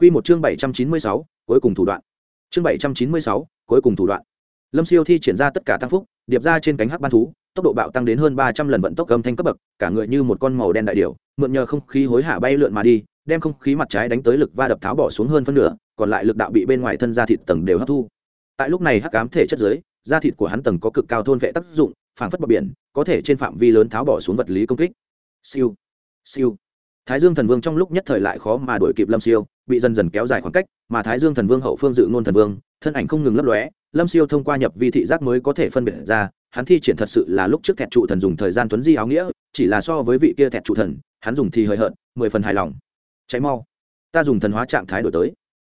Quy một chương 796, cuối cùng thủ đoạn. Chương 796, cuối cùng thủ đoạn. Lâm Siêu thi triển ra tất cả tăng phúc, điệp ra trên cánh hắc ban thú, tốc độ bạo tăng đến hơn 300 lần vận tốc âm thanh cấp bậc, cả người như một con màu đen đại điểu, mượn nhờ không khí hối hả bay lượn mà đi, đem không khí mặt trái đánh tới lực va đập tháo bỏ xuống hơn phân nửa, còn lại lực đạo bị bên ngoài thân da thịt tầng đều hấp thu. Tại lúc này hắc ám thể chất dưới, da thịt của hắn tầng có cực cao thôn vệ tác dụng, phảng phất bờ biển, có thể trên phạm vi lớn tháo bỏ xuống vật lý công kích. Siêu, siêu. Thái Dương Thần Vương trong lúc nhất thời lại khó mà đuổi kịp Lâm Siêu, bị dần dần kéo dài khoảng cách, mà Thái Dương Thần Vương hậu phương dự ngôn thần vương, thân ảnh không ngừng lấp lóe, Lâm Siêu thông qua nhập vi thị giác mới có thể phân biệt ra, hắn thi triển thật sự là lúc trước thẹt trụ thần dùng thời gian tuấn di áo nghĩa, chỉ là so với vị kia thẹt trụ thần, hắn dùng thì hơi hợt, mười phần hài lòng. Cháy mau, ta dùng thần hóa trạng thái đổi tới.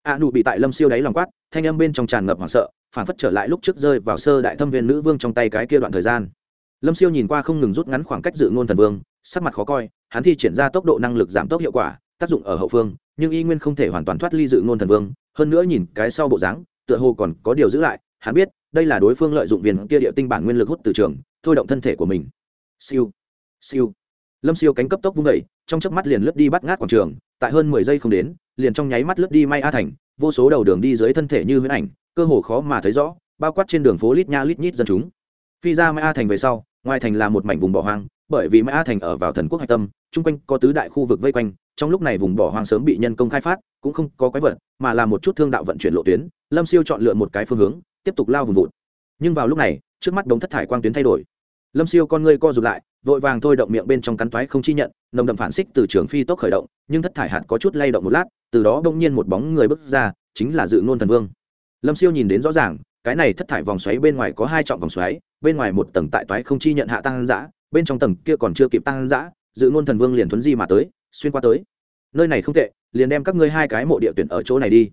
A nụ bị tại Lâm Siêu đáy lòng quát, thanh âm bên trong tràn ngập hoảng sợ, phản phất trở lại lúc trước rơi vào sơ đại thâm viên nữ vương trong tay cái kia đoạn thời gian. Lâm Siêu nhìn qua không ngừng rút ngắn khoảng cách dự ngôn thần vương, sắc mặt khó coi, hắn thi triển ra tốc độ năng lực giảm tốc hiệu quả, tác dụng ở hậu phương, nhưng y nguyên không thể hoàn toàn thoát ly dự ngôn thần vương, hơn nữa nhìn cái sau bộ dáng, tựa hồ còn có điều giữ lại, hắn biết, đây là đối phương lợi dụng viên kia địa tinh bản nguyên lực hút từ trường, thôi động thân thể của mình. Siêu, siêu. Lâm Siêu cánh cấp tốc vung dậy, trong chớp mắt liền lướt đi bắt ngát quảng trường, tại hơn mười giây không đến, liền trong nháy mắt lướt đi May A thành, vô số đầu đường đi dưới thân thể như huyễn ảnh, cơ hồ khó mà thấy rõ, bao quát trên đường phố lít nha lít nhít dân chúng. Phi ra May A thành về sau, ngoài thành là một mảnh vùng bỏ hoang, bởi vì May A thành ở vào thần quốc hạch tâm, chung quanh có tứ đại khu vực vây quanh, trong lúc này vùng bỏ hoang sớm bị nhân công khai phát, cũng không có quái vật, mà là một chút thương đạo vận chuyển lộ tuyến, Lâm Siêu chọn lựa một cái phương hướng, tiếp tục lao vùng vụt. Nhưng vào lúc này, trước mắt đống thất thải quang tuyến thay đổi. Lâm Siêu con ngươi co rụt lại, vội vàng thôi động miệng bên trong cắn toái không chi nhận, nồng đậm phản xích từ trường phi tốc khởi động, nhưng thất thải hạt có chút lay động một lát, từ đó bỗng nhiên một bóng người bước ra, chính là Dự Nôn Thần Vương. Lâm Siêu nhìn đến rõ ràng, cái này thất thải vòng xoáy bên ngoài có hai trọng vòng xoáy, bên ngoài một tầng tại toái không chi nhận hạ tăng dã, bên trong tầng kia còn chưa kịp tăng dã, Dự ngôn Thần Vương liền thuấn di mà tới, xuyên qua tới. Nơi này không tệ, liền đem các ngươi hai cái mộ địa tuyển ở chỗ này đi.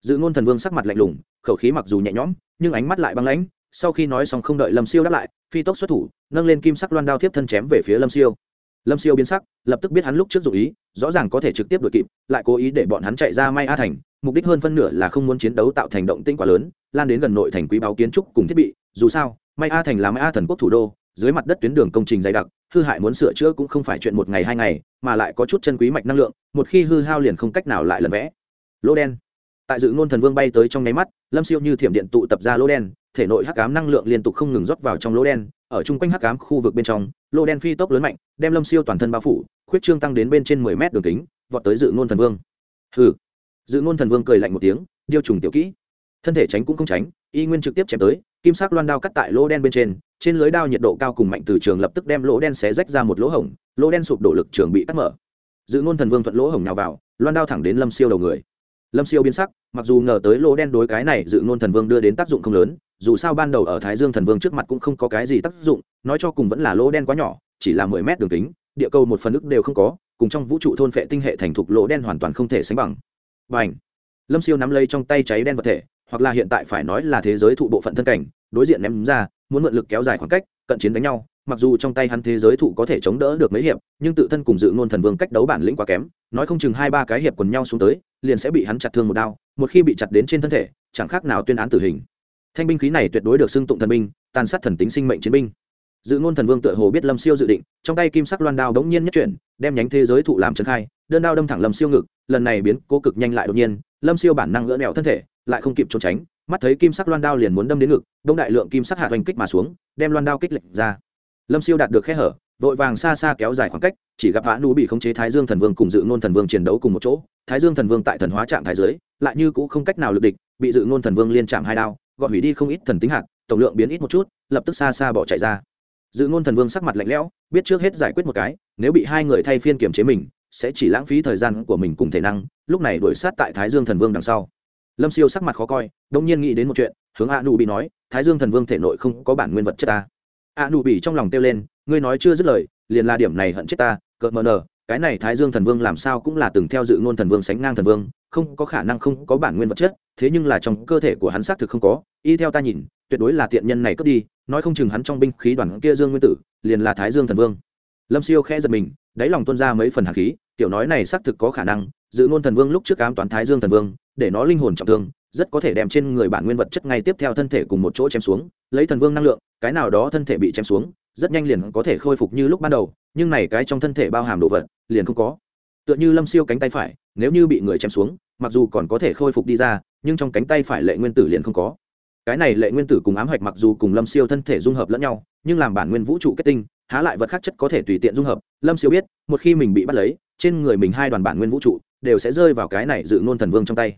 Dự ngôn Thần Vương sắc mặt lạnh lùng, khẩu khí mặc dù nhẹ nhõm, nhưng ánh mắt lại băng lãnh, sau khi nói xong không đợi lâm siêu đáp lại phi tốc xuất thủ nâng lên kim sắc loan đao tiếp thân chém về phía lâm siêu lâm siêu biến sắc lập tức biết hắn lúc trước dụ ý rõ ràng có thể trực tiếp đuổi kịp lại cố ý để bọn hắn chạy ra may a thành mục đích hơn phân nửa là không muốn chiến đấu tạo thành động tinh quá lớn lan đến gần nội thành quý báo kiến trúc cùng thiết bị dù sao may a thành là may a thần quốc thủ đô dưới mặt đất tuyến đường công trình dày đặc, hư hại muốn sửa chữa cũng không phải chuyện một ngày hai ngày, mà lại có chút chân quý mạch năng lượng, một khi hư hao liền không cách nào lại lần vẽ. Lỗ đen. Tại dự ngôn thần vương bay tới trong nháy mắt, lâm siêu như thiểm điện tụ tập ra lỗ đen, thể nội hắc ám năng lượng liên tục không ngừng rót vào trong lỗ đen, ở chung quanh hắc ám khu vực bên trong, lỗ đen phi tốc lớn mạnh, đem lâm siêu toàn thân bao phủ, khuyết trương tăng đến bên trên mười mét đường kính, vọt tới dự ngôn thần vương. Hừ. Dự ngôn thần vương cười lạnh một tiếng, điêu trùng tiểu kỹ. Thân thể tránh cũng không tránh, y nguyên trực tiếp chém tới, kim sắc loan đao cắt tại lỗ đen bên trên trên lưới đao nhiệt độ cao cùng mạnh từ trường lập tức đem lỗ đen xé rách ra một lỗ hổng, lỗ đen sụp đổ lực trường bị cắt mở. Dự ngôn thần vương thuận lỗ hổng nhào vào, loan đao thẳng đến lâm siêu đầu người. Lâm siêu biến sắc, mặc dù ngờ tới lỗ đen đối cái này dự ngôn thần vương đưa đến tác dụng không lớn, dù sao ban đầu ở thái dương thần vương trước mặt cũng không có cái gì tác dụng, nói cho cùng vẫn là lỗ đen quá nhỏ, chỉ là mười mét đường kính, địa cầu một phần ức đều không có, cùng trong vũ trụ thôn phệ tinh hệ thành thục lỗ đen hoàn toàn không thể sánh bằng. Và ảnh lâm siêu nắm lấy trong tay cháy đen vật thể, hoặc là hiện tại phải nói là thế giới thụ bộ phận thân cảnh đối diện ném ra, muốn mượn lực kéo dài khoảng cách, cận chiến đánh nhau, mặc dù trong tay hắn thế giới thụ có thể chống đỡ được mấy hiệp, nhưng tự thân cùng dự ngôn thần vương cách đấu bản lĩnh quá kém, nói không chừng hai ba cái hiệp quần nhau xuống tới, liền sẽ bị hắn chặt thương một đao, một khi bị chặt đến trên thân thể, chẳng khác nào tuyên án tử hình. Thanh binh khí này tuyệt đối được xưng tụng thần binh, tàn sát thần tính sinh mệnh chiến binh. Dự ngôn thần vương tựa hồ biết lâm siêu dự định, trong tay kim sắc loan đao đống nhiên nhất chuyển, đem nhánh thế giới thụ làm trấn khai, đơn đao đâm thẳng lâm siêu ngực, lần này biến cố cực nhanh lại đột nhiên, lâm siêu bản năng ngỡ nẹo thân thể lại không kịp trốn tránh, mắt thấy kim sắc loan đao liền muốn đâm đến ngực, đông đại lượng kim sắc hạt oanh kích mà xuống, đem loan đao kích lệch ra. Lâm siêu đạt được khe hở, vội vàng xa xa kéo dài khoảng cách, chỉ gặp vã nú bị khống chế thái dương thần vương cùng dự ngôn thần vương chiến đấu cùng một chỗ. Thái dương thần vương tại thần hóa trạng thái dưới, lại như cũng không cách nào lực địch, bị dự ngôn thần vương liên chạm hai đao, gọi hủy đi không ít thần tính hạt, tổng lượng biến ít một chút, lập tức xa xa bỏ chạy ra. Dự ngôn thần vương sắc mặt lạnh lẽo, biết trước hết giải quyết một cái, nếu bị hai người thay phiên kiểm chế mình, sẽ chỉ lãng phí thời gian của mình cùng thể năng, lúc này đuổi sát tại thái dương thần vương đằng sau lâm siêu sắc mặt khó coi đông nhiên nghĩ đến một chuyện, hướng a nụ bị nói, thái dương thần vương thể nội không có bản nguyên vật chất ta. A nụ bị trong lòng kêu lên, ngươi nói chưa dứt lời, liền là điểm này hận chết ta, cợt mờ nờ cái này thái dương thần vương làm sao cũng là từng theo dự ngôn thần vương sánh ngang thần vương, không có khả năng không có bản nguyên vật chất, thế nhưng là trong cơ thể của hắn xác thực không có, y theo ta nhìn, tuyệt đối là tiện nhân này cướp đi, nói không chừng hắn trong binh khí đoàn kia dương nguyên tử, liền là thái dương thần vương. Lâm siêu khẽ giật mình, đáy lòng tuân ra mấy phần hạt khí, tiểu nói này xác thực có khả năng, dự ngôn thần vương lúc trước ám toán thái dương thần vương để nó linh hồn trọng thương, rất có thể đem trên người bản nguyên vật chất ngay tiếp theo thân thể cùng một chỗ chém xuống, lấy thần vương năng lượng, cái nào đó thân thể bị chém xuống, rất nhanh liền có thể khôi phục như lúc ban đầu, nhưng này cái trong thân thể bao hàm đồ vật, liền không có. Tựa như lâm siêu cánh tay phải, nếu như bị người chém xuống, mặc dù còn có thể khôi phục đi ra, nhưng trong cánh tay phải lệ nguyên tử liền không có. Cái này lệ nguyên tử cùng ám hạch mặc dù cùng lâm siêu thân thể dung hợp lẫn nhau, nhưng làm bản nguyên vũ trụ kết tinh, há lại vật khác chất có thể tùy tiện dung hợp. Lâm siêu biết, một khi mình bị bắt lấy, trên người mình hai đoàn bản nguyên vũ trụ đều sẽ rơi vào cái này dự ngôn thần vương trong tay.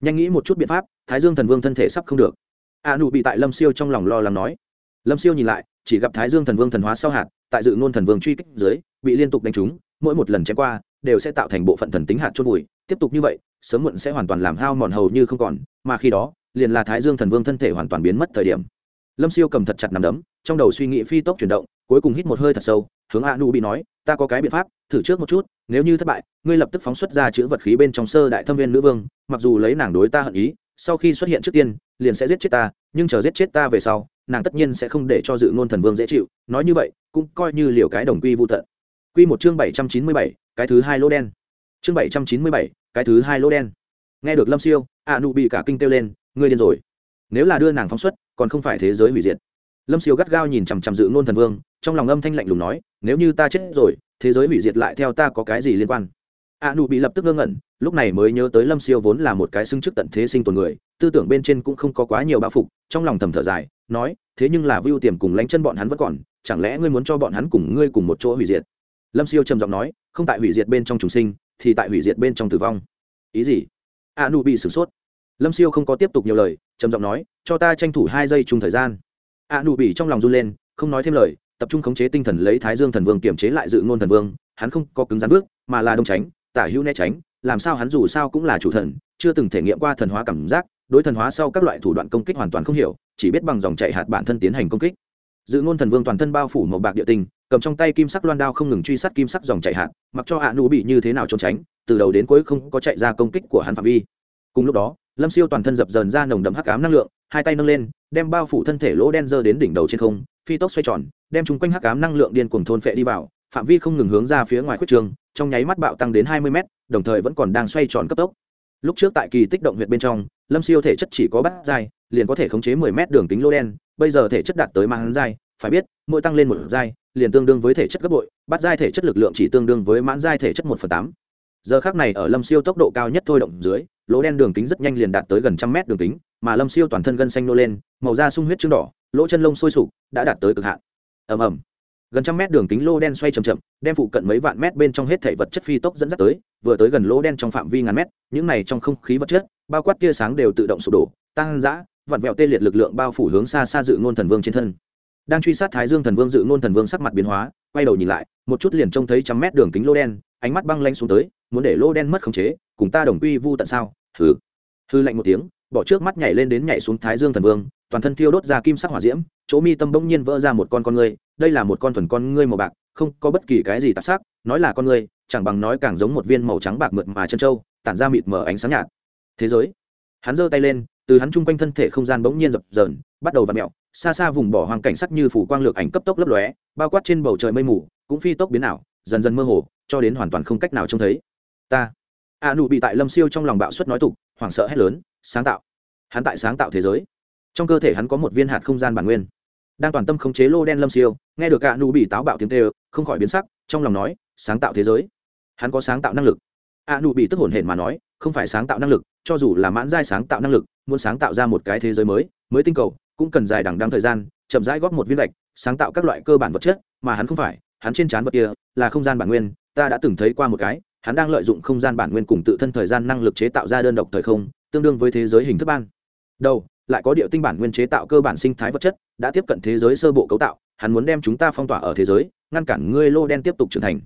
Nhanh nghĩ một chút biện pháp, thái dương thần vương thân thể sắp không được. A nụ bị tại lâm siêu trong lòng lo lắng nói. Lâm siêu nhìn lại, chỉ gặp thái dương thần vương thần hóa sau hạt, tại dự ngôn thần vương truy kích dưới, bị liên tục đánh trúng, mỗi một lần chém qua, đều sẽ tạo thành bộ phận thần tính hạt chốt vùi. Tiếp tục như vậy, sớm muộn sẽ hoàn toàn làm hao mòn hầu như không còn, mà khi đó, liền là thái dương thần vương thân thể hoàn toàn biến mất thời điểm. Lâm siêu cầm thật chặt nằm đấm, trong đầu suy nghĩ phi tốc chuyển động, cuối cùng hít một hơi thật sâu, hướng a nu bị nói, ta có cái biện pháp thử trước một chút, nếu như thất bại, ngươi lập tức phóng xuất ra chữ vật khí bên trong sơ đại thâm viên nữ vương, mặc dù lấy nàng đối ta hận ý, sau khi xuất hiện trước tiên, liền sẽ giết chết ta, nhưng chờ giết chết ta về sau, nàng tất nhiên sẽ không để cho dự ngôn thần vương dễ chịu, nói như vậy, cũng coi như liều cái đồng quy vô tận. Quy một chương bảy trăm chín mươi bảy, cái thứ hai lỗ đen. Chương bảy trăm chín mươi bảy, cái thứ hai lỗ đen. Nghe được lâm siêu a nụ bị cả kinh kêu lên, ngươi điên rồi. Nếu là đưa nàng phóng xuất, còn không phải thế giới hủy diệt. Lâm siêu gắt gao nhìn chằm chằm dự ngôn thần vương, trong lòng âm thanh lạnh lùng nói nếu như ta chết rồi, thế giới hủy diệt lại theo ta có cái gì liên quan? A nụ bị lập tức ngơ ngẩn, lúc này mới nhớ tới lâm siêu vốn là một cái xưng chức tận thế sinh tồn người, tư tưởng bên trên cũng không có quá nhiều bao phục, trong lòng thầm thở dài, nói, thế nhưng là vưu tiềm cùng lánh chân bọn hắn vẫn còn, chẳng lẽ ngươi muốn cho bọn hắn cùng ngươi cùng một chỗ hủy diệt? Lâm siêu trầm giọng nói, không tại hủy diệt bên trong trùng sinh, thì tại hủy diệt bên trong tử vong. Ý gì? A nụ bị sửng sốt. Lâm siêu không có tiếp tục nhiều lời, trầm giọng nói, cho ta tranh thủ hai giây chung thời gian. A nụ bị trong lòng run lên, không nói thêm lời tập trung khống chế tinh thần lấy thái dương thần vương kiểm chế lại dự ngôn thần vương, hắn không có cứng rắn bước, mà là đông tránh, tả hữu né tránh, làm sao hắn dù sao cũng là chủ thần, chưa từng thể nghiệm qua thần hóa cảm giác, đối thần hóa sau các loại thủ đoạn công kích hoàn toàn không hiểu, chỉ biết bằng dòng chạy hạt bản thân tiến hành công kích. Dự ngôn thần vương toàn thân bao phủ một bạc địa tinh, cầm trong tay kim sắc loan đao không ngừng truy sát kim sắc dòng chạy hạt, mặc cho hạ nụ bị như thế nào trốn tránh, từ đầu đến cuối không có chạy ra công kích của hắn phạm vi. Cùng lúc đó, lâm siêu toàn thân dập dờn ra nồng đậm hắc ám năng lượng, hai tay nâng lên, đem bao phủ thân thể lỗ đen dơ đến đỉnh đầu trên không phi tốc xoay tròn đem chúng quanh hắc ám năng lượng điên cuồng thôn phệ đi vào phạm vi không ngừng hướng ra phía ngoài khuất trường trong nháy mắt bạo tăng đến hai mươi m đồng thời vẫn còn đang xoay tròn cấp tốc. Lúc trước tại kỳ tích động huyện bên trong lâm siêu thể chất chỉ có bát dai, liền có thể khống chế mười m đường kính lô đen bây giờ thể chất đạt tới mãn dai, phải biết mỗi tăng lên một dai, liền tương đương với thể chất gấp bội bát dai thể chất lực lượng chỉ tương đương với mãn dai thể chất một phần tám. Giờ khác này ở lâm siêu tốc độ cao nhất thôi động dưới lỗ đen đường kính rất nhanh liền đạt tới gần trăm mét đường kính mà lâm siêu toàn thân gân xanh nô lên màu da sung huyết trứng đỏ, lỗ chân lông sôi sục, đã đạt tới cực hạn. Ầm ầm. Gần trăm mét đường kính lô đen xoay chậm chậm, đem phụ cận mấy vạn mét bên trong hết thể vật chất phi tốc dẫn dắt tới, vừa tới gần lỗ đen trong phạm vi ngàn mét, những này trong không khí vật chất, bao quát tia sáng đều tự động sụp đổ tăng dã vặn vẹo tê liệt lực lượng bao phủ hướng xa xa dự ngôn thần vương trên thân. Đang truy sát thái dương thần vương, dự ngôn thần vương sắc mặt biến hóa, quay đầu nhìn lại, một chút liền trông thấy trăm mét đường kính lô đen, ánh mắt băng lanh xuống tới, muốn để lô đen mất khống chế, cùng ta đồng quy vu tận sao? Hừ. Hư lạnh một tiếng, bỏ trước mắt nhảy lên đến nhảy xuống thái dương thần vương toàn thân thiêu đốt ra kim sắc hỏa diễm, chỗ mi tâm bỗng nhiên vỡ ra một con con ngươi, đây là một con thuần con ngươi màu bạc, không có bất kỳ cái gì tạp sắc, nói là con ngươi, chẳng bằng nói càng giống một viên màu trắng bạc mượt mà chân trâu, tản ra mịt mờ ánh sáng nhạt. Thế giới. Hắn giơ tay lên, từ hắn chung quanh thân thể không gian bỗng nhiên dập dờn, bắt đầu v ặ mẹo xa xa vùng bỏ hoang cảnh sắc như phủ quang lược ảnh cấp tốc lấp lóe, bao quát trên bầu trời mây mù, cũng phi tốc biến ảo, dần dần mơ hồ, cho đến hoàn toàn không cách nào trông thấy. Ta. A nụ bị tại lâm siêu trong lòng bạo suất nói tục, hoảng sợ hét lớn, sáng tạo. Hắn tại sáng tạo thế giới trong cơ thể hắn có một viên hạt không gian bản nguyên đang toàn tâm khống chế lô đen lâm siêu nghe được cả nụ bị táo bạo tiếng tê không khỏi biến sắc, trong lòng nói, sáng tạo thế giới. Hắn có sáng tạo năng lực. a nụ bị tức hồn hển mà nói, không phải sáng tạo năng lực, cho dù là mãn giai sáng tạo năng lực, muốn sáng tạo ra một cái thế giới mới mới tinh cầu, cũng cần dài đằng đăng thời gian, chậm rãi góp một viên gạch, sáng tạo các loại cơ bản vật chất, mà hắn không phải, hắn trên trán vật kia là không gian bản nguyên, ta đã từng thấy qua một cái, hắn đang lợi dụng không gian bản nguyên cùng tự thân thời gian năng lực chế tạo ra đơn độc thời không, tương đương với thế giới hình thức ban. Đầu lại có địa tinh bản nguyên chế tạo cơ bản sinh thái vật chất, đã tiếp cận thế giới sơ bộ cấu tạo, hắn muốn đem chúng ta phong tỏa ở thế giới, ngăn cản ngươi lô đen tiếp tục trưởng thành.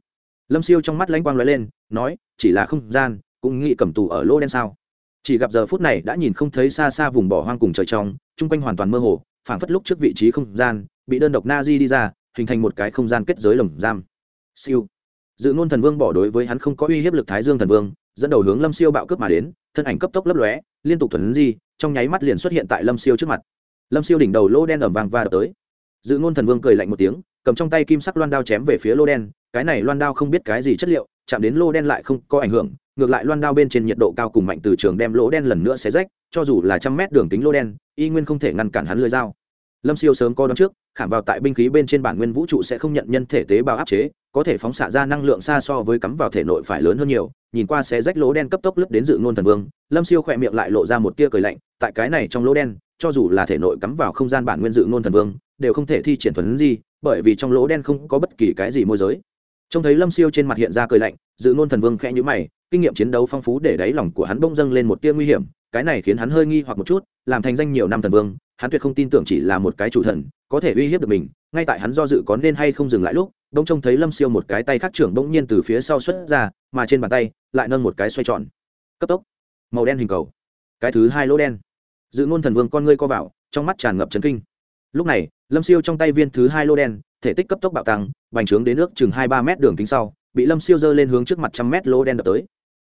Lâm siêu trong mắt lãnh quang l lên, nói, chỉ là không gian, cũng nghĩ cầm tù ở lô đen sao? Chỉ gặp giờ phút này đã nhìn không thấy xa xa vùng bỏ hoang cùng trời trong, chung quanh hoàn toàn mơ hồ, phảng phất lúc trước vị trí không gian, bị đơn độc na di đi ra, hình thành một cái không gian kết giới lồng giam. Siêu. Dự ngôn thần vương bỏ đối với hắn không có uy hiếp lực thái dương thần vương dẫn đầu hướng lâm siêu bạo cướp mà đến, thân ảnh cấp tốc lấp lóe, liên tục thuần di, trong nháy mắt liền xuất hiện tại lâm siêu trước mặt. Lâm siêu đỉnh đầu lô đen ẩm vàng và đập tới. Dự ngôn thần vương cười lạnh một tiếng, cầm trong tay kim sắc loan đao chém về phía lô đen, cái này loan đao không biết cái gì chất liệu, chạm đến lô đen lại không có ảnh hưởng, ngược lại loan đao bên trên nhiệt độ cao cùng mạnh từ trường đem lỗ đen lần nữa xé rách, cho dù là trăm mét đường kính lô đen, y nguyên không thể ngăn cản hắn lưới dao lâm siêu sớm có đón trước, khảm vào tại binh khí bên trên bản nguyên vũ trụ sẽ không nhận nhân thể tế bào áp chế, có thể phóng xạ ra năng lượng xa so với cắm vào thể nội phải lớn hơn nhiều, nhìn qua sẽ rách lỗ đen cấp tốc lướt đến dự ngôn thần vương. Lâm siêu khỏe miệng lại lộ ra một tia cười lạnh, tại cái này trong lỗ đen, cho dù là thể nội cắm vào không gian bản nguyên dự ngôn thần vương, đều không thể thi triển thuần gì bởi vì trong lỗ đen không có bất kỳ cái gì môi giới. Trông thấy lâm siêu trên mặt hiện ra cười lạnh, dự ngôn thần vương khẽ nhữ mày, kinh nghiệm chiến đấu phong phú để đáy lòng của hắn bông dâng lên một tia nguy hiểm, cái này khiến hắn hơi nghi hoặc một chút, làm thành danh nhiều năm thần vương hắn tuyệt không tin tưởng chỉ là một cái chủ thần, có thể uy hiếp được mình, ngay tại hắn do dự có nên hay không dừng lại lúc đông trông thấy lâm siêu một cái tay khắc trưởng bỗng nhiên từ phía sau xuất ra, mà trên bàn tay lại nâng một cái xoay tròn. Cấp tốc. Màu đen hình cầu. Cái thứ hai lỗ đen. Dự ngôn thần vương con ngươi co vào, trong mắt tràn ngập trấn kinh. Lúc này, lâm siêu trong tay viên thứ hai lô đen, thể tích cấp tốc bạo tăng, bành trướng đến nước chừng hai ba mét đường kính sau, bị lâm siêu dơ lên hướng trước mặt trăm mét lô đen đập tới.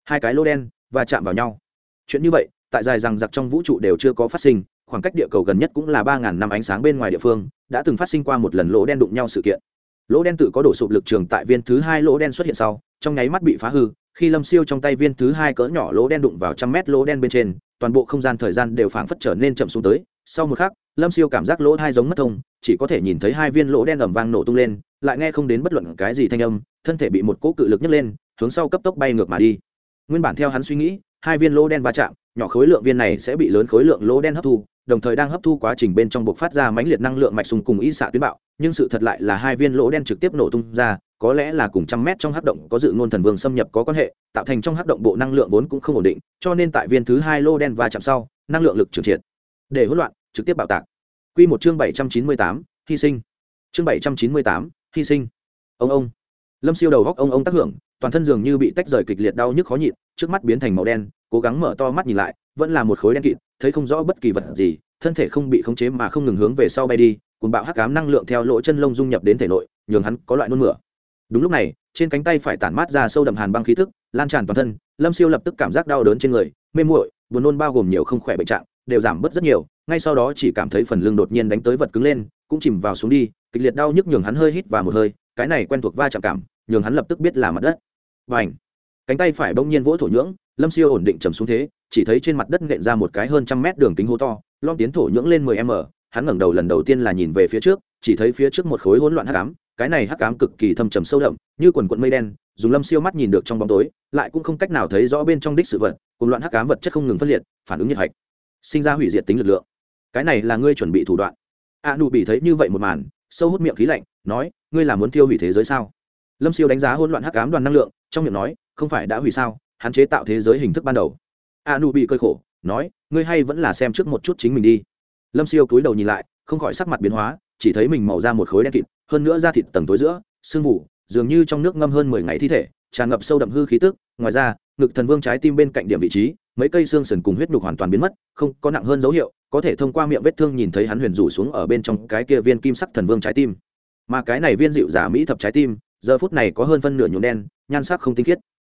Hai cái lô đen và chạm vào nhau. Chuyện như vậy, tại dài rằng giặc trong vũ trụ đều chưa có phát sinh khoảng cách địa cầu gần nhất cũng là ba ngàn năm ánh sáng bên ngoài địa phương, đã từng phát sinh qua một lần lỗ đen đụng nhau sự kiện. Lỗ đen tự có đổ sụp lực trường tại viên thứ hai lỗ đen xuất hiện sau, trong nháy mắt bị phá hư, khi lâm siêu trong tay viên thứ hai cỡ nhỏ lỗ đen đụng vào trăm mét lỗ đen bên trên, toàn bộ không gian thời gian đều phảng phất trở nên chậm xuống tới. Sau một khắc, lâm siêu cảm giác lỗ hai giống mất thông, chỉ có thể nhìn thấy hai viên lỗ đen ẩm vang nổ tung lên, lại nghe không đến bất luận cái gì thanh âm, thân thể bị một cỗ cự lực nhấc lên, hướng sau cấp tốc bay ngược mà đi. Nguyên bản theo hắn suy nghĩ, hai viên lỗ đen va chạm, nhỏ khối lượng viên này sẽ bị lớn khối lượng lỗ đen hấp thu đồng thời đang hấp thu quá trình bên trong buộc phát ra mãnh liệt năng lượng mạch sùng cùng y xạ tuyến bạo, nhưng sự thật lại là hai viên lỗ đen trực tiếp nổ tung ra, có lẽ là cùng trăm mét trong hắc động có dự ngôn thần vương xâm nhập có quan hệ, tạo thành trong hắc động bộ năng lượng vốn cũng không ổn định, cho nên tại viên thứ hai lô đen va chạm sau, năng lượng lực trưởng triệt, để hỗn loạn, trực tiếp bạo tạc. Quy một chương bảy trăm chín mươi tám, hy sinh. Chương bảy trăm chín mươi tám, hy sinh. Ông ông. Lâm siêu đầu góc ông ông tác hưởng, toàn thân dường như bị tách rời kịch liệt đau nhức khó nhịn, trước mắt biến thành màu đen, cố gắng mở to mắt nhìn lại, vẫn là một khối đen kịt thấy không rõ bất kỳ vật gì, thân thể không bị khống chế mà không ngừng hướng về sau bay đi cùng bạo hắc ám năng lượng theo lỗ chân lông dung nhập đến thể nội, nhường hắn có loại nôn mửa. Đúng lúc này, trên cánh tay phải tản mát ra sâu đậm hàn băng khí thức lan tràn toàn thân, lâm siêu lập tức cảm giác đau đớn trên người, mê muội, buồn nôn bao gồm nhiều không khỏe bệnh trạng, đều giảm bớt rất nhiều, ngay sau đó chỉ cảm thấy phần lưng đột nhiên đánh tới vật cứng lên, cũng chìm vào xuống đi, kịch liệt đau nhức nhường hắn hơi hít vào một hơi, cái này quen thuộc va chạm cảm, nhường hắn lập tức biết là mặt đất. Và ảnh cánh tay phải bỗng nhiên vỗ thổ nhưỡng lâm siêu ổn định trầm xuống thế, chỉ thấy trên mặt đất nện ra một cái hơn trăm mét đường kính hố to lom tiến thổ nhưỡng lên mười m, hắn ngẩng đầu lần đầu tiên là nhìn về phía trước, chỉ thấy phía trước một khối hỗn loạn hắc ám, cái này hắc ám cực kỳ thâm trầm sâu đậm, như quần quận mây đen, dùng lâm siêu mắt nhìn được trong bóng tối, lại cũng không cách nào thấy rõ bên trong đích sự vật, cùng loạn hắc ám vật chất không ngừng phân liệt, phản ứng nhiệt hạch, sinh ra hủy diệt tính lực lượng. Cái này là ngươi chuẩn bị thủ đoạn. A nụ bị thấy như vậy một màn, sâu hút miệng khí lạnh, nói, ngươi là muốn tiêu hủy thế giới sao? Lâm siêu đánh giá hỗn loạn hắc ám đoàn năng lượng, trong miệng nói, không phải đã hủy sao? Hắn chế tạo thế giới hình thức ban đầu. A nu bị cơi khổ, nói, ngươi hay vẫn là xem trước một chút chính mình đi. Lâm siêu cúi đầu nhìn lại, không khỏi sắc mặt biến hóa, chỉ thấy mình màu ra một khối đen kịt, hơn nữa da thịt tầng tối giữa sương mù dường như trong nước ngâm hơn mười ngày thi thể, tràn ngập sâu đậm hư khí tức, ngoài ra, ngực thần vương trái tim bên cạnh điểm vị trí, mấy cây xương sườn cùng huyết nhục hoàn toàn biến mất, không có nặng hơn dấu hiệu, có thể thông qua miệng vết thương nhìn thấy hắn huyền rủ xuống ở bên trong cái kia viên kim sắc thần vương trái tim. Mà cái này viên dịu giả mỹ thập trái tim, giờ phút này có hơn phân nửa nhuộm đen, nhan sắc không tinh khiết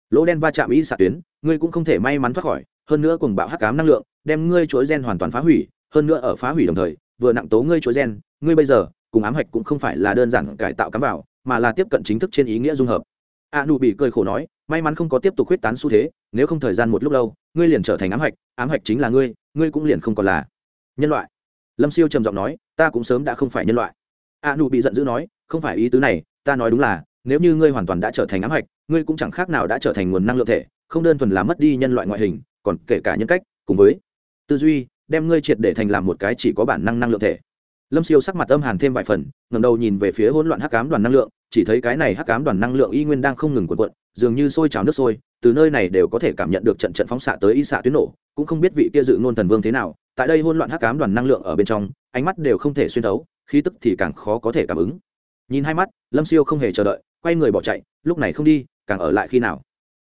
lỗ đen va chạm y xạ tuyến, ngươi cũng không thể may mắn thoát khỏi, hơn nữa cùng bạo hắc cám năng lượng, đem ngươi chuỗi gen hoàn toàn phá hủy, hơn nữa ở phá hủy đồng thời, vừa nặng tố ngươi chuỗi gen, ngươi bây giờ, cùng ám hạch cũng không phải là đơn giản cải tạo cắm vào, mà là tiếp cận chính thức trên ý nghĩa dung hợp. A nụ bị cười khổ nói, may mắn không có tiếp tục huyết tán xu thế, nếu không thời gian một lúc lâu, ngươi liền trở thành ám hạch ám hạch chính là ngươi ngươi cũng liền không còn là nhân loại. Lâm siêu trầm giọng nói, ta cũng sớm đã không phải nhân loại. A nụ bị giận dữ nói, không phải ý tứ này, ta nói đúng là nếu như ngươi hoàn toàn đã trở thành ám hạch, ngươi cũng chẳng khác nào đã trở thành nguồn năng lượng thể, không đơn thuần là mất đi nhân loại ngoại hình, còn kể cả nhân cách, cùng với tư duy, đem ngươi triệt để thành làm một cái chỉ có bản năng năng lượng thể. Lâm siêu sắc mặt âm hàn thêm vài phần ngầm đầu nhìn về phía hỗn loạn hắc cám đoàn năng lượng, chỉ thấy cái này hắc cám đoàn năng lượng y nguyên đang không ngừng cuộn cuộn, dường như sôi trào nước sôi, từ nơi này đều có thể cảm nhận được trận trận phóng xạ tới y xạ tuyến nổ, cũng không biết vị kia dự ngôn thần vương thế nào, tại đây hỗn loạn hắc cám đoàn năng lượng ở bên trong, ánh mắt đều không thể xuyên thấu, khí tức thì càng khó có thể cảm ứng. Nhìn hai mắt, lâm siêu không hề chờ đợi quay người bỏ chạy, lúc này không đi, càng ở lại khi nào?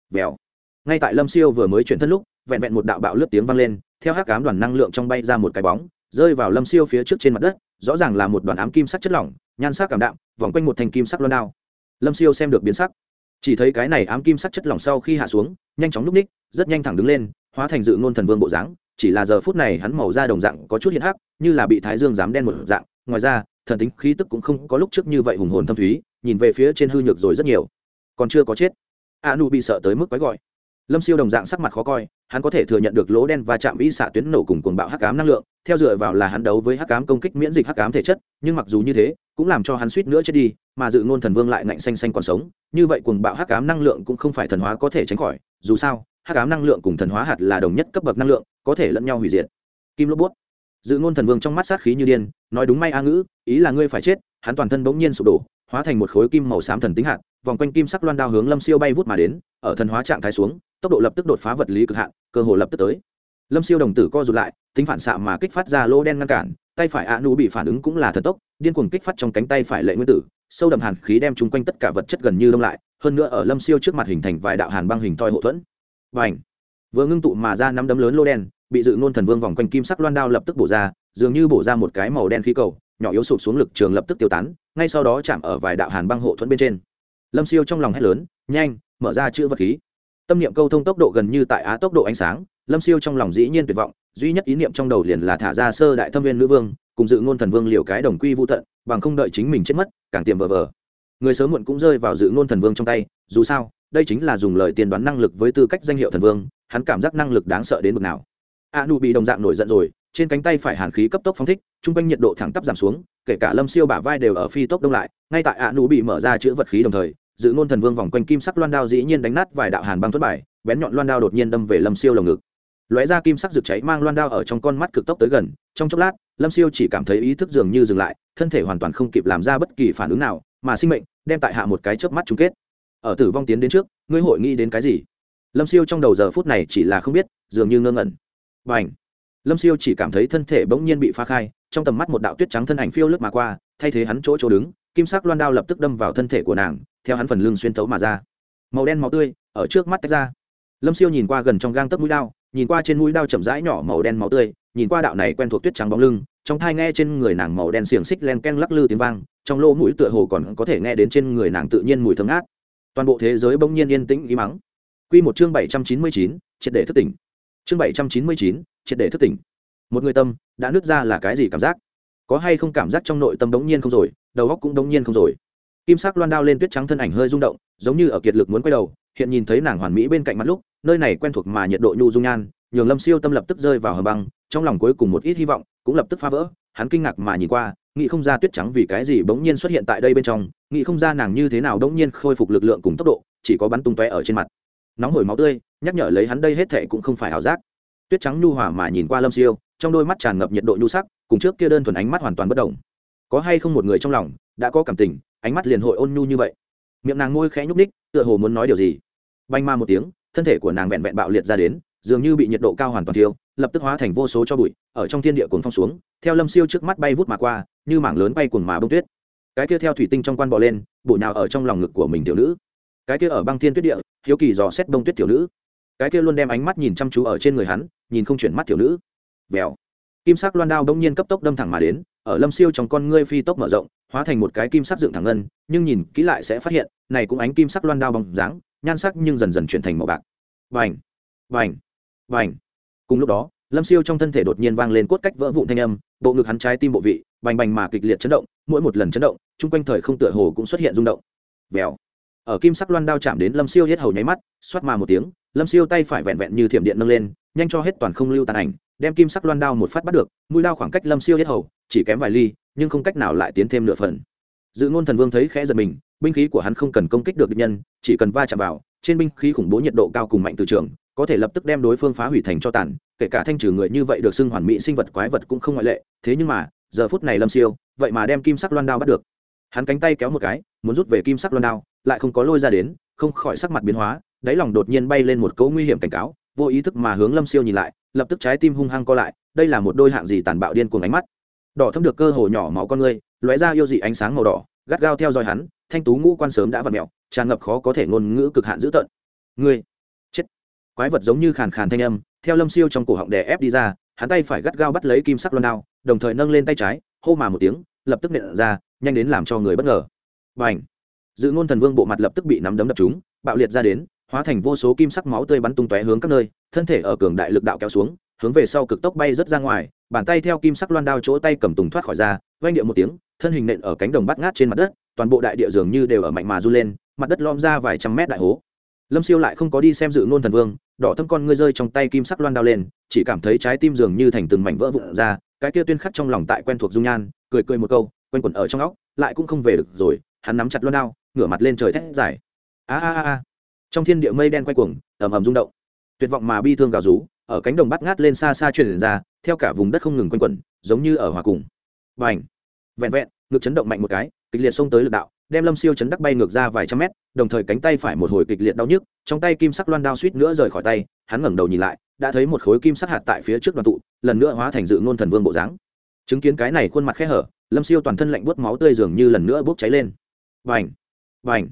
Vèo. Ngay tại lâm siêu vừa mới chuyển thân lúc, vẹn vẹn một đạo bạo lướt tiếng vang lên, theo hắc cám đoàn năng lượng trong bay ra một cái bóng, rơi vào lâm siêu phía trước trên mặt đất, rõ ràng là một đoàn ám kim sắc chất lỏng, nhan sắc cảm đạm, vòng quanh một thanh kim sắc loan đao. Lâm siêu xem được biến sắc. Chỉ thấy cái này ám kim sắc chất lỏng sau khi hạ xuống, nhanh chóng núp ních, rất nhanh thẳng đứng lên, hóa thành dự ngôn thần vương bộ dáng, chỉ là giờ phút này hắn màu da đồng dạng có chút hiện hắc, như là bị thái dương dám đen một dạng. Ngoài ra thần tính khí tức cũng không có lúc trước như vậy hùng hồn thâm thúy, nhìn về phía trên hư nhược rồi rất nhiều. Còn chưa có chết. A nu bị sợ tới mức quái gọi. Lâm siêu đồng dạng sắc mặt khó coi, hắn có thể thừa nhận được lỗ đen và chạm y xạ tuyến nổ cùng cuồng bạo hắc ám năng lượng, theo dựa vào là hắn đấu với hắc ám công kích miễn dịch hắc ám thể chất, nhưng mặc dù như thế, cũng làm cho hắn suýt nữa chết đi, mà dự ngôn thần vương lại ngạnh xanh xanh còn sống, như vậy cuồng bạo hắc ám năng lượng cũng không phải thần hóa có thể tránh khỏi, dù sao, hắc ám năng lượng cùng thần hóa hạt là đồng nhất cấp bậc năng lượng, có thể lẫn nhau hủy diệt. Kim lốp bút dự ngôn thần vương trong mắt sát khí như điên, nói đúng may a ngữ, ý là ngươi phải chết, hắn toàn thân bỗng nhiên sụp đổ, hóa thành một khối kim màu xám thần tính hạt, vòng quanh kim sắc loan đao hướng lâm siêu bay vút mà đến, ở thần hóa trạng thái xuống, tốc độ lập tức đột phá vật lý cực hạn, cơ hồ lập tức tới. Lâm siêu đồng tử co rụt lại, tính phản xạ mà kích phát ra lỗ đen ngăn cản, tay phải a nu bị phản ứng cũng là thần tốc, điên cuồng kích phát trong cánh tay phải lệ nguyên tử, sâu đậm hàn khí đem chung quanh tất cả vật chất gần như đông lại, hơn nữa ở lâm siêu trước mặt hình thành vài đạo hàn băng hình thoi hậu thuẫn. Và ảnh vừa ngưng tụ mà ra năm đấm lớn lô đen bị dự ngôn thần vương vòng quanh kim sắc loan đao lập tức bổ ra, dường như bổ ra một cái màu đen khí cầu, nhỏ yếu sụp xuống lực trường lập tức tiêu tán, ngay sau đó chạm ở vài đạo hàn băng hộ thuẫn bên trên. Lâm siêu trong lòng hét lớn, nhanh, mở ra chữ vật khí. Tâm niệm câu thông tốc độ gần như tại á tốc độ ánh sáng, lâm siêu trong lòng dĩ nhiên tuyệt vọng, duy nhất ý niệm trong đầu liền là thả ra sơ đại thâm viên nữ vương, cùng dự ngôn thần vương liều cái đồng quy vũ tận, bằng không đợi chính mình chết mất, càng tiềm vờ vờ. Người sớm muộn cũng rơi vào dự ngôn thần vương trong tay, dù sao, đây chính là dùng lời tiên đoán năng lực với tư cách danh hiệu thần vương, hắn cảm giác năng lực đáng sợ đến mực nào a nu bị đồng dạng nổi giận rồi, trên cánh tay phải hàn khí cấp tốc phóng thích, chung quanh nhiệt độ thẳng tắp giảm xuống, kể cả lâm siêu bả vai đều ở phi tốc đông lại, ngay tại a nu bị mở ra chữ vật khí đồng thời, dự ngôn thần vương vòng quanh kim sắc loan đao dĩ nhiên đánh nát vài đạo hàn băng thất bài, bén nhọn loan đao đột nhiên đâm về lâm siêu lồng ngực. Lóe ra kim sắc rực cháy mang loan đao ở trong con mắt cực tốc tới gần, trong chốc lát, lâm siêu chỉ cảm thấy ý thức dường như dừng lại, thân thể hoàn toàn không kịp làm ra bất kỳ phản ứng nào, mà sinh mệnh đem tại hạ một cái chớp mắt chung kết. Ở tử vong tiến đến trước, ngươi hội nghĩ đến cái gì? Lâm siêu trong đầu giờ phút này chỉ là không biết, dường như ngơ ngẩn và ảnh. Lâm siêu chỉ cảm thấy thân thể bỗng nhiên bị phá khai, trong tầm mắt một đạo tuyết trắng thân ảnh phiêu lướt mà qua, thay thế hắn chỗ chỗ đứng, kim sắc loan đao lập tức đâm vào thân thể của nàng, theo hắn phần lưng xuyên tấu mà ra. Màu đen màu tươi ở trước mắt tách ra. Lâm siêu nhìn qua gần trong gang tấc mũi đao, nhìn qua trên mũi đao chậm rãi nhỏ màu đen máu tươi, nhìn qua đạo này quen thuộc tuyết trắng bóng lưng, trong thai nghe trên người nàng màu đen xiềng xích len ken lắc lư tiếng vang, trong lỗ mũi tựa hồ còn có thể nghe đến trên người nàng tự nhiên mùi thơm ngát. Toàn bộ thế giới bỗng nhiên yên tĩnh ý mắng q một chương bảy trăm chín mươi chín, triệt để thất tỉnh chương bảy trăm chín mươi chín, triệt để thức tỉnh. Một người tâm, đã nứt ra là cái gì cảm giác? Có hay không cảm giác trong nội tâm đống nhiên không rồi, đầu óc cũng đống nhiên không rồi? Kim sắc loan đao lên tuyết trắng thân ảnh hơi rung động, giống như ở kiệt lực muốn quay đầu, hiện nhìn thấy nàng hoàn mỹ bên cạnh mặt lúc, nơi này quen thuộc mà nhiệt độ nhu dung nhan, nhường lâm siêu tâm lập tức rơi vào hầm băng, trong lòng cuối cùng một ít hy vọng, cũng lập tức phá vỡ, hắn kinh ngạc mà nhìn qua, nghĩ không ra tuyết trắng vì cái gì bỗng nhiên xuất hiện tại đây bên trong, nghĩ không ra nàng như thế nào bỗng nhiên khôi phục lực lượng cùng tốc độ, chỉ có bắn tung tóe ở trên mặt. Nóng hổi máu tươi nhắc nhở lấy hắn đây hết thệ cũng không phải ảo giác. Tuyết trắng nhu hòa mà nhìn qua lâm siêu, trong đôi mắt tràn ngập nhiệt độ nhu sắc, cùng trước kia đơn thuần ánh mắt hoàn toàn bất động có hay không một người trong lòng, đã có cảm tình, ánh mắt liền hội ôn nhu như vậy? Miệng nàng môi khẽ nhúc ních tựa hồ muốn nói điều gì? Banh ma một tiếng, thân thể của nàng vẹn vẹn bạo liệt ra đến, dường như bị nhiệt độ cao hoàn toàn thiêu, lập tức hóa thành vô số cho bụi, ở trong thiên địa cuồng phong xuống, theo lâm siêu trước mắt bay vút mà qua, như mảng lớn bay cuồng mà bông tuyết. Cái kia theo thủy tinh trong quan bò lên, bổ nào ở trong lòng ngực của mình tiểu nữ. Cái kia ở băng thiên tuyết địa, hiếu kỳ dò xét bông tuyết tiểu nữ cái kia luôn đem ánh mắt nhìn chăm chú ở trên người hắn, nhìn không chuyển mắt tiểu nữ. Vèo. Kim sắc loan đao đông nhiên cấp tốc đâm thẳng mà đến, ở lâm siêu trong con ngươi phi tốc mở rộng, hóa thành một cái kim sắc dựng thẳng ngân, nhưng nhìn kỹ lại sẽ phát hiện, này cũng ánh kim sắc loan đao bóng dáng, nhan sắc nhưng dần dần chuyển thành màu bạc. Vành vành vành cùng lúc đó, lâm siêu trong thân thể đột nhiên vang lên cốt cách vỡ vụn thanh âm, bộ ngực hắn trái tim bộ vị, bành bành mà kịch liệt chấn động, mỗi một lần chấn động, chung quanh thời không tựa hồ cũng xuất hiện rung động. Vèo ở kim sắc loan đao chạm đến lâm siêu hết hầu nháy mắt, xoát mà một tiếng, lâm siêu tay phải vẹn vẹn như thiểm điện nâng lên, nhanh cho hết toàn không lưu tàn ảnh, đem kim sắc loan đao một phát bắt được, mũi đao khoảng cách lâm siêu hết hầu, chỉ kém vài ly, nhưng không cách nào lại tiến thêm nửa phần. Dự ngôn thần vương thấy khẽ giật mình, binh khí của hắn không cần công kích được địch nhân, chỉ cần va chạm vào, trên binh khí khủng bố nhiệt độ cao cùng mạnh từ trường, có thể lập tức đem đối phương phá hủy thành cho tàn, kể cả thanh trừ người như vậy được xưng hoàn mỹ sinh vật quái vật cũng không ngoại lệ, thế nhưng mà, giờ phút này lâm siêu, vậy mà đem kim sắc loan đao bắt được hắn cánh tay kéo một cái, muốn rút về kim sắc loan đao, lại không có lôi ra đến, không khỏi sắc mặt biến hóa, đáy lòng đột nhiên bay lên một cấu nguy hiểm cảnh cáo, vô ý thức mà hướng lâm siêu nhìn lại, lập tức trái tim hung hăng co lại, đây là một đôi hạng gì tàn bạo điên cuồng ánh mắt. Đỏ thâm được cơ hồ nhỏ máu con ngươi lóe ra yêu dị ánh sáng màu đỏ, gắt gao theo dõi hắn, thanh tú ngũ quan sớm đã vặt mẹo tràn ngập khó có thể ngôn ngữ cực hạn dữ tợn. Ngươi, chết. Quái vật giống như khàn khàn thanh âm, theo lâm siêu trong cổ họng đè ép đi ra, hắn tay phải gắt gao bắt lấy kim sắc loan đao, đồng thời nâng lên tay trái, hô mà một tiếng lập tức nện ra, nhanh đến làm cho người bất ngờ. Và ảnh dự ngôn thần vương bộ mặt lập tức bị nắm đấm đập chúng bạo liệt ra đến, hóa thành vô số kim sắc máu tươi bắn tung tóe hướng các nơi, thân thể ở cường đại lực đạo kéo xuống, hướng về sau cực tốc bay rất ra ngoài, bàn tay theo kim sắc loan đao chỗ tay cầm tùng thoát khỏi ra, vang điệu một tiếng, thân hình nện ở cánh đồng bắt ngát trên mặt đất, toàn bộ đại địa dường như đều ở mạnh mà run lên, mặt đất lom ra vài trăm mét đại hố. Lâm siêu lại không có đi xem dự ngôn thần vương, đỏ thâm con ngươi rơi trong tay kim sắc loan đao lên, chỉ cảm thấy trái tim dường như thành từng mảnh vỡ vụn ra, cái kia tuyên khắc trong lòng tại quen thuộc dung nhan cười cười một câu, quanh quẩn ở trong óc, lại cũng không về được rồi, hắn nắm chặt loan đao, ngửa mặt lên trời thét dài. A a a trong thiên địa mây đen quay cuồng, ầm ầm rung động. Tuyệt vọng mà bi thương gào rú, ở cánh đồng bắt ngát lên xa xa truyền ra, theo cả vùng đất không ngừng quanh quẩn, giống như ở hòa cùng. B vẹn vẹn, ngực chấn động mạnh một cái, kịch liệt xông tới lực đạo, đem lâm siêu chấn đắc bay ngược ra vài trăm mét, đồng thời cánh tay phải một hồi kịch liệt đau nhức, trong tay kim sắc loan đao suýt nữa rời khỏi tay, hắn ngẩng đầu nhìn lại, đã thấy một khối kim sắc hạt tại phía trước đoàn tụ, lần nữa hóa thành dự ngôn thần vương bộ dáng chứng kiến cái này khuôn mặt khẽ hở, lâm siêu toàn thân lạnh buốt máu tươi dường như lần nữa bốc cháy lên. Vành vành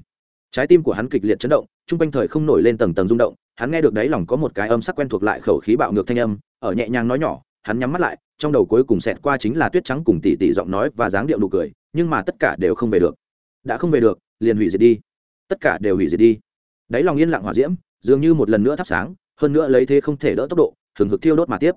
trái tim của hắn kịch liệt chấn động chung quanh thời không nổi lên tầng tầng rung động, hắn nghe được đáy lòng có một cái âm sắc quen thuộc lại khẩu khí bạo ngược thanh âm, ở nhẹ nhàng nói nhỏ, hắn nhắm mắt lại, trong đầu cuối cùng xẹt qua chính là tuyết trắng cùng tỉ tỉ giọng nói và dáng điệu nụ cười, nhưng mà tất cả đều không về được. Đã không về được, liền hủy diệt đi. Tất cả đều hủy diệt đi. Đáy lòng yên lặng hỏa diễm, dường như một lần nữa thắp sáng, hơn nữa lấy thế không thể đỡ tốc độ, hừng hực thiêu đốt mà tiếp.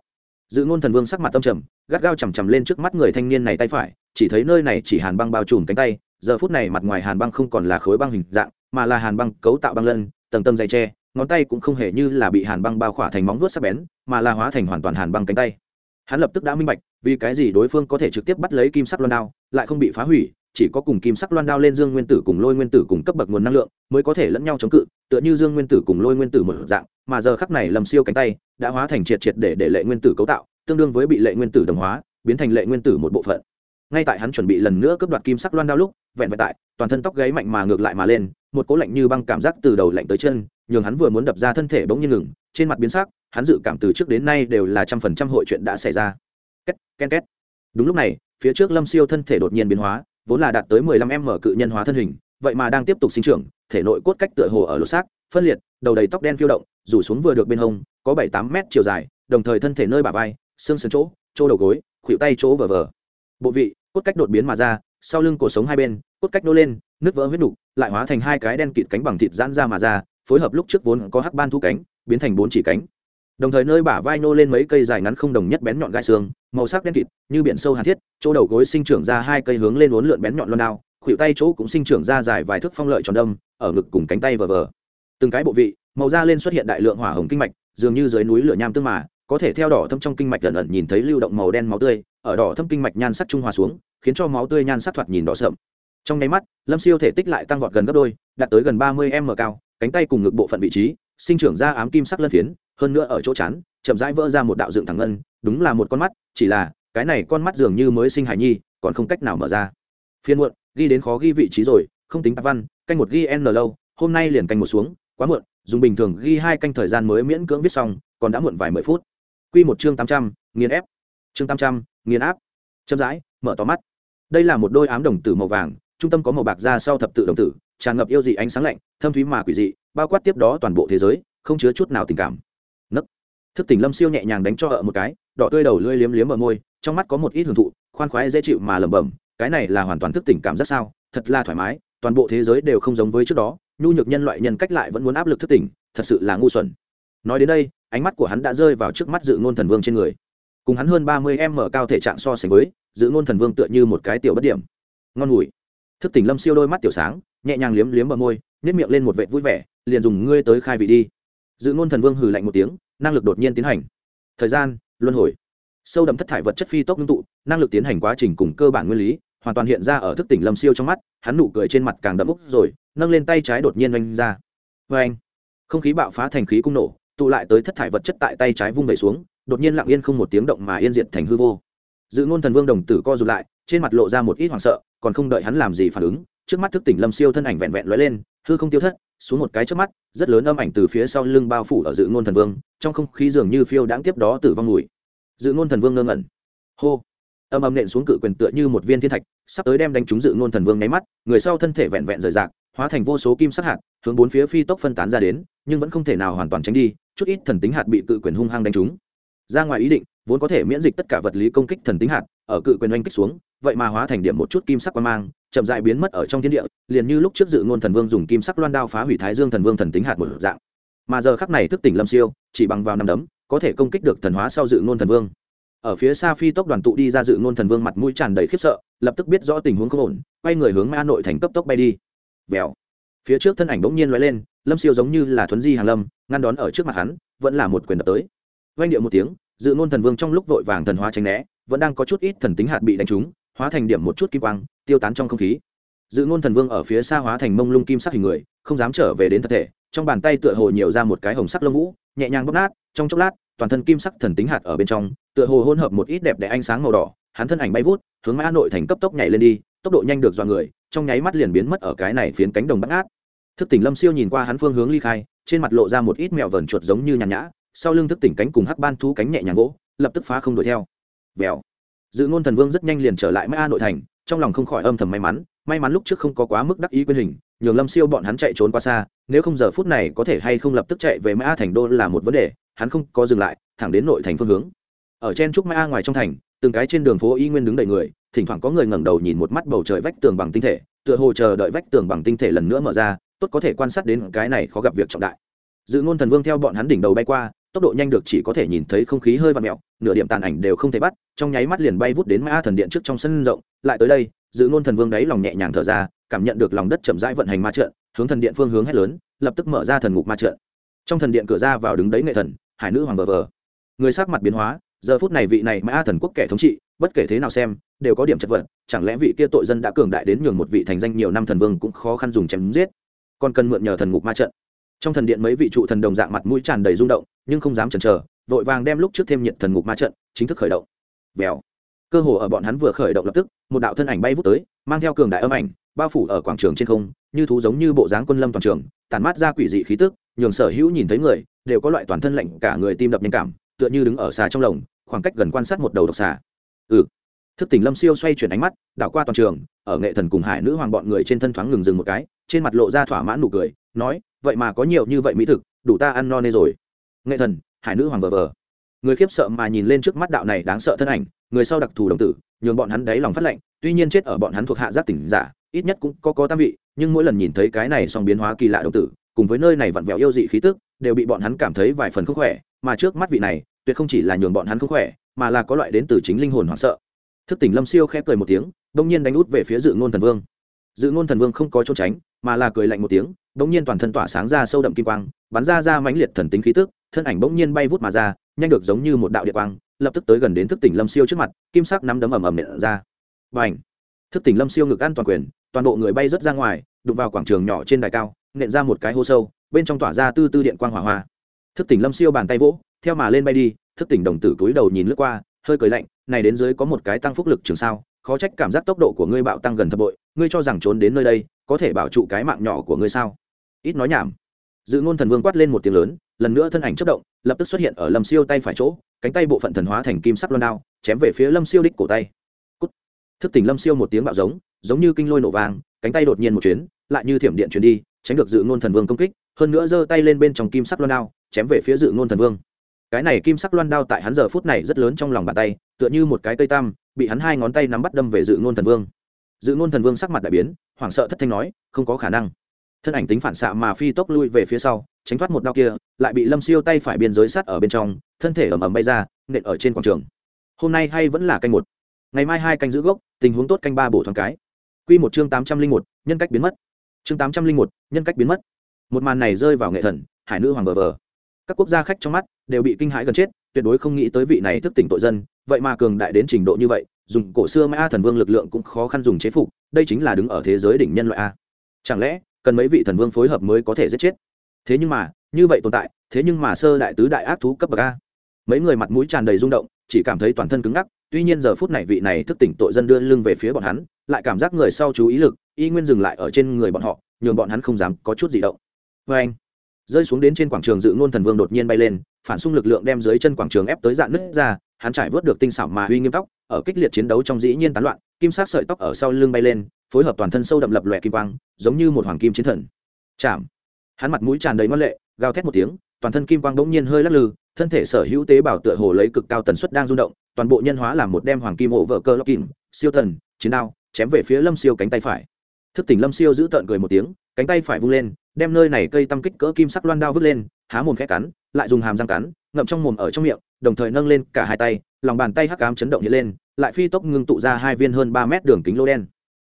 Dự ngôn thần vương sắc mặt tâm trầm gắt gao chằm chằm lên trước mắt người thanh niên này tay phải, chỉ thấy nơi này chỉ hàn băng bao trùm cánh tay, giờ phút này mặt ngoài hàn băng không còn là khối băng hình dạng, mà là hàn băng cấu tạo băng lân, tầng tầng dày tre, ngón tay cũng không hề như là bị hàn băng bao khỏa thành móng vuốt sắc bén, mà là hóa thành hoàn toàn hàn băng cánh tay. Hắn lập tức đã minh bạch, vì cái gì đối phương có thể trực tiếp bắt lấy kim sắc loan đao, lại không bị phá hủy, chỉ có cùng kim sắc loan đao lên dương nguyên tử cùng lôi nguyên tử cùng cấp bậc nguồn năng lượng, mới có thể lẫn nhau chống cự, tựa như dương nguyên tử cùng lôi nguyên tử một dạng, mà giờ khắc này lầm siêu cánh tay đã hóa thành triệt triệt để để lệ nguyên tử cấu tạo tương đương với bị lệ nguyên tử đồng hóa, biến thành lệ nguyên tử một bộ phận. Ngay tại hắn chuẩn bị lần nữa cướp đoạt kim sắc loan đao lúc, vẹn vẹn tại, toàn thân tóc gáy mạnh mà ngược lại mà lên, một cố lạnh như băng cảm giác từ đầu lạnh tới chân, nhường hắn vừa muốn đập ra thân thể bỗng nhiên ngừng, trên mặt biến sắc, hắn dự cảm từ trước đến nay đều là trăm phần trăm hội chuyện đã xảy ra. Két ken két. Đúng lúc này, phía trước lâm siêu thân thể đột nhiên biến hóa, vốn là đạt tới mười lăm m cự nhân hóa thân hình, vậy mà đang tiếp tục sinh trưởng, thể nội cốt cách tựa hồ ở lột xác, phân liệt, đầu đầy tóc đen phiêu động, rủ xuống vừa được bên hông, có bảy tám mét chiều dài, đồng thời thân thể nơi bả vai xương sườn chỗ chỗ đầu gối, khuỷu tay chỗ vờ vờ. Bộ vị, cốt cách đột biến mà ra, sau lưng cổ sống hai bên, cốt cách nô lên nước vỡ huyết nục, lại hóa thành hai cái đen kịt cánh bằng thịt giãn ra mà ra, phối hợp lúc trước vốn có hắc ban thu cánh, biến thành bốn chỉ cánh. Đồng thời nơi bả vai nô lên mấy cây dài ngắn không đồng nhất bén nhọn gai xương, màu sắc đen kịt, như biển sâu hàn thiết, chỗ đầu gối sinh trưởng ra hai cây hướng lên uốn lượn bén nhọn loan đao, khuỷu tay chỗ cũng sinh trưởng ra dài vài thước phong lợi tròn đâm, ở ngực cùng cánh tay vờ vờ. Từng cái bộ vị, màu da lên xuất hiện đại lượng hỏa hồng kinh mạch, dường như dưới núi lửa nham tương mà có thể theo đỏ thâm trong kinh mạch ẩn ẩn nhìn thấy lưu động màu đen máu tươi, ở đỏ thâm kinh mạch nhan sắc trung hòa xuống, khiến cho máu tươi nhan sắc thoạt nhìn đỏ sậm. Trong nháy mắt, lâm siêu thể tích lại tăng vọt gần gấp đôi, đạt tới gần ba mươi m cao, cánh tay cùng ngực bộ phận vị trí, sinh trưởng ra ám kim sắc lân phiến, hơn nữa ở chỗ chán, chậm rãi vỡ ra một đạo dựng thẳng ngân, đúng là một con mắt, chỉ là, cái này con mắt dường như mới sinh hải nhi, còn không cách nào mở ra. Phiên muộn, ghi đến khó ghi vị trí rồi, không tính tạp văn, canh một ghi n lâu, hôm nay liền canh một xuống, quá muộn, dùng bình thường ghi hai canh thời gian mới miễn cưỡng viết xong, còn đã muộn vài mười phút. Quy một chương tám trăm, nghiền ép. Chương tám trăm, nghiền áp. Chậm rãi, mở to mắt. Đây là một đôi ám đồng tử màu vàng, trung tâm có màu bạc ra sau thập tự đồng tử, tràn ngập yêu dị ánh sáng lạnh, thâm thúy mà quỷ dị, bao quát tiếp đó toàn bộ thế giới, không chứa chút nào tình cảm. Nấc. Thức tỉnh lâm siêu nhẹ nhàng đánh cho ợ một cái, đỏ tươi đầu lưỡi liếm liếm ở môi, trong mắt có một ít hưởng thụ, khoan khoái dễ chịu mà lẩm bẩm, cái này là hoàn toàn thức tỉnh cảm giác sao, thật là thoải mái, toàn bộ thế giới đều không giống với trước đó, nhu nhược nhân loại nhân cách lại vẫn muốn áp lực thức tỉnh, thật sự là ngu xuẩn nói đến đây, ánh mắt của hắn đã rơi vào trước mắt dự ngôn thần vương trên người. Cùng hắn hơn ba mươi em mở cao thể trạng so sánh với, dự ngôn thần vương tựa như một cái tiểu bất điểm. Ngon ngủi. Thức tỉnh lâm siêu đôi mắt tiểu sáng, nhẹ nhàng liếm liếm bờ môi nếp miệng lên một vệ vui vẻ, liền dùng ngươi tới khai vị đi. Dự ngôn thần vương hừ lạnh một tiếng, năng lực đột nhiên tiến hành. Thời gian, luân hồi. Sâu đậm thất thải vật chất phi tốc ngưng tụ, năng lực tiến hành quá trình cùng cơ bản nguyên lý, hoàn toàn hiện ra ở thức tỉnh lâm siêu trong mắt, hắn nụ cười trên mặt càng đậm úc rồi, nâng lên tay trái đột nhiên oanh ra. Vê anh không khí bạo phá thành khí cung nổ tụ lại tới thất thải vật chất tại tay trái vung vẩy xuống, đột nhiên lặng yên không một tiếng động mà yên diệt thành hư vô. Dự ngôn thần vương đồng tử co rụt lại, trên mặt lộ ra một ít hoảng sợ, còn không đợi hắn làm gì phản ứng, trước mắt thức tỉnh lâm siêu thân ảnh vẹn vẹn lóe lên, hư không tiêu thất, xuống một cái trước mắt, rất lớn âm ảnh từ phía sau lưng bao phủ ở dự ngôn thần vương, trong không khí dường như phiêu đáng tiếp đó tử vong mùi. Dự ngôn thần vương ngơ ngẩn. Hô. Âm âm nện xuống cự quyền tựa như một viên thiên thạch, sắp tới đem đánh trúng dự ngôn thần vương nháy mắt, người sau thân thể vẹn vẹn rời rạc, hóa thành vô số kim sắc hạt, hướng bốn phía phi tốc phân tán ra đến, nhưng vẫn không thể nào hoàn toàn tránh đi chút ít thần tính hạt bị cự quyền hung hăng đánh trúng. Ra ngoài ý định, vốn có thể miễn dịch tất cả vật lý công kích thần tính hạt, ở cự quyền oanh kích xuống, vậy mà hóa thành điểm một chút kim sắc quan mang, chậm dại biến mất ở trong thiên địa, liền như lúc trước dự ngôn thần vương dùng kim sắc loan đao phá hủy thái dương thần vương thần tính hạt một dạng. Mà giờ khắc này thức tỉnh lâm siêu, chỉ bằng vào năm đấm, có thể công kích được thần hóa sau dự ngôn thần vương. Ở phía xa phi tốc đoàn tụ đi ra dự ngôn thần vương mặt mũi tràn đầy khiếp sợ, lập tức biết rõ tình huống không ổn, quay người hướng ma nội thành cấp tốc bay đi. Vèo. Phía trước thân ảnh bỗng nhiên lóe lên lâm siêu giống như là thuấn di hàng lâm, ngăn đón ở trước mặt hắn, vẫn là một quyền đập tới. Oanh điệu một tiếng, dự ngôn thần vương trong lúc vội vàng thần hóa tránh né, vẫn đang có chút ít thần tính hạt bị đánh trúng, hóa thành điểm một chút kim quang, tiêu tán trong không khí. Dự ngôn thần vương ở phía xa hóa thành mông lung kim sắc hình người, không dám trở về đến thật thể, trong bàn tay tựa hồ nhiều ra một cái hồng sắc lông vũ, nhẹ nhàng bóp nát, trong chốc lát, toàn thân kim sắc thần tính hạt ở bên trong, tựa hồ hỗn hợp một ít đẹp đẽ ánh sáng màu đỏ, hắn thân ảnh bay vút, hướng mã nội thành cấp tốc nhảy lên đi, tốc độ nhanh được dọa người, trong nháy mắt liền biến mất ở cái này phiến cánh đồng bắt ngát thức tỉnh lâm siêu nhìn qua hắn phương hướng ly khai, trên mặt lộ ra một ít mẹo vờn chuột giống như nhàn nhã, sau lưng thức tỉnh cánh cùng hắc ban thú cánh nhẹ nhàng gỗ lập tức phá không đuổi theo. Vèo. Dự ngôn thần vương rất nhanh liền trở lại mã nội thành, trong lòng không khỏi âm thầm may mắn may mắn lúc trước không có quá mức đắc ý quyền hình, nhường lâm siêu bọn hắn chạy trốn qua xa, nếu không giờ phút này có thể hay không lập tức chạy về mã thành đô là một vấn đề, hắn không có dừng lại, thẳng đến nội thành phương hướng. Ở trên trúc mã ngoài trong thành, từng cái trên đường phố y nguyên đứng đầy người, thỉnh thoảng có người ngẩng đầu nhìn một mắt bầu trời vách tường bằng tinh thể, tựa hồ chờ đợi vách tường bằng tinh thể lần nữa mở ra tốt có thể quan sát đến cái này khó gặp việc trọng đại. Dự ngôn thần vương theo bọn hắn đỉnh đầu bay qua, tốc độ nhanh được chỉ có thể nhìn thấy không khí hơi vặn mẹo, nửa điểm tàn ảnh đều không thể bắt, trong nháy mắt liền bay vút đến mã thần điện trước trong sân rộng. Lại tới đây, dự ngôn thần vương đáy lòng nhẹ nhàng thở ra, cảm nhận được lòng đất chậm rãi vận hành ma trận, hướng thần điện phương hướng hét lớn, lập tức mở ra thần ngục ma trận. Trong thần điện cửa ra vào đứng đấy nghệ thần, hải nữ hoàng vờ vờ. Người sắc mặt biến hóa, giờ phút này vị này mã thần quốc kẻ thống trị, bất kể thế nào xem, đều có điểm chất vật, chẳng lẽ vị kia tội dân đã cường đại đến nhường một vị thành danh nhiều năm thần vương cũng khó khăn dùng chém giết? Còn cần mượn nhờ thần ngục ma trận. Trong thần điện mấy vị trụ thần đồng dạng mặt mũi tràn đầy rung động, nhưng không dám chần chờ, vội vàng đem lúc trước thêm nhiệt thần ngục ma trận chính thức khởi động. Vèo. Cơ hồ ở bọn hắn vừa khởi động lập tức, một đạo thân ảnh bay vút tới, mang theo cường đại âm ảnh, bao phủ ở quảng trường trên không, như thú giống như bộ dáng quân lâm toàn trường tàn mát ra quỷ dị khí tức, nhường sở hữu nhìn thấy người, đều có loại toàn thân lạnh cả người tim đập nhanh cảm, tựa như đứng ở xà trong lồng, khoảng cách gần quan sát một đầu độc xà. Ừ thức tỉnh lâm siêu xoay chuyển ánh mắt, đảo qua toàn trường, ở nghệ thần cùng hải nữ hoàng bọn người trên thân thoáng ngừng dừng một cái, trên mặt lộ ra thỏa mãn nụ cười, nói, vậy mà có nhiều như vậy mỹ thực, đủ ta ăn no nê rồi. Nghệ thần, hải nữ hoàng vờ vờ. Người khiếp sợ mà nhìn lên trước mắt đạo này đáng sợ thân ảnh, người sau đặc thù đồng tử, nhường bọn hắn đáy lòng phát lệnh tuy nhiên chết ở bọn hắn thuộc hạ giác tỉnh giả, ít nhất cũng có có tam vị, nhưng mỗi lần nhìn thấy cái này song biến hóa kỳ lạ đồng tử, cùng với nơi này vặn vẹo yêu dị khí tức, đều bị bọn hắn cảm thấy vài phần không khỏe, mà trước mắt vị này, tuyệt không chỉ là nhường bọn hắn không khỏe, mà là có loại đến từ chính linh hồn hoảng sợ thức tỉnh lâm siêu khẽ cười một tiếng bỗng nhiên đánh út về phía dự ngôn thần vương. Dự ngôn thần vương không có trốn tránh, mà là cười lạnh một tiếng bỗng nhiên toàn thân tỏa sáng ra sâu đậm kim quang, bắn ra ra mãnh liệt thần tính khí tức, thân ảnh bỗng nhiên bay vút mà ra, nhanh được giống như một đạo địa quang, lập tức tới gần đến thức tỉnh lâm siêu trước mặt, kim sắc nắm đấm ầm ầm nện ra. Và ảnh thức tỉnh lâm siêu ngực ăn toàn quyền, toàn bộ người bay rớt ra ngoài, đụng vào quảng trường nhỏ trên đài cao, nện ra một cái hô sâu, bên trong tỏa ra tư tư điện quang hỏa hoa. Thức tỉnh lâm siêu bàn tay vỗ, theo mà lên bay đi, thức tỉnh đồng tử túi đầu nhìn lướt qua, hơi cười lạnh này đến dưới có một cái tăng phúc lực trường sao, khó trách cảm giác tốc độ của ngươi bạo tăng gần thập bội, ngươi cho rằng trốn đến nơi đây, có thể bảo trụ cái mạng nhỏ của ngươi sao? Ít nói nhảm. Dự ngôn thần vương quát lên một tiếng lớn, lần nữa thân ảnh chất động, lập tức xuất hiện ở lâm siêu tay phải chỗ, cánh tay bộ phận thần hóa thành kim sắc loan đao, chém về phía lâm siêu đích cổ tay. Cút. thức tỉnh lâm siêu một tiếng bạo giống giống như kinh lôi nổ vàng cánh tay đột nhiên một chuyến, lại như thiểm điện chuyển đi, tránh được dự ngôn thần vương công kích, hơn nữa giơ tay lên bên trong kim sắc loan đao, chém về phía dự ngôn thần vương cái này kim sắc loan đao tại hắn giờ phút này rất lớn trong lòng bàn tay, tựa như một cái cây tam, bị hắn hai ngón tay nắm bắt đâm về dự ngôn thần vương. Dự ngôn thần vương sắc mặt đại biến, hoảng sợ thất thanh nói, không có khả năng. Thân ảnh tính phản xạ mà phi tốc lui về phía sau, tránh thoát một đao kia, lại bị lâm siêu tay phải biên giới sắt ở bên trong, thân thể ầm ầm bay ra, nện ở trên quảng trường. Hôm nay hay vẫn là canh một. Ngày mai hai canh giữ gốc, tình huống tốt canh ba bổ thoáng cái. Q một chương tám trăm linh một, nhân cách biến mất. Chương tám trăm linh một, nhân cách biến mất. Một màn này rơi vào nghệ thần, hải nữ hoàng vờ vờ. Các quốc gia khách trong mắt đều bị kinh hãi gần chết, tuyệt đối không nghĩ tới vị này thức tỉnh tội dân, vậy mà cường đại đến trình độ như vậy, dùng cổ xưa mã thần vương lực lượng cũng khó khăn dùng chế phục, đây chính là đứng ở thế giới đỉnh nhân loại a. Chẳng lẽ, cần mấy vị thần vương phối hợp mới có thể giết chết? Thế nhưng mà, như vậy tồn tại, thế nhưng mà sơ đại tứ đại ác thú cấp bậc a. Mấy người mặt mũi tràn đầy rung động, chỉ cảm thấy toàn thân cứng ngắc, tuy nhiên giờ phút này vị này thức tỉnh tội dân đưa lưng về phía bọn hắn, lại cảm giác người sau chú ý lực, y nguyên dừng lại ở trên người bọn họ, nhường bọn hắn không dám có chút gì động. Vê anh rơi xuống đến trên quảng trường dự ngôn thần vương đột nhiên bay lên phản xung lực lượng đem dưới chân quảng trường ép tới dạn nứt ra, hắn trải vớt được tinh xảo mà uy nghiêm tóc, ở kích liệt chiến đấu trong dĩ nhiên tán loạn, kim sát sợi tóc ở sau lưng bay lên, phối hợp toàn thân sâu đậm lập lòe kim quang, giống như một hoàng kim chiến thần. Chạm! Hắn mặt mũi tràn đầy ngoan lệ, gào thét một tiếng, toàn thân kim quang bỗng nhiên hơi lắc lư, thân thể sở hữu tế bào tựa hồ lấy cực cao tần suất đang rung động, toàn bộ nhân hóa làm một đem hoàng kim ổ vợ cơ lóc kìm, siêu thần, chiến đao, chém về phía lâm siêu cánh tay phải. Thức tỉnh lâm siêu giữ tợn cười một tiếng, cánh tay phải vung lên, đem nơi này cây tăm kích cỡ kim sắc loan đao vứt lên há mồm khẽ cắn, lại dùng hàm răng cắn, ngậm trong mồm ở trong miệng, đồng thời nâng lên cả hai tay, lòng bàn tay hắc ám chấn động hiện lên, lại phi tốc ngưng tụ ra hai viên hơn ba mét đường kính lô đen.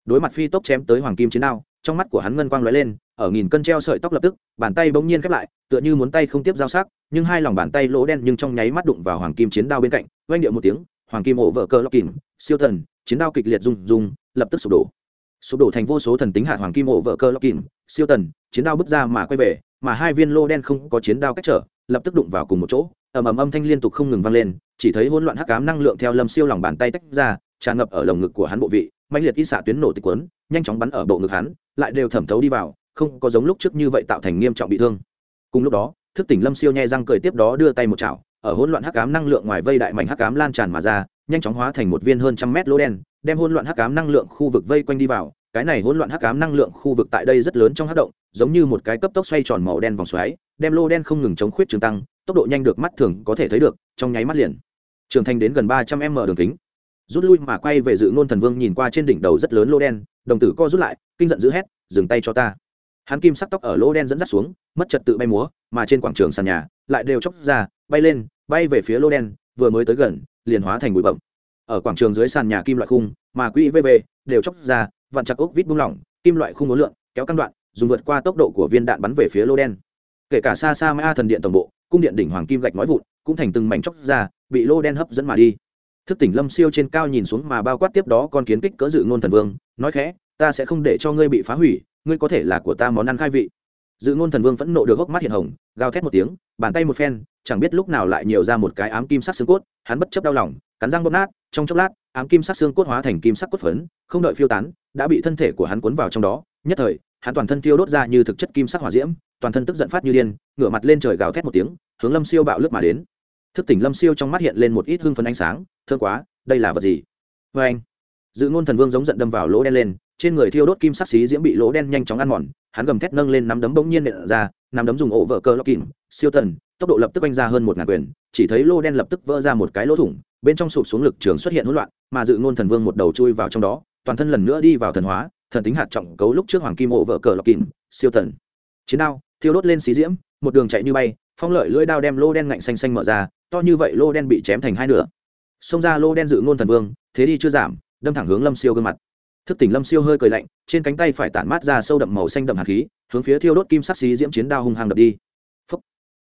Đối mặt phi tốc chém tới hoàng kim chiến đao, trong mắt của hắn ngân quang lóe lên, ở nghìn cân treo sợi tóc lập tức, bàn tay bỗng nhiên khép lại, tựa như muốn tay không tiếp giao sắc, nhưng hai lòng bàn tay lỗ đen nhưng trong nháy mắt đụng vào hoàng kim chiến đao bên cạnh, oanh điệu một tiếng, hoàng kim ổ vợ cơ lóc kìm, siêu thần, chiến đao kịch liệt rung rung, lập tức sụp đổ. Sụp đổ thành vô số thần tính hạt hoàng kim ổ vợ cơ lóc kìm, siêu tần chiến đao bước ra mà quay về mà hai viên lô đen không có chiến đao cách trở, lập tức đụng vào cùng một chỗ, ầm ầm âm thanh liên tục không ngừng vang lên, chỉ thấy hỗn loạn hắc ám năng lượng theo lâm siêu lòng bàn tay tách ra, tràn ngập ở lồng ngực của hắn bộ vị mạnh liệt y xạ tuyến nổ tịch quấn, nhanh chóng bắn ở bộ ngực hắn, lại đều thẩm thấu đi vào, không có giống lúc trước như vậy tạo thành nghiêm trọng bị thương. Cùng lúc đó, thức tỉnh lâm siêu nhai răng cười tiếp đó đưa tay một chảo, ở hỗn loạn hắc ám năng lượng ngoài vây đại mảnh hắc ám lan tràn mà ra, nhanh chóng hóa thành một viên hơn trăm mét lỗ đen, đem hỗn loạn hắc ám năng lượng khu vực vây quanh đi vào. Cái này hỗn loạn hắc ám năng lượng khu vực tại đây rất lớn trong hắc động giống như một cái cấp tốc xoay tròn màu đen vòng xoáy, đem lô đen không ngừng chống khuyết trường tăng, tốc độ nhanh được mắt thường có thể thấy được, trong nháy mắt liền, trưởng thành đến gần ba trăm m đường kính. Rút lui mà quay về dự ngôn thần vương nhìn qua trên đỉnh đầu rất lớn lô đen, đồng tử co rút lại, kinh giận d ữ hét, dừng tay cho ta. Hắn kim sắc tóc ở lô đen dẫn dắt xuống, mất trật tự bay múa, mà trên quảng trường sàn nhà lại đều chóc ra, bay lên, bay về phía lô đen, vừa mới tới gần, liền hóa thành bụi bậm ở quảng trường dưới sàn nhà kim loại khung, mà quỹ vv đều chóc ra vặn chặt ốc vít buông lỏng, kim loại khung ố lượng kéo căn đoạn dùng vượt qua tốc độ của viên đạn bắn về phía lô đen. Kể cả xa xa ma thần điện tổng bộ, cung điện đỉnh hoàng kim gạch nói vụn, cũng thành từng mảnh chóc ra, bị lô đen hấp dẫn mà đi. Thức tỉnh lâm siêu trên cao nhìn xuống mà bao quát tiếp đó con kiến kích cỡ dự ngôn thần vương, nói khẽ, ta sẽ không để cho ngươi bị phá hủy, ngươi có thể là của ta món ăn khai vị. Dự ngôn thần vương vẫn nộ được góc mắt hiện hồng, gào thét một tiếng, bàn tay một phen, chẳng biết lúc nào lại nhiều ra một cái ám kim sắc xương cốt, hắn bất chấp đau lòng, cắn răng bóp nát, trong chốc lát, ám kim sắc xương cốt hóa thành kim sắc cốt phấn, không đợi phiêu tán, đã bị thân thể của hắn cuốn vào trong đó, nhất thời hắn toàn thân tiêu đốt ra như thực chất kim sắc hỏa diễm, toàn thân tức giận phát như điên, ngửa mặt lên trời gào thét một tiếng, hướng lâm siêu bạo lướt mà đến. Thức tỉnh lâm siêu trong mắt hiện lên một ít hưng phấn ánh sáng thương quá, đây là vật gì? Vê anh, dự ngôn thần vương giống giận đâm vào lỗ đen lên, trên người thiêu đốt kim sắc xí diễm bị lỗ đen nhanh chóng ăn mòn, hắn gầm thét nâng lên nắm đấm bỗng nhiên nện ra, nắm đấm dùng ổ vợ cơ lóc kìm, siêu tần, tốc độ lập tức oanh ra hơn một ngàn quyền, chỉ thấy lô đen lập tức vỡ ra một cái lỗ thủng, bên trong sụp xuống lực trường xuất hiện hỗn loạn, mà dự ngôn thần vương một đầu chui vào trong đó, toàn thân lần nữa đi vào thần hóa thần tính hạt trọng cấu lúc trước hoàng kim ổ vợ cờ lọc kìm, siêu thần. Chiến đao, thiêu đốt lên xí diễm, một đường chạy như bay, phong lợi lưỡi đao đem lô đen ngạnh xanh xanh mở ra, to như vậy lô đen bị chém thành hai nửa. Xông ra lô đen dự ngôn thần vương, thế đi chưa giảm, đâm thẳng hướng lâm siêu gương mặt. Thức tỉnh lâm siêu hơi cười lạnh, trên cánh tay phải tản mát ra sâu đậm màu xanh đậm hạt khí, hướng phía thiêu đốt kim sắc xí diễm chiến đao hung hăng đập đi. Phúc.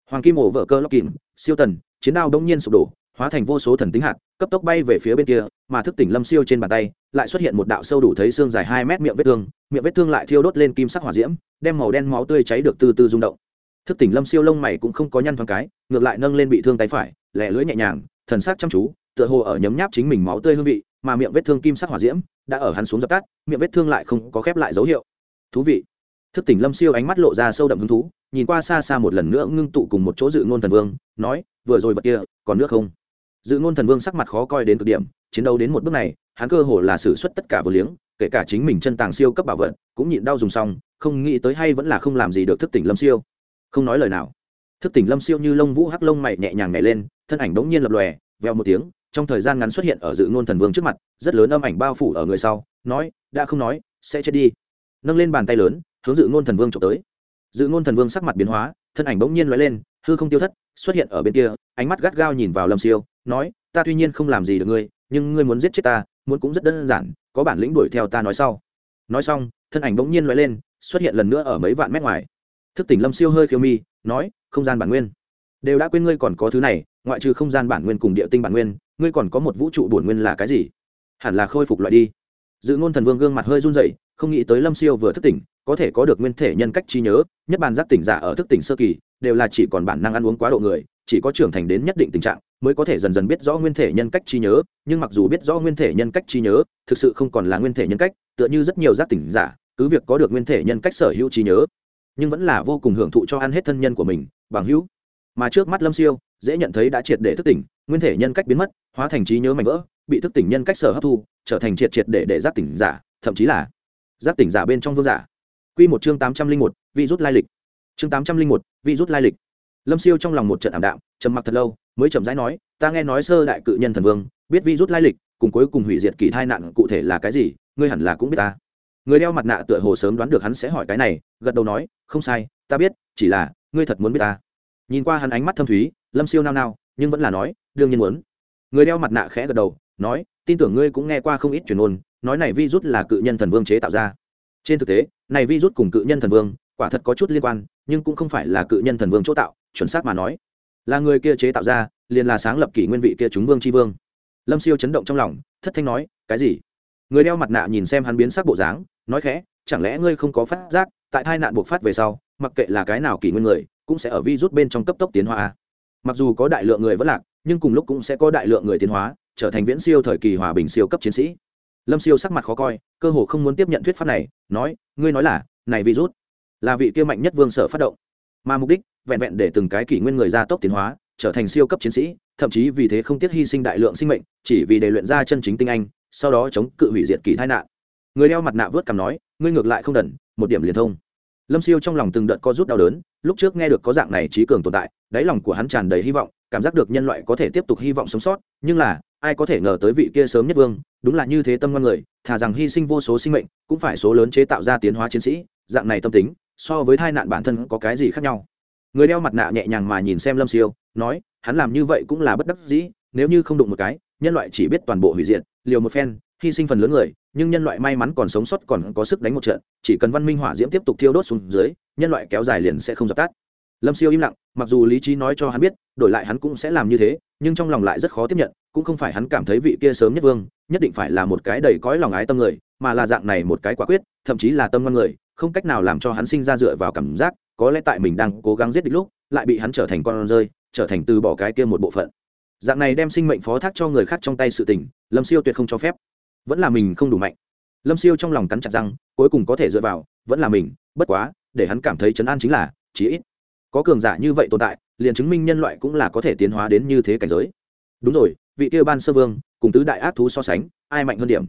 hoàng kim ổ vợ cơ lóc kìm, siêu tần chiến đao đông nhiên sụp đổ hóa thành vô số thần tính hạt, cấp tốc bay về phía bên kia, mà thức tỉnh lâm siêu trên bàn tay, lại xuất hiện một đạo sâu đủ thấy xương dài hai mét miệng vết thương, miệng vết thương lại thiêu đốt lên kim sắc hỏa diễm, đem màu đen máu tươi cháy được từ từ rung động. Thức tỉnh lâm siêu lông mày cũng không có nhăn thoáng cái, ngược lại nâng lên bị thương tay phải, lẻ lưỡi nhẹ nhàng, thần sắc chăm chú, tựa hồ ở nhấm nháp chính mình máu tươi hương vị, mà miệng vết thương kim sắc hỏa diễm đã ở hắn xuống dập tắt, miệng vết thương lại không có khép lại dấu hiệu. Thú vị. Thức tỉnh lâm siêu ánh mắt lộ ra sâu đậm hứng thú, nhìn qua xa xa một lần nữa ngưng tụ cùng một chỗ dự ngôn thần vương, nói, vừa rồi vật kia, còn nước không? Dự ngôn thần vương sắc mặt khó coi đến cực điểm, chiến đấu đến một bước này, hắn cơ hồ là xử suất tất cả vô liếng, kể cả chính mình chân tàng siêu cấp bảo vật, cũng nhịn đau dùng xong, không nghĩ tới hay vẫn là không làm gì được thức tỉnh lâm siêu. Không nói lời nào. Thức tỉnh lâm siêu như lông vũ hắc lông mày nhẹ nhàng nhảy lên, thân ảnh đống nhiên lập lòe veo một tiếng, trong thời gian ngắn xuất hiện ở dự ngôn thần vương trước mặt, rất lớn âm ảnh bao phủ ở người sau, nói, đã không nói, sẽ chết đi. Nâng lên bàn tay lớn, hướng dự ngôn thần vương trộm tới. Dự ngôn thần vương sắc mặt biến hóa, thân ảnh bỗng nhiên l lên, hư không tiêu thất, xuất hiện ở bên kia, ánh mắt gắt gao nhìn vào lâm siêu nói, ta tuy nhiên không làm gì được ngươi, nhưng ngươi muốn giết chết ta, muốn cũng rất đơn giản, có bản lĩnh đuổi theo ta nói sau. Nói xong, thân ảnh bỗng nhiên loại lên, xuất hiện lần nữa ở mấy vạn mét ngoài. Thức tỉnh lâm siêu hơi khiêu mi, nói, không gian bản nguyên. Đều đã quên ngươi còn có thứ này, ngoại trừ không gian bản nguyên cùng địa tinh bản nguyên, ngươi còn có một vũ trụ bổn nguyên là cái gì? Hẳn là khôi phục loại đi. Dự ngôn thần vương gương mặt hơi run rẩy, không nghĩ tới lâm siêu vừa thức tỉnh, có thể có được nguyên thể nhân cách trí nhớ, nhất bàn giác tỉnh giả ở thức tỉnh sơ kỳ, đều là chỉ còn bản năng ăn uống quá độ người, chỉ có trưởng thành đến nhất định tình trạng mới có thể dần dần biết rõ nguyên thể nhân cách trí nhớ, nhưng mặc dù biết rõ nguyên thể nhân cách trí nhớ, thực sự không còn là nguyên thể nhân cách, tựa như rất nhiều giác tỉnh giả, cứ việc có được nguyên thể nhân cách sở hữu trí nhớ, nhưng vẫn là vô cùng hưởng thụ cho ăn hết thân nhân của mình, bằng hữu. Mà trước mắt lâm siêu, dễ nhận thấy đã triệt để thức tỉnh, nguyên thể nhân cách biến mất, hóa thành trí nhớ mạnh vỡ, bị thức tỉnh nhân cách sở hấp thu, trở thành triệt triệt để để giác tỉnh giả, thậm chí là giác tỉnh giả bên trong vương giả. Q một chương tám trăm linh một, vi rút lai lịch. Chương tám trăm linh một, vi rút lai lịch. Lâm siêu trong lòng một trận ảm đạm, trầm mặc thật lâu mới chậm rãi nói, ta nghe nói sơ đại cự nhân thần vương, biết vi rút lai lịch, cùng cuối cùng hủy diệt kỳ thai nạn cụ thể là cái gì, ngươi hẳn là cũng biết ta. Người đeo mặt nạ tựa hồ sớm đoán được hắn sẽ hỏi cái này, gật đầu nói, không sai, ta biết, chỉ là, ngươi thật muốn biết ta. Nhìn qua hắn ánh mắt thâm thúy, lâm siêu nao nao, nhưng vẫn là nói, đương nhiên muốn. Người đeo mặt nạ khẽ gật đầu, nói, tin tưởng ngươi cũng nghe qua không ít truyền ôn nói này vi rút là cự nhân thần vương chế tạo ra. Trên thực tế, này vi rút cùng cự nhân thần vương, quả thật có chút liên quan, nhưng cũng không phải là cự nhân thần vương chỗ tạo, chuẩn xác mà nói là người kia chế tạo ra, liền là sáng lập kỷ nguyên vị kia chúng vương tri vương. Lâm siêu chấn động trong lòng, thất thanh nói, cái gì? Người đeo mặt nạ nhìn xem hắn biến sắc bộ dáng, nói khẽ, chẳng lẽ ngươi không có phát giác, tại tai nạn buộc phát về sau, mặc kệ là cái nào kỷ nguyên người, cũng sẽ ở vi rút bên trong cấp tốc tiến hóa à? mặc dù có đại lượng người vẫn lạc, nhưng cùng lúc cũng sẽ có đại lượng người tiến hóa, trở thành viễn siêu thời kỳ hòa bình siêu cấp chiến sĩ. Lâm siêu sắc mặt khó coi, cơ hồ không muốn tiếp nhận thuyết pháp này, nói, ngươi nói là, này virus là vị kia mạnh nhất vương sở phát động mà mục đích vẹn vẹn để từng cái kỷ nguyên người ra tốc tiến hóa, trở thành siêu cấp chiến sĩ, thậm chí vì thế không tiếc hy sinh đại lượng sinh mệnh, chỉ vì để luyện ra chân chính tinh anh, sau đó chống cự hủy diệt kỳ tai nạn. Người đeo mặt nạ vớt cằm nói, ngươi ngược lại không đần, một điểm liền thông. Lâm siêu trong lòng từng đợt co rút đau đớn, lúc trước nghe được có dạng này trí cường tồn tại, đáy lòng của hắn tràn đầy hy vọng, cảm giác được nhân loại có thể tiếp tục hy vọng sống sót, nhưng là, ai có thể ngờ tới vị kia sớm nhất vương, đúng là như thế tâm ngon người, thà rằng hy sinh vô số sinh mệnh, cũng phải số lớn chế tạo ra tiến hóa chiến sĩ, dạng này tâm tính so với tai nạn bản thân có cái gì khác nhau. Người đeo mặt nạ nhẹ nhàng mà nhìn xem lâm siêu, nói, hắn làm như vậy cũng là bất đắc dĩ, nếu như không đụng một cái, nhân loại chỉ biết toàn bộ hủy diệt, liều một phen, hy sinh phần lớn người, nhưng nhân loại may mắn còn sống sót còn có sức đánh một trận, chỉ cần văn minh hỏa diễm tiếp tục thiêu đốt xuống dưới, nhân loại kéo dài liền sẽ không dập tắt. Lâm siêu im lặng, mặc dù lý trí nói cho hắn biết, đổi lại hắn cũng sẽ làm như thế, nhưng trong lòng lại rất khó tiếp nhận, cũng không phải hắn cảm thấy vị kia sớm nhất vương, nhất định phải là một cái đầy cõi lòng ái tâm người, mà là dạng này một cái quả quyết, thậm chí là tâm ngon người không cách nào làm cho hắn sinh ra dựa vào cảm giác, có lẽ tại mình đang cố gắng giết địch lúc, lại bị hắn trở thành con rơi, trở thành từ bỏ cái kia một bộ phận. Dạng này đem sinh mệnh phó thác cho người khác trong tay sự tình, lâm siêu tuyệt không cho phép. Vẫn là mình không đủ mạnh. Lâm siêu trong lòng cắn chặt răng, cuối cùng có thể dựa vào, vẫn là mình, bất quá, để hắn cảm thấy chấn an chính là, chí ít có cường giả như vậy tồn tại, liền chứng minh nhân loại cũng là có thể tiến hóa đến như thế cảnh giới. Đúng rồi, vị kia ban sơ vương, cùng tứ đại ác thú so sánh, ai mạnh hơn điểm?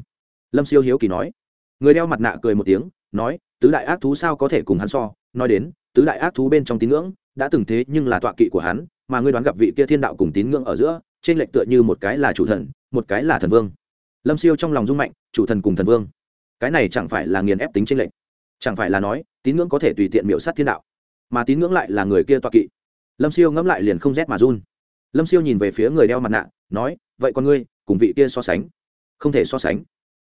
Lâm siêu hiếu kỳ nói. Người đeo mặt nạ cười một tiếng, nói tứ đại ác thú sao có thể cùng hắn so? Nói đến, tứ đại ác thú bên trong tín ngưỡng đã từng thế nhưng là tọa kỵ của hắn, mà ngươi đoán gặp vị kia thiên đạo cùng tín ngưỡng ở giữa, trên lệnh tựa như một cái là chủ thần, một cái là thần vương. Lâm siêu trong lòng rung mạnh, chủ thần cùng thần vương. Cái này chẳng phải là nghiền ép tính trên lệnh chẳng phải là nói, tín ngưỡng có thể tùy tiện miễu sát thiên đạo, mà tín ngưỡng lại là người kia tọa kỵ. Lâm siêu ngẫm lại liền không rét mà run. Lâm siêu nhìn về phía người đeo mặt nạ, nói, vậy con ngươi, cùng vị kia so sánh. Không thể so sánh.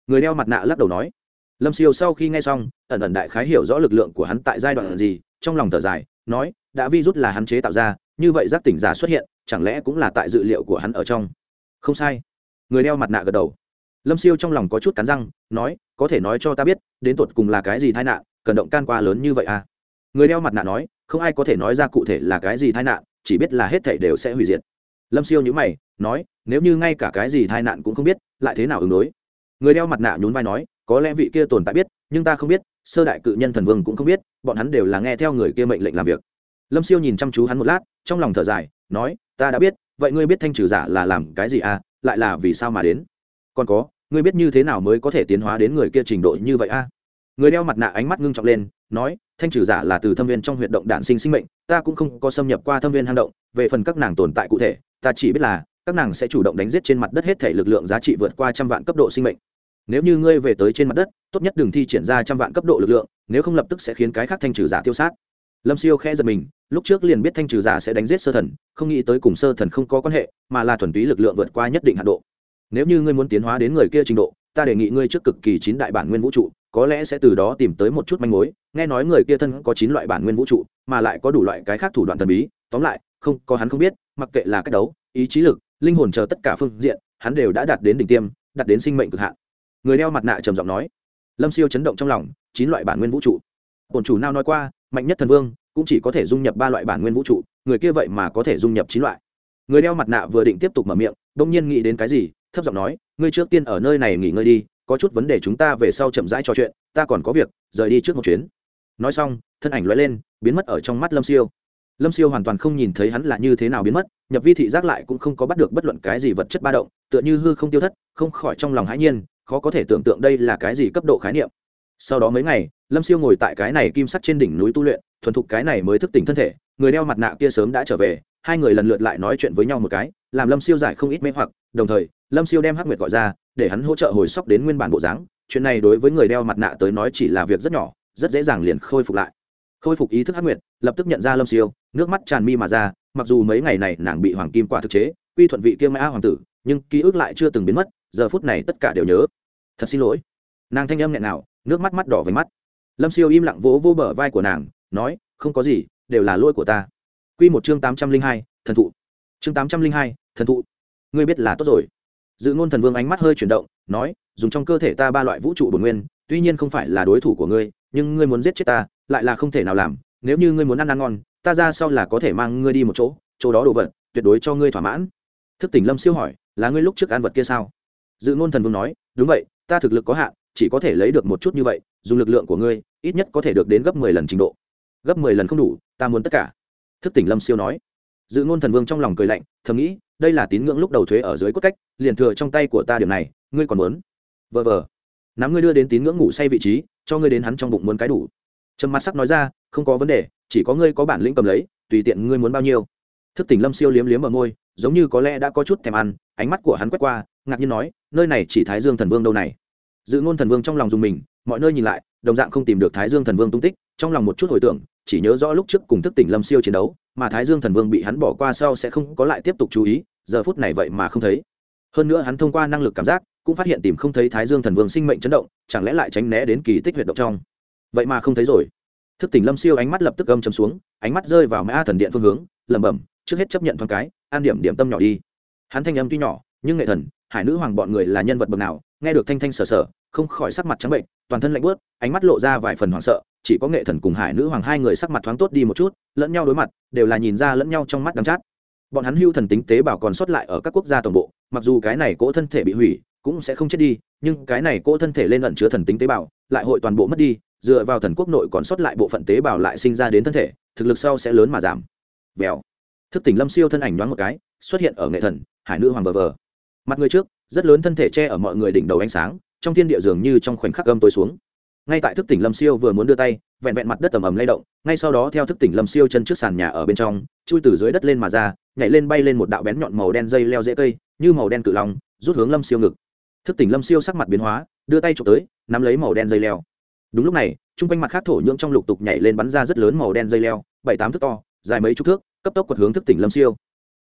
Người đeo mặt nạ lắc đầu nói lâm siêu sau khi nghe xong, ẩn ẩn đại khái hiểu rõ lực lượng của hắn tại giai đoạn gì, trong lòng thở dài, nói, đã vi rút là hắn chế tạo ra, như vậy giác tỉnh giả xuất hiện, chẳng lẽ cũng là tại dự liệu của hắn ở trong? Không sai. Người đeo mặt nạ gật đầu. Lâm siêu trong lòng có chút cắn răng, nói, có thể nói cho ta biết, đến tột cùng là cái gì tai nạn, cần động can qua lớn như vậy à? Người đeo mặt nạ nói, không ai có thể nói ra cụ thể là cái gì tai nạn, chỉ biết là hết thể đều sẽ hủy diệt. Lâm siêu nhữ mày, nói, nếu như ngay cả cái gì tai nạn cũng không biết, lại thế nào ứng đối? Người đeo mặt nạ nhún vai nói có lẽ vị kia tồn tại biết, nhưng ta không biết, sơ đại cự nhân thần vương cũng không biết, bọn hắn đều là nghe theo người kia mệnh lệnh làm việc. Lâm siêu nhìn chăm chú hắn một lát, trong lòng thở dài, nói, ta đã biết, vậy ngươi biết thanh trừ giả là làm cái gì à? Lại là vì sao mà đến? Còn có, ngươi biết như thế nào mới có thể tiến hóa đến người kia trình độ như vậy à? Người đeo mặt nạ ánh mắt ngưng trọng lên, nói, thanh trừ giả là từ thâm viên trong huyệt động đạn sinh sinh mệnh, ta cũng không có xâm nhập qua thâm viên hang động, về phần các nàng tồn tại cụ thể, ta chỉ biết là, các nàng sẽ chủ động đánh giết trên mặt đất hết thể lực lượng giá trị vượt qua trăm vạn cấp độ sinh mệnh nếu như ngươi về tới trên mặt đất, tốt nhất đừng thi triển ra trăm vạn cấp độ lực lượng, nếu không lập tức sẽ khiến cái khác thanh trừ giả tiêu sát. Lâm siêu khẽ giật mình, lúc trước liền biết thanh trừ giả sẽ đánh giết sơ thần, không nghĩ tới cùng sơ thần không có quan hệ, mà là thuần túy lực lượng vượt qua nhất định hạn độ. Nếu như ngươi muốn tiến hóa đến người kia trình độ, ta đề nghị ngươi trước cực kỳ chín đại bản nguyên vũ trụ, có lẽ sẽ từ đó tìm tới một chút manh mối. Nghe nói người kia thân có chín loại bản nguyên vũ trụ, mà lại có đủ loại cái khác thủ đoạn thần bí, tóm lại, không, có hắn không biết, mặc kệ là cách đấu, ý chí lực, linh hồn chờ tất cả phương diện, hắn đều đã đạt đến đỉnh tiêm, đạt đến sinh mệnh cực hạn người đeo mặt nạ trầm giọng nói. Lâm siêu chấn động trong lòng, chín loại bản nguyên vũ trụ. Bổn chủ nào nói qua, mạnh nhất thần vương cũng chỉ có thể dung nhập ba loại bản nguyên vũ trụ, người kia vậy mà có thể dung nhập chín loại. Người đeo mặt nạ vừa định tiếp tục mở miệng đông nhiên nghĩ đến cái gì, thấp giọng nói, ngươi trước tiên ở nơi này nghỉ ngơi đi, có chút vấn đề chúng ta về sau chậm rãi trò chuyện, ta còn có việc, rời đi trước một chuyến. Nói xong, thân ảnh lóe lên, biến mất ở trong mắt lâm siêu. Lâm siêu hoàn toàn không nhìn thấy hắn là như thế nào biến mất, nhập vi thị giác lại cũng không có bắt được bất luận cái gì vật chất ba động, tựa như hư không tiêu thất, không khỏi trong lòng hãi nhiên khó có thể tưởng tượng đây là cái gì cấp độ khái niệm. Sau đó mấy ngày, lâm siêu ngồi tại cái này kim sắt trên đỉnh núi tu luyện, thuần thục cái này mới thức tỉnh thân thể, người đeo mặt nạ kia sớm đã trở về, hai người lần lượt lại nói chuyện với nhau một cái, làm lâm siêu giải không ít mê hoặc, đồng thời, lâm siêu đem hắc nguyệt gọi ra, để hắn hỗ trợ hồi sóc đến nguyên bản bộ dáng. Chuyện này đối với người đeo mặt nạ tới nói chỉ là việc rất nhỏ, rất dễ dàng liền khôi phục lại. Khôi phục ý thức hắc nguyệt, lập tức nhận ra lâm siêu, nước mắt tràn mi mà ra, mặc dù mấy ngày này nàng bị hoàng kim quả thực chế, quy thuận vị kia mã hoàng tử, nhưng ký ức lại chưa từng biến mất giờ phút này tất cả đều nhớ. Thật xin lỗi. Nàng thanh âm nghẹn nào nước mắt mắt đỏ với mắt. Lâm siêu im lặng vỗ vô bờ vai của nàng, nói, không có gì, đều là lỗi của ta. Q một chương tám trăm linh hai, thần thụ. Chương tám trăm linh hai, thần thụ. Ngươi biết là tốt rồi. Dự ngôn thần vương ánh mắt hơi chuyển động, nói, dùng trong cơ thể ta ba loại vũ trụ bổn nguyên, tuy nhiên không phải là đối thủ của ngươi, nhưng ngươi muốn giết chết ta, lại là không thể nào làm. Nếu như ngươi muốn ăn ăn ngon, ta ra sau là có thể mang ngươi đi một chỗ chỗ đó đồ vật, tuyệt đối cho ngươi thỏa mãn. Thức tỉnh lâm siêu hỏi, là ngươi lúc trước ăn vật kia sao? Dự ngôn thần vương nói, đúng vậy, ta thực lực có hạn, chỉ có thể lấy được một chút như vậy, dùng lực lượng của ngươi, ít nhất có thể được đến gấp mười lần trình độ. Gấp mười lần không đủ, ta muốn tất cả. Thức tỉnh lâm siêu nói. Dự ngôn thần vương trong lòng cười lạnh, thầm nghĩ, đây là tín ngưỡng lúc đầu thuế ở dưới cốt cách, liền thừa trong tay của ta điểm này, ngươi còn muốn? Vờ vờ. Nắm ngươi đưa đến tín ngưỡng ngủ say vị trí, cho ngươi đến hắn trong bụng muốn cái đủ. Trầm mặt sắc nói ra, không có vấn đề, chỉ có ngươi có bản lĩnh cầm lấy, tùy tiện ngươi muốn bao nhiêu thức tỉnh lâm siêu liếm liếm ở môi, giống như có lẽ đã có chút thèm ăn, ánh mắt của hắn quét qua, ngạc nhiên nói, nơi này chỉ thái dương thần vương đâu này? Dự ngôn thần vương trong lòng dùng mình, mọi nơi nhìn lại, đồng dạng không tìm được thái dương thần vương tung tích, trong lòng một chút hồi tưởng, chỉ nhớ rõ lúc trước cùng thức tỉnh lâm siêu chiến đấu, mà thái dương thần vương bị hắn bỏ qua sau sẽ không có lại tiếp tục chú ý, giờ phút này vậy mà không thấy. Hơn nữa hắn thông qua năng lực cảm giác, cũng phát hiện tìm không thấy thái dương thần vương sinh mệnh chấn động, chẳng lẽ lại tránh né đến kỳ tích huyệt động trong. Vậy mà không thấy rồi. Thức tỉnh lâm siêu ánh mắt lập tức gầm chấm xuống, ánh mắt rơi vào mã thần điện phương hướng, lẩm bẩm trước hết chấp nhận thoáng cái, an điểm điểm tâm nhỏ đi. Hắn thanh âm tuy nhỏ, nhưng nghệ thần, hải nữ hoàng bọn người là nhân vật bậc nào, nghe được thanh thanh sờ sờ, không khỏi sắc mặt trắng bệnh, toàn thân lạnh bớt ánh mắt lộ ra vài phần hoảng sợ, chỉ có nghệ thần cùng hải nữ hoàng hai người sắc mặt thoáng tốt đi một chút, lẫn nhau đối mặt, đều là nhìn ra lẫn nhau trong mắt đắm chát. Bọn hắn hưu thần tính tế bào còn sót lại ở các quốc gia tổng bộ, mặc dù cái này cỗ thân thể bị hủy, cũng sẽ không chết đi, nhưng cái này cỗ thân thể lên ẩn chứa thần tính tế bào, lại hội toàn bộ mất đi, dựa vào thần quốc nội còn sót lại bộ phận tế bào lại sinh ra đến thân thể, thực lực sau sẽ lớn mà giảm. Vèo thức tỉnh lâm siêu thân ảnh đoán một cái, xuất hiện ở nghệ thần, hải nữ hoàng vờ vờ. Mặt người trước, rất lớn thân thể che ở mọi người đỉnh đầu ánh sáng, trong thiên địa dường như trong khoảnh khắc gâm tối xuống. Ngay tại thức tỉnh lâm siêu vừa muốn đưa tay, vẹn vẹn mặt đất tầm ầm lay động, ngay sau đó theo thức tỉnh lâm siêu chân trước sàn nhà ở bên trong, chui từ dưới đất lên mà ra, nhảy lên bay lên một đạo bén nhọn màu đen dây leo dễ cây, như màu đen cự long, rút hướng lâm siêu ngực. Thức tỉnh lâm siêu sắc mặt biến hóa, đưa tay trộm tới, nắm lấy màu đen dây leo. Đúng lúc này, chung quanh mặt khác thổ nhưỡng trong lục tục nhảy lên bắn ra rất lớn màu đen dây leo, bảy tám thước to, dài mấy chục thước cấp tốc quật hướng thức tỉnh lâm siêu.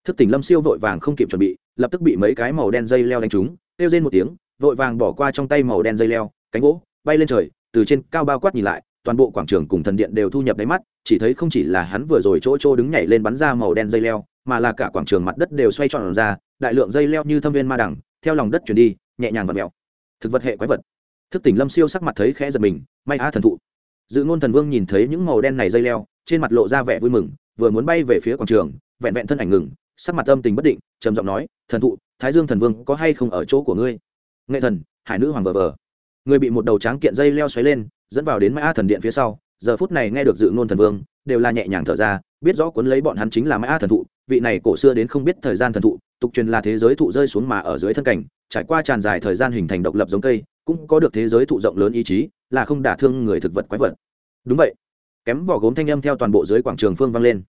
Thức tỉnh lâm siêu vội vàng không kịp chuẩn bị, lập tức bị mấy cái màu đen dây leo đánh trúng, kêu rên một tiếng, vội vàng bỏ qua trong tay màu đen dây leo, cánh gỗ, bay lên trời, từ trên cao bao quát nhìn lại, toàn bộ quảng trường cùng thần điện đều thu nhập đáy mắt, chỉ thấy không chỉ là hắn vừa rồi chỗ chỗ đứng nhảy lên bắn ra màu đen dây leo, mà là cả quảng trường mặt đất đều xoay tròn ra, đại lượng dây leo như thâm viên ma đẳng, theo lòng đất chuyển đi, nhẹ nhàng vật mèo thực vật hệ quái vật. Thức tỉnh lâm siêu sắc mặt thấy khẽ giật mình, may á thần thụ. Dự ngôn thần vương nhìn thấy những màu đen này dây leo, trên mặt lộ ra vẻ vui mừng vừa muốn bay về phía quảng trường, vẹn vẹn thân ảnh ngừng, sắc mặt âm tình bất định, trầm giọng nói, thần thụ, thái dương thần vương có hay không ở chỗ của ngươi? Nghệ thần, hải nữ hoàng vờ vờ. Người bị một đầu tráng kiện dây leo xoáy lên, dẫn vào đến mã thần điện phía sau. Giờ phút này nghe được dự ngôn thần vương, đều là nhẹ nhàng thở ra, biết rõ cuốn lấy bọn hắn chính là mã thần thụ, vị này cổ xưa đến không biết thời gian thần thụ, tục truyền là thế giới thụ rơi xuống mà ở dưới thân cảnh, trải qua tràn dài thời gian hình thành độc lập giống cây, cũng có được thế giới thụ rộng lớn ý chí, là không đả thương người thực vật quái vật. Đúng vậy kém vỏ gốm thanh âm theo toàn bộ dưới quảng trường phương vang lên.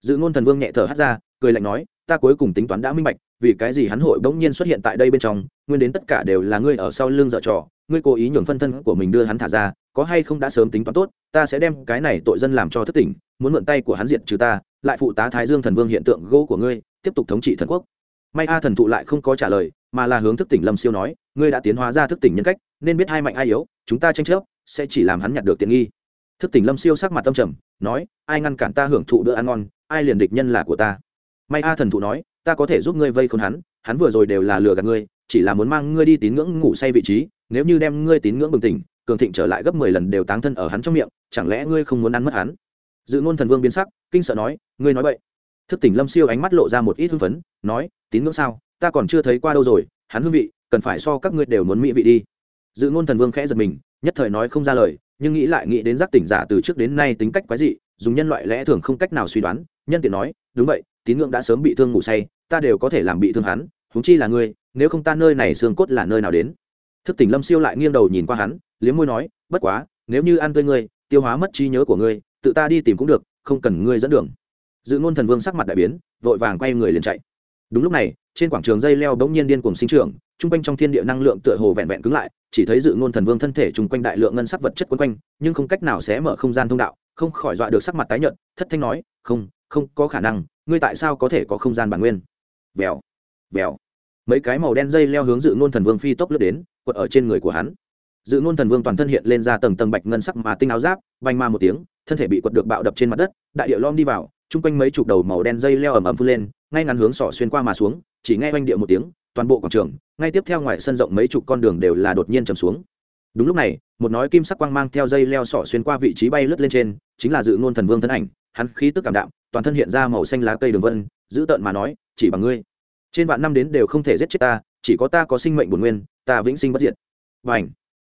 Dự ngôn thần vương nhẹ thở hát ra, cười lạnh nói, ta cuối cùng tính toán đã minh bạch, vì cái gì hắn hội bỗng nhiên xuất hiện tại đây bên trong, nguyên đến tất cả đều là ngươi ở sau lưng dở trò, ngươi cố ý nhường phân thân của mình đưa hắn thả ra, có hay không đã sớm tính toán tốt, ta sẽ đem cái này tội dân làm cho thất tỉnh, muốn mượn tay của hắn diệt trừ ta, lại phụ tá thái dương thần vương hiện tượng gỗ của ngươi, tiếp tục thống trị thần quốc. May a thần thụ lại không có trả lời, mà là hướng thức tỉnh lâm siêu nói, ngươi đã tiến hóa ra thức tỉnh nhân cách, nên biết hai mạnh ai yếu, chúng ta tranh chấp, sẽ chỉ làm hắn nhặt được tiện nghi thức tỉnh lâm siêu sắc mặt tâm trầm, nói, ai ngăn cản ta hưởng thụ bữa ăn ngon, ai liền địch nhân là của ta. May a thần thụ nói, ta có thể giúp ngươi vây khốn hắn hắn vừa rồi đều là lừa gạt ngươi, chỉ là muốn mang ngươi đi tín ngưỡng ngủ say vị trí, nếu như đem ngươi tín ngưỡng bừng tỉnh, cường thịnh trở lại gấp mười lần đều táng thân ở hắn trong miệng, chẳng lẽ ngươi không muốn ăn mất hắn? Dự ngôn thần vương biến sắc, kinh sợ nói, ngươi nói vậy thức tỉnh lâm siêu ánh mắt lộ ra một ít hưng phấn, nói, tín ngưỡng sao? Ta còn chưa thấy qua đâu rồi, hắn hương vị, cần phải so các ngươi đều muốn mỹ vị đi. Dự ngôn thần vương khẽ giật mình nhất thời nói không ra lời, nhưng nghĩ lại nghĩ đến giác tỉnh giả từ trước đến nay tính cách quái dị, dùng nhân loại lẽ thường không cách nào suy đoán, nhân tiện nói, đúng vậy, tín ngưỡng đã sớm bị thương ngủ say, ta đều có thể làm bị thương hắn húng chi là ngươi, nếu không ta nơi này xương cốt là nơi nào đến? Thức tỉnh lâm siêu lại nghiêng đầu nhìn qua hắn, liếm môi nói, bất quá, nếu như ăn tươi ngươi, tiêu hóa mất trí nhớ của ngươi, tự ta đi tìm cũng được, không cần ngươi dẫn đường. Dự ngôn thần vương sắc mặt đại biến, vội vàng quay người liền chạy. Đúng lúc này, trên quảng trường dây leo bỗng nhiên điên cuồng sinh trưởng chung quanh trong thiên địa năng lượng tựa hồ vẹn vẹn cứng lại chỉ thấy dự ngôn thần vương thân thể chung quanh đại lượng ngân sắc vật chất quấn quanh, nhưng không cách nào sẽ mở không gian thông đạo, không khỏi dọa được sắc mặt tái nhợt, thất thanh nói, không không có khả năng, ngươi tại sao có thể có không gian bản nguyên? Vèo vèo. Mấy cái màu đen dây leo hướng dự ngôn thần vương phi tốc lướt đến, quật ở trên người của hắn. Dự ngôn thần vương toàn thân hiện lên ra tầng tầng bạch ngân sắc mà tinh áo giáp, vành ma một tiếng, thân thể bị quật được bạo đập trên mặt đất, đại địa lom đi vào, chung quanh mấy chục đầu màu đen dây leo ầm ầm phun lên, ngay ngắn hướng sỏ xuyên qua mà xuống, chỉ nghe oanh địa một tiếng toàn bộ quảng trường, ngay tiếp theo ngoài sân rộng mấy chục con đường đều là đột nhiên chầm xuống. Đúng lúc này, một nói kim sắc quang mang theo dây leo sỏ xuyên qua vị trí bay lướt lên trên, chính là dự ngôn thần vương thân ảnh. Hắn khí tức cảm đạm, toàn thân hiện ra màu xanh lá cây đường vân giữ tợn mà nói, chỉ bằng ngươi, trên vạn năm đến đều không thể giết chết ta, chỉ có ta có sinh mệnh bổn nguyên, ta vĩnh sinh bất diệt. Và ảnh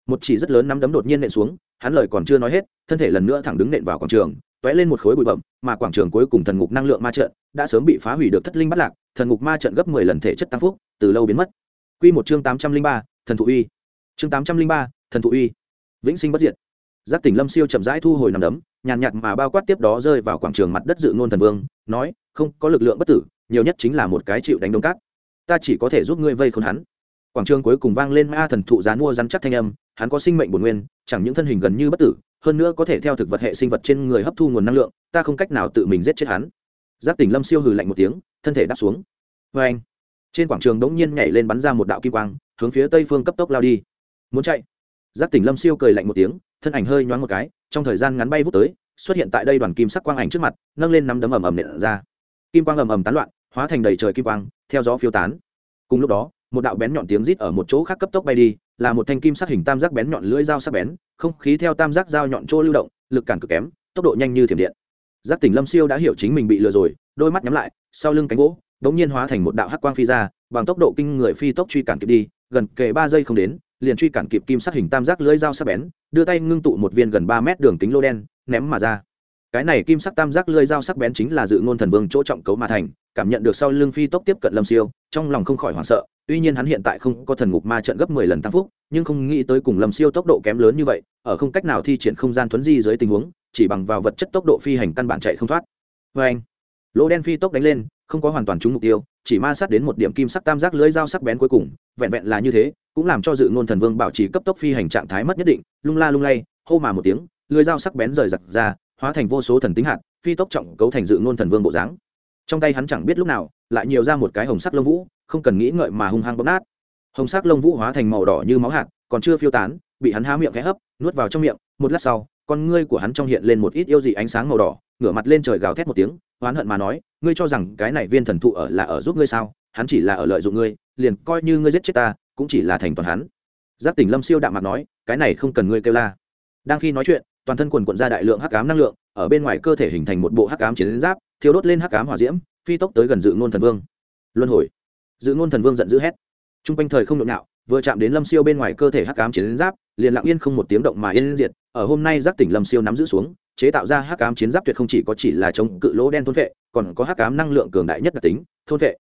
một chỉ rất lớn nắm đấm đột nhiên nện xuống, hắn lời còn chưa nói hết, thân thể lần nữa thẳng đứng nện vào quảng trường t lên một khối bụi bậm mà quảng trường cuối cùng thần ngục năng lượng ma trận đã sớm bị phá hủy được thất linh bắt lạc thần ngục ma trận gấp mười lần thể chất tăng phúc, từ lâu biến mất. Quy một chương tám trăm linh ba, thần thụ uy. Chương tám trăm linh ba, thần thụ uy. Vĩnh sinh bất diệt. Giác tỉnh lâm siêu chậm rãi thu hồi nằm đấm, nhàn nhạt mà bao quát tiếp đó rơi vào quảng trường mặt đất dự ngôn thần vương, nói, không, có lực lượng bất tử, nhiều nhất chính là một cái chịu đánh đông cát. Ta chỉ có thể giúp ngươi vây khốn hắn. Quảng trường cuối cùng vang lên ma thần thụ gián mua rắn chắc thanh âm, hắn có sinh mệnh bổn nguyên, chẳng những thân hình gần như bất tử, hơn nữa có thể theo thực vật hệ sinh vật trên người hấp thu nguồn năng lượng, ta không cách nào tự mình giết chết hắn. Giác tỉnh lâm siêu hừ lạnh một tiếng thân thể đáp xuống. Vê anh, trên quảng trường đống nhiên nhảy lên bắn ra một đạo kim quang, hướng phía tây phương cấp tốc lao đi. Muốn chạy? Giáp tỉnh lâm siêu cười lạnh một tiếng, thân ảnh hơi nhoáng một cái, trong thời gian ngắn bay vút tới, xuất hiện tại đây đoàn kim sắc quang ảnh trước mặt, nâng lên nắm đấm ầm ầm nện ra. Kim quang ầm ầm tán loạn, hóa thành đầy trời kim quang, theo gió phiêu tán. Cùng lúc đó, một đạo bén nhọn tiếng rít ở một chỗ khác cấp tốc bay đi, là một thanh kim sắc hình tam giác bén nhọn lưỡi dao sắc bén, không khí theo tam giác dao nhọn chỗ lưu động, lực cản cực kém, tốc độ nhanh như thiểm điện giác tỉnh lâm siêu đã hiểu chính mình bị lừa rồi, đôi mắt nhắm lại, sau lưng cánh gỗ đ ỗ n g nhiên hóa thành một đạo hắc quang phi ra, bằng tốc độ kinh người phi tốc truy cản kịp đi, gần kề ba giây không đến, liền truy cản kịp kim sắc hình tam giác lưỡi dao sắc bén, đưa tay ngưng tụ một viên gần ba mét đường kính lô đen, ném mà ra. Cái này kim sắc tam giác lưỡi dao sắc bén chính là dự ngôn thần vương chỗ trọng cấu mà thành, cảm nhận được sau lưng phi tốc tiếp cận lâm siêu, trong lòng không khỏi hoảng sợ, tuy nhiên hắn hiện tại không có thần ngục ma trận gấp mười lần tăng phúc, nhưng không nghĩ tới cùng lâm siêu tốc độ kém lớn như vậy, ở không cách nào thi triển không gian thuấn di dưới tình huống chỉ bằng vào vật chất tốc độ phi hành căn bản chạy không thoát. Vê anh, lỗ đen phi tốc đánh lên, không có hoàn toàn trúng mục tiêu, chỉ ma sát đến một điểm kim sắc tam giác lưới dao sắc bén cuối cùng, vẹn vẹn là như thế, cũng làm cho dự ngôn thần vương bảo trì cấp tốc phi hành trạng thái mất nhất định, lung la lung lay, hô mà một tiếng, lưới dao sắc bén rời giật ra, hóa thành vô số thần tính hạt, phi tốc trọng cấu thành dự ngôn thần vương bộ dáng. Trong tay hắn chẳng biết lúc nào, lại nhiều ra một cái hồng sắc lông vũ, không cần nghĩ ngợi mà hung hăng bóp nát. Hồng sắc lông vũ hóa thành màu đỏ như máu hạt, còn chưa phiêu tán, bị hắn há miệng khẽ hấp, nuốt vào trong miệng, một lát sau con ngươi của hắn trong hiện lên một ít yêu dị ánh sáng màu đỏ, ngửa mặt lên trời gào thét một tiếng, oán hận mà nói, ngươi cho rằng cái này viên thần thụ ở là ở giúp ngươi sao? Hắn chỉ là ở lợi dụng ngươi, liền coi như ngươi giết chết ta, cũng chỉ là thành toàn hắn. Giáp tỉnh lâm siêu đạm mặt nói, cái này không cần ngươi kêu la. Đang khi nói chuyện, toàn thân quần quận ra đại lượng hắc ám năng lượng, ở bên ngoài cơ thể hình thành một bộ hắc ám chiến giáp thiếu đốt lên hắc ám hỏa diễm, phi tốc tới gần dự ngôn thần vương. Luân hồi. Dự ngôn thần vương giận dữ hét. T r u n g quanh thời không nhộn nhạo, vừa chạm đến lâm siêu bên ngoài cơ thể hắc ám chiến giáp, liền lặng yên không một tiếng động mà yên diệt ở hôm nay giác tỉnh lâm siêu nắm giữ xuống, chế tạo ra hắc ám chiến giáp tuyệt không chỉ có chỉ là chống cự lỗ đen thôn vệ, còn có hắc ám năng lượng cường đại nhất đặc tính, thôn vệ.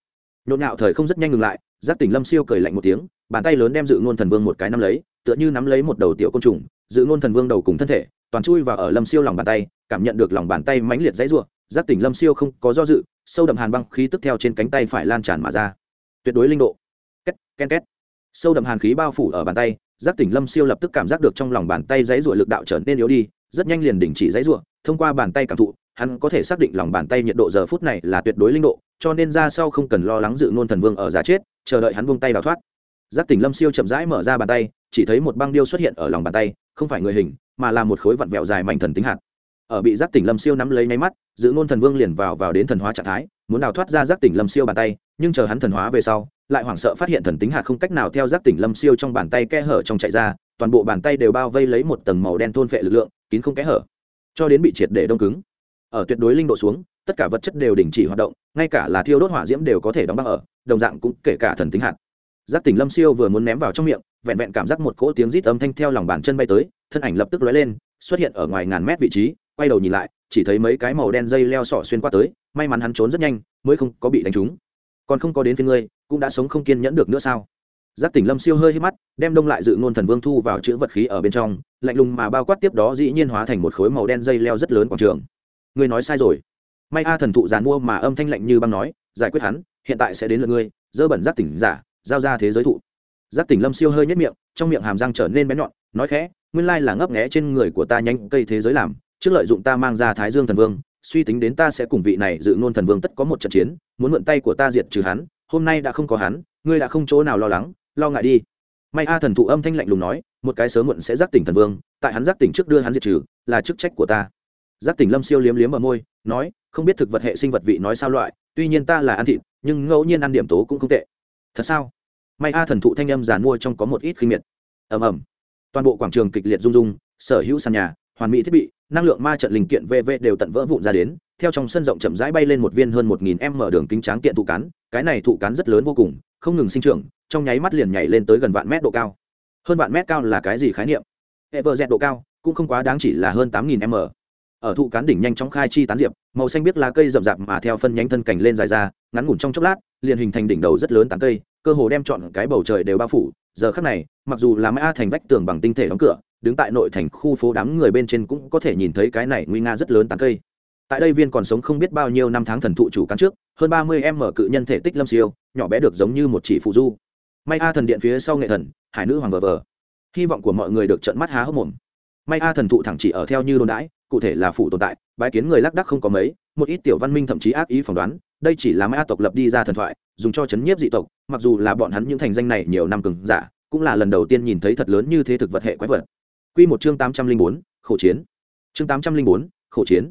Nhộn nhạo thời không rất nhanh ngừng lại, giác tỉnh lâm siêu cười lạnh một tiếng, bàn tay lớn đem dự ngôn thần vương một cái nắm lấy, tựa như nắm lấy một đầu tiểu côn trùng, dự ngôn thần vương đầu cùng thân thể, toàn chui vào ở lâm siêu lòng bàn tay, cảm nhận được lòng bàn tay mãnh liệt dãy ruộng giác tỉnh lâm siêu không có do dự, sâu đậm hàn băng khí tức theo trên cánh tay phải lan tràn mà ra. Tuyệt đối linh độ. Két ken két. Sâu đậm hàn khí bao phủ ở bàn tay giác tỉnh lâm siêu lập tức cảm giác được trong lòng bàn tay dãy ruộng lực đạo trở nên yếu đi, rất nhanh liền đình chỉ dãy ruộng thông qua bàn tay cảm thụ, hắn có thể xác định lòng bàn tay nhiệt độ giờ phút này là tuyệt đối linh độ, cho nên ra sau không cần lo lắng dự nôn thần vương ở giá chết, chờ đợi hắn buông tay đào thoát. Giác tỉnh lâm siêu chậm rãi mở ra bàn tay, chỉ thấy một băng điêu xuất hiện ở lòng bàn tay, không phải người hình, mà là một khối vặn vẹo dài mảnh thần tính hạt ở bị giác tỉnh lâm siêu nắm lấy nháy mắt, giữ ngôn thần vương liền vào vào đến thần hóa trạng thái, muốn đào thoát ra giác tỉnh lâm siêu bàn tay, nhưng chờ hắn thần hóa về sau, lại hoảng sợ phát hiện thần tính hạt không cách nào theo giác tỉnh lâm siêu trong bàn tay kẽ hở trong chạy ra, toàn bộ bàn tay đều bao vây lấy một tầng màu đen thôn phệ lực lượng, kín không kẽ hở, cho đến bị triệt để đông cứng. Ở tuyệt đối linh độ xuống, tất cả vật chất đều đình chỉ hoạt động, ngay cả là thiêu đốt hỏa diễm đều có thể đóng băng ở, đồng dạng cũng kể cả thần tính hạt. Giác tỉnh lâm siêu vừa muốn ném vào trong miệng, vẹn vẹn cảm giác một cỗ tiếng rít âm thanh theo lòng bàn chân bay tới, thân ảnh lập tức lóe lên, xuất hiện ở ngoài ngàn mét vị trí quay đầu nhìn lại, chỉ thấy mấy cái màu đen dây leo sỏ xuyên qua tới, may mắn hắn trốn rất nhanh, mới không có bị đánh trúng. Còn không có đến phía ngươi, cũng đã sống không kiên nhẫn được nữa sao? Giác tỉnh lâm siêu hơi hít mắt, đem đông lại dự ngôn thần vương thu vào chữ vật khí ở bên trong, lạnh lùng mà bao quát tiếp đó dĩ nhiên hóa thành một khối màu đen dây leo rất lớn quảng trường. Ngươi nói sai rồi. May a thần thụ giàn mua mà âm thanh lạnh như băng nói, giải quyết hắn, hiện tại sẽ đến lượt ngươi, dơ bẩn giác tỉnh giả, giao ra thế giới thụ. Giác tỉnh lâm siêu hơi nhất miệng, trong miệng hàm răng trở nên bén nhọn, nói khẽ, nguyên lai là ngấp nghẽ trên người của ta nhanh cây thế giới làm trước lợi dụng ta mang ra thái dương thần vương, suy tính đến ta sẽ cùng vị này dự ngôn thần vương tất có một trận chiến, muốn mượn tay của ta diệt trừ hắn, hôm nay đã không có hắn, ngươi đã không chỗ nào lo lắng, lo ngại đi. May a thần thụ âm thanh lạnh lùng nói, một cái sớm muộn sẽ giác tỉnh thần vương, tại hắn giác tỉnh trước đưa hắn diệt trừ, là chức trách của ta. Giác tỉnh lâm siêu liếm liếm ở môi, nói, không biết thực vật hệ sinh vật vị nói sao loại, tuy nhiên ta là ăn thịt, nhưng ngẫu nhiên ăn điểm tố cũng không tệ. Thật sao? May a thần thụ thanh âm giàn mua trong có một ít khinh miệt. Ầm ầm. Toàn bộ quảng trường kịch liệt rung rung, sở hữu sàn nhà, hoàn mỹ thiết bị năng lượng ma trận linh kiện vv đều tận vỡ vụn ra đến, theo trong sân rộng chậm rãi bay lên một viên hơn một nghìn m đường kính tráng kiện thụ cắn cái này thụ cắn rất lớn vô cùng, không ngừng sinh trưởng, trong nháy mắt liền nhảy lên tới gần vạn mét độ cao. Hơn vạn mét cao là cái gì khái niệm? Hệ vợ dẹt độ cao, cũng không quá đáng chỉ là hơn tám nghìn m ở thụ cán đỉnh nhanh chóng khai chi tán diệp, màu xanh biết lá cây rậm rạp mà theo phân nhánh thân cành lên dài ra, ngắn ngủn trong chốc lát, liền hình thành đỉnh đầu rất lớn tán cây, cơ hồ đem chọn cái bầu trời đều bao phủ. Giờ khắc này, mặc dù là mã thành vách tường bằng tinh thể đóng cửa đứng tại nội thành khu phố đám người bên trên cũng có thể nhìn thấy cái này nguy nga rất lớn tán cây. Tại đây viên còn sống không biết bao nhiêu năm tháng thần thụ chủ cán trước, hơn ba mươi em mở cự nhân thể tích lâm siêu, nhỏ bé được giống như một chỉ phụ du. May a thần điện phía sau nghệ thần, hải nữ hoàng vờ vờ. Hy vọng của mọi người được trận mắt há hốc mồm. May a thần thụ thẳng chỉ ở theo như đồn đãi, cụ thể là phụ tồn tại, bái kiến người lác đắc không có mấy, một ít tiểu văn minh thậm chí ác ý phỏng đoán, đây chỉ là may a tộc lập đi ra thần thoại, dùng cho chấn nhiếp dị tộc, mặc dù là bọn hắn những thành danh này nhiều năm cứng giả, cũng là lần đầu tiên nhìn thấy thật lớn như thế thực vật hệ quái vật. Quy một chương tám trăm linh bốn, khổ chiến. Chương tám trăm linh bốn, khổ chiến.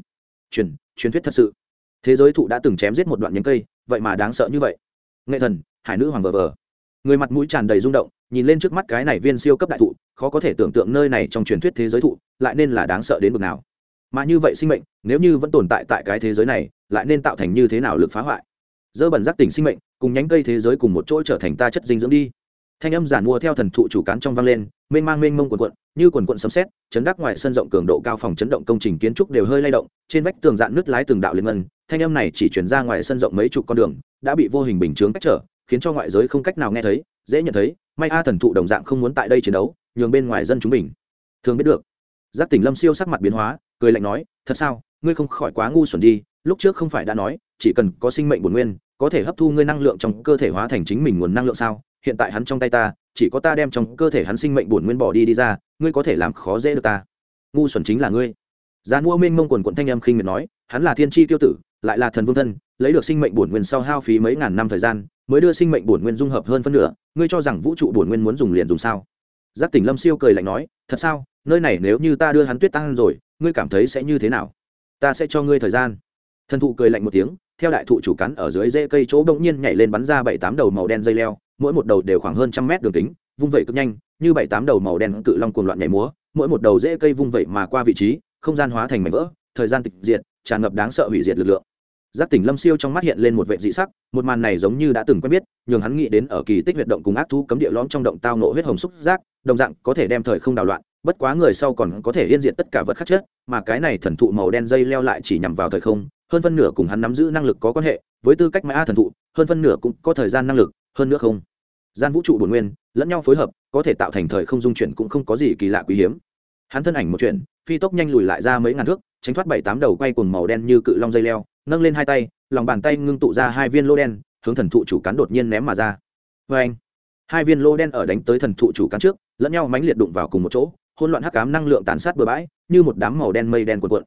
Truyền truyền thuyết thật sự. Thế giới thụ đã từng chém giết một đoạn nhánh cây, vậy mà đáng sợ như vậy. Nghệ thần, hải nữ hoàng vờ vờ. Người mặt mũi tràn đầy rung động, nhìn lên trước mắt cái này viên siêu cấp đại thụ, khó có thể tưởng tượng nơi này trong truyền thuyết thế giới thụ lại nên là đáng sợ đến mức nào. Mà như vậy sinh mệnh, nếu như vẫn tồn tại tại cái thế giới này, lại nên tạo thành như thế nào lực phá hoại? Dơ bẩn giác tỉnh sinh mệnh, cùng nhánh cây thế giới cùng một chỗ trở thành ta chất dinh dưỡng đi thanh âm giản mua theo thần thụ chủ cán trong vang lên, mênh mang mênh mông quần quận như quần quận sấm xét chấn đắc ngoài sân rộng cường độ cao phòng chấn động công trình kiến trúc đều hơi lay động, trên vách tường dạn nứt lái từng đạo liên ngân, thanh âm này chỉ chuyển ra ngoài sân rộng mấy chục con đường, đã bị vô hình bình chướng cách trở, khiến cho ngoại giới không cách nào nghe thấy, dễ nhận thấy, may a thần thụ đồng dạng không muốn tại đây chiến đấu, nhường bên ngoài dân chúng mình. Thường biết được. Giác tỉnh lâm siêu sắc mặt biến hóa, cười lạnh nói, thật sao? Ngươi không khỏi quá ngu xuẩn đi, lúc trước không phải đã nói, chỉ cần có sinh mệnh bổn nguyên, có thể hấp thu ngươi năng lượng trong cơ thể hóa thành chính mình nguồn năng lượng sao? Hiện tại hắn trong tay ta, chỉ có ta đem trong cơ thể hắn sinh mệnh bổn nguyên bỏ đi đi ra, ngươi có thể làm khó dễ được ta. Ngu xuẩn chính là ngươi. Giá mua minh mông quần quận thanh âm khinh miệt nói, hắn là thiên tri tiêu tử, lại là thần vương thân, lấy được sinh mệnh bổn nguyên sau hao phí mấy ngàn năm thời gian, mới đưa sinh mệnh bổn nguyên dung hợp hơn phân nửa, ngươi cho rằng vũ trụ bổn nguyên muốn dùng liền dùng sao? Giác tỉnh lâm siêu cười lạnh nói, thật sao? Nơi này nếu như ta đưa hắn tuyết tăng rồi, ngươi cảm thấy sẽ như thế nào? Ta sẽ cho ngươi thời gian. Thần thụ cười lạnh một tiếng, theo đại thụ chủ cắn ở dưới rễ cây chỗ bỗng nhiên nhảy lên bắn ra bảy tám đầu màu đen dây leo mỗi một đầu đều khoảng hơn trăm mét đường kính, vung vẩy cực nhanh, như bảy tám đầu màu đen cự long cuồng loạn nhảy múa, mỗi một đầu dễ cây vung vẩy mà qua vị trí, không gian hóa thành mảnh vỡ, thời gian tịch diệt, tràn ngập đáng sợ hủy diệt lực lượng. Giác tỉnh lâm siêu trong mắt hiện lên một vệ dị sắc, một màn này giống như đã từng quen biết, nhường hắn nghĩ đến ở kỳ tích huyệt động cùng ác thú cấm địa lõm trong động tao nộ huyết hồng xúc giác, đồng dạng có thể đem thời không đảo loạn, bất quá người sau còn có thể yên diệt tất cả vật khắc chất mà cái này thần thụ màu đen dây leo lại chỉ nhằm vào thời không, hơn phân nửa cùng hắn nắm giữ năng lực có quan hệ, với tư cách mã thần thụ, hơn phân nửa cũng có thời gian năng lực hơn nữa không. Gian vũ trụ bổn nguyên, lẫn nhau phối hợp, có thể tạo thành thời không dung chuyển cũng không có gì kỳ lạ quý hiếm. Hắn thân ảnh một chuyện, phi tốc nhanh lùi lại ra mấy ngàn thước, tránh thoát bảy tám đầu quay cùng màu đen như cự long dây leo, nâng lên hai tay, lòng bàn tay ngưng tụ ra hai viên lô đen, hướng thần thụ chủ cắn đột nhiên ném mà ra. Vê anh, hai viên lô đen ở đánh tới thần thụ chủ cắn trước, lẫn nhau mánh liệt đụng vào cùng một chỗ, hỗn loạn hắc ám năng lượng tàn sát bừa bãi, như một đám màu đen mây đen cuộn cuộn.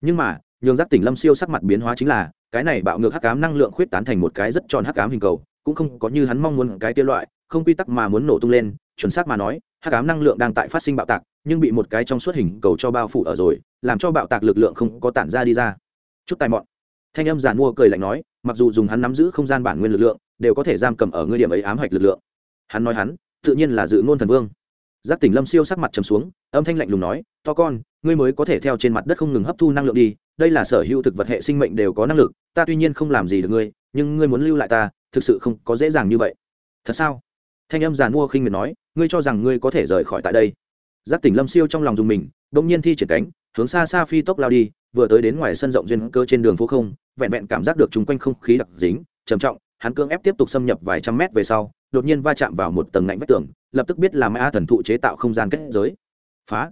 Nhưng mà, nhường giác tỉnh lâm siêu sắc mặt biến hóa chính là, cái này bạo ngược hắc ám năng lượng khuyết tán thành một cái rất tròn hắc ám hình cầu cũng không có như hắn mong muốn cái kia loại, không quy tắc mà muốn nổ tung lên, chuẩn xác mà nói, hắc ám năng lượng đang tại phát sinh bạo tạc, nhưng bị một cái trong suốt hình cầu cho bao phủ ở rồi, làm cho bạo tạc lực lượng không có tản ra đi ra. Chút tài mọn. Thanh âm giản mua cười lạnh nói, mặc dù dùng hắn nắm giữ không gian bản nguyên lực lượng, đều có thể giam cầm ở ngươi điểm ấy ám hoạch lực lượng. Hắn nói hắn, tự nhiên là dự ngôn thần vương. Giác tỉnh lâm siêu sắc mặt trầm xuống, âm thanh lạnh lùng nói, to con, ngươi mới có thể theo trên mặt đất không ngừng hấp thu năng lượng đi, đây là sở hữu thực vật hệ sinh mệnh đều có năng lực, ta tuy nhiên không làm gì được ngươi, nhưng ngươi muốn lưu lại ta thực sự không có dễ dàng như vậy. Thật sao? Thanh âm giàn mua khinh miệt nói, ngươi cho rằng ngươi có thể rời khỏi tại đây. Giáp tỉnh lâm siêu trong lòng dùng mình đông nhiên thi triển cánh, hướng xa xa phi tốc lao đi, vừa tới đến ngoài sân rộng duyên cơ trên đường phố không, vẹn vẹn cảm giác được chung quanh không khí đặc dính, trầm trọng, hắn cưỡng ép tiếp tục xâm nhập vài trăm mét về sau, đột nhiên va chạm vào một tầng ngạnh vách tường, lập tức biết là mã thần thụ chế tạo không gian kết giới. Phá!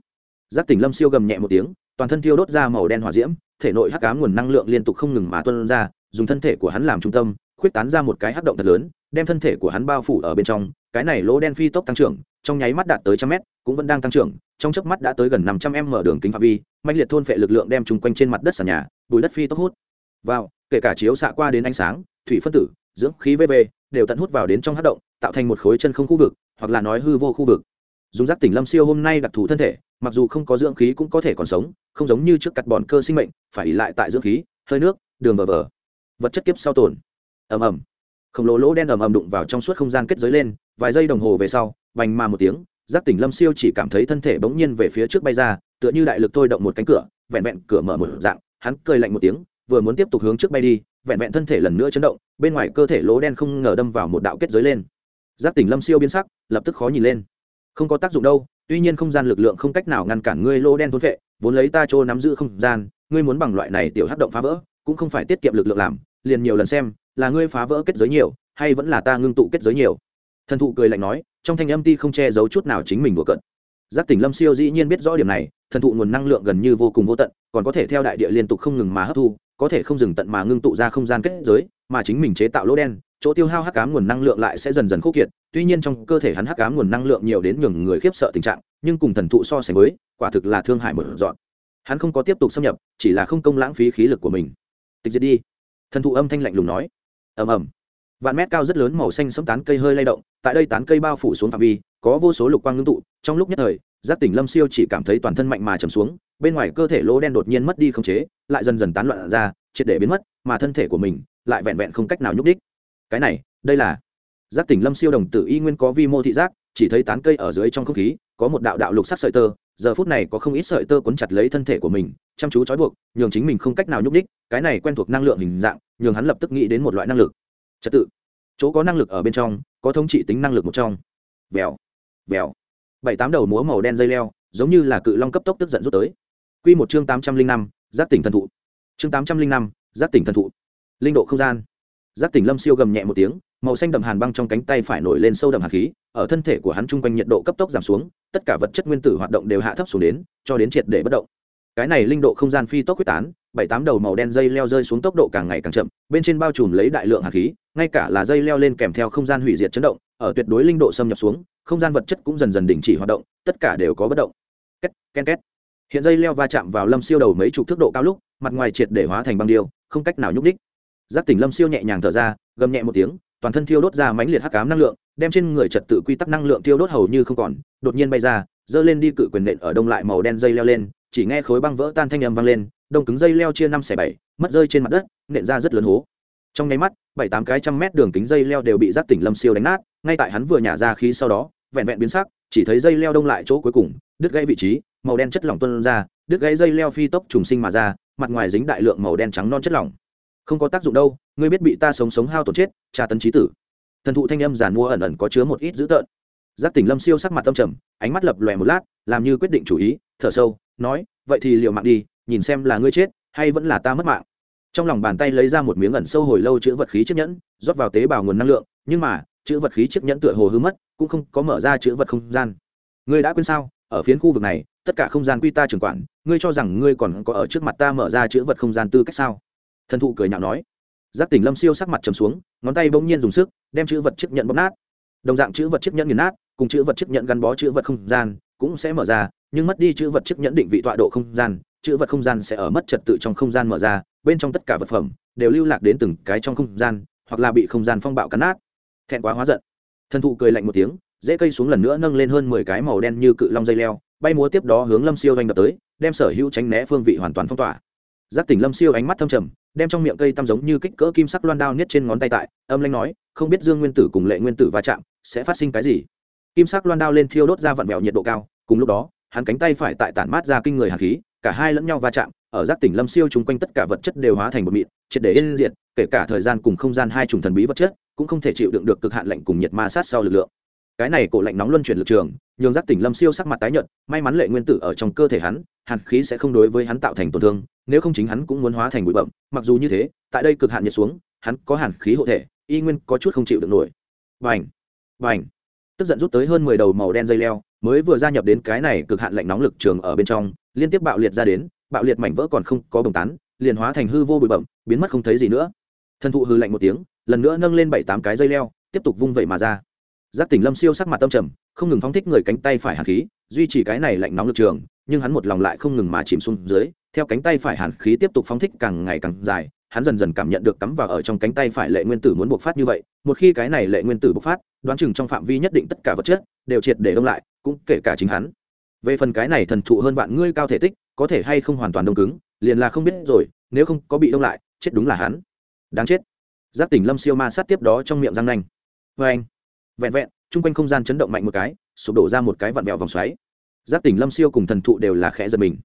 Giáp tỉnh lâm siêu gầm nhẹ một tiếng, toàn thân thiêu đốt ra màu đen hỏa diễm, thể nội hắc cá nguồn năng lượng liên tục không ngừng mà tuân ra, dùng thân thể của hắn làm trung tâm khuyết tán ra một cái hắc động thật lớn, đem thân thể của hắn bao phủ ở bên trong, cái này lỗ đen phi tốc tăng trưởng, trong nháy mắt đạt tới trăm mét, cũng vẫn đang tăng trưởng, trong chớp mắt đã tới gần năm trăm m mở đường kính phạm vi mạnh liệt thôn phệ lực lượng đem chung quanh trên mặt đất sàn nhà, bùi đất phi tốc hút. Vào, kể cả chiếu xạ qua đến ánh sáng, thủy phân tử, dưỡng khí vv đều tận hút vào đến trong hát động, tạo thành một khối chân không khu vực, hoặc là nói hư vô khu vực. Dùng giác tỉnh lâm siêu hôm nay đặc thù thân thể, mặc dù không có dưỡng khí cũng có thể còn sống, không giống như trước cắt bọn cơ sinh mệnh, phải ỉ lại tại dưỡng khí, hơi nước, đường vờ vờ. Vật chất kiếp sau tồn ầm ầm. Khổng lồ lỗ đen ầm ầm đụng vào trong suốt không gian kết giới lên, vài giây đồng hồ về sau, vành mà một tiếng, giác tỉnh lâm siêu chỉ cảm thấy thân thể bỗng nhiên về phía trước bay ra, tựa như đại lực thôi động một cánh cửa, vẹn vẹn cửa mở một dạng, hắn cười lạnh một tiếng, vừa muốn tiếp tục hướng trước bay đi, vẹn vẹn thân thể lần nữa chấn động, bên ngoài cơ thể lỗ đen không ngờ đâm vào một đạo kết giới lên. Giác tỉnh lâm siêu biến sắc, lập tức khó nhìn lên. Không có tác dụng đâu, tuy nhiên không gian lực lượng không cách nào ngăn cản ngươi lỗ đen thôn vệ vốn lấy ta chỗ nắm giữ không gian, ngươi muốn bằng loại này tiểu hát động phá vỡ, cũng không phải tiết kiệm lực lượng làm, liền nhiều lần xem là ngươi phá vỡ kết giới nhiều, hay vẫn là ta ngưng tụ kết giới nhiều? Thần thụ cười lạnh nói, trong thanh âm ti không che giấu chút nào chính mình đùa cận giác tỉnh lâm siêu dĩ nhiên biết rõ điểm này, thần thụ nguồn năng lượng gần như vô cùng vô tận, còn có thể theo đại địa liên tục không ngừng mà hấp thu, có thể không dừng tận mà ngưng tụ ra không gian kết giới, mà chính mình chế tạo lỗ đen, chỗ tiêu hao hắc cám nguồn năng lượng lại sẽ dần dần khô kiệt, tuy nhiên trong cơ thể hắn hắc cám nguồn năng lượng nhiều đến nhường người khiếp sợ tình trạng, nhưng cùng thần thụ so sánh với, quả thực là thương hại một dọn hắn không có tiếp tục xâm nhập, chỉ là không công lãng phí khí lực của mình. Tịch diệt đi. Thần thụ âm thanh lạnh lùng nói ầm ầm. Vạn mét cao rất lớn màu xanh sẫm tán cây hơi lay động, tại đây tán cây bao phủ xuống phạm vi, có vô số lục quang ngưng tụ, trong lúc nhất thời, giác tỉnh lâm siêu chỉ cảm thấy toàn thân mạnh mà trầm xuống, bên ngoài cơ thể lỗ đen đột nhiên mất đi khống chế, lại dần dần tán loạn ra, triệt để biến mất, mà thân thể của mình lại vẹn vẹn không cách nào nhúc đích cái này, đây là giác tỉnh lâm siêu đồng tử y nguyên có vi mô thị giác, chỉ thấy tán cây ở dưới trong không khí, có một đạo đạo lục sắc sợi tơ giờ phút này có không ít sợi tơ cuốn chặt lấy thân thể của mình, chăm chú trói buộc, nhường chính mình không cách nào nhúc đích cái này quen thuộc năng lượng hình dạng, nhường hắn lập tức nghĩ đến một loại năng lực. Trật tự. Chỗ có năng lực ở bên trong, có thống trị tính năng lực một trong. Vèo. Vèo. Bảy tám đầu múa màu đen dây leo, giống như là cự long cấp tốc tức giận rút tới. Q một chương tám trăm linh năm, giác tỉnh thần thụ. Chương tám trăm linh năm, giác tỉnh thần thụ. Linh độ không gian. Giác tỉnh lâm siêu gầm nhẹ một tiếng màu xanh đậm hàn băng trong cánh tay phải nổi lên sâu đậm hạt khí, ở thân thể của hắn chung quanh nhiệt độ cấp tốc giảm xuống, tất cả vật chất nguyên tử hoạt động đều hạ thấp xuống đến, cho đến triệt để bất động. Cái này linh độ không gian phi tốc quyết tán, bảy tám đầu màu đen dây leo rơi xuống tốc độ càng ngày càng chậm, bên trên bao trùm lấy đại lượng hạt khí, ngay cả là dây leo lên kèm theo không gian hủy diệt chấn động, ở tuyệt đối linh độ xâm nhập xuống, không gian vật chất cũng dần dần đình chỉ hoạt động, tất cả đều có bất động. Két ken két. Hiện dây leo va chạm vào lâm siêu đầu mấy chục thước độ cao lúc, mặt ngoài triệt để hóa thành băng điêu, không cách nào nhúc đích Giáp tỉnh lâm siêu nhẹ nhàng thở ra, gầm nhẹ một tiếng toàn thân thiêu đốt ra mãnh liệt hắc ám năng lượng, đem trên người trật tự quy tắc năng lượng thiêu đốt hầu như không còn, đột nhiên bay ra, giơ lên đi cự quyền nện ở đông lại màu đen dây leo lên, chỉ nghe khối băng vỡ tan thanh âm vang lên, đông cứng dây leo chia năm xẻ bảy, mất rơi trên mặt đất, nện ra rất lớn hố. Trong nháy mắt, bảy tám cái trăm mét đường kính dây leo đều bị giác tỉnh lâm siêu đánh nát, ngay tại hắn vừa nhả ra khí sau đó, vẹn vẹn biến sắc, chỉ thấy dây leo đông lại chỗ cuối cùng, đứt gãy vị trí, màu đen chất lỏng tuôn ra, đứt gãy dây leo phi tốc trùng sinh mà ra, mặt ngoài dính đại lượng màu đen trắng non chất lỏng. Không có tác dụng đâu ngươi biết bị ta sống sống hao tổn chết, tra tấn trí tử. Thần thụ thanh âm giàn mua ẩn ẩn có chứa một ít dữ tợn. Giác tỉnh lâm siêu sắc mặt tâm trầm, ánh mắt lập lòe một lát, làm như quyết định chủ ý, thở sâu, nói, vậy thì liệu mạng đi, nhìn xem là ngươi chết, hay vẫn là ta mất mạng. Trong lòng bàn tay lấy ra một miếng ẩn sâu hồi lâu chữ vật khí chiếc nhẫn, rót vào tế bào nguồn năng lượng, nhưng mà, chữ vật khí chiếc nhẫn tựa hồ hư mất, cũng không có mở ra chữ vật không gian. Ngươi đã quên sao? Ở phiến khu vực này, tất cả không gian quy ta trưởng quản, ngươi cho rằng ngươi còn có ở trước mặt ta mở ra chữ vật không gian tư cách sao? Thần thụ cười nhạo nói giác tỉnh lâm siêu sắc mặt trầm xuống, ngón tay bỗng nhiên dùng sức, đem chữ vật chiếc nhận bóp nát. Đồng dạng chữ vật chiếc nhận nghiền nát, cùng chữ vật chiếc nhận gắn bó chữ vật không gian cũng sẽ mở ra, nhưng mất đi chữ vật chiếc nhận định vị tọa độ không gian, chữ vật không gian sẽ ở mất trật tự trong không gian mở ra, bên trong tất cả vật phẩm đều lưu lạc đến từng cái trong không gian, hoặc là bị không gian phong bạo cắn nát. Thẹn quá hóa giận. Thần thụ cười lạnh một tiếng, dễ cây xuống lần nữa nâng lên hơn mười cái màu đen như cự long dây leo, bay múa tiếp đó hướng lâm siêu doanh đập tới, đem sở hữu tránh né phương vị hoàn toàn phong tỏa giác tỉnh lâm siêu ánh mắt thâm trầm đem trong miệng cây tăm giống như kích cỡ kim sắc loan đao niết trên ngón tay tại âm lanh nói không biết dương nguyên tử cùng lệ nguyên tử va chạm sẽ phát sinh cái gì? Kim sắc loan đao lên thiêu đốt ra vặn vẹo nhiệt độ cao cùng lúc đó hắn cánh tay phải tại tản mát ra kinh người hạt khí cả hai lẫn nhau va chạm ở giác tỉnh lâm siêu chung quanh tất cả vật chất đều hóa thành một mịn triệt để yên diện, kể cả thời gian cùng không gian hai trùng thần bí vật chất cũng không thể chịu đựng được cực hạn lạnh cùng nhiệt ma sát sau lực lượng. Cái này cổ lạnh nóng luân chuyển lực trường nhường giác tỉnh lâm siêu sắc mặt tái nhợt may mắn lệ nguyên tử ở trong cơ thể hắn hàn khí sẽ không đối với hắn tạo thành tổn thương nếu không chính hắn cũng muốn hóa thành bụi bậm mặc dù như thế, tại đây cực hạn nhiệt xuống, hắn có hàn khí hộ thể, y nguyên có chút không chịu được nổi. Vành vành tức giận rút tới hơn mười đầu màu đen dây leo, mới vừa gia nhập đến cái này cực hạn lạnh nóng lực trường ở bên trong, liên tiếp bạo liệt ra đến, bạo liệt mảnh vỡ còn không có bồng tán, liền hóa thành hư vô bụi bậm biến mất không thấy gì nữa. Thân thụ hư lạnh một tiếng, lần nữa nâng lên bảy tám cái dây leo, tiếp tục vung vẩy mà ra. Giác tỉnh lâm siêu sắc mặt tâm trầm, không ngừng phóng thích người cánh tay phải hàn khí duy trì cái này lạnh nóng lực trường, nhưng hắn một lòng lại không ngừng mà chìm xuống dưới, theo cánh tay phải hàn khí tiếp tục phóng thích càng ngày càng dài, hắn dần dần cảm nhận được cắm vào ở trong cánh tay phải lệ nguyên tử muốn bộc phát như vậy, một khi cái này lệ nguyên tử bộc phát, đoán chừng trong phạm vi nhất định tất cả vật chất đều triệt để đông lại, cũng kể cả chính hắn. Về phần cái này thần thụ hơn vạn ngươi cao thể tích, có thể hay không hoàn toàn đông cứng, liền là không biết rồi, nếu không có bị đông lại, chết đúng là hắn. Đáng chết. Giáp tỉnh lâm siêu ma sát tiếp đó trong miệng răng nanh. Vê anh vẹn vẹn, chung quanh không gian chấn động mạnh một cái sụp đổ ra một cái vặn vẹo vòng xoáy. Giáp tỉnh lâm siêu cùng thần thụ đều là khẽ giật mình.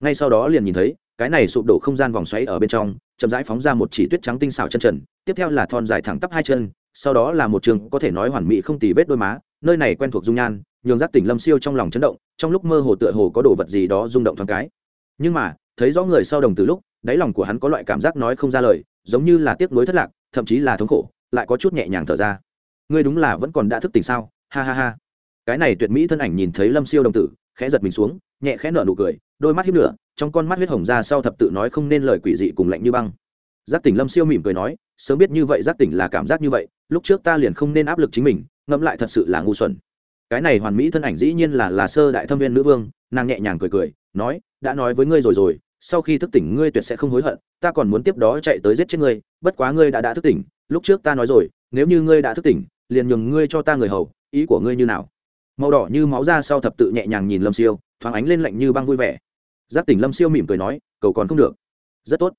Ngay sau đó liền nhìn thấy, cái này sụp đổ không gian vòng xoáy ở bên trong, chậm rãi phóng ra một chỉ tuyết trắng tinh xảo chân trần, tiếp theo là thon dài thẳng tắp hai chân, sau đó là một trường có thể nói hoàn mỹ không tì vết đôi má, nơi này quen thuộc dung nhan, nhường giác tỉnh lâm siêu trong lòng chấn động, trong lúc mơ hồ tựa hồ có đồ vật gì đó rung động thoáng cái. Nhưng mà, thấy rõ người sau đồng từ lúc, đáy lòng của hắn có loại cảm giác nói không ra lời, giống như là tiếc nuối thất lạc, thậm chí là thống khổ, lại có chút nhẹ nhàng thở ra. Ngươi đúng là vẫn còn đã thức tỉnh sao? Ha ha ha cái này tuyệt mỹ thân ảnh nhìn thấy lâm siêu đồng tử, khẽ giật mình xuống, nhẹ khẽ nở nụ cười, đôi mắt hiếp lửa, trong con mắt huyết hồng ra sau thập tự nói không nên lời quỷ dị cùng lạnh như băng. Giác tỉnh lâm siêu mỉm cười nói, sớm biết như vậy, giác tỉnh là cảm giác như vậy, lúc trước ta liền không nên áp lực chính mình, ngẫm lại thật sự là ngu xuẩn. Cái này hoàn mỹ thân ảnh dĩ nhiên là là sơ đại thâm viên nữ vương, nàng nhẹ nhàng cười cười, nói, đã nói với ngươi rồi rồi, sau khi thức tỉnh ngươi tuyệt sẽ không hối hận, ta còn muốn tiếp đó chạy tới giết chết ngươi, bất quá ngươi đã đã thức tỉnh, lúc trước ta nói rồi, nếu như ngươi đã thức tỉnh, liền nhường ngươi cho ta người hầu, ý của ngươi như nào? Màu đỏ như máu ra sau thập tự nhẹ nhàng nhìn lâm siêu, thoáng ánh lên lạnh như băng vui vẻ. Giác tỉnh lâm siêu mỉm cười nói, cầu còn không được. Rất tốt.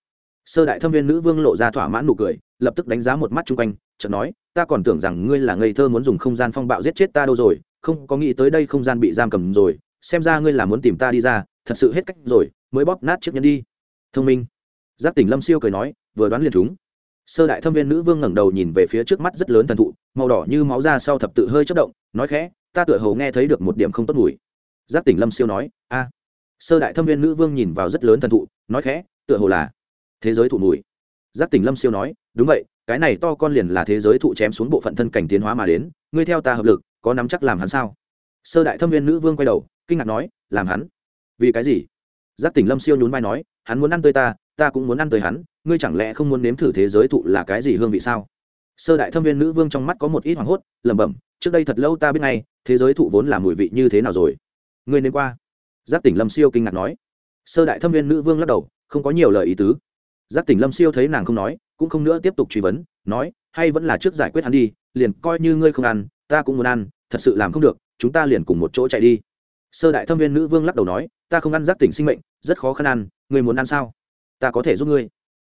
Sơ đại thâm viên nữ vương lộ ra thỏa mãn nụ cười, lập tức đánh giá một mắt chung quanh, chợt nói, ta còn tưởng rằng ngươi là ngây thơ muốn dùng không gian phong bạo giết chết ta đâu rồi, không có nghĩ tới đây không gian bị giam cầm rồi, xem ra ngươi là muốn tìm ta đi ra, thật sự hết cách rồi, mới bóp nát chiếc nhẫn đi. Thông minh. Giác tỉnh lâm siêu cười nói, vừa đoán liền chúng sơ đại thâm viên nữ vương ngẩng đầu nhìn về phía trước mắt rất lớn thần thụ, màu đỏ như máu ra sau thập tự hơi chất động, nói khẽ ta tựa hồ nghe thấy được một điểm không tốt mùi. Giáp tỉnh lâm siêu nói, a. Sơ đại thâm viên nữ vương nhìn vào rất lớn thần thụ, nói khẽ, tựa hồ là thế giới thụ mùi. Giáp tỉnh lâm siêu nói, đúng vậy, cái này to con liền là thế giới thụ chém xuống bộ phận thân cảnh tiến hóa mà đến, ngươi theo ta hợp lực, có nắm chắc làm hắn sao? Sơ đại thâm viên nữ vương quay đầu, kinh ngạc nói, làm hắn? Vì cái gì? Giáp tỉnh lâm siêu nhún vai nói, hắn muốn ăn tươi ta ta cũng muốn ăn tươi hắn, ngươi chẳng lẽ không muốn nếm thử thế giới thụ là cái gì hương vị sao? Sơ đại thâm viên nữ vương trong mắt có một ít hoảng hốt, lẩm bẩm, trước đây thật lâu ta biết ngay thế giới thụ vốn là mùi vị như thế nào rồi? Ngươi nên qua. Giác tỉnh lâm siêu kinh ngạc nói. Sơ đại thâm viên nữ vương lắc đầu, không có nhiều lời ý tứ. Giác tỉnh lâm siêu thấy nàng không nói, cũng không nữa tiếp tục truy vấn, nói, hay vẫn là trước giải quyết hắn đi, liền coi như ngươi không ăn, ta cũng muốn ăn, thật sự làm không được, chúng ta liền cùng một chỗ chạy đi. Sơ đại thâm viên nữ vương lắc đầu nói, ta không ăn giác tỉnh sinh mệnh, rất khó khăn ăn, ngươi muốn ăn sao? Ta có thể giúp ngươi.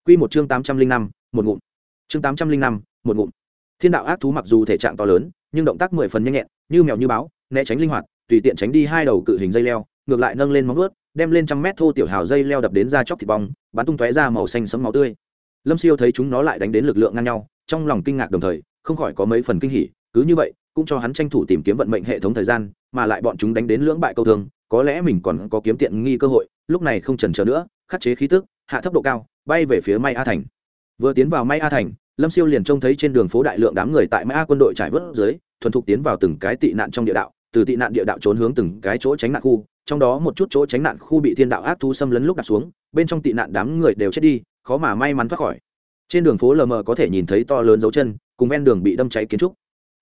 Q một chương tám trăm linh năm, một ngụm. Chương tám trăm linh năm, một ngụm. Thiên đạo ác thú mặc dù thể trạng to lớn, nhưng động tác mười phần nhanh nhẹn như mèo như báo, né tránh linh hoạt, tùy tiện tránh đi hai đầu cự hình dây leo, ngược lại nâng lên móng ướt đem lên trăm mét thô tiểu hào dây leo đập đến ra chóc thịt bong, bắn tung tóe ra màu xanh sấm máu tươi. Lâm siêu thấy chúng nó lại đánh đến lực lượng ngang nhau, trong lòng kinh ngạc đồng thời, không khỏi có mấy phần kinh hỉ, cứ như vậy, cũng cho hắn tranh thủ tìm kiếm vận mệnh hệ thống thời gian, mà lại bọn chúng đánh đến lưỡng bại câu thương, có lẽ mình còn có kiếm tiện nghi cơ hội, lúc này không chần chờ nữa, khắc chế khí tức, hạ thấp độ cao, bay về phía may a thành. Vừa tiến vào may a thành, lâm siêu liền trông thấy trên đường phố đại lượng đám người tại may a quân đội trải vớt dưới thuần thục tiến vào từng cái tị nạn trong địa đạo, từ tị nạn địa đạo trốn hướng từng cái chỗ tránh nạn khu, trong đó một chút chỗ tránh nạn khu bị thiên đạo ác thu xâm lấn lúc đặt xuống, bên trong tị nạn đám người đều chết đi, khó mà may mắn thoát khỏi. Trên đường phố lờ mờ có thể nhìn thấy to lớn dấu chân, cùng ven đường bị đâm cháy kiến trúc.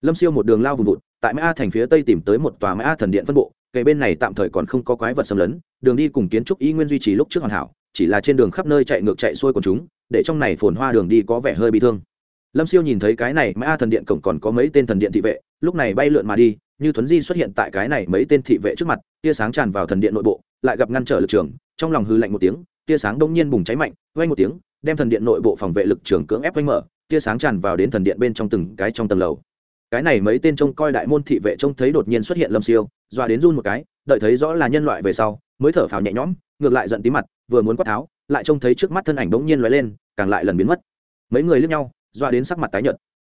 Lâm siêu một đường lao vùng vụt, tại mã thành phía tây tìm tới một tòa mã thần điện phân bộ, kề bên này tạm thời còn không có quái vật xâm lấn, đường đi cùng kiến trúc y nguyên duy trì lúc trước hoàn hảo, chỉ là trên đường khắp nơi chạy ngược chạy xuôi của chúng, để trong này phồn hoa đường đi có vẻ hơi bị thương lâm siêu nhìn thấy cái này mã thần điện cổng còn có mấy tên thần điện thị vệ, lúc này bay lượn mà đi, như thuấn di xuất hiện tại cái này mấy tên thị vệ trước mặt, tia sáng tràn vào thần điện nội bộ, lại gặp ngăn trở lực trường, trong lòng hư lạnh một tiếng, tia sáng đông nhiên bùng cháy mạnh, vang một tiếng, đem thần điện nội bộ phòng vệ lực trường cưỡng ép vang mở, tia sáng tràn vào đến thần điện bên trong từng cái trong tầng lầu. Cái này mấy tên trông coi đại môn thị vệ trông thấy đột nhiên xuất hiện lâm siêu, dọa đến run một cái, đợi thấy rõ là nhân loại về sau, mới thở phào nhẹ nhõm, ngược lại giận tí mặt, vừa muốn quát tháo, lại trông thấy trước mắt thân ảnh bỗng nhiên lóe lên, càng lại lần biến mất. Mấy người lướt nhau dọa đến sắc mặt tái nhợt.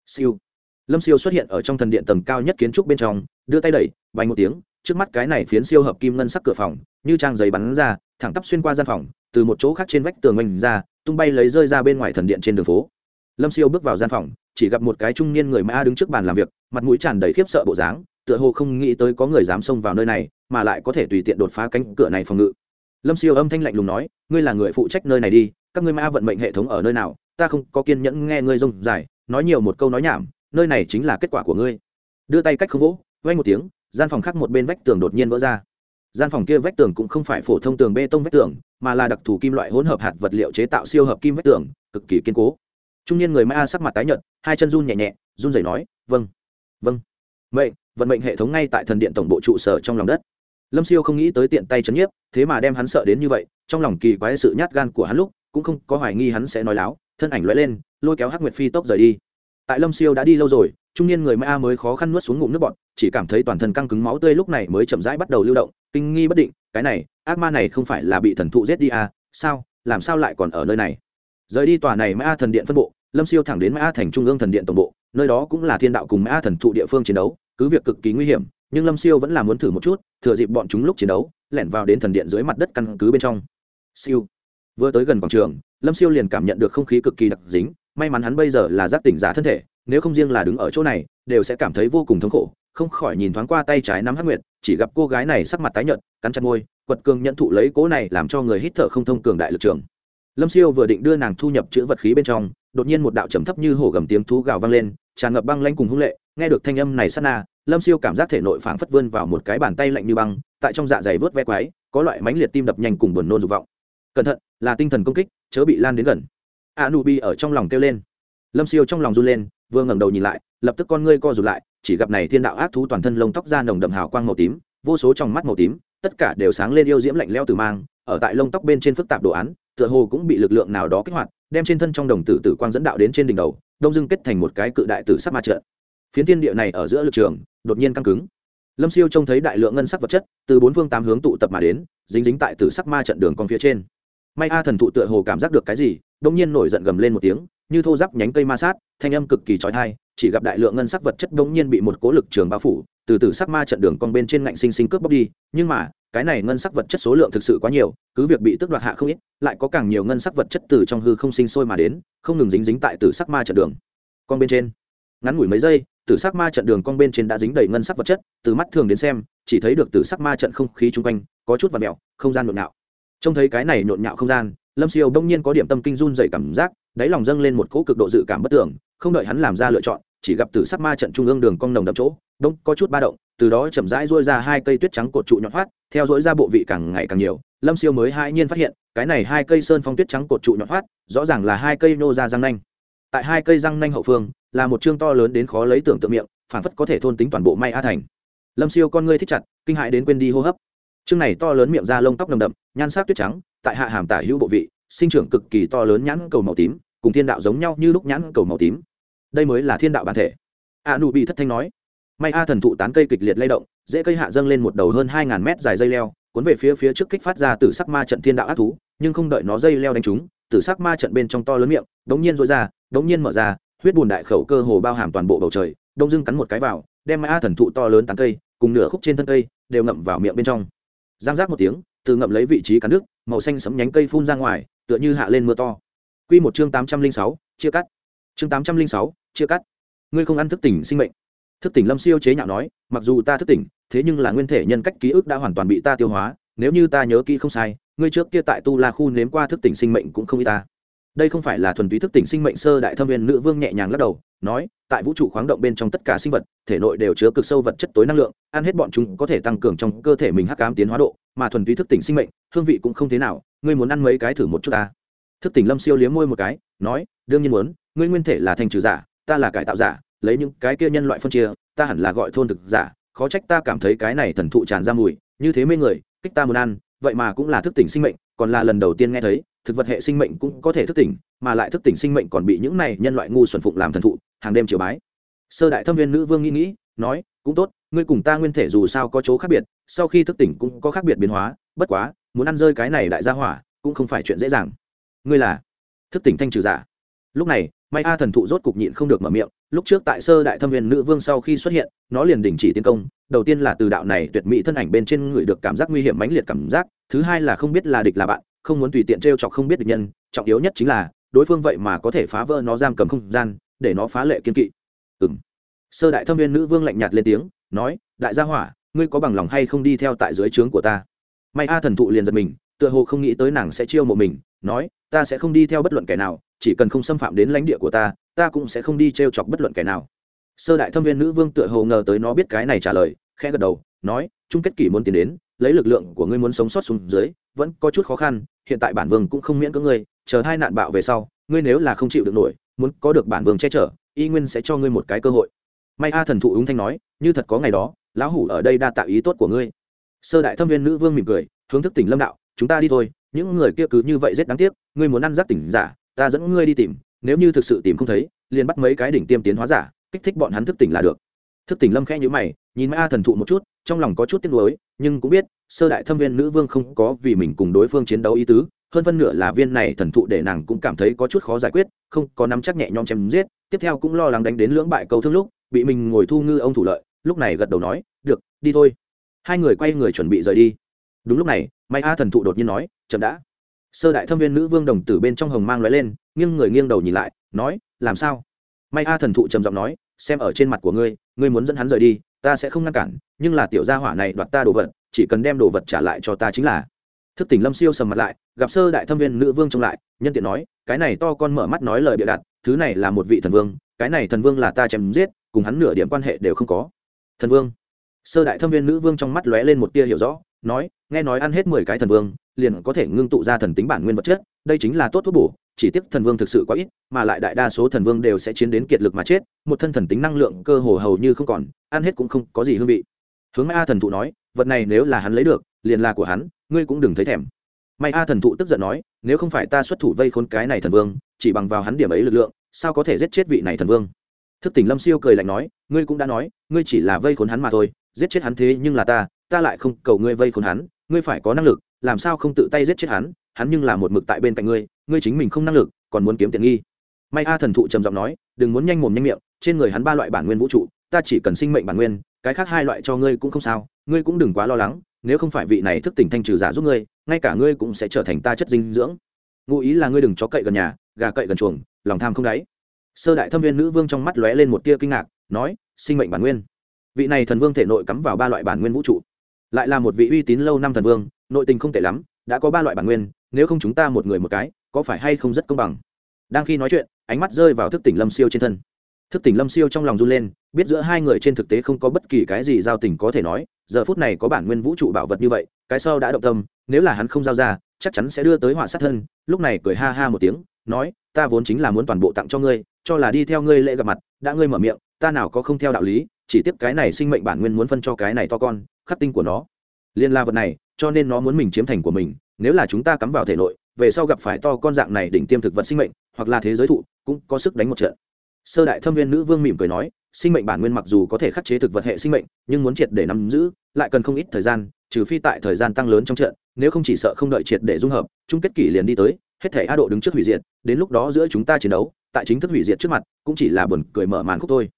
Siêu. Lâm siêu xuất hiện ở trong thần điện tầng cao nhất kiến trúc bên trong, đưa tay đẩy, vành một tiếng, trước mắt cái này phiến siêu hợp kim ngân sắc cửa phòng, như trang giấy bắn ra, thẳng tắp xuyên qua gian phòng, từ một chỗ khác trên vách tường oanh ra, tung bay lấy rơi ra bên ngoài thần điện trên đường phố. Lâm siêu bước vào gian phòng, chỉ gặp một cái trung niên người mã đứng trước bàn làm việc, mặt mũi tràn đầy khiếp sợ bộ dáng, tựa hồ không nghĩ tới có người dám xông vào nơi này, mà lại có thể tùy tiện đột phá cánh cửa này phòng ngự. Lâm siêu âm thanh lạnh lùng nói, ngươi là người phụ trách nơi này đi, các ngươi mã vận mệnh hệ thống ở nơi nào ta không có kiên nhẫn nghe ngươi rông dài, nói nhiều một câu nói nhảm, nơi này chính là kết quả của ngươi. Đưa tay cách không vỗ vay một tiếng, gian phòng khác một bên vách tường đột nhiên vỡ ra. Gian phòng kia vách tường cũng không phải phổ thông tường bê tông vách tường, mà là đặc thù kim loại hỗn hợp hạt vật liệu chế tạo siêu hợp kim vách tường, cực kỳ kiên cố. Trung niên người Ma sắc mặt tái nhợt, hai chân run nhẹ nhẹ, run rẩy nói vâng vâng. Mệnh, vận mệnh hệ thống ngay tại thần điện tổng bộ trụ sở trong lòng đất. Lâm siêu không nghĩ tới tiện tay chấn nhiếp, thế mà đem hắn sợ đến như vậy, trong lòng kỳ quái sự nhát gan của hắn lúc, cũng không có hoài nghi hắn sẽ nói láo thân ảnh lóe lên, lôi kéo hắc nguyệt phi tốc rời đi. Tại lâm siêu đã đi lâu rồi, trung niên người Ma mới khó khăn nuốt xuống ngụm nước bọt, chỉ cảm thấy toàn thân căng cứng máu tươi lúc này mới chậm rãi bắt đầu lưu động, kinh nghi bất định, cái này, ác ma này không phải là bị thần thụ giết đi à sao, làm sao lại còn ở nơi này? Rời đi tòa này Ma thần điện phân bộ, lâm siêu thẳng đến Ma thành trung ương thần điện tổng bộ, nơi đó cũng là thiên đạo cùng Ma thần thụ địa phương chiến đấu, cứ việc cực kỳ nguy hiểm, nhưng lâm siêu vẫn là muốn thử một chút, thừa dịp bọn chúng lúc chiến đấu, lẻn vào đến thần điện dưới mặt đất căn cứ bên trong. Siêu, vừa tới gần quảng trường lâm siêu liền cảm nhận được không khí cực kỳ đặc dính, may mắn hắn bây giờ là giác tỉnh giả thân thể, nếu không riêng là đứng ở chỗ này, đều sẽ cảm thấy vô cùng thống khổ, không khỏi nhìn thoáng qua tay trái nắm hắc nguyệt, chỉ gặp cô gái này sắc mặt tái nhợt, cắn chặt môi, quật cường nhận thụ lấy cố này làm cho người hít thở không thông cường đại lực trường. Lâm siêu vừa định đưa nàng thu nhập chữ vật khí bên trong, đột nhiên một đạo trầm thấp như hổ gầm tiếng thú gào vang lên, tràn ngập băng lanh cùng hung lệ, nghe được thanh âm này sát na, lâm siêu cảm giác thể nội phảng phất vươn vào một cái bàn tay lạnh như băng, tại trong dạ dày vớt ve quái, có loại mãnh liệt tim đập nhanh cùng buồn nôn dục vọng. Cẩn thận, là tinh thần công kích chớ bị lan đến gần. A nu bi ở trong lòng kêu lên. Lâm siêu trong lòng run lên, vừa ngẩng đầu nhìn lại, lập tức con ngươi co rụt lại, chỉ gặp này thiên đạo ác thú toàn thân lông tóc da nồng đậm hào quang màu tím, vô số trong mắt màu tím, tất cả đều sáng lên yêu diễm lạnh leo từ mang, ở tại lông tóc bên trên phức tạp đồ án, tựa hồ cũng bị lực lượng nào đó kích hoạt, đem trên thân trong đồng tử tử quang dẫn đạo đến trên đỉnh đầu, đông dưng kết thành một cái cự đại tử sắc ma trận. Phiến thiên địa này ở giữa lực trường, đột nhiên căng cứng. Lâm siêu trông thấy đại lượng ngân sắc vật chất, từ bốn phương tám hướng tụ tập mà đến, dính dính tại tử sắc ma trận đường con phía trên may a thần thụ tựa hồ cảm giác được cái gì đông nhiên nổi giận gầm lên một tiếng, như thô giáp nhánh cây ma sát, thanh âm cực kỳ trói thai chỉ gặp đại lượng ngân sắc vật chất đông nhiên bị một cố lực trường bao phủ, từ từ sắc ma trận đường con bên trên ngạnh sinh sinh cướp bóc đi, nhưng mà, cái này ngân sắc vật chất số lượng thực sự quá nhiều, cứ việc bị tước đoạt hạ không ít, lại có càng nhiều ngân sắc vật chất từ trong hư không sinh sôi mà đến, không ngừng dính dính tại từ sắc ma trận đường con bên trên. Ngắn ngủi mấy giây, tử sắc ma trận đường con bên trên đã dính đầy ngân sắc vật chất, từ mắt thường đến xem, chỉ thấy được tử sắc ma trận không khí chung quanh, có chút và mẹo không gian nội nhạo trông thấy cái này nhộn nhạo không gian, lâm siêu đông nhiên có điểm tâm kinh run dày cảm giác, đáy lòng dâng lên một cỗ cực độ dự cảm bất tưởng, không đợi hắn làm ra lựa chọn, chỉ gặp từ sắc ma trận trung ương đường cong nồng đậm chỗ đông có chút ba động, từ đó chậm rãi rôi ra hai cây tuyết trắng cột trụ nhọn hoắt, theo dỗi ra bộ vị càng ngày càng nhiều, lâm siêu mới hai nhiên phát hiện, cái này hai cây sơn phong tuyết trắng cột trụ nhọn hoắt, rõ ràng là hai cây nô ra răng nanh. Tại hai cây răng nanh hậu phương, là một chương to lớn đến khó lấy tưởng tượng miệng phản phất có thể thôn tính toàn bộ may a thành. Lâm siêu con ngươi thích chặt, kinh hại đến quên đi hô hấp chương này to lớn miệng da lông tóc nồng đậm, nhan sắc tuyết trắng, tại hạ hàm tả hữu bộ vị, sinh trưởng cực kỳ to lớn nhãn cầu màu tím, cùng thiên đạo giống nhau như lúc nhãn cầu màu tím. Đây mới là thiên đạo bản thể. A nụ bị thất thanh nói. May a thần thụ tán cây kịch liệt lay động dễ cây hạ dâng lên một đầu hơn hai ngàn mét dài dây leo, cuốn về phía phía trước kích phát ra từ sắc ma trận thiên đạo ác thú, nhưng không đợi nó dây leo đánh trúng từ sắc ma trận bên trong to lớn miệng, đống nhiên rối ra, đống nhiên mở ra, huyết bùn đại khẩu cơ hồ bao hàm toàn bộ bầu trời, đông dưng cắn một cái vào, đem mai a thần thụ to lớn tán cây, cùng nửa khúc trên thân cây, đều ngậm vào miệng bên trong giang giác một tiếng, từ ngậm lấy vị trí cắn nước, màu xanh sấm nhánh cây phun ra ngoài, tựa như hạ lên mưa to. Quy một chương tám trăm linh sáu, chia cắt. Chương tám trăm linh sáu, chia cắt. Ngươi không ăn thức tỉnh sinh mệnh. Thức tỉnh lâm siêu chế nhạo nói, mặc dù ta thức tỉnh, thế nhưng là nguyên thể nhân cách ký ức đã hoàn toàn bị ta tiêu hóa, nếu như ta nhớ kỹ không sai, ngươi trước kia tại tu la khu nếm qua thức tỉnh sinh mệnh cũng không y ta đây không phải là thuần túy thức tỉnh sinh mệnh sơ đại thâm viên nữ vương nhẹ nhàng lắc đầu, nói, tại vũ trụ khoáng động bên trong tất cả sinh vật, thể nội đều chứa cực sâu vật chất tối năng lượng, ăn hết bọn chúng có thể tăng cường trong cơ thể mình hắc cám tiến hóa độ, mà thuần túy thức tỉnh sinh mệnh, hương vị cũng không thế nào, ngươi muốn ăn mấy cái thử một chút ta. Thức tỉnh lâm siêu liếm môi một cái, nói, đương nhiên muốn, ngươi nguyên thể là thành trừ giả, ta là cải tạo giả, lấy những cái kia nhân loại phân chia, ta hẳn là gọi thôn thực giả, khó trách ta cảm thấy cái này thần thụ tràn ra mùi, như thế mê người, kích ta muốn ăn, vậy mà cũng là thức tỉnh sinh mệnh, còn là lần đầu tiên nghe thấy thực vật hệ sinh mệnh cũng có thể thức tỉnh, mà lại thức tỉnh sinh mệnh còn bị những này nhân loại ngu xuẩn phụng làm thần thụ, hàng đêm chiều bái. Sơ đại thâm viên nữ vương nghĩ nghĩ, nói, cũng tốt, ngươi cùng ta nguyên thể dù sao có chỗ khác biệt, sau khi thức tỉnh cũng có khác biệt biến hóa, bất quá, muốn ăn rơi cái này đại gia hỏa, cũng không phải chuyện dễ dàng. Ngươi là? Thức tỉnh thanh trừ giả. Lúc này, may a thần thụ rốt cục nhịn không được mở miệng, lúc trước tại sơ đại thâm viên nữ vương sau khi xuất hiện, nó liền đình chỉ tiến công, đầu tiên là từ đạo này tuyệt mỹ thân ảnh bên trên người được cảm giác nguy hiểm mãnh liệt cảm giác, thứ hai là không biết là địch là bạn không muốn tùy tiện t r e o chọc không biết được nhân, trọng yếu nhất chính là, đối phương vậy mà có thể phá vỡ nó giam cầm không gian, để nó phá lệ kiên kỵ. Ừ m sơ đại thâm viên nữ vương lạnh nhạt lên tiếng, nói, đại gia hỏa, ngươi có bằng lòng hay không đi theo tại dưới trướng của ta? May a thần thụ liền giật mình, tựa hồ không nghĩ tới nàng sẽ chiêu mộ mình, nói, ta sẽ không đi theo bất luận kẻ nào, chỉ cần không xâm phạm đến lãnh địa của ta ta cũng sẽ không đi t r e o chọc bất luận kẻ nào. Sơ đại thâm viên nữ vương tựa hồ ngờ tới nó biết cái này trả lời, khẽ gật đầu, nói, chung kết kỷ muốn tiến đến, lấy lực lượng của ngươi muốn sống sót xuống dưới, vẫn có chút khó khăn hiện tại bản vương cũng không miễn cưỡng ngươi, chờ hai nạn bạo về sau, ngươi nếu là không chịu được nổi, muốn có được bản vương che chở, y nguyên sẽ cho ngươi một cái cơ hội. May a thần thụ ứng thanh nói, như thật có ngày đó, lão hủ ở đây đa tạo ý tốt của ngươi. Sơ đại thâm viên nữ vương mỉm cười, hướng thức tỉnh lâm đạo, chúng ta đi thôi, những người kia cứ như vậy rất đáng tiếc, ngươi muốn ăn giác tỉnh giả, ta dẫn ngươi đi tìm, nếu như thực sự tìm không thấy, liền bắt mấy cái đỉnh tiêm tiến hóa giả, kích thích bọn hắn thức tỉnh là được. Thức tỉnh lâm khẽ nhữ mày nhìn mai a thần thụ một chút, trong lòng có chút tiếc nuối, nhưng cũng biết, sơ đại thâm viên nữ vương không có vì mình cùng đối phương chiến đấu ý tứ, hơn phân nửa là viên này thần thụ để nàng cũng cảm thấy có chút khó giải quyết, không có nắm chắc nhẹ nhõm chém giết, tiếp theo cũng lo lắng đánh đến lưỡng bại cầu thương lúc, bị mình ngồi thu ngư ông thủ lợi, lúc này gật đầu nói, được, đi thôi. Hai người quay người chuẩn bị rời đi. Đúng lúc này may a thần thụ đột nhiên nói, chậm đã. Sơ đại thâm viên nữ vương đồng tử bên trong hồng mang l lên, nghiêng người nghiêng đầu nhìn lại, nói, làm sao? May a thần thụ trầm giọng nói, xem ở trên mặt của ngươi ngươi muốn dẫn hắn rời đi ta sẽ không ngăn cản, nhưng là tiểu gia hỏa này đoạt ta đồ vật, chỉ cần đem đồ vật trả lại cho ta chính là. Thức tỉnh lâm siêu sầm mặt lại, gặp sơ đại thâm viên nữ vương trông lại, nhân tiện nói, cái này to con mở mắt nói lời bịa đặt, thứ này là một vị thần vương, cái này thần vương là ta chém giết, cùng hắn nửa điểm quan hệ đều không có. Thần vương. Sơ đại thâm viên nữ vương trong mắt lóe lên một tia hiểu rõ, nói, nghe nói ăn hết mười cái thần vương, liền có thể ngưng tụ ra thần tính bản nguyên vật chất, đây chính là tốt thuốc bổ chỉ tiếc thần vương thực sự quá ít, mà lại đại đa số thần vương đều sẽ chiến đến kiệt lực mà chết, một thân thần tính năng lượng cơ hồ hầu như không còn, ăn hết cũng không có gì hương vị. Hướng mai a thần thụ nói, vật này nếu là hắn lấy được, liền là của hắn, ngươi cũng đừng thấy thèm. May a thần thụ tức giận nói, nếu không phải ta xuất thủ vây khốn cái này thần vương, chỉ bằng vào hắn điểm ấy lực lượng, sao có thể giết chết vị này thần vương? Thức tỉnh lâm siêu cười lạnh nói, ngươi cũng đã nói, ngươi chỉ là vây khốn hắn mà thôi, giết chết hắn thế nhưng là ta ta lại không cầu ngươi vây khốn hắn, ngươi phải có năng lực, làm sao không tự tay giết chết hắn? Hắn nhưng là một mực tại bên cạnh ngươi ngươi chính mình không năng lực, còn muốn kiếm tiền nghi. May a thần thụ trầm giọng nói, đừng muốn nhanh mồm nhanh miệng, trên người hắn ba loại bản nguyên vũ trụ, ta chỉ cần sinh mệnh bản nguyên, cái khác hai loại cho ngươi cũng không sao, ngươi cũng đừng quá lo lắng, nếu không phải vị này thức tỉnh thanh trừ giả giúp ngươi, ngay cả ngươi cũng sẽ trở thành ta chất dinh dưỡng. Ngụ ý là ngươi đừng chó cậy gần nhà, gà cậy gần chuồng, lòng tham không đáy. Sơ đại thâm viên nữ vương trong mắt lóe lên một tia kinh ngạc, nói, sinh mệnh bản nguyên. Vị này thần vương thể nội cắm vào ba loại bản nguyên vũ trụ. Lại là một vị uy tín lâu năm thần vương, nội tình không tệ lắm, đã có ba loại bản nguyên nếu không chúng ta một người một cái, có phải hay không rất công bằng? Đang khi nói chuyện, ánh mắt rơi vào thức tỉnh lâm siêu trên thân. Thức tỉnh lâm siêu trong lòng run lên, biết giữa hai người trên thực tế không có bất kỳ cái gì giao tình có thể nói, giờ phút này có bản nguyên vũ trụ bảo vật như vậy, cái sau đã động tâm, nếu là hắn không giao ra, chắc chắn sẽ đưa tới họa sát thân, lúc này cười ha ha một tiếng, nói, ta vốn chính là muốn toàn bộ tặng cho ngươi, cho là đi theo ngươi lễ gặp mặt, đã ngươi mở miệng, ta nào có không theo đạo lý, chỉ tiếp cái này sinh mệnh bản nguyên muốn phân cho cái này to con, khắc tinh của nó. Liên la vật này, cho nên nó muốn mình chiếm thành của mình nếu là chúng ta cắm vào thể nội, về sau gặp phải to con dạng này đỉnh tiêm thực vật sinh mệnh, hoặc là thế giới thụ, cũng có sức đánh một trận. Sơ đại thâm viên nữ vương mỉm cười nói, sinh mệnh bản nguyên mặc dù có thể khắc chế thực vật hệ sinh mệnh, nhưng muốn triệt để nắm giữ, lại cần không ít thời gian, trừ phi tại thời gian tăng lớn trong trận, nếu không chỉ sợ không đợi triệt để dung hợp, chung kết kỷ liền đi tới, hết thể a độ đứng trước hủy diệt, đến lúc đó giữa chúng ta chiến đấu, tại chính thức hủy diệt trước mặt, cũng chỉ là buồn cười mở màn khúc thôi.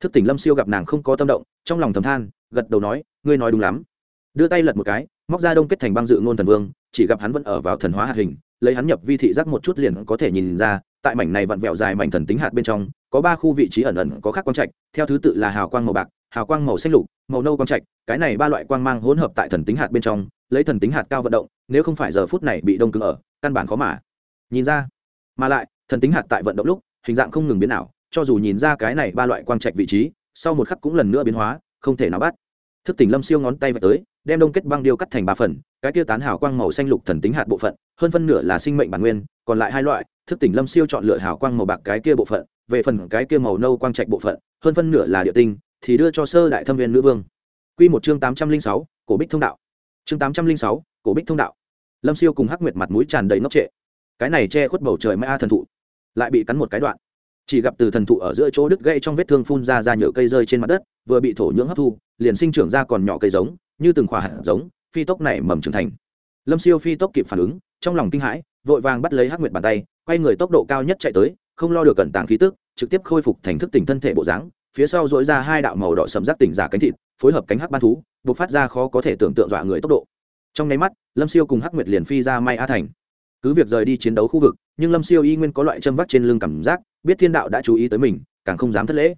Thức tỉnh lâm siêu gặp nàng không có tâm động, trong lòng thầm than, gật đầu nói, ngươi nói đúng lắm. Đưa tay lật một cái, móc ra đông kết thành băng dự ngôn thần vương chỉ gặp hắn vẫn ở vào thần hóa hạt hình, lấy hắn nhập vi thị giác một chút liền có thể nhìn ra, tại mảnh này vặn vẹo dài mảnh thần tính hạt bên trong, có ba khu vị trí ẩn ẩn có khác quang trạch, theo thứ tự là hào quang màu bạc, hào quang màu xanh lục, màu nâu quang trạch, cái này ba loại quang mang hỗn hợp tại thần tính hạt bên trong, lấy thần tính hạt cao vận động, nếu không phải giờ phút này bị đông cứng ở, căn bản khó mà nhìn ra. Mà lại, thần tính hạt tại vận động lúc, hình dạng không ngừng biến ảo, cho dù nhìn ra cái này ba loại quang trạch vị trí, sau một khắc cũng lần nữa biến hóa, không thể nào bắt thức tỉnh lâm siêu ngón tay vạch tới, đem đông kết băng điêu cắt thành ba phần, cái tiêu tán hào quang màu xanh lục thần tính hạt bộ phận, hơn phân nửa là sinh mệnh bản nguyên, còn lại hai loại, thức tỉnh lâm siêu chọn lựa hào quang màu bạc cái kia bộ phận, về phần cái kia màu nâu quang trạch bộ phận, hơn phân nửa là địa tinh, thì đưa cho sơ đại thâm viên nữ vương. Q một chương tám trăm linh sáu, cổ bích thông đạo. Chương tám trăm linh sáu, cổ bích thông đạo. Lâm siêu cùng hắc nguyệt mặt mũi tràn đầy ngốc trệ. Cái này che khuất bầu trời mai a thần thụ, lại bị cắn một cái đoạn chỉ gặp từ thần thụ ở giữa chỗ đứt gây trong vết thương phun ra ra nhựa cây rơi trên mặt đất, vừa bị thổ nhưỡng hấp thu, liền sinh trưởng ra còn nhỏ cây giống, như từng khỏa hạt giống, phi tốc này mầm trưởng thành. Lâm siêu phi tốc kịp phản ứng, trong lòng kinh hãi, vội vàng bắt lấy hắc nguyệt bàn tay, quay người tốc độ cao nhất chạy tới, không lo được cẩn tàng khí tức, trực tiếp khôi phục thành thức tỉnh thân thể bộ dáng, phía sau dỗi ra hai đạo màu đỏ sầm giác tỉnh giả cánh thịt, phối hợp cánh hắc ban thú buộc phát ra khó có thể tưởng tượng dọa người tốc độ. Trong nháy mắt, lâm siêu cùng hắc nguyệt liền phi ra may a thành. Cứ việc rời đi chiến đấu khu vực, nhưng lâm siêu y nguyên có loại châm vắt trên lưng cảm giác biết thiên đạo đã chú ý tới mình, càng không dám thất lễ.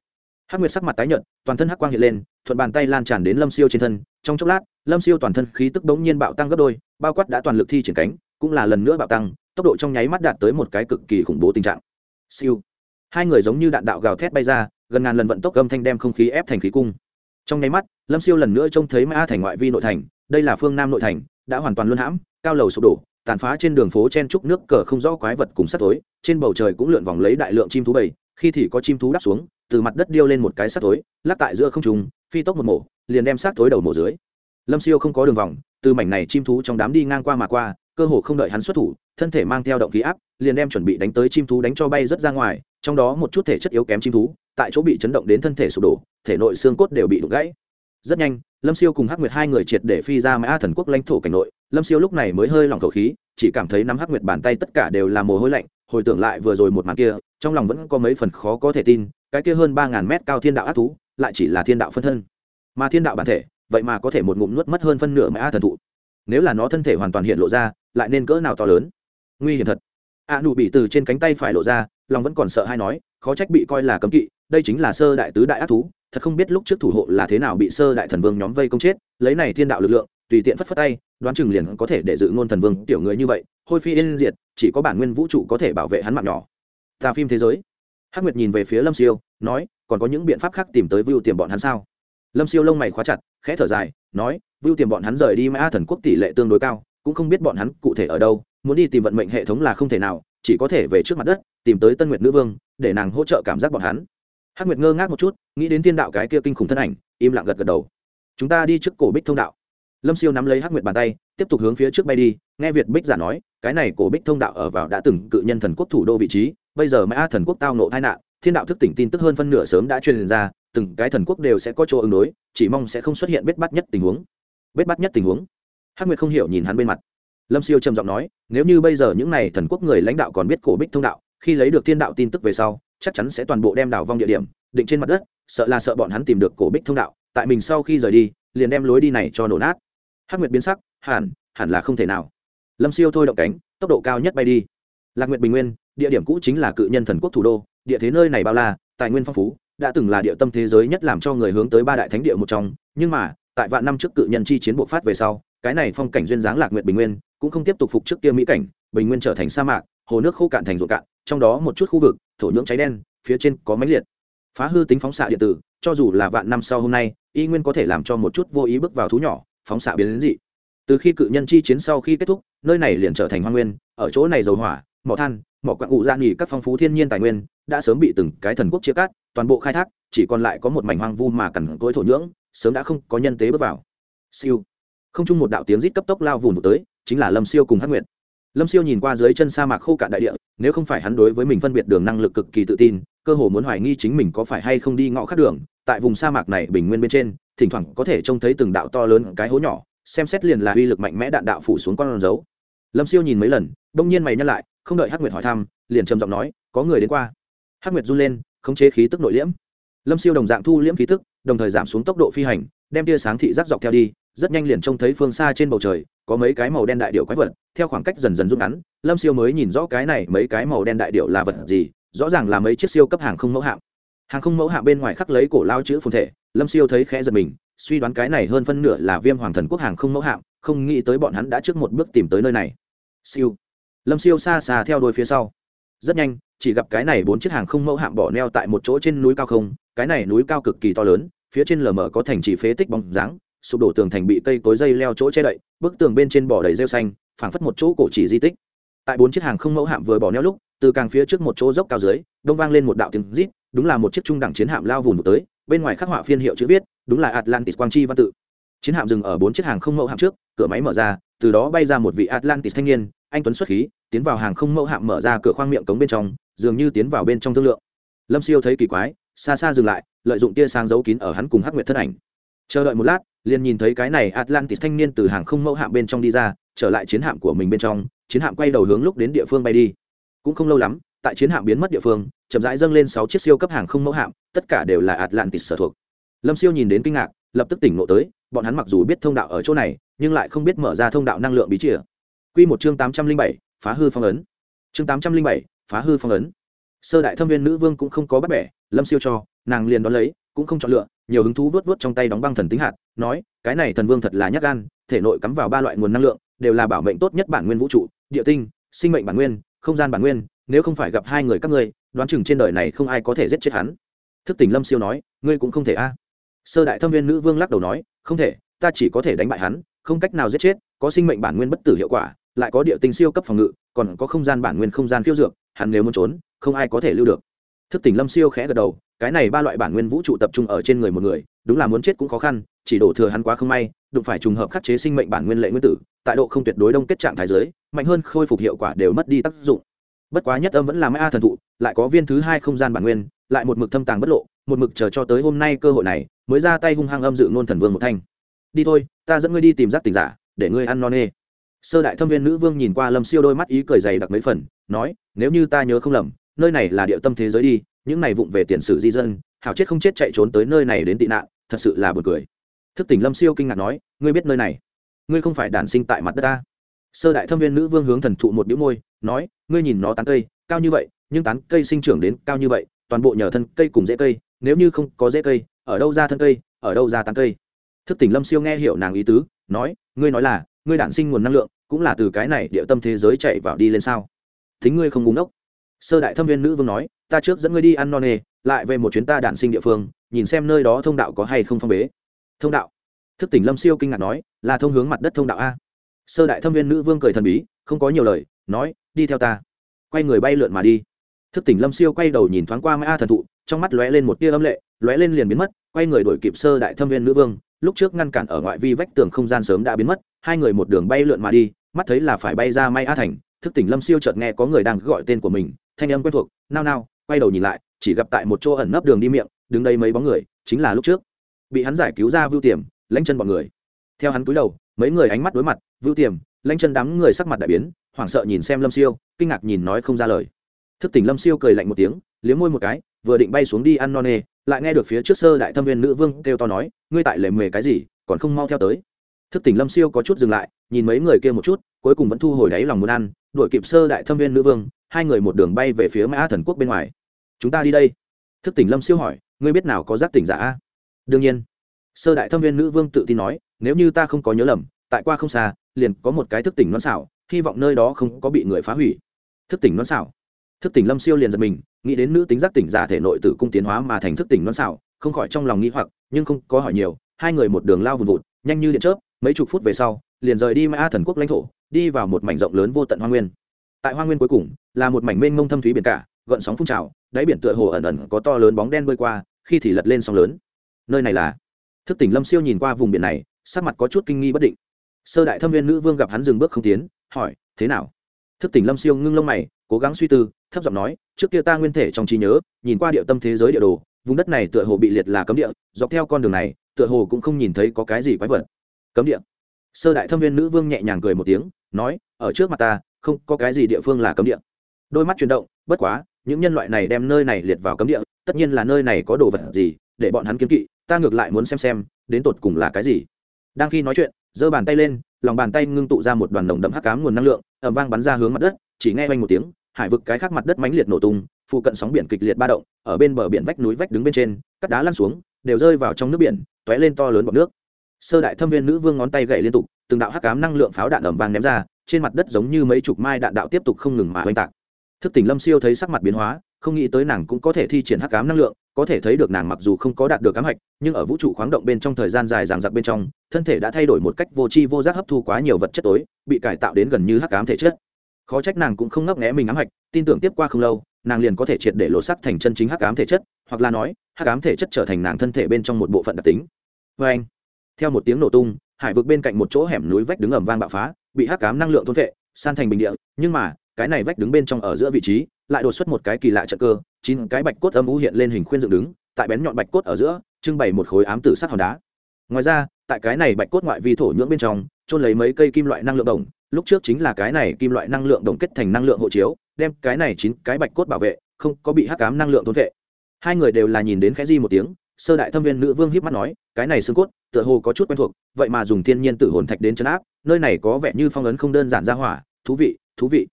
Hắc nguyệt sắc mặt tái nhợt, toàn thân hắc quang hiện lên, thuận bàn tay lan tràn đến lâm siêu trên thân. Trong chốc lát, lâm siêu toàn thân khí tức bỗng nhiên bạo tăng gấp đôi, bao quát đã toàn lực thi triển cánh, cũng là lần nữa bạo tăng, tốc độ trong nháy mắt đạt tới một cái cực kỳ khủng bố tình trạng. Siêu. Hai người giống như đạn đạo gào thét bay ra, gần ngàn lần vận tốc gầm thanh đem không khí ép thành khí cung. Trong nháy mắt, lâm siêu lần nữa trông thấy mã thành ngoại vi nội thành, đây là phương nam nội thành, đã hoàn toàn luân hãm, cao lầu sụp đổ tàn phá trên đường phố chen trúc nước cờ không rõ quái vật cùng sắt tối trên bầu trời cũng lượn vòng lấy đại lượng chim thú bầy, khi thì có chim thú đáp xuống, từ mặt đất điêu lên một cái sắt tối lắc tại giữa không trùng phi tốc một mổ, liền đem sát tối đầu mổ dưới. Lâm siêu không có đường vòng, từ mảnh này chim thú trong đám đi ngang qua mà qua, cơ hồ không đợi hắn xuất thủ, thân thể mang theo động khí áp, liền đem chuẩn bị đánh tới chim thú đánh cho bay rất ra ngoài, trong đó một chút thể chất yếu kém chim thú, tại chỗ bị chấn động đến thân thể sụp đổ, thể nội xương cốt đều bị đục gãy. Rất nhanh, lâm siêu cùng hắc nguyệt hai người triệt để phi ra mã thần quốc lãnh thổ cảnh nội lâm siêu lúc này mới hơi lỏng khẩu khí, chỉ cảm thấy nắm hắc nguyệt bàn tay tất cả đều là mồ hôi lạnh, hồi tưởng lại vừa rồi một màn kia, trong lòng vẫn có mấy phần khó có thể tin, cái kia hơn ba ngàn mét cao thiên đạo ác thú, lại chỉ là thiên đạo phân thân. Mà thiên đạo bản thể, vậy mà có thể một ngụm nuốt mất hơn phân nửa mã thần thụ. Nếu là nó thân thể hoàn toàn hiện lộ ra, lại nên cỡ nào to lớn? Nguy hiểm thật. A nụ bị từ trên cánh tay phải lộ ra, lòng vẫn còn sợ hay nói, khó trách bị coi là cấm kỵ, đây chính là sơ đại tứ đại ác thú, thật không biết lúc trước thủ hộ là thế nào bị sơ đại thần vương nhóm vây công chết, lấy này thiên đạo lực lượng tùy tiện phất phất tay, đoán chừng liền có thể để dự ngôn thần vương tiểu người như vậy, hôi phi yên diệt, chỉ có bản nguyên vũ trụ có thể bảo vệ hắn mạng nhỏ. Ta phim thế giới. Hắc nguyệt nhìn về phía lâm siêu, nói, còn có những biện pháp khác tìm tới vưu tiềm bọn hắn sao? Lâm siêu lông mày khóa chặt, khẽ thở dài, nói, vưu tiềm bọn hắn rời đi mã thần quốc tỷ lệ tương đối cao, cũng không biết bọn hắn cụ thể ở đâu, muốn đi tìm vận mệnh hệ thống là không thể nào, chỉ có thể về trước mặt đất, tìm tới tân nguyệt nữ vương, để nàng hỗ trợ cảm giác bọn hắn. Hắc nguyệt ngơ ngác một chút, nghĩ đến thiên đạo cái kia kinh khủng thân ảnh, im lặng gật gật đầu. Chúng ta đi trước cổ bích thông đạo lâm siêu nắm lấy hắc nguyệt bàn tay, tiếp tục hướng phía trước bay đi, nghe việt bích giả nói, cái này cổ bích thông đạo ở vào đã từng cự nhân thần quốc thủ đô vị trí, bây giờ mã thần quốc tao nộ tai nạn, thiên đạo thức tỉnh tin tức hơn phân nửa sớm đã truyền ra, từng cái thần quốc đều sẽ có chỗ ứng đối, chỉ mong sẽ không xuất hiện bết bắt nhất tình huống. Bết bắt nhất tình huống? Hắc nguyệt không hiểu nhìn hắn bên mặt. Lâm siêu trầm giọng nói, nếu như bây giờ những n à y thần quốc người lãnh đạo còn biết cổ bích thông đạo, khi lấy được thiên đạo tin tức về sau, chắc chắn sẽ toàn bộ đem đảo vong địa điểm, định trên mặt đất, sợ là sợ bọn hắn tìm được cổ bích thông đạo, tại mình sau khi rời đi, liền đem lối đi này cho nổ nát hắc nguyệt biến sắc, hẳn hẳn là không thể nào. Lâm siêu thôi động cánh, tốc độ cao nhất bay đi. Lạc nguyệt bình nguyên, địa điểm cũ chính là cự nhân thần quốc thủ đô, địa thế nơi này bao la, tài nguyên phong phú, đã từng là địa tâm thế giới nhất làm cho người hướng tới ba đại thánh địa một trong, nhưng mà, tại vạn năm trước cự nhân chi chiến bộ phát về sau, cái này phong cảnh duyên dáng lạc nguyệt bình nguyên cũng không tiếp tục phục trước kia mỹ cảnh, bình nguyên trở thành sa mạc, hồ nước khô cạn thành ruộng cạn, trong đó một chút khu vực, thổ nhưỡng cháy đen, phía trên có máy liệt. Phá hư tính phóng xạ điện tử, cho dù là vạn năm sau hôm nay, y nguyên có thể làm cho một chút vô ý bước vào thú nhỏ phóng xạ biến lớn dị. Từ khi cự nhân chi chiến sau khi kết thúc, nơi này liền trở thành hoa nguyên, ở chỗ này dầu hỏa, mỏ than, mỏ quặng ụ gia dạ nghỉ các phong phú thiên nhiên tài nguyên đã sớm bị từng cái thần quốc chia cắt, toàn bộ khai thác, chỉ còn lại có một mảnh hoang vu mà cằn cỗi thổ nhưỡng, sớm đã không có nhân tế bước vào. Siêu. Không chung một đạo tiếng rít cấp tốc lao vùn vụt tới, chính là lâm siêu cùng hắc nguyệt. Lâm siêu nhìn qua dưới chân sa mạc khô cạn đại địa, nếu không phải hắn đối với mình phân biệt đường năng lực cực kỳ tự tin, cơ hồ muốn hoài nghi chính mình có phải hay không đi ngõ khác đường, tại vùng sa mạc này bình nguyên bên trên thỉnh thoảng có thể trông thấy từng đạo to lớn cái hố nhỏ, xem xét liền là uy lực mạnh mẽ đạn đạo phủ xuống con dấu. Lâm siêu nhìn mấy lần, đông nhiên mày nhắc lại, không đợi hắc nguyệt hỏi thăm, liền trầm giọng nói, có người đến qua. Hắc nguyệt run lên, khống chế khí tức nội liễm. Lâm siêu đồng dạng thu liễm khí tức, đồng thời giảm xuống tốc độ phi hành, đem tia sáng thị giác dọc theo đi, rất nhanh liền trông thấy phương xa trên bầu trời, có mấy cái màu đen đại điệu quái vật, theo khoảng cách dần dần rút ngắn, lâm siêu mới nhìn rõ cái này mấy cái màu đen đại điệu là vật gì, rõ ràng là mấy chiếc siêu cấp hàng không mẫu hạm hàng không mẫu hạ bên ngoài khắc lấy cổ lao chữ phồn thể, lâm siêu thấy khẽ giật mình, suy đoán cái này hơn phân nửa là viêm hoàng thần quốc hàng không mẫu hạm, không nghĩ tới bọn hắn đã trước một bước tìm tới nơi này. Siêu. Lâm siêu xa xa theo đôi phía sau. Rất nhanh, chỉ gặp cái này bốn chiếc hàng không mẫu hạm bỏ neo tại một chỗ trên núi cao không, cái này núi cao cực kỳ to lớn, phía trên lờ mờ có thành chỉ phế tích bóng dáng, sụp đổ tường thành bị cây cối dây leo chỗ che đậy, bức tường bên trên bỏ đầy rêu xanh, phảng phất một chỗ cổ chỉ di tích. Tại bốn chiếc hàng không mẫu hạm vừa bỏ neo lúc, từ càng phía trước một chỗ dốc cao dưới, đông vang lên một đạo tiếng rít đúng là một chiếc trung đẳng chiến hạm lao vùng tới, bên ngoài khắc họa phiên hiệu chữ viết, đúng là atlantis quang chi văn tự. Chiến hạm dừng ở bốn chiếc hàng không mẫu hạm trước, cửa máy mở ra, từ đó bay ra một vị atlantis thanh niên, anh tuấn xuất khí, tiến vào hàng không mẫu hạm mở ra cửa khoang miệng cống bên trong, dường như tiến vào bên trong thương lượng. Lâm siêu thấy kỳ quái, xa xa dừng lại, lợi dụng tia sáng giấu kín ở hắn cùng hắc nguyệt thân ảnh. Chờ đợi một lát, liền nhìn thấy cái này atlantis thanh niên từ hàng không mẫu hạm bên trong đi ra, trở lại chiến hạm của mình bên trong, chiến hạm quay đầu hướng lúc đến địa phương bay đi. Cũng không lâu lắm tại chiến hạm biến mất địa phương, chậm rãi dâng lên sáu chiếc siêu cấp hàng không mẫu hạm, tất cả đều là atlantis sở thuộc. Lâm siêu nhìn đến kinh ngạc, lập tức tỉnh ngộ tới, bọn hắn mặc dù biết thông đạo ở chỗ này, nhưng lại không biết mở ra thông đạo năng lượng bí chìa. Q một chương tám trăm linh bảy, phá hư phong ấn. Chương tám trăm linh bảy, phá hư phong ấn. Sơ đại thâm viên nữ vương cũng không có bắt bẻ, lâm siêu cho, nàng liền đón lấy, cũng không chọn lựa, nhiều hứng thú vớt vớt trong tay đóng băng thần tính hạt, nói, cái này thần vương thật là nhát gan, thể nội cắm vào ba loại nguồn năng lượng, đều là bảo mệnh tốt nhất bản nguyên vũ trụ, địa tinh, sinh mệnh bản nguyên, không gian bản nguyên nếu không phải gặp hai người các ngươi, đoán chừng trên đời này không ai có thể giết chết hắn. Thức tỉnh lâm siêu nói, ngươi cũng không thể a. Sơ đại thâm viên nữ vương lắc đầu nói, không thể, ta chỉ có thể đánh bại hắn, không cách nào giết chết, có sinh mệnh bản nguyên bất tử hiệu quả, lại có địa tinh siêu cấp phòng ngự, còn có không gian bản nguyên không gian khiêu dược, hắn nếu muốn trốn, không ai có thể lưu được. Thức tỉnh lâm siêu khẽ gật đầu, cái này ba loại bản nguyên vũ trụ tập trung ở trên người một người, đúng là muốn chết cũng khó khăn, chỉ đổ thừa hắn quá không may, đụng phải trùng hợp khắc chế sinh mệnh bản nguyên lệ nguyên tử, tại độ không tuyệt đối đông kết trạng thái giới, mạnh hơn khôi phục hiệu quả đều mất đi tác dụng bất quá nhất âm vẫn là a thần thụ, lại có viên thứ hai không gian bản nguyên, lại một mực thâm tàng bất lộ, một mực chờ cho tới hôm nay cơ hội này, mới ra tay hung hăng âm dự nôn thần vương một thanh. Đi thôi, ta dẫn ngươi đi tìm giác tình giả, để ngươi ăn no nê. Sơ đại thâm viên nữ vương nhìn qua lâm siêu đôi mắt ý cười dày đặc mấy phần, nói, nếu như ta nhớ không lầm, nơi này là địa tâm thế giới đi, những này vụng về tiền sử di dân, hảo chết không chết chạy trốn tới nơi này đến tị nạn, thật sự là buồn cười. Thức tỉnh lâm siêu kinh ngạc nói, ngươi biết nơi này? Ngươi không phải đản sinh tại mặt đất ta. Sơ đại thâm viên nữ vương hướng thần thụ một đĩu môi, nói ngươi nhìn nó tán cây, cao như vậy, nhưng tán cây sinh trưởng đến cao như vậy, toàn bộ nhờ thân cây cùng rễ cây, nếu như không có rễ cây, ở đâu ra thân cây, ở đâu ra tán cây? Thức tỉnh lâm siêu nghe hiểu nàng ý tứ, nói, ngươi nói là, ngươi đản sinh nguồn năng lượng, cũng là từ cái này địa tâm thế giới chạy vào đi lên sao? Thính ngươi không búng ốc sơ đại thâm viên nữ vương nói, ta trước dẫn ngươi đi ăn no nê, lại về một chuyến ta đản sinh địa phương, nhìn xem nơi đó thông đạo có hay không phong bế. Thông đạo. Thức tỉnh lâm siêu kinh ngạc nói, là thông hướng mặt đất thông đạo a sơ đại thâm viên nữ vương cười thần bí, không có nhiều lời, nói, đi theo ta. Quay người bay lượn mà đi. Thức tỉnh lâm siêu quay đầu nhìn thoáng qua mai a thần thụ, trong mắt lóe lên một tia âm lệ, lóe lên liền biến mất, quay người đổi kịp sơ đại thâm viên nữ vương, lúc trước ngăn cản ở ngoại vi vách tường không gian sớm đã biến mất, hai người một đường bay lượn mà đi, mắt thấy là phải bay ra may a thành, thức tỉnh lâm siêu chợt nghe có người đang gọi tên của mình, thanh âm quen thuộc, nao nao, quay đầu nhìn lại, chỉ gặp tại một chỗ ẩn nấp đường đi miệng, đứng đây mấy bóng người, chính là lúc trước. Bị hắn giải cứu ra vưu tiềm, lãnh chân bọn người. Theo hắn cúi đầu, mấy người ánh mắt đối mặt vưu tiềm, lanh chân đám người sắc mặt đại biến, hoảng sợ nhìn xem lâm siêu, kinh ngạc nhìn nói không ra lời. Thức tỉnh lâm siêu cười lạnh một tiếng, liếm môi một cái, vừa định bay xuống đi ăn no nê, lại nghe được phía trước sơ đại thâm viên nữ vương kêu to nói, ngươi tại lề mề cái gì, còn không mau theo tới? Thức tỉnh lâm siêu có chút dừng lại, nhìn mấy người kia một chút, cuối cùng vẫn thu hồi đáy lòng muốn ăn, đuổi kịp sơ đại thâm viên nữ vương, hai người một đường bay về phía mã thần quốc bên ngoài. Chúng ta đi đây. Thức tỉnh lâm siêu hỏi, ngươi biết nào có giác tỉnh giả đương nhiên. Sơ đại thâm viên nữ vương tự tin nói, nếu như ta không có nhớ lầm tại qua không xa, liền có một cái thức tỉnh non xảo, hy vọng nơi đó không có bị người phá hủy. Thức tỉnh non xảo. Thức tỉnh lâm siêu liền giật mình, nghĩ đến nữ tính giác tỉnh giả thể nội tử cung tiến hóa mà thành thức tỉnh non xảo, không khỏi trong lòng nghĩ hoặc, nhưng không có hỏi nhiều, hai người một đường lao vùn vụt, nhanh như điện chớp, mấy chục phút về sau, liền rời đi mã thần quốc lãnh thổ, đi vào một mảnh rộng lớn vô tận hoa nguyên. Tại hoa nguyên cuối cùng, là một mảnh mênh mông thâm thúy biển cả, gợn sóng phun trào, đáy biển tựa hồ ẩn ẩn có to lớn bóng đen bơi qua, khi thì lật lên sóng lớn. Nơi này là thức tỉnh lâm siêu nhìn qua vùng biển này, sắc mặt có chút kinh nghi bất định sơ đại thâm viên nữ vương gặp hắn dừng bước không tiến, hỏi, thế nào? Thức tỉnh lâm siêu ngưng lông mày, cố gắng suy tư, thấp giọng nói, trước kia ta nguyên thể trong trí nhớ, nhìn qua địa tâm thế giới địa đồ, vùng đất này tựa hồ bị liệt là cấm địa, dọc theo con đường này, tựa hồ cũng không nhìn thấy có cái gì quái vật. Cấm địa? Sơ đại thâm viên nữ vương nhẹ nhàng cười một tiếng, nói, ở trước mặt ta, không có cái gì địa phương là cấm địa. Đôi mắt chuyển động, bất quá, những nhân loại này đem nơi này liệt vào cấm địa, tất nhiên là nơi này có đồ vật gì, để bọn hắn kiếm kỵ, ta ngược lại muốn xem xem, đến tột cùng là cái gì. Đang khi nói chuyện giơ bàn tay lên, lòng bàn tay ngưng tụ ra một đoàn nồng đậm hắc cám nguồn năng lượng ẩm vang bắn ra hướng mặt đất, chỉ nghe oanh một tiếng, hải vực cái khác mặt đất mãnh liệt nổ tung, phụ cận sóng biển kịch liệt ba động, ở bên bờ biển vách núi vách đứng bên trên cắt đá lăn xuống, đều rơi vào trong nước biển t ó é lên to lớn bọc nước. Sơ đại thâm viên nữ vương ngón tay gậy liên tục, từng đạo hắc cám năng lượng pháo đạn ẩm vang ném ra, trên mặt đất giống như mấy chục mai đạn đạo tiếp tục không ngừng mà oanh tạc. Thức tỉnh lâm siêu thấy sắc mặt biến hóa không nghĩ tới nàng cũng có thể thi triển hắc ám năng lượng, có thể thấy được nàng mặc dù không có đạt được cám hạch, nhưng ở vũ trụ khoáng động bên trong thời gian dài ràng giặc bên trong, thân thể đã thay đổi một cách vô tri vô giác hấp thu quá nhiều vật chất tối, bị cải tạo đến gần như hắc ám thể chất. Khó trách nàng cũng không ngấp nghẽ mình ám hạch, tin tưởng tiếp qua không lâu, nàng liền có thể triệt để lộ sắc thành chân chính hắc ám thể chất, hoặc là nói, hắc ám thể chất trở thành nàng thân thể bên trong một bộ phận đặc tính. Vê anh, theo một tiếng nổ tung, hải vực bên cạnh một chỗ hẻm núi vách đứng ẩm vang bạo phá, bị hắc ám năng lượng thôn vệ, san thành bình địa, nhưng mà, cái này vách đứng bên trong ở giữa vị trí lại đột xuất một cái kỳ lạ trận cơ, chín cái bạch cốt âm u hiện lên hình khuyên dựng đứng, tại bén nhọn bạch cốt ở giữa, trưng bày một khối ám tử sắc hòn đá. Ngoài ra, tại cái này bạch cốt ngoại vi thổ nhưỡng bên trong trôn lấy mấy cây kim loại năng lượng đồng, lúc trước chính là cái này kim loại năng lượng đồng kết thành năng lượng hộ chiếu, đem cái này chín cái bạch cốt bảo vệ, không có bị hắc cám năng lượng thôn vệ. Hai người đều là nhìn đến khẽ di một tiếng, sơ đại thâm viên nữ vương hiếp mắt nói, cái này xương cốt, tựa hồ có chút quen thuộc, vậy mà dùng thiên nhiên tự hồn thạch đến chấn áp, nơi này có vẻ như phong ấn không đơn giản ra hỏa, thú vị thú vị.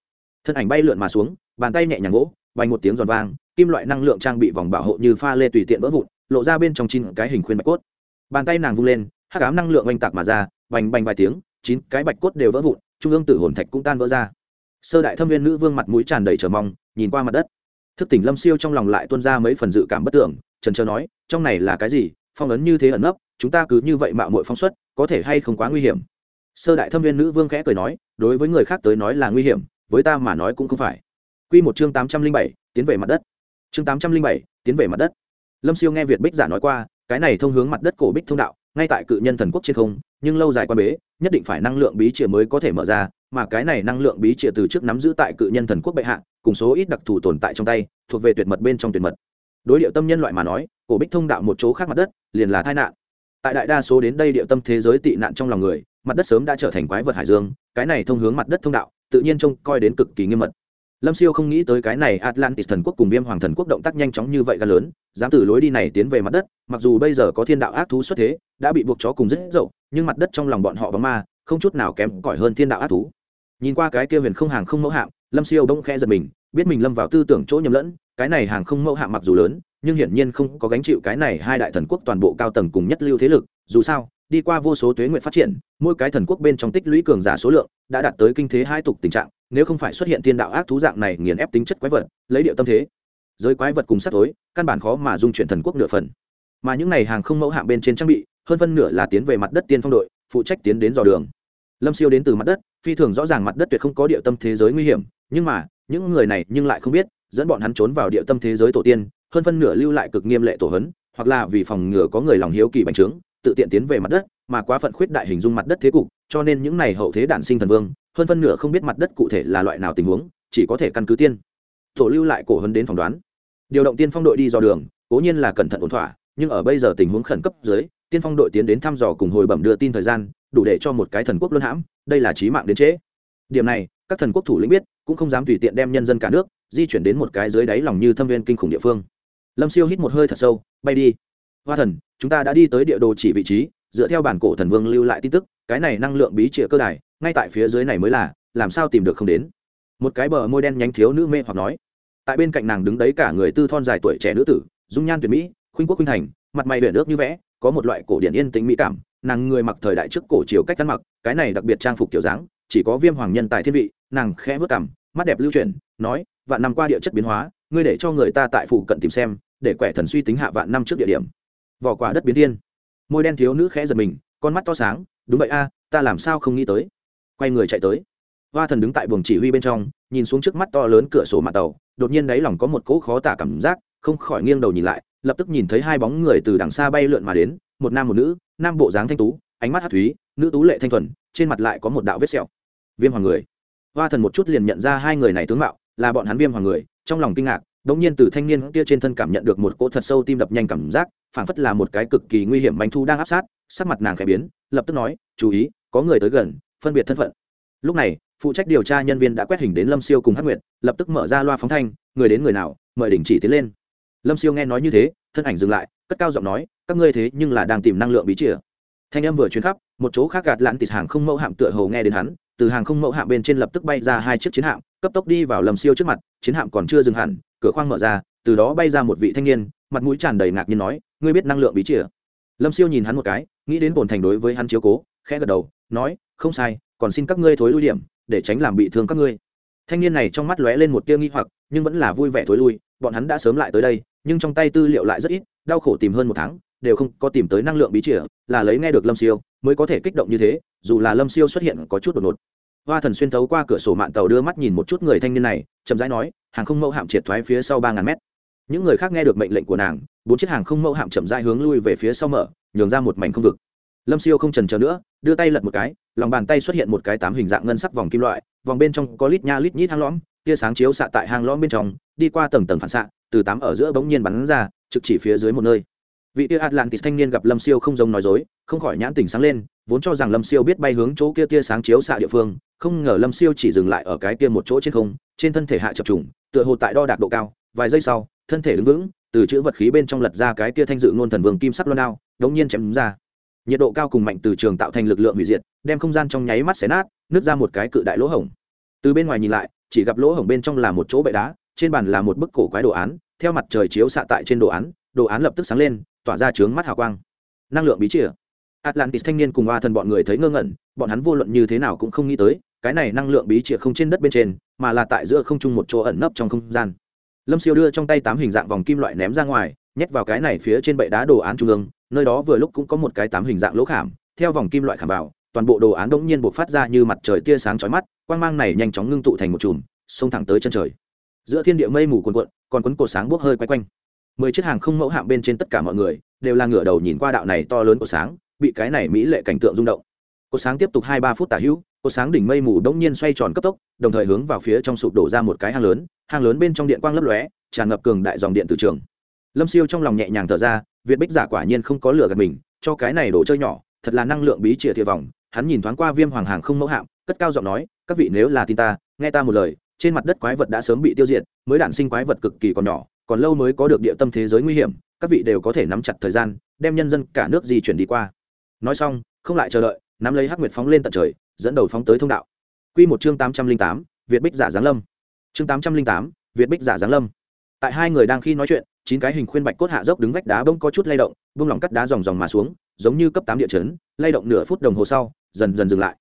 Thân ảnh bay lượn mà xuống bàn tay nhẹ nhàng gỗ vành một tiếng giòn vang, kim loại năng lượng trang bị vòng bảo hộ như pha lê tùy tiện vỡ vụn, lộ ra bên trong chín cái hình khuyên bạch cốt. Bàn tay nàng vung lên, hắc ám năng lượng oanh tạc mà ra, bành bành vài tiếng, chín cái bạch cốt đều vỡ vụn, trung ương tử hồn thạch cũng tan vỡ ra. Sơ đại thâm viên nữ vương mặt mũi tràn đầy trờ mong, nhìn qua mặt đất. Thức tỉnh lâm siêu trong lòng lại tuôn ra mấy phần dự cảm bất tưởng, trần trờ nói, trong này là cái gì? Phong ấn như thế ẩn nấp, chúng ta cứ như vậy mạo muội phong suất có thể hay không quá nguy hiểm? Sơ đại thâm viên nữ vương khẽ cười nói, đối với người khác tới nói là nguy hiểm, với ta mà nói cũng không phải. Quy một chương tám trăm linh bảy, tiến về mặt đất. Chương tám trăm linh bảy, tiến về mặt đất. Lâm siêu nghe việt bích giả nói qua, cái này thông hướng mặt đất cổ bích thông đạo, ngay tại cự nhân thần quốc trên không, nhưng lâu dài quan bế, nhất định phải năng lượng bí triệt mới có thể mở ra, mà cái này năng lượng bí triệt từ trước nắm giữ tại cự nhân thần quốc bệ hạ, cùng số ít đặc thù tồn tại trong tay, thuộc về tuyệt mật bên trong tuyệt mật. Đối điệu tâm nhân loại mà nói, cổ bích thông đạo một chỗ khác mặt đất, liền là tai nạn. Tại đại đa số đến đây điệu tâm thế giới tị nạn trong lòng người, mặt đất sớm đã trở thành quái vật hải dương, cái này thông hướng mặt đất thông đạo, tự nhiên trông coi đến cực kỳ nghiêm mật lâm siêu không nghĩ tới cái này atlantis thần quốc cùng viêm hoàng thần quốc động tác nhanh chóng như vậy gần lớn, dám từ lối đi này tiến về mặt đất, mặc dù bây giờ có thiên đạo ác thú xuất thế, đã bị buộc chó cùng rất dậu, nhưng mặt đất trong lòng bọn họ bóng ma, không chút nào kém cỏi hơn thiên đạo ác thú. Nhìn qua cái kia huyền không hàng không mẫu hạm, lâm siêu bỗng khẽ giật mình, biết mình lâm vào tư tưởng chỗ nhầm lẫn, cái này hàng không mẫu hạm mặc dù lớn, nhưng hiển nhiên không có gánh chịu cái này hai đại thần quốc toàn bộ cao tầng cùng nhất lưu thế lực, dù sao, đi qua vô số tuế nguyện phát triển, mỗi cái thần quốc bên trong tích lũy cường giả số lượng, đã đạt tới kinh thế hai tục tình trạng nếu không phải xuất hiện tiên đạo ác thú dạng này nghiền ép tính chất quái vật, lấy điệu tâm thế, giới quái vật cùng sát tối căn bản khó mà dung chuyển thần quốc nửa phần. Mà những này hàng không mẫu hạng bên trên trang bị, hơn phân nửa là tiến về mặt đất tiên phong đội, phụ trách tiến đến dò đường. Lâm siêu đến từ mặt đất, phi thường rõ ràng mặt đất tuyệt không có địa tâm thế giới nguy hiểm, nhưng mà, những người này nhưng lại không biết, dẫn bọn hắn trốn vào địa tâm thế giới tổ tiên, hơn phân nửa lưu lại cực nghiêm lệ tổ hấn hoặc là vì phòng ngừa có người lòng hiếu kỳ bành trướng, tự tiện tiến về mặt đất, mà quá phận khuyết đại hình dung mặt đất thế cục, cho nên những này hậu thế đản sinh thần vương hơn phân nửa không biết mặt đất cụ thể là loại nào tình huống, chỉ có thể căn cứ tiên. Tổ lưu lại cổ hấn đến phỏng đoán. Điều động tiên phong đội đi dò đường, cố nhiên là cẩn thận ổn thỏa, nhưng ở bây giờ tình huống khẩn cấp dưới, tiên phong đội tiến đến thăm dò cùng hồi bẩm đưa tin thời gian, đủ để cho một cái thần quốc luân hãm, đây là trí mạng đến trễ. Điểm này, các thần quốc thủ lĩnh biết, cũng không dám tùy tiện đem nhân dân cả nước, di chuyển đến một cái dưới đáy lòng như thâm viên kinh khủng địa phương. Lâm siêu hít một hơi thật sâu, bay đi. Hoa thần, chúng ta đã đi tới địa đồ chỉ vị trí, dựa theo bản cổ thần vương lưu lại tin tức, cái này năng lượng bí trịa cơ đài ngay tại phía dưới này mới là, làm sao tìm được không đến? Một cái bờ môi đen nhánh thiếu nữ mê hoặc nói. Tại bên cạnh nàng đứng đấy cả người tư thon dài tuổi trẻ nữ tử, dung nhan tuyệt mỹ, khuynh quốc khuynh thành, mặt mày huyền ước như vẽ, có một loại cổ điển yên tĩnh mỹ cảm, nàng người mặc thời đại trước cổ chiều cách ăn mặc, cái này đặc biệt trang phục kiểu dáng, chỉ có viêm hoàng nhân tài thiên vị, nàng khẽ vớt cảm mắt đẹp lưu chuyển, nói, vạn năm qua địa chất biến hóa, ngươi để cho người ta tại phụ cận tìm xem, để quẻ thần suy tính hạ vạn năm trước địa điểm. Vỏ quả đất biến thiên. Môi đen thiếu nữ khẽ giật mình, con mắt to sáng, đúng vậy a, ta làm sao không nghĩ tới? Quay người chạy tới. Hoa thần đứng tại buồng chỉ huy bên trong, nhìn xuống trước mắt to lớn cửa sổ mạng tàu, đột nhiên đáy lòng có một cỗ khó tả cảm giác, không khỏi nghiêng đầu nhìn lại, lập tức nhìn thấy hai bóng người từ đằng xa bay lượn mà đến, một nam một nữ, nam bộ dáng thanh tú, ánh mắt hát thúy, nữ tú lệ thanh thuần, trên mặt lại có một đạo vết sẹo. Viêm hoàng người. Hoa thần một chút liền nhận ra hai người này tướng mạo, là bọn hắn viêm hoàng người, trong lòng kinh ngạc, đống nhiên từ thanh niên kia trên thân cảm nhận được một cỗ thật sâu tim đập nhanh cảm giác, phảng phất là một cái cực kỳ nguy hiểm bánh thu đang áp sát, sắc mặt nàng khẽ biến, lập tức nói, chú ý, có người tới gần phân biệt thân phận. Lúc này, phụ trách điều tra nhân viên đã quét hình đến lâm siêu cùng hắc nguyệt, lập tức mở ra loa phóng thanh, người đến người nào, mời đình chỉ tiến lên. Lâm siêu nghe nói như thế, thân ảnh dừng lại, cất cao giọng nói, các ngươi thế nhưng là đang tìm năng lượng bí chìa. Thanh em vừa chuyến khắp, một chỗ khác gạt lặn tịt hàng không mẫu hạm tựa hồ nghe đến hắn, từ hàng không mẫu hạm bên trên lập tức bay ra hai chiếc chiến hạm, cấp tốc đi vào lâm siêu trước mặt, chiến hạm còn chưa dừng hẳn, cửa khoang mở ra, từ đó bay ra một vị thanh niên, mặt mũi tràn đầy ngạc nhiên nói, ngươi biết năng lượng bí chìa? Lâm siêu nhìn hắn một cái, nghĩ đến bổn thành đối với hắn chiếu cố, khẽ gật đầu, nói không sai, còn xin các ngươi thối lui điểm, để tránh làm bị thương các ngươi. Thanh niên này trong mắt lóe lên một tia nghi hoặc, nhưng vẫn là vui vẻ thối lui, bọn hắn đã sớm lại tới đây, nhưng trong tay tư liệu lại rất ít, đau khổ tìm hơn một tháng, đều không có tìm tới năng lượng bí chìa, là lấy nghe được lâm siêu, mới có thể kích động như thế, dù là lâm siêu xuất hiện có chút đột ngột. Hoa thần xuyên thấu qua cửa sổ mạng tàu đưa mắt nhìn một chút người thanh niên này, chậm rãi nói, hàng không mẫu hạm triệt thoái phía sau ba ngàn mét. Những người khác nghe được mệnh lệnh của nàng, bốn chiếc hàng không mẫu hạm chậm rãi hướng lui về phía sau mở, nhường ra một mảnh không vực lâm siêu không trần chờ nữa, đưa tay lật một cái, lòng bàn tay xuất hiện một cái tám hình dạng ngân sắc vòng kim loại, vòng bên trong có lít nha lít nhít hang lõm, tia sáng chiếu xạ tại hang lõm bên trong, đi qua tầng tầng phản xạ, từ tám ở giữa bỗng nhiên bắn ra, trực chỉ phía dưới một nơi. Vị tia atlantis thanh niên gặp lâm siêu không giống nói dối, không khỏi nhãn tình sáng lên, vốn cho rằng lâm siêu biết bay hướng chỗ kia tia sáng chiếu xạ địa phương, không ngờ lâm siêu chỉ dừng lại ở cái kia một chỗ trên không, trên thân thể hạ chập trùng, tựa hồ tại đo đạc độ cao, vài giây sau, thân thể đứng vững, từ chữ vật khí bên trong lật ra cái kia thanh dự ngôn thần vương kim sắc loan đao đống nhiên chém đúng ra nhiệt độ cao cùng mạnh từ trường tạo thành lực lượng hủy diệt, đem không gian trong nháy mắt xé nát, nứt ra một cái cự đại lỗ hổng. Từ bên ngoài nhìn lại, chỉ gặp lỗ hổng bên trong là một chỗ bệ đá, trên bàn là một bức cổ quái đồ án, theo mặt trời chiếu xạ tại trên đồ án đồ án lập tức sáng lên, tỏa ra trướng mắt hào quang. Năng lượng bí chìa. Atlantis thanh niên cùng ba thần bọn người thấy ngơ ngẩn, bọn hắn vô luận như thế nào cũng không nghĩ tới, cái này năng lượng bí chìa không trên đất bên trên, mà là tại giữa không trung một chỗ ẩn nấp trong không gian. Lâm siêu đưa trong tay tám hình dạng vòng kim loại ném ra ngoài, nhét vào cái này phía trên bệ đá đồ án trung ương nơi đó vừa lúc cũng có một cái tám hình dạng lỗ khảm, theo vòng kim loại khảm vào, toàn bộ đồ án đ ỗ n g nhiên buộc phát ra như mặt trời tia sáng chói mắt, quang mang này nhanh chóng ngưng tụ thành một chùm, xông thẳng tới chân trời. Giữa thiên địa mây mù cuồn cuộn, còn quấn cột sáng bốc hơi quay quanh. Mười chiếc hàng không mẫu hạm bên trên tất cả mọi người đều là ngửa đầu nhìn qua đạo này to lớn của sáng, bị cái này mỹ lệ cảnh tượng rung động. Cột sáng tiếp tục hai ba phút tả hữu cột sáng đỉnh mây mù đ ỗ n g nhiên xoay tròn cấp tốc, đồng thời hướng vào phía trong sụp đổ ra một cái hang lớn hang lớn bên trong điện quang lấp lóe, tràn ngập cường đại dòng điện từ trường. Lâm siêu trong lòng nhẹ nhàng thở ra việt bích giả quả nhiên không có lửa gạt mình, cho cái này đồ chơi nhỏ, thật là năng lượng bí trịa thiệt vòng. Hắn nhìn thoáng qua viêm hoàng hàng không mẫu hạm, cất cao giọng nói, các vị nếu là tin ta, nghe ta một lời, trên mặt đất quái vật đã sớm bị tiêu diệt, mới đản sinh quái vật cực kỳ còn nhỏ, còn lâu mới có được địa tâm thế giới nguy hiểm, các vị đều có thể nắm chặt thời gian, đem nhân dân cả nước di chuyển đi qua. Nói xong, không lại chờ đợi, nắm lấy hắc nguyệt phóng lên tận trời, dẫn đầu phóng tới thông đạo. Q một chương tám trăm linh tám, việt bích giả giáng lâm. Chương tám trăm linh tám, việt bích giả giáng lâm. Tại hai người đang khi nói chuyện chín cái hình khuyên bạch cốt hạ dốc đứng vách đá bông có chút lay động bông lỏng cắt đá dòng dòng mà xuống, giống như cấp tám địa chấn, lay động nửa phút đồng hồ sau, dần dần dừng lại.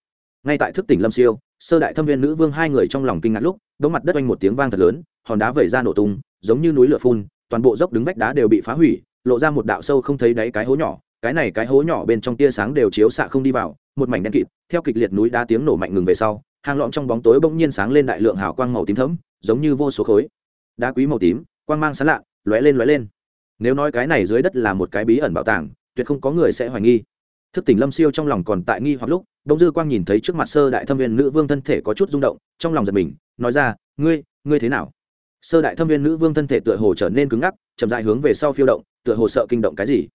Ngay tại thức tỉnh lâm siêu, sơ đại thâm viên nữ vương hai người trong lòng kinh ngạc lúc đống mặt đất oanh một tiếng vang thật lớn, hòn đá vẩy ra nổ tung, giống như núi lửa phun, toàn bộ dốc đứng vách đá đều bị phá hủy, lộ ra một đạo sâu không thấy đáy cái hố nhỏ, cái này cái hố nhỏ bên trong tia sáng đều chiếu xạ không đi vào, một mảnh đen kịt, theo kịch liệt núi đá tiếng nổ mạnh ngừng về sau hang lõm trong bóng tối bỗng nhiên sáng lên đại lượng hào quang màu tím thẫm, giống như vô số khối. Đá quý màu tím, quang mang sán lạ lóe lên lóe lên. Nếu nói cái này dưới đất là một cái bí ẩn bảo tàng, tuyệt không có người sẽ hoài nghi. Thức tỉnh lâm siêu trong lòng còn tại nghi hoặc lúc, đông dư quang nhìn thấy trước mặt sơ đại thâm viên nữ vương thân thể có chút rung động, trong lòng giật mình, nói ra, ngươi ngươi thế nào? Sơ đại thâm viên nữ vương thân thể tựa hồ trở nên cứng ngắc, chậm dại hướng về sau phiêu động, tựa hồ sợ kinh động cái gì.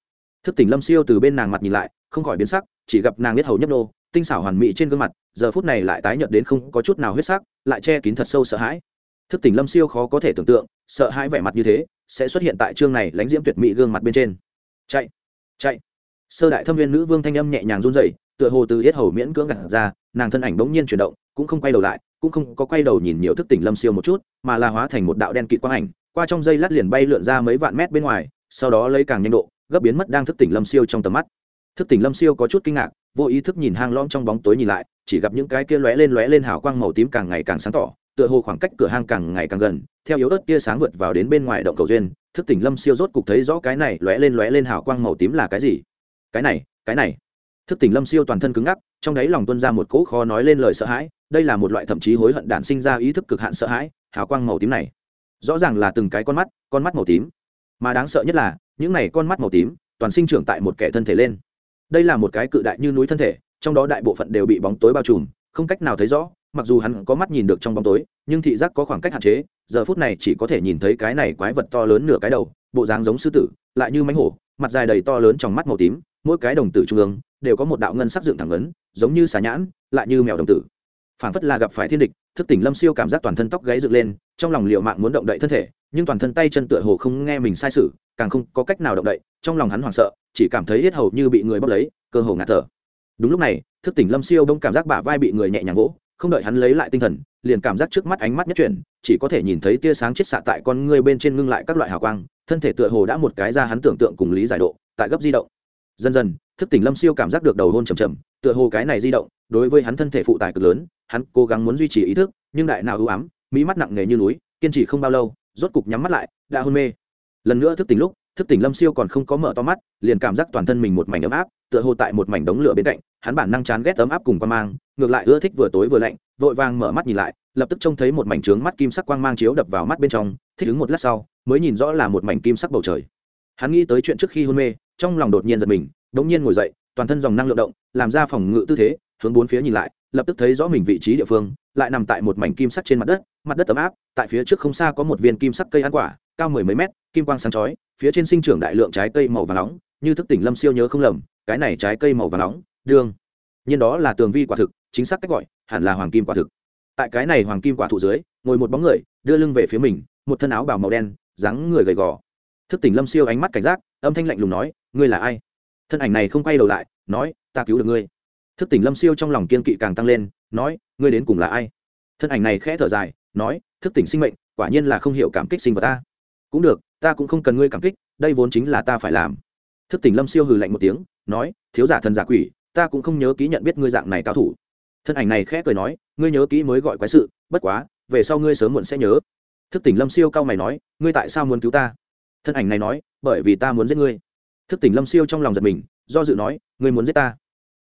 Thức tỉnh lâm siêu từ bên nàng mặt nhìn lại, không khỏi biến sắc, chỉ gặp nàng biết hầu nhấp nô, tinh xảo hoàn mỹ trên gương mặt, giờ phút này lại tái nhợt đến không có chút nào huyết sắc, lại che kín thật sâu sợ hãi. Thức tỉnh lâm siêu khó có thể tưởng tượng, sợ hãi vẻ mặt như thế sẽ xuất hiện tại chương này lãnh diễm tuyệt mỹ gương mặt bên trên. Chạy chạy. Sơ đại thâm viên nữ vương thanh âm nhẹ nhàng run rẩy, tựa hồ từ yết hầu miễn cưỡng gạt ra, nàng thân ảnh bỗng nhiên chuyển động, cũng không quay đầu lại, cũng không có quay đầu nhìn nhiều thức tỉnh lâm siêu một chút, mà là hóa thành một đạo đen kịt quang ảnh, qua trong dây lát liền bay lượn ra mấy vạn mét bên ngoài, sau đó lấy càng nhanh độ, gấp biến mất đang thức tỉnh lâm siêu trong tầm mắt. Thức tỉnh lâm siêu có chút kinh ngạc, vô ý thức nhìn hang lõm trong bóng tối nhìn lại, chỉ gặp những cái kia lóe lên lóe lên hào quang màu tím càng ngày càng sáng tỏ tựa hồ khoảng cách cửa hang càng ngày càng gần, theo yếu ớt tia sáng vượt vào đến bên ngoài động cầu duyên, thức tỉnh lâm siêu rốt cục thấy rõ cái này lóe lên lóe lên hào quang màu tím là cái gì. Cái này cái này. Thức tỉnh lâm siêu toàn thân cứng ngắc, trong đáy lòng tuân ra một cỗ khó nói lên lời sợ hãi, đây là một loại thậm chí hối hận đản sinh ra ý thức cực hạn sợ hãi, hào quang màu tím này. Rõ ràng là từng cái con mắt con mắt màu tím. Mà đáng sợ nhất là, những này con mắt màu tím, toàn sinh trưởng tại một kẻ thân thể lên. Đây là một cái cự đại như núi thân thể, trong đó đại bộ phận đều bị bóng tối bao trùm, không cách nào thấy rõ mặc dù hắn có mắt nhìn được trong bóng tối, nhưng thị giác có khoảng cách hạn chế, giờ phút này chỉ có thể nhìn thấy cái này quái vật to lớn nửa cái đầu, bộ dáng giống sư tử, lại như mánh hổ, mặt dài đầy to lớn trong mắt màu tím, mỗi cái đồng tử trung ương đều có một đạo ngân sắc dựng thẳng ấn, giống như xà nhãn, lại như mèo đồng tử. Phản phất là gặp phải thiên địch, thức tỉnh lâm siêu cảm giác toàn thân tóc gáy dựng lên, trong lòng liệu mạng muốn động đậy thân thể, nhưng toàn thân tay chân tựa hồ không nghe mình sai sự, càng không có cách nào động đậy, trong lòng hắn hoảng sợ, chỉ cảm thấy hết hầu như bị người bóp lấy, cơ hồ ngạt thở. Đúng lúc này, thức tỉnh lâm siêu đông cảm giác bả vai bị người nhẹ nhàng vỗ không đợi hắn lấy lại tinh thần, liền cảm giác trước mắt ánh mắt nhất chuyển, chỉ có thể nhìn thấy tia sáng chết xạ tại con ngươi bên trên ngưng lại các loại hào quang, thân thể tựa hồ đã một cái ra hắn tưởng tượng cùng lý giải độ, tại gấp di động. Dần dần, thức tỉnh lâm siêu cảm giác được đầu hôn trầm trầm tựa hồ cái này di động, đối với hắn thân thể phụ tải cực lớn, hắn cố gắng muốn duy trì ý thức, nhưng đại nào ưu ám, mỹ mắt nặng nề như núi, kiên trì không bao lâu, rốt cục nhắm mắt lại, đã hôn mê. Lần nữa thức tỉnh lúc thức tỉnh lâm siêu còn không có mở to mắt, liền cảm giác toàn thân mình một mảnh ấm áp, tựa hồ tại một mảnh đống lửa bên cạnh, hắn bản năng chán ghét ấm áp cùng quan mang, ngược lại ưa thích vừa tối vừa lạnh, vội vàng mở mắt nhìn lại, lập tức trông thấy một mảnh trướng mắt kim sắc quang mang chiếu đập vào mắt bên trong, thích ứng một lát sau, mới nhìn rõ là một mảnh kim sắc bầu trời. Hắn nghĩ tới chuyện trước khi hôn mê, trong lòng đột nhiên giật mình đống nhiên ngồi dậy, toàn thân dòng năng lượng động, làm ra phòng ngự tư thế, hướng bốn phía nhìn lại, lập tức thấy rõ mình vị trí địa phương, lại nằm tại một mảnh kim sắc trên mặt đất mặt đất ấm áp, tại phía trước không xa có một viên kim sắc cây ăn quả, cao mười mấy mét, kim quang sáng chói phía trên sinh trưởng đại lượng trái cây màu vàng nóng, như thức tỉnh lâm siêu nhớ không lầm, cái này trái cây màu vàng nóng, đương nhiên đó là tường vi quả thực, chính xác cách gọi, hẳn là hoàng kim quả thực. Tại cái này hoàng kim quả thụ dưới, ngồi một bóng người, đưa lưng về phía mình, một thân áo bào màu đen, dáng người gầy gò. Thức tỉnh lâm siêu ánh mắt cảnh giác, âm thanh lạnh lùng nói, ngươi là ai? Thân ảnh này không quay đầu lại, nói, ta cứu được ngươi. Thức tỉnh lâm siêu trong lòng kiên kỵ càng tăng lên, nói, ngươi đến cùng là ai? Thân ảnh này khẽ thở dài, nói, thức tỉnh sinh mệnh, quả nhiên là không hiểu cảm kích sinh vật ta. Cũng được ta cũng không cần ngươi cảm kích, đây vốn chính là ta phải làm. Thức tỉnh lâm siêu hừ lạnh một tiếng, nói, thiếu giả thần giả quỷ, ta cũng không nhớ ký nhận biết ngươi dạng này cao thủ. Thân ảnh này khẽ cười nói, ngươi nhớ kỹ mới gọi quái sự, bất quá, về sau ngươi sớm muộn sẽ nhớ. Thức tỉnh lâm siêu cao mày nói, ngươi tại sao muốn cứu ta? Thân ảnh này nói, bởi vì ta muốn giết ngươi. Thức tỉnh lâm siêu trong lòng giật mình, do dự nói, ngươi muốn giết ta?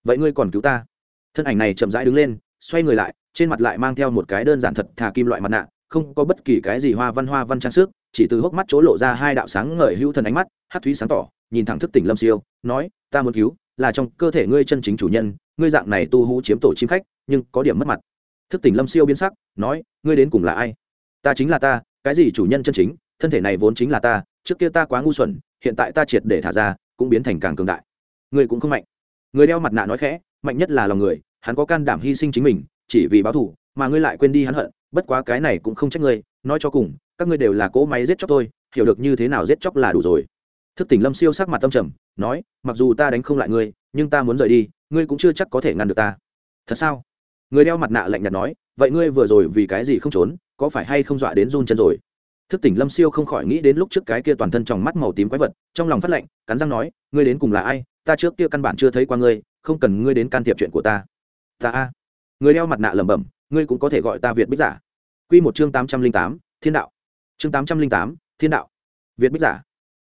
Vậy ngươi còn cứu ta? Thân ảnh này chậm rãi đứng lên, xoay người lại, trên mặt lại mang theo một cái đơn giản thật thà kim loại mặt nạ không có bất kỳ cái gì hoa văn hoa văn trang sức, chỉ từ hốc mắt chỗ lộ ra hai đạo sáng ngời hữu thần ánh mắt, hát thúy sáng tỏ, nhìn thẳng thức tỉnh lâm siêu, nói, ta muốn cứu, là trong cơ thể ngươi chân chính chủ nhân, ngươi dạng này tu hú chiếm tổ chim khách, nhưng có điểm mất mặt. Thức tỉnh lâm siêu biến sắc, nói, ngươi đến cùng là ai? Ta chính là ta, cái gì chủ nhân chân chính, thân thể này vốn chính là ta, trước kia ta quá ngu xuẩn, hiện tại ta triệt để thả ra, cũng biến thành càng cường đại. Ngươi cũng không mạnh. Người đeo mặt nạ nói khẽ, mạnh nhất là lòng người, hắn có can đảm hy sinh chính mình, chỉ vì báo thù, mà ngươi lại quên đi hắn hận bất quá cái này cũng không trách ngươi, nói cho cùng, các ngươi đều là cỗ máy giết chóc tôi hiểu được như thế nào giết chóc là đủ rồi. Thức tỉnh lâm siêu sắc mặt tâm trầm, nói, mặc dù ta đánh không lại ngươi, nhưng ta muốn rời đi, ngươi cũng chưa chắc có thể ngăn được ta. Thật sao? Người đeo mặt nạ lạnh nhạt nói, vậy ngươi vừa rồi vì cái gì không trốn, có phải hay không dọa đến run chân rồi? Thức tỉnh lâm siêu không khỏi nghĩ đến lúc trước cái kia toàn thân trong mắt màu tím quái vật, trong lòng phát lạnh, cắn răng nói, ngươi đến cùng là ai? Ta trước kia căn bản chưa thấy qua ngươi, không cần ngươi đến can thiệp chuyện của ta. Ta a. Người đeo mặt nạ lẩm bẩm, ngươi cũng có thể gọi ta việt bích giả. Quy một chương tám trăm linh tám, thiên đạo. Chương tám trăm linh tám, thiên đạo. Việt bích giả.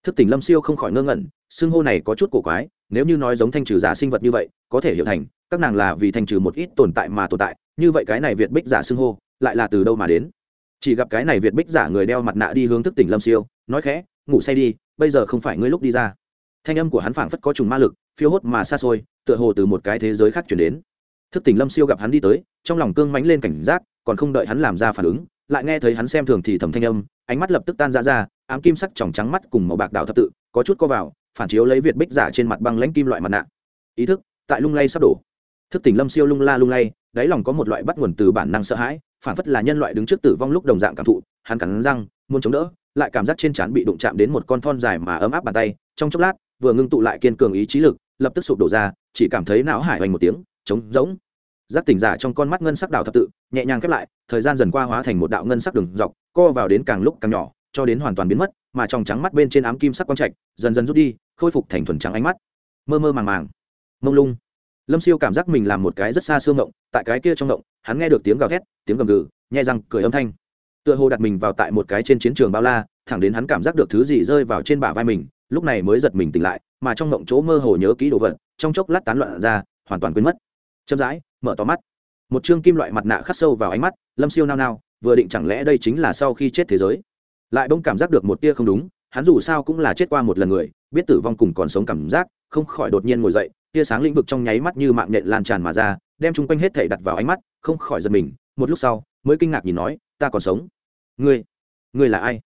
Thức tỉnh lâm siêu không khỏi ngơ ngẩn, xưng hô này có chút cổ quái, nếu như nói giống thanh trừ giả sinh vật như vậy, có thể hiểu thành, các nàng là vì thanh trừ một ít tồn tại mà tồn tại, như vậy cái này việt bích giả xưng hô, lại là từ đâu mà đến? Chỉ gặp cái này việt bích giả người đeo mặt nạ đi hướng thức tỉnh lâm siêu, nói khẽ, ngủ say đi, bây giờ không phải ngươi lúc đi ra. Thanh âm của hắn phảng phất có trùng ma lực, phiêu hốt mà xa xôi, tựa hồ từ một cái thế giới khác chuyển đến. Thức tỉnh lâm siêu gặp hắn đi tới, trong lòng cương mánh lên cảnh giác còn không đợi hắn làm ra phản ứng, lại nghe thấy hắn xem thường thì thầm thanh âm, ánh mắt lập tức tan ra ra, ám kim sắc tròng trắng mắt cùng màu bạc đào thập tự, có chút co vào, phản chiếu lấy việt bích giả trên mặt băng lãnh kim loại mặt nạ. Ý thức, tại lung lay sắp đổ. Thức tỉnh lâm siêu lung la lung lay, đáy lòng có một loại bắt nguồn từ bản năng sợ hãi, phản phất là nhân loại đứng trước tử vong lúc đồng dạng cảm thụ, hắn cắn răng, muốn chống đỡ, lại cảm giác trên trán bị đụng chạm đến một con thon dài mà ấm áp bàn tay, trong chốc lát, vừa ngưng tụ lại kiên cường ý chí lực, lập tức sụp đổ ra, chỉ cảm thấy não hải hoành một tiếng, trống rỗng. Giác tỉnh giả trong con mắt ngân sắc đào thập tự nhẹ nhàng khép lại, thời gian dần qua hóa thành một đạo ngân sắc đường dọc, co vào đến càng lúc càng nhỏ, cho đến hoàn toàn biến mất, mà trong trắng mắt bên trên ám kim sắc quang trạch, dần dần rút đi, khôi phục thành thuần trắng ánh mắt. Mơ mơ màng màng. Mông lung. Lâm siêu cảm giác mình làm một cái rất xa xương ngộng tại cái kia trong ngộng hắn nghe được tiếng gào thét, tiếng gầm gừ nhai răng cười âm thanh. Tựa hồ đặt mình vào tại một cái trên chiến trường bao la, thẳng đến hắn cảm giác được thứ gì rơi vào trên bả vai mình, lúc này mới giật mình tỉnh lại, mà trong ngộng chỗ mơ hồ nhớ kỹ đồ vật, trong chốc lát tán loạn ra, hoàn toàn quên mất. Chậm rãi, mở to mắt một chương kim loại mặt nạ khắc sâu vào ánh mắt, lâm siêu nao nao, vừa định chẳng lẽ đây chính là sau khi chết thế giới? Lại bỗng cảm giác được một tia không đúng, hắn dù sao cũng là chết qua một lần người, biết tử vong cùng còn sống cảm giác, không khỏi đột nhiên ngồi dậy, tia sáng lĩnh vực trong nháy mắt như mạng nhện lan tràn mà ra, đem chung quanh hết thể đặt vào ánh mắt, không khỏi giật mình, một lúc sau, mới kinh ngạc nhìn nói, ta còn sống? Ngươi ngươi là ai?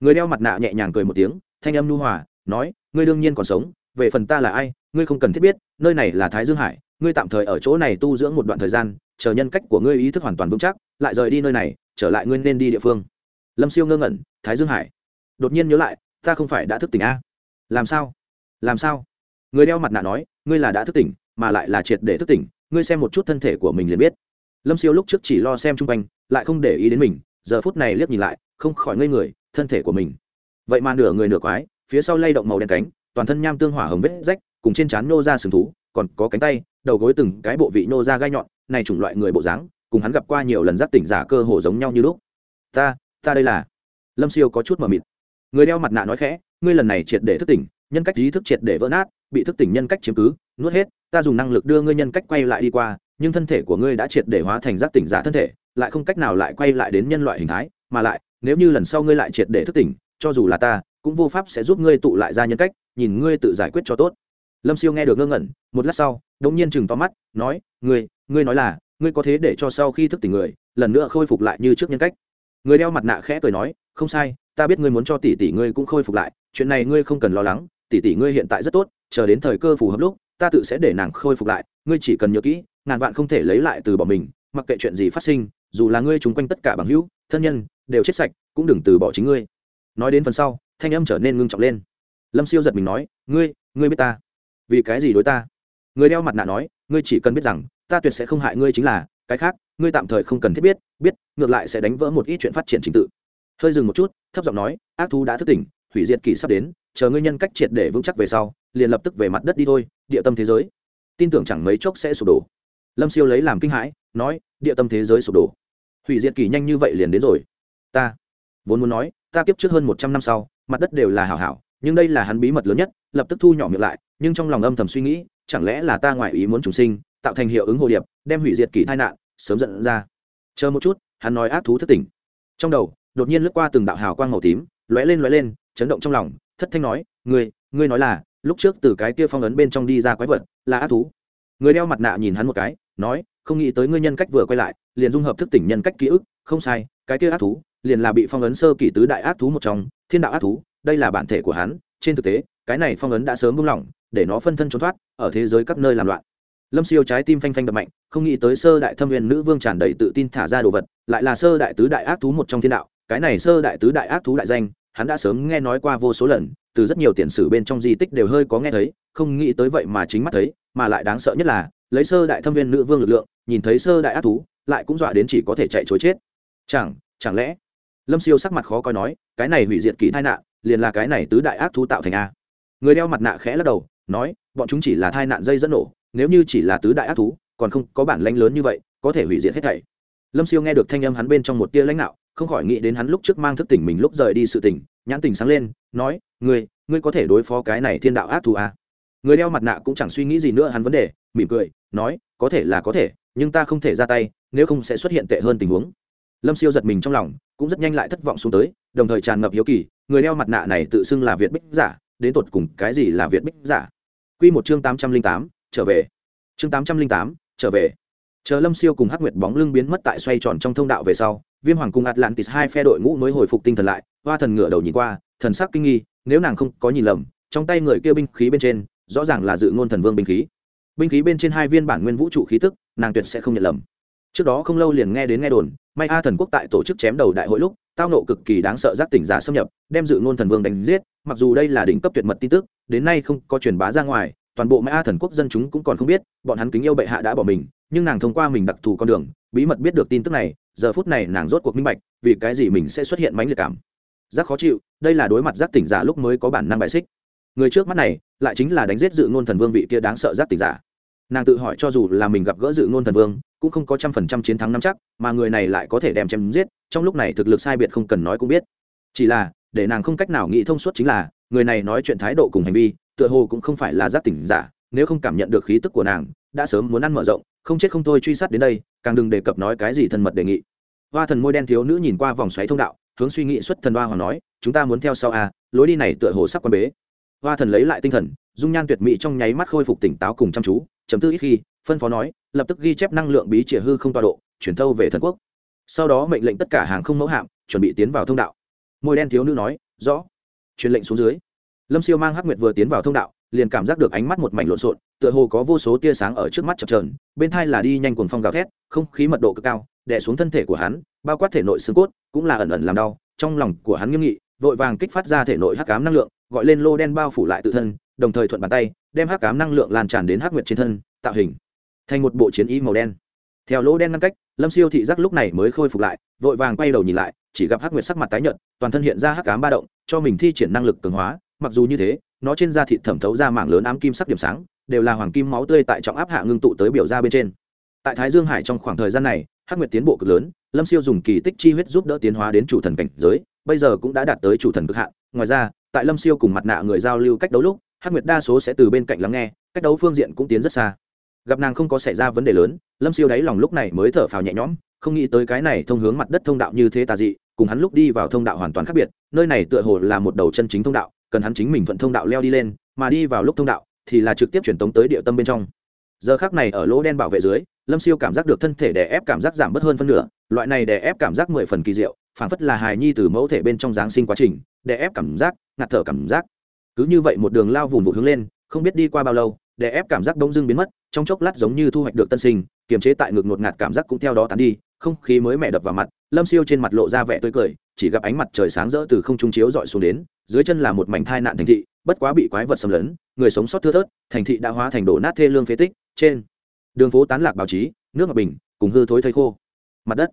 Người đeo mặt nạ nhẹ nhàng cười một tiếng, thanh âm nhu hòa, nói, ngươi đương nhiên còn sống, về phần ta là ai, ngươi không cần thiết biết, nơi này là thái dương hải, ngươi tạm thời ở chỗ này tu dưỡng một đoạn thời gian chờ nhân cách của ngươi ý thức hoàn toàn vững chắc, lại rời đi nơi này, trở lại ngươi nên đi địa phương. Lâm siêu ngơ ngẩn, thái dương hải, đột nhiên nhớ lại, ta không phải đã thức tỉnh a? Làm sao? Làm sao? Người đeo mặt nạ nói, ngươi là đã thức tỉnh, mà lại là triệt để thức tỉnh, ngươi xem một chút thân thể của mình liền biết. Lâm siêu lúc trước chỉ lo xem chung quanh, lại không để ý đến mình, giờ phút này liếc nhìn lại, không khỏi ngây người, thân thể của mình. Vậy mà nửa người nửa quái, phía sau lay động màu đen cánh, toàn thân nham tương hỏa hồng vết rách, cùng trên trán nô ra sừng thú, còn có cánh tay, đầu gối từng cái bộ vị nô ra gai nhọn này chủng loại người bộ dáng, cùng hắn gặp qua nhiều lần giác tỉnh giả cơ hồ giống nhau như lúc. Ta ta đây là. Lâm siêu có chút mờ mịt. Người đeo mặt nạ nói khẽ, ngươi lần này triệt để thức tỉnh, nhân cách trí thức triệt để vỡ nát, bị thức tỉnh nhân cách chiếm cứ, nuốt hết, ta dùng năng lực đưa ngươi nhân cách quay lại đi qua, nhưng thân thể của ngươi đã triệt để hóa thành giác tỉnh giả thân thể, lại không cách nào lại quay lại đến nhân loại hình thái, mà lại, nếu như lần sau ngươi lại triệt để thức tỉnh, cho dù là ta, cũng vô pháp sẽ giúp ngươi tụ lại ra nhân cách, nhìn ngươi tự giải quyết cho tốt lâm siêu nghe được ngơ ngẩn, một lát sau đ nhiên chừng to mắt, nói, ngươi ngươi nói là, ngươi có thế để cho sau khi thức tỉnh người, lần nữa khôi phục lại như trước nhân cách? Người đeo mặt nạ khẽ cười nói, không sai, ta biết ngươi muốn cho tỷ tỷ ngươi cũng khôi phục lại, chuyện này ngươi không cần lo lắng, tỷ tỷ ngươi hiện tại rất tốt, chờ đến thời cơ phù hợp lúc, ta tự sẽ để nàng khôi phục lại, ngươi chỉ cần nhớ kỹ, ngàn vạn không thể lấy lại từ bỏ mình, mặc kệ chuyện gì phát sinh, dù là ngươi chung quanh tất cả bằng hữu, thân nhân, đều chết sạch, cũng đừng từ bỏ chính ngươi. Nói đến phần sau, thanh âm trở nên ngưng trọng lên. Lâm siêu giật mình nói, ngươi ngươi biết ta? Vì cái gì đối ta? Người đeo mặt nạ nói, ngươi chỉ cần biết rằng, ta tuyệt sẽ không hại ngươi chính là, cái khác, ngươi tạm thời không cần thiết biết biết, ngược lại sẽ đánh vỡ một ít chuyện phát triển trình tự. Hơi dừng một chút, thấp giọng nói, ác thú đã thức tỉnh, hủy diệt kỳ sắp đến, chờ ngươi nhân cách triệt để vững chắc về sau, liền lập tức về mặt đất đi thôi, địa tâm thế giới. Tin tưởng chẳng mấy chốc sẽ sụp đổ. Lâm siêu lấy làm kinh hãi, nói, địa tâm thế giới sụp đổ. Hủy diệt kỳ nhanh như vậy liền đến rồi. Ta vốn muốn nói, ta kiếp trước hơn một trăm năm sau, mặt đất đều là hảo hảo, nhưng đây là hắn bí mật lớn nhất, lập tức thu nhỏ miệng lại nhưng trong lòng âm thầm suy nghĩ, chẳng lẽ là ta ngoại ý muốn trùng sinh, tạo thành hiệu ứng hồ điệp, đem hủy diệt kỳ tai nạn, sớm dẫn ra. Chờ một chút, hắn nói ác thú thất tỉnh trong đầu, đột nhiên lướt qua từng đạo hào quang màu tím, lóe lên lóe lên, chấn động trong lòng, thất thanh nói, ngươi ngươi nói là, lúc trước từ cái kia phong ấn bên trong đi ra quái vật, là ác thú. Người đeo mặt nạ nhìn hắn một cái, nói, không nghĩ tới ngươi nhân cách vừa quay lại, liền dung hợp thức tỉnh nhân cách ký ức, không sai, cái kia ác thú, liền là bị phong ấn sơ kỳ tứ đại ác thú một trong, thiên đạo ác thú, đây là bản thể của hắn, trên thực tế, cái này phong ấn đã sớm buông lỏng để nó phân thân trốn thoát, ở thế giới các nơi làm loạn. Lâm siêu trái tim phanh phanh đập mạnh, không nghĩ tới sơ đại thâm huyền nữ vương tràn đầy tự tin thả ra đồ vật, lại là sơ đại tứ đại ác thú một trong thiên đạo. Cái này sơ đại tứ đại ác thú đại danh, hắn đã sớm nghe nói qua vô số lần, từ rất nhiều tiền sử bên trong di tích đều hơi có nghe thấy, không nghĩ tới vậy mà chính mắt thấy, mà lại đáng sợ nhất là, lấy sơ đại thâm viên nữ vương lực lượng, nhìn thấy sơ đại ác thú, lại cũng dọa đến chỉ có thể chạy chối chết. Chẳng chẳng lẽ? Lâm siêu sắc mặt khó coi nói, cái này hủy diệt kỳ tai nạn, liền là cái này tứ đại ác thú tạo thành a. Người đeo mặt nạ khẽ lắc đầu nói, bọn chúng chỉ là tai nạn dây dẫn nổ, nếu như chỉ là tứ đại ác thú, còn không có bản lãnh lớn như vậy, có thể hủy diệt hết thảy. Lâm siêu nghe được thanh âm hắn bên trong một tia lãnh đạo không khỏi nghĩ đến hắn lúc trước mang thức tỉnh mình lúc rời đi sự tỉnh, nhãn tình sáng lên, nói, ngươi ngươi có thể đối phó cái này thiên đạo ác thú à? người đeo mặt nạ cũng chẳng suy nghĩ gì nữa, hắn vấn đề, mỉm cười, nói, có thể là có thể, nhưng ta không thể ra tay, nếu không sẽ xuất hiện tệ hơn tình huống. Lâm siêu giật mình trong lòng, cũng rất nhanh lại thất vọng xuống tới, đồng thời tràn ngập hiếu kỳ, người đeo mặt nạ này tự xưng là việt bích giả, đến tột cùng cái gì là việt bích giả? Quy một chương tám trăm linh tám, trở về. Chương tám trăm linh tám, trở về. Chờ lâm siêu cùng hắc nguyệt bóng lưng biến mất tại xoay tròn trong thông đạo về sau, viêm hoàng cùng atlantis hai phe đội ngũ mới hồi phục tinh thần lại, hoa thần ngửa đầu nhìn qua, thần sắc kinh nghi, nếu nàng không có nhìn lầm, trong tay người kia binh khí bên trên, rõ ràng là dự ngôn thần vương binh khí. Binh khí bên trên hai viên bản nguyên vũ trụ khí tức, nàng tuyệt sẽ không nhận lầm. Trước đó không lâu liền nghe đến nghe đồn, may a thần quốc tại tổ chức chém đầu đại hội lúc, tao nộ cực kỳ đáng sợ giác tỉnh giả xâm nhập, đem dự ngôn thần vương đánh giết, mặc dù đây là đỉnh cấp tuyệt mật tin tức đến nay không có truyền bá ra ngoài, toàn bộ mã a thần quốc dân chúng cũng còn không biết, bọn hắn kính yêu bệ hạ đã bỏ mình, nhưng nàng thông qua mình đặc thù con đường, bí mật biết được tin tức này, giờ phút này nàng rốt cuộc minh bạch, vì cái gì mình sẽ xuất hiện mãnh liệt cảm. Giác khó chịu, đây là đối mặt giác tỉnh giả lúc mới có bản năng bại xích. Người trước mắt này, lại chính là đánh giết dự ngôn thần vương vị kia đáng sợ giác tỉnh giả. Nàng tự hỏi cho dù là mình gặp gỡ dự ngôn thần vương, cũng không có trăm phần trăm chiến thắng năm chắc, mà người này lại có thể đem chém giết, trong lúc này thực lực sai biệt không cần nói cũng biết. Chỉ là, để nàng không cách nào nghĩ thông suốt chính là người này nói chuyện thái độ cùng hành vi, tựa hồ cũng không phải là giác tỉnh giả, nếu không cảm nhận được khí tức của nàng, đã sớm muốn ăn mở rộng, không chết không thôi truy sát đến đây, càng đừng đề cập nói cái gì thân mật đề nghị. Hoa thần môi đen thiếu nữ nhìn qua vòng xoáy thông đạo, hướng suy nghĩ xuất thần hoa hoàng nói, chúng ta muốn theo sau a lối đi này tựa hồ sắp quan bế. Hoa thần lấy lại tinh thần, dung nhan tuyệt mỹ trong nháy mắt khôi phục tỉnh táo cùng chăm chú, chấm tư ít khi, phân phó nói, lập tức ghi chép năng lượng bí trịa hư không tọa độ, chuyển thâu về thần quốc. Sau đó mệnh lệnh tất cả hàng không mẫu hạm, chuẩn bị tiến vào thông đạo. Môi đen thiếu nữ nói, rõ truyền lệnh xuống dưới. Lâm siêu mang hắc nguyệt vừa tiến vào thông đạo, liền cảm giác được ánh mắt một mảnh lộn xộn, tựa hồ có vô số tia sáng ở trước mắt chập trờn bên thai là đi nhanh cuồng phong gào thét, không khí mật độ cực cao, đè xuống thân thể của hắn, bao quát thể nội xương cốt, cũng là ẩn ẩn làm đau, trong lòng của hắn nghiêm nghị, vội vàng kích phát ra thể nội hắc ám năng lượng, gọi lên lô đen bao phủ lại tự thân, đồng thời thuận bàn tay, đem hắc ám năng lượng lan tràn đến hắc nguyệt trên thân, tạo hình thành một bộ chiến y màu đen. Theo lỗ đen ngăn cách, lâm siêu thị giác lúc này mới khôi phục lại vội vàng quay đầu nhìn lại, chỉ gặp hắc nguyệt sắc mặt tái nhợt, toàn thân hiện ra hắc ám ba động, cho mình thi triển năng lực cường hóa, mặc dù như thế, nó trên da thịt thẩm thấu ra mảng lớn ám kim sắc điểm sáng, đều là hoàng kim máu tươi tại trọng áp hạ ngưng tụ tới biểu ra bên trên. Tại thái dương hải trong khoảng thời gian này, hắc nguyệt tiến bộ cực lớn, lâm siêu dùng kỳ tích chi huyết giúp đỡ tiến hóa đến chủ thần cảnh giới, bây giờ cũng đã đạt tới chủ thần cực hạn. Ngoài ra, tại lâm siêu cùng mặt nạ người giao lưu cách đấu lúc, hắc nguyệt đa số sẽ từ bên cạnh lắng nghe, cách đấu phương diện cũng tiến rất xa. Gặp nàng không có xảy ra vấn đề lớn, lâm siêu đáy lòng lúc này mới thở phào nhẹ nhõm không nghĩ tới cái này thông hướng mặt đất thông đạo như thế tà dị, cùng hắn lúc đi vào thông đạo hoàn toàn khác biệt, nơi này tựa hồ là một đầu chân chính thông đạo, cần hắn chính mình thuận thông đạo leo đi lên, mà đi vào lúc thông đạo thì là trực tiếp truyền tống tới địa tâm bên trong. Giờ khác này ở lỗ đen bảo vệ dưới, lâm siêu cảm giác được thân thể đè ép cảm giác giảm bớt hơn phân nửa, loại này đè ép cảm giác mười phần kỳ diệu, phảng phất là hài nhi từ mẫu thể bên trong giáng sinh quá trình, đè ép cảm giác, ngạt thở cảm giác. Cứ như vậy một đường lao vùng vụt hướng lên, không biết đi qua bao lâu, đè ép cảm giác đông dưng biến mất, trong chốc lát giống như thu hoạch được tân sinh, kiềm chế tại ngực ngột ngạt cảm giác cũng theo đó tán đi không khí mới mẻ đập vào mặt, lâm siêu trên mặt lộ ra vẻ tươi cười, chỉ gặp ánh mặt trời sáng rỡ từ không trung chiếu dọi xuống đến, dưới chân là một mảnh thai nạn thành thị, bất quá bị quái vật xâm lấn, người sống sót thưa thớt, thành thị đã hóa thành đổ nát thê lương phế tích, trên đường phố tán lạc báo chí, nước ngập bình, cùng hư thối thây khô. Mặt đất.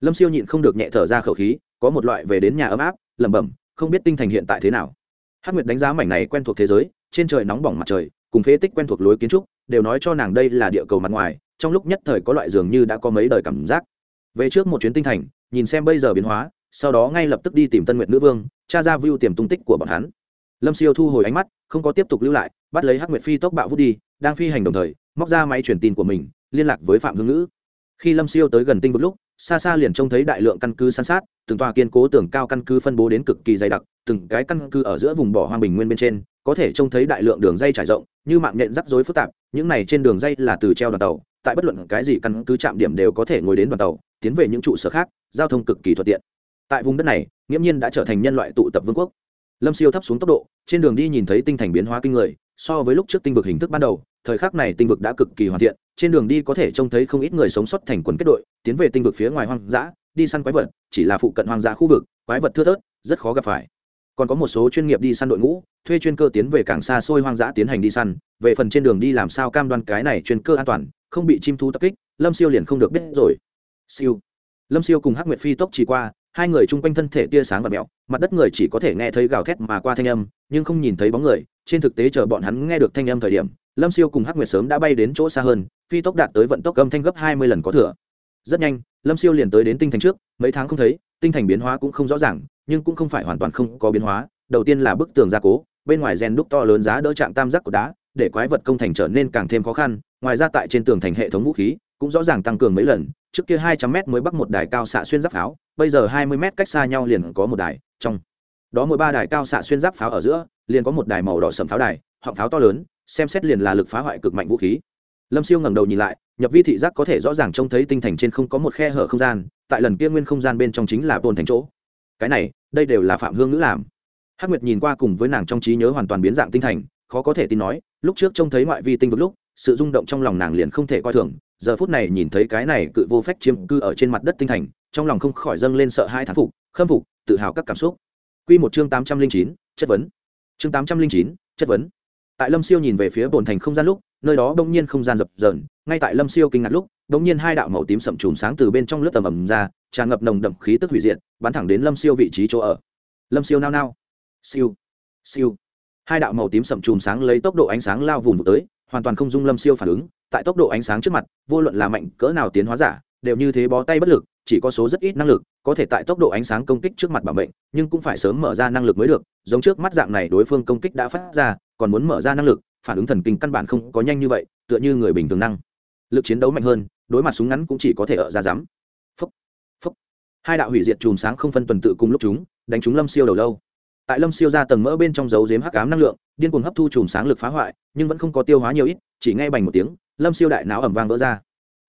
Lâm siêu nhịn không được nhẹ thở ra khẩu khí, có một loại về đến nhà ấm áp, lẩm bẩm, không biết tinh thành hiện tại thế nào. Hát nguyệt đánh giá mảnh này quen thuộc thế giới, trên trời nóng bỏng mặt trời, cùng phế tích quen thuộc lối kiến trúc, đều nói cho nàng đây là địa cầu mặt ngoài, trong lúc nhất thời có loại dường như đã có mấy đời cảm giác về trước một chuyến tinh thành, nhìn xem bây giờ biến hóa, sau đó ngay lập tức đi tìm tân nguyệt nữ vương cha ra view tiềm tung tích của bọn hắn. Lâm siêu thu hồi ánh mắt, không có tiếp tục lưu lại, bắt lấy hắc nguyệt phi tốc bạo vút đi, đang phi hành đồng thời, móc ra máy truyền tin của mình, liên lạc với phạm hương ngữ. Khi lâm siêu tới gần tinh vực lúc, xa xa liền trông thấy đại lượng căn cứ san sát, từng tòa kiên cố tường cao căn cứ phân bố đến cực kỳ dày đặc, từng cái căn cứ ở giữa vùng bỏ hoang bình nguyên bên trên, có thể trông thấy đại lượng đường dây trải rộng, như mạng nhện rắc rối phức tạp, những này trên đường dây là từ treo đoàn tàu tại bất luận cái gì căn cứ chạm điểm đều có thể ngồi đến đoàn tàu, tiến về những trụ sở khác, giao thông cực kỳ thuận tiện. Tại vùng đất này, nghiễm nhiên đã trở thành nhân loại tụ tập vương quốc. Lâm siêu thấp xuống tốc độ, trên đường đi nhìn thấy tinh thành biến hóa kinh người, so với lúc trước tinh vực hình thức ban đầu, thời khắc này tinh vực đã cực kỳ hoàn thiện, trên đường đi có thể trông thấy không ít người sống sót thành quần kết đội, tiến về tinh vực phía ngoài hoang dã, đi săn quái vật, chỉ là phụ cận hoang dã khu vực, quái vật thưa thớt, rất khó gặp phải. Còn có một số chuyên nghiệp đi săn đội ngũ, thuê chuyên cơ tiến về cảng xa xôi hoang dã tiến hành đi săn, về phần trên đường đi làm sao cam đoan cái này chuyên cơ an toàn không bị chim thú tập kích, lâm siêu liền không được biết rồi. Siêu. Lâm siêu cùng hắc nguyệt phi tốc chỉ qua, hai người chung quanh thân thể tia sáng và mẹo, mặt đất người chỉ có thể nghe thấy gào thét mà qua thanh âm, nhưng không nhìn thấy bóng người, trên thực tế chờ bọn hắn nghe được thanh âm thời điểm, lâm siêu cùng hắc nguyệt sớm đã bay đến chỗ xa hơn, phi tốc đạt tới vận tốc âm thanh gấp hai mươi lần có thừa. Rất nhanh, lâm siêu liền tới đến tinh thành trước, mấy tháng không thấy, tinh thành biến hóa cũng không rõ ràng, nhưng cũng không phải hoàn toàn không có biến hóa, đầu tiên là bức tường gia cố, bên ngoài rèn đúc to lớn giá đỡ trạng tam giác của đá để quái vật công thành trở nên càng thêm khó khăn, ngoài ra tại trên tường thành hệ thống vũ khí cũng rõ ràng tăng cường mấy lần, trước kia hai trăm m mới bắc một đài cao xạ xuyên giáp pháo, bây giờ hai mươi m cách xa nhau liền có một đài, trong đó mỗi ba đài cao xạ xuyên giáp pháo ở giữa, liền có một đài màu đỏ sầm pháo đài họng pháo to lớn, xem xét liền là lực phá hoại cực mạnh vũ khí. Lâm siêu ngẩng đầu nhìn lại, nhập vi thị giác có thể rõ ràng trông thấy tinh thành trên không có một khe hở không gian, tại lần kia nguyên không gian bên trong chính là bồn thành chỗ. Cái này, đây đều là phạm hương nữ làm. Hắc nguyệt nhìn qua cùng với nàng trong trí nhớ hoàn toàn biến dạng tinh thành khó có thể tin nói, lúc trước trông thấy ngoại vi tinh vực lúc, sự rung động trong lòng nàng liền không thể coi thường, giờ phút này nhìn thấy cái này cự vô phép chiếm cư ở trên mặt đất tinh thành, trong lòng không khỏi dâng lên sợ hai thán phục, khâm phục, tự hào các cảm xúc. Quy một chương tám trăm linh chín, chất vấn. Chương tám trăm linh chín, chất vấn. Tại lâm siêu nhìn về phía bồn thành không gian lúc, nơi đó đông nhiên không gian dập dờn, ngay tại lâm siêu kinh ngạc lúc đông nhiên hai đạo màu tím sậm chùm sáng từ bên trong lớp tầm ầm ra, tràn ngập nồng đậm khí tức hủy diệt, bắn thẳng đến lâm siêu vị trí chỗ ở. Lâm siêu nao nao. Siêu. Siêu hai đạo màu tím sậm chùm sáng lấy tốc độ ánh sáng lao vùng tới, hoàn toàn không dung lâm siêu phản ứng. Tại tốc độ ánh sáng trước mặt, vô luận là mạnh cỡ nào tiến hóa giả, đều như thế bó tay bất lực, chỉ có số rất ít năng lực, có thể tại tốc độ ánh sáng công kích trước mặt bảo mệnh, nhưng cũng phải sớm mở ra năng lực mới được. Giống trước mắt dạng này đối phương công kích đã phát ra, còn muốn mở ra năng lực, phản ứng thần kinh căn bản không có nhanh như vậy, tựa như người bình thường năng. Lực chiến đấu mạnh hơn, đối mặt súng ngắn cũng chỉ có thể ở ra rắm phấp phấp hai đạo hủy diệt chùm sáng không phân tuần tự cùng lúc chúng, đánh chúng lâm siêu đầu lâu tại lâm siêu ra tầng mỡ bên trong dấu dếm hắc cám năng lượng, điên cuồng hấp thu chùm sáng lực phá hoại, nhưng vẫn không có tiêu hóa nhiều ít, chỉ nghe bành một tiếng, lâm siêu đại não ẩm vang vỡ ra.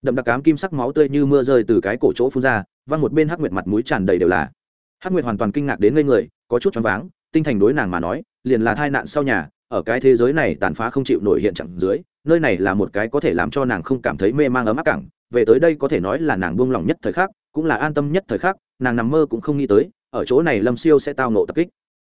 Đậm đặc cám kim sắc máu tươi như mưa rơi từ cái cổ chỗ phun ra, văng một bên hắc nguyệt mặt mũi tràn đầy đều là. Hắc nguyệt hoàn toàn kinh ngạc đến ngây người, có chút choáng váng, tinh thành đối nàng mà nói, liền là tai nạn sau nhà, ở cái thế giới này tàn phá không chịu nổi hiện trạng dưới, nơi này là một cái có thể làm cho nàng không cảm thấy mê mang ấm áp cảng, về tới đây có thể nói là nàng buông lỏng nhất thời khắc, cũng là an tâm nhất thời khắc, nàng nằm mơ cũng không nghĩ tới, ở chỗ này lâm siêu sẽ tao nộ tập kích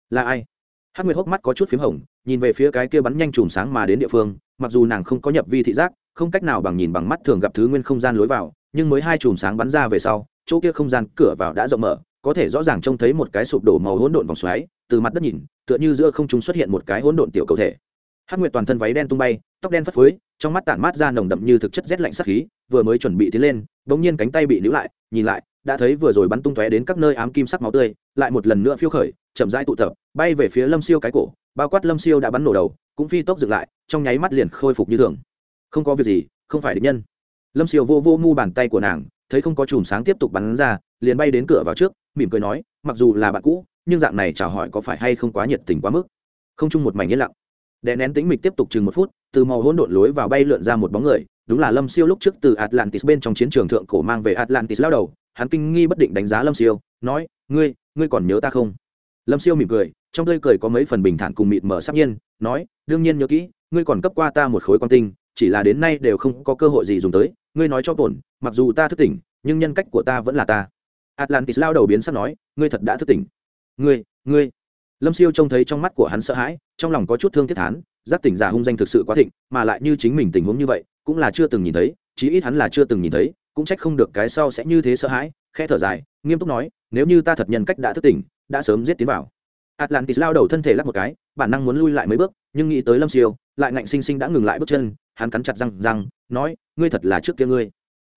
là ai? Hắc nguyệt hốc mắt có chút p h í m hồng, nhìn về phía cái kia bắn nhanh chùm sáng mà đến địa phương, mặc dù nàng không có nhập vi thị giác, không cách nào bằng nhìn bằng mắt thường gặp thứ nguyên không gian lối vào, nhưng mới hai chùm sáng bắn ra về sau, chỗ kia không gian cửa vào đã rộng mở, có thể rõ ràng trông thấy một cái sụp đổ màu hỗn độn vòng xoáy, từ mặt đất nhìn, tựa như giữa không trung xuất hiện một cái hỗn độn tiểu cầu thể. Hắc nguyệt toàn thân váy đen tung bay, tóc đen phất phới, trong mắt tản mát ra nồng đậm như thực chất rét lạnh sắc khí, vừa mới chuẩn bị tiến lên, bỗng nhiên cánh tay bị níu lại, nhìn lại, đã thấy vừa rồi bắn tung tóe đến các nơi ám kim sắc máu tươi lại một lần nữa phiêu khởi, chậm rãi tụ tập, bay về phía lâm siêu cái cổ, bao quát lâm siêu đã bắn nổ đầu, cũng phi tốc dựng lại, trong nháy mắt liền khôi phục như thường. Không có việc gì, không phải định nhân. Lâm siêu vô vô mu bàn tay của nàng, thấy không có chùm sáng tiếp tục bắn ra, liền bay đến cửa vào trước, mỉm cười nói, mặc dù là bạn cũ, nhưng dạng này chào hỏi có phải hay không quá nhiệt tình quá mức. Không chung một mảnh yên lặng. Đè nén tĩnh mịch tiếp tục chừng một phút, từ màu hỗn độn lối vào bay lượn ra một bóng người, đúng là lâm siêu lúc trước từ atlantis bên trong chiến trường thượng cổ mang về atlantis lao đầu, hắn kinh nghi bất định đánh giá lâm siêu, nói, ngươi ngươi còn nhớ ta không? Lâm siêu mỉm cười, trong tươi cười có mấy phần bình thản cùng mịt mờ sắc nhiên, nói, đương nhiên nhớ kỹ, ngươi còn cấp qua ta một khối quan tinh, chỉ là đến nay đều không có cơ hội gì dùng tới, ngươi nói cho tổn mặc dù ta thức tỉnh, nhưng nhân cách của ta vẫn là ta. Atlantis lao đầu biến sắc nói, ngươi thật đã thức tỉnh. Ngươi ngươi. Lâm siêu trông thấy trong mắt của hắn sợ hãi, trong lòng có chút thương thiết thán giác tỉnh giả hung danh thực sự quá thịnh, mà lại như chính mình tình huống như vậy, cũng là chưa từng nhìn thấy, chí ít hắn là chưa từng nhìn thấy, cũng trách không được cái sau sẽ như thế sợ hãi, khẽ thở dài, nghiêm túc nói nếu như ta thật nhân cách đã thức tỉnh, đã sớm giết tiến vào. Atlantis lao đầu thân thể lắc một cái, bản năng muốn lui lại mấy bước, nhưng nghĩ tới lâm siêu, lại ngạnh sinh sinh đã ngừng lại bước chân, hắn cắn chặt răng răng, nói, ngươi thật là trước kia ngươi.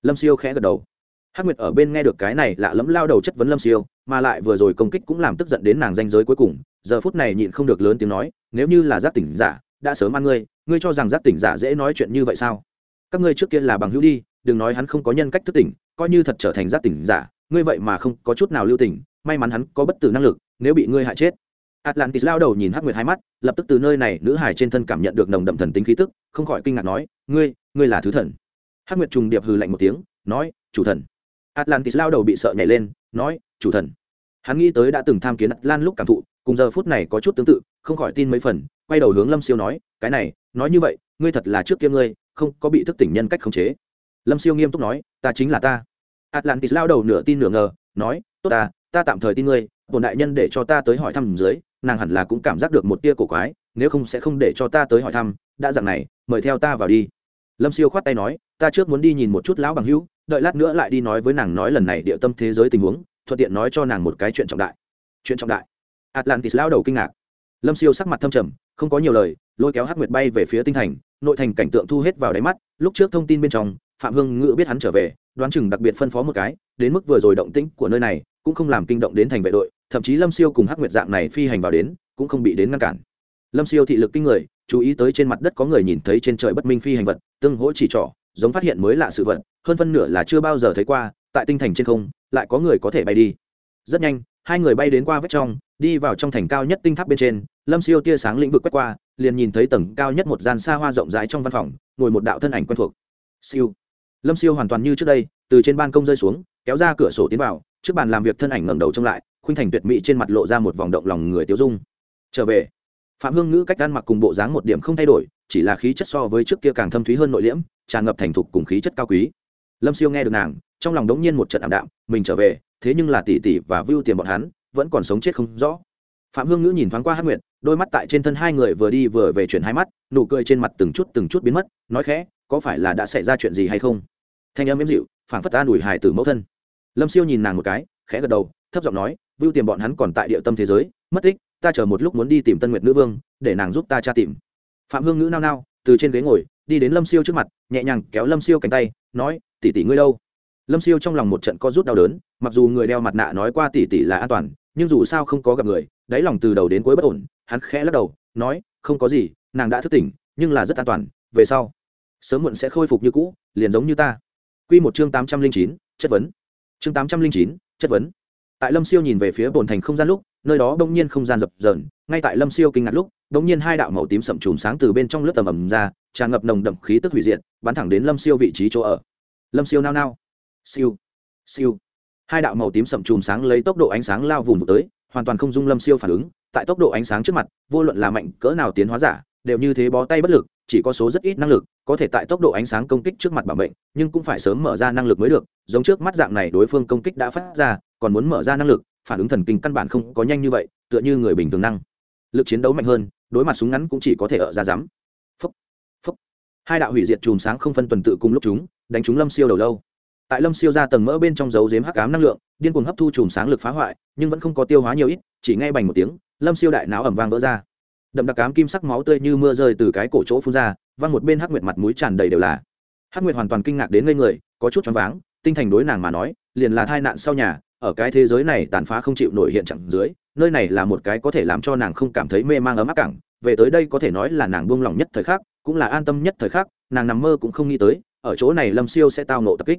Lâm siêu khẽ gật đầu. Hắc nguyệt ở bên nghe được cái này lạ lẫm lao đầu chất vấn lâm siêu, mà lại vừa rồi công kích cũng làm tức giận đến nàng danh giới cuối cùng, giờ phút này nhịn không được lớn tiếng nói, nếu như là giác tỉnh giả, đã sớm ăn ngươi ngươi cho rằng giác tỉnh giả dễ nói chuyện như vậy sao? Các ngươi trước kia là bằng hữu đi, đừng nói hắn không có nhân cách thức tỉnh, coi như thật trở thành giác tỉnh giả ngươi vậy mà không có chút nào lưu tình, may mắn hắn có bất tử năng lực nếu bị ngươi hại chết. Atlantis lao đầu nhìn hắc nguyệt hai mắt lập tức từ nơi này nữ hải trên thân cảm nhận được nồng đậm thần tính khí tức không khỏi kinh ngạc nói ngươi ngươi là thứ thần. Hắc nguyệt trùng điệp hừ lạnh một tiếng nói chủ thần. Atlantis lao đầu bị sợ nhảy lên nói chủ thần. Hắn nghĩ tới đã từng tham kiến atlan lúc cảm thụ cùng giờ phút này có chút tương tự không khỏi tin mấy phần quay đầu hướng lâm siêu nói cái này nói như vậy ngươi thật là trước kia ngươi không có bị thức tỉnh nhân cách khống chế. Lâm siêu nghiêm túc nói ta chính là ta atlantis lao đầu nửa tin nửa ngờ, nói, tốt ta ta tạm thời tin ngươi, bổn đại nhân để cho ta tới hỏi thăm dưới, nàng hẳn là cũng cảm giác được một tia cổ quái, nếu không sẽ không để cho ta tới hỏi thăm, đã dặn này, mời theo ta vào đi. Lâm siêu khoát tay nói, ta trước muốn đi nhìn một chút lão bằng hữu, đợi lát nữa lại đi nói với nàng nói lần này địa tâm thế giới tình huống, thuận tiện nói cho nàng một cái chuyện trọng đại. Chuyện trọng đại? Atlantis lao đầu kinh ngạc. Lâm siêu sắc mặt thâm trầm, không có nhiều lời, lôi kéo hắc nguyệt bay về phía tinh thành, nội thành cảnh tượng thu hết vào đáy mắt, lúc trước thông tin bên trong, phạm hương ngự biết hắn trở về đoán chừng đặc biệt phân phó một cái, đến mức vừa rồi động tĩnh của nơi này cũng không làm kinh động đến thành vệ đội, thậm chí lâm siêu cùng hắc nguyệt dạng này phi hành vào đến, cũng không bị đến ngăn cản. Lâm siêu thị lực kinh người, chú ý tới trên mặt đất có người nhìn thấy trên trời bất minh phi hành vật, tương hỗ chỉ trỏ, giống phát hiện mới lạ sự vật, hơn phân nửa là chưa bao giờ thấy qua, tại tinh thành trên không, lại có người có thể bay đi. Rất nhanh, hai người bay đến qua vách trong, đi vào trong thành cao nhất tinh tháp bên trên, lâm siêu tia sáng lĩnh vực quét qua, liền nhìn thấy tầng cao nhất một gian xa hoa rộng rãi trong văn phòng, ngồi một đạo thân ảnh quen thuộc. Siêu lâm siêu hoàn toàn như trước đây, từ trên ban công rơi xuống, kéo ra cửa sổ tiến vào, trước bàn làm việc thân ảnh ngẩng đầu trông lại, khuynh thành tuyệt mỹ trên mặt lộ ra một vòng động lòng người tiêu dung. Trở về, phạm hương ngữ cách ăn mặc cùng bộ dáng một điểm không thay đổi, chỉ là khí chất so với trước kia càng thâm thúy hơn nội liễm, tràn ngập thành thục cùng khí chất cao quý. Lâm siêu nghe được nàng, trong lòng đống nhiên một trận ảm đạm, mình trở về, thế nhưng là tỷ tỷ và vưu tiền bọn hắn, vẫn còn sống chết không rõ. Phạm hương ngữ nhìn thoáng qua hát nguyệt, đôi mắt tại trên thân hai người vừa đi vừa về chuyển hai mắt, nụ cười trên mặt từng chút từng chút biến mất, nói khẽ, có phải là đã xảy ra chuyện gì hay không? Thanh âm êm dịu, phảng phất an ủi hải từ mẫu thân. Lâm siêu nhìn nàng một cái, khẽ gật đầu, thấp giọng nói, vưu tiền bọn hắn còn tại địa tâm thế giới, mất tích, ta chờ một lúc muốn đi tìm tân nguyệt nữ vương, để nàng giúp ta tra tìm. Phạm hương ngữ nao nao, từ trên ghế ngồi, đi đến lâm siêu trước mặt, nhẹ nhàng kéo lâm siêu cánh tay, nói tỉ tỉ ngươi đâu? Lâm siêu trong lòng một trận co rút đau đớn, mặc dù người đeo mặt nạ nói qua tỉ tỉ là an toàn, nhưng dù sao không có gặp người, đáy lòng từ đầu đến cuối bất ổn, hắn khẽ lắc đầu, nói, không có gì, nàng đã thức tỉnh, nhưng là rất an toàn, về sau, sớm muộn sẽ khôi phục như cũ, liền giống như ta. Quy một chương tám trăm linh chín, chất vấn. Chương tám trăm linh chín, chất vấn. Tại lâm siêu nhìn về phía bồn thành không gian lúc, nơi đó bỗng nhiên không gian dập dờn. Ngay tại lâm siêu kinh ngạc lúc, bỗng nhiên hai đạo màu tím sậm chùm sáng từ bên trong lớp tầm ầm ra, tràn ngập nồng đậm khí tức hủy diệt, bắn thẳng đến lâm siêu vị trí chỗ ở. Lâm siêu nao nao. Siêu. Siêu. Hai đạo màu tím sậm chùm sáng lấy tốc độ ánh sáng lao vùng tới, hoàn toàn không dung lâm siêu phản ứng. Tại tốc độ ánh sáng trước mặt, vô luận là mạnh cỡ nào tiến hóa giả đều như thế bó tay bất lực, chỉ có số rất ít năng lực, có thể tại tốc độ ánh sáng công kích trước mặt bảo mệnh, nhưng cũng phải sớm mở ra năng lực mới được, giống trước mắt dạng này đối phương công kích đã phát ra, còn muốn mở ra năng lực, phản ứng thần kinh căn bản không có nhanh như vậy, tựa như người bình thường năng. Lực chiến đấu mạnh hơn, đối mặt súng ngắn cũng chỉ có thể ở ra rắm phấp phấp hai đạo hủy diệt chùm sáng không phân tuần tự cùng lúc chúng, đánh chúng lâm siêu đầu lâu. Tại lâm siêu ra tầng mỡ bên trong dấu dếm hắc cám năng lượng, điên cuồng hấp thu chùm sáng lực phá hoại, nhưng vẫn không có tiêu hóa nhiều ít, chỉ ngay bành một tiếng, lâm siêu đại não ẩm vang vỡ ra đậm đặc cám kim sắc máu tươi như mưa rơi từ cái cổ chỗ phun ra, văng một bên hắc nguyệt mặt mũi tràn đầy đều là. Hắc nguyệt hoàn toàn kinh ngạc đến ngây người, có chút choáng váng, tinh thành đối nàng mà nói, liền là tai nạn sau nhà, ở cái thế giới này tàn phá không chịu nổi hiện trạng dưới, nơi này là một cái có thể làm cho nàng không cảm thấy mê mang ấm áp cảng, về tới đây có thể nói là nàng buông lỏng nhất thời khắc, cũng là an tâm nhất thời khắc, nàng nằm mơ cũng không nghĩ tới, ở chỗ này lâm siêu sẽ tao nộ tập kích.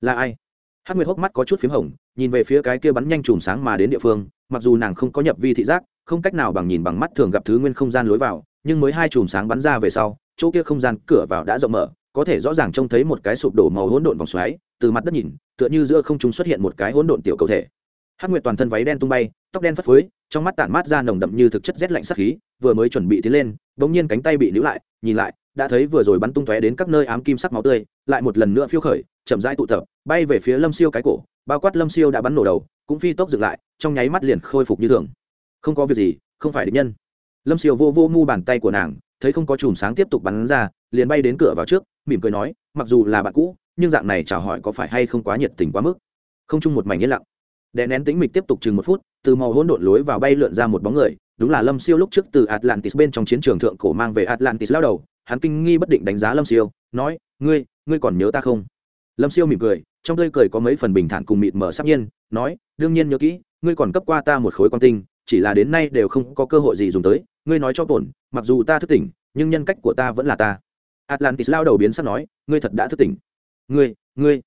Là ai? Hắc nguyệt hốc mắt có chút p h í m hồng, nhìn về phía cái kia bắn nhanh chùm sáng mà đến địa phương, mặc dù nàng không có nhập vi thị giác, không cách nào bằng nhìn bằng mắt thường gặp thứ nguyên không gian lối vào, nhưng mới hai chùm sáng bắn ra về sau, chỗ kia không gian cửa vào đã rộng mở, có thể rõ ràng trông thấy một cái sụp đổ màu hỗn độn vòng xoáy, từ mặt đất nhìn, tựa như giữa không chúng xuất hiện một cái hỗn độn tiểu cầu thể. Hắc nguyệt toàn thân váy đen tung bay, tóc đen phất phới, trong mắt tản mát ra nồng đậm như thực chất rét lạnh sắc khí, vừa mới chuẩn bị tiến lên, bỗng nhiên cánh tay bị níu lại, nhìn lại đã thấy vừa rồi bắn tung tóe đến các nơi ám kim sắc máu tươi, lại một lần nữa phiêu khởi, chậm rãi tụ tập, bay về phía lâm siêu cái cổ, bao quát lâm siêu đã bắn nổ đầu, cũng phi tốc dừng lại, trong nháy mắt liền khôi phục như thường. Không có việc gì, không phải địch nhân. Lâm siêu vô vô mu bàn tay của nàng, thấy không có chùm sáng tiếp tục bắn ra, liền bay đến cửa vào trước, mỉm cười nói, mặc dù là bạn cũ, nhưng dạng này chào hỏi có phải hay không quá nhiệt tình quá mức. Không chung một mảnh yên lặng. Đè nén tĩnh mịch tiếp tục chừng một phút, từ màu hỗn độn lối vào bay lượn ra một bóng người, đúng là lâm siêu lúc trước từ atlantis bên trong chiến trường thượng cổ mang về atlantis lao đầu hắn kinh nghi bất định đánh giá lâm siêu, nói, ngươi ngươi còn nhớ ta không? Lâm siêu mỉm cười, trong tươi cười có mấy phần bình thản cùng mịt mờ sắc nhiên, nói, đương nhiên nhớ kỹ, ngươi còn cấp qua ta một khối quan tinh, chỉ là đến nay đều không có cơ hội gì dùng tới, ngươi nói cho tổn mặc dù ta thức tỉnh, nhưng nhân cách của ta vẫn là ta. Atlantis lao đầu biến sắp nói, ngươi thật đã thức tỉnh. Ngươi ngươi.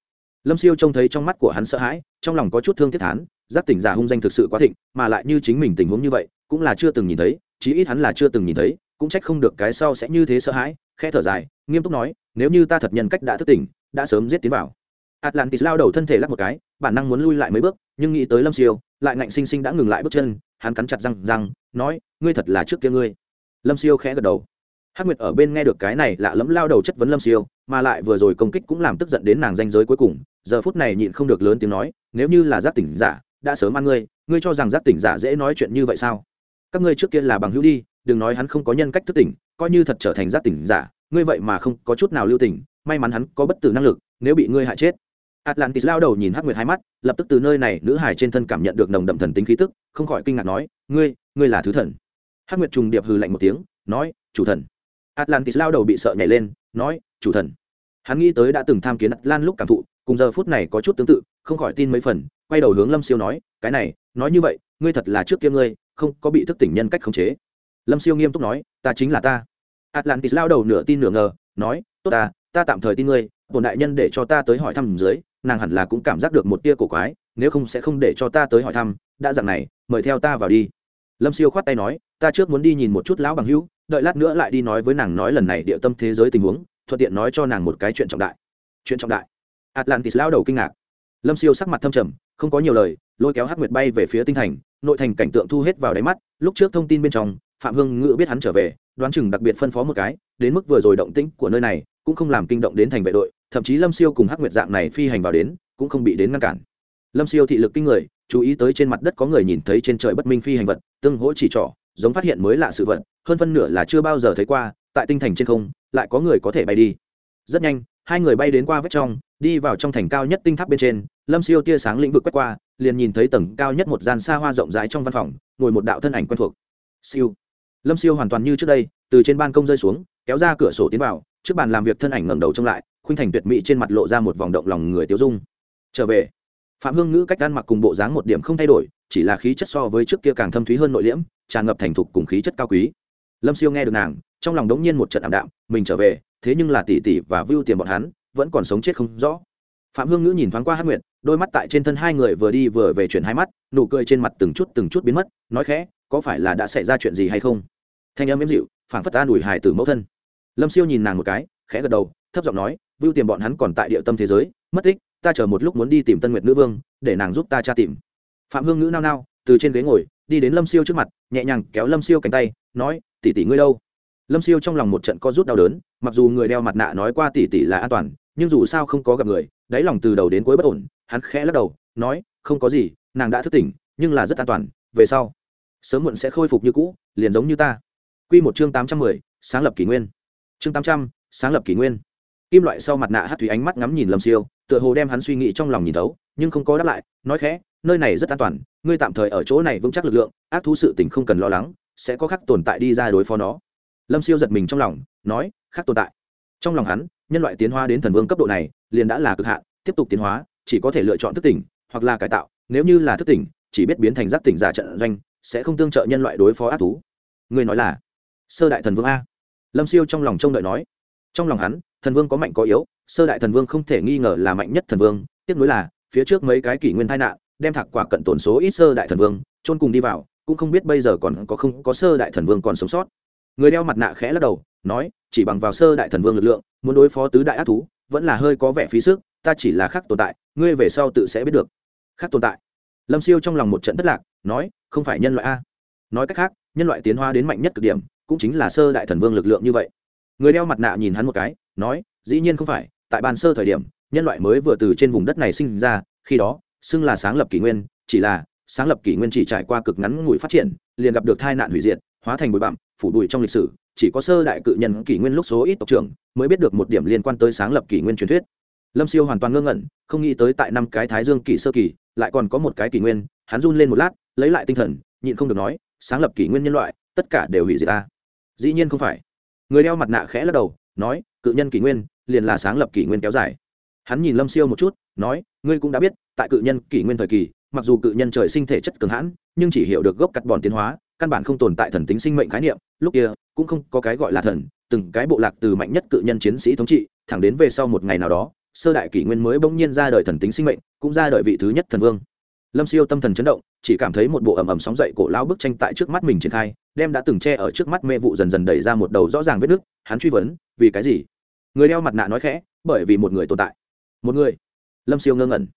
Lâm siêu trông thấy trong mắt của hắn sợ hãi, trong lòng có chút thương thiết thán, giác tỉnh giả hung danh thực sự quá thịnh, mà lại như chính mình tình huống như vậy, cũng là chưa từng nhìn thấy, chí ít hắn là chưa từng nhìn thấy cũng trách không được cái sau sẽ như thế sợ hãi khe thở dài, nghiêm túc nói, nếu như ta thật nhân cách đã thức tỉnh, đã sớm giết tiến vào. Atlantis lao đầu thân thể lắc một cái, bản năng muốn lui lại mấy bước, nhưng nghĩ tới lâm siêu, lại ngạnh sinh sinh đã ngừng lại bước chân, hắn cắn chặt răng răng, nói, ngươi thật là trước kia ngươi. Lâm siêu khẽ gật đầu. Hắc nguyệt ở bên nghe được cái này lạ lẫm lao đầu chất vấn lâm siêu, mà lại vừa rồi công kích cũng làm tức giận đến nàng danh giới cuối cùng, giờ phút này nhịn không được lớn tiếng nói, nếu như là giác tỉnh giả, đã sớm ăn ngươi ngươi cho rằng giác tỉnh giả dễ nói chuyện như vậy sao? Các ngươi trước kia là bằng hữu đi đừng nói hắn không có nhân cách thức tỉnh, coi như thật trở thành giác tỉnh giả, ngươi vậy mà không có chút nào lưu tỉnh may mắn hắn có bất tử năng lực, nếu bị ngươi hại chết. Atlantis lao đầu nhìn hắc nguyệt hai mắt, lập tức từ nơi này nữ hải trên thân cảm nhận được nồng đậm thần tính khí tức, không khỏi kinh ngạc nói, ngươi ngươi là thứ thần. Hắc nguyệt trùng điệp hừ lạnh một tiếng, nói, chủ thần. Atlantis lao đầu bị sợ nhảy lên, nói, chủ thần. Hắn nghĩ tới đã từng tham kiến atlan lúc cảm thụ, cùng giờ phút này có chút tương tự, không khỏi tin mấy phần, quay đầu hướng lâm siêu nói, cái này, nói như vậy, ngươi thật là trước kia ngươi, không có bị thức tỉnh nhân cách khống chế lâm siêu nghiêm túc nói, ta chính là ta. Atlantis lao đầu nửa tin nửa ngờ, nói, tốt ta ta tạm thời tin ngươi bổn đại nhân để cho ta tới hỏi thăm dưới, nàng hẳn là cũng cảm giác được một tia cổ quái, nếu không sẽ không để cho ta tới hỏi thăm, đã dặn này, mời theo ta vào đi. Lâm siêu khoát tay nói, ta trước muốn đi nhìn một chút lão bằng hữu, đợi lát nữa lại đi nói với nàng nói lần này địa tâm thế giới tình huống, thuận tiện nói cho nàng một cái chuyện trọng đại. Chuyện trọng đại. Atlantis lao đầu kinh ngạc. Lâm siêu sắc mặt thâm trầm, không có nhiều lời, lôi kéo hắc nguyệt bay về phía tinh thành, nội thành cảnh tượng thu hết vào đáy mắt, lúc trước thông tin bên trong phạm hương ngự biết hắn trở về, đoán chừng đặc biệt phân phó một cái, đến mức vừa rồi động tĩnh của nơi này cũng không làm kinh động đến thành vệ đội, thậm chí lâm siêu cùng hắc nguyệt dạng này phi hành vào đến, cũng không bị đến ngăn cản. Lâm siêu thị lực kinh người, chú ý tới trên mặt đất có người nhìn thấy trên trời bất minh phi hành vật, tương hỗ chỉ trỏ, giống phát hiện mới lạ sự vật, hơn phân nửa là chưa bao giờ thấy qua, tại tinh thành trên không, lại có người có thể bay đi. Rất nhanh, hai người bay đến qua vách trong, đi vào trong thành cao nhất tinh tháp bên trên, lâm siêu tia sáng lĩnh vực quét qua, liền nhìn thấy tầng cao nhất một gian xa hoa rộng rãi trong văn phòng, ngồi một đạo thân ảnh quen thuộc. Siêu lâm siêu hoàn toàn như trước đây, từ trên ban công rơi xuống, kéo ra cửa sổ tiến vào, trước bàn làm việc thân ảnh ngẩng đầu trông lại, khuynh thành tuyệt mỹ trên mặt lộ ra một vòng động lòng người tiêu dung. Trở về, phạm hương ngữ cách ăn mặc cùng bộ dáng một điểm không thay đổi, chỉ là khí chất so với trước kia càng thâm thúy hơn nội liễm, tràn ngập thành thục cùng khí chất cao quý. Lâm siêu nghe được nàng, trong lòng đống nhiên một trận ảm đạm, mình trở về, thế nhưng là tỷ tỷ và vưu tiền bọn hắn, vẫn còn sống chết không rõ. Phạm hương ngữ nhìn thoáng qua hát nguyệt, đôi mắt tại trên thân hai người vừa đi vừa về chuyển hai mắt, nụ cười trên mặt từng chút từng chút biến mất, nói khẽ, có phải là đã xảy ra chuyện gì hay không? Thanh âm êm dịu, phảng phất ta ủi hải tử mẫu thân. Lâm siêu nhìn nàng một cái, khẽ gật đầu, thấp giọng nói, vưu tiền bọn hắn còn tại địa tâm thế giới, mất tích, ta chờ một lúc muốn đi tìm tân nguyệt nữ vương, để nàng giúp ta tra tìm. Phạm hương ngữ nao nao, từ trên ghế ngồi, đi đến lâm siêu trước mặt, nhẹ nhàng kéo lâm siêu cánh tay, nói, tỷ tỷ ngươi đâu? Lâm siêu trong lòng một trận co rút đau đớn, mặc dù người đeo mặt nạ nói qua tỷ tỷ là an toàn, nhưng dù sao không có gặp người, đáy lòng từ đầu đến cuối bất ổn, hắn khẽ lắc đầu, nói, không có gì, nàng đã thức tỉnh, nhưng là rất an toàn, về sau, sớm muộn sẽ khôi phục như cũ, liền giống như ta. Quy một chương tám trăm mười, sáng lập kỷ nguyên. Chương tám trăm, sáng lập kỷ nguyên. Kim loại sau mặt nạ Hắc thủy ánh mắt ngắm nhìn lâm siêu, tựa hồ đem hắn suy nghĩ trong lòng nhìn thấu, nhưng không có đáp lại, nói khẽ, nơi này rất an toàn, ngươi tạm thời ở chỗ này vững chắc lực lượng, ác thú sự tình không cần lo lắng, sẽ có khắc tồn tại đi ra đối phó nó. Lâm siêu giật mình trong lòng, nói, khắc tồn tại. Trong lòng hắn, nhân loại tiến hóa đến thần vương cấp độ này, liền đã là cực hạn, tiếp tục tiến hóa, chỉ có thể lựa chọn thức tỉnh, hoặc là cải tạo, nếu như là thức tỉnh, chỉ biết biến thành giác tỉnh giả trận doanh, sẽ không tương trợ nhân loại đối phó ác thú. Ngươi nói là sơ đại thần vương a. Lâm siêu trong lòng trông đợi nói. Trong lòng hắn, thần vương có mạnh có yếu, sơ đại thần vương không thể nghi ngờ là mạnh nhất thần vương tiếp nối là, phía trước mấy cái kỷ nguyên tai nạn, đem thạc quả cận tổn số ít sơ đại thần vương, chôn cùng đi vào, cũng không biết bây giờ còn có không có sơ đại thần vương còn sống sót. Người đeo mặt nạ khẽ lắc đầu, nói, chỉ bằng vào sơ đại thần vương lực lượng, muốn đối phó tứ đại ác thú, vẫn là hơi có vẻ phí sức, ta chỉ là khác tồn tại, ngươi về sau tự sẽ biết được. Khác tồn tại. Lâm siêu trong lòng một trận thất lạc, nói, không phải nhân loại a. Nói cách khác, nhân loại tiến hóa đến mạnh nhất cực điểm cũng chính là sơ đại thần vương lực lượng như vậy. Người đeo mặt nạ nhìn hắn một cái, nói, dĩ nhiên không phải, tại ban sơ thời điểm, nhân loại mới vừa từ trên vùng đất này sinh ra, khi đó, xưng là sáng lập kỷ nguyên, chỉ là, sáng lập kỷ nguyên chỉ trải qua cực ngắn ngủi phát triển, liền gặp được tai nạn hủy diệt, hóa thành bụi bặm, phủ bụi trong lịch sử, chỉ có sơ đại cự nhân kỷ nguyên lúc số ít tộc trưởng mới biết được một điểm liên quan tới sáng lập kỷ nguyên truyền thuyết. Lâm siêu hoàn toàn ngơ ngẩn, không nghĩ tới tại năm cái thái dương kỷ sơ kỳ lại còn có một cái kỷ nguyên, hắn run lên một lát, lấy lại tinh thần, nhịn không được nói, sáng lập kỷ nguyên nhân loại, tất cả đều hủy diệt ta dĩ nhiên không phải. Người đeo mặt nạ khẽ lắc đầu, nói, cự nhân kỷ nguyên, liền là sáng lập kỷ nguyên kéo dài. Hắn nhìn lâm siêu một chút, nói, ngươi cũng đã biết, tại cự nhân kỷ nguyên thời kỳ, mặc dù cự nhân trời sinh thể chất cường hãn, nhưng chỉ hiểu được gốc cắt bòn tiến hóa, căn bản không tồn tại thần tính sinh mệnh khái niệm, lúc kia, cũng không có cái gọi là thần, từng cái bộ lạc từ mạnh nhất cự nhân chiến sĩ thống trị, thẳng đến về sau một ngày nào đó, sơ đại kỷ nguyên mới bỗng nhiên ra đời thần tính sinh mệnh, cũng ra đời vị thứ nhất thần vương lâm siêu tâm thần chấn động, chỉ cảm thấy một bộ ẩm ẩm sóng dậy cổ lao bức tranh tại trước mắt mình triển khai, đem đã từng che ở trước mắt mê vụ dần dần đẩy ra một đầu rõ ràng vết nước hắn truy vấn, vì cái gì? Người đeo mặt nạ nói khẽ, bởi vì một người tồn tại. Một người? Lâm siêu ngơ ngẩn.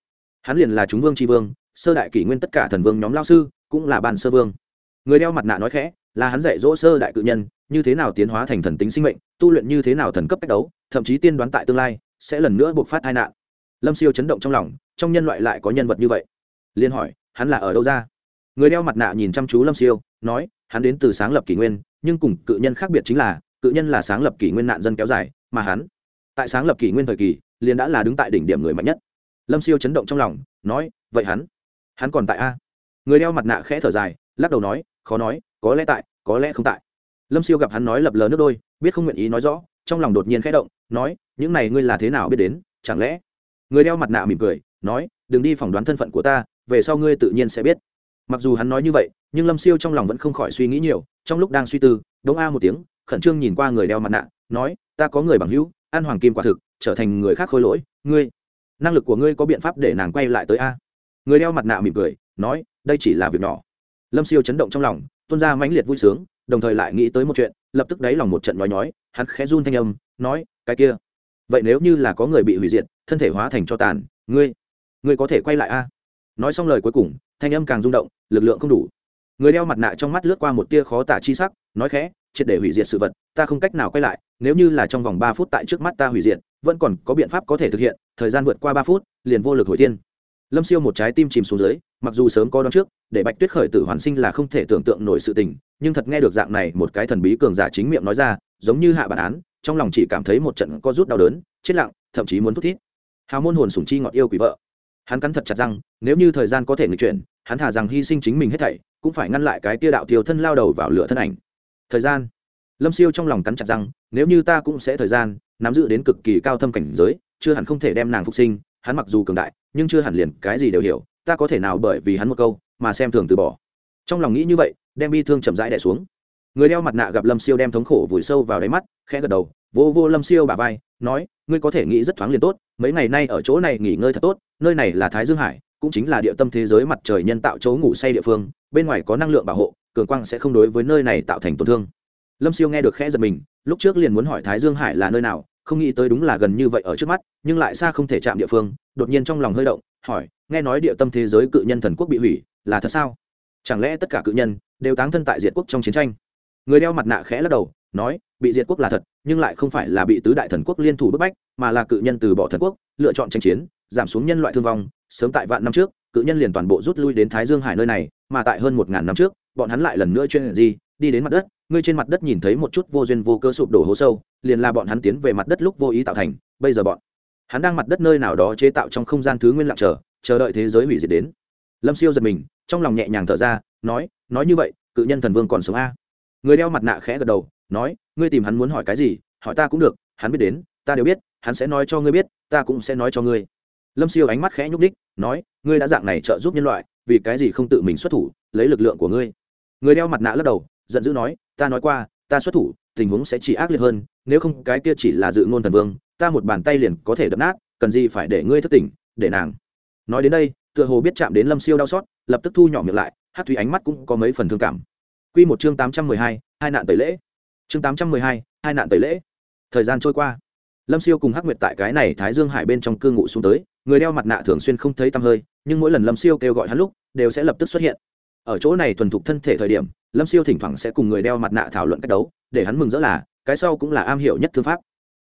Hắn liền là chúng vương tri vương, sơ đại kỷ nguyên tất cả thần vương nhóm lao sư, cũng là ban sơ vương. Người đeo mặt nạ nói khẽ, là hắn dạy dỗ sơ đại cự nhân, như thế nào tiến hóa thành thần tính sinh mệnh, tu luyện như thế nào thần cấp cách đấu, thậm chí tiên đoán tại tương lai, sẽ lần nữa buộc phát tai nạn. Lâm siêu chấn động trong lòng, trong nhân loại lại có nhân vật như vậy liên hỏi, hắn là ở đâu ra? Người đeo mặt nạ nhìn chăm chú lâm siêu, nói, hắn đến từ sáng lập kỷ nguyên, nhưng cùng cự nhân khác biệt chính là, cự nhân là sáng lập kỷ nguyên nạn dân kéo dài, mà hắn, tại sáng lập kỷ nguyên thời kỳ, liền đã là đứng tại đỉnh điểm người mạnh nhất. Lâm siêu chấn động trong lòng, nói, vậy hắn hắn còn tại a? Người đeo mặt nạ khẽ thở dài, lắc đầu nói, khó nói, có lẽ tại, có lẽ không tại. Lâm siêu gặp hắn nói lập lờ nước đôi, biết không nguyện ý nói rõ, trong lòng đột nhiên khẽ động, nói, những này ngươi là thế nào biết đến, chẳng lẽ? Người đeo mặt nạ mỉm cười, nói, đừng đi phỏng đoán thân phận của ta về sau ngươi tự nhiên sẽ biết. Mặc dù hắn nói như vậy, nhưng lâm siêu trong lòng vẫn không khỏi suy nghĩ nhiều, trong lúc đang suy tư, đống a một tiếng, khẩn trương nhìn qua người đeo mặt nạ, nói, ta có người bằng hữu ăn hoàng kim quả thực, trở thành người khác khôi lỗi, ngươi, năng lực của ngươi có biện pháp để nàng quay lại tới a. Người đeo mặt nạ mỉm cười, nói, đây chỉ là việc nhỏ. Lâm siêu chấn động trong lòng, tuôn ra mãnh liệt vui sướng, đồng thời lại nghĩ tới một chuyện, lập tức đáy lòng một trận nói nhói, hắn khẽ run thanh âm, nói, cái kia, vậy nếu như là có người bị hủy diệt, thân thể hóa thành cho tàn, ngươi ngươi có thể quay lại a? Nói xong lời cuối cùng, thanh âm càng rung động, lực lượng không đủ. Người đeo mặt nạ trong mắt lướt qua một tia khó tả chi sắc, nói khẽ, triệt để hủy diệt sự vật, ta không cách nào quay lại, nếu như là trong vòng ba phút tại trước mắt ta hủy diệt, vẫn còn có biện pháp có thể thực hiện, thời gian vượt qua ba phút, liền vô lực hồi tiên lâm siêu một trái tim chìm xuống dưới, mặc dù sớm có đón trước, để bạch tuyết khởi tử hoàn sinh là không thể tưởng tượng nổi sự tình, nhưng thật nghe được dạng này một cái thần bí cường giả chính miệng nói ra, giống như hạ bản án, trong lòng chỉ cảm thấy một trận có rút đau đớn, chết lặng, thậm chí muốn thút thít. Hào môn hồn sùng chi ngọt yêu quỷ vợ hắn cắn thật chặt rằng nếu như thời gian có thể người chuyển, hắn thả rằng hy sinh chính mình hết thảy, cũng phải ngăn lại cái tia đạo thiếu thân lao đầu vào lửa thân ảnh. Thời gian. Lâm siêu trong lòng cắn chặt rằng nếu như ta cũng sẽ thời gian, nắm giữ đến cực kỳ cao thâm cảnh giới, chưa hẳn không thể đem nàng phục sinh, hắn mặc dù cường đại, nhưng chưa hẳn liền cái gì đều hiểu, ta có thể nào bởi vì hắn một câu, mà xem thường từ bỏ. Trong lòng nghĩ như vậy, đem bi thương chậm rãi đẻ xuống. Người đeo mặt nạ gặp lâm siêu đem thống khổ vùi sâu vào đáy mắt, khẽ gật đầu vô vô lâm siêu bà vai, nói, ngươi có thể nghĩ rất thoáng liền tốt, mấy ngày nay ở chỗ này nghỉ ngơi thật tốt, nơi này là thái dương hải, cũng chính là địa tâm thế giới mặt trời nhân tạo chỗ ngủ say địa phương, bên ngoài có năng lượng bảo hộ, cường quang sẽ không đối với nơi này tạo thành tổn thương. Lâm siêu nghe được khẽ giật mình, lúc trước liền muốn hỏi thái dương hải là nơi nào, không nghĩ tới đúng là gần như vậy ở trước mắt, nhưng lại xa không thể chạm địa phương, đột nhiên trong lòng hơi động, hỏi, nghe nói địa tâm thế giới cự nhân thần quốc bị hủy, là thật sao? Chẳng lẽ tất cả cự nhân đều táng thân tại diệt quốc trong chiến tranh? Người đeo mặt nạ khẽ lắc đầu nói, bị diệt quốc là thật, nhưng lại không phải là bị tứ đại thần quốc liên thủ bức bách, mà là cự nhân từ bỏ thần quốc, lựa chọn tranh chiến, giảm xuống nhân loại thương vong. Sớm tại vạn năm trước, cự nhân liền toàn bộ rút lui đến thái dương hải nơi này, mà tại hơn một ngàn năm trước, bọn hắn lại lần nữa chuyên gì đi đến mặt đất. Ngươi trên mặt đất nhìn thấy một chút vô duyên vô cơ sụp đổ hố sâu, liền là bọn hắn tiến về mặt đất lúc vô ý tạo thành. Bây giờ bọn hắn đang mặt đất nơi nào đó chế tạo trong không gian thứ nguyên lặng chờ chờ đợi thế giới hủy diệt đến. Lâm siêu giật mình, trong lòng nhẹ nhàng thở ra, nói nói như vậy, cự nhân thần vương còn sống a? Người đeo mặt nạ khẽ gật đầu nói, ngươi tìm hắn muốn hỏi cái gì, hỏi ta cũng được, hắn biết đến, ta đều biết, hắn sẽ nói cho ngươi biết, ta cũng sẽ nói cho ngươi. Lâm siêu ánh mắt khẽ nhúc đích nói, ngươi đã dạng này trợ giúp nhân loại, vì cái gì không tự mình xuất thủ, lấy lực lượng của ngươi? Người đeo mặt nạ lắc đầu, giận dữ nói, ta nói qua, ta xuất thủ, tình huống sẽ chỉ ác liệt hơn, nếu không cái kia chỉ là dự ngôn thần vương, ta một bàn tay liền có thể đập nát, cần gì phải để ngươi thất tỉnh, để nàng. Nói đến đây, tựa hồ biết chạm đến lâm siêu đau xót, lập tức thu nhỏ miệng lại hát thủy ánh mắt cũng có mấy phần thương cảm. Q một chương tám trăm mười hai hai nạn tẩy lễ chương tám trăm mười hai hai nạn tẩy lễ. Thời gian trôi qua. Lâm siêu cùng hắc nguyệt tại cái này thái dương hải bên trong cư ngụ xuống tới, người đeo mặt nạ thường xuyên không thấy tăm hơi, nhưng mỗi lần lâm siêu kêu gọi hắn lúc, đều sẽ lập tức xuất hiện. Ở chỗ này thuần thục thân thể thời điểm, lâm siêu thỉnh thoảng sẽ cùng người đeo mặt nạ thảo luận cách đấu, để hắn mừng rỡ là, cái sau cũng là am hiểu nhất thư pháp.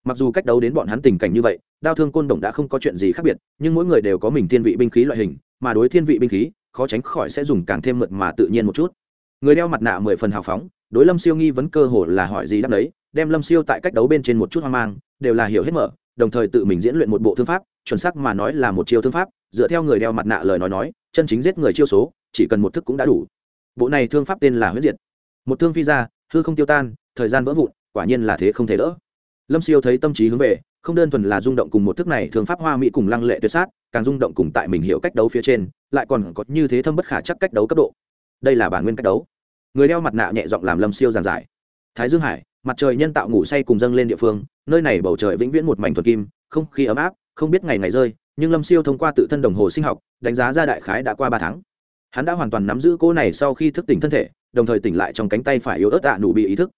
Mặc dù cách đấu đến bọn hắn tình cảnh như vậy, đao thương côn đồng đã không có chuyện gì khác biệt, nhưng mỗi người đều có mình thiên vị binh khí loại hình, mà đối thiên vị binh khí, khó tránh khỏi sẽ dùng càng thêm mượt mà tự nhiên một chút. Người đeo mặt nạ mười phần hào phóng đối lâm siêu nghi vấn cơ hồ là hỏi gì đáp đấy đem lâm siêu tại cách đấu bên trên một chút hoang mang, đều là hiểu hết mở, đồng thời tự mình diễn luyện một bộ thương pháp, chuẩn xác mà nói là một chiêu thương pháp, dựa theo người đeo mặt nạ lời nói nói, chân chính giết người chiêu số, chỉ cần một thức cũng đã đủ. Bộ này thương pháp tên là huyết diệt. Một thương phi ra, hư không tiêu tan, thời gian vỡ vụn, quả nhiên là thế không thể đỡ. Lâm siêu thấy tâm trí hướng về, không đơn thuần là rung động cùng một thức này thương pháp hoa mỹ cùng lăng lệ tuyệt sát, càng rung động cùng tại mình hiểu cách đấu phía trên, lại còn có như thế thâm bất khả chắc cách đấu cấp độ. Đây là bản nguyên cách đấu người đeo mặt nạ nhẹ giọng làm lâm siêu giàn giải. Thái dương hải mặt trời nhân tạo ngủ say cùng dâng lên địa phương nơi này bầu trời vĩnh viễn một mảnh thuật kim không khí ấm áp không biết ngày ngày rơi nhưng lâm siêu thông qua tự thân đồng hồ sinh học đánh giá ra đại khái đã qua ba tháng. Hắn đã hoàn toàn nắm giữ cô này sau khi thức tỉnh thân thể đồng thời tỉnh lại trong cánh tay phải yếu ớt ạ nụ bị ý thức.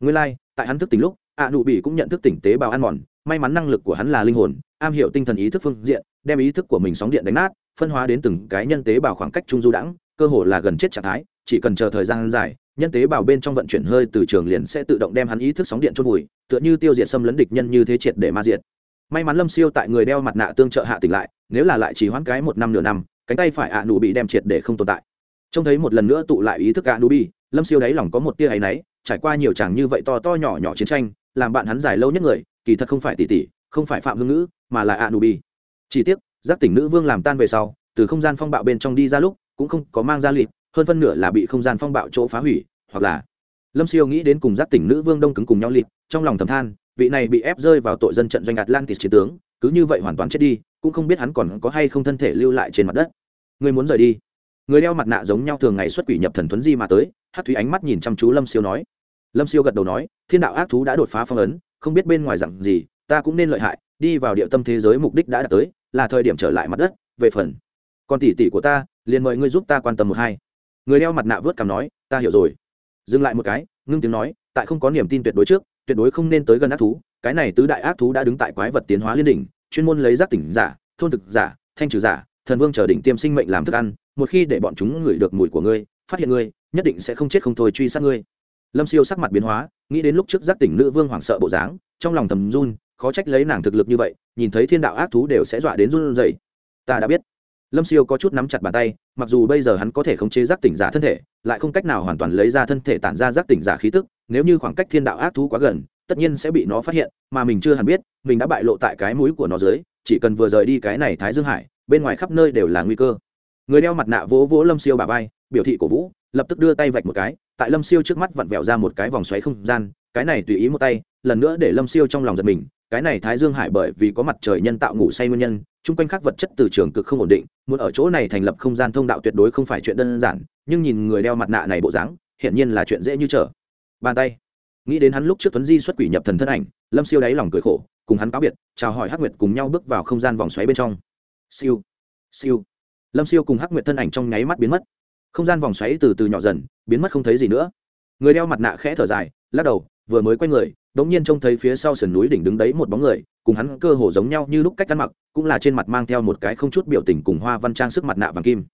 Nguyên lai、like, tại hắn thức tỉnh lúc ạ nụ bị cũng nhận thức tỉnh tế bào ăn mòn may mắn năng lực của hắn là linh hồn am hiểu tinh thần ý thức phương diện đem ý thức của mình sóng điện đánh nát phân hóa đến từng cái nhân tế bào khoảng cách trung du đẳng cơ hồ là gần chết trạng thái chỉ cần chờ thời gian dài, nhân tế bào bên trong vận chuyển hơi từ trường liền sẽ tự động đem hắn ý thức sóng điện chôn vùi, tựa như tiêu diệt xâm lấn địch nhân như thế triệt để ma diệt. May mắn lâm siêu tại người đeo mặt nạ tương trợ hạ tỉnh lại, nếu là lại chỉ hoãn cái một năm nửa năm, cánh tay phải ạ nụ bị đem triệt để không tồn tại. Trông thấy một lần nữa tụ lại ý thức ạ nụ bị lâm siêu đáy lòng có một tia áy náy, trải qua nhiều chàng như vậy to to nhỏ nhỏ chiến tranh, làm bạn hắn dài lâu nhất người, kỳ thật không phải tỷ tỷ, không phải phạm hương ngữ, mà là ạ nụ bị chỉ tiếc, giác tỉnh nữ vương làm tan về sau, từ không gian phong bạo bên trong đi ra lúc, cũng không có mang ra lịp hơn phân nửa là bị không gian phong bạo chỗ phá hủy, hoặc là lâm siêu nghĩ đến cùng giác tỉnh nữ vương đông cứng cùng nhau lịp trong lòng thầm than, vị này bị ép rơi vào tội dân trận doanh atlantis chiến tướng, cứ như vậy hoàn toàn chết đi, cũng không biết hắn còn có hay không thân thể lưu lại trên mặt đất. Người muốn rời đi. Người đeo mặt nạ giống nhau thường ngày xuất quỷ nhập thần thuấn di mà tới hát thúy ánh mắt nhìn chăm chú lâm siêu nói. Lâm siêu gật đầu nói, thiên đạo ác thú đã đột phá phong ấn, không biết bên ngoài dặn gì, ta cũng nên lợi hại, đi vào địa tâm thế giới mục đích đã đạt tới, là thời điểm trở lại mặt đất, về phần còn tỷ tỷ của ta, liền mời ngươi giúp ta quan tâm một hai người đeo mặt nạ vớt cằm nói, ta hiểu rồi. Dừng lại một cái, ngưng tiếng nói, tại không có niềm tin tuyệt đối trước, tuyệt đối không nên tới gần ác thú, cái này tứ đại ác thú đã đứng tại quái vật tiến hóa liên đỉnh, chuyên môn lấy giác tỉnh giả, thôn thực giả, thanh trừ giả, thần vương chờ đỉnh tiêm sinh mệnh làm thức ăn, một khi để bọn chúng ngửi được mùi của ngươi, phát hiện ngươi, nhất định sẽ không chết không thôi truy sát ngươi. Lâm siêu sắc mặt biến hóa, nghĩ đến lúc trước giác tỉnh nữ vương hoảng sợ bộ dáng, trong lòng thầm run, khó trách lấy nàng thực lực như vậy, nhìn thấy thiên đạo ác thú đều sẽ dọa đến run rẩy. Ta đã biết lâm siêu có chút nắm chặt bàn tay, mặc dù bây giờ hắn có thể khống chế giác tỉnh giả thân thể, lại không cách nào hoàn toàn lấy ra thân thể tản ra giác tỉnh giả khí tức, nếu như khoảng cách thiên đạo ác thú quá gần, tất nhiên sẽ bị nó phát hiện, mà mình chưa hẳn biết, mình đã bại lộ tại cái mũi của nó dưới, chỉ cần vừa rời đi cái này thái dương hải, bên ngoài khắp nơi đều là nguy cơ. Người đeo mặt nạ vỗ vỗ lâm siêu bà vai, biểu thị cổ vũ, lập tức đưa tay vạch một cái, tại lâm siêu trước mắt vặn vẹo ra một cái vòng xoáy không gian, cái này tùy ý một tay, lần nữa để lâm siêu trong lòng giật mình, cái này thái dương hải bởi vì có mặt trời nhân tạo ngủ say nguyên nhân chung quanh các vật chất từ trường cực không ổn định, muốn ở chỗ này thành lập không gian thông đạo tuyệt đối không phải chuyện đơn giản, nhưng nhìn người đeo mặt nạ này bộ dáng, hiển nhiên là chuyện dễ như trở. Bàn tay. Nghĩ đến hắn lúc trước tuấn di xuất quỷ nhập thần thân ảnh, lâm siêu đáy lòng cười khổ, cùng hắn cáo biệt, chào hỏi hắc nguyệt cùng nhau bước vào không gian vòng xoáy bên trong. Siêu. Siêu. Lâm siêu cùng hắc nguyệt thân ảnh trong nháy mắt biến mất. Không gian vòng xoáy từ từ nhỏ dần, biến mất không thấy gì nữa. Người đeo mặt nạ khẽ thở dài, lắc đầu vừa mới quay người, đống nhiên trông thấy phía sau sườn núi đỉnh đứng đấy một bóng người, cùng hắn cơ hồ giống nhau như lúc cách ăn mặc, cũng là trên mặt mang theo một cái không chút biểu tình cùng hoa văn trang sức mặt nạ vàng kim.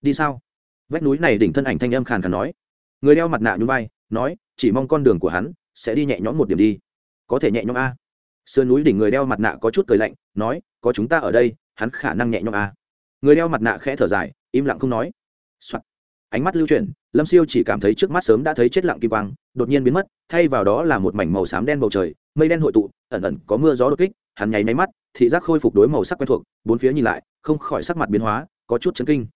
Đi sao? Vách núi này đỉnh thân ảnh thanh âm khàn khàn nói. Người đeo mặt nạ nhún vai, nói, chỉ mong con đường của hắn sẽ đi nhẹ nhõm một điểm đi. Có thể nhẹ nhõm a. Sườn núi đỉnh người đeo mặt nạ có chút cười lạnh, nói, có chúng ta ở đây, hắn khả năng nhẹ nhõm a. Người đeo mặt nạ khẽ thở dài, im lặng không nói、Soạn ánh mắt lưu chuyển lâm siêu chỉ cảm thấy trước mắt sớm đã thấy chết lặng kim quang, đột nhiên biến mất, thay vào đó là một mảnh màu xám đen bầu trời, mây đen hội tụ, ẩn ẩn có mưa gió đột kích, hắn nháy máy mắt, thị giác khôi phục đối màu sắc quen thuộc, bốn phía nhìn lại, không khỏi sắc mặt biến hóa, có chút chấn kinh.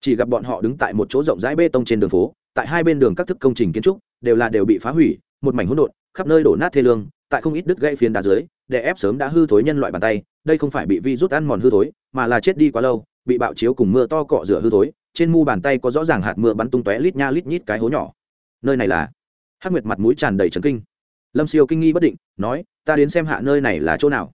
Chỉ gặp bọn họ đứng tại một chỗ rộng rãi bê tông trên đường phố, tại hai bên đường các thức công trình kiến trúc, đều là đều bị phá hủy, một mảnh hỗn độn, khắp nơi đổ nát thê lương, tại không ít đứt gãy phiến đá dưới, để ép sớm đã hư thối nhân loại bàn tay, đây không phải bị vi rút ăn mòn hư thối, mà là chết đi quá lâu, bị bạo chiếu cùng mưa to cọ rửa hư thối trên mu bàn tay có rõ ràng hạt mưa bắn tung tóe lít nha lít nhít cái hố nhỏ. Nơi này là? Hắc nguyệt mặt mũi tràn đầy trấn kinh. Lâm siêu kinh nghi bất định, nói, ta đến xem hạ nơi này là chỗ nào?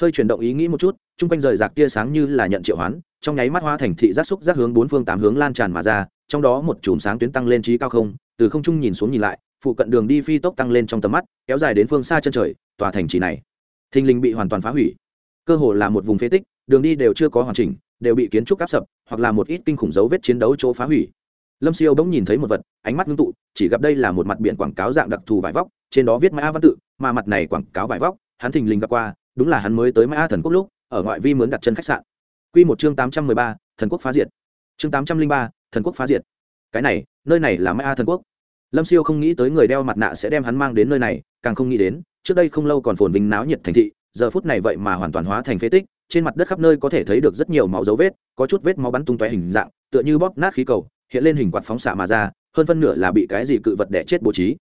Hơi chuyển động ý nghĩ một chút, chung quanh rời rạc tia sáng như là nhận triệu hoán, trong nháy mắt hoa thành thị giác xúc giác hướng bốn phương tám hướng lan tràn mà ra, trong đó một chùm sáng tuyến tăng lên trí cao không, từ không trung nhìn xuống nhìn lại, phụ cận đường đi phi tốc tăng lên trong tầm mắt, kéo dài đến phương xa chân trời, tòa thành trì này. Thình lình bị hoàn toàn phá hủy. Cơ hồ là một vùng phế tích, đường đi đều chưa có hoàn chỉnh đều bị kiến trúc áp sập hoặc là một ít kinh khủng dấu vết chiến đấu chỗ phá hủy lâm siêu bỗng nhìn thấy một vật ánh mắt ngưng tụ chỉ gặp đây là một mặt biển quảng cáo dạng đặc thù vải vóc trên đó viết mã văn tự mà mặt này quảng cáo vải vóc hắn thình lình gặp qua đúng là hắn mới tới mã thần quốc lúc ở ngoại vi mướn đặt chân khách sạn Quy một chương tám trăm mười ba, thần quốc phá diệt. Chương tám trăm linh ba, thần quốc phá diệt. Cái này, nơi này là Mã thần quốc. Lâm Siêu không nghĩ tới người đeo mặt nạ sẽ đem hắn mang đến nơi này, càng không nghĩ đến, trước đây không lâu còn phồn vinh náo nhiệt thành thị, giờ phút này vậy mà hoàn toàn hóa thành phế tích, trên mặt đất khắp nơi có thể thấy được rất nhiều máu dấu vết, có chút vết máu bắn tung tóe hình dạng, tựa như bóp nát khí cầu, hiện lên hình quạt phóng xạ mà ra, hơn phân nửa là bị cái gì cự vật đẻ chết bố trí.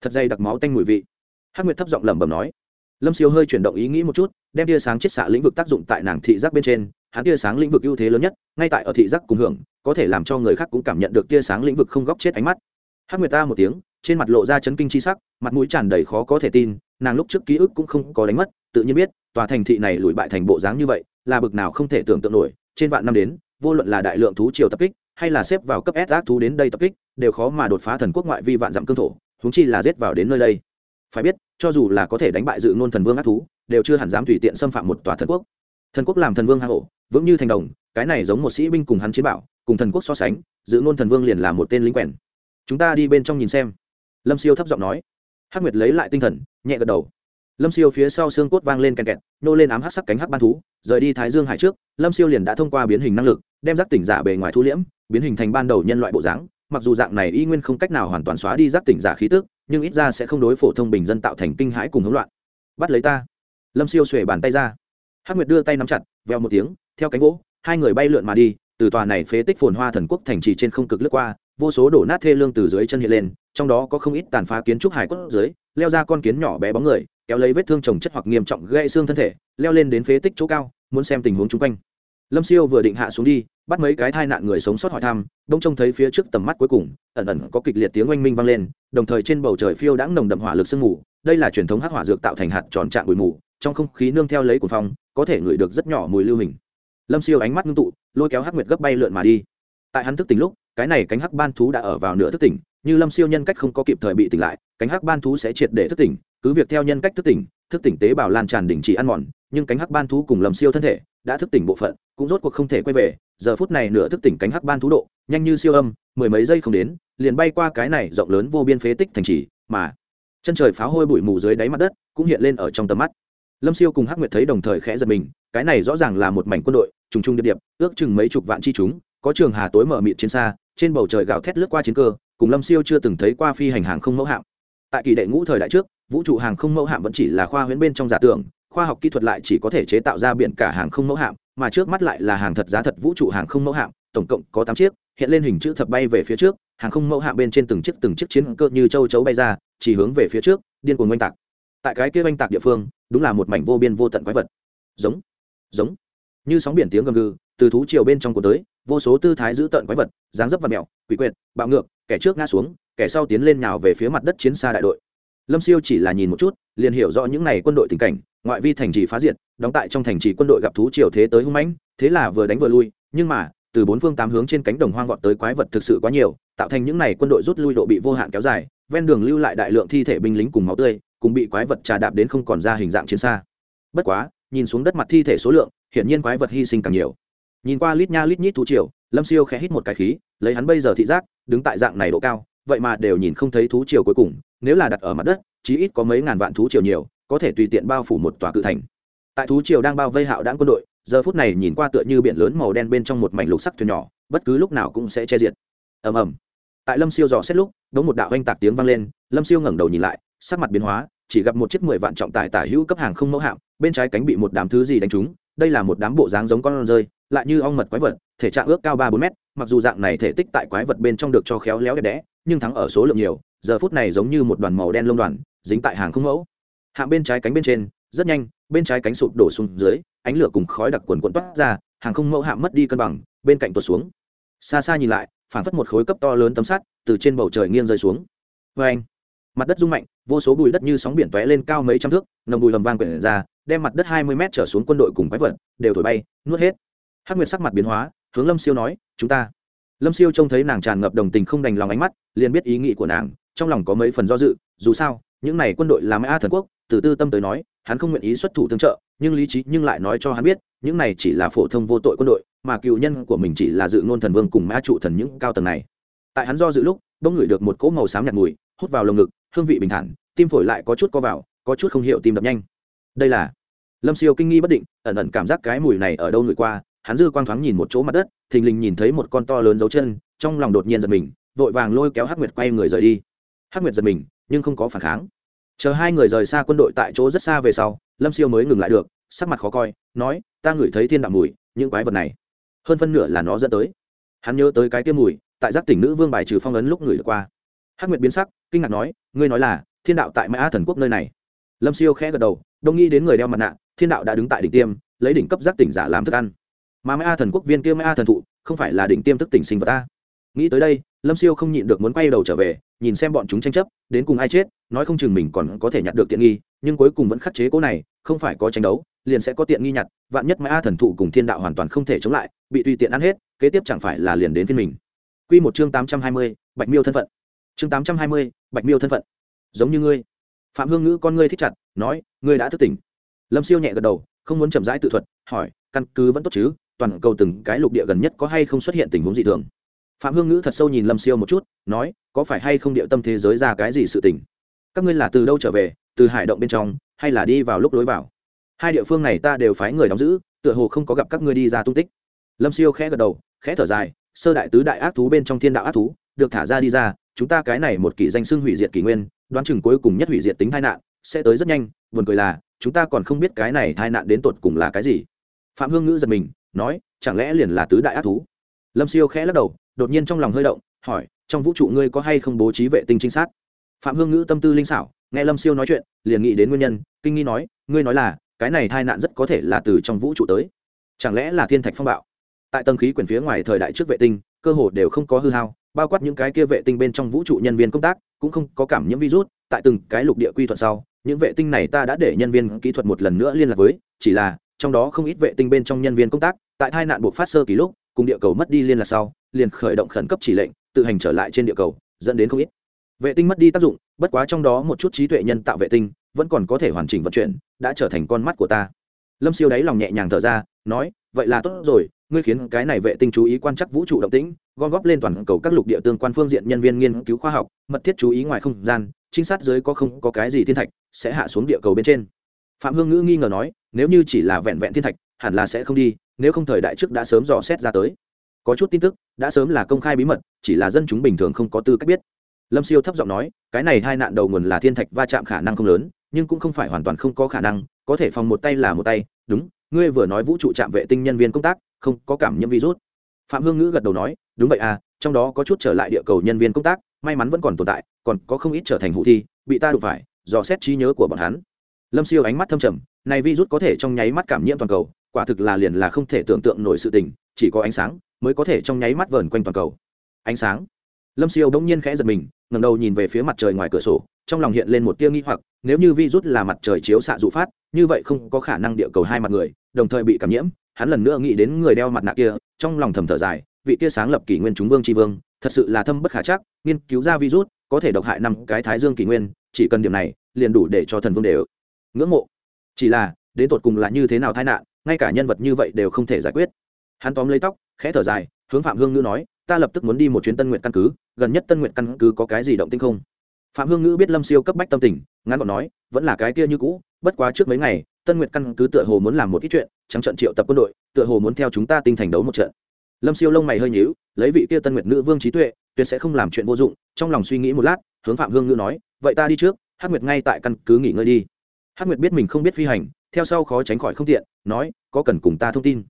Thật dày đặc máu tanh mùi vị. Hắc nguyệt thấp giọng lẩm bẩm nói. Lâm siêu hơi chuyển động ý nghĩ một chút, đem tia sáng chiết xạ lĩnh vực tác dụng tại nàng thị giác bên trên. Hắn tia sáng lĩnh vực ưu thế lớn nhất, ngay tại ở thị giác cùng hưởng, có thể làm cho người khác cũng cảm nhận được tia sáng lĩnh vực không góc chết ánh mắt. Hắc nguyệt ta một tiếng, trên mặt lộ ra chấn kinh chi sắc, mặt mũi tràn đầy khó có thể tin, nàng lúc trước ký ức cũng không có đánh mất tự nhiên biết, tòa thành thị này lùi bại thành bộ dáng như vậy, là bực nào không thể tưởng tượng nổi, trên vạn năm đến, vô luận là đại lượng thú triều tập kích, hay là xếp vào cấp S ác thú đến đây tập kích, đều khó mà đột phá thần quốc ngoại vi vạn dặm cương thổ, huống chi là giết vào đến nơi đây. Phải biết, cho dù là có thể đánh bại dự ngôn thần vương ác thú, đều chưa hẳn dám tùy tiện xâm phạm một tòa thần quốc. Thần quốc làm thần vương hang ổ, vững như thành đồng, cái này giống một sĩ binh cùng hắn chiến bảo, cùng thần quốc so sánh, dự ngôn thần vương liền là một tên lính quèn. Chúng ta đi bên trong nhìn xem. Lâm siêu thấp giọng nói. Hắc nguyệt lấy lại tinh thần, nhẹ gật đầu lâm siêu phía sau xương cốt vang lên kèn kẹt, nô lên ám hắc sắc cánh hắc ban thú, rời đi thái dương hải trước, lâm siêu liền đã thông qua biến hình năng lực, đem giác tỉnh giả bề ngoài thu liễm, biến hình thành ban đầu nhân loại bộ dáng. Mặc dù dạng này y nguyên không cách nào hoàn toàn xóa đi giác tỉnh giả khí tức, nhưng ít ra sẽ không đối phổ thông bình dân tạo thành kinh hãi cùng hỗn loạn. Bắt lấy ta. Lâm siêu xuể bàn tay ra. Hắc nguyệt đưa tay nắm chặt veo một tiếng, theo cánh gỗ hai người bay lượn mà đi, từ tòa này phế tích phồn hoa thần quốc thành trì trên không cực lướt qua, vô số đổ nát thê lương từ dưới chân hiện lên, trong đó có không ít tàn phá kiến trúc hải cốt dưới, leo ra con kiến nhỏ bé bóng người kéo lấy vết thương trồng chất hoặc nghiêm trọng gãy xương thân thể, leo lên đến phế tích chỗ cao, muốn xem tình huống chung quanh. Lâm siêu vừa định hạ xuống đi, bắt mấy cái thai nạn người sống sót hỏi thăm, bỗng trông thấy phía trước tầm mắt cuối cùng, ẩn ẩn có kịch liệt tiếng oanh minh vang lên, đồng thời trên bầu trời phiêu đãng nồng đậm hỏa lực sương mù, đây là truyền thống hắc hỏa dược tạo thành hạt tròn trạng bụi mù, trong không khí nương theo lấy cuồng phong, có thể ngửi được rất nhỏ mùi lưu hình. Lâm siêu ánh mắt ngưng tụ, lôi kéo hắc nguyệt gấp bay lượn mà đi. Tại hắn thức tỉnh lúc, cái này cánh hắc ban thú đã ở vào nửa thức tỉnh, như lâm siêu nhân cách không có kịp thời bị tỉnh lại, cánh hắc ban thú sẽ triệt để thức tỉnh cứ việc theo nhân cách thức tỉnh thức tỉnh tế bào lan tràn đình chỉ ăn mòn, nhưng cánh hắc ban thú cùng lâm siêu thân thể đã thức tỉnh bộ phận, cũng rốt cuộc không thể quay về. Giờ phút này nửa thức tỉnh cánh hắc ban thú độ, nhanh như siêu âm, mười mấy giây không đến, liền bay qua cái này rộng lớn vô biên phế tích thành trì, mà chân trời pháo hôi bụi mù dưới đáy mặt đất cũng hiện lên ở trong tầm mắt. Lâm siêu cùng hắc nguyệt thấy đồng thời khẽ giật mình, cái này rõ ràng là một mảnh quân đội, trùng trùng điệp điệp, ước chừng mấy chục vạn chi chúng, có trường hà tối mở mịt trên xa, trên bầu trời gào thét lướt qua chiến cơ, cùng lâm siêu chưa từng thấy qua phi hành hàng không mẫu hạm. Tại kỳ đệ ngũ thời đại trước vũ trụ hàng không mẫu hạm vẫn chỉ là khoa huyễn bên trong giả tưởng, khoa học kỹ thuật lại chỉ có thể chế tạo ra biển cả hàng không mẫu hạm, mà trước mắt lại là hàng thật giá thật vũ trụ hàng không mẫu hạm, tổng cộng có tám chiếc, hiện lên hình chữ thập bay về phía trước, hàng không mẫu hạm bên trên từng chiếc từng chiếc chiến cơ như châu chấu bay ra, chỉ hướng về phía trước, điên cuồng oanh tạc. Tại cái kia oanh tạc địa phương, đúng là một mảnh vô biên vô tận quái vật. Giống giống, như sóng biển tiếng gầm gừ, từ thú chiều bên trong của tới, vô số tư thái giữ tận quái vật, dáng dấp và mẹo, quỷ quyệt, bạo ngược, kẻ trước ngã xuống, kẻ sau tiến lên nhào về phía mặt đất chiến xa đại đội lâm siêu chỉ là nhìn một chút, liền hiểu rõ những n à y quân đội tình cảnh, ngoại vi thành trì phá diệt, đóng tại trong thành trì quân đội gặp thú triều thế tới hung mãnh, thế là vừa đánh vừa lui, nhưng mà, từ bốn phương tám hướng trên cánh đồng hoang vọt tới quái vật thực sự quá nhiều, tạo thành những n à y quân đội rút lui độ bị vô hạn kéo dài, ven đường lưu lại đại lượng thi thể binh lính cùng máu tươi, cùng bị quái vật trà đạp đến không còn ra hình dạng chiến xa. Bất quá, nhìn xuống đất mặt thi thể số lượng, hiển nhiên quái vật hy sinh càng nhiều. Nhìn qua lít nha lít nhít thú triều, lâm siêu khẽ hít một cái khí, lấy hắn bây giờ thị giác, đứng tại dạng này độ cao, vậy mà đều nhìn không thấy thú triều cuối cùng nếu là đặt ở mặt đất, chí ít có mấy ngàn vạn thú triều nhiều, có thể tùy tiện bao phủ một tòa cự thành. Tại thú triều đang bao vây hạo đáng quân đội, giờ phút này nhìn qua tựa như biển lớn màu đen bên trong một mảnh lục sắc thuyền nhỏ, bất cứ lúc nào cũng sẽ che diệt. Ầm ầm. Tại lâm siêu dò xét lúc, đống một đạo oanh tạc tiếng vang lên, lâm siêu ngẩng đầu nhìn lại, sắc mặt biến hóa, chỉ gặp một chiếc mười vạn trọng tải tả hữu cấp hàng không mẫu hạm, bên trái cánh bị một đám thứ gì đánh trúng, đây là một đám bộ dáng giống con rơi, lại như ong mật quái vật, thể trạng ước cao ba bốn mét, mặc dù dạng này thể tích tại quái vật bên trong được cho khéo léo đẹp đẽ, nhưng thắng ở số lượng nhiều giờ phút này giống như một đoàn màu đen lông đoàn, dính tại hàng không mẫu. Hạng bên trái cánh bên trên, rất nhanh, bên trái cánh sụp đổ xuống dưới, ánh lửa cùng khói đặc quần quận toát ra, hàng không mẫu hạng mất đi cân bằng, bên cạnh tuột xuống. Xa xa nhìn lại phản phất một khối cấp to lớn tấm sắt, từ trên bầu trời nghiêng rơi xuống. Vê anh, mặt đất rung mạnh, vô số bụi đất như sóng biển tóe lên cao mấy trăm thước, nồng bụi lầm vang quyển ra, đem mặt đất hai mươi mét trở xuống quân đội cùng quái vật đều thổi bay, nuốt hết. Hắc nguyệt sắc mặt biến hóa, hướng lâm siêu nói, chúng ta. Lâm siêu trông thấy nàng tràn ngập đồng tình không đành lòng ánh mắt, liền biết ý nghĩ của nàng trong lòng có mấy phần do dự, dù sao, những này quân đội làm a thần quốc, từ tư tâm tới nói, hắn không nguyện ý xuất thủ tương trợ, nhưng lý trí nhưng lại nói cho hắn biết, những này chỉ là phổ thông vô tội quân đội, mà cựu nhân của mình chỉ là dự ngôn thần vương cùng mã trụ thần những cao tầng này. Tại hắn do dự lúc, bỗng ngửi được một cỗ màu xám nhạt mùi, hút vào lồng ngực, hương vị bình thản, tim phổi lại có chút co vào, có chút không hiểu tim đập nhanh. Đây là lâm siêu kinh nghi bất định, ẩn ẩn cảm giác cái mùi này ở đâu ngửi qua, hắn dư quang thoáng nhìn một chỗ mặt đất, thình lình nhìn thấy một con to lớn dấu chân, trong lòng đột nhiên giật mình, vội vàng lôi kéo hắc nguyệt quay người rời đi hắc nguyệt giật mình, nhưng không có phản kháng. Chờ hai người rời xa quân đội tại chỗ rất xa về sau, lâm siêu mới ngừng lại được, sắc mặt khó coi, nói, ta ngửi thấy thiên đạo mùi, những quái vật này. Hơn phân nửa là nó dẫn tới. Hắn nhớ tới cái tiêm mùi, tại giác tỉnh nữ vương bài trừ phong ấn lúc ngửi được qua. Hắc nguyệt biến sắc, kinh ngạc nói, ngươi nói là thiên đạo tại mã thần quốc nơi này? Lâm siêu khẽ gật đầu đông nghĩ đến người đeo mặt nạ, thiên đạo đã đứng tại đỉnh tiêm, lấy đỉnh cấp giác tỉnh giả làm thức ăn. Mà mã thần quốc viên kia mã thần thụ, không phải là đỉnh tiêm thức tỉnh sinh vật ta. Nghĩ tới đây lâm siêu không nhịn được muốn quay đầu trở về nhìn xem bọn chúng tranh chấp đến cùng ai chết nói không chừng mình còn có thể nhặt được tiện nghi nhưng cuối cùng vẫn khắc chế cố này không phải có tranh đấu liền sẽ có tiện nghi nhặt vạn nhất mãi a thần thụ cùng thiên đạo hoàn toàn không thể chống lại bị tùy tiện ăn hết kế tiếp chẳng phải là liền đến phiên mình Quy một chương tám trăm hai mươi, Bạch Miêu thân phận. Chương tám trăm hai mươi, Bạch Miêu thân phận. Giống như ngươi. Phạm Hương Ngữ con ngươi thích chặt, nói, ngươi đã thức tỉnh. Lâm Siêu nhẹ gật đầu, không muốn chậm rãi tự thuật, hỏi, căn cứ vẫn tốt chứ? Toàn cầu từng cái lục địa gần nhất có hay không xuất hiện tình huống dị thường? Phạm Hương Ngữ thật sâu nhìn Lâm Siêu một chút, nói, có phải hay không địa tâm thế giới ra cái gì sự tình? Các ngươi là từ đâu trở về, từ hải động bên trong, hay là đi vào lúc lối vào? Hai địa phương này ta đều phái người đóng giữ, tựa hồ không có gặp các ngươi đi ra tung tích. Lâm Siêu khẽ gật đầu, khẽ thở dài, sơ đại tứ đại ác thú bên trong thiên đạo ác thú được thả ra đi ra chúng ta cái này một kỷ danh xưng hủy diệt kỷ nguyên đoán chừng cuối cùng nhất hủy diệt tính tai nạn sẽ tới rất nhanh buồn cười là chúng ta còn không biết cái này tai nạn đến tột cùng là cái gì phạm hương ngữ giật mình nói chẳng lẽ liền là tứ đại ác thú lâm siêu khẽ lắc đầu, đột nhiên trong lòng hơi động, hỏi, trong vũ trụ ngươi có hay không bố trí vệ tinh trinh sát? Phạm hương ngữ tâm tư linh xảo, nghe lâm siêu nói chuyện, liền nghĩ đến nguyên nhân, kinh nghi nói, ngươi nói là, cái này tai nạn rất có thể là từ trong vũ trụ tới. Chẳng lẽ là thiên thạch phong bạo? Tại tầng khí quyển phía ngoài thời đại trước vệ tinh, cơ hồ đều không có hư hao, bao quát những cái kia vệ tinh bên trong vũ trụ nhân viên công tác, cũng không có cảm nhiễm virus, tại từng cái lục địa quy thuật sau, những vệ tinh này ta đã để nhân viên kỹ thuật một lần nữa liên lạc với, chỉ là, trong đó không ít vệ tinh bên trong nhân viên công tác, tại tai nạn buộc phát sơ kỳ lúc cùng địa cầu mất đi liên lạc sau, liền khởi động khẩn cấp chỉ lệnh, tự hành trở lại trên địa cầu, dẫn đến không ít vệ tinh mất đi tác dụng, bất quá trong đó một chút trí tuệ nhân tạo vệ tinh vẫn còn có thể hoàn chỉnh vận chuyển, đã trở thành con mắt của ta. Lâm siêu đáy lòng nhẹ nhàng thở ra, nói, vậy là tốt rồi, ngươi khiến cái này vệ tinh chú ý quan trắc vũ trụ động tĩnh, gom góp lên toàn cầu các lục địa tương quan phương diện nhân viên nghiên cứu khoa học, mật thiết chú ý ngoài không gian, trinh sát dưới có không có cái gì thiên thạch sẽ hạ xuống địa cầu bên trên. Phạm hương ngữ nghi ngờ nói, nếu như chỉ là vẹn vẹn thiên thạch hẳn là sẽ không đi, nếu không thời đại trước đã sớm dò xét ra tới. Có chút tin tức, đã sớm là công khai bí mật, chỉ là dân chúng bình thường không có tư cách biết. Lâm siêu thấp giọng nói, cái này hai nạn đầu nguồn là thiên thạch va chạm khả năng không lớn, nhưng cũng không phải hoàn toàn không có khả năng, có thể phòng một tay là một tay, đúng, ngươi vừa nói vũ trụ trạm vệ tinh nhân viên công tác, không có cảm nhiễm virus. Phạm hương ngữ gật đầu nói, đúng vậy à trong đó có chút trở lại địa cầu nhân viên công tác, may mắn vẫn còn tồn tại, còn có không ít trở thành hụ thi, bị ta đụng phải, dò xét trí nhớ của bọn hắn. Lâm siêu ánh mắt thâm trầm, này virus có thể trong nháy mắt cảm nhiễm toàn cầu quả thực là liền là không thể tưởng tượng nổi sự tình, chỉ có ánh sáng mới có thể trong nháy mắt vờn quanh toàn cầu. Ánh sáng. Lâm siêu bỗng nhiên khẽ giật mình, ngẩng đầu nhìn về phía mặt trời ngoài cửa sổ, trong lòng hiện lên một tia nghi hoặc, nếu như virus là mặt trời chiếu xạ dụ phát, như vậy không có khả năng địa cầu hai mặt người, đồng thời bị cảm nhiễm, hắn lần nữa nghĩ đến người đeo mặt nạ kia, trong lòng thầm thở dài, vị kia sáng lập kỷ nguyên chúng vương tri vương, thật sự là thâm bất khả chắc, nghiên cứu ra virus, có thể độc hại năm cái thái dương kỷ nguyên, chỉ cần điểm này, liền đủ để cho thần vương đều ngưỡng mộ. Chỉ là, đến tột cùng là như thế nào tai nạn ngay cả nhân vật như vậy đều không thể giải quyết. Hắn tóm lấy tóc, khẽ thở dài, hướng phạm hương ngữ nói, ta lập tức muốn đi một chuyến tân nguyện căn cứ, gần nhất tân nguyện căn cứ có cái gì động tinh không? Phạm hương ngữ biết lâm siêu cấp bách tâm tình, ngắn gọn nói, vẫn là cái kia như cũ, bất quá trước mấy ngày, tân nguyệt căn cứ tựa hồ muốn làm một ít chuyện, trắng trận triệu tập quân đội, tựa hồ muốn theo chúng ta tinh thành đấu một trận. Lâm siêu lông mày hơi nhíu, lấy vị kia tân nguyệt nữ vương trí tuệ, tuyệt sẽ không làm chuyện vô dụng, trong lòng suy nghĩ một lát, hướng phạm hương ngữ nói, vậy ta đi trước Hát nguyệt ngay tại căn cứ nghỉ ngơi đi. Hát nguyệt biết mình không biết phi hành theo sau khó tránh khỏi không tiện, nói, có cần cùng ta thông tin?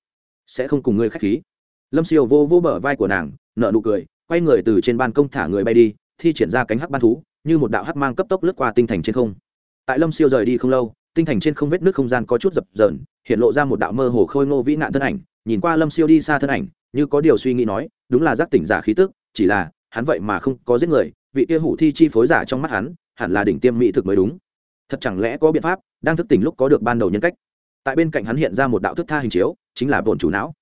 Sẽ không cùng ngươi khách khí. Lâm siêu vô vô bờ vai của nàng nợ nụ cười, quay người từ trên ban công thả người bay đi, thi triển ra cánh hắc ban thú, như một đạo hắc mang cấp tốc lướt qua tinh thành trên không. Tại lâm siêu rời đi không lâu, tinh thành trên không vết nước không gian có chút dập dờn, hiện lộ ra một đạo mơ hồ khôi ngô vĩ nạn thân ảnh, nhìn qua lâm siêu đi xa thân ảnh, như có điều suy nghĩ nói, đúng là giác tỉnh giả khí tức, chỉ là, hắn vậy mà không có giết người, vị kia hủ thi chi phối giả trong mắt hắn, hẳn là đỉnh tiêm mỹ thực mới đúng thật chẳng lẽ có biện pháp, đang thức tỉnh lúc có được ban đầu nhân cách? Tại bên cạnh hắn hiện ra một đạo thức tha hình chiếu, chính là bổn chủ não.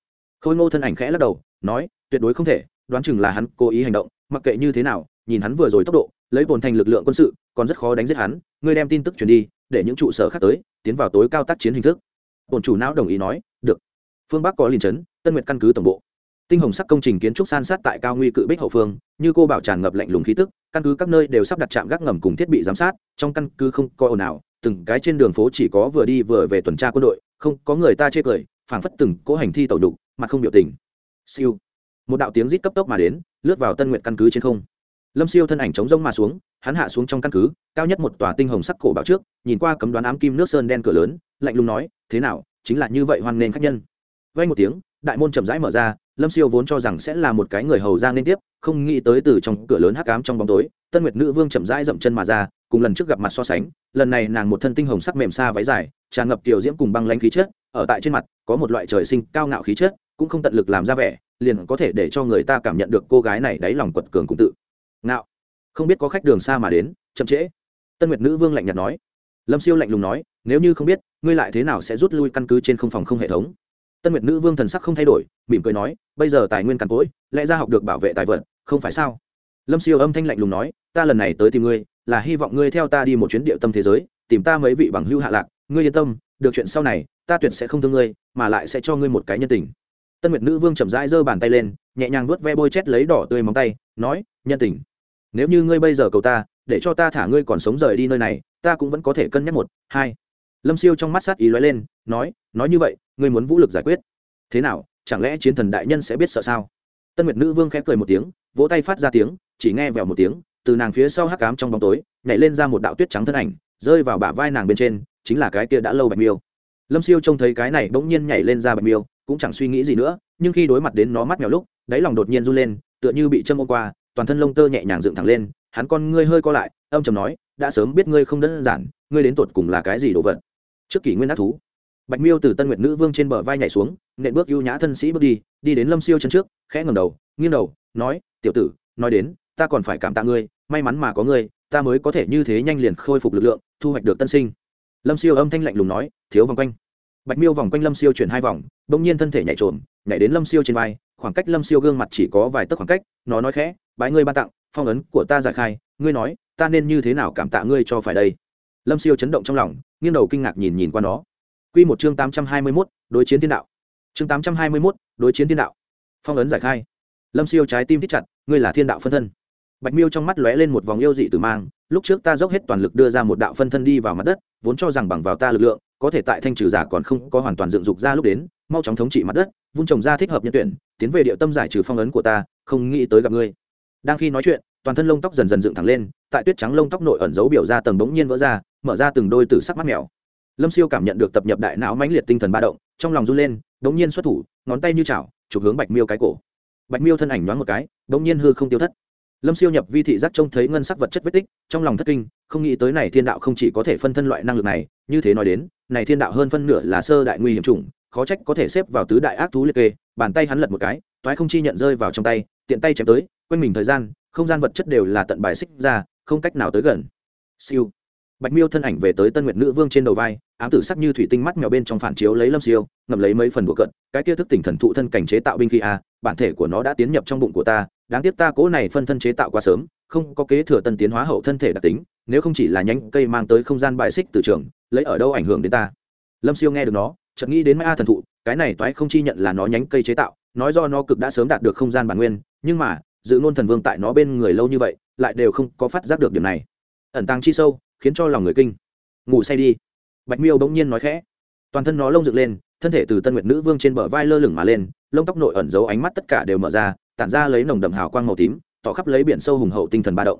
Khôi ngô thân ảnh khẽ lắc đầu, nói, tuyệt đối không thể, đoán chừng là hắn cố ý hành động, mặc kệ như thế nào, nhìn hắn vừa rồi tốc độ, lấy bồn thành lực lượng quân sự, còn rất khó đánh giết hắn, ngươi đem tin tức truyền đi, để những trụ sở khác tới, tiến vào tối cao tác chiến hình thức. Bổn chủ não đồng ý nói, được. Phương bắc có liền trấn tân nguyệt căn cứ tổng bộ tinh hồng sắc công trình kiến trúc san sát tại cao nguy cự bích hậu phương, như cô bảo tràn ngập lạnh lùng khí tức, căn cứ các nơi đều sắp đặt trạm gác ngầm cùng thiết bị giám sát, trong căn cứ không có ồn ào, từng cái trên đường phố chỉ có vừa đi vừa về tuần tra quân đội, không có người ta chê cười, phảng phất từng cố hành thi tẩu đục mà không biểu tình. Siêu. Một đạo tiếng rít cấp tốc mà đến, lướt vào tân nguyện căn cứ trên không. Lâm siêu thân ảnh chống rông mà xuống, hắn hạ xuống trong căn cứ, cao nhất một tòa tinh hồng sắc cổ bảo trước, nhìn qua cấm đoán ám kim nước sơn đen cửa lớn, lạnh lùng nói, thế nào, chính là như vậy hoan nghênh khách nhân? Vay một tiếng, đại môn chậm rãi mở ra lâm siêu vốn cho rằng sẽ là một cái người hầu ra liên tiếp, không nghĩ tới từ trong cửa lớn hắc ám trong bóng tối, tân nguyệt nữ vương chậm rãi dậm chân mà ra, cùng lần trước gặp mặt so sánh, lần này nàng một thân tinh hồng sắc mềm xa váy dài, tràn ngập kiểu diễm cùng băng lãnh khí chất, ở tại trên mặt, có một loại trời sinh cao ngạo khí chất, cũng không tận lực làm ra vẻ, liền có thể để cho người ta cảm nhận được cô gái này đáy lòng quật cường cũng tự. Ngạo. Không biết có khách đường xa mà đến, chậm trễ. Tân nguyệt nữ vương lạnh nhạt nói. Lâm siêu lạnh lùng nói, nếu như không biết, ngươi lại thế nào sẽ rút lui căn cứ trên không phòng không hệ thống? Tân nguyệt nữ vương thần sắc không thay đổi, mỉm cười nói, bây giờ tài nguyên càn cỗi, lẽ ra học được bảo vệ tài vật, không phải sao? Lâm siêu âm thanh lạnh lùng nói, ta lần này tới tìm ngươi, là hy vọng ngươi theo ta đi một chuyến địa tâm thế giới, tìm ta mấy vị bằng hưu hạ lạc. Ngươi yên tâm, được chuyện sau này, ta tuyệt sẽ không thương ngươi, mà lại sẽ cho ngươi một cái nhân tình. Tân nguyệt nữ vương chậm rãi giơ bàn tay lên, nhẹ nhàng vuốt ve bôi chét lấy đỏ tươi móng tay, nói, nhân tình, nếu như ngươi bây giờ cầu ta, để cho ta thả ngươi còn sống rời đi nơi này, ta cũng vẫn có thể cân nhắc một, hai. Lâm siêu trong mắt sát ý lóe lên, nói nói như vậy ngươi muốn vũ lực giải quyết. Thế nào, chẳng lẽ chiến thần đại nhân sẽ biết sợ sao? Tân nguyệt nữ vương khẽ cười một tiếng, vỗ tay phát ra tiếng, chỉ nghe vèo một tiếng, từ nàng phía sau hắc cám trong bóng tối, nhảy lên ra một đạo tuyết trắng thân ảnh, rơi vào bả vai nàng bên trên, chính là cái kia đã lâu bạch miêu. Lâm siêu trông thấy cái này bỗng nhiên nhảy lên ra bạch miêu, cũng chẳng suy nghĩ gì nữa, nhưng khi đối mặt đến nó mắt mèo lúc, đáy lòng đột nhiên run lên, tựa như bị châm ô qua, toàn thân lông tơ nhẹ nhàng dựng thẳng lên, hắn con ngươi hơi co lại, âm chầm nói, đã sớm biết ngươi không đơn giản, ngươi đến tột cùng là cái gì đồ vật? Trước kỷ nguyên ác thú bạch miêu từ tân nguyệt nữ vương trên bờ vai nhảy xuống, nện bước ưu nhã thân sĩ bước đi đi đến lâm siêu chân trước, khẽ ngầm đầu, nghiêng đầu, nói, tiểu tử, nói đến, ta còn phải cảm tạ ngươi, may mắn mà có ngươi, ta mới có thể như thế nhanh liền khôi phục lực lượng, thu hoạch được tân sinh. Lâm siêu âm thanh lạnh lùng nói, thiếu vòng quanh. Bạch miêu vòng quanh lâm siêu chuyển hai vòng đ ỗ n g nhiên thân thể nhảy trộm nhảy đến lâm siêu trên vai, khoảng cách lâm siêu gương mặt chỉ có vài tấc khoảng cách, nó nói khẽ, bái ngươi ban tặng, phong ấn của ta giải khai, ngươi nói, ta nên như thế nào cảm tạ ngươi cho phải đây? Lâm siêu chấn động trong lòng, nghiêng đầu kinh ngạc nhìn nhìn qua nó. Quy một chương tám trăm hai mươi mốt, đối chiến thiên đạo. Chương tám trăm hai mươi mốt, đối chiến thiên đạo. Phong ấn giải khai. Lâm siêu trái tim thích chặt, ngươi là thiên đạo phân thân. Bạch miêu trong mắt lóe lên một vòng yêu dị tử mang, lúc trước ta dốc hết toàn lực đưa ra một đạo phân thân đi vào mặt đất, vốn cho rằng bằng vào ta lực lượng, có thể tại thanh trừ giả còn không có hoàn toàn dựng dục ra lúc đến, mau chóng thống trị mặt đất vun trồng ra thích hợp nhân tuyển, tiến về địa tâm giải trừ phong ấn của ta, không nghĩ tới gặp ngươi. Đang khi nói chuyện, toàn thân lông tóc dần dần dựng thẳng lên, tại tuyết trắng lông tóc nội ẩn dấu biểu ra tầng bỗng nhiên vỡ ra, mở ra từng đôi tử sắc mắt mèo lâm siêu cảm nhận được tập nhập đại não mãnh liệt tinh thần ba động, trong lòng run lên bỗng nhiên xuất thủ, ngón tay như chảo, chụp hướng bạch miêu cái cổ. Bạch miêu thân ảnh nhoáng một cái bỗng nhiên hư không tiêu thất. Lâm siêu nhập vi thị giác trông thấy ngân sắc vật chất vết tích, trong lòng thất kinh, không nghĩ tới này thiên đạo không chỉ có thể phân thân loại năng lực này, như thế nói đến, này thiên đạo hơn phân nửa là sơ đại nguy hiểm chủng, khó trách có thể xếp vào tứ đại ác thú liệt kê, bàn tay hắn lật một cái, toái không chi nhận rơi vào trong tay, tiện tay chém tới, quanh mình thời gian, không gian vật chất đều là tận bài xích ra, không cách nào tới gần. Siêu bạch miêu thân ảnh về tới tân nguyệt nữ vương trên đầu vai, ám tử sắc như thủy tinh mắt mèo bên trong phản chiếu lấy lâm siêu, ngậm lấy mấy phần bụa cận cái kia thức tỉnh thần thụ thân cảnh chế tạo binh khí a bản thể của nó đã tiến nhập trong bụng của ta, đáng tiếc ta cố này phân thân chế tạo quá sớm, không có kế thừa tân tiến hóa hậu thân thể đặc tính, nếu không chỉ là nhánh cây mang tới không gian bài xích từ trường, lấy ở đâu ảnh hưởng đến ta? Lâm siêu nghe được nó, chợt nghĩ đến mai a thần thụ, cái này toái không chi nhận là nó nhánh cây chế tạo, nói do nó cực đã sớm đạt được không gian bản nguyên, nhưng mà, dự ngôn thần vương tại nó bên người lâu như vậy, lại đều không có phát giác được điểm này. Ẩn tàng chi sâu khiến cho lòng người kinh. Ngủ say đi. Bạch miêu bỗng nhiên nói khẽ. Toàn thân nó lông dựng lên, thân thể từ tân nguyệt nữ vương trên bờ vai lơ lửng mà lên, lông tóc nội ẩn giấu ánh mắt tất cả đều mở ra, tản ra lấy nồng đậm hào quang màu tím, tỏ khắp lấy biển sâu hùng hậu tinh thần ba động.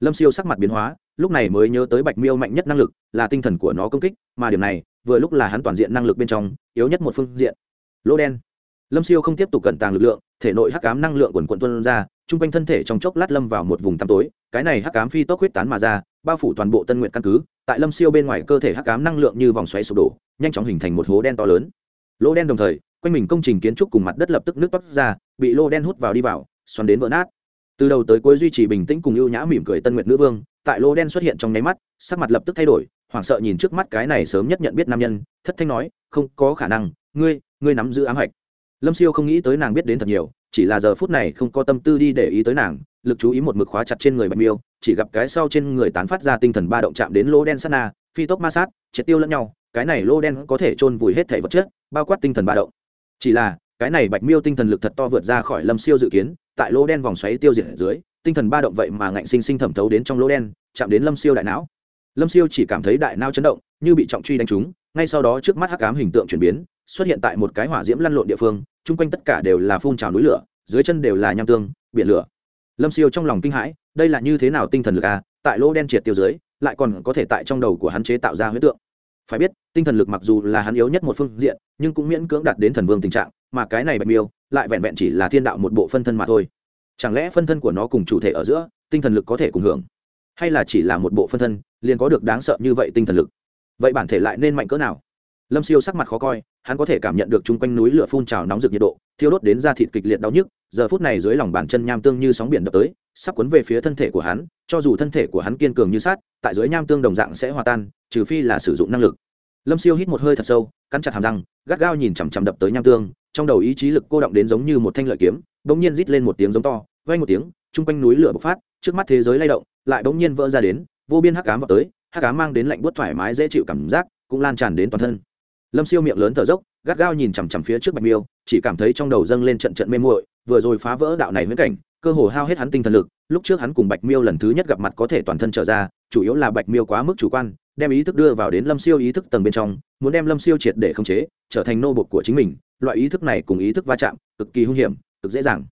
Lâm siêu sắc mặt biến hóa, lúc này mới nhớ tới bạch miêu mạnh nhất năng lực, là tinh thần của nó công kích, mà điểm này, vừa lúc là hắn toàn diện năng lực bên trong, yếu nhất một phương diện. Lỗ đen. Lâm siêu không tiếp tục cẩn tàng lực lượng, thể nội hắc cám năng lượng quần quận tuân ra t r u n g quanh thân thể trong chốc lát lâm vào một vùng tăm tối, cái này hắc cám phi tốc huyết tán mà ra bao phủ toàn bộ tân nguyện căn cứ, tại lâm siêu bên ngoài cơ thể hắc cám năng lượng như vòng xoáy sụp đổ, nhanh chóng hình thành một hố đen to lớn. Lỗ đen đồng thời, quanh mình công trình kiến trúc cùng mặt đất lập tức nước toát ra, bị lô đen hút vào đi vào, xoắn đến vỡ nát. Từ đầu tới cuối duy trì bình tĩnh cùng ưu nhã mỉm cười tân nguyệt nữ vương, tại lô đen xuất hiện trong nháy mắt, sắc mặt lập tức thay đổi, hoảng sợ nhìn trước mắt cái này sớm nhất nhận biết nam nhân, thất thanh nói, không có khả năng, ngươi ngươi nắm giữ ám hạch. Lâm siêu không nghĩ tới nàng biết đến thật nhiều chỉ là giờ phút này không có tâm tư đi để ý tới nàng, lực chú ý một mực khóa chặt trên người bạch miêu, chỉ gặp cái sau trên người tán phát ra tinh thần ba động chạm đến lô đen sát na, phi tốc ma sát, triệt tiêu lẫn nhau, cái này lô đen có thể chôn vùi hết thể vật chất, bao quát tinh thần ba động. Chỉ là, cái này bạch miêu tinh thần lực thật to vượt ra khỏi lâm siêu dự kiến, tại lô đen vòng xoáy tiêu diệt ở dưới, tinh thần ba động vậy mà ngạnh sinh sinh thẩm thấu đến trong lô đen, chạm đến lâm siêu đại não. Lâm siêu chỉ cảm thấy đại não chấn động, như bị trọng truy đánh trúng ngay sau đó trước mắt hắc ám hình tượng chuyển biến, xuất hiện tại một cái hỏa diễm lăn lộn địa phương, chung quanh tất cả đều là phun trào núi lửa, dưới chân đều là nham tương, biển lửa. Lâm siêu trong lòng kinh hãi, đây là như thế nào tinh thần lực à tại lô đen triệt tiêu dưới, lại còn có thể tại trong đầu của hắn chế tạo ra huyết tượng. Phải biết, tinh thần lực mặc dù là hắn yếu nhất một phương diện, nhưng cũng miễn cưỡng đạt đến thần vương tình trạng, mà cái này bạch miêu, lại vẹn vẹn chỉ là thiên đạo một bộ phân thân mà thôi. Chẳng lẽ phân thân của nó cùng chủ thể ở giữa, tinh thần lực có thể cùng hưởng? Hay là chỉ là một bộ phân thân, liền có được đáng sợ như vậy tinh thần lực? Vậy bản thể lại nên mạnh cỡ nào? Lâm siêu sắc mặt khó coi, hắn có thể cảm nhận được chung quanh núi lửa phun trào nóng rực nhiệt độ, thiêu đốt đến da thịt kịch liệt đau nhức, giờ phút này dưới lòng bàn chân nham tương như sóng biển đập tới, sắp cuốn về phía thân thể của hắn, cho dù thân thể của hắn kiên cường như sát tại dưới nham tương đồng dạng sẽ hòa tan, trừ phi là sử dụng năng lực. Lâm siêu hít một hơi thật sâu, cắn chặt hàm răng, gắt gao nhìn chằm chằm đập tới nham tương, trong đầu ý chí lực cô động đến giống như một thanh lợi kiếm, bỗng nhiên rít lên một tiếng giống to vay một tiếng, chung quanh núi lửa bộc phát, trước mắt thế giới lay động, lại bỗng nhiên vỡ ra đến, vô biên hắc cám vào tới hắc cá mang đến lạnh buốt thoải mái dễ chịu cảm giác, cũng lan tràn đến toàn thân. Lâm siêu miệng lớn thở dốc, gắt gao nhìn chằm chằm phía trước bạch miêu, chỉ cảm thấy trong đầu dâng lên trận trận mê muội, vừa rồi phá vỡ đạo này huyễn cảnh, cơ hồ hao hết hắn tinh thần lực, lúc trước hắn cùng bạch miêu lần thứ nhất gặp mặt có thể toàn thân trở ra, chủ yếu là bạch miêu quá mức chủ quan, đem ý thức đưa vào đến lâm siêu ý thức tầng bên trong, muốn đem lâm siêu triệt để khống chế, trở thành nô bột của chính mình, loại ý thức này cùng ý thức va chạm, cực kỳ hung hiểm, cực dễ dàng.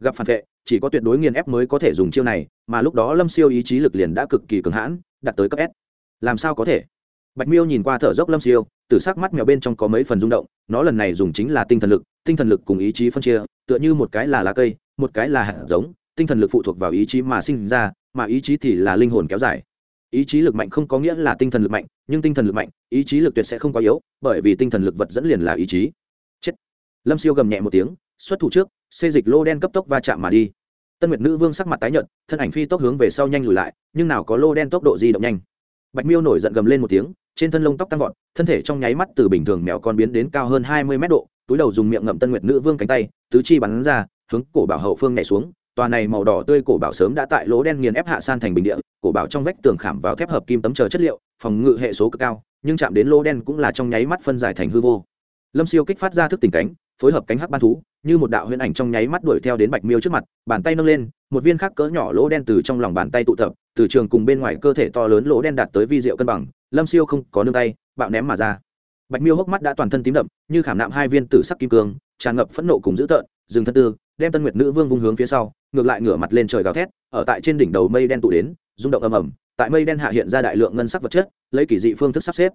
Gặp phản vệ, chỉ có tuyệt đối nghiền ép mới có thể dùng chiêu này, mà lúc đó lâm siêu ý chí lực liền đã cực kỳ cường hãn, đạt tới cấp s làm sao có thể? Bạch miêu nhìn qua thở dốc lâm siêu, từ sắc mắt mèo bên trong có mấy phần rung động, nó lần này dùng chính là tinh thần lực, tinh thần lực cùng ý chí phân chia, tựa như một cái là lá cây, một cái là hạt giống, tinh thần lực phụ thuộc vào ý chí mà sinh ra, mà ý chí thì là linh hồn kéo dài. Ý chí lực mạnh không có nghĩa là tinh thần lực mạnh, nhưng tinh thần lực mạnh, ý chí lực tuyệt sẽ không quá yếu, bởi vì tinh thần lực vật dẫn liền là ý chí. Chết. Lâm siêu gầm nhẹ một tiếng, xuất thủ trước, xê dịch lô đen cấp tốc va chạm mà đi. Tân nguyệt nữ vương sắc mặt tái nhợt, thân ảnh phi tốc hướng về sau nhanh lùi lại, nhưng nào có lô đen tốc độ di động nhanh bạch miêu nổi giận gầm lên một tiếng, trên thân lông tóc tăng vọt, thân thể trong nháy mắt từ bình thường mèo con biến đến cao hơn hai mươi mét độ, túi đầu dùng miệng ngậm tân nguyệt nữ vương cánh tay, tứ chi bắn ra, hướng cổ bảo hậu phương nhảy xuống, tòa này màu đỏ tươi cổ bảo sớm đã tại lỗ đen nghiền ép hạ san thành bình địa, cổ bảo trong vách tường khảm vào thép hợp kim tấm chờ chất liệu, phòng ngự hệ số cực cao, nhưng chạm đến lỗ đen cũng là trong nháy mắt phân giải thành hư vô. Lâm siêu kích phát ra thức tỉnh cánh phối hợp cánh hắc ban thú, như một đạo huyễn ảnh trong nháy mắt đuổi theo đến bạch miêu trước mặt, bàn tay nâng lên, một viên khác cỡ nhỏ lỗ đen từ trong lòng bàn tay tụ tập, từ trường cùng bên ngoài cơ thể to lớn lỗ đen đạt tới vi diệu cân bằng, lâm siêu không có nương tay, bạo ném mà ra. Bạch miêu hốc mắt đã toàn thân tím đậm, như khảm nạm hai viên tử sắc kim cương, tràn ngập phẫn nộ cùng dữ tợn, dừng thân tư, đem tân nguyệt nữ vương vung hướng phía sau, ngược lại ngửa mặt lên trời gào thét, ở tại trên đỉnh đầu mây đen tụ đến, rung động ầm ầm, tại mây đen hạ hiện ra đại lượng ngân sắc vật chất, lấy kỳ dị phương thức sắp xếp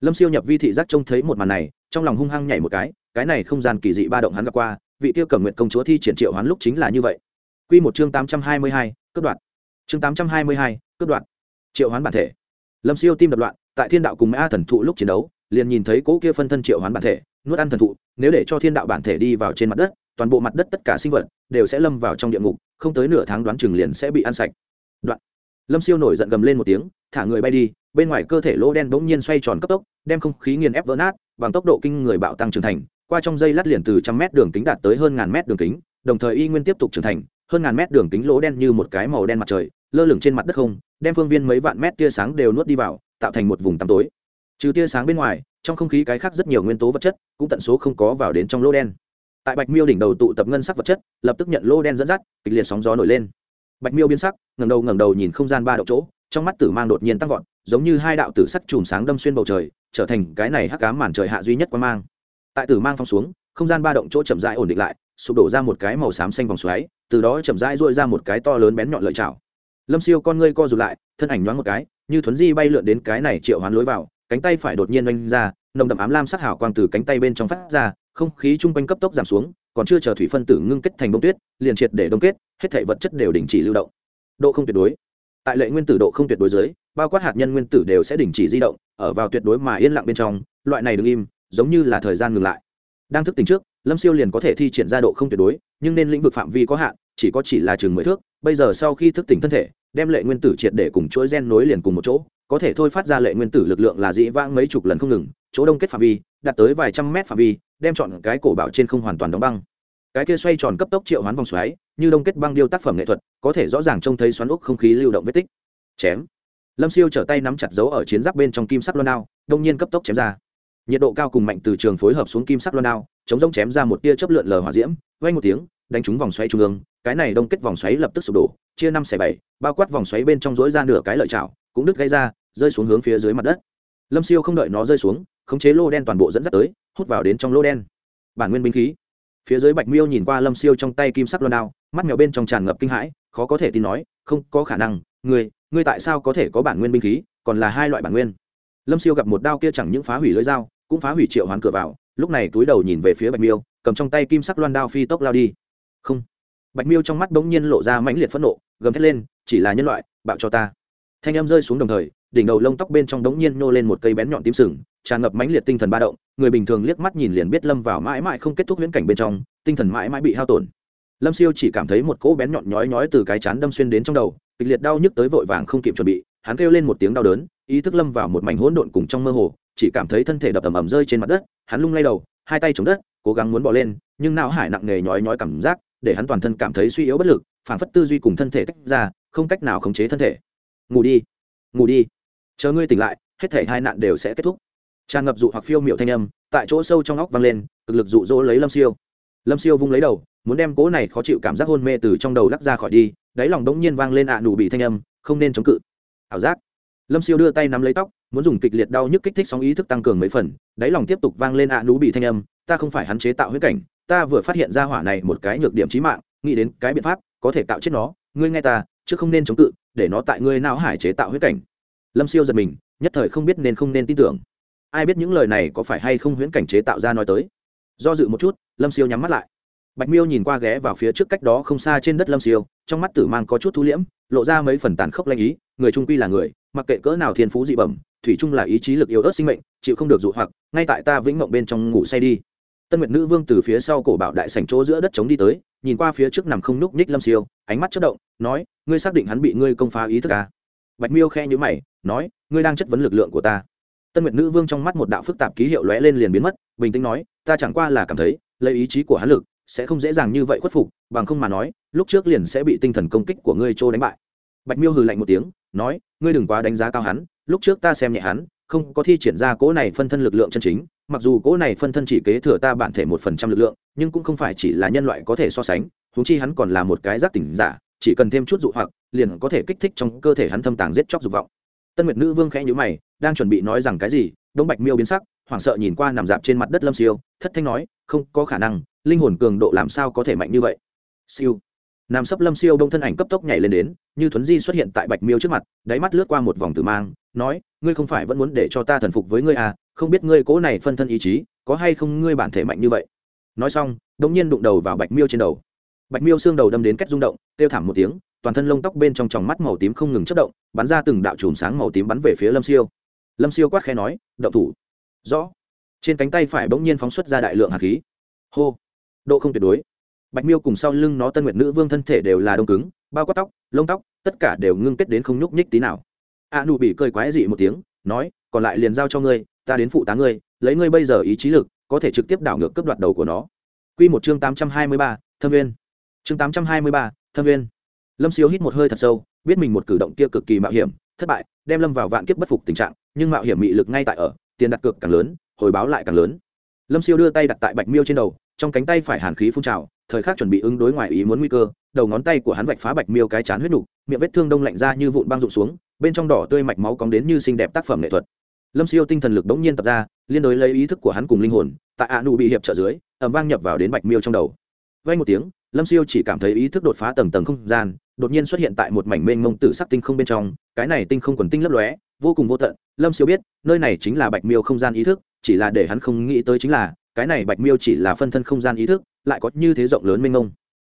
lâm siêu nhập vi thị giác trông thấy một màn này trong lòng hung hăng nhảy một cái cái này không gian kỳ dị ba động hắn gặp qua vị tiêu cầm nguyện công chúa thi triển triệu hoán lúc chính là như vậy Quy một chương tám trăm hai mươi hai, cướp đoạn. Chương tám trăm hai mươi hai, cướp đoạn. Triệu hoán bản thể. Lâm Siêu tim đập loạn, tại Thiên đạo cùng Mã thần thụ lúc chiến đấu, liền nhìn thấy cỗ kia phân thân triệu hoán bản thể, nuốt ăn thần thụ, nếu để cho Thiên đạo bản thể đi vào trên mặt đất, toàn bộ mặt đất tất cả sinh vật đều sẽ lâm vào trong địa ngục, không tới nửa tháng đoán chừng liền sẽ bị ăn sạch. Đoạn. Lâm Siêu nổi giận gầm lên một tiếng, thả người bay đi, bên ngoài cơ thể lỗ đen bỗng nhiên xoay tròn cấp tốc, đem không khí nghiền ép vỡ nát, bằng tốc độ kinh người bạo tăng trưởng thành, qua trong dây lát liền từ trăm mét đường kính đạt tới hơn ngàn mét đường kính, đồng thời y nguyên tiếp tục trưởng thành, hơn ngàn mét đường kính lỗ đen như một cái màu đen mặt trời, lơ lửng trên mặt đất không, đem phương viên mấy vạn mét tia sáng đều nuốt đi vào, tạo thành một vùng tăm tối. Trừ tia sáng bên ngoài, trong không khí cái khác rất nhiều nguyên tố vật chất, cũng tận số không có vào đến trong lỗ đen. Tại Bạch Miêu đỉnh đầu tụ tập ngân sắc vật chất, lập tức nhận lỗ đen dẫn dắt, kịch liệt sóng gió nổi lên. Bạch Miêu biến sắc, ngẩng đầu ngẩng đầu nhìn không gian ba động chỗ, trong mắt tử mang đột nhiên tăng vọt, giống như hai đạo tử sắc chùm sáng đâm xuyên bầu trời, trở thành cái này hắc ám màn trời hạ duy nhất quan mang. Tại tử mang phong xuống, không gian ba động chỗ chậm rãi ổn định lại, sụp đổ ra một cái màu xám xanh vòng xoáy, từ đó chậm rãi duỗi ra một cái to lớn bén nhọn lợi chảo. Lâm Siêu con ngươi co rụt lại, thân ảnh nhoáng một cái, như thuấn di bay lượn đến cái này triệu hoán lối vào, cánh tay phải đột nhiên vung ra, nồng đậm ám lam sắc hào quang từ cánh tay bên trong phát ra, không khí chung quanh cấp tốc giảm xuống, còn chưa chờ thủy phân tử ngưng kết thành bông tuyết, liền triệt để đông kết, hết thảy vật chất đều đình chỉ lưu động. Độ không tuyệt đối. Tại lệ nguyên tử độ không tuyệt đối dưới, bao quát hạt nhân nguyên tử đều sẽ đình chỉ di động, ở vào tuyệt đối mà yên lặng bên trong, loại này đứng im, giống như là thời gian ngừng lại. Đang thức tỉnh trước, Lâm Siêu liền có thể thi triển ra độ không tuyệt đối, nhưng nên lĩnh vực phạm vi có hạn, chỉ có chỉ là chừng mười thước, bây giờ sau khi thức tỉnh thân thể, đem lệ nguyên tử triệt để cùng chuỗi gen nối liền cùng một chỗ, có thể thôi phát ra lệ nguyên tử lực lượng là dĩ vãng mấy chục lần không ngừng, chỗ đông kết phạm vi, đạt tới vài trăm mét phạm vi, đem chọn cái cổ bảo trên không hoàn toàn đóng băng. Cái kia xoay tròn cấp tốc triệu hoán vòng xoáy, như đông kết băng điêu tác phẩm nghệ thuật, có thể rõ ràng trông thấy xoắn ốc không khí lưu động vết tích. Chém. Lâm Siêu trở tay nắm chặt dấu ở chiến giáp bên trong kim sắc loan đao, đông nhiên cấp tốc chém ra. Nhiệt độ cao cùng mạnh từ trường phối hợp xuống kim sắc loan đao, chống rông chém ra một tia chớp lượn lờ hỏa diễm, vang một tiếng, đánh trúng vòng xoáy trung ương, cái này đông kết vòng xoáy lập tức sụp đổ, chia năm xẻ bảy, bao quát vòng xoáy bên trong rỗi ra nửa cái lợi chảo, cũng đứt gãy ra, rơi xuống hướng phía dưới mặt đất. Lâm Siêu không đợi nó rơi xuống, khống chế lô đen toàn bộ dẫn dắt tới, hút vào đến trong lô đen. Bản nguyên binh khí. Phía dưới Bạch Miêu nhìn qua Lâm Siêu trong tay kim sắc loan đao, mắt mèo bên trong tràn ngập kinh hãi, khó có thể tin nói, không, có khả năng, ngươi, ngươi tại sao có thể có bản nguyên binh khí, còn là hai loại bản nguyên. Lâm Siêu gặp một đao kia chẳng những phá hủy lưỡi dao, cũng phá hủy triệu hoán cửa vào, lúc này túi đầu nhìn về phía Bạch Miêu, cầm trong tay kim sắc loan đao phi tốc lao đi. Không. Bạch Miêu trong mắt bỗng nhiên lộ ra mãnh liệt phẫn nộ, gầm thét lên, chỉ là nhân loại, bạo cho ta. Thanh âm rơi xuống đồng thời, đỉnh đầu lông tóc bên trong đống nhiên nô lên một cây bén nhọn tím sừng, tràn ngập mãnh liệt tinh thần ba động người bình thường liếc mắt nhìn liền biết lâm vào mãi mãi không kết thúc huyễn cảnh bên trong tinh thần mãi mãi bị hao tổn. Lâm siêu chỉ cảm thấy một cỗ bén nhọn nhói nhói từ cái chán đâm xuyên đến trong đầu kịch liệt đau nhức tới vội vàng không kịp chuẩn bị hắn kêu lên một tiếng đau đớn ý thức lâm vào một mảnh hỗn độn cùng trong mơ hồ chỉ cảm thấy thân thể đập ầm ầm rơi trên mặt đất hắn lung lay đầu hai tay chống đất cố gắng muốn bỏ lên nhưng não hải nặng nề nhói nhói cảm giác để hắn toàn thân cảm thấy suy yếu bất lực phản phất tư duy cùng thân thể tách ra không cách nào khống chế thân thể. Ngủ đi ngủ đi chờ ngươi tỉnh lại, hết thể hai nạn đều sẽ kết thúc. Tràn ngập dụ hoặc phiêu miệu thanh âm, tại chỗ sâu trong óc vang lên, cực lực dụ dỗ lấy lâm siêu. Lâm siêu vung lấy đầu, muốn đem cố này khó chịu cảm giác hôn mê từ trong đầu lắc ra khỏi đi, đáy lòng đống nhiên vang lên ạ à nụ bị thanh âm, không nên chống cự. Ảo giác. Lâm siêu đưa tay nắm lấy tóc, muốn dùng kịch liệt đau nhức kích thích sóng ý thức tăng cường mấy phần, đáy lòng tiếp tục vang lên ạ à nụ bị thanh âm, ta không phải hắn chế tạo huyết cảnh, ta vừa phát hiện ra hỏa này một cái nhược điểm trí mạng, nghĩ đến cái biện pháp, có thể tạo chết nó, ngươi nghe ta, chứ không nên chống cự, để nó tại ngươi não hải chế tạo huyết cảnh lâm siêu giật mình, nhất thời không biết nên không nên tin tưởng. Ai biết những lời này có phải hay không huyễn cảnh chế tạo ra nói tới. Do dự một chút, lâm siêu nhắm mắt lại. Bạch miêu nhìn qua ghé vào phía trước cách đó không xa trên đất lâm siêu, trong mắt tử mang có chút thu liễm, lộ ra mấy phần tàn khốc lanh ý, người trung quy là người, mặc kệ cỡ nào thiên phú dị bẩm, thủy trung là ý chí lực yếu ớt sinh mệnh, chịu không được dụ hoặc, ngay tại ta vĩnh mộng bên trong ngủ say đi. Tân nguyệt nữ vương từ phía sau cổ bảo đại sảnh chỗ giữa đất trống đi tới, nhìn qua phía trước nằm không nhúc nhích lâm siêu, ánh mắt chất động, nói, ngươi xác định hắn bị ngươi công phá ý thức à? Bạch miêu khe nhữ mày, nói, ngươi đang chất vấn lực lượng của ta. Tân nguyệt nữ vương trong mắt một đạo phức tạp ký hiệu lóe lên liền biến mất, bình tĩnh nói, ta chẳng qua là cảm thấy, lấy ý chí của hắn lực sẽ không dễ dàng như vậy khuất phục, bằng không mà nói, lúc trước liền sẽ bị tinh thần công kích của ngươi trô đánh bại. Bạch miêu hừ lạnh một tiếng, nói, ngươi đừng quá đánh giá cao hắn, lúc trước ta xem nhẹ hắn, không có thi triển ra cỗ này phân thân lực lượng chân chính, mặc dù cỗ này phân thân chỉ kế thừa ta bản thể một phần trăm lực lượng, nhưng cũng không phải chỉ là nhân loại có thể so sánh, huống chi hắn còn là một cái giác tỉnh giả chỉ cần thêm chút dụ hoặc, liền có thể kích thích trong cơ thể hắn thâm tàng giết chóc dục vọng. Tân nguyệt nữ vương khẽ nhữ mày, đang chuẩn bị nói rằng cái gì, đông bạch miêu biến sắc, hoảng sợ nhìn qua nằm dạp trên mặt đất lâm siêu, thất thanh nói, không có khả năng, linh hồn cường độ làm sao có thể mạnh như vậy? Siêu. Nam sấp lâm siêu đông thân ảnh cấp tốc nhảy lên đến, như thuấn di xuất hiện tại bạch miêu trước mặt, đáy mắt lướt qua một vòng tử mang, nói, ngươi không phải vẫn muốn để cho ta thần phục với ngươi à không biết ngươi cố này phân thân ý chí, có hay không ngươi bản thể mạnh như vậy? Nói xong đông nhiên đụng đầu vào bạch miêu trên đầu bạch miêu xương đầu đâm đến cách rung động kêu thảm một tiếng toàn thân lông tóc bên trong tròng mắt màu tím không ngừng chất động bắn ra từng đạo chùm sáng màu tím bắn về phía lâm siêu. Lâm siêu quát khẽ nói động thủ. Rõ. Trên cánh tay phải bỗng nhiên phóng xuất ra đại lượng hạt khí. Hô. Độ không tuyệt đối. Bạch miêu cùng sau lưng nó tân nguyệt nữ vương thân thể đều là đông cứng bao quát tóc lông tóc tất cả đều ngưng kết đến không nhúc nhích tí nào. A nụ bị cơi quái dị một tiếng nói còn lại liền giao cho ngươi ta đến phụ tá ngươi lấy ngươi bây giờ ý chí lực có thể trực tiếp đảo ngược cướp đoạt đầu của nó. Quy một chương tám trăm hai mươi ba, Thâm Nguyên. Chương tám trăm hai mươi ba, Thâm Nguyên. Lâm Siêu hít một hơi thật sâu, biết mình một cử động kia cực kỳ mạo hiểm, thất bại, đem lâm vào vạn kiếp bất phục tình trạng, nhưng mạo hiểm mị lực ngay tại ở, tiền đặt cược càng lớn, hồi báo lại càng lớn. Lâm Siêu đưa tay đặt tại Bạch Miêu trên đầu, trong cánh tay phải hàn khí phun trào, thời khắc chuẩn bị ứng đối ngoài ý muốn nguy cơ, đầu ngón tay của hắn vạch phá Bạch Miêu cái chán huyết nục, miệng vết thương đông lạnh ra như vụn băng rụng xuống, bên trong đỏ tươi mạch máu cóng đến như xinh đẹp tác phẩm nghệ thuật lâm siêu tinh thần lực đống nhiên tập ra liên đối lấy ý thức của hắn cùng linh hồn tại ạ nụ bị hiệp trợ dưới ẩm vang nhập vào đến bạch miêu trong đầu vay một tiếng lâm siêu chỉ cảm thấy ý thức đột phá tầng tầng không gian, đột nhiên xuất hiện tại một mảnh mênh mông tử sắc tinh không bên trong, cái này tinh không quần tinh lấp lóe, vô cùng vô tận. Lâm siêu biết, nơi này chính là bạch miêu không gian ý thức, chỉ là để hắn không nghĩ tới chính là, cái này bạch miêu chỉ là phân thân không gian ý thức, lại có như thế rộng lớn mênh mông.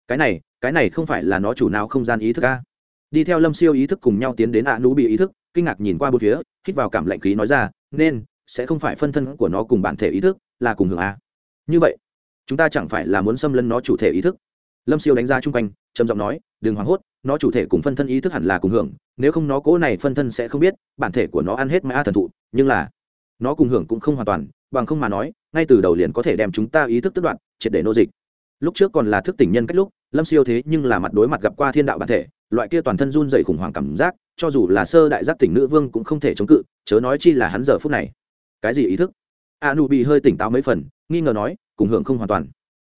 Cái này cái này không phải là nó chủ nào không gian ý thức a? Đi theo lâm siêu ý thức cùng nhau tiến đến ạ nú bị ý thức, kinh ngạc nhìn qua bốn phía, hít vào cảm lạnh khí nói ra, nên, sẽ không phải phân thân của nó cùng bản thể ý thức là cùng hưởng a? Như vậy, chúng ta chẳng phải là muốn xâm lấn nó chủ thể ý thức? Lâm siêu đánh ra chung quanh, trầm giọng nói, đừng hoảng hốt, nó chủ thể cùng phân thân ý thức hẳn là cùng hưởng, nếu không nó cố này phân thân sẽ không biết, bản thể của nó ăn hết mã thần thụ, nhưng là nó cùng hưởng cũng không hoàn toàn, bằng không mà nói, ngay từ đầu liền có thể đem chúng ta ý thức tức đoạn triệt để nô dịch. Lúc trước còn là thức tỉnh nhân cách lúc, lâm siêu thế nhưng là mặt đối mặt gặp qua thiên đạo bản thể, loại kia toàn thân run dày khủng hoảng cảm giác, cho dù là sơ đại giác tỉnh nữ vương cũng không thể chống cự, chớ nói chi là hắn giờ phút này. Cái gì ý thức? A nu bị hơi tỉnh táo mấy phần, nghi ngờ nói, cùng hưởng không hoàn toàn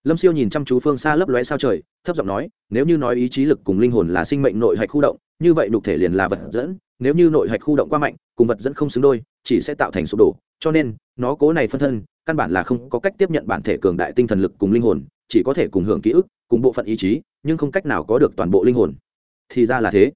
lâm siêu nhìn chăm chú phương xa lấp lóe sao trời, thấp giọng nói, nếu như nói ý chí lực cùng linh hồn là sinh mệnh nội hạch khu động, như vậy đục thể liền là vật dẫn, nếu như nội hạch khu động quá mạnh, cùng vật dẫn không xứng đôi, chỉ sẽ tạo thành sụp đổ, cho nên, nó cố này phân thân, căn bản là không có cách tiếp nhận bản thể cường đại tinh thần lực cùng linh hồn, chỉ có thể cùng hưởng ký ức, cùng bộ phận ý chí, nhưng không cách nào có được toàn bộ linh hồn. Thì ra là thế.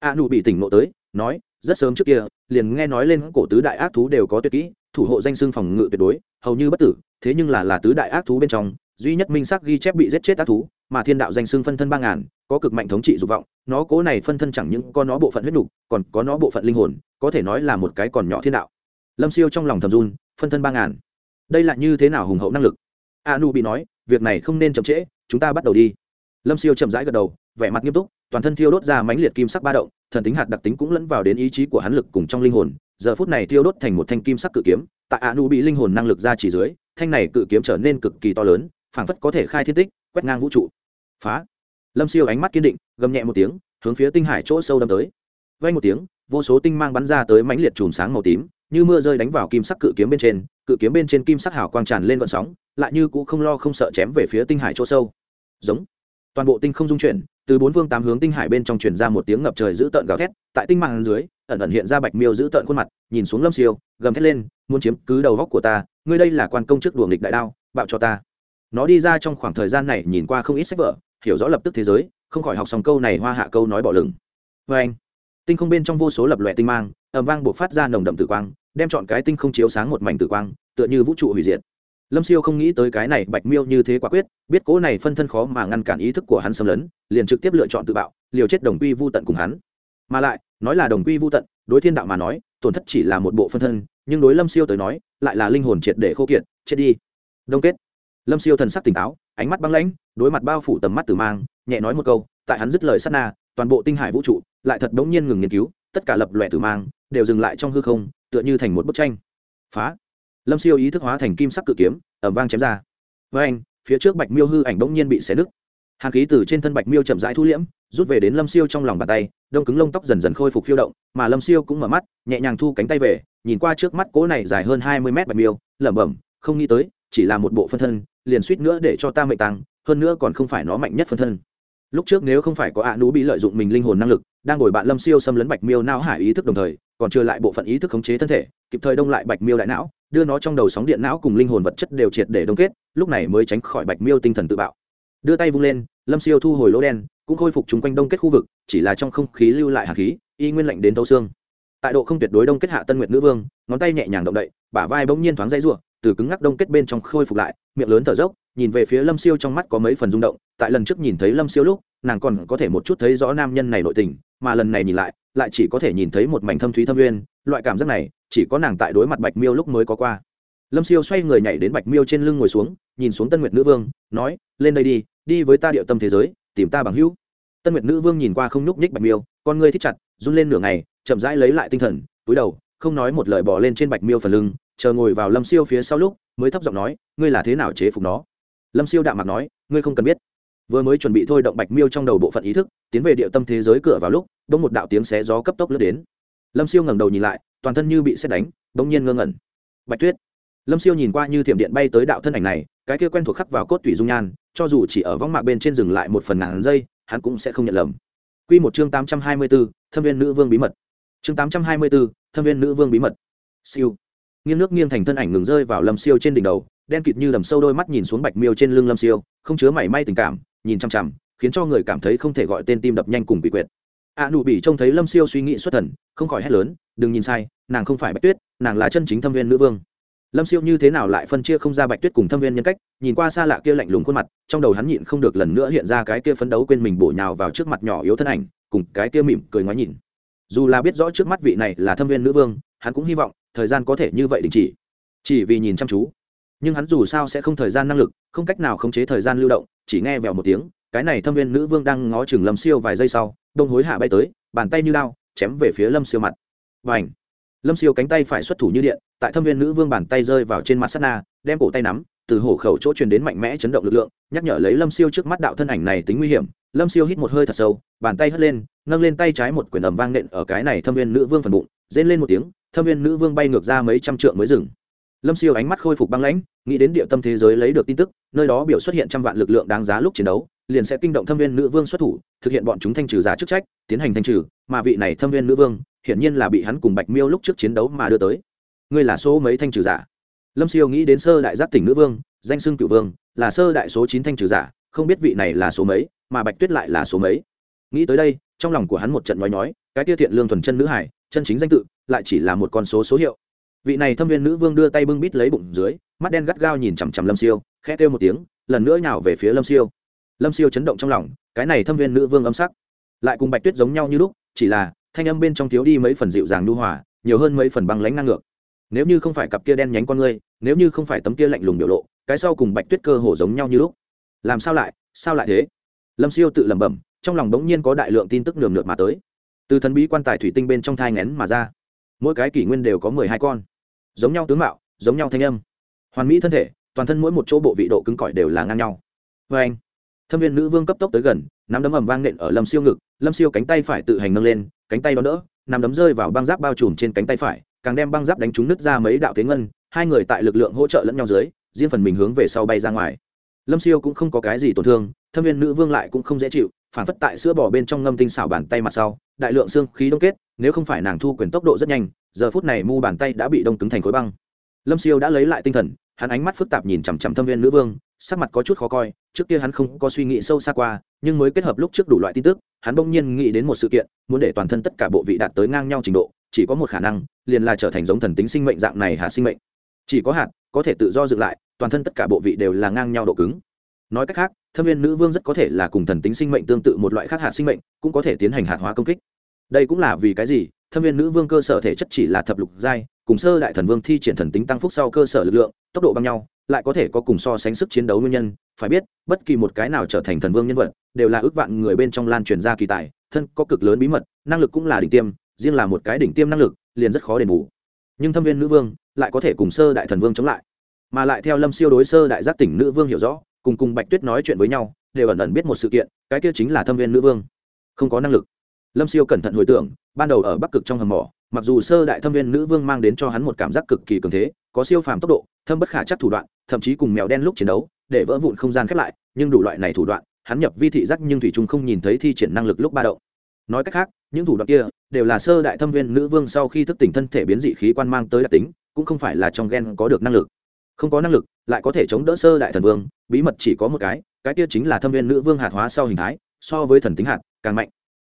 A nụ bị tỉnh nộ tới, nói, rất sớm trước kia, liền nghe nói lên cổ tứ đại ác thú đều có tuyệt kỹ, thủ hộ danh xưng phòng ngự tuyệt đối, hầu như bất tử, thế nhưng là là tứ đại ác thú bên trong duy nhất minh sắc ghi chép bị giết chết ác thú, mà thiên đạo danh xưng phân thân ba ngàn, có cực mạnh thống trị dục vọng, nó cố này phân thân chẳng những có nó bộ phận huyết nục còn có nó bộ phận linh hồn, có thể nói là một cái còn nhỏ thiên đạo. Lâm siêu trong lòng thầm run, phân thân ba ngàn. Đây là như thế nào hùng hậu năng lực? A nu bị nói, việc này không nên chậm trễ, chúng ta bắt đầu đi. Lâm siêu chậm rãi gật đầu, vẻ mặt nghiêm túc, toàn thân thiêu đốt ra mãnh liệt kim sắc ba động, thần tính hạt đặc tính cũng lẫn vào đến ý chí của hắn lực cùng trong linh hồn, giờ phút này thiêu đốt thành một thanh kim sắc cự kiếm, tại a nu bị linh hồn năng lực ra chỉ dưới, thanh này cự kiếm trở nên cực kỳ to lớn phảng phất có thể khai thiên tích, quét ngang vũ trụ. Phá. Lâm siêu ánh mắt kiên định, gầm nhẹ một tiếng, hướng phía tinh hải chỗ sâu đâm tới. Vay một tiếng, vô số tinh mang bắn ra tới mãnh liệt chùm sáng màu tím, như mưa rơi đánh vào kim sắc cự kiếm bên trên, cự kiếm bên trên kim sắc hào quang tràn lên vận sóng, lại như cũng không lo không sợ chém về phía tinh hải chỗ sâu. Giống. Toàn bộ tinh không dung chuyển, từ bốn phương tám hướng tinh hải bên trong truyền ra một tiếng ngập trời dữ tợn gào thét, tại tinh màng dưới, ẩn ẩn hiện ra bạch miêu dữ tợn khuôn mặt, nhìn xuống lâm siêu, gầm thét lên, muốn chiếm cứ đầu góc của ta, ngươi đây là quan công chức đùa nghịch đại đao, bạo cho ta nó đi ra trong khoảng thời gian này nhìn qua không ít sách vở, hiểu rõ lập tức thế giới, không khỏi học xong câu này hoa hạ câu nói bỏ lửng. Vê anh, tinh không bên trong vô số lập lòe tinh mang ẩm vang buộc phát ra nồng đậm tử quang, đem chọn cái tinh không chiếu sáng một mảnh tử quang, tựa như vũ trụ hủy diệt. Lâm siêu không nghĩ tới cái này bạch miêu như thế quả quyết, biết cố này phân thân khó mà ngăn cản ý thức của hắn xâm lấn, liền trực tiếp lựa chọn tự bạo, liều chết đồng quy vô tận cùng hắn. Mà lại, nói là đồng quy vô tận, đối thiên đạo mà nói, tổn thất chỉ là một bộ phân thân, nhưng đối lâm siêu tới nói, lại là linh hồn triệt để khô kiệt, chết đi. Đông kết lâm siêu thần sắc tỉnh táo, ánh mắt băng lãnh, đối mặt bao phủ tầm mắt tử mang, nhẹ nói một câu, tại hắn dứt lời sát na, toàn bộ tinh hải vũ trụ lại thật đống nhiên ngừng nghiên cứu, tất cả lập lòe tử mang đều dừng lại trong hư không, tựa như thành một bức tranh. Phá! Lâm siêu ý thức hóa thành kim sắc cự kiếm ẩm vang chém ra. Với anh, phía trước bạch miêu hư ảnh bỗng nhiên bị xé nứt. Hàn khí từ trên thân bạch miêu chậm rãi thu liễm, rút về đến lâm siêu trong lòng bàn tay, đông cứng lông tóc dần dần khôi phục phiêu động, mà lâm siêu cũng mở mắt, nhẹ nhàng thu cánh tay về, nhìn qua trước mắt cỗ này dài hơn hai mươi mét bạch miêu, lẩm bẩm, không nghĩ tới, chỉ là một bộ phân thân liền suýt nữa để cho ta mệnh tăng, hơn nữa còn không phải nó mạnh nhất phân thân. Lúc trước nếu không phải có ạ à nú bị lợi dụng mình linh hồn năng lực, đang ngồi bạn lâm siêu xâm lấn bạch miêu não hải ý thức đồng thời, còn chưa lại bộ phận ý thức khống chế thân thể, kịp thời đông lại bạch miêu đại não, đưa nó trong đầu sóng điện não cùng linh hồn vật chất đều triệt để đông kết, lúc này mới tránh khỏi bạch miêu tinh thần tự bạo. Đưa tay vung lên, lâm siêu thu hồi lỗ đen, cũng khôi phục chung quanh đông kết khu vực, chỉ là trong không khí lưu lại hạt khí, y nguyên lạnh đến thấu xương. Tại độ không tuyệt đối đông kết hạ tân nguyệt nữ vương, ngón tay nhẹ nhàng động đậy, bả vai bỗng nhiên thoáng dây ruộng từ cứng ngắc đông kết bên trong khôi phục lại, miệng lớn thở dốc, nhìn về phía lâm siêu trong mắt có mấy phần rung động, tại lần trước nhìn thấy lâm siêu lúc, nàng còn có thể một chút thấy rõ nam nhân này nội tình, mà lần này nhìn lại lại chỉ có thể nhìn thấy một mảnh thâm thúy thâm uyên loại cảm giác này, chỉ có nàng tại đối mặt bạch miêu lúc mới có qua. Lâm siêu xoay người nhảy đến bạch miêu trên lưng ngồi xuống, nhìn xuống tân nguyệt nữ vương, nói, lên đây đi đi với ta điệu tâm thế giới, tìm ta bằng hữu. Tân nguyệt nữ vương nhìn qua không nhúc nhích bạch miêu, con ngươi thích chặt, run lên nửa ngày, chậm rãi lấy lại tinh thần, túi đầu, không nói một lời bỏ lên trên bạch miêu phần lưng chờ ngồi vào lâm siêu phía sau lúc, mới thấp giọng nói, ngươi là thế nào chế phục nó? Lâm siêu đạm mặt nói, ngươi không cần biết. Vừa mới chuẩn bị thôi động bạch miêu trong đầu bộ phận ý thức, tiến về địa tâm thế giới cửa vào lúc đ ỗ n g một đạo tiếng xé gió cấp tốc lướt đến. Lâm siêu ngẩng đầu nhìn lại, toàn thân như bị xét đánh đ ỗ n g nhiên ngơ ngẩn. Bạch tuyết. Lâm siêu nhìn qua như thiểm điện bay tới đạo thân ảnh này, cái kia quen thuộc khắc vào cốt tủy dung nhan, cho dù chỉ ở võng mạc bên trên dừng lại một phần ngàn giây, hắn cũng sẽ không nhận lầm. Q một chương tám trăm hai mươi b ố thâm viên nữ vương bí mật. Chương tám trăm hai mươi b ố thâm viên nữ vương bí mật. Siêu nghiêng nước nghiêng thành thân ảnh ngừng rơi vào lâm siêu trên đỉnh đầu, đen kịt như đầm sâu đôi mắt nhìn xuống bạch miêu trên lưng lâm siêu, không chứa mảy may tình cảm, nhìn chằm chằm, khiến cho người cảm thấy không thể gọi tên tim đập nhanh cùng bị quyệt. A nụ bỉ trông thấy lâm siêu suy nghĩ xuất thần, không khỏi hét lớn, đừng nhìn sai, nàng không phải bạch tuyết, nàng là chân chính thâm viên nữ vương. Lâm siêu như thế nào lại phân chia không ra bạch tuyết cùng thâm viên nhân cách, nhìn qua xa lạ kia lạnh lùng khuôn mặt, trong đầu hắn nhịn không được lần nữa hiện ra cái kia phấn đấu quên mình bổ nhào vào trước mặt nhỏ yếu thân ảnh, cùng cái kia mỉm cười ngoái nhìn. Dù là biết rõ trước mắt vị này là thâm viên nữ vương, hắn cũng hy vọng thời gian có thể như vậy đình chỉ. Chỉ vì nhìn chăm chú. Nhưng hắn dù sao sẽ không thời gian năng lực, không cách nào khống chế thời gian lưu động, chỉ nghe vèo một tiếng, cái này thâm viên nữ vương đang ngó chừng lâm siêu vài giây sau, đông hối hạ bay tới, bàn tay như lao chém về phía lâm siêu mặt. Và ảnh lâm siêu cánh tay phải xuất thủ như điện, tại thâm viên nữ vương bàn tay rơi vào trên mặt sắt na, đem cổ tay nắm, từ hổ khẩu chỗ truyền đến mạnh mẽ chấn động lực lượng, nhắc nhở lấy lâm siêu trước mắt đạo thân ảnh này tính nguy hiểm. Lâm siêu hít một hơi thật sâu, bàn tay hất lên, nâng lên tay trái một quyển ầm vang nện ở cái này thâm viên nữ vương phần bụng, rên lên một tiếng thâm viên nữ vương bay ngược ra mấy trăm trượng mới dừng. Lâm siêu ánh mắt khôi phục băng lãnh, nghĩ đến địa tâm thế giới lấy được tin tức, nơi đó biểu xuất hiện trăm vạn lực lượng đáng giá lúc chiến đấu, liền sẽ kinh động thâm viên nữ vương xuất thủ, thực hiện bọn chúng thanh trừ giả chức trách, tiến hành thanh trừ, mà vị này thâm viên nữ vương, hiển nhiên là bị hắn cùng bạch miêu lúc trước chiến đấu mà đưa tới. Ngươi là số mấy thanh trừ giả? Lâm siêu nghĩ đến sơ đại giác tỉnh nữ vương, danh xưng cựu vương, là sơ đại số chín thanh trừ giả, không biết vị này là số mấy, mà bạch tuyết lại là số mấy. Nghĩ tới đây, trong lòng của hắn một trận nói nói cái tia thiện lương thuần chân nữ hải, chân chính danh tự lại chỉ là một con số số hiệu. Vị này thâm viên nữ vương đưa tay bưng bít lấy bụng dưới, mắt đen gắt gao nhìn chằm chằm lâm siêu, khẽ kêu một tiếng, lần nữa nhào về phía lâm siêu. Lâm siêu chấn động trong lòng, cái này thâm viên nữ vương âm sắc. Lại cùng bạch tuyết giống nhau như lúc, chỉ là, thanh âm bên trong thiếu đi mấy phần dịu dàng nhu hòa, nhiều hơn mấy phần băng lãnh năng ngược. Nếu như không phải cặp kia đen nhánh con ngươi, nếu như không phải tấm kia lạnh lùng biểu lộ, cái sau cùng bạch tuyết cơ hồ giống nhau như lúc. Làm sao lại sao lại thế? Lâm siêu tự lẩm bẩm, trong lòng bỗng nhiên có đại lượng tin tức nườm nượp mà tới. Từ thần bí quan tài thủy tinh bên trong thai ngén mà ra mỗi cái kỷ nguyên đều có mười hai con. Giống nhau tướng mạo, giống nhau thanh âm. Hoàn mỹ thân thể, toàn thân mỗi một chỗ bộ vị độ cứng cỏi đều là ngang nhau. Vê anh, thâm viên nữ vương cấp tốc tới gần, nắm đấm ầm vang nện ở lâm siêu ngực, lâm siêu cánh tay phải tự hành nâng lên, cánh tay đó đỡ, nắm đấm rơi vào băng giáp bao trùm trên cánh tay phải, càng đem băng giáp đánh trúng nứt ra mấy đạo thế ngân, hai người tại lực lượng hỗ trợ lẫn nhau dưới, riêng phần mình hướng về sau bay ra ngoài. Lâm siêu cũng không có cái gì tổn thương, thâm viên nữ vương lại cũng không dễ chịu, phản phất tại sữa bò bên trong ngâm tinh xảo bàn tay mặt sau, đại lượng xương khí đông kết nếu không phải nàng thu quyền tốc độ rất nhanh, giờ phút này mu bàn tay đã bị đông cứng thành khối băng. Lâm siêu đã lấy lại tinh thần, hắn ánh mắt phức tạp nhìn chằm chằm thâm viên nữ vương, sắc mặt có chút khó coi, trước kia hắn không có suy nghĩ sâu xa qua, nhưng mới kết hợp lúc trước đủ loại tin tức, hắn bỗng nhiên nghĩ đến một sự kiện, muốn để toàn thân tất cả bộ vị đạt tới ngang nhau trình độ, chỉ có một khả năng, liền là trở thành giống thần tính sinh mệnh dạng này hạt sinh mệnh. Chỉ có hạt, có thể tự do dựng lại, toàn thân tất cả bộ vị đều là ngang nhau độ cứng. Nói cách khác, thâm viên nữ vương rất có thể là cùng thần tính sinh mệnh tương tự một loại khác hạt sinh mệnh, cũng có thể tiến hành hạt hóa công kích đây cũng là vì cái gì? Thâm viên nữ vương cơ sở thể chất chỉ là thập lục giai, cùng sơ đại thần vương thi triển thần tính tăng phúc sau cơ sở lực lượng, tốc độ bằng nhau, lại có thể có cùng so sánh sức chiến đấu nguyên nhân. Phải biết, bất kỳ một cái nào trở thành thần vương nhân vật, đều là ước vạn người bên trong lan truyền ra kỳ tài, thân có cực lớn bí mật, năng lực cũng là đỉnh tiêm, riêng là một cái đỉnh tiêm năng lực, liền rất khó đền bù. Nhưng thâm viên nữ vương lại có thể cùng sơ đại thần vương chống lại. Mà lại theo lâm siêu đối sơ đại giác tỉnh nữ vương hiểu rõ, cùng cùng bạch tuyết nói chuyện với nhau, đều ẩn ẩn biết một sự kiện, cái kia chính là thâm viên nữ vương. Không có năng lực lâm siêu cẩn thận hồi tưởng, ban đầu ở bắc cực trong hầm mỏ, mặc dù sơ đại thâm viên nữ vương mang đến cho hắn một cảm giác cực kỳ cường thế, có siêu phàm tốc độ, thâm bất khả chắc thủ đoạn, thậm chí cùng mèo đen lúc chiến đấu, để vỡ vụn không gian khép lại, nhưng đủ loại này thủ đoạn, hắn nhập vi thị giác nhưng thủy trung không nhìn thấy thi triển năng lực lúc ba đậu nói cách khác, những thủ đoạn kia đều là sơ đại thâm viên nữ vương sau khi thức tỉnh thân thể biến dị khí quan mang tới đặc tính, cũng không phải là trong gen có được năng lực. Không có năng lực, lại có thể chống đỡ sơ đại thần vương, bí mật chỉ có một cái cái kia chính là thâm viên nữ vương hạt hóa sau hình thái, so với thần tính hạt, càng mạnh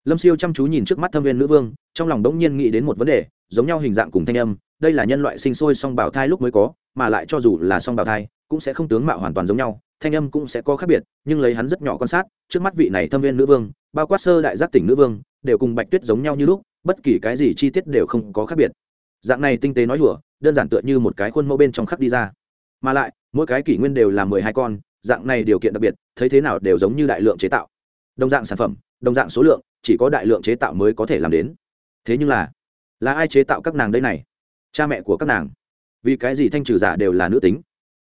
lâm siêu chăm chú nhìn trước mắt thâm viên nữ vương, trong lòng đống nhiên nghĩ đến một vấn đề, giống nhau hình dạng cùng thanh âm, đây là nhân loại sinh sôi song bảo thai lúc mới có, mà lại cho dù là song bảo thai, cũng sẽ không tướng mạo hoàn toàn giống nhau, thanh âm cũng sẽ có khác biệt, nhưng lấy hắn rất nhỏ quan sát, trước mắt vị này thâm viên nữ vương, bao quát sơ đại giác tỉnh nữ vương, đều cùng bạch tuyết giống nhau như lúc, bất kỳ cái gì chi tiết đều không có khác biệt. Dạng này tinh tế nói hùa đơn giản tựa như một cái khuôn mẫu bên trong khắc đi ra. Mà lại, mỗi cái kỷ nguyên đều là mười hai con, dạng này điều kiện đặc biệt, thấy thế nào đều giống như đại lượng chế tạo. Đồng dạng sản phẩm, đồng dạng số lượng chỉ có đại lượng chế tạo mới có thể làm đến. Thế nhưng là là ai chế tạo các nàng đây này? Cha mẹ của các nàng. Vì cái gì thanh trừ giả đều là nữ tính?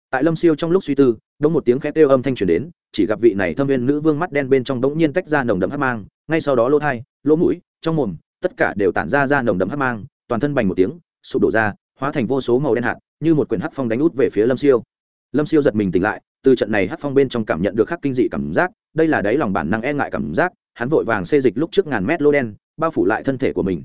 Tại lâm siêu trong lúc suy tư đống một tiếng khét kêu âm thanh truyền đến, chỉ gặp vị này thâm viên nữ vương mắt đen bên trong đống nhiên tách ra nồng đậm hát mang, ngay sau đó lỗ thai, lỗ mũi, trong mồm, tất cả đều tản ra ra nồng đậm hát mang, toàn thân bành một tiếng, sụp đổ ra, hóa thành vô số màu đen hạt, như một quyển hát phong đánh út về phía lâm siêu. Lâm siêu giật mình tỉnh lại, từ trận này hát phong bên trong cảm nhận được khắc kinh dị cảm giác, đây là đáy lòng bản năng e ngại cảm giác hắn vội vàng xê dịch lúc trước ngàn mét lỗ đen, bao phủ lại thân thể của mình.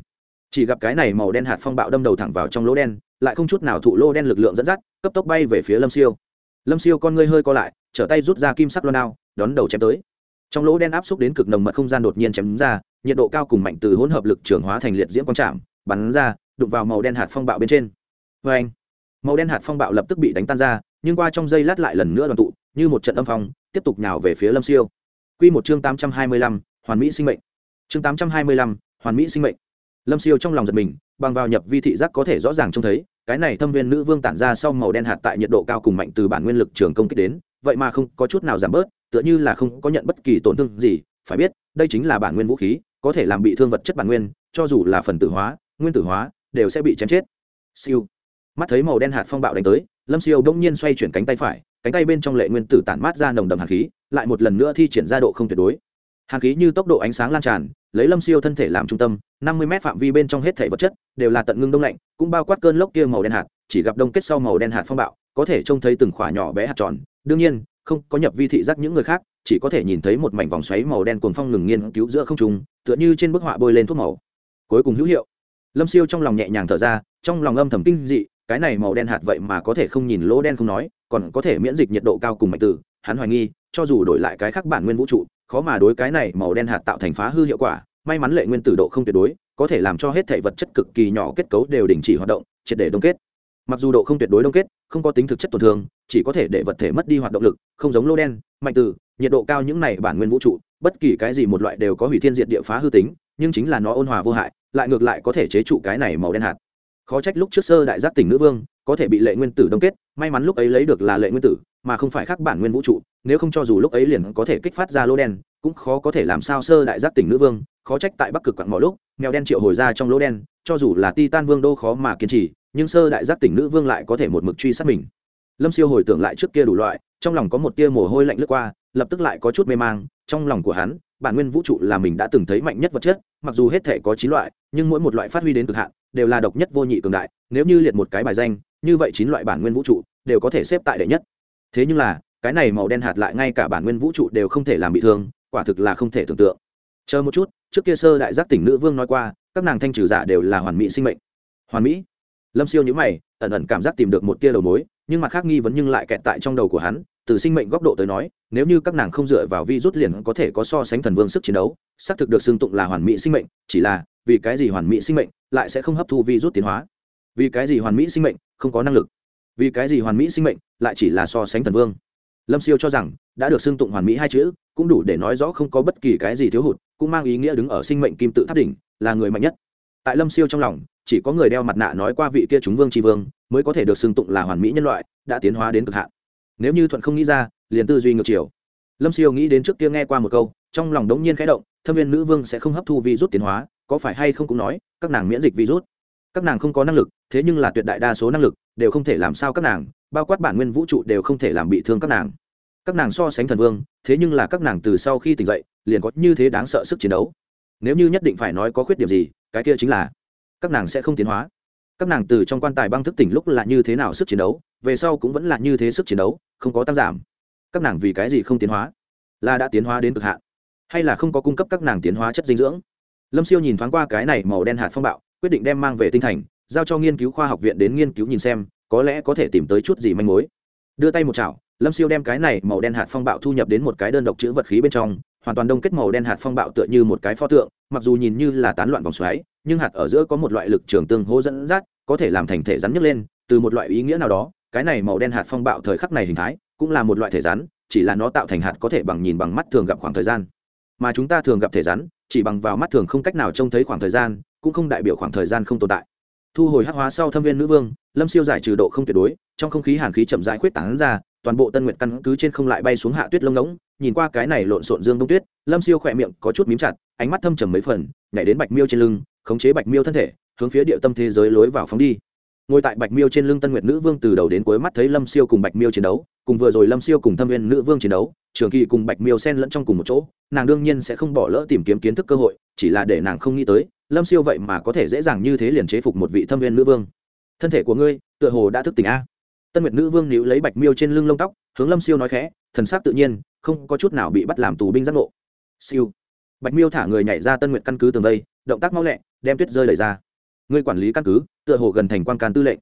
Chỉ gặp cái này màu đen hạt phong bạo đâm đầu thẳng vào trong lỗ đen, lại không chút nào thụ lỗ đen lực lượng dẫn dắt, cấp tốc bay về phía lâm siêu. Lâm siêu con ngươi hơi co lại, trở tay rút ra kim sắc loan đao, đón đầu chém tới. Trong lỗ đen áp xúc đến cực nồng mật không gian đột nhiên chém ra, nhiệt độ cao cùng mạnh từ hỗn hợp lực trường hóa thành liệt diễm quang trạm, bắn ra, đụng vào màu đen hạt phong bạo bên trên. Vê anh, màu đen hạt phong bạo lập tức bị đánh tan ra, nhưng qua trong giây lát lại lần nữa đoàn tụ, như một trận âm phong, tiếp tục nhào về phía lâm siêu. Q một chương tám trăm hai mươi lăm hoàn mỹ sinh mệnh. Chương tám trăm hai mươi lăm, hoàn mỹ sinh mệnh. Lâm siêu trong lòng giật mình, bằng vào nhập vi thị giác có thể rõ ràng trông thấy, cái này thâm viên nữ vương tản ra sau màu đen hạt tại nhiệt độ cao cùng mạnh từ bản nguyên lực trường công kích đến, vậy mà không có chút nào giảm bớt, tựa như là không có nhận bất kỳ tổn thương gì, phải biết, đây chính là bản nguyên vũ khí, có thể làm bị thương vật chất bản nguyên, cho dù là phần tử hóa, nguyên tử hóa, đều sẽ bị chém chết. Siêu. Mắt thấy màu đen hạt phong bạo đánh tới, lâm siêu đông nhiên xoay chuyển cánh tay phải, cánh tay bên trong lệ nguyên tử tản mát ra nồng đầm hạt khí, lại một lần nữa thi triển ra độ không tuyệt đối hàn khí như tốc độ ánh sáng lan tràn, lấy lâm siêu thân thể làm trung tâm, năm mươi m phạm vi bên trong hết thể vật chất đều là tận ngưng đông lạnh, cũng bao quát cơn lốc kia màu đen hạt, chỉ gặp đông kết sau màu đen hạt phong bạo, có thể trông thấy từng khỏa nhỏ bé hạt tròn. Đương nhiên, không có nhập vi thị giác những người khác, chỉ có thể nhìn thấy một mảnh vòng xoáy màu đen cuồng phong ngừng nghiên cứu giữa không trung, tựa như trên bức họa bôi lên thuốc màu. Cuối cùng hữu hiệu, lâm siêu trong lòng nhẹ nhàng thở ra, trong lòng âm thầm kinh dị, cái này màu đen hạt vậy mà có thể không nhìn lỗ đen không nói, còn có thể miễn dịch nhiệt độ cao cùng mạnh tử. Hắn hoài nghi, cho dù đổi lại cái khác bản nguyên vũ trụ khó mà đối cái này màu đen hạt tạo thành phá hư hiệu quả, may mắn lệ nguyên tử độ không tuyệt đối, có thể làm cho hết thể vật chất cực kỳ nhỏ kết cấu đều đình chỉ hoạt động, triệt để đông kết. Mặc dù độ không tuyệt đối đông kết, không có tính thực chất tổn thương, chỉ có thể để vật thể mất đi hoạt động lực, không giống lô đen, mạnh tử, nhiệt độ cao những này bản nguyên vũ trụ, bất kỳ cái gì một loại đều có hủy thiên diệt địa phá hư tính, nhưng chính là nó ôn hòa vô hại, lại ngược lại có thể chế trụ cái này màu đen hạt. Khó trách lúc trước sơ đại giác tỉnh nữ vương, có thể bị lệ nguyên tử đông kết, may mắn lúc ấy lấy được là lệ nguyên tử mà không phải khác bản nguyên vũ trụ, nếu không cho dù lúc ấy liền có thể kích phát ra lỗ đen, cũng khó có thể làm sao sơ đại giác tỉnh nữ vương, khó trách tại bắc cực quặng mọi lúc, mèo đen triệu hồi ra trong lỗ đen, cho dù là ti tan vương đô khó mà kiên trì, nhưng sơ đại giác tỉnh nữ vương lại có thể một mực truy sát mình. Lâm siêu hồi tưởng lại trước kia đủ loại, trong lòng có một tia mồ hôi lạnh lướt qua, lập tức lại có chút mê mang, trong lòng của hắn, bản nguyên vũ trụ là mình đã từng thấy mạnh nhất vật chất, mặc dù hết thể có chín loại, nhưng mỗi một loại phát huy đến cực hạn, đều là độc nhất vô nhị cường đại, nếu như liệt một cái bài danh, như vậy chín loại bản nguyên vũ trụ, đều có thể xếp tại đệ nhất thế nhưng là, cái này màu đen hạt lại ngay cả bản nguyên vũ trụ đều không thể làm bị thương, quả thực là không thể tưởng tượng. Chờ một chút, trước kia sơ đại giác tỉnh nữ vương nói qua, các nàng thanh trừ giả đều là hoàn mỹ sinh mệnh. Hoàn mỹ? Lâm siêu nhữ mày, ẩn ẩn cảm giác tìm được một tia đầu mối, nhưng mặt khác nghi vấn nhưng lại kẹt tại trong đầu của hắn, từ sinh mệnh góc độ tới nói, nếu như các nàng không dựa vào vi rút liền có thể có so sánh thần vương sức chiến đấu, xác thực được xưng tụng là hoàn mỹ sinh mệnh, chỉ là, vì cái gì hoàn mỹ sinh mệnh lại sẽ không hấp thu vi rút tiến hóa? Vì cái gì hoàn mỹ sinh mệnh không có năng lực? Vì cái gì hoàn mỹ sinh mệnh lại chỉ là so sánh thần vương? Lâm siêu cho rằng, đã được xưng tụng hoàn mỹ hai chữ, cũng đủ để nói rõ không có bất kỳ cái gì thiếu hụt, cũng mang ý nghĩa đứng ở sinh mệnh kim tự tháp đỉnh, là người mạnh nhất. Tại lâm siêu trong lòng, chỉ có người đeo mặt nạ nói qua vị kia chúng vương tri vương, mới có thể được xưng tụng là hoàn mỹ nhân loại, đã tiến hóa đến cực hạn. Nếu như thuận không nghĩ ra, liền tư duy ngược chiều. Lâm siêu nghĩ đến trước kia nghe qua một câu, trong lòng đống nhiên khẽ động, thâm viên nữ vương sẽ không hấp thu virus tiến hóa, có phải hay không cũng nói, các nàng miễn dịch virus các nàng không có năng lực, thế nhưng là tuyệt đại đa số năng lực đều không thể làm sao các nàng, bao quát bản nguyên vũ trụ đều không thể làm bị thương các nàng. Các nàng so sánh thần vương, thế nhưng là các nàng từ sau khi tỉnh dậy, liền có như thế đáng sợ sức chiến đấu. Nếu như nhất định phải nói có khuyết điểm gì, cái kia chính là các nàng sẽ không tiến hóa. Các nàng từ trong quan tài băng thức tỉnh lúc là như thế nào sức chiến đấu, về sau cũng vẫn là như thế sức chiến đấu, không có tăng giảm. Các nàng vì cái gì không tiến hóa? Là đã tiến hóa đến cực hạn, hay là không có cung cấp các nàng tiến hóa chất dinh dưỡng? Lâm siêu nhìn thoáng qua cái này màu đen hạt phong bạo quyết định đem mang về tinh thành, giao cho nghiên cứu khoa học viện đến nghiên cứu nhìn xem, có lẽ có thể tìm tới chút gì manh mối. Đưa tay một chảo, lâm siêu đem cái này màu đen hạt phong bạo thu nhập đến một cái đơn độc chữ vật khí bên trong, hoàn toàn đông kết màu đen hạt phong bạo tựa như một cái pho tượng, mặc dù nhìn như là tán loạn vòng xoáy, nhưng hạt ở giữa có một loại lực trường tương hô dẫn dắt, có thể làm thành thể rắn nhấc lên, từ một loại ý nghĩa nào đó, cái này màu đen hạt phong bạo thời khắc này hình thái, cũng là một loại thể rắn, chỉ là nó tạo thành hạt có thể bằng nhìn bằng mắt thường gặp khoảng thời gian. Mà chúng ta thường gặp thể rắn, chỉ bằng vào mắt thường không cách nào trông thấy khoảng thời gian cũng không đại biểu khoảng thời gian không tồn tại. Thu hồi hắc hóa sau thâm viên nữ vương, lâm siêu giải trừ độ không tuyệt đối, trong không khí hàn khí chậm rãi khuyết tán ra, toàn bộ tân nguyện căn cứ trên không lại bay xuống hạ tuyết lông ngỗng, nhìn qua cái này lộn xộn dương đông tuyết, lâm siêu khỏe miệng có chút mím chặt, ánh mắt thâm trầm mấy phần, nhảy đến bạch miêu trên lưng, khống chế bạch miêu thân thể, hướng phía địa tâm thế giới lối vào phóng đi. Ngồi tại bạch miêu trên lưng tân nguyệt nữ vương từ đầu đến cuối mắt thấy lâm siêu cùng bạch miêu chiến đấu, cùng vừa rồi lâm siêu cùng thâm viên nữ vương chiến đấu, trường kỳ cùng bạch miêu sen lẫn trong cùng một chỗ, nàng đương nhiên sẽ không bỏ lỡ tìm kiếm kiến thức cơ hội, chỉ là để nàng không nghĩ tới lâm siêu vậy mà có thể dễ dàng như thế liền chế phục một vị thâm viên nữ vương. Thân thể của ngươi, tựa hồ đã thức tỉnh a. Tân nguyệt nữ vương níu lấy bạch miêu trên lưng lông tóc, hướng lâm siêu nói khẽ, thần sắc tự nhiên, không có chút nào bị bắt làm tù binh giác ngộ. Siêu. Bạch miêu thả người nhảy ra tân nguyệt căn cứ tường vây, động tác mau lẹ, đem tuyết rơi đẩy ra. Ngươi quản lý căn cứ, tựa hồ gần thành quan can tư lệnh.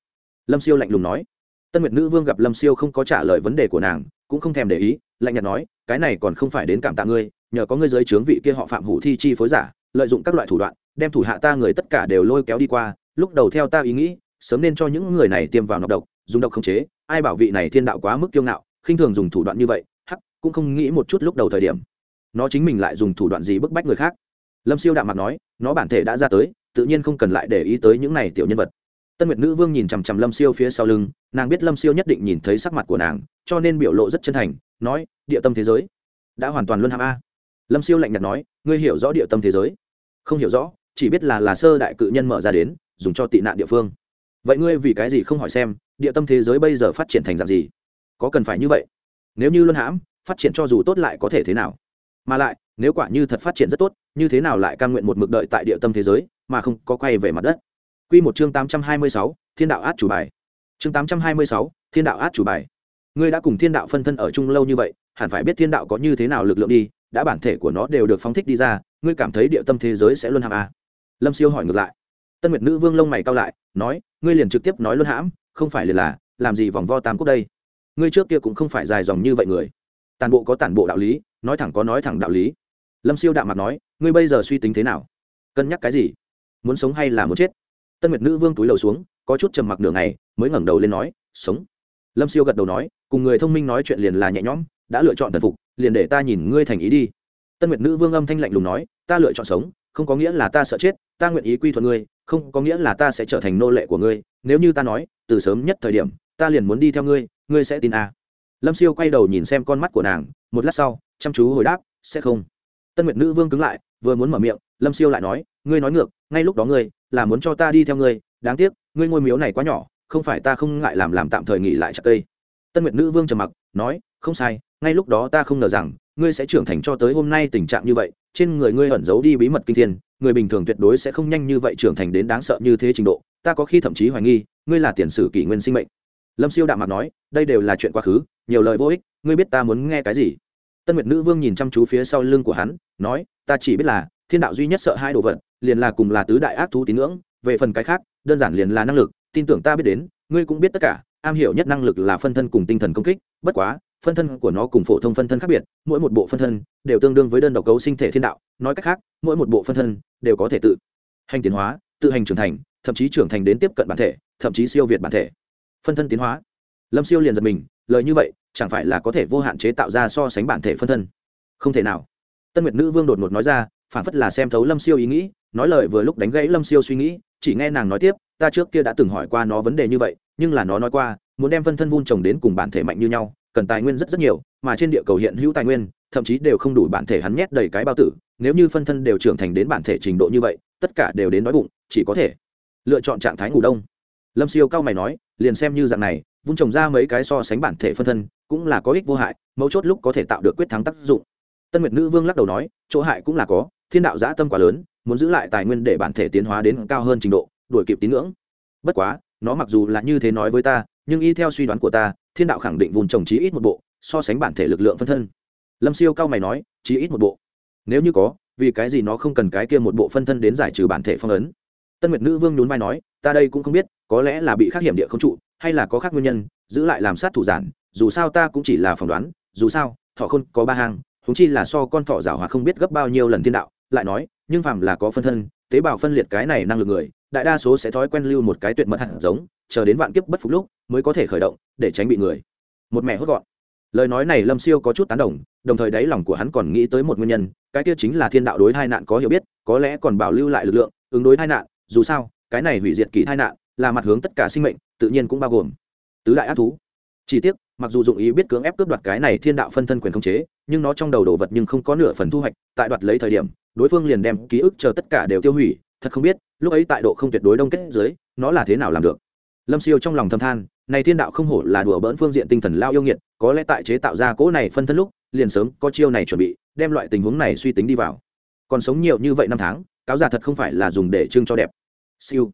Lâm siêu lạnh lùng nói. Tân nguyệt nữ vương gặp lâm siêu không có trả lời vấn đề của nàng, cũng không thèm để ý, lạnh nhạt nói, cái này còn không phải đến cảm tạ ngươi, nhờ có ngươi giới trướng vị kia họ phạm hủ thi chi phối giả, lợi dụng các loại thủ đoạn đem thủ hạ ta người tất cả đều lôi kéo đi qua, lúc đầu theo ta ý nghĩ, sớm nên cho những người này tiêm vào nọc độc, dùng độc khống chế, ai bảo vị này thiên đạo quá mức kiêu ngạo, khinh thường dùng thủ đoạn như vậy, hắc, cũng không nghĩ một chút lúc đầu thời điểm. Nó chính mình lại dùng thủ đoạn gì bức bách người khác? Lâm siêu đạm mặt nói, nó bản thể đã ra tới, tự nhiên không cần lại để ý tới những này tiểu nhân vật. Tân nguyệt nữ vương nhìn chằm chằm lâm siêu phía sau lưng, nàng biết lâm siêu nhất định nhìn thấy sắc mặt của nàng, cho nên biểu lộ rất chân thành, nói, địa tâm thế giới, đã hoàn toàn luân hãm a. Lâm siêu lạnh nhạt nói, ngươi hiểu rõ địa tâm thế giới? Không hiểu rõ chỉ biết là là sơ đại cự nhân mở ra đến dùng cho tị nạn địa phương vậy ngươi vì cái gì không hỏi xem địa tâm thế giới bây giờ phát triển thành dạng gì có cần phải như vậy nếu như luân hãm phát triển cho dù tốt lại có thể thế nào mà lại nếu quả như thật phát triển rất tốt như thế nào lại cam nguyện một mực đợi tại địa tâm thế giới mà không có quay về mặt đất Quy một chương tám trăm hai mươi sáu, Thiên đạo át chủ bài. Chương tám trăm hai mươi sáu, Thiên đạo át chủ bài. Ngươi đã cùng Thiên đạo phân thân ở chung lâu như vậy, hẳn phải biết Thiên đạo có như thế nào lực lượng đi, đã bản thể của nó đều được phóng thích đi ra, ngươi cảm thấy địa tâm thế giới sẽ luôn hãm à? Lâm Siêu hỏi ngược lại. Tân Nguyệt Nữ Vương lông mày cau lại, nói, ngươi liền trực tiếp nói luôn hãm, không phải liền là, làm gì vòng vo tam quốc đây? Ngươi trước kia cũng không phải dài dòng như vậy người. Tàn bộ có tàn bộ đạo lý, nói thẳng có nói thẳng đạo lý lâm siêu đạo mặt nói ngươi bây giờ suy tính thế nào cân nhắc cái gì muốn sống hay là muốn chết tân nguyệt nữ vương túi lầu xuống có chút trầm mặc nửa ngày mới ngẩng đầu lên nói sống lâm siêu gật đầu nói cùng người thông minh nói chuyện liền là nhẹ nhõm đã lựa chọn thần phục liền để ta nhìn ngươi thành ý đi tân nguyệt nữ vương âm thanh lạnh lùng nói ta lựa chọn sống không có nghĩa là ta sợ chết, ta nguyện ý quy thuận ngươi, không có nghĩa là ta sẽ trở thành nô lệ của ngươi. Nếu như ta nói, từ sớm nhất thời điểm, ta liền muốn đi theo ngươi ngươi sẽ tin à. lâm siêu quay đầu nhìn xem con mắt của nàng, một lát sau, chăm chú hồi đáp, sẽ không. Tân nguyệt nữ vương cứng lại, vừa muốn mở miệng, lâm siêu lại nói, ngươi nói ngược, ngay lúc đó ngươi, là muốn cho ta đi theo ngươi, đáng tiếc, ngươi ngôi miếu này quá nhỏ, không phải ta không ngại làm làm tạm thời nghỉ lại chặt cây. Tân nguyệt nữ vương trầm mặc, nói, không sai, ngay lúc đó ta không ngờ rằng ngươi sẽ trưởng thành cho tới hôm nay tình trạng như vậy, trên người ngươi ẩn giấu đi bí mật kinh thiên, người bình thường tuyệt đối sẽ không nhanh như vậy trưởng thành đến đáng sợ như thế trình độ, ta có khi thậm chí hoài nghi, ngươi là tiền sử kỷ nguyên sinh mệnh. Lâm siêu đạm mặt nói, đây đều là chuyện quá khứ, nhiều lời vô ích, ngươi biết ta muốn nghe cái gì? Tân nguyệt nữ vương nhìn chăm chú phía sau lưng của hắn, nói, ta chỉ biết là, thiên đạo duy nhất sợ hai đồ vật, liền là cùng là tứ đại ác thú tín ngưỡng, về phần cái khác, đơn giản liền là năng lực, tin tưởng ta biết đến, ngươi cũng biết tất cả, am hiểu nhất năng lực là phân thân cùng tinh thần công kích, bất quá phân thân của nó cùng phổ thông phân thân khác biệt, mỗi một bộ phân thân đều tương đương với đơn độc cấu sinh thể thiên đạo, nói cách khác, mỗi một bộ phân thân đều có thể tự hành tiến hóa, tự hành trưởng thành, thậm chí trưởng thành đến tiếp cận bản thể, thậm chí siêu việt bản thể. Phân thân tiến hóa. Lâm siêu liền giật mình, lời như vậy, chẳng phải là có thể vô hạn chế tạo ra so sánh bản thể phân thân? Không thể nào. Tân nguyệt nữ vương đột ngột nói ra phản phất là xem thấu lâm siêu ý nghĩ, nói lời vừa lúc đánh gãy lâm siêu suy nghĩ, chỉ nghe nàng nói tiếp, ta trước kia đã từng hỏi qua nó vấn đề như vậy, nhưng là nó nói qua, muốn đem phân thân vun trồng đến cùng bản thể mạnh như nhau cần tài nguyên rất rất nhiều, mà trên địa cầu hiện hữu tài nguyên, thậm chí đều không đủ bản thể hắn nhét đầy cái bao tử. Nếu như phân thân đều trưởng thành đến bản thể trình độ như vậy, tất cả đều đến đói bụng, chỉ có thể lựa chọn trạng thái ngủ đông. Lâm siêu cao mày nói, liền xem như dạng này vun trồng ra mấy cái so sánh bản thể phân thân, cũng là có ích vô hại, mấu chốt lúc có thể tạo được quyết thắng tác dụng. Tân nguyệt nữ vương lắc đầu nói, chỗ hại cũng là có, thiên đạo giã tâm quá lớn, muốn giữ lại tài nguyên để bản thể tiến hóa đến cao hơn trình độ, đuổi kịp tín ngưỡng. Bất quá, nó mặc dù là như thế nói với ta, nhưng y theo suy đoán của ta thiên đạo khẳng định vùng trồng chí ít một bộ, so sánh bản thể lực lượng phân thân. Lâm siêu cao mày nói, chí ít một bộ. Nếu như có, vì cái gì nó không cần cái kia một bộ phân thân đến giải trừ bản thể phong ấn? Tân nguyệt nữ vương nhún vai nói, ta đây cũng không biết, có lẽ là bị khắc hiểm địa không trụ, hay là có khác nguyên nhân, giữ lại làm sát thủ giản, dù sao ta cũng chỉ là phỏng đoán, dù sao, thọ khôn có ba hàng húng chi là so con thọ giảo hòa không biết gấp bao nhiêu lần thiên đạo, lại nói, nhưng phàm là có phân thân, tế bào phân liệt cái này năng lực người đại đa số sẽ thói quen lưu một cái tuyệt mật hạt giống, chờ đến vạn kiếp bất phục lúc mới có thể khởi động để tránh bị người. Một mẹ hốt gọn. Lời nói này lâm siêu có chút tán đồng đồng thời đáy lòng của hắn còn nghĩ tới một nguyên nhân, cái kia chính là thiên đạo đối tai nạn có hiểu biết, có lẽ còn bảo lưu lại lực lượng, ứng đối tai nạn, dù sao, cái này hủy diệt kỳ tai nạn là mặt hướng tất cả sinh mệnh, tự nhiên cũng bao gồm tứ đại ác thú. Chỉ tiếc, mặc dù dụng ý biết cưỡng ép cướp đoạt cái này thiên đạo phân thân quyền khống chế, nhưng nó trong đầu đồ vật nhưng không có nửa phần thu hoạch, tại đoạt lấy thời điểm, đối phương liền đem ký ức chờ tất cả đều tiêu hủy thật không biết, lúc ấy tại độ không tuyệt đối đông kết dưới nó là thế nào làm được. Lâm siêu trong lòng thâm than, này thiên đạo không hổ là đùa bỡn phương diện tinh thần lao yêu nghiệt, có lẽ tại chế tạo ra cỗ này phân thân lúc, liền sớm có chiêu này chuẩn bị, đem loại tình huống này suy tính đi vào. Còn sống nhiều như vậy năm tháng, cáo già thật không phải là dùng để trưng cho đẹp. Siêu.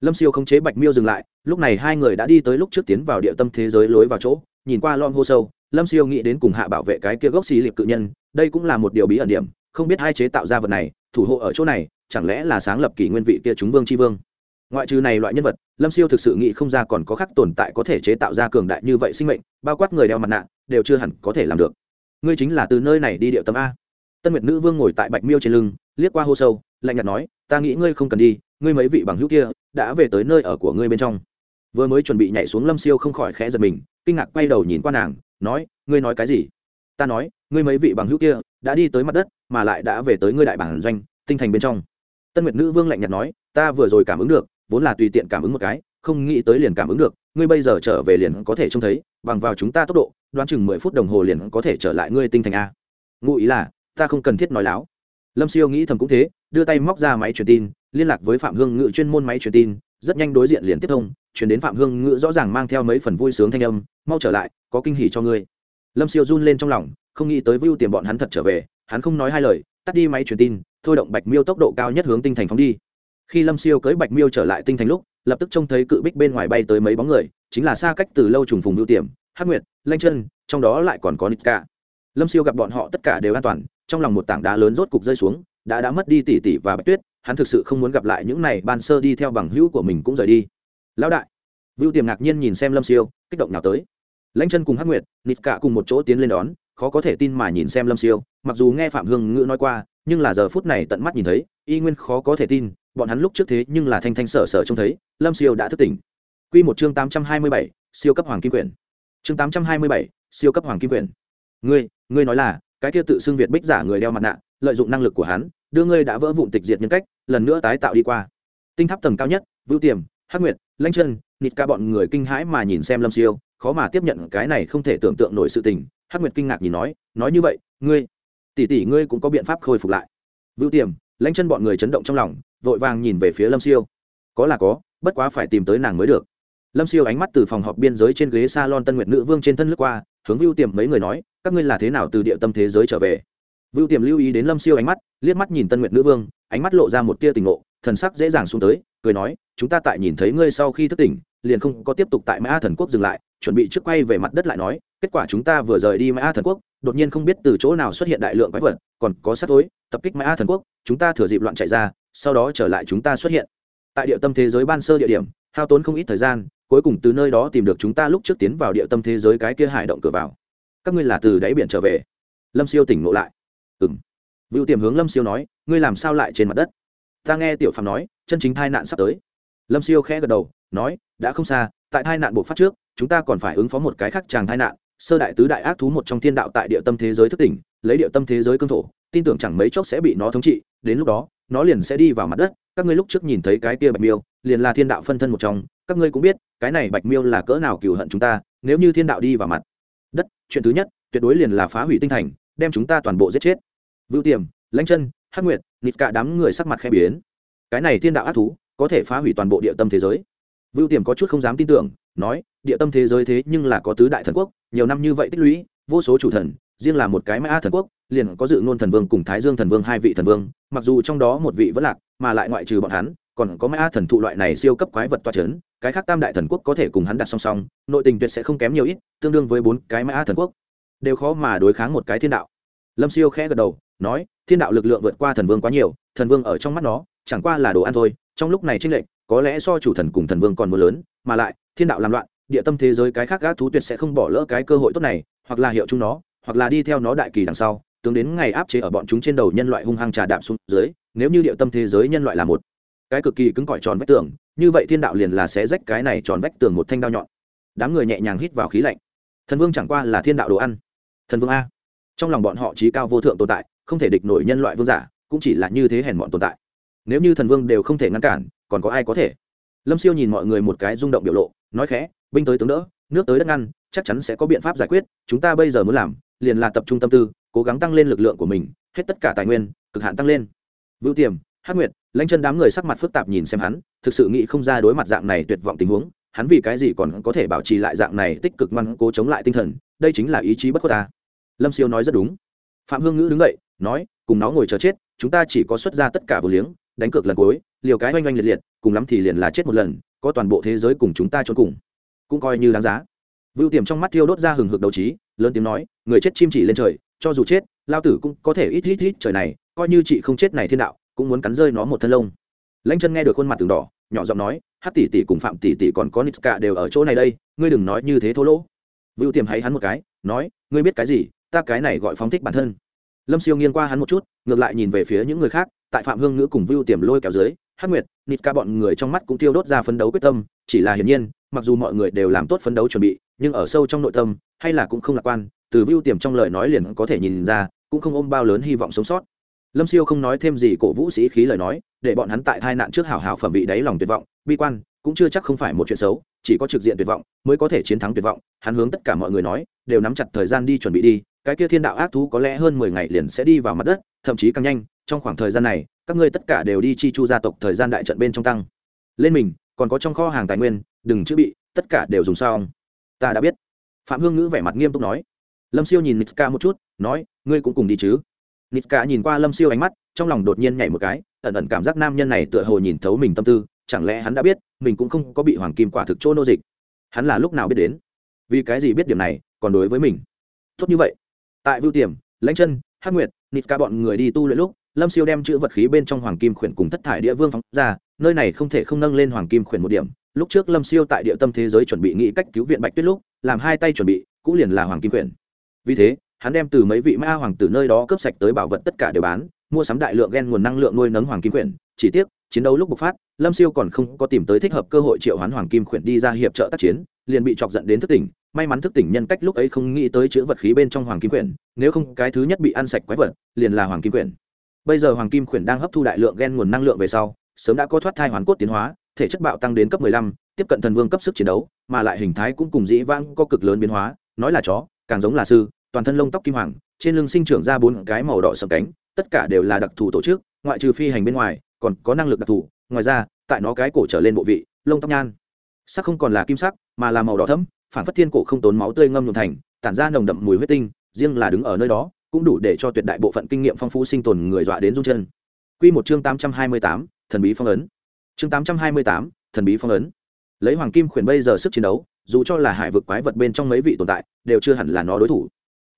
Lâm siêu không chế bạch miêu dừng lại, lúc này hai người đã đi tới lúc trước tiến vào địa tâm thế giới lối vào chỗ, nhìn qua lon hô sâu, lâm siêu nghĩ đến cùng hạ bảo vệ cái kia gốc xì liệp cự nhân, đây cũng là một điều bí ẩn điểm không biết hai chế tạo ra vật này, thủ hộ ở chỗ này, chẳng lẽ là sáng lập kỷ nguyên vị kia chúng vương tri vương? Ngoại trừ này loại nhân vật, lâm siêu thực sự nghĩ không ra còn có khác tồn tại có thể chế tạo ra cường đại như vậy sinh mệnh, bao quát người đeo mặt nạ, đều chưa hẳn có thể làm được. Ngươi chính là từ nơi này đi điệu tâm a. Tân nguyệt nữ vương ngồi tại bạch miêu trên lưng, liếc qua hô sâu, lạnh nhạt nói, ta nghĩ ngươi không cần đi, ngươi mấy vị bằng hữu kia đã về tới nơi ở của ngươi bên trong. Vừa mới chuẩn bị nhảy xuống lâm siêu không khỏi khẽ giật mình, kinh ngạc quay đầu nhìn qua nàng, nói, ngươi nói cái gì? Ta nói, ngươi mấy vị bằng hữu kia đã đi tới mặt đất mà lại đã về tới ngươi đại bản doanh, tinh thành bên trong. Tân nguyệt nữ vương lạnh nhạt nói, ta vừa rồi cảm ứng được, vốn là tùy tiện cảm ứng một cái, không nghĩ tới liền cảm ứng được, ngươi bây giờ trở về liền có thể trông thấy, bằng vào chúng ta tốc độ, đoán chừng mười phút đồng hồ liền có thể trở lại ngươi tinh thành a. Ngụ ý là, ta không cần thiết nói láo. Lâm siêu nghĩ thầm cũng thế, đưa tay móc ra máy truyền tin, liên lạc với phạm hương ngự chuyên môn máy truyền tin, rất nhanh đối diện liền tiếp thông chuyển đến phạm hương ngự rõ ràng mang theo mấy phần vui sướng thanh âm, mau trở lại, có kinh hỉ cho ngươi. Lâm siêu run lên trong lòng, không nghĩ tới vưu tiền bọn hắn thật trở về hắn không nói hai lời, tắt đi máy truyền tin, thôi động bạch miêu tốc độ cao nhất hướng tinh thành phóng đi. Khi lâm siêu cưới bạch miêu trở lại tinh thành lúc, lập tức trông thấy cự bích bên ngoài bay tới mấy bóng người, chính là xa cách từ lâu trùng phùng ưu tiềm, hắc nguyệt, lanh chân, trong đó lại còn có nít ca lâm siêu gặp bọn họ tất cả đều an toàn, trong lòng một tảng đá lớn rốt cục rơi xuống, đã đã mất đi tỷ tỷ và bạch tuyết, hắn thực sự không muốn gặp lại những này ban sơ đi theo bằng hữu của mình cũng rời đi. Lão đại! Vưu tiềm ngạc nhiên nhìn xem lâm siêu, kích động nào tới. Lãnh chân cùng hắc nguyệt nít cả cùng một chỗ tiến lên đón khó có thể tin mà nhìn xem lâm siêu, mặc dù nghe phạm hương ngữ nói qua, nhưng là giờ phút này tận mắt nhìn thấy, y nguyên khó có thể tin, bọn hắn lúc trước thế nhưng là thanh thanh sở sở trông thấy, lâm siêu đã thức tỉnh Quy một chương tám trăm hai mươi bảy, siêu cấp hoàng kim Quyền. chương tám trăm hai mươi bảy, siêu cấp hoàng kim Quyền. ngươi ngươi nói là, cái kia tự xưng việt bích giả người đeo mặt nạ, lợi dụng năng lực của hắn, đưa ngươi đã vỡ vụn tịch diệt nhân cách, lần nữa tái tạo đi qua tinh tháp tầng cao nhất vưu tiềm, hắc nguyệt lanh chân, nịt ca bọn người kinh hãi mà nhìn xem lâm siêu khó mà tiếp nhận cái này không thể tưởng tượng nổi sự tình. Hắc nguyệt kinh ngạc nhìn nói nói như vậy, ngươi, tỷ tỷ ngươi cũng có biện pháp khôi phục lại. Vưu tiềm, lãnh chân bọn người chấn động trong lòng, vội vàng nhìn về phía lâm siêu. Có là có, bất quá phải tìm tới nàng mới được. Lâm siêu ánh mắt từ phòng họp biên giới trên ghế s a lon tân nguyệt nữ vương trên thân lướt qua, hướng vưu tiềm mấy người nói, các ngươi là thế nào từ địa tâm thế giới trở về? Vưu tiềm lưu ý đến lâm siêu ánh mắt, liếc mắt nhìn tân nguyệt nữ vương, ánh mắt lộ ra một tia tình ngộ, thần sắc dễ dàng xuống tới, cười nói, chúng ta tại nhìn thấy ngươi sau khi thức tỉnh, liền không có tiếp tục tại mã thần quốc dừng lại chuẩn bị trước quay về mặt đất lại nói, kết quả chúng ta vừa rời đi mã thần quốc, đột nhiên không biết từ chỗ nào xuất hiện đại lượng quái vật, còn có sát tối tập kích mã thần quốc, chúng ta thừa dịp loạn chạy ra, sau đó trở lại chúng ta xuất hiện. Tại địa tâm thế giới ban sơ địa điểm, hao tốn không ít thời gian, cuối cùng từ nơi đó tìm được chúng ta lúc trước tiến vào địa tâm thế giới cái kia hải động cửa vào. Các ngươi là từ đáy biển trở về. Lâm siêu tỉnh ngộ lại. Ừ m vựu tiềm hướng lâm siêu nói, ngươi làm sao lại trên mặt đất? Ta nghe tiểu phạm nói, chân chính tai nạn sắp tới. Lâm siêu khẽ gật đầu, nói, đã không xa, tại tai nạn buộc phát trước chúng ta còn phải ứng phó một cái khác chàng tai nạn, sơ đại tứ đại ác thú một trong thiên đạo tại địa tâm thế giới thức tỉnh, lấy địa tâm thế giới cương thổ, tin tưởng chẳng mấy chốc sẽ bị nó thống trị, đến lúc đó, nó liền sẽ đi vào mặt đất. Các ngươi lúc trước nhìn thấy cái kia bạch miêu, liền là thiên đạo phân thân một trong, các ngươi cũng biết, cái này bạch miêu là cỡ nào cừu hận chúng ta, nếu như thiên đạo đi vào mặt đất, chuyện thứ nhất, tuyệt đối liền là phá hủy tinh thành, đem chúng ta toàn bộ giết chết. Vưu tiềm, lãnh chân, hắc nguyệt, nịt cả đám người sắc mặt khẽ biến. Cái này thiên đạo ác thú, có thể phá hủy toàn bộ địa tâm thế giới. Vưu tiềm có chút không dám tin tưởng, nói địa tâm thế giới thế nhưng là có tứ đại thần quốc, nhiều năm như vậy tích lũy, vô số chủ thần, riêng là một cái mã thần quốc, liền có dự ngôn thần vương cùng thái dương thần vương hai vị thần vương, mặc dù trong đó một vị vẫn lạc, mà lại ngoại trừ bọn hắn, còn có mã thần thụ loại này siêu cấp quái vật toa c h ấ n cái khác tam đại thần quốc có thể cùng hắn đặt song song, nội tình tuyệt sẽ không kém nhiều ít, tương đương với bốn cái mã thần quốc. Đều khó mà đối kháng một cái thiên đạo. Lâm siêu khẽ gật đầu, nói, thiên đạo lực lượng vượt qua thần vương quá nhiều, thần vương ở trong mắt nó, chẳng qua là đồ ăn thôi, trong lúc này tranh lệch, có lẽ do chủ thần cùng thần vương còn mưa lớn, mà lại, thiên đạo làm loạn địa tâm thế giới cái khác gác thú tuyệt sẽ không bỏ lỡ cái cơ hội tốt này, hoặc là hiệu chung nó, hoặc là đi theo nó đại kỳ đằng sau, tướng đến ngày áp chế ở bọn chúng trên đầu nhân loại hung hăng trà đạp xuống dưới, nếu như địa tâm thế giới nhân loại là một cái cực kỳ cứng cỏi tròn vách tường, như vậy thiên đạo liền là sẽ rách cái này tròn vách tường một thanh đao nhọn. Đám người nhẹ nhàng hít vào khí lạnh. Thần vương chẳng qua là thiên đạo đồ ăn. Thần vương a. Trong lòng bọn họ trí cao vô thượng tồn tại, không thể địch nổi nhân loại vương giả, cũng chỉ là như thế hèn bọn tồn tại. Nếu như thần vương đều không thể ngăn cản, còn có ai có thể? Lâm siêu nhìn mọi người một cái rung động biểu lộ nói khẽ, binh tới tướng đỡ, nước tới đất ngăn, chắc chắn sẽ có biện pháp giải quyết, chúng ta bây giờ muốn làm, liền là tập trung tâm tư, cố gắng tăng lên lực lượng của mình, hết tất cả tài nguyên, cực hạn tăng lên. Vưu tiềm, hắc nguyệt, lãnh chân đám người sắc mặt phức tạp nhìn xem hắn, thực sự nghĩ không ra đối mặt dạng này tuyệt vọng tình huống, hắn vì cái gì còn có thể bảo trì lại dạng này tích cực ngoan cố chống lại tinh thần, đây chính là ý chí bất khuất ta. Lâm siêu nói rất đúng. Phạm hương ngữ đứng dậy, nói, cùng nó ngồi chờ chết, chúng ta chỉ có xuất ra tất cả vừa liếng đánh cược lần cuối, liều cái oanh oanh liệt liệt, cùng lắm thì liền là chết một lần, có toàn bộ thế giới cùng chúng ta trốn cùng. Cũng coi như đáng giá. Vưu tiềm trong mắt thiêu đốt ra hừng hực đầu trí, lớn tiếng nói, người chết chim chỉ lên trời, cho dù chết, lao tử cũng có thể ít ít ít trời này, coi như chị không chết này thiên đạo, cũng muốn cắn rơi nó một thân lông. Lãnh chân nghe được khuôn mặt từng đỏ, nhỏ giọng nói, hát tỷ tỷ cùng phạm tỷ tỷ còn có nít cả đều ở chỗ này đây, ngươi đừng nói như thế thô lỗ. Vưu tiềm hay hắn một cái, nói, ngươi biết cái gì, ta cái này gọi phóng thích bản thân. Lâm siêu nghiêng qua hắn một chút, ngược lại nhìn về phía những người khác tại phạm hương ngữ cùng vưu tiềm lôi kéo dưới hát nguyệt, nịt ca bọn người trong mắt cũng tiêu đốt ra phấn đấu quyết tâm, chỉ là hiển nhiên, mặc dù mọi người đều làm tốt phấn đấu chuẩn bị, nhưng ở sâu trong nội tâm, hay là cũng không lạc quan, từ vưu tiềm trong lời nói liền có thể nhìn ra, cũng không ôm bao lớn hy vọng sống sót. Lâm siêu không nói thêm gì, cổ vũ sĩ khí lời nói, để bọn hắn tại tai nạn trước hảo hảo phẩm vị đáy lòng tuyệt vọng, bi quan, cũng chưa chắc không phải một chuyện xấu, chỉ có trực diện tuyệt vọng mới có thể chiến thắng tuyệt vọng, hắn hướng tất cả mọi người nói, đều nắm chặt thời gian đi chuẩn bị đi, cái kia thiên đạo ác thú có lẽ hơn mười ngày liền sẽ đi vào mặt đất, thậm chí càng nhanh trong khoảng thời gian này, các ngươi tất cả đều đi chi chu gia tộc thời gian đại trận bên trong tăng. Lên mình, còn có trong kho hàng tài nguyên, đừng chữ bị, tất cả đều dùng xong. Ta đã biết. Phạm hương ngữ vẻ mặt nghiêm túc nói. Lâm siêu nhìn nitska một chút, nói, ngươi cũng cùng đi chứ. Nitska nhìn qua lâm siêu ánh mắt, trong lòng đột nhiên nhảy một cái, ẩn ẩn cảm giác nam nhân này tựa hồ nhìn thấu mình tâm tư, chẳng lẽ hắn đã biết, mình cũng không có bị hoàng kim quả thực chỗ nô dịch. Hắn là lúc nào biết đến? Vì cái gì biết điểm này, còn đối với mình? Tốt như vậy. Tại vưu tiềm, lãnh chân, hắc nguyệt, nitska ca bọn người đi tu luyện lúc lâm siêu đem chữ vật khí bên trong hoàng kim khuyển cùng thất thải địa vương phóng ra, nơi này không thể không nâng lên hoàng kim khuyển một điểm. Lúc trước lâm siêu tại địa tâm thế giới chuẩn bị nghĩ cách cứu viện bạch tuyết lúc, làm hai tay chuẩn bị, cũng liền là hoàng kim khuyển. Vì thế, hắn đem từ mấy vị ma hoàng tử nơi đó cướp sạch tới bảo vật tất cả đều bán, mua sắm đại lượng gen nguồn năng lượng nuôi nấng hoàng kim khuyển. Chỉ tiếc, chiến đấu lúc bộc phát, lâm siêu còn không có tìm tới thích hợp cơ hội triệu hoán hoàng kim khuyển đi ra hiệp trợ tác chiến, liền bị chọc giận đến thức tỉnh. May mắn thức tỉnh nhân cách lúc ấy không nghĩ tới chữ vật khí bên trong hoàng kim quyển nếu không cái thứ nhất bị ăn sạch quái vật, liền là hoàng kim quyển bây giờ hoàng kim khuyển đang hấp thu đại lượng gen nguồn năng lượng về sau sớm đã có thoát thai hoàn cốt tiến hóa thể chất bạo tăng đến cấp 15, tiếp cận thần vương cấp sức chiến đấu mà lại hình thái cũng cùng dĩ vãng có cực lớn biến hóa nói là chó càng giống là sư toàn thân lông tóc kim hoàng trên lưng sinh trưởng ra bốn cái màu đỏ sầm cánh tất cả đều là đặc thù tổ chức ngoại trừ phi hành bên ngoài còn có năng lực đặc thù ngoài ra tại nó cái cổ trở lên bộ vị lông tóc nhan. Sắc không còn là kim sắc mà là màu đỏ thẫm phản phất thiên cổ không tốn máu tươi ngâm nhuộm thành tản ra nồng đậm mùi huyết tinh riêng là đứng ở nơi đó cũng đủ để cho tuyệt đại bộ phận kinh nghiệm phong phú sinh tồn người dọa đến run chân Quy một chương 828, thần bí phong ấn. Chương 828, thần bí phong ấn. Lấy hoàng kim khuyển bây giờ sức chiến đấu, dù cho là hải vực quái vật bên trong mấy vị tồn tại, đều chưa hẳn là nó đối thủ.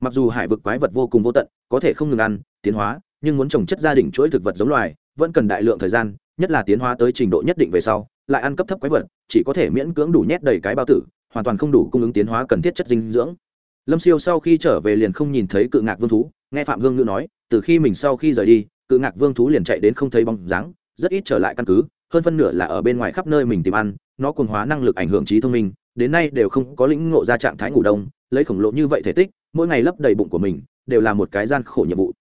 Mặc dù hải vực quái vật vô cùng vô tận, có thể không ngừng ăn, tiến hóa, nhưng muốn trồng chất gia đình chuỗi thực vật giống loài, vẫn cần đại lượng thời gian, nhất là tiến hóa tới trình độ nhất định về sau, lại ăn cấp thấp quái vật, chỉ có thể miễn cưỡng đủ nhét đầy cái bao tử, hoàn toàn không đủ cung ứng tiến hóa cần thiết chất dinh dưỡng. Lâm Siêu sau khi trở về liền không nhìn thấy cự ngạc vương thú, nghe Phạm Hương Ngữ nói, từ khi mình sau khi rời đi, cự ngạc vương thú liền chạy đến không thấy bóng dáng, rất ít trở lại căn cứ, hơn phân nửa là ở bên ngoài khắp nơi mình tìm ăn, nó cuồng hóa năng lực ảnh hưởng trí thông minh, đến nay đều không có lĩnh ngộ ra trạng thái ngủ đông, lấy khổng lồ như vậy thể tích, mỗi ngày lấp đầy bụng của mình, đều là một cái gian khổ nhiệm vụ.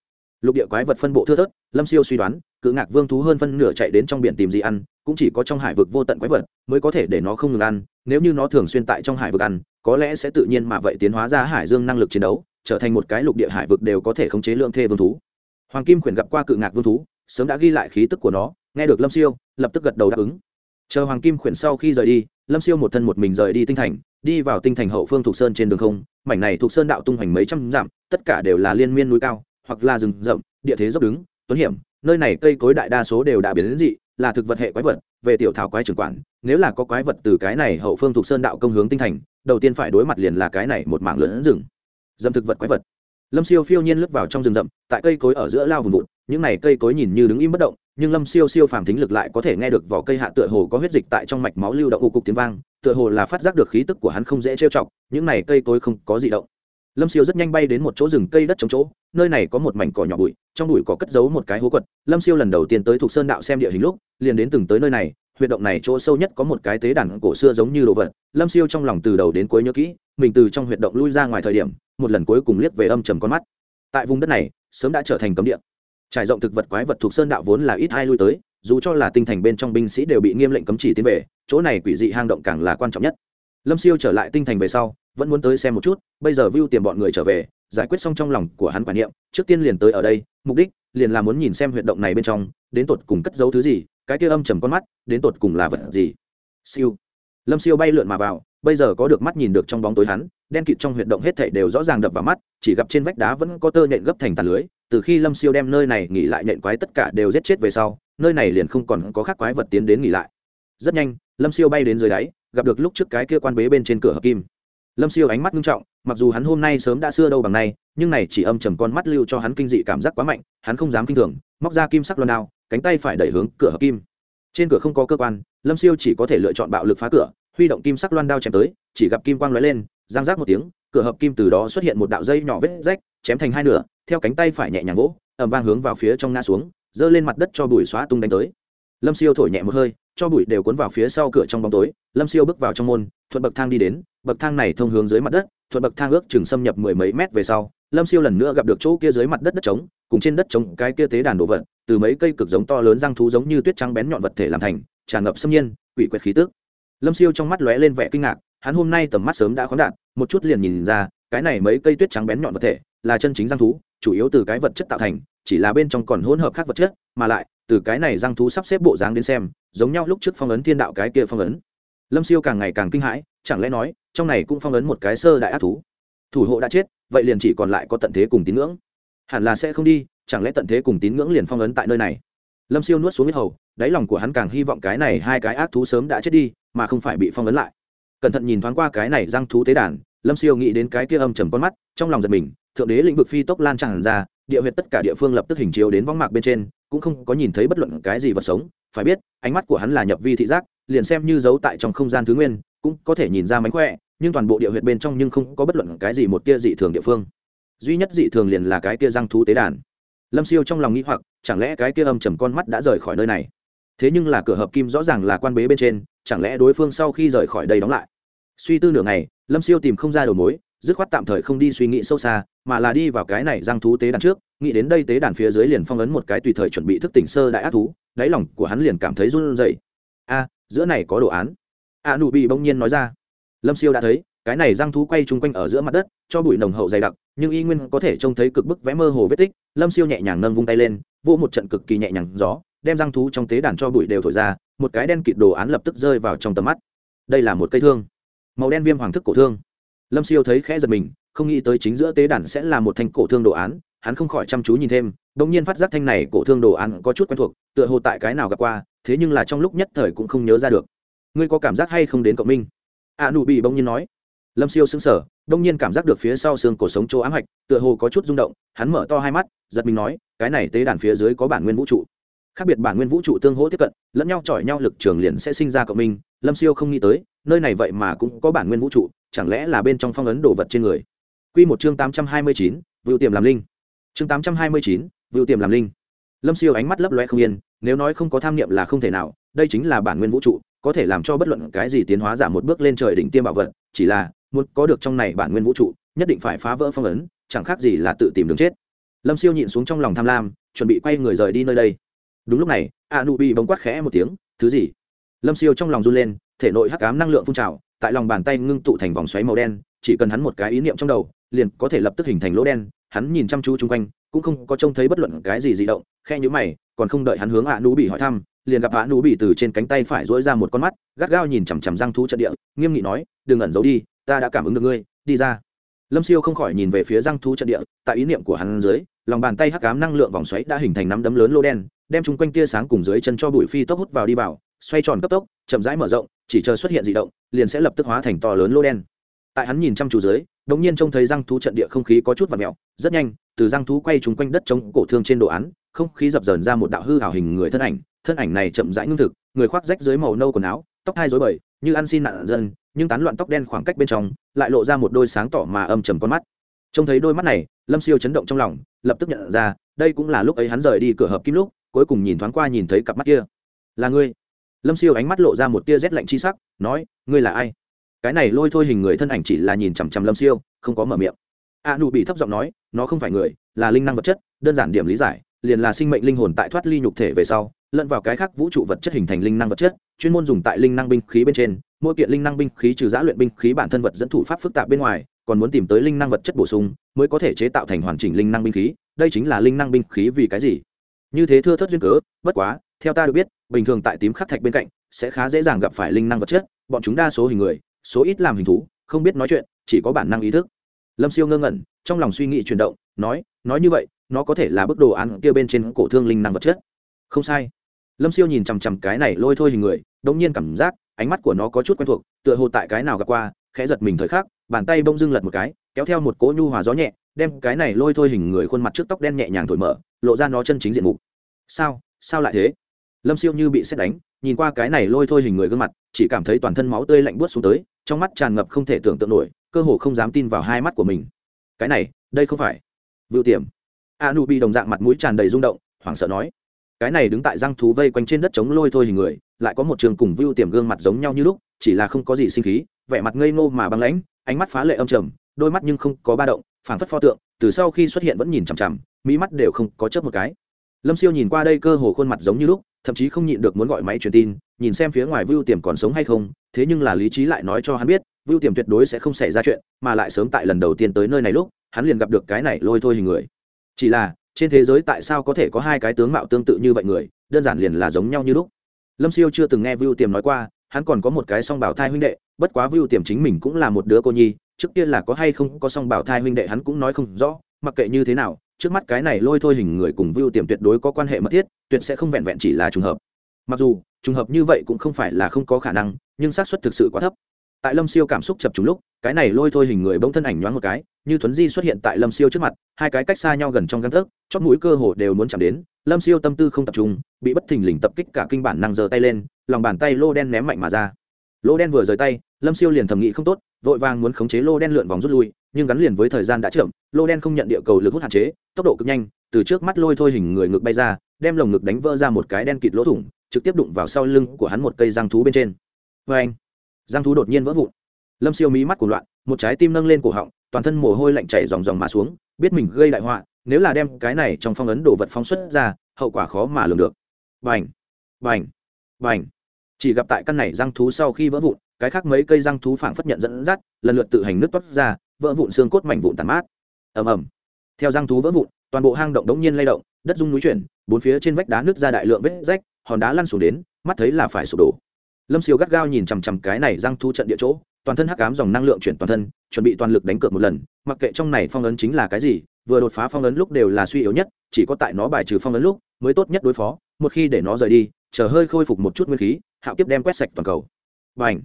Lục địa quái vật phân bộ thưa thớt lâm siêu suy đoán cự ngạc vương thú hơn phân nửa chạy đến trong biển tìm gì ăn cũng chỉ có trong hải vực vô tận quái vật mới có thể để nó không ngừng ăn nếu như nó thường xuyên tại trong hải vực ăn có lẽ sẽ tự nhiên mà vậy tiến hóa ra hải dương năng lực chiến đấu, trở thành một cái lục địa hải vực đều có thể khống chế lượng thê vương thú. Hoàng kim khuyển gặp qua cự ngạc vương thú, sớm đã ghi lại khí tức của nó, nghe được lâm siêu, lập tức gật đầu đáp ứng. Chờ hoàng kim khuyển sau khi rời đi, lâm siêu một thân một mình rời đi tinh thành, đi vào tinh thành hậu phương thuộc sơn trên đường không, mảnh này thuộc sơn đạo tung hoành mấy trăm dặm, tất cả đều là liên miên núi cao, hoặc là rừng rậm, địa thế dốc đứng, tuấn hiểm, nơi này cây cối đại đa số đều đã biến đến dị, là thực vật hệ quái vật, về tiểu thảo quái trưởng quản, nếu là có quái vật từ cái này hậu phương thuộc sơn đạo công hướng tinh thành đầu tiên phải đối mặt liền là cái này một mảng lớn rừng. Dâm thực vật quái vật. Lâm siêu phiêu nhiên lướt vào trong rừng rậm, tại cây cối ở giữa lao vùng vụt, những này cây cối nhìn như đứng im bất động, nhưng lâm siêu siêu phàm thính lực lại có thể nghe được vỏ cây hạ tựa hồ có huyết dịch tại trong mạch máu lưu động u cục tiếng vang, tựa hồ là phát giác được khí tức của hắn không dễ trêu chọc, những này cây cối không có gì động. Lâm siêu rất nhanh bay đến một chỗ rừng cây đất trống chỗ, nơi này có một mảnh cỏ nhỏ bụi, trong bụi có cất giấu một cái hố quật. Lâm siêu lần đầu tiên tới thuộc sơn đạo xem địa hình lúc, liền đến từng tới nơi này huyệt động này chỗ sâu nhất có một cái tế đàn cổ xưa giống như đồ vật, lâm siêu trong lòng từ đầu đến cuối nhớ kỹ, mình từ trong huyệt động lui ra ngoài thời điểm, một lần cuối cùng liếc về âm trầm con mắt. Tại vùng đất này, sớm đã trở thành cấm địa. Trải rộng thực vật quái vật thuộc sơn đạo vốn là ít ai lui tới, dù cho là tinh thành bên trong binh sĩ đều bị nghiêm lệnh cấm chỉ tiến về, chỗ này quỷ dị hang động càng là quan trọng nhất. Lâm siêu trở lại tinh thành về sau, vẫn muốn tới xem một chút, bây giờ view tiền bọn người trở về, giải quyết xong trong lòng của hắn quản niệm, trước tiên liền tới ở đây, mục đích liền là muốn nhìn xem huyệt động này bên trong, đến tột cùng cất giấu thứ gì cái kia âm trầm con mắt, đến tột cùng là vật gì? Siêu. Lâm siêu bay lượn mà vào, bây giờ có được mắt nhìn được trong bóng tối hắn, đen kịt trong huyệt động hết thảy đều rõ ràng đập vào mắt, chỉ gặp trên vách đá vẫn có tơ nhện gấp thành tàn lưới, từ khi lâm siêu đem nơi này nghỉ lại nhện quái tất cả đều giết chết về sau, nơi này liền không còn có khác quái vật tiến đến nghỉ lại. Rất nhanh, lâm siêu bay đến dưới đáy, gặp được lúc trước cái kia quan bế bên trên cửa hợp kim. Lâm siêu ánh mắt nghiêm trọng, mặc dù hắn hôm nay sớm đã xưa đâu bằng nay, nhưng này chỉ âm trầm con mắt lưu cho hắn kinh dị cảm giác quá mạnh, hắn không dám kinh thường, móc ra kim sắc loan đao cánh tay phải đẩy hướng cửa hợp kim. Trên cửa không có cơ quan, lâm siêu chỉ có thể lựa chọn bạo lực phá cửa, huy động kim sắc loan đao chém tới, chỉ gặp kim quang lóe lên giang rác một tiếng, cửa hợp kim từ đó xuất hiện một đạo dây nhỏ vết rách, chém thành hai nửa, theo cánh tay phải nhẹ nhàng vỗ ẩm vang hướng vào phía trong ngã xuống, giơ lên mặt đất cho bụi xóa tung đánh tới. Lâm siêu thổi nhẹ một hơi, cho bụi đều cuốn vào phía sau cửa trong bóng tối, lâm siêu bước vào trong môn, thuận bậc thang đi đến, bậc thang này thông hướng dưới mặt đất, thuận bậc thang ước chừng xâm nhập mười mấy mét về sau lâm siêu lần nữa gặp được chỗ kia dưới mặt đất đất trống, cùng trên đất trống cái kia tế đàn đồ vật, từ mấy cây cực giống to lớn răng thú giống như tuyết trắng bén nhọn vật thể làm thành, tràn ngập xâm nhiên, quỷ quyệt khí tức. Lâm siêu trong mắt lóe lên vẻ kinh ngạc, hắn hôm nay tầm mắt sớm đã khoáng đạt, một chút liền nhìn ra, cái này mấy cây tuyết trắng bén nhọn vật thể là chân chính răng thú, chủ yếu từ cái vật chất tạo thành, chỉ là bên trong còn hỗn hợp khác vật chất, mà lại, từ cái này răng thú sắp xếp bộ dáng đến xem, giống nhau lúc trước phong ấn thiên đạo cái kia phong ấn. Lâm siêu càng ngày càng kinh hãi, chẳng lẽ nói, trong này cũng phong ấn một cái sơ đại ác thú? Thủ hộ đã chết vậy liền chỉ còn lại có tận thế cùng tín ngưỡng. Hẳn là sẽ không đi, chẳng lẽ tận thế cùng tín ngưỡng liền phong ấn tại nơi này? Lâm siêu nuốt xuống huyết hầu, đáy lòng của hắn càng hy vọng cái này hai cái ác thú sớm đã chết đi, mà không phải bị phong ấn lại. Cẩn thận nhìn thoáng qua cái này răng thú tế đàn, lâm siêu nghĩ đến cái kia âm trầm con mắt, trong lòng giật mình, thượng đế lĩnh vực phi tốc lan tràn ra, địa huyệt tất cả địa phương lập tức hình chiếu đến võng mạc bên trên, cũng không có nhìn thấy bất luận cái gì vật sống. Phải biết, ánh mắt của hắn là nhập vi thị giác, liền xem như giấu tại trong không gian thứ nguyên, cũng có thể nhìn ra mánh khỏe nhưng toàn bộ địa huyệt bên trong nhưng không có bất luận cái gì một tia dị thường địa phương. Duy nhất dị thường liền là cái tia răng thú tế đàn. Lâm siêu trong lòng nghĩ hoặc, chẳng lẽ cái tia âm trầm con mắt đã rời khỏi nơi này? Thế nhưng là cửa hợp kim rõ ràng là quan bế bên trên, chẳng lẽ đối phương sau khi rời khỏi đây đóng lại? Suy tư nửa ngày, lâm siêu tìm không ra đầu mối, dứt khoát tạm thời không đi suy nghĩ sâu xa, mà là đi vào cái này răng thú tế đàn trước, nghĩ đến đây tế đàn phía dưới liền phong ấn một cái tùy thời chuẩn bị thức tỉnh sơ đại ác thú, đáy lòng của hắn liền cảm thấy run rẩy. A, giữa này có đồ án. A nụ bị bỗng nhiên nói ra lâm siêu đã thấy, cái này răng thú quay chung quanh ở giữa mặt đất, cho bụi nồng hậu dày đặc, nhưng y nguyên có thể trông thấy cực bức vẽ mơ hồ vết tích. Lâm siêu nhẹ nhàng nâng vung tay lên, vỗ một trận cực kỳ nhẹ nhàng gió, đem răng thú trong tế đàn cho bụi đều thổi ra, một cái đen kịt đồ án lập tức rơi vào trong tầm mắt. Đây là một cây thương, màu đen viêm hoàng thức cổ thương. Lâm siêu thấy khẽ giật mình, không nghĩ tới chính giữa tế đàn sẽ là một thanh cổ thương đồ án, hắn không khỏi chăm chú nhìn thêm đ ỗ n g nhiên phát giác thanh này cổ thương đồ án có chút quen thuộc, tựa hồ tại cái nào gặp qua, thế nhưng là trong lúc nhất thời cũng không nhớ ra được. Ngươi có cảm giác hay không đến cộng minh? A nụ bị bỗng nhiên nói. Lâm siêu xứng sở đông nhiên cảm giác được phía sau xương cổ sống chỗ ám hạch, tựa hồ có chút rung động, hắn mở to hai mắt, giật mình nói, cái này tế đàn phía dưới có bản nguyên vũ trụ. Khác biệt bản nguyên vũ trụ tương hỗ tiếp cận, lẫn nhau chọi nhau lực trường liền sẽ sinh ra cộng minh, lâm siêu không nghĩ tới, nơi này vậy mà cũng có bản nguyên vũ trụ, chẳng lẽ là bên trong phong ấn đồ vật trên người? Q một chương tám trăm hai mươi chín vựu tiềm làm linh. Chương tám trăm hai mươi chín vựu tiềm làm linh. Lâm siêu ánh mắt lấp loe không yên, nếu nói không có tham niệm là không thể nào, đây chính là bản nguyên vũ trụ có thể làm cho bất luận cái gì tiến hóa giảm một bước lên trời đỉnh tiêm bảo vật, chỉ là muốn có được trong này bản nguyên vũ trụ, nhất định phải phá vỡ phong ấn, chẳng khác gì là tự tìm đường chết. Lâm siêu nhịn xuống trong lòng tham lam, chuẩn bị quay người rời đi nơi đây. Đúng lúc này a nu bị bóng quát khẽ một tiếng, thứ gì? Lâm siêu trong lòng run lên, thể nội hắc ám năng lượng phun trào, tại lòng bàn tay ngưng tụ thành vòng xoáy màu đen, chỉ cần hắn một cái ý niệm trong đầu, liền có thể lập tức hình thành lỗ đen, hắn nhìn chăm chú chung quanh, cũng không có trông thấy bất luận cái gì dị động khe nhữ mày còn không đợi hắn hướng ạ nú bị hỏi thăm, liền gặp ạ nú bị từ trên cánh tay phải dỗi ra một con mắt, gắt gao nhìn chằm chằm răng thú trận địa, nghiêm nghị nói, đừng ẩn giấu đi, ta đã cảm ứng được ngươi, đi ra. Lâm siêu không khỏi nhìn về phía răng thú trận địa, tại ý niệm của hắn dưới, lòng bàn tay hắc cám năng lượng vòng xoáy đã hình thành nắm đấm lớn lô đen, đem chung quanh tia sáng cùng dưới chân cho bụi phi tốc hút vào đi vào, xoay tròn cấp tốc, chậm rãi mở rộng, chỉ chờ xuất hiện d ị động, liền sẽ lập tức hóa thành to lớn lô đen. Tại hắn nhìn chăm chú dưới đ ỗ n g nhiên trông thấy răng thú trận địa không khí có chút và mẹo rất nhanh từ răng thú quay trúng quanh đất chống cổ thương trên đồ án, không khí dập dờn ra một đạo hư hảo hình người thân ảnh thân ảnh này chậm rãi ngưng thực, người khoác rách dưới màu nâu quần áo, tóc hai dối bời, như ăn xin nạn dân, nhưng tán loạn tóc đen khoảng cách bên trong, lại lộ ra một đôi sáng tỏ mà âm trầm con mắt. Trông thấy đôi mắt này, lâm siêu chấn động trong lòng, lập tức nhận ra, đây cũng là lúc ấy hắn rời đi cửa hợp kim lúc, cuối cùng nhìn thoáng qua nhìn thấy cặp mắt kia. Là ngươi? Lâm siêu ánh mắt lộ ra một tia rét lạnh chi sắc, nói, ngươi là ai? Cái này lôi thôi hình người thân ảnh chỉ là nhìn chằm chằm lâm siêu, không có mở miệng a nụ bị thấp giọng nói, nó không phải người, là linh năng vật chất, đơn giản điểm lý giải, liền là sinh mệnh linh hồn tại thoát ly nhục thể về sau, lẫn vào cái khác vũ trụ vật chất hình thành linh năng vật chất, chuyên môn dùng tại linh năng binh khí bên trên, mỗi kiện linh năng binh khí trừ giã luyện binh khí bản thân vật dẫn thủ pháp phức tạp bên ngoài, còn muốn tìm tới linh năng vật chất bổ sung, mới có thể chế tạo thành hoàn chỉnh linh năng binh khí, đây chính là linh năng binh khí vì cái gì? Như thế thưa thất duyên cớ, bất quá, theo ta được biết, bình thường tại tím khắc thạch bên cạnh, sẽ khá dễ dàng gặp phải linh năng vật chất, bọn chúng đa số hình người, số ít làm hình thú, không biết nói chuyện, chỉ có bản năng ý thức lâm siêu ngơ ngẩn, trong lòng suy nghĩ chuyển động, nói nói như vậy, nó có thể là bức đồ án kia bên trên cổ thương linh năng vật chất. Không sai. Lâm siêu nhìn chằm chằm cái này lôi thôi hình người đông nhiên cảm giác, ánh mắt của nó có chút quen thuộc, tựa hồ tại cái nào gặp qua, khẽ giật mình thời khắc, bàn tay bông dưng lật một cái, kéo theo một cỗ nhu hòa gió nhẹ, đem cái này lôi thôi hình người khuôn mặt trước tóc đen nhẹ nhàng thổi mở, lộ ra nó chân chính diện mục. Sao? Sao lại thế? Lâm siêu như bị xét đánh nhìn qua cái này lôi thôi hình người gương mặt, chỉ cảm thấy toàn thân máu tươi lạnh buốt xuống tới, trong mắt tràn ngập không thể tưởng tượng nổi, cơ hồ không dám tin vào hai mắt của mình. Cái này, đây không phải. Vựu tiềm. A nu bị đồng dạng mặt mũi tràn đầy rung động, hoảng sợ nói. Cái này đứng tại răng thú vây quanh trên đất chống lôi thôi hình người, lại có một trường cùng vựu tiềm gương mặt giống nhau như lúc, chỉ là không có gì sinh khí, vẻ mặt ngây ngô mà băng lãnh, ánh mắt phá lệ âm trầm, đôi mắt nhưng không có ba động, phảng phất pho tượng, từ sau khi xuất hiện vẫn nhìn chằm chằm, mỹ mắt đều không có chớp một cái lâm siêu nhìn qua đây cơ hồ khuôn mặt giống như lúc, thậm chí không nhịn được muốn gọi máy truyền tin, nhìn xem phía ngoài vưu tiềm còn sống hay không, thế nhưng là lý trí lại nói cho hắn biết, vưu tiềm tuyệt đối sẽ không xảy ra chuyện, mà lại sớm tại lần đầu tiên tới nơi này lúc, hắn liền gặp được cái này lôi thôi hình người. Chỉ là, trên thế giới tại sao có thể có hai cái tướng mạo tương tự như vậy người, đơn giản liền là giống nhau như lúc. Lâm siêu chưa từng nghe vưu tiềm nói qua, hắn còn có một cái song bảo thai huynh đệ, bất quá vưu tiềm chính mình cũng là một đứa cô nhi, trước kia là có hay không có song bảo thai huynh đệ hắn cũng nói không rõ, mặc kệ như thế nào trước mắt cái này lôi thôi hình người cùng vưu tiềm tuyệt đối có quan hệ mật thiết, tuyệt sẽ không vẹn vẹn chỉ là trùng hợp. Mặc dù, trùng hợp như vậy cũng không phải là không có khả năng, nhưng xác suất thực sự quá thấp. Tại lâm siêu cảm xúc chập trùng lúc, cái này lôi thôi hình người bỗng thân ảnh nhoáng một cái, như thuấn di xuất hiện tại lâm siêu trước mặt, hai cái cách xa nhau gần trong găng tấc chót mũi cơ hồ đều muốn chạm đến, lâm siêu tâm tư không tập trung, bị bất thình lình tập kích cả kinh bản năng giơ tay lên, lòng bàn tay lô đen ném mạnh mà ra. Lô đen vừa rời tay, lâm siêu liền thầm nghĩ không tốt, vội vàng muốn khống chế lô đen lượn vòng rút lui nhưng gắn liền với thời gian đã chậm, lô đen không nhận địa cầu lực hút hạn chế, tốc độ cực nhanh, từ trước mắt lôi thôi hình người ngực bay ra, đem lồng ngực đánh vỡ ra một cái đen kịt lỗ thủng, trực tiếp đụng vào sau lưng của hắn một cây răng thú bên trên. Vê anh, răng thú đột nhiên vỡ vụn. Lâm siêu mí mắt của loạn, một trái tim nâng lên cổ họng, toàn thân mồ hôi lạnh chảy dòng dòng mà xuống, biết mình gây đại họa, nếu là đem cái này trong phong ấn đồ vật phóng xuất ra, hậu quả khó mà lường được. Vành vành vành chỉ gặp tại căn này răng thú sau khi vỡ vụn, cái khác mấy cây răng thú phảng phất nhận dẫn dắt, lần lượt tự hành nước toát ra vỡ vụn xương cốt mảnh vụn tàn mát. Ầm ầm. Theo răng thú vỡ vụn, toàn bộ hang động đống nhiên lay động, đất rung núi chuyển, bốn phía trên vách đá nước ra đại lượng vết rách, hòn đá lăn xuống đến, mắt thấy là phải sụp đổ. Lâm siêu gắt gao nhìn chằm chằm cái này răng thu trận địa chỗ, toàn thân hắc ám dòng năng lượng chuyển toàn thân, chuẩn bị toàn lực đánh cược một lần, mặc kệ trong này phong ấn chính là cái gì, vừa đột phá phong ấn lúc đều là suy yếu nhất, chỉ có tại nó bài trừ phong ấn lúc mới tốt nhất đối phó, một khi để nó rời đi, chờ hơi khôi phục một chút nguyên khí, hạo kiếp đem quét sạch toàn cầu. Và ảnh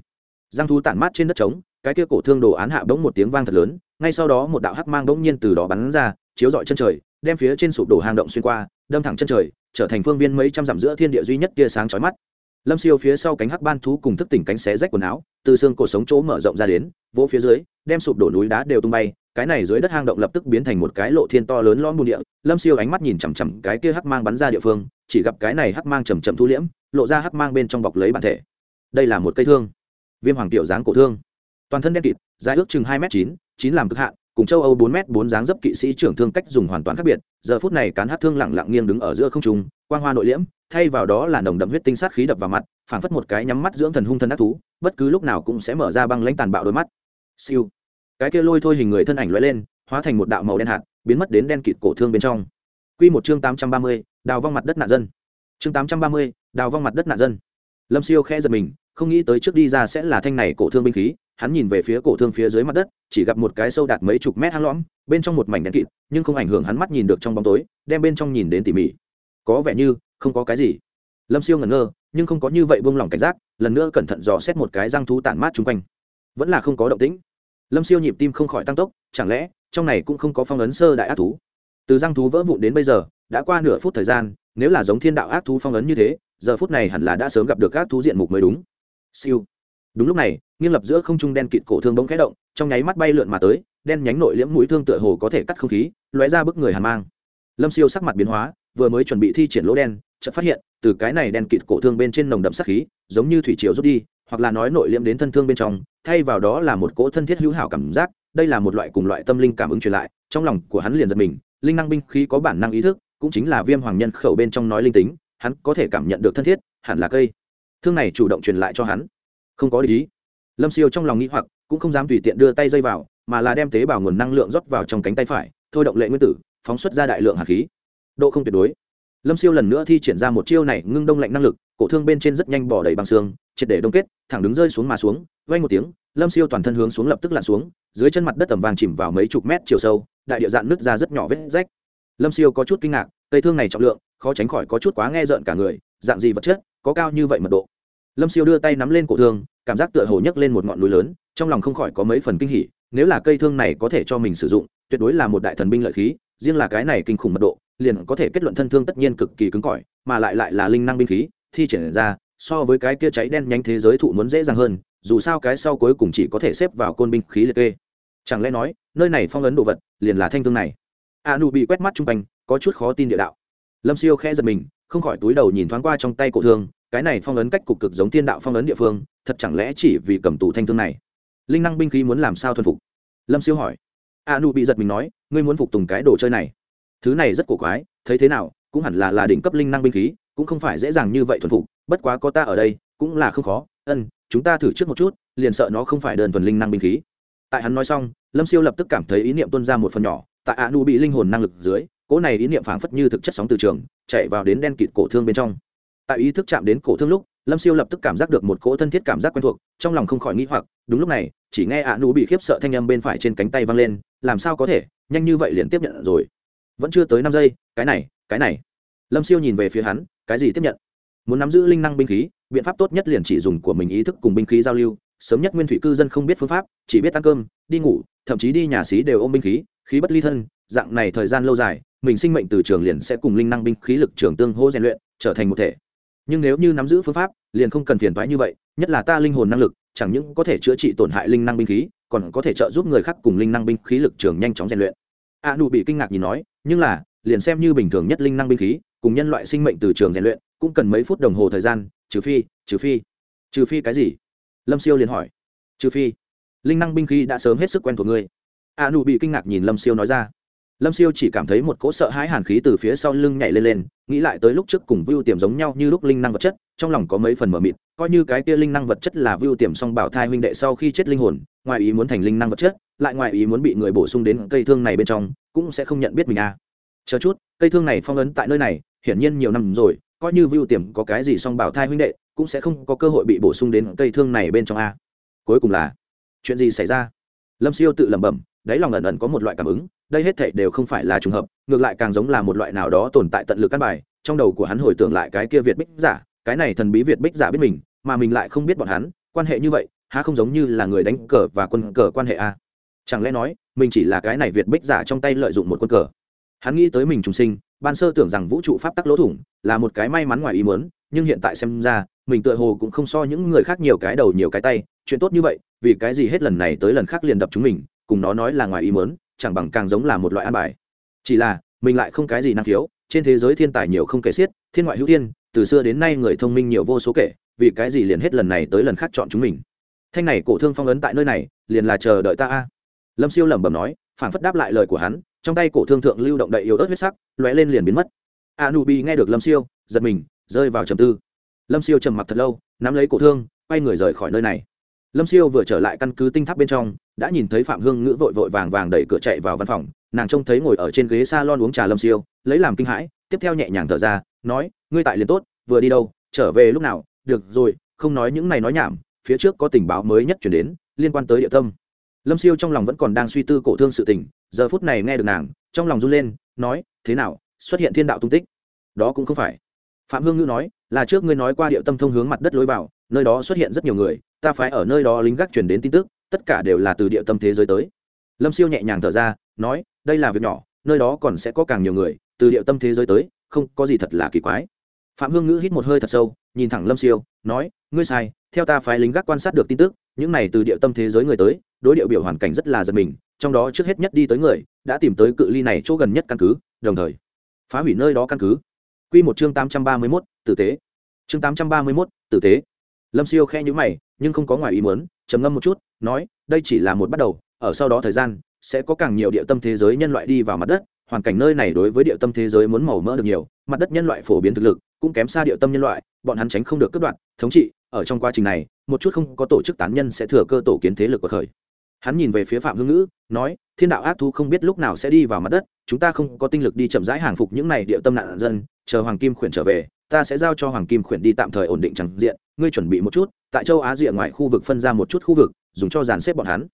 giang thú tản mát trên đất trống, cái kia cổ thương đồ án hạ bỗng một tiếng vang thật lớn, ngay sau đó một đạo hắc mang bỗng nhiên từ đó bắn ra, chiếu rọi chân trời, đem phía trên sụp đổ hang động xuyên qua, đâm thẳng chân trời, trở thành phương viên mấy trăm dặm giữa thiên địa duy nhất tia sáng chói mắt. Lâm siêu phía sau cánh hắc ban thú cùng thức tỉnh cánh xé rách quần áo, từ xương cổ sống chỗ mở rộng ra đến, vỗ phía dưới, đem sụp đổ núi đá đều tung bay, cái này dưới đất hang động lập tức biến thành một cái lộ thiên to lớn lõm bùn địa, lâm siêu ánh mắt nhìn chằm chằm cái kia hắc mang bắn ra địa phương, chỉ gặp cái này hắc mang chậm chậm thu liễm, lộ ra hắc mang bên trong bọc lấy bản thể. Đây là một cây thương viêm hoàng tiểu dáng cổ thương. Toàn thân đen kịt, dài ước chừng hai m chín chín làm cực hạn, cùng châu âu bốn m bốn dáng dấp kỵ sĩ trưởng thương cách dùng hoàn toàn khác biệt, giờ phút này cán hát thương lẳng lặng nghiêng đứng ở giữa không trung, quang hoa nội liễm, thay vào đó là nồng đậm huyết tinh sát khí đập vào mặt, phảng phất một cái nhắm mắt dưỡng thần hung thân ác thú, bất cứ lúc nào cũng sẽ mở ra băng lãnh tàn bạo đôi mắt. Siêu. Cái kia lôi thôi hình người thân ảnh lóe lên, hóa thành một đạo màu đen hạt, biến mất đến đen kịt cổ thương bên trong. Quy một chương tám trăm ba mươi, đào vong mặt đất nạn dân. Chương tám trăm ba mươi, đào vong mặt đất nạn dân. Lâm siêu khẽ giật mình không nghĩ tới trước đi ra sẽ là thanh này cổ thương binh khí, hắn nhìn về phía cổ thương phía dưới mặt đất, chỉ gặp một cái sâu đạt mấy chục mét hang lõm, bên trong một mảnh đen kịt, nhưng không ảnh hưởng hắn mắt nhìn được trong bóng tối, đem bên trong nhìn đến tỉ mỉ. Có vẻ như, không có cái gì. Lâm siêu ngẩn ngơ, nhưng không có như vậy buông lỏng cảnh giác, lần nữa cẩn thận dò xét một cái răng thú tản mát chung quanh. Vẫn là không có động tĩnh. Lâm siêu nhịp tim không khỏi tăng tốc, chẳng lẽ, trong này cũng không có phong ấn sơ đại ác thú? Từ răng thú vỡ vụn đến bây giờ, đã qua nửa phút thời gian, nếu là giống thiên đạo ác thú phong ấn như thế, giờ phút này hẳn là đã sớm gặp được ác thú diện mục mới đúng siêu. Đúng lúc này, nghiêng lập giữa không trung đen kịt cổ thương bỗng khẽ động, trong nháy mắt bay lượn mà tới, đen nhánh nội liễm mũi thương tựa hồ có thể cắt không khí, lóe ra bức người hàn mang. Lâm siêu sắc mặt biến hóa, vừa mới chuẩn bị thi triển lỗ đen, chợt phát hiện, từ cái này đen kịt cổ thương bên trên nồng đậm sắc khí, giống như thủy triều rút đi, hoặc là nói nội liễm đến thân thương bên trong, thay vào đó là một cỗ thân thiết hữu hảo cảm giác, đây là một loại cùng loại tâm linh cảm ứng truyền lại, trong lòng của hắn liền giật mình, linh năng binh khí có bản năng ý thức, cũng chính là viêm hoàng nhân khẩu bên trong nói linh tính, hắn có thể cảm nhận được thân thiết, hẳn là cây thương này chủ động truyền lại cho hắn. Không có lý. lâm siêu trong lòng nghĩ hoặc, cũng không dám tùy tiện đưa tay dây vào, mà là đem tế bào nguồn năng lượng rót vào trong cánh tay phải, thôi động lệ nguyên tử, phóng xuất ra đại lượng hạt khí. Độ không tuyệt đối. Lâm siêu lần nữa thi triển ra một chiêu này ngưng đông lạnh năng lực, cổ thương bên trên rất nhanh bỏ đầy bằng xương, triệt để đông kết, thẳng đứng rơi xuống mà xuống vay một tiếng, lâm siêu toàn thân hướng xuống lập tức lặn xuống, dưới chân mặt đất tầm vàng chìm vào mấy chục mét chiều sâu, đại địa dạn nứt ra rất nhỏ vết rách. Lâm siêu có chút kinh ngạc, cây thương này trọng lượng, khó tránh khỏi có chút quá nghe rợn cả người, dạng gì vật chất? Có cao như vậy mật độ. Lâm siêu đưa tay nắm lên cổ thương, cảm giác tựa hồ nhấc lên một ngọn núi lớn, trong lòng không khỏi có mấy phần kinh hỉ, nếu là cây thương này có thể cho mình sử dụng, tuyệt đối là một đại thần binh lợi khí, riêng là cái này kinh khủng mật độ, liền có thể kết luận thân thương tất nhiên cực kỳ cứng cỏi, mà lại lại là linh năng binh khí, thi triển ra, so với cái kia cháy đen nhánh thế giới thụ muốn dễ dàng hơn, dù sao cái sau cuối cùng chỉ có thể xếp vào côn binh khí liệt kê. Chẳng lẽ nói, nơi này phong ấn đồ vật liền là thanh thương này? A nu bị quét mắt chung quanh, có chút khó tin địa đạo. Lâm siêu khẽ giật mình không khỏi túi đầu nhìn thoáng qua trong tay cổ thương, cái này phong ấn cách cục cực giống thiên đạo phong ấn địa phương, thật chẳng lẽ chỉ vì cầm tù thanh thương này? Linh năng binh khí muốn làm sao thuần phục? Lâm siêu hỏi. A nu bị giật mình nói, ngươi muốn phục tùng cái đồ chơi này. Thứ này rất cổ quái, thấy thế nào, cũng hẳn là là đỉnh cấp linh năng binh khí, cũng không phải dễ dàng như vậy thuần phục, bất quá có ta ở đây, cũng là không khó. Ân, chúng ta thử trước một chút, liền sợ nó không phải đơn thuần linh năng binh khí. Tại hắn nói xong, lâm siêu lập tức cảm thấy ý niệm tuân ra một phần nhỏ, tại a nu bị linh hồn năng lực dưới, cỗ này ý niệm phảng phất như thực chất sóng từ trường chạy vào đến đen kịt cổ thương bên trong. Tại ý thức chạm đến cổ thương lúc, lâm siêu lập tức cảm giác được một cỗ thân thiết cảm giác quen thuộc, trong lòng không khỏi nghĩ hoặc, đúng lúc này, chỉ nghe ạ nụ bị khiếp sợ thanh âm bên phải trên cánh tay văng lên, làm sao có thể? Nhanh như vậy liền tiếp nhận rồi. Vẫn chưa tới năm giây, cái này cái này. Lâm siêu nhìn về phía hắn, cái gì tiếp nhận? Muốn nắm giữ linh năng binh khí, biện pháp tốt nhất liền chỉ dùng của mình ý thức cùng binh khí giao lưu, sớm nhất nguyên thủy cư dân không biết phương pháp, chỉ biết ăn cơm, đi ngủ, thậm chí đi nhà xí đều ôm binh khí khí bất ly thân, dạng này thời gian lâu dài mình sinh mệnh từ trường liền sẽ cùng linh năng binh khí lực trường tương hô rèn luyện, trở thành một thể. Nhưng nếu như nắm giữ phương pháp, liền không cần phiền thoái như vậy, nhất là ta linh hồn năng lực, chẳng những có thể chữa trị tổn hại linh năng binh khí, còn có thể trợ giúp người khác cùng linh năng binh khí lực trường nhanh chóng rèn luyện. A nụ bị kinh ngạc nhìn nói, nhưng là, liền xem như bình thường nhất linh năng binh khí, cùng nhân loại sinh mệnh từ trường rèn luyện, cũng cần mấy phút đồng hồ thời gian, trừ phi trừ phi trừ phi cái gì? Lâm siêu liền hỏi. Trừ phi, linh năng binh khí đã sớm hết sức quen thuộc ngươi. A nụ bị kinh ngạc nhìn lâm siêu nói ra lâm siêu chỉ cảm thấy một cỗ sợ hãi hàn khí từ phía sau lưng nhảy lên lên, nghĩ lại tới lúc trước cùng vưu tiềm giống nhau như lúc linh năng vật chất, trong lòng có mấy phần mờ mịt, coi như cái kia linh năng vật chất là vưu tiềm song bảo thai huynh đệ sau khi chết linh hồn, ngoài ý muốn thành linh năng vật chất, lại ngoài ý muốn bị người bổ sung đến cây thương này bên trong, cũng sẽ không nhận biết mình à. Chờ chút, cây thương này phong ấn tại nơi này, hiển nhiên nhiều năm rồi, coi như vưu tiềm có cái gì song bảo thai huynh đệ, cũng sẽ không có cơ hội bị bổ sung đến cây thương này bên trong a cuối cùng là, chuyện gì xảy ra? Lâm siêu tự lẩm bẩm, đáy lòng ẩn ẩn có một loại cảm ứng đây hết thảy đều không phải là trùng hợp, ngược lại càng giống là một loại nào đó tồn tại tận lực căn bài, trong đầu của hắn hồi tưởng lại cái kia việt bích giả, cái này thần bí việt bích giả biết mình, mà mình lại không biết bọn hắn, quan hệ như vậy, há không giống như là người đánh cờ và quân cờ quan hệ a? Chẳng lẽ nói, mình chỉ là cái này việt bích giả trong tay lợi dụng một quân cờ? Hắn nghĩ tới mình trùng sinh, ban sơ tưởng rằng vũ trụ pháp tắc lỗ thủng là một cái may mắn ngoài ý muốn, nhưng hiện tại xem ra, mình tựa hồ cũng không so những người khác nhiều cái đầu nhiều cái tay, chuyện tốt như vậy, vì cái gì hết lần này tới lần khác liền đập chúng mình, cùng nó nói là ngoài ý muốn chẳng bằng càng giống là một loại an bài. Chỉ là, mình lại không cái gì năng khiếu, trên thế giới thiên tài nhiều không kể xiết, thiên ngoại hữu thiên, từ xưa đến nay người thông minh nhiều vô số kể, vì cái gì liền hết lần này tới lần khác chọn chúng mình. Thanh này cổ thương phong ấn tại nơi này, liền là chờ đợi ta a. Lâm siêu lẩm bẩm nói phản phất đáp lại lời của hắn, trong tay cổ thương thượng lưu động đậy yếu ớt huyết sắc, lóe lên liền biến mất. A nu bi nghe được lâm siêu, giật mình, rơi vào trầm tư. Lâm siêu trầm mặc thật lâu, nắm lấy cổ thương, quay người rời khỏi nơi này lâm siêu vừa trở lại căn cứ tinh tháp bên trong, đã nhìn thấy phạm hương ngữ vội vội vàng vàng đẩy cửa chạy vào văn phòng. Nàng trông thấy ngồi ở trên ghế s a lon uống trà lâm siêu, lấy làm kinh hãi, tiếp theo nhẹ nhàng thở ra, nói, ngươi tại liền tốt, vừa đi đâu, trở về lúc nào? Được rồi, không nói những này nói nhảm, phía trước có tình báo mới nhất chuyển đến, liên quan tới địa tâm. Lâm siêu trong lòng vẫn còn đang suy tư cổ thương sự tình, giờ phút này nghe được nàng, trong lòng run lên, nói, thế nào, xuất hiện thiên đạo tung tích? Đó cũng không phải. Phạm hương ngữ nói, là trước ngươi nói qua địa tâm thông hướng mặt đất lối vào, nơi đó xuất hiện rất nhiều người ta phải ở nơi đó lính gác truyền đến tin tức, tất cả đều là từ địa tâm thế giới tới. Lâm siêu nhẹ nhàng thở ra, nói, đây là việc nhỏ, nơi đó còn sẽ có càng nhiều người, từ địa tâm thế giới tới, không có gì thật là kỳ quái. Phạm hương ngữ hít một hơi thật sâu, nhìn thẳng lâm siêu, nói, ngươi sai, theo ta phái lính gác quan sát được tin tức, những này từ địa tâm thế giới người tới, đối điệu biểu hoàn cảnh rất là giật mình, trong đó trước hết nhất đi tới người, đã tìm tới cự ly này chỗ gần nhất căn cứ, đồng thời, phá hủy nơi đó căn cứ. Q một chương tám trăm ba mươi mốt, tử tế. Chương tám trăm ba mươi mốt, tử tế lâm siêu khe nhữ mày, nhưng không có ngoài ý muốn, trầm ngâm một chút, nói, đây chỉ là một bắt đầu, ở sau đó thời gian, sẽ có càng nhiều địa tâm thế giới nhân loại đi vào mặt đất, hoàn cảnh nơi này đối với địa tâm thế giới muốn màu mỡ được nhiều, mặt đất nhân loại phổ biến thực lực, cũng kém xa địa tâm nhân loại, bọn hắn tránh không được cướp đoạt, thống trị, ở trong quá trình này, một chút không có tổ chức tán nhân sẽ thừa cơ tổ kiến thế lực của khởi. Hắn nhìn về phía phạm hương ngữ, nói, thiên đạo ác thu không biết lúc nào sẽ đi vào mặt đất, chúng ta không có tinh lực đi chậm rãi hàng phục những này địa tâm nạn dân, chờ hoàng kim khuyển trở về, ta sẽ giao cho hoàng kim khuyển đi tạm thời ổn định chẳng diện ngươi chuẩn bị một chút, tại châu á rìa ngoài khu vực phân ra một chút khu vực, dùng cho dàn xếp bọn hắn.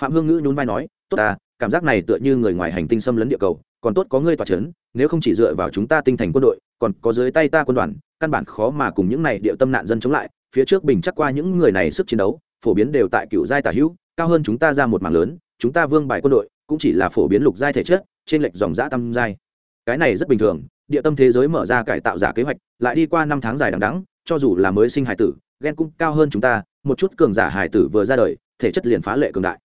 Phạm hương ngữ nhún vai nói, tốt ta, cảm giác này tựa như người ngoài hành tinh xâm lấn địa cầu, còn tốt có ngươi tỏa c h ấ n nếu không chỉ dựa vào chúng ta tinh thành quân đội, còn có dưới tay ta quân đoàn, căn bản khó mà cùng những này địa tâm nạn dân chống lại, phía trước bình chắc qua những người này sức chiến đấu, phổ biến đều tại cựu giai tả hữu, cao hơn chúng ta ra một mảng lớn, chúng ta vương bài quân đội, cũng chỉ là phổ biến lục giai thể chất, trên lệch dòng giã tam giai. Cái này rất bình thường, địa tâm thế giới mở ra cải tạo giả kế hoạch, lại đi qua năm tháng dài đằng đắng cho dù là mới sinh hải tử, ghen cũng cao hơn chúng ta, một chút cường giả hải tử vừa ra đời, thể chất liền phá lệ cường đại.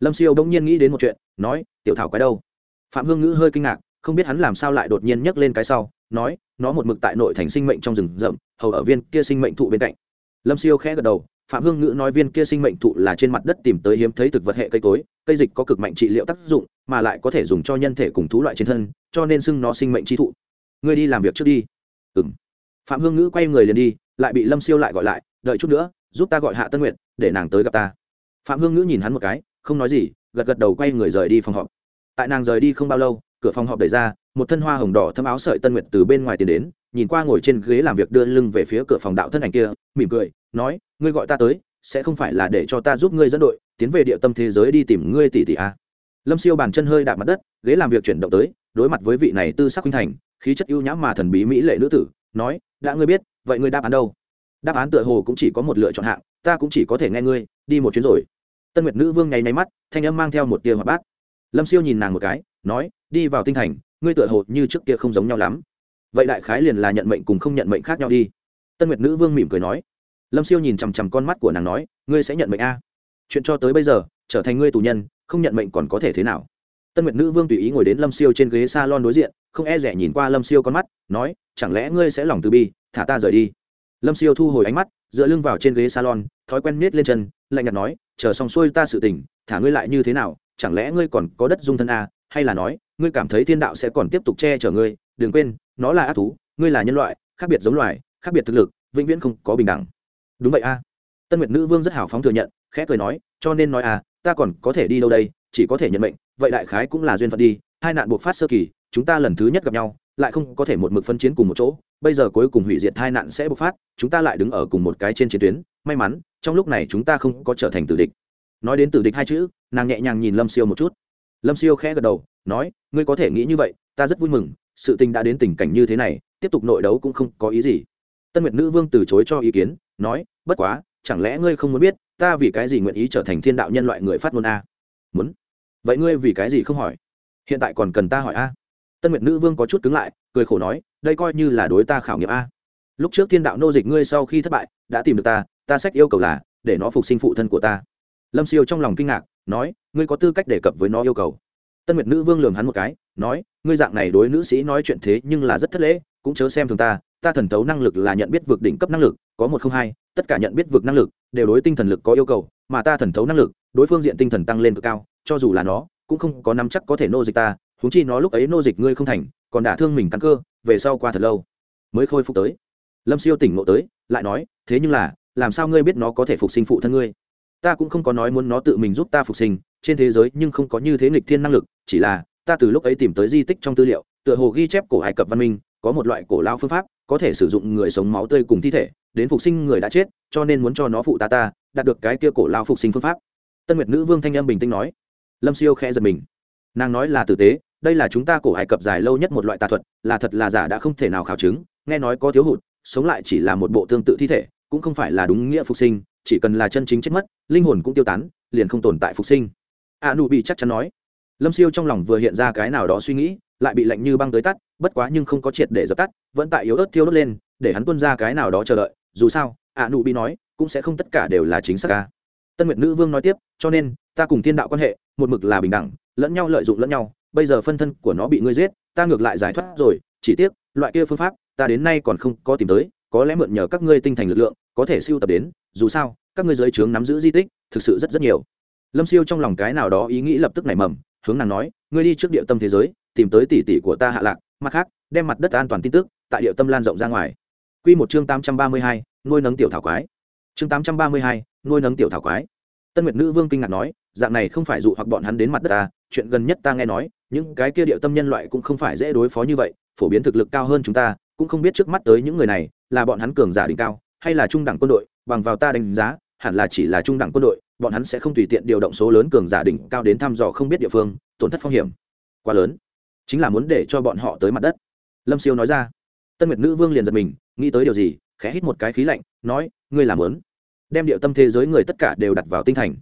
Lâm siêu bỗng nhiên nghĩ đến một chuyện, nói, tiểu thảo quái đâu? Phạm hương ngữ hơi kinh ngạc, không biết hắn làm sao lại đột nhiên nhấc lên cái sau, nói, nó một mực tại nội thành sinh mệnh trong rừng rậm, hầu ở viên kia sinh mệnh thụ bên cạnh. Lâm siêu khẽ gật đầu, phạm hương ngữ nói viên kia sinh mệnh thụ là trên mặt đất tìm tới hiếm thấy thực vật hệ cây cối, cây dịch có cực mạnh trị liệu tác dụng, mà lại có thể dùng cho nhân thể cùng thú loại trên thân, cho nên xưng nó sinh mệnh chi thụ. Ngươi đi làm việc trước đi. Ừ m phạm hương ngữ quay người liền đi lại bị lâm siêu lại gọi lại đợi chút nữa giúp ta gọi hạ tân nguyện để nàng tới gặp ta phạm hương ngữ nhìn hắn một cái không nói gì gật gật đầu quay người rời đi phòng họp tại nàng rời đi không bao lâu cửa phòng họp đẩy ra một thân hoa hồng đỏ thâm áo sợi tân nguyệt từ bên ngoài tiến đến nhìn qua ngồi trên ghế làm việc đưa lưng về phía cửa phòng đạo thân ảnh kia mỉm cười nói ngươi gọi ta tới sẽ không phải là để cho ta giúp ngươi dẫn đội tiến về địa tâm thế giới đi tìm ngươi tỷ tỷ a à. lâm siêu bàn chân hơi đạp mặt đất ghế làm việc chuyển động tới đối mặt với vị này tư sắc huynh thành khí chất ưu nhã mà thần bí mỹ lệ nữ tử nói đã ngươi biết vậy ngươi đáp án đâu? Đáp án tựa hồ cũng chỉ có một lựa chọn hạng, ta cũng chỉ có thể nghe ngươi, đi một chuyến rồi. Tân nguyệt nữ vương nháy nháy mắt, thanh âm mang theo một tia hoạt bát. Lâm siêu nhìn nàng một cái, nói, đi vào tinh thành, ngươi tựa hồ như trước kia không giống nhau lắm. Vậy đại khái liền là nhận mệnh cùng không nhận mệnh khác nhau đi. Tân nguyệt nữ vương mỉm cười nói. Lâm siêu nhìn chằm chằm con mắt của nàng nói, ngươi sẽ nhận mệnh a. Chuyện cho tới bây giờ, trở thành ngươi tù nhân, không nhận mệnh còn có thể thế nào? Tân nguyệt nữ vương tùy ý ngồi đến lâm siêu trên ghế s a lon đối diện, không e rẻ nhìn qua lâm siêu con mắt, nói, chẳng lẽ ngươi sẽ lòng từ bi thả ta rời đi. Lâm siêu thu hồi ánh mắt, dựa lưng vào trên ghế salon, thói quen miết lên chân, lạnh nhạt nói, chờ xong xuôi ta sự tình, thả ngươi lại như thế nào, chẳng lẽ ngươi còn có đất dung thân a hay là nói, ngươi cảm thấy thiên đạo sẽ còn tiếp tục che chở ngươi? Đừng quên, nó là ác thú, ngươi là nhân loại, khác biệt giống loài, khác biệt thực lực, vĩnh viễn không có bình đẳng. Đúng vậy a. Tân nguyệt nữ vương rất hào phóng thừa nhận, khẽ cười nói, cho nên nói à ta còn có thể đi đâu đây, chỉ có thể nhận mệnh, vậy đại khái cũng là duyên phận đi, hai nạn buộc phát sơ kỳ, chúng ta lần thứ nhất gặp nhau lại không có thể một mực phân chiến cùng một chỗ, bây giờ cuối cùng hủy diệt hai nạn sẽ bộc phát, chúng ta lại đứng ở cùng một cái trên chiến tuyến. May mắn, trong lúc này chúng ta không có trở thành tử địch. Nói đến tử địch hai chữ, nàng nhẹ nhàng nhìn lâm siêu một chút. Lâm siêu khẽ gật đầu, nói, ngươi có thể nghĩ như vậy, ta rất vui mừng, sự tình đã đến tình cảnh như thế này, tiếp tục nội đấu cũng không có ý gì. Tân nguyệt nữ vương từ chối cho ý kiến, nói, bất quá, chẳng lẽ ngươi không muốn biết, ta vì cái gì nguyện ý trở thành thiên đạo nhân loại người phát ngôn a? Muốn. Vậy ngươi vì cái gì không hỏi? Hiện tại còn cần ta hỏi a tân nguyệt nữ vương có chút cứng lại, cười khổ nói, đây coi như là đối ta khảo nghiệm a. Lúc trước thiên đạo nô dịch ngươi sau khi thất bại, đã tìm được ta ta sách yêu cầu là, để nó phục sinh phụ thân của ta. Lâm siêu trong lòng kinh ngạc, nói, ngươi có tư cách đề cập với nó yêu cầu. Tân nguyệt nữ vương lường hắn một cái, nói, ngươi dạng này đối nữ sĩ nói chuyện thế nhưng là rất thất lễ, cũng chớ xem thường ta ta thần thấu năng lực là nhận biết vượt đỉnh cấp năng lực, có một không hai, tất cả nhận biết vượt năng lực, đều đối tinh thần lực có yêu cầu, mà ta thần thấu năng lực, đối phương diện tinh thần tăng lên cực cao, cho dù là nó, cũng không có nắm chắc có thể nô dịch ta húng chi nó lúc ấy nô dịch ngươi không thành, còn đả thương mình căn cơ, về sau qua thật lâu. Mới khôi phục tới. Lâm siêu tỉnh ngộ tới, lại nói, thế nhưng là, làm sao ngươi biết nó có thể phục sinh phụ thân ngươi? Ta cũng không có nói muốn nó tự mình giúp ta phục sinh, trên thế giới nhưng không có như thế nghịch thiên năng lực, chỉ là, ta từ lúc ấy tìm tới di tích trong tư liệu, tựa hồ ghi chép cổ ai cập văn minh, có một loại cổ lao phương pháp, có thể sử dụng người sống máu tươi cùng thi thể, đến phục sinh người đã chết, cho nên muốn cho nó phụ ta ta, đạt được cái kia cổ lao phục sinh phương pháp. Tân nguyệt nữ vương thanh âm bình tĩnh nói. Lâm siêu khẽ giật mình. Nàng nói là tử tế đây là chúng ta cổ ai cập dài lâu nhất một loại tà thuật, là thật là giả đã không thể nào khảo chứng, nghe nói có thiếu hụt, sống lại chỉ là một bộ tương tự thi thể, cũng không phải là đúng nghĩa phục sinh, chỉ cần là chân chính chết mất, linh hồn cũng tiêu tán, liền không tồn tại phục sinh. A nu bị chắc chắn nói. Lâm siêu trong lòng vừa hiện ra cái nào đó suy nghĩ, lại bị lạnh như băng tới tắt, bất quá nhưng không có triệt để dập tắt, vẫn tại yếu ớt thiêu đốt lên, để hắn tuân ra cái nào đó chờ đợi, dù sao a nu bị nói, cũng sẽ không tất cả đều là chính xác ca tân nguyệt nữ vương nói tiếp, cho nên, ta cùng thiên đạo quan hệ, một mực là bình đẳng, lẫn nhau lợi dụng lẫn nhau bây giờ phân thân của nó bị ngươi giết, ta ngược lại giải thoát rồi, chỉ tiếc, loại kia phương pháp, ta đến nay còn không có tìm tới, có lẽ mượn nhờ các ngươi tinh thành lực lượng, có thể siêu tập đến, dù sao, các ngươi giới trướng nắm giữ di tích, thực sự rất rất nhiều. Lâm siêu trong lòng cái nào đó ý nghĩ lập tức nảy mầm, hướng nàng nói, ngươi đi trước địa tâm thế giới, tìm tới tỷ tỷ của ta hạ lạc, mặt khác, đem mặt đất an toàn tin tức, tại địa tâm lan rộng ra ngoài. Q một chương tám trăm ba mươi hai, nuôi nấng tiểu thảo quái. Chương tám trăm ba mươi hai, nuôi nấng tiểu thảo quái. Tân nguyệt nữ vương kinh ngạc nói, dạng này không phải dụ hoặc bọn hắn đến mặt đất ta, chuyện gần nhất ta nghe nói những cái kia địa tâm nhân loại cũng không phải dễ đối phó như vậy, phổ biến thực lực cao hơn chúng ta, cũng không biết trước mắt tới những người này, là bọn hắn cường giả đỉnh cao, hay là trung đẳng quân đội, bằng vào ta đánh giá, hẳn là chỉ là trung đẳng quân đội, bọn hắn sẽ không tùy tiện điều động số lớn cường giả đỉnh cao đến thăm dò không biết địa phương, tổn thất phong hiểm. Quá lớn. Chính là muốn để cho bọn họ tới mặt đất. Lâm siêu nói ra. Tân nguyệt nữ vương liền giật mình, nghĩ tới điều gì, khẽ hít một cái khí lạnh, nói, ngươi làm lớn. Đem điệu tâm thế giới người tất cả đều đặt vào tinh thành.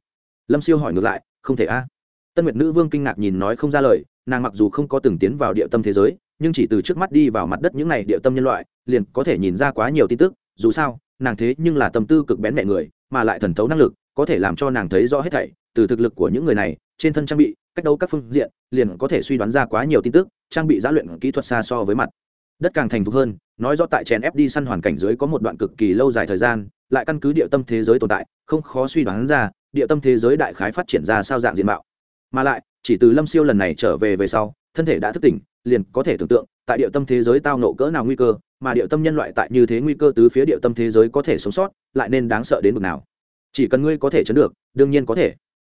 Lâm siêu hỏi ngược lại, không thể a? Tân nguyệt nữ vương kinh ngạc nhìn nói không ra lời nàng mặc dù không có từng tiến vào địa tâm thế giới, nhưng chỉ từ trước mắt đi vào mặt đất những n à y địa tâm nhân loại, liền có thể nhìn ra quá nhiều tin tức, dù sao, nàng thế nhưng là tâm tư cực bén mẹ người, mà lại thần thấu năng lực, có thể làm cho nàng thấy rõ hết thảy, từ thực lực của những người này, trên thân trang bị, cách đấu các phương diện, liền có thể suy đoán ra quá nhiều tin tức, trang bị giá luyện kỹ thuật xa so với mặt. Đất càng thành thục hơn, nói rõ tại chèn ép đi săn hoàn cảnh dưới có một đoạn cực kỳ lâu dài thời gian, lại căn cứ địa tâm thế giới tồn tại, không khó suy đoán ra, địa tâm thế giới đại khái phát triển ra sao dạng diện mạo. Mà lại chỉ từ lâm siêu lần này trở về về sau, thân thể đã thức tỉnh, liền có thể tưởng tượng, tại địa tâm thế giới tao nộ cỡ nào nguy cơ, mà địa tâm nhân loại tại như thế nguy cơ tứ phía địa tâm thế giới có thể sống sót, lại nên đáng sợ đến mức nào. Chỉ cần ngươi có thể chấn được, đương nhiên có thể.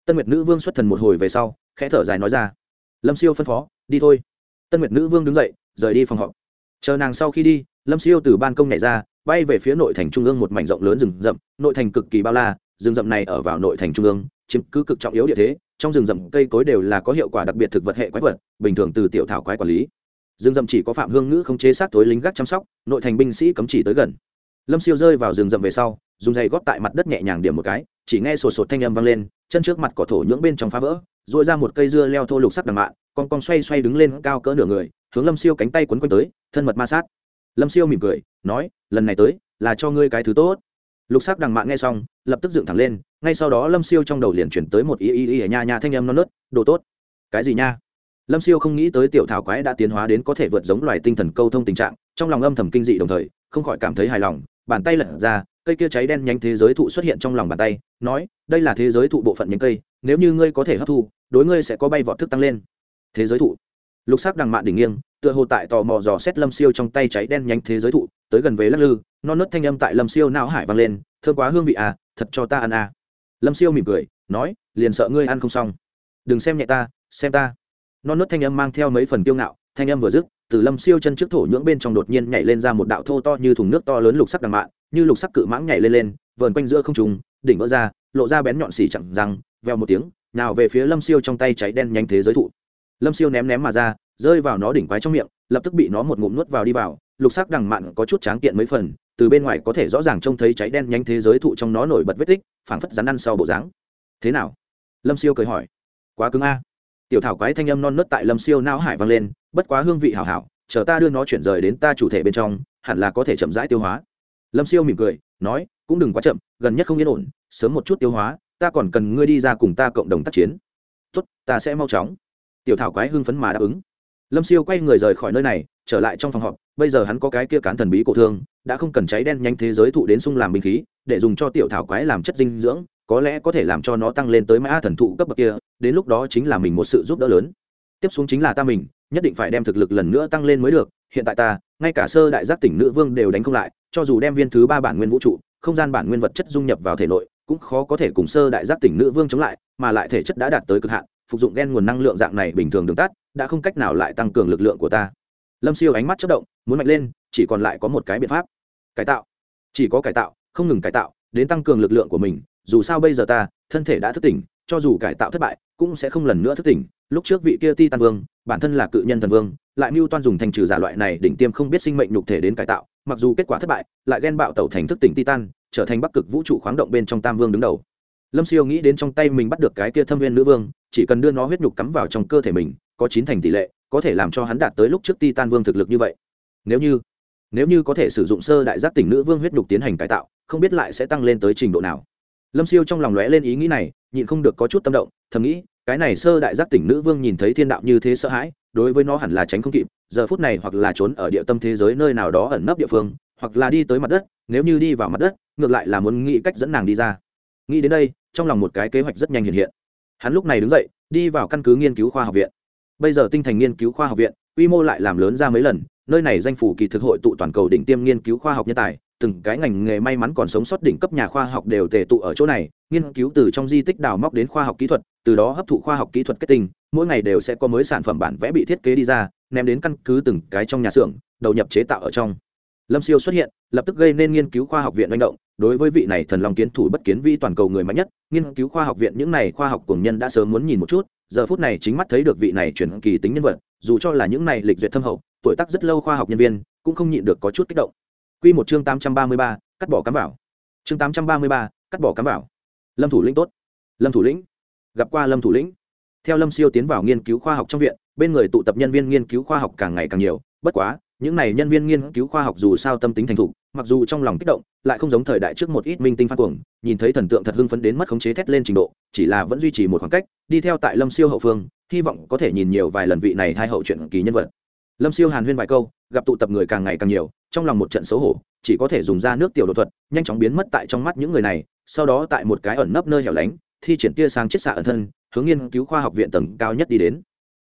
Tân nguyệt nữ vương xuất thần một hồi về sau, khẽ thở dài nói ra. Lâm siêu phân phó, đi thôi. Tân nguyệt nữ vương đứng dậy, rời đi phòng họp. Chờ nàng sau khi đi, lâm siêu từ ban công nhảy ra, bay về phía nội thành trung ương một mảnh rộng lớn rừng rậm, nội thành cực kỳ bao la, rừng rậm này ở vào nội thành trung ương, chiếm cứ cực trọng yếu địa thế trong rừng rậm cây cối đều là có hiệu quả đặc biệt thực vật hệ quái vật, bình thường từ tiểu thảo quái quản lý. Rừng rậm chỉ có phạm hương ngữ không chế sát tối lính gác chăm sóc, nội thành binh sĩ cấm chỉ tới gần. Lâm siêu rơi vào rừng rậm về sau, dùng giày góp tại mặt đất nhẹ nhàng điểm một cái, chỉ nghe sột sột thanh âm vang lên, chân trước mặt cỏ thổ nhưỡng bên trong phá vỡ dội ra một cây dưa leo thô lục sắc đằng mạn, con con xoay xoay đứng lên cao cỡ nửa người, hướng lâm siêu cánh tay quấn quanh tới, thân mật ma sát. Lâm siêu mỉm cười, nói, lần này tới, là cho ngươi cái thứ tốt lục sắc đằng mạn nghe xong, lập tức dựng thẳng lên, ngay sau đó lâm siêu trong đầu liền chuyển tới một y y y nhà nhà thanh âm non nớt, đồ tốt. Cái gì nha? Lâm siêu không nghĩ tới tiểu thảo quái đã tiến hóa đến có thể vượt giống loài tinh thần câu thông tình trạng, trong lòng âm thầm kinh dị đồng thời, không khỏi cảm thấy hài lòng, bàn tay lật ra, cây kia cháy đen nhánh thế giới thụ xuất hiện trong lòng bàn tay, nói, đây là thế giới thụ bộ phận nhánh cây, nếu như ngươi có thể hấp thu, đối ngươi sẽ có bay vọt thức tăng lên. Thế giới thụ? Lục sắc đằng mạn đỉnh nghiêng, tựa hồ tại tò mò dò xét lâm siêu trong tay cháy đen nhánh thế giới thụ, tới gần về lắc lư non nớt thanh âm tại lâm siêu não hải vang lên thương quá hương vị à thật cho ta ăn à. Lâm siêu mỉm cười, nói, liền sợ ngươi ăn không xong. Đừng xem nhẹ ta, xem ta. Non nớt thanh âm mang theo mấy phần kiêu ngạo, thanh âm vừa dứt, từ lâm siêu chân trước thổ nhưỡng bên trong đột nhiên nhảy lên ra một đạo thô to như thùng nước to lớn lục sắc đằng mạn, như lục sắc cự mãng nhảy lên lên, vờn quanh giữa không trùng đỉnh vỡ ra, lộ ra bén nhọn xỉ chặn răng veo một tiếng, nào về phía lâm siêu trong tay cháy đen nhanh thế giới thụ. Lâm siêu ném ném mà ra, rơi vào nó đỉnh quái trong miệng, lập tức bị nó một ngụm nuốt vào đi vào, lục sắc đằng mạn có chút tráng kiện mấy phần từ bên ngoài có thể rõ ràng trông thấy cháy đen nhanh thế giới thụ trong nó nổi bật vết tích, phảng phất rắn ăn sau bộ dáng. Thế nào? Lâm siêu cười hỏi. Quá cứng a. Tiểu thảo quái thanh âm non nớt tại lâm siêu não hải vang lên, bất quá hương vị hảo hảo, chờ ta đưa nó chuyển rời đến ta chủ thể bên trong, hẳn là có thể chậm rãi tiêu hóa. Lâm siêu mỉm cười, nói, cũng đừng quá chậm, gần nhất không yên ổn, sớm một chút tiêu hóa, ta còn cần ngươi đi ra cùng ta cộng đồng tác chiến. Tốt, ta sẽ mau chóng. Tiểu thảo quái hưng phấn mà đáp ứng. Lâm siêu quay người rời khỏi nơi này, trở lại trong phòng họp, bây giờ hắn có cái kia cán thần bí cổ thương đã không cần cháy đen nhanh thế giới thụ đến sung làm binh khí, để dùng cho tiểu thảo quái làm chất dinh dưỡng, có lẽ có thể làm cho nó tăng lên tới mã thần thụ cấp bậc kia, đến lúc đó chính là mình một sự giúp đỡ lớn. Tiếp xuống chính là ta mình, nhất định phải đem thực lực lần nữa tăng lên mới được, hiện tại ta, ngay cả sơ đại giác tỉnh nữ vương đều đánh không lại, cho dù đem viên thứ ba bản nguyên vũ trụ, không gian bản nguyên vật chất dung nhập vào thể nội, cũng khó có thể cùng sơ đại giác tỉnh nữ vương chống lại, mà lại thể chất đã đạt tới cực hạn, phục dụng gen nguồn năng lượng dạng này bình thường đường tắt, đã không cách nào lại tăng cường lực lượng của ta. Lâm siêu ánh mắt chất động, muốn mạnh lên, chỉ còn lại có một cái biện pháp cải tạo. Chỉ có cải tạo, không ngừng cải tạo, đến tăng cường lực lượng của mình, dù sao bây giờ ta, thân thể đã thức tỉnh, cho dù cải tạo thất bại, cũng sẽ không lần nữa thức tỉnh. Lúc trước vị kia ti tan vương, bản thân là cự nhân thần vương, lại mưu toan dùng thành trừ giả loại này đỉnh tiêm không biết sinh mệnh nhục thể đến cải tạo, mặc dù kết quả thất bại, lại ghen bạo tẩu thành thức tỉnh titan, trở thành bắc cực vũ trụ khoáng động bên trong tam vương đứng đầu. Lâm siêu nghĩ đến trong tay mình bắt được cái kia thâm viên nữ vương, chỉ cần đưa nó huyết nhục cắm vào trong cơ thể mình, có chín thành tỷ lệ, có thể làm cho hắn đạt tới lúc trước titan vương thực lực như vậy. Nếu như nếu như có thể sử dụng sơ đại giác tỉnh nữ vương huyết nhục tiến hành cải tạo, không biết lại sẽ tăng lên tới trình độ nào. Lâm siêu trong lòng lóe lên ý nghĩ này, nhịn không được có chút tâm động, thầm nghĩ, cái này sơ đại giác tỉnh nữ vương nhìn thấy thiên đạo như thế sợ hãi, đối với nó hẳn là tránh không kịp, giờ phút này hoặc là trốn ở địa tâm thế giới nơi nào đó ẩn nấp địa phương, hoặc là đi tới mặt đất, nếu như đi vào mặt đất, ngược lại là muốn nghĩ cách dẫn nàng đi ra. Nghĩ đến đây, trong lòng một cái kế hoạch rất nhanh hiện hiện. Hắn lúc này đứng dậy, đi vào căn cứ nghiên cứu khoa học viện. Bây giờ tinh thành nghiên cứu khoa học viện, quy mô lại làm lớn ra mấy lần nơi này danh phủ kỳ thực hội tụ toàn cầu đỉnh tiêm nghiên cứu khoa học nhân tài, từng cái ngành nghề may mắn còn sống sót đỉnh cấp nhà khoa học đều tề tụ ở chỗ này, nghiên cứu từ trong di tích đào móc đến khoa học kỹ thuật, từ đó hấp thụ khoa học kỹ thuật kết tinh, mỗi ngày đều sẽ có mới sản phẩm bản vẽ bị thiết kế đi ra, ném đến căn cứ từng cái trong nhà xưởng, đầu nhập chế tạo ở trong. Lâm siêu xuất hiện, lập tức gây nên nghiên cứu khoa học viện manh động, đối với vị này thần long kiến thủ bất kiến vi toàn cầu người mạnh nhất, nghiên cứu khoa học viện những này khoa học cùng nhân đã sớm muốn nhìn một chút, giờ phút này chính mắt thấy được vị này chuyển kỳ tính nhân vật, dù cho là những này lịch duyệt thâm hậu tuổi tác rất lâu khoa học nhân viên cũng không nhịn được có chút kích động Quy một chương 833, cắt bỏ cắm vào. Chương 833, cắt bỏ cắm vào. Lâm thủ lĩnh tốt. Lâm thủ lĩnh. Gặp qua Lâm thủ lĩnh. Theo Lâm Siêu tiến vào nghiên cứu khoa học trong viện, bên người tụ tập nhân viên nghiên cứu khoa học càng ngày càng nhiều, bất quá, những này nhân viên nghiên cứu khoa học dù sao tâm tính thành thục, mặc dù trong lòng kích động, lại không giống thời đại trước một ít minh tinh phát cuồng, nhìn thấy thần tượng thật hưng phấn đến mất khống chế thét lên trình độ, chỉ là vẫn duy trì một khoảng cách, đi theo tại Lâm Siêu hậu phương, hy vọng có thể nhìn nhiều vài lần vị này thay hậu chuyện kỳ nhân vật. Lâm Siêu hàn huyên vài câu, gặp tụ tập người càng ngày càng nhiều, trong lòng một trận xấu hổ chỉ có thể dùng ra nước tiểu đột thuật nhanh chóng biến mất tại trong mắt những người này sau đó tại một cái ẩn nấp nơi hẻo lánh thi triển tia sáng chiết xạ ẩn thân hướng nghiên cứu khoa học viện tầng cao nhất đi đến.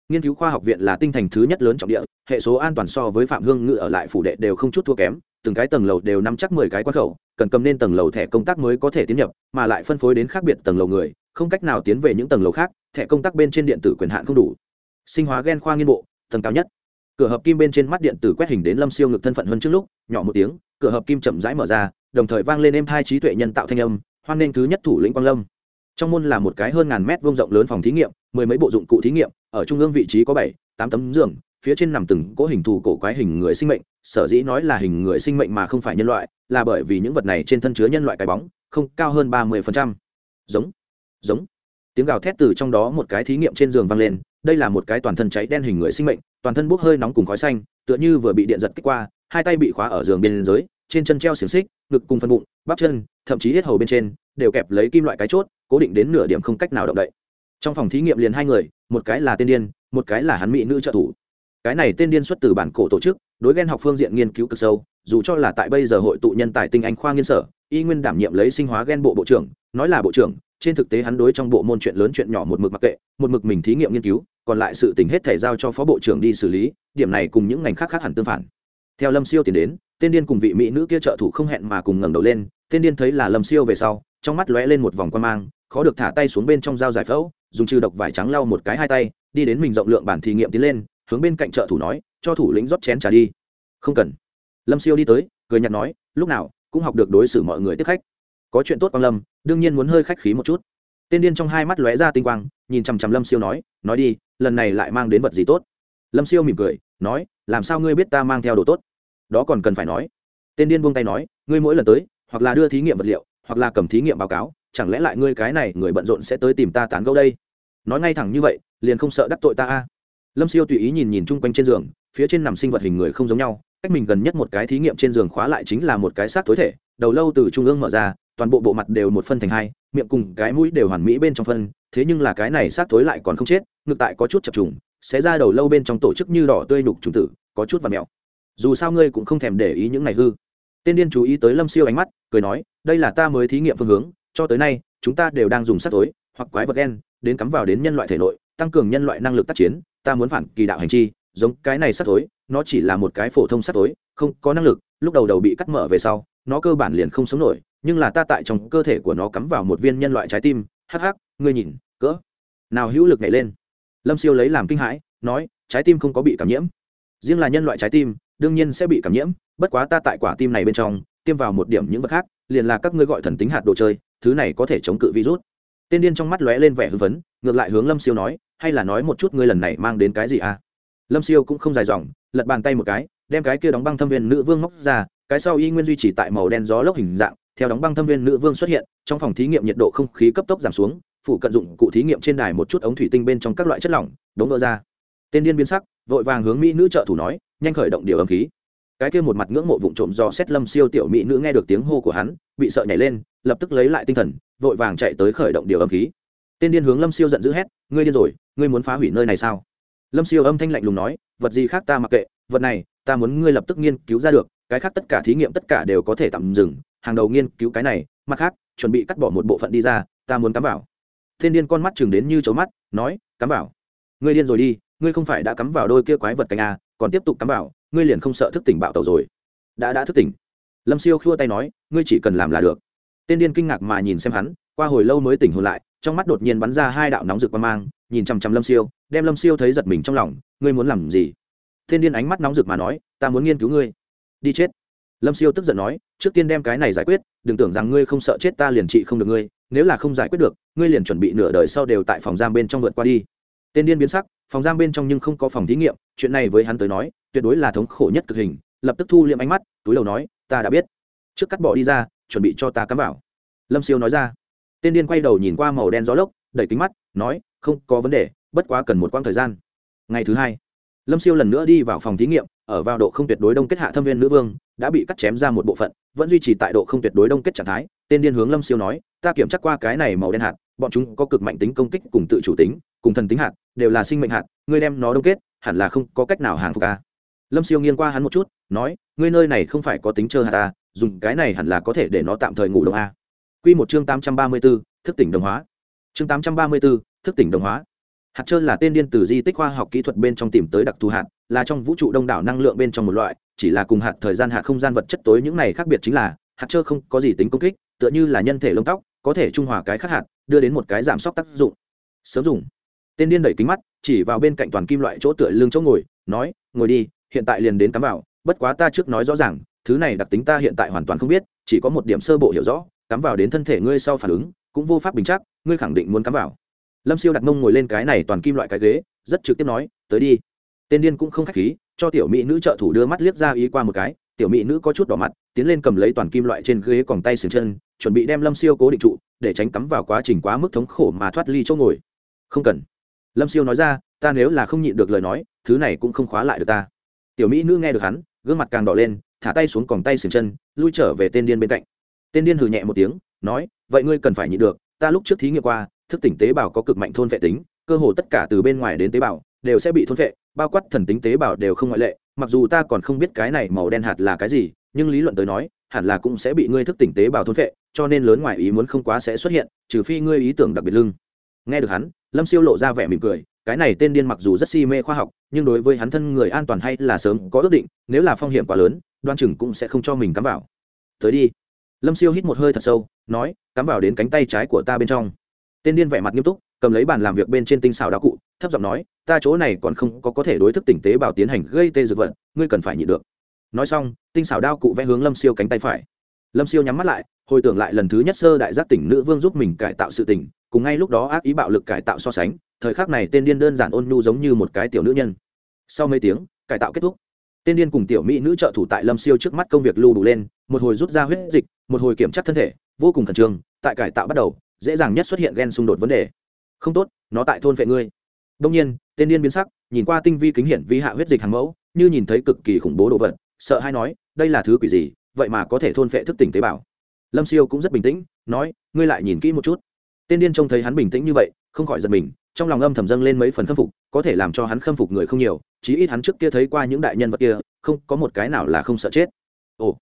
Nghiên cứu khoa học viện là tinh thành thứ nhất lớn trọng địa hệ số an toàn so với phạm hương ngự ở lại phủ đệ đều không chút thua kém từng cái tầng lầu đều nắm chắc mười cái quan khẩu cần cầm nên tầng lầu thẻ công tác mới có thể tiến nhập mà lại phân phối đến khác biệt tầng lầu người không cách nào tiến về những tầng lầu khác thẻ công tác bên trên điện tử quyền hạn không đủ. Sinh hóa gen khoa nghiên bộ tầng cao nhất cửa hợp kim bên trên mắt điện tử quét hình đến lâm siêu ngực thân phận hơn trước lúc, nhỏ một tiếng, cửa hợp kim chậm rãi mở ra, đồng thời vang lên êm thai trí tuệ nhân tạo thanh âm, hoan nghênh thứ nhất thủ lĩnh quang lâm. Trong môn là một cái hơn ngàn mét vuông rộng lớn phòng thí nghiệm, mười mấy bộ dụng cụ thí nghiệm, ở trung ương vị trí có bảy, tám tấm giường, phía trên nằm từng cỗ hình thù cổ quái hình người sinh mệnh, sở dĩ nói là hình người sinh mệnh mà không phải nhân loại, là bởi vì những vật này trên thân chứa nhân loại cái bóng, không cao hơn ba mươi giống giống. Tiếng gào thét từ trong đó một cái thí nghiệm trên giường vang lên đây là một cái toàn thân cháy đen hình người sinh mệnh, toàn thân bốc hơi nóng cùng khói xanh, tựa như vừa bị điện giật kích qua, hai tay bị khóa ở giường bên dưới, trên chân treo xiềng xích, ngực cùng phân bụng, bắp chân, thậm chí hết hầu bên trên, đều kẹp lấy kim loại cái chốt, cố định đến nửa điểm không cách nào động đậy. Trong phòng thí nghiệm liền hai người, một cái là tên điên, một cái là hắn mỹ nữ trợ thủ. Cái này tên điên xuất từ bản cổ tổ chức, đối ghen học phương diện nghiên cứu cực sâu, dù cho là tại bây giờ hội tụ nhân tài tinh anh khoa nghiên sở, y nguyên đảm nhiệm lấy sinh hóa ghen bộ bộ trưởng, nói là bộ trưởng trên thực tế hắn đối trong bộ môn chuyện lớn chuyện nhỏ một mực mặc kệ, một mực mình thí nghiệm nghiên cứu, còn lại sự tình hết thể giao cho phó bộ trưởng đi xử lý, điểm này cùng những ngành khác khác hẳn tương phản. Theo lâm siêu tiến đến, tên điên cùng vị mỹ nữ kia trợ thủ không hẹn mà cùng ngẩng đầu lên, tên điên thấy là lâm siêu về sau, trong mắt lóe lên một vòng quan mang, khó được thả tay xuống bên trong dao giải phẫu, dùng trừ độc vải trắng lau một cái hai tay, đi đến mình rộng lượng bản thí nghiệm tiến lên, hướng bên cạnh trợ thủ nói, cho thủ lĩnh rót chén trà đi. Không cần. Lâm siêu đi tới, cười nhặt nói, lúc nào cũng học được đối xử mọi người tiếp khách có chuyện tốt quang lâm, đương nhiên muốn hơi khách khí một chút. Tên điên trong hai mắt lóe ra tinh quang, nhìn chằm chằm lâm siêu nói nói đi, lần này lại mang đến vật gì tốt? Lâm siêu mỉm cười, nói, làm sao ngươi biết ta mang theo đồ tốt? Đó còn cần phải nói. Tên điên buông tay nói, ngươi mỗi lần tới, hoặc là đưa thí nghiệm vật liệu, hoặc là cầm thí nghiệm báo cáo, chẳng lẽ lại ngươi cái này người bận rộn sẽ tới tìm ta tán gẫu đây? Nói ngay thẳng như vậy, liền không sợ đắc tội ta a. Lâm siêu tùy ý nhìn nhìn chung quanh trên giường, phía trên nằm sinh vật hình người không giống nhau, cách mình gần nhất một cái thí nghiệm trên giường khóa lại chính là một cái xác tối thể, đầu lâu từ trung ương mở ra toàn bộ bộ mặt đều một phân thành hai, miệng cùng cái mũi đều hoàn mỹ bên trong phân, thế nhưng là cái này xác thối lại còn không chết, ngược tại có chút chập trùng, sẽ ra đầu lâu bên trong tổ chức như đỏ tươi nhục trùng tử, có chút và mèo dù sao ngươi cũng không thèm để ý những này hư. Tên điên chú ý tới lâm siêu ánh mắt, cười nói, đây là ta mới thí nghiệm phương hướng, cho tới nay, chúng ta đều đang dùng sắc tối hoặc quái vật đen đến cắm vào đến nhân loại thể nội, tăng cường nhân loại năng lực tác chiến, ta muốn phản kỳ đạo hành chi, giống cái này sắc tối nó chỉ là một cái phổ thông sắc tối không có năng lực, lúc đầu đầu bị cắt mở về sau, nó cơ bản liền không sống nổi nhưng là ta tại trong cơ thể của nó cắm vào một viên nhân loại trái tim, hắc hắc, ngươi nhìn, cỡ nào hữu lực nhảy lên. Lâm siêu lấy làm kinh hãi, nói, trái tim không có bị cảm nhiễm. Riêng là nhân loại trái tim, đương nhiên sẽ bị cảm nhiễm, bất quá ta tại quả tim này bên trong, tiêm vào một điểm những vật khác, liền là các ngươi gọi thần tính hạt đồ chơi, thứ này có thể chống cự virus. Tên điên trong mắt lóe lên vẻ hưng phấn, ngược lại hướng lâm siêu nói, hay là nói một chút ngươi lần này mang đến cái gì à? Lâm siêu cũng không dài dòng, lật bàn tay một cái, đem cái kia đóng băng thâm viên nữ vương móc ra, cái sau y nguyên duy trì tại màu đen gió lốc hình dạng theo đóng băng thâm viên nữ vương xuất hiện, trong phòng thí nghiệm nhiệt độ không khí cấp tốc giảm xuống phụ cận dụng cụ thí nghiệm trên đài một chút ống thủy tinh bên trong các loại chất lỏng, đống vỡ ra. Tên điên biến sắc, vội vàng hướng mỹ nữ trợ thủ nói, nhanh khởi động điều âm khí. Cái kia một mặt ngưỡng mộ vụng trộm do xét lâm siêu tiểu mỹ nữ nghe được tiếng hô của hắn, bị sợ nhảy lên, lập tức lấy lại tinh thần, vội vàng chạy tới khởi động điều âm khí. Tên điên hướng lâm siêu giận dữ hét, ngươi điên rồi, ngươi muốn phá hủy nơi này sao? Lâm siêu âm thanh lạnh lùng nói, vật gì khác ta mặc kệ, vật này, ta muốn ngươi lập tức nghiên cứu ra được, cái khác tất cả thí nghiệm tất cả đều có thể tạm dừng hàng đầu nghiên cứu cái này, mặt khác, chuẩn bị cắt bỏ một bộ phận đi ra, ta muốn cắm vào. Thiên điên con mắt chừng đến như chấu mắt, nói, cắm vào. Ngươi điên rồi đi, ngươi không phải đã cắm vào đôi kia quái vật cánh a à, còn tiếp tục cắm vào, ngươi liền không sợ thức tỉnh bạo tàu rồi. Đã đã thức tỉnh. Lâm siêu khua tay nói, ngươi chỉ cần làm là được. Tên điên kinh ngạc mà nhìn xem hắn, qua hồi lâu mới tỉnh hồn lại, trong mắt đột nhiên bắn ra hai đạo nóng rực qua mang, nhìn chằm chằm lâm siêu, đem lâm siêu thấy giật mình trong lòng, ngươi muốn làm gì? Tên điên ánh mắt nóng rực mà nói, ta muốn nghiên cứu ngươi. Đi chết lâm siêu tức giận nói, trước tiên đem cái này giải quyết, đừng tưởng rằng ngươi không sợ chết ta liền trị không được ngươi, nếu là không giải quyết được, ngươi liền chuẩn bị nửa đời sau đều tại phòng giam bên trong vượt qua đi. Tên điên biến sắc, phòng giam bên trong nhưng không có phòng thí nghiệm, chuyện này với hắn tới nói, tuyệt đối là thống khổ nhất cực hình, lập tức thu liệm ánh mắt, túi đầu nói, ta đã biết. Trước cắt bỏ đi ra, chuẩn bị cho ta cắm vào. Lâm siêu nói ra. Tên điên quay đầu nhìn qua màu đen gió lốc, đẩy kính mắt, nói, không có vấn đề, bất quá cần một quãng thời gian. Ngày thứ hai, lâm siêu lần nữa đi vào phòng thí nghiệm ở vào độ không tuyệt đối đông kết hạ thâm viên nữ vương, đã bị cắt chém ra một bộ phận, vẫn duy trì tại độ không tuyệt đối đông kết trạng thái, tên điên hướng lâm siêu nói, ta kiểm tra qua cái này màu đen hạt, bọn chúng có cực mạnh tính công kích cùng tự chủ tính, cùng thần tính hạt, đều là sinh mệnh hạt, ngươi đem nó đông kết, hẳn là không có cách nào hàng phục ca lâm siêu nghiêng qua hắn một chút, nói, ngươi nơi này không phải có tính chơi hạt ta, dùng cái này hẳn là có thể để nó tạm thời ngủ đông a. Q một chương tám trăm ba mươi b ố thức tỉnh đồng hóa. Chương tám trăm ba mươi b ố thức tỉnh đồng hóa hạt trơn là tên điên từ di tích khoa học kỹ thuật bên trong tìm tới đặc thù hạt, là trong vũ trụ đông đảo năng lượng bên trong một loại, chỉ là cùng hạt thời gian hạt không gian vật chất tối những này khác biệt chính là, hạt trơ không có gì tính công kích, tựa như là nhân thể lông tóc, có thể trung hòa cái khác hạt, đưa đến một cái giảm sốc tác dụng. Sớm dùng. Tên điên đẩy kính mắt, chỉ vào bên cạnh toàn kim loại chỗ tựa lưng chỗ ngồi, nói, ngồi đi, hiện tại liền đến cắm vào, bất quá ta trước nói rõ ràng, thứ này đặc tính ta hiện tại hoàn toàn không biết, chỉ có một điểm sơ bộ hiểu rõ, cắm vào đến thân thể ngươi sau phản ứng, cũng vô pháp bình chắc, ngươi khẳng định muốn cắm vào lâm siêu đặt mông ngồi lên cái này toàn kim loại cái ghế, rất trực tiếp nói, tới đi. Tên điên cũng không k h á c h khí, cho tiểu mỹ nữ trợ thủ đưa mắt liếc ra ý qua một cái, tiểu mỹ nữ có chút đỏ mặt, tiến lên cầm lấy toàn kim loại trên ghế còn tay sừng chân, chuẩn bị đem lâm siêu cố định trụ, để tránh cắm vào quá trình quá mức thống khổ mà thoát ly chỗ ngồi. Không cần. Lâm siêu nói ra, ta nếu là không nhịn được lời nói, thứ này cũng không khóa lại được ta. Tiểu mỹ nữ nghe được hắn, gương mặt càng đỏ lên, thả tay xuống còng tay sừng chân, lui trở về tên điên bên cạnh. Tên điên hừ nhẹ một tiếng, nói, vậy ngươi cần phải nhịn được ta lúc trước thí nghiệm qua, thức tỉnh tế bào có cực mạnh thôn vệ tính, cơ hồ tất cả từ bên ngoài đến tế bào đều sẽ bị thôn vệ, bao quát thần tính tế bào đều không ngoại lệ, mặc dù ta còn không biết cái này màu đen hạt là cái gì, nhưng lý luận tới nói, hẳn là cũng sẽ bị ngươi thức tỉnh tế bào thôn vệ, cho nên lớn ngoài ý muốn không quá sẽ xuất hiện, trừ phi ngươi ý tưởng đặc biệt lưng. Nghe được hắn, lâm siêu lộ ra vẻ mỉm cười, cái này tên điên mặc dù rất si mê khoa học, nhưng đối với hắn thân người an toàn hay là sớm có ước định, nếu là phong hiểm quá lớn, đoan chừng cũng sẽ không cho mình cắm vào. Tới đi lâm siêu hít một hơi thật sâu, nói, cắm vào đến cánh tay trái của ta bên trong. Tên điên vẻ mặt nghiêm túc, cầm lấy bàn làm việc bên trên tinh xào đạo cụ, thấp giọng nói, ta chỗ này còn không có có thể đối thức tỉnh tế bào tiến hành gây tê dược vật, ngươi cần phải nhịn được. Nói xong, tinh xảo đao cụ vẽ hướng lâm siêu cánh tay phải. Lâm siêu nhắm mắt lại, hồi tưởng lại lần thứ nhất sơ đại giác tỉnh nữ vương giúp mình cải tạo sự tỉnh cùng ngay lúc đó ác ý bạo lực cải tạo so sánh, thời khắc này tên điên đơn giản ôn nhu giống như một cái tiểu nữ nhân. Sau mấy tiếng, cải tạo kết thúc tên điên cùng tiểu mỹ nữ trợ thủ tại lâm siêu trước mắt công việc lưu đủ lên, một hồi rút ra huyết dịch, một hồi kiểm tra thân thể, vô cùng khẩn trương, tại cải tạo bắt đầu, dễ dàng nhất xuất hiện ghen xung đột vấn đề. Không tốt, nó tại thôn vệ ngươi. Đông nhiên tên điên biến sắc, nhìn qua tinh vi kính hiển vi hạ huyết dịch hàng mẫu, như nhìn thấy cực kỳ khủng bố đồ vật, sợ hay nói, đây là thứ quỷ gì, vậy mà có thể thôn vệ thức tỉnh tế bào. Lâm siêu cũng rất bình tĩnh, nói, ngươi lại nhìn kỹ một chút. Tên điên trông thấy hắn bình tĩnh như vậy, không khỏi giật mình trong lòng âm thầm dâng lên mấy phần khâm phục, có thể làm cho hắn khâm phục người không nhiều, chí ít hắn trước kia thấy qua những đại nhân vật kia, không có một cái nào là không sợ chết. Ồ.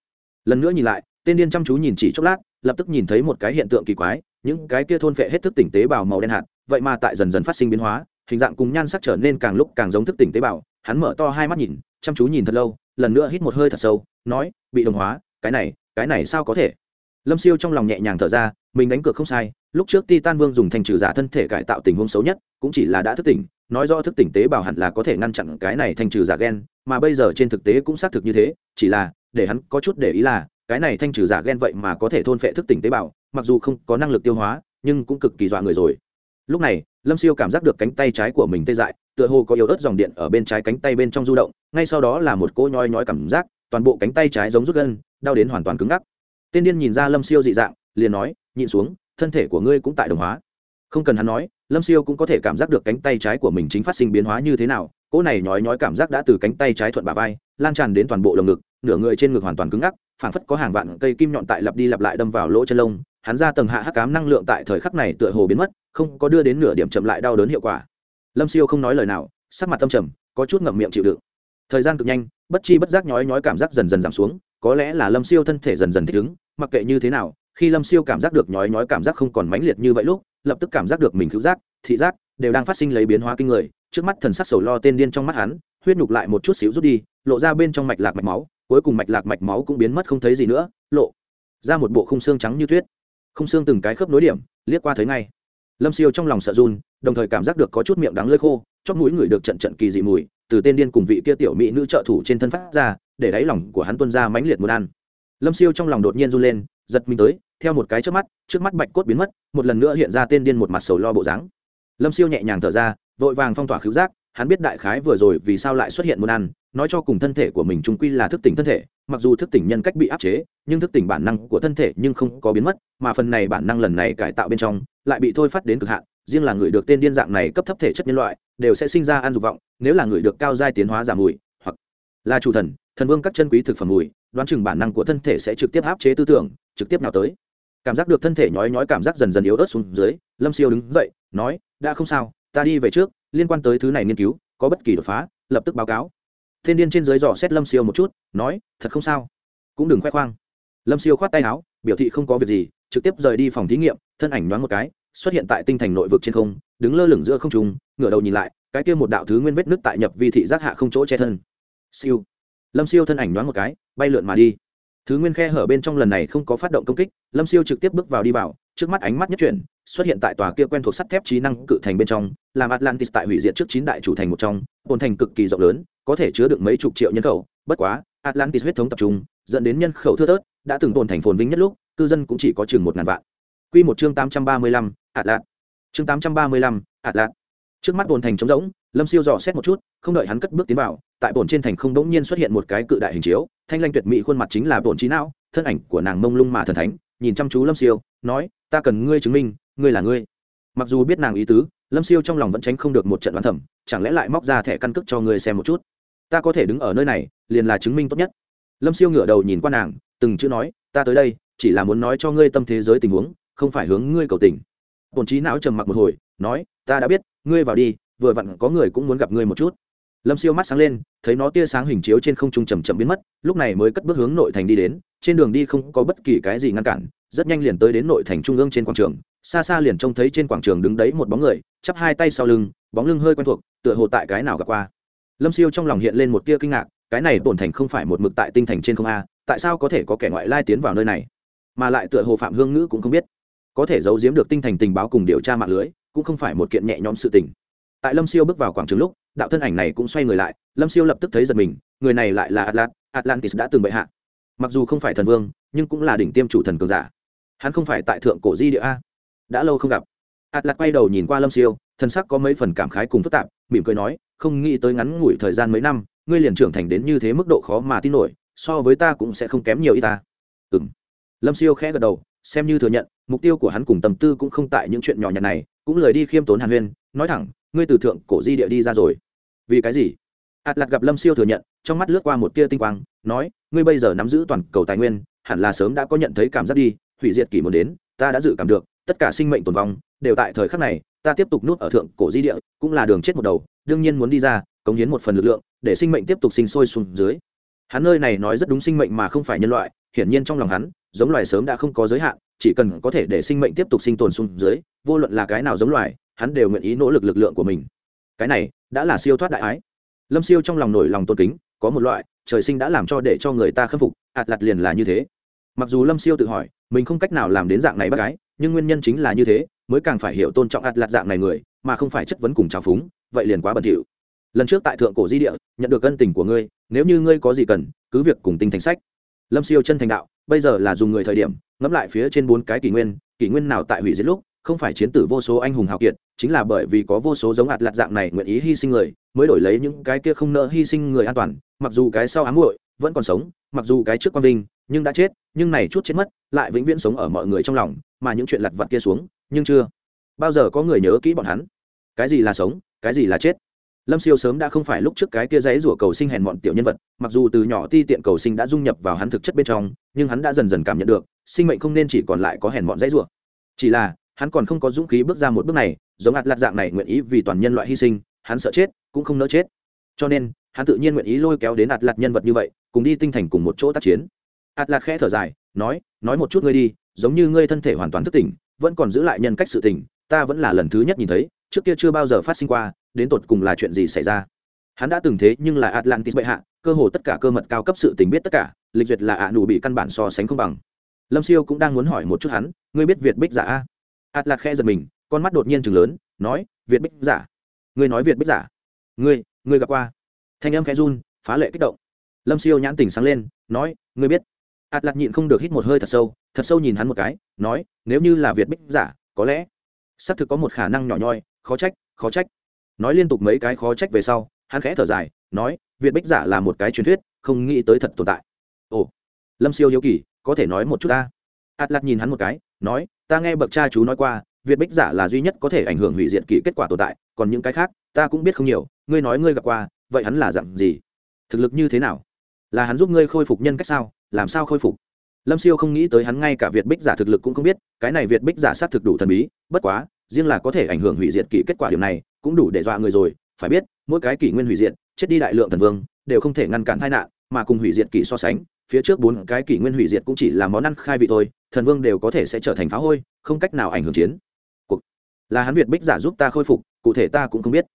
Lần nữa nhìn lại, tên điên chăm chú nhìn chỉ chốc lát, lập tức nhìn thấy một cái hiện tượng kỳ quái, những cái kia thôn phệ hết thức tỉnh tế bào màu đen hạt, vậy mà tại dần dần phát sinh biến hóa, hình dạng cùng nhan sắc trở nên càng lúc càng giống thức tỉnh tế bào, hắn mở to hai mắt nhìn, chăm chú nhìn thật lâu, lần nữa hít một hơi thật sâu, nói, bị đồng hóa, cái này cái này sao có thể? Lâm siêu trong lòng nhẹ nhàng thở ra, mình đánh cược không sai lúc trước titan vương dùng thành trừ giả thân thể cải tạo tình huống xấu nhất, cũng chỉ là đã thức tỉnh, nói do thức tỉnh tế bào hẳn là có thể ngăn chặn cái này thành trừ giả gen, mà bây giờ trên thực tế cũng xác thực như thế, chỉ là, để hắn có chút để ý là, cái này thanh trừ giả gen vậy mà có thể thôn phệ thức tỉnh tế bào, mặc dù không có năng lực tiêu hóa, nhưng cũng cực kỳ dọa người rồi. Lúc này, lâm siêu cảm giác được cánh tay trái của mình tê dại, tựa hồ có yếu ớt dòng điện ở bên trái cánh tay bên trong du động, ngay sau đó là một cỗ nhoi nhói cảm giác, toàn bộ cánh tay trái giống rút gân, đau đến hoàn toàn cứng ngắc. Tên điên nhìn ra lâm siêu dị dạng, liền nói, nhịn xuống thân thể của ngươi cũng tại đồng hóa. Không cần hắn nói, lâm siêu cũng có thể cảm giác được cánh tay trái của mình chính phát sinh biến hóa như thế nào. Cỗ này nhói nhói cảm giác đã từ cánh tay trái thuận bà vai, lan tràn đến toàn bộ lồng ngực, nửa người trên ngực hoàn toàn cứng ngắc, phảng phất có hàng vạn cây kim nhọn tại lặp đi lặp lại đâm vào lỗ chân lông. Hắn ra tầng hạ hắc cám năng lượng tại thời khắc này tựa hồ biến mất, không có đưa đến nửa điểm chậm lại đau đớn hiệu quả. Lâm siêu không nói lời nào, sắc mặt tâm trầm, có chút ngậm miệng chịu đựng. Thời gian cực nhanh, bất chi bất giác nhói nhói cảm giác dần dần giảm xuống, có lẽ là lâm siêu thân thể dần dần thích ứng, mặc kệ như thế nào khi lâm siêu cảm giác được nhói nhói cảm giác không còn mãnh liệt như vậy lúc, lập tức cảm giác được mình cứu giác, thị giác đều đang phát sinh lấy biến hóa kinh người. Trước mắt thần sắc sầu lo tên điên trong mắt hắn, huyết nhục lại một chút xíu rút đi, lộ ra bên trong mạch lạc mạch máu, cuối cùng mạch lạc mạch máu cũng biến mất không thấy gì nữa, lộ ra một bộ khung xương trắng như tuyết. Khung xương từng cái khớp nối điểm, liếc qua thấy ngay. Lâm siêu trong lòng sợ run, đồng thời cảm giác được có chút miệng đắng lơi khô chót mũi người được trận trận kỳ dị mùi, từ tên điên cùng vị kia tiểu mỹ nữ trợ thủ trên thân phát ra, để đáy lòng của hắn tuân ra mãnh liệt muốn ăn. Lâm siêu trong lòng đột nhiên run lên, giật mình tới theo một cái trước mắt trước mắt bạch cốt biến mất, một lần nữa hiện ra tên điên một mặt sầu lo bộ dáng. Lâm siêu nhẹ nhàng thở ra, vội vàng phong tỏa khứu giác, hắn biết đại khái vừa rồi vì sao lại xuất hiện muốn ăn, nói cho cùng thân thể của mình trung quy là thức tỉnh thân thể, mặc dù thức tỉnh nhân cách bị áp chế, nhưng thức tỉnh bản năng của thân thể nhưng không có biến mất, mà phần này bản năng lần này cải tạo bên trong, lại bị thôi phát đến cực hạn, riêng là người được tên điên dạng này cấp thấp thể chất nhân loại, đều sẽ sinh ra ăn dục vọng, nếu là người được cao giai tiến hóa giảm mùi, hoặc là chủ thần thần vương các chân quý thực phẩm mùi, đoán chừng bản năng của thân thể sẽ trực tiếp áp chế tư tưởng, trực tiếp nào tới cảm giác được thân thể nhói nhói cảm giác dần dần yếu ớt xuống dưới, lâm siêu đứng dậy, nói, đã không sao, ta đi về trước, liên quan tới thứ này nghiên cứu, có bất kỳ đột phá, lập tức báo cáo. Thiên điên trên dưới dò xét lâm siêu một chút, nói, thật không sao, cũng đừng khoe khoang. Lâm siêu khoát tay áo, biểu thị không có việc gì, trực tiếp rời đi phòng thí nghiệm, thân ảnh nhoáng một cái, xuất hiện tại tinh thành nội vực trên không, đứng lơ lửng giữa không trung, ngửa đầu nhìn lại, cái kia một đạo thứ nguyên vết nứt tại nhập vi thị giác hạ không chỗ che thân. Siêu. Lâm siêu thân ảnh nhoáng một cái, bay lượn mà đi thứ nguyên khe hở bên trong lần này không có phát động công kích lâm siêu trực tiếp bước vào đi vào trước mắt ánh mắt nhất chuyển xuất hiện tại tòa kia quen thuộc sắt thép trí năng cự thành bên trong làm atlantis tại hủy diệt trước chín đại chủ thành một trong ồn thành cực kỳ rộng lớn có thể chứa được mấy chục triệu nhân khẩu bất quá atlantis huyết thống tập trung dẫn đến nhân khẩu thưa thớt đã từng tồn thành phồn vinh nhất lúc cư dân cũng chỉ có chừng một ngàn vạn Quy một chương tám trăm ba mươi lăm, Atlant. Chương tám trăm ba mươi lăm, Atlant. Trước mắt ổn thành trống rỗng, Lâm Siêu dò xét một chút, không đợi hắn cất bước tiến vào, tại bổn trên thành không đống nhiên xuất hiện một cái cự đại hình chiếu, thanh lanh tuyệt mỹ khuôn mặt chính là bổn trí não, thân ảnh của nàng mông lung mà thần thánh, nhìn chăm chú Lâm Siêu, nói, ta cần ngươi chứng minh, ngươi là ngươi. Mặc dù biết nàng ý tứ, Lâm Siêu trong lòng vẫn tránh không được một trận đoán thẩm, chẳng lẽ lại móc ra thẻ căn cước cho ngươi xem một chút. Ta có thể đứng ở nơi này, liền là chứng minh tốt nhất. Lâm Siêu ngửa đầu nhìn qua nàng, từng chữ nói, ta tới đây, chỉ là muốn nói cho ngươi tâm thế giới tình huống, không phải hướng ngươi cầu tình. Bổn trí não trầm mặc một hồi, nói, ta đã biết, ngươi vào đi, vừa vặn có người cũng muốn gặp ngươi một chút lâm siêu mắt sáng lên, thấy nó tia sáng hình chiếu trên không trung chầm chậm biến mất, lúc này mới cất bước hướng nội thành đi đến, trên đường đi không có bất kỳ cái gì ngăn cản, rất nhanh liền tới đến nội thành trung ương trên quảng trường, xa xa liền trông thấy trên quảng trường đứng đấy một bóng người, chắp hai tay sau lưng, bóng lưng hơi quen thuộc, tựa hồ tại cái nào gặp qua. Lâm siêu trong lòng hiện lên một tia kinh ngạc, cái này tổn thành không phải một mực tại tinh thành trên không a, tại sao có thể có kẻ ngoại lai tiến vào nơi này? Mà lại tựa hồ phạm hương ngữ cũng không biết, có thể giấu giếm được tinh thành tình báo cùng điều tra mạng lưới, cũng không phải một kiện nhẹ nhõm sự tình tại lâm siêu bước vào quảng trường lúc, đạo thân ảnh này cũng xoay người lại, lâm siêu lập tức thấy giật mình, người này lại là atlant atlantis đã từng bệ hạ. Mặc dù không phải thần vương, nhưng cũng là đỉnh tiêm chủ thần cường giả. Hắn không phải tại thượng cổ di địa a. Đã lâu không gặp. Atlant quay đầu nhìn qua lâm siêu, thân sắc có mấy phần cảm khái cùng phức tạp, mỉm cười nói, không nghĩ tới ngắn ngủi thời gian mấy năm, ngươi liền trưởng thành đến như thế mức độ khó mà tin nổi, so với ta cũng sẽ không kém nhiều y ta. Ừ m lâm siêu khẽ gật đầu, xem như thừa nhận, mục tiêu của hắn cùng tâm tư cũng không tại những chuyện nhỏ nhặt này, cũng lời đi khiêm tốn hàn huyên, nói thẳng ngươi từ thượng cổ di địa đi ra rồi. Vì cái gì? Ạt lạt gặp lâm siêu thừa nhận, trong mắt lướt qua một tia tinh quang, nói, ngươi bây giờ nắm giữ toàn cầu tài nguyên, hẳn là sớm đã có nhận thấy cảm giác đi, hủy diệt kỷ muốn đến, ta đã dự cảm được, tất cả sinh mệnh tồn vong, đều tại thời khắc này, ta tiếp tục nuốt ở thượng cổ di địa, cũng là đường chết một đầu, đương nhiên muốn đi ra, cống hiến một phần lực lượng, để sinh mệnh tiếp tục sinh sôi xuống dưới. Hắn nơi này nói rất đúng sinh mệnh mà không phải nhân loại, hiển nhiên trong lòng hắn, giống loài sớm đã không có giới hạn chỉ cần có thể để sinh mệnh tiếp tục sinh tồn xuống dưới, vô luận là cái nào giống loài, hắn đều nguyện ý nỗ lực lực lượng của mình. Cái này đã là siêu thoát đại ái. Lâm siêu trong lòng nổi lòng tôn kính, có một loại, trời sinh đã làm cho để cho người ta khâm phục, ạt lặt liền là như thế. Mặc dù lâm siêu tự hỏi, mình không cách nào làm đến dạng này bác gái, nhưng nguyên nhân chính là như thế, mới càng phải hiểu tôn trọng ạt lặt dạng này người, mà không phải chất vấn cùng trào phúng, vậy liền quá bẩn thỉu. Lần trước tại thượng cổ di địa, nhận được ân tình của ngươi, nếu như ngươi có gì cần, cứ việc cùng tinh thành sách. Lâm siêu chân thành đạo, bây giờ là dùng người thời điểm ngẫm lại phía trên bốn cái kỷ nguyên kỷ nguyên nào tại hủy diệt lúc, không phải chiến tử vô số anh hùng hào kiệt, chính là bởi vì có vô số giống ạt lạt dạng này nguyện ý hy sinh người, mới đổi lấy những cái kia không nỡ hy sinh người an toàn, mặc dù cái sau ám muội vẫn còn sống, mặc dù cái trước quang vinh, nhưng đã chết, nhưng này chút chết mất, lại vĩnh viễn sống ở mọi người trong lòng, mà những chuyện lặt vặt kia xuống, nhưng chưa bao giờ có người nhớ kỹ bọn hắn. Cái gì là sống, cái gì là chết? Lâm siêu sớm đã không phải lúc trước cái kia giấy rủa cầu sinh hèn mọn tiểu nhân vật, mặc dù từ nhỏ ti tiện cầu sinh đã dung nhập vào hắn thực chất bên trong, nhưng hắn đã dần dần cảm nhận được sinh mệnh không nên chỉ còn lại có hèn mọn dãy rủa. Chỉ là, hắn còn không có dũng khí bước ra một bước này, giống ạt lạt dạng này nguyện ý vì toàn nhân loại hy sinh, hắn sợ chết, cũng không nỡ chết. Cho nên, hắn tự nhiên nguyện ý lôi kéo đến ạt lạt nhân vật như vậy, cùng đi tinh thành cùng một chỗ tác chiến. Ạt lạt khẽ thở dài, nói nói một chút ngươi đi, giống như ngươi thân thể hoàn toàn thức tỉnh, vẫn còn giữ lại nhân cách sự tỉnh ta vẫn là lần thứ nhất nhìn thấy, trước kia chưa bao giờ phát sinh qua, đến tột cùng là chuyện gì xảy ra? Hắn đã từng thế nhưng là atlantis bệ hạ, cơ hồ tất cả cơ mật cao cấp sự tình biết tất cả, lịch duyệt là ạ nụ bị căn bản so sánh không bằng lâm siêu cũng đang muốn hỏi một chút hắn, ngươi biết việt bích giả a? Atlas khẽ giật mình, con mắt đột nhiên chừng lớn, nói, việt bích giả? Ngươi nói việt bích giả? Ngươi ngươi gặp qua? Thanh âm khẽ run, phá lệ kích động. Lâm siêu nhãn tỉnh sáng lên, nói, ngươi biết? Atlas nhịn không được hít một hơi thật sâu thật sâu nhìn hắn một cái, nói, nếu như là việt bích giả, có lẽ xác thực có một khả năng nhỏ nhoi, khó trách khó trách. Nói liên tục mấy cái khó trách về sau, hắn khẽ thở dài, nói, việt bích giả là một cái truyền thuyết, không nghĩ tới thật tồn tại. Ồ, lâm siêu hiếu kỳ có thể nói một chút ta. Atlas nhìn hắn một cái, nói, ta nghe bậc cha chú nói qua, việt bích giả là duy nhất có thể ảnh hưởng hủy diệt kỷ kết quả tồn tại, còn những cái khác, ta cũng biết không nhiều, ngươi nói ngươi gặp qua, vậy hắn là dặn gì? Thực lực như thế nào? Là hắn giúp ngươi khôi phục nhân cách sao? Làm sao khôi phục? Lâm siêu không nghĩ tới hắn ngay cả việt bích giả thực lực cũng không biết, cái này việt bích giả sát thực đủ thần bí, bất quá, riêng là có thể ảnh hưởng hủy diệt kỷ kết quả điểm này, cũng đủ để dọa người rồi, phải biết, mỗi cái kỷ nguyên hủy diệt, chết đi đại lượng thần vương, đều không thể ngăn cản tai nạn, mà cùng hủy diệt kỷ so sánh phía trước bốn cái kỷ nguyên hủy diệt cũng chỉ là món ăn khai vị thôi, thần vương đều có thể sẽ trở thành phá hôi, không cách nào ảnh hưởng chiến. Cuộc là hắn việt bích giả giúp ta khôi phục, cụ thể ta cũng không biết.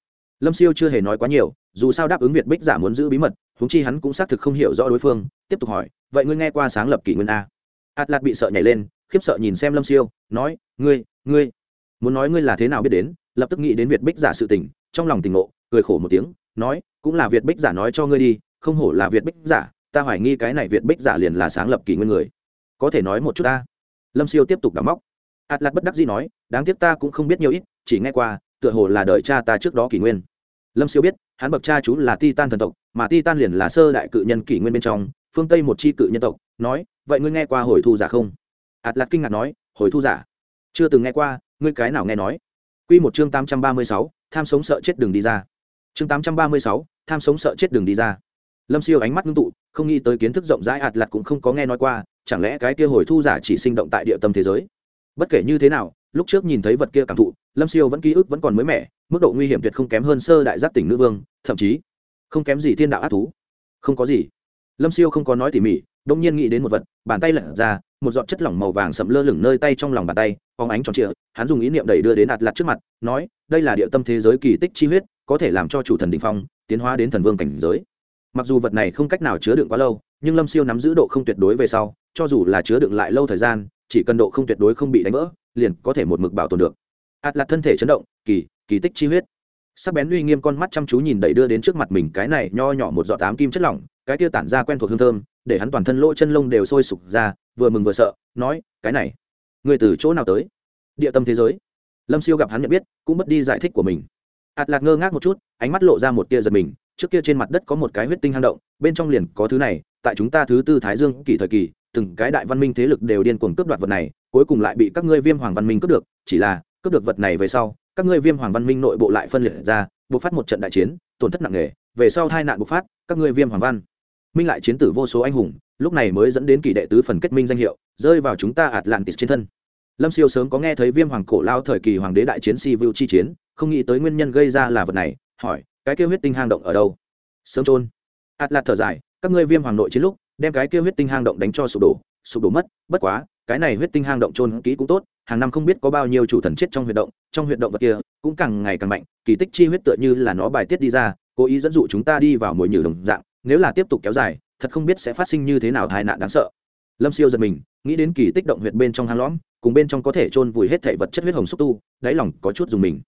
Lâm siêu chưa hề nói quá nhiều, dù sao đáp ứng việt bích giả muốn giữ bí mật húng chi hắn cũng xác thực không hiểu rõ đối phương, tiếp tục hỏi, vậy ngươi nghe qua sáng lập kỷ nguyên a? Atlas bị sợ nhảy lên, khiếp sợ nhìn xem lâm siêu, nói, ngươi ngươi, muốn nói ngươi là thế nào biết đến? Lập tức nghĩ đến việt bích giả sự tình, trong lòng tình ngộ, cười khổ một tiếng, nói, cũng là việt bích giả nói cho ngươi đi, không hổ là việt bích giả ta hoài nghi cái này việt bích giả liền là sáng lập kỷ nguyên người. Có thể nói một chút ta. Lâm siêu tiếp tục đắm móc. Atlas bất đắc dĩ nói, đáng tiếc ta cũng không biết nhiều ít, chỉ nghe qua, tựa hồ là đợi cha ta trước đó kỷ nguyên. Lâm siêu biết, hắn bậc cha chú là ti tan thần tộc, mà ti tan liền là sơ đại cự nhân kỷ nguyên bên trong, phương tây một c h i cự nhân tộc, nói, vậy ngươi nghe qua hồi thu giả không? Atlas kinh ngạc nói, hồi thu giả? Chưa từng nghe qua, ngươi cái nào nghe nói? Q một chương tám trăm ba mươi sáu, tham sống sợ chết đường đi ra. Chương tám trăm ba mươi sáu, tham sống sợ chết đường đi ra lâm siêu ánh mắt ngưng tụ, không nghĩ tới kiến thức rộng rãi ạt lặt cũng không có nghe nói qua, chẳng lẽ cái kia hồi thu giả chỉ sinh động tại địa tâm thế giới? Bất kể như thế nào, lúc trước nhìn thấy vật kia cảm thụ, lâm siêu vẫn ký ức vẫn còn mới mẻ, mức độ nguy hiểm tuyệt không kém hơn sơ đại giác tỉnh nữ vương, thậm chí không kém gì thiên đạo ác thú. Không có gì. Lâm siêu không có nói tỉ mỉ đông nhiên nghĩ đến một vật, bàn tay lật ra, một giọt chất lỏng màu vàng sậm lơ lửng nơi tay trong lòng bàn tay, phóng ánh tròn trịa, hắn dùng ý niệm đẩy đưa đến ạt lạt trước mặt, nói, đây là địa tâm thế giới kỳ tích chi huyết, có thể làm cho chủ thần đình phong, tiến hóa đến thần vương cảnh giới mặc dù vật này không cách nào chứa đựng quá lâu, nhưng lâm siêu nắm giữ độ không tuyệt đối về sau, cho dù là chứa đựng lại lâu thời gian, chỉ cần độ không tuyệt đối không bị đánh vỡ, liền có thể một mực bảo tồn được. Ạt lạt thân thể chấn động, kỳ kỳ tích chi huyết. Sắc bén uy nghiêm con mắt chăm chú nhìn đẩy đưa đến trước mặt mình cái này nho nhỏ một giọt tám kim chất lỏng, cái tia tản ra quen thuộc hương thơm, để hắn toàn thân lỗ chân lông đều sôi sục ra, vừa mừng vừa sợ, nói, cái này, người từ chỗ nào tới? Địa tâm thế giới. Lâm siêu gặp hắn nhận biết, cũng mất đi giải thích của mình. Ạt lạc ngơ ngác một chút, ánh mắt lộ ra một tia giật mình trước kia trên mặt đất có một cái huyết tinh hang động, bên trong liền có thứ này, tại chúng ta thứ tư thái dương kỷ thời kỳ, từng cái đại văn minh thế lực đều điên cuồng cướp đoạt vật này, cuối cùng lại bị các ngươi viêm hoàng văn minh cướp được, chỉ là, cướp được vật này về sau, các ngươi viêm hoàng văn minh nội bộ lại phân liệt ra buộc phát một trận đại chiến, tổn thất nặng nề, về sau hai nạn bộc phát, các ngươi viêm hoàng văn minh lại chiến tử vô số anh hùng, lúc này mới dẫn đến kỷ đệ tứ phần kết minh danh hiệu, rơi vào chúng ta atlantis trên thân. Lâm siêu sớm có nghe thấy viêm hoàng cổ lao thời kỳ hoàng đế đại chiến si vu chi chiến, không nghĩ tới nguyên nhân gây ra là vật này, hỏi cái kêu huyết tinh hang động ở đâu? Sớm trôn atlas thở dài, các ngươi viêm hoàng nội chiến lúc, đem cái kêu huyết tinh hang động đánh cho sụp đổ sụp đổ mất, bất quá, cái này huyết tinh hang động trôn kỹ cũng tốt, hàng năm không biết có bao nhiêu chủ thần chết trong huyệt động, trong huyệt động vật kia, cũng càng ngày càng mạnh, kỳ tích chi huyết tựa như là nó bài tiết đi ra, cố ý dẫn dụ chúng ta đi vào mồi nhử đồng dạng, nếu là tiếp tục kéo dài, thật không biết sẽ phát sinh như thế nào tai nạn đáng sợ. Lâm siêu giật mình, nghĩ đến kỳ tích động huyệt bên trong hang lõm, cùng bên trong có thể chôn vùi hết thể vật chất huyết hồng xúc tu, đáy lòng có chút dùng mình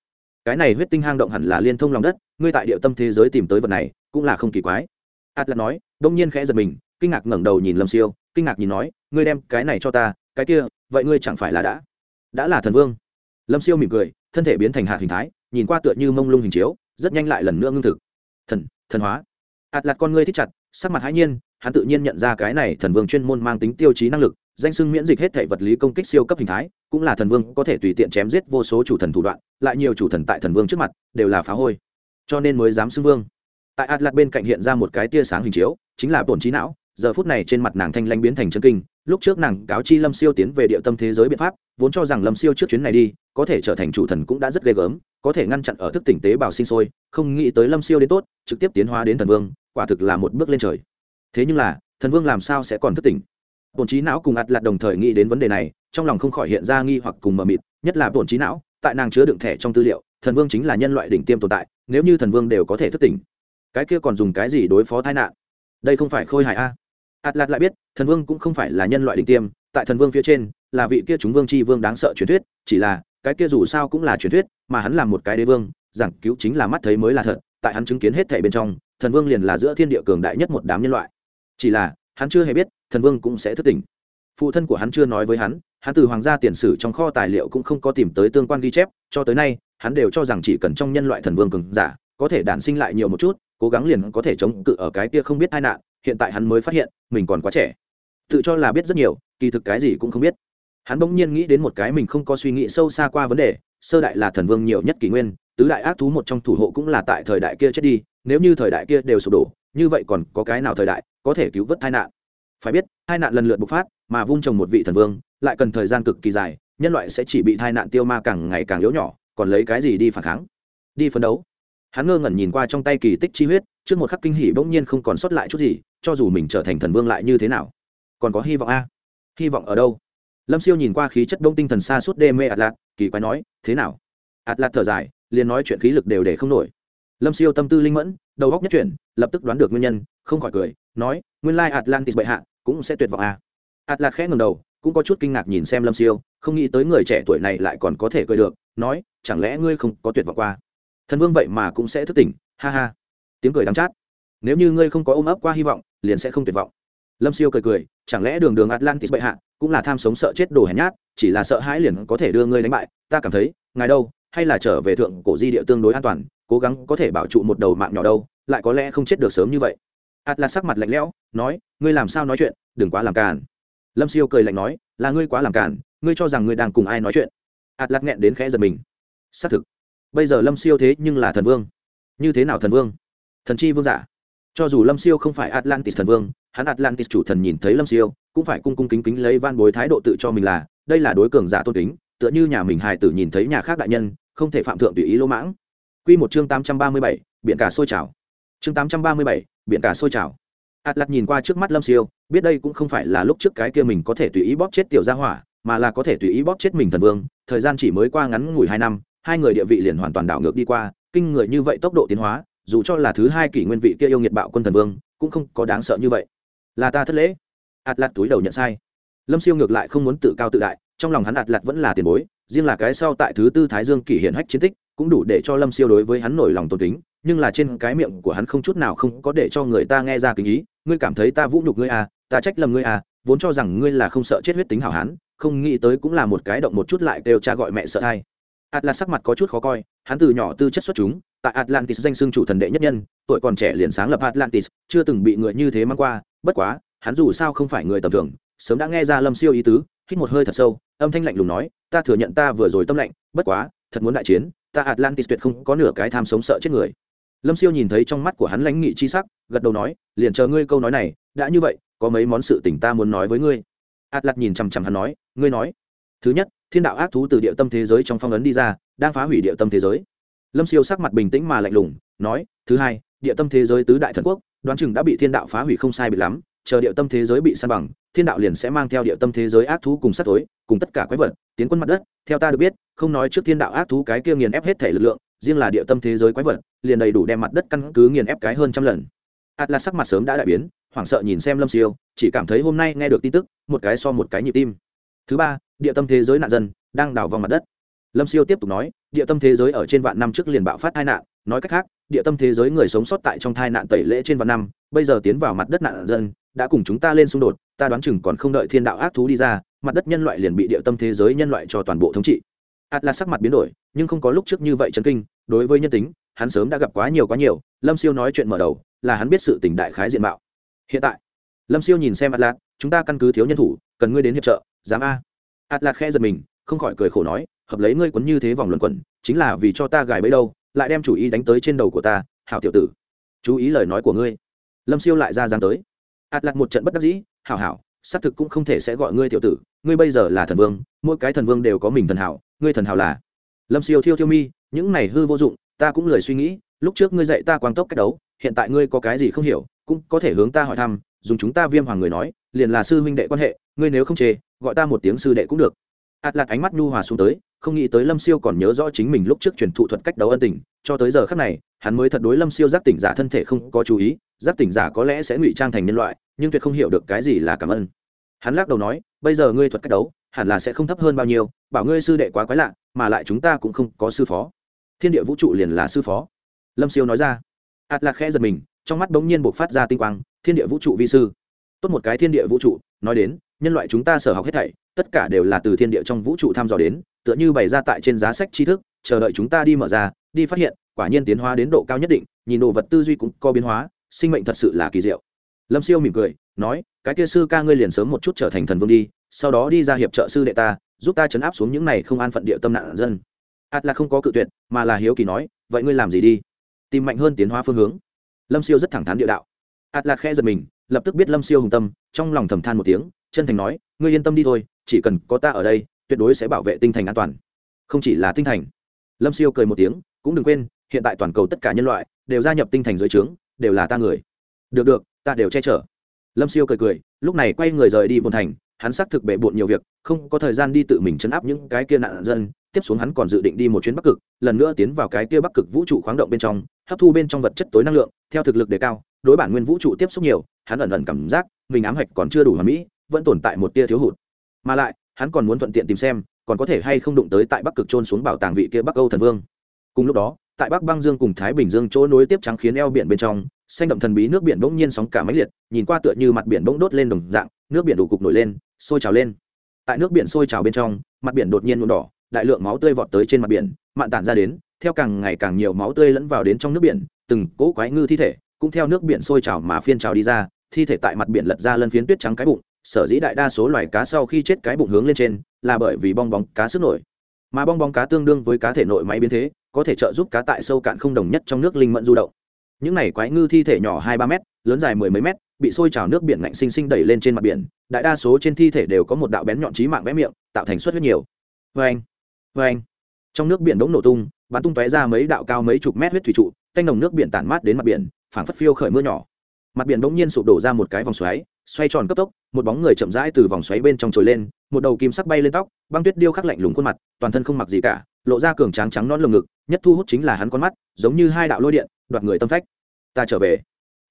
cái này huyết tinh hang động hẳn là liên thông lòng đất, ngươi tại địa tâm thế giới tìm tới vật này, cũng là không kỳ quái. Atlas nói, đông nhiên khẽ giật mình, kinh ngạc ngẩng đầu nhìn lâm siêu, kinh ngạc nhìn nói, ngươi đem cái này cho ta, cái kia, vậy ngươi chẳng phải là đã đã là thần vương. Lâm siêu mỉm cười, thân thể biến thành hạt hình thái, nhìn qua tựa như mông lung hình chiếu, rất nhanh lại lần nữa ngưng thực. Thần thần hóa. Ạt lạt con ngươi thích chặt, sắc mặt hãi nhiên, hắn tự nhiên nhận ra cái này thần vương chuyên môn mang tính tiêu chí năng lực danh sưng miễn dịch hết thể vật lý công kích siêu cấp hình thái, cũng là thần vương có thể tùy tiện chém giết vô số chủ thần thủ đoạn, lại nhiều chủ thần tại thần vương trước mặt, đều là phá hôi. Cho nên mới dám xưng vương. Tại ạt bên cạnh hiện ra một cái tia sáng hình chiếu, chính là bổn trí não, giờ phút này trên mặt nàng thanh lãnh biến thành chân kinh, lúc trước nàng cáo chi lâm siêu tiến về địa tâm thế giới biện pháp, vốn cho rằng lâm siêu trước chuyến này đi, có thể trở thành chủ thần cũng đã rất ghê gớm, có thể ngăn chặn ở thức tỉnh tế bào sinh sôi, không nghĩ tới lâm siêu đến tốt, trực tiếp tiến hóa đến thần vương, quả thực là một bước lên trời. Thế nhưng là, thần vương làm sao sẽ còn thức tỉnh? Bổn trí não cùng ạt lạt đồng thời nghĩ đến vấn đề này, trong lòng không khỏi hiện ra nghi hoặc cùng mờ mịt, nhất là bổn trí não, tại nàng chứa đựng thẻ trong tư liệu, thần vương chính là nhân loại đỉnh tiêm tồn tại, nếu như thần vương đều có thể thức tỉnh, cái kia còn dùng cái gì đối phó tai nạn? Đây không phải khôi hài a? Ạt lạt lại biết, thần vương cũng không phải là nhân loại đỉnh tiêm, tại thần vương phía trên, là vị kia chúng vương c h i vương đáng sợ truyền thuyết, chỉ là, cái kia dù sao cũng là truyền thuyết, mà hắn là một cái đế vương, giảng cứu chính là mắt thấy mới là thật, tại hắn chứng kiến hết thảy bên trong, thần vương liền là giữa thiên địa cường đại nhất một đám nhân loại. Chỉ là hắn chưa hề biết, thần vương cũng sẽ thức tỉnh. Phụ thân của hắn chưa nói với hắn hắn từ hoàng gia tiền sử trong kho tài liệu cũng không có tìm tới tương quan ghi chép, cho tới nay, hắn đều cho rằng chỉ cần trong nhân loại thần vương cường giả, có thể đản sinh lại nhiều một chút, cố gắng liền có thể chống cự ở cái kia không biết tai nạn, hiện tại hắn mới phát hiện, mình còn quá trẻ. Tự cho là biết rất nhiều, kỳ thực cái gì cũng không biết. Hắn bỗng nhiên nghĩ đến một cái mình không có suy nghĩ sâu xa qua vấn đề, sơ đại là thần vương nhiều nhất kỷ nguyên, tứ đại ác thú một trong thủ hộ cũng là tại thời đại kia chết đi, nếu như thời đại kia đều sụp đổ, như vậy còn có cái nào thời đại có thể cứu vớt tai nạn. Phải biết, tai nạn lần lượt bộc phát, mà vung trồng một vị thần vương, lại cần thời gian cực kỳ dài, nhân loại sẽ chỉ bị tai nạn tiêu ma càng ngày càng yếu nhỏ, còn lấy cái gì đi phản kháng? Đi phấn đấu. Hắn ngơ ngẩn nhìn qua trong tay kỳ tích chi huyết, trước một khắc kinh hỉ bỗng nhiên không còn sót lại chút gì, cho dù mình trở thành thần vương lại như thế nào? Còn có hy vọng a? Hy vọng ở đâu? Lâm siêu nhìn qua khí chất đông tinh thần xa suốt đê mê atlas, kỳ quái nói, thế nào? Atlas thở dài, liền nói chuyện khí lực đều để không nổi lâm siêu tâm tư linh mẫn, đầu góc nhất chuyển, lập tức đoán được nguyên nhân, không khỏi cười, nói, nguyên lai atlantis bệ hạ cũng sẽ tuyệt vọng a atlas khẽ ngầm đầu, cũng có chút kinh ngạc nhìn xem lâm siêu, không nghĩ tới người trẻ tuổi này lại còn có thể cười được, nói, chẳng lẽ ngươi không có tuyệt vọng qua? Thần vương vậy mà cũng sẽ thức tỉnh, ha ha. Tiếng cười đắng chát. Nếu như ngươi không có ôm ấp qua hy vọng, liền sẽ không tuyệt vọng. Lâm siêu cười cười, chẳng lẽ đường đường atlantis bệ hạ cũng là tham sống sợ chết đồ hèn nhát, chỉ là sợ hãi liền có thể đưa ngươi đánh bại, ta cảm thấy, ngài đâu, hay là trở về thượng cổ di địa tương đối an toàn cố gắng có thể bảo trụ một đầu mạng nhỏ đâu, lại có lẽ không chết được sớm như vậy. Atlas sắc mặt lạnh lẽo, nói, ngươi làm sao nói chuyện, đừng quá làm càn. Lâm siêu cười lạnh nói, là ngươi quá làm càn, ngươi cho rằng ngươi đang cùng ai nói chuyện. Atlas nghẹn đến khẽ giật mình. Xác thực. Bây giờ lâm siêu thế nhưng là thần vương. Như thế nào thần vương? Thần chi vương giả. Cho dù lâm siêu không phải atlantis thần vương, hắn atlantis chủ thần nhìn thấy lâm siêu, cũng phải cung cung kính kính lấy van bối thái độ tự cho mình là, đây là đối cường giả tôn kính, tựa như nhà mình hài tử nhìn thấy nhà khác đại nhân, không thể phạm thượng tùy ý lỗ mãng. Quy một chương tám trăm ba mươi bảy cả sôi trào. Chương tám trăm ba mươi bảy cả sôi trào. Ạt lặt nhìn qua trước mắt lâm siêu, biết đây cũng không phải là lúc trước cái kia mình có thể tùy ý bóp chết tiểu gia hỏa, mà là có thể tùy ý bóp chết mình thần vương. Thời gian chỉ mới qua ngắn ngủi hai năm, hai người địa vị liền hoàn toàn đảo ngược đi qua, kinh người như vậy tốc độ tiến hóa, dù cho là thứ hai kỷ nguyên vị kia yêu nghiệt bạo quân thần vương, cũng không có đáng sợ như vậy. Là ta thất lễ. Ạt lặt túi đầu nhận sai. Lâm siêu ngược lại không muốn tự cao tự đại, trong lòng hắn ạt lặt vẫn là tiền bối, riêng là cái sau tại thứ tư thái dương kỷ hiện hách chiến tích cũng đủ để cho lâm siêu đối với hắn nổi lòng tôn kính, nhưng là trên cái miệng của hắn không chút nào không có để cho người ta nghe ra kính ý, ngươi cảm thấy ta vũ nhục ngươi à ta trách lầm ngươi à vốn cho rằng ngươi là không sợ chết huyết tính hảo hán, không nghĩ tới cũng là một cái động một chút lại đều cha gọi mẹ sợ thai atlas sắc mặt có chút khó coi, hắn từ nhỏ tư chất xuất chúng, tại atlantis danh xưng chủ thần đệ nhất nhân, tuổi còn trẻ liền sáng lập atlantis, chưa từng bị người như thế mang qua, bất quá, hắn dù sao không phải người tầm thường, sớm đã nghe ra lâm siêu ý tứ, hít một hơi thật sâu, âm thanh lạnh lùng nói, ta thừa nhận ta vừa rồi tâm lạnh, bất quá, thật muốn đại chiến ta atlantis tuyệt không có nửa cái tham sống sợ chết người. Lâm siêu nhìn thấy trong mắt của hắn lãnh nghị chi sắc, gật đầu nói, liền chờ ngươi câu nói này, đã như vậy, có mấy món sự tình ta muốn nói với ngươi. Atlas nhìn chằm chằm hắn nói, ngươi nói. Thứ nhất, thiên đạo ác thú từ địa tâm thế giới trong phong ấn đi ra, đang phá hủy địa tâm thế giới. Lâm siêu sắc mặt bình tĩnh mà lạnh lùng, nói, thứ hai, địa tâm thế giới tứ đại thần quốc, đoán chừng đã bị thiên đạo phá hủy không sai bị lắm chờ địa tâm thế giới bị san bằng, thiên đạo liền sẽ mang theo địa tâm thế giới ác thú cùng sát tối cùng tất cả quái vật, tiến quân mặt đất. Theo ta được biết, không nói trước thiên đạo ác thú cái kia nghiền ép hết thể lực lượng, riêng là địa tâm thế giới quái vật, liền đầy đủ đem mặt đất căn cứ nghiền ép cái hơn trăm lần. Atlas sắc mặt sớm đã đại biến, hoảng sợ nhìn xem lâm siêu, chỉ cảm thấy hôm nay nghe được tin tức, một cái so một cái nhịp tim. Thứ ba, địa tâm thế giới nạn dân đang đào vòng mặt đất. Lâm siêu tiếp tục nói, địa tâm thế giới ở trên vạn năm trước liền bạo phát tai nạn. Nói cách khác, địa tâm thế giới người sống sót tại trong tai nạn tẩy lễ trên vạn năm, bây giờ tiến vào mặt đất nạn dân đã cùng chúng ta lên xung đột, ta đoán chừng còn không đợi thiên đạo ác thú đi ra, mặt đất nhân loại liền bị địa tâm thế giới nhân loại cho toàn bộ thống trị. Atlas sắc mặt biến đổi, nhưng không có lúc trước như vậy chấn kinh, đối với nhân tính, hắn sớm đã gặp quá nhiều quá nhiều, lâm siêu nói chuyện mở đầu, là hắn biết sự tình đại khái diện mạo. Hiện tại, lâm siêu nhìn xem atlas chúng ta căn cứ thiếu nhân thủ, cần ngươi đến hiệp trợ, dám a? Atlas khẽ giật mình, không khỏi cười khổ nói, hợp lấy ngươi quấn như thế vòng luẩn quẩn, chính là vì cho ta gài bẫy đâu, lại đem chủ ý đánh tới trên đầu của ta, hảo tiểu tử. Chú ý lời nói của ngươi. Lâm siêu lại ra giang tới atlas một trận bất đắc dĩ, hảo hảo, xác thực cũng không thể sẽ gọi ngươi tiểu tử, ngươi bây giờ là thần vương, mỗi cái thần vương đều có mình thần hảo, ngươi thần hảo là lâm siêu thiêu thiêu mi, những này hư vô dụng, ta cũng lười suy nghĩ, lúc trước ngươi dạy ta quang tốc cách đấu, hiện tại ngươi có cái gì không hiểu, cũng có thể hướng ta hỏi thăm, dùng chúng ta viêm hoàng người nói, liền là sư huynh đệ quan hệ, ngươi nếu không chê, gọi ta một tiếng sư đệ cũng được. Ạt lạt ánh mắt nhu hòa xuống tới, không nghĩ tới lâm siêu còn nhớ rõ chính mình lúc trước truyền thụ thuật cách đấu ân tình, cho tới giờ khác này, hắn mới thật đối lâm siêu giác tỉnh giả thân thể không có chú ý, giác tỉnh giả có lẽ sẽ ngụy trang thành nhân loại nhưng tuyệt không hiểu được cái gì là cảm ơn. Hắn lắc đầu nói, bây giờ ngươi thuật cách đấu, hẳn là sẽ không thấp hơn bao nhiêu, bảo ngươi sư đệ quá quái lạ, mà lại chúng ta cũng không có sư phó. Thiên địa vũ trụ liền là sư phó. Lâm siêu nói ra. Ạt lạc khẽ giật mình, trong mắt bỗng nhiên buộc phát ra tinh quang, thiên địa vũ trụ vi sư. Tốt một cái thiên địa vũ trụ, nói đến, nhân loại chúng ta sở học hết thảy, tất cả đều là từ thiên địa trong vũ trụ thăm dò đến, tựa như bày ra tại trên giá sách tri thức, chờ đợi chúng ta đi mở ra, đi phát hiện, quả nhiên tiến hóa đến độ cao nhất định, nhìn đồ vật tư duy cũng có biến hóa, sinh mệnh thật sự là kỳ diệu lâm siêu mỉm cười, nói, cái kia sư ca ngươi liền sớm một chút trở thành thần vương đi, sau đó đi ra hiệp trợ sư đệ ta, giúp ta chấn áp xuống những này không an phận địa tâm nạn dân. Ạt là không có cự tuyệt, mà là hiếu kỳ nói, vậy ngươi làm gì đi? Tìm mạnh hơn tiến hóa phương hướng. Lâm siêu rất thẳng thắn địa đạo. Ạt là khe giật mình, lập tức biết lâm siêu hùng tâm, trong lòng thầm than một tiếng, chân thành nói, ngươi yên tâm đi thôi, chỉ cần có ta ở đây, tuyệt đối sẽ bảo vệ tinh thành an toàn. Không chỉ là tinh thành. Lâm siêu cười một tiếng, cũng đừng quên, hiện tại toàn cầu tất cả nhân loại đều gia nhập tinh thành dưới trướng, đều là ta người được được, ta đều che chở. Lâm siêu cười cười, lúc này quay người rời đi bồn thành, hắn xác thực bệ bộn nhiều việc, không có thời gian đi tự mình chấn áp những cái kia nạn dân. Tiếp xuống hắn còn dự định đi một chuyến bắc cực, lần nữa tiến vào cái kia bắc cực vũ trụ khoáng động bên trong, hấp thu bên trong vật chất tối năng lượng, theo thực lực đề cao, đối bản nguyên vũ trụ tiếp xúc nhiều, hắn ẩn ẩn cảm giác mình ám hạch còn chưa đủ hoàn mỹ, vẫn tồn tại một tia thiếu hụt. Mà lại, hắn còn muốn thuận tiện tìm xem, còn có thể hay không đụng tới tại bắc cực trôn xuống bảo tàng vị kia bắc âu thần vương. Cùng lúc đó tại bắc băng dương cùng thái bình dương chỗ nối tiếp trắng khiến eo biển bên trong, xanh đậm thần bí nước biển bỗng nhiên sóng cả máy liệt, nhìn qua tựa như mặt biển bỗng đốt lên đồng dạng, nước biển đủ cục nổi lên, sôi trào lên. Tại nước biển sôi trào bên trong, mặt biển đột nhiên nhuộm đỏ, đại lượng máu tươi vọt tới trên mặt biển, mạn tản ra đến, theo càng ngày càng nhiều máu tươi lẫn vào đến trong nước biển, từng cỗ quái ngư thi thể cũng theo nước biển sôi trào mà phiên trào đi ra, thi thể tại mặt biển lật ra lân phiến tuyết trắng cái bụng, sở dĩ đại đa số loài cá sau khi chết cái bụng hướng lên trên, là bởi vì bong bóng cá sức nổi. Mà bong bóng cá tương đương với cá thể nội máy biến thế có thể trợ giúp cá tại sâu cạn không đồng nhất trong nước linh mẫn du động. Những này quái ngư thi thể nhỏ hai ba m lớn dài mười mấy mét, bị sôi trào nước biển ngạnh sinh sinh đẩy lên trên mặt biển. Đại đa số trên thi thể đều có một đạo bén nhọn trí mạng vẽ miệng, tạo thành suất huyết nhiều. Vê anh vê anh trong nước biển đống nổ tung, bắn tung tóe ra mấy đạo cao mấy chục mét huyết thủy trụ, tanh nồng nước biển tản mát đến mặt biển, phảng phất phiêu khởi mưa nhỏ. Mặt biển bỗng nhiên sụp đổ ra một cái vòng xoáy, xoay tròn cấp tốc, một bóng người chậm rãi từ vòng xoáy bên trong trồi lên, một đầu kim sắc bay lên tóc, băng tuyết điêu khắc lạnh lùng khuôn mặt, toàn thân không mặc gì cả lộ ra cường tráng trắng non lồng ngực, nhất thu hút chính là hắn con mắt, giống như hai đạo lôi điện, đoạt người tâm phách. Ta trở về.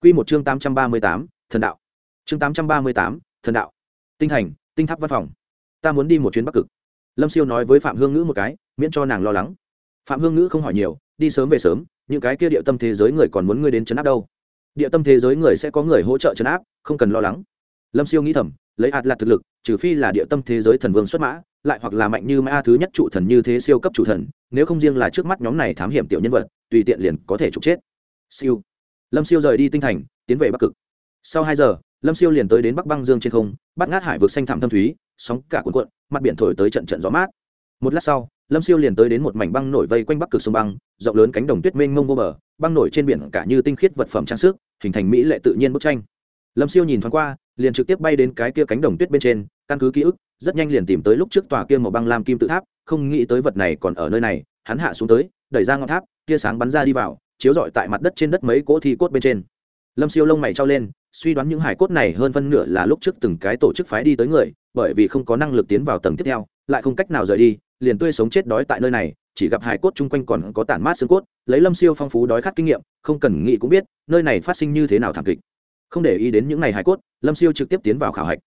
Quy một chương tám trăm ba mươi tám, thần đạo. Chương tám trăm ba mươi tám, thần đạo. Tinh thành, tinh tháp văn phòng. Ta muốn đi một chuyến bắc cực. Lâm siêu nói với phạm hương ngữ một cái, miễn cho nàng lo lắng. Phạm hương ngữ không hỏi nhiều, đi sớm về sớm, những cái kia địa tâm thế giới người còn muốn ngươi đến chấn áp đâu. Địa tâm thế giới người sẽ có người hỗ trợ chấn áp, không cần lo lắng. Lâm siêu nghĩ thầm lấy hạt là thực lực, trừ phi là địa tâm thế giới thần vương xuất mã, lại hoặc là mạnh như mã thứ nhất trụ thần như thế siêu cấp chủ thần, nếu không riêng là trước mắt nhóm này thám hiểm tiểu nhân vật, tùy tiện liền có thể trục chết. Siêu. Lâm siêu rời đi tinh thành, tiến về bắc cực. Sau hai giờ, lâm siêu liền tới đến bắc băng dương trên không, bắt ngát hải vực xanh thảm thâm thúy, sóng cả cuộn cuộn, mặt biển thổi tới trận trận gió mát. Một lát sau, lâm siêu liền tới đến một mảnh băng nổi vây quanh bắc cực sông băng, rộng lớn cánh đồng tuyết mênh mông vô bờ, băng nổi trên biển cả như tinh khiết vật phẩm trang sức, hình thành mỹ lệ tự nhiên bức tranh. Lâm siêu nhìn thoáng qua liền trực tiếp bay đến cái kia cánh đồng tuyết bên trên, căn cứ ký ức, rất nhanh liền tìm tới lúc trước tòa kia màu băng lam kim tự tháp, không nghĩ tới vật này còn ở nơi này, hắn hạ xuống tới, đẩy ra ngọn tháp, tia sáng bắn ra đi vào, chiếu rọi tại mặt đất trên đất mấy cỗ thi cốt bên trên. Lâm siêu lông mày trao lên, suy đoán những hải cốt này hơn phân nửa là lúc trước từng cái tổ chức phái đi tới người, bởi vì không có năng lực tiến vào tầng tiếp theo, lại không cách nào rời đi, liền tươi sống chết đói tại nơi này, chỉ gặp hải cốt chung quanh còn có tản mát xương cốt, lấy lâm siêu phong phú đói khát kinh nghiệm, không cần nghĩ cũng biết, nơi này phát sinh như thế nào thảm kịch không để ý đến những ngày hải cốt, lâm siêu trực tiếp tiến vào khảo hạch.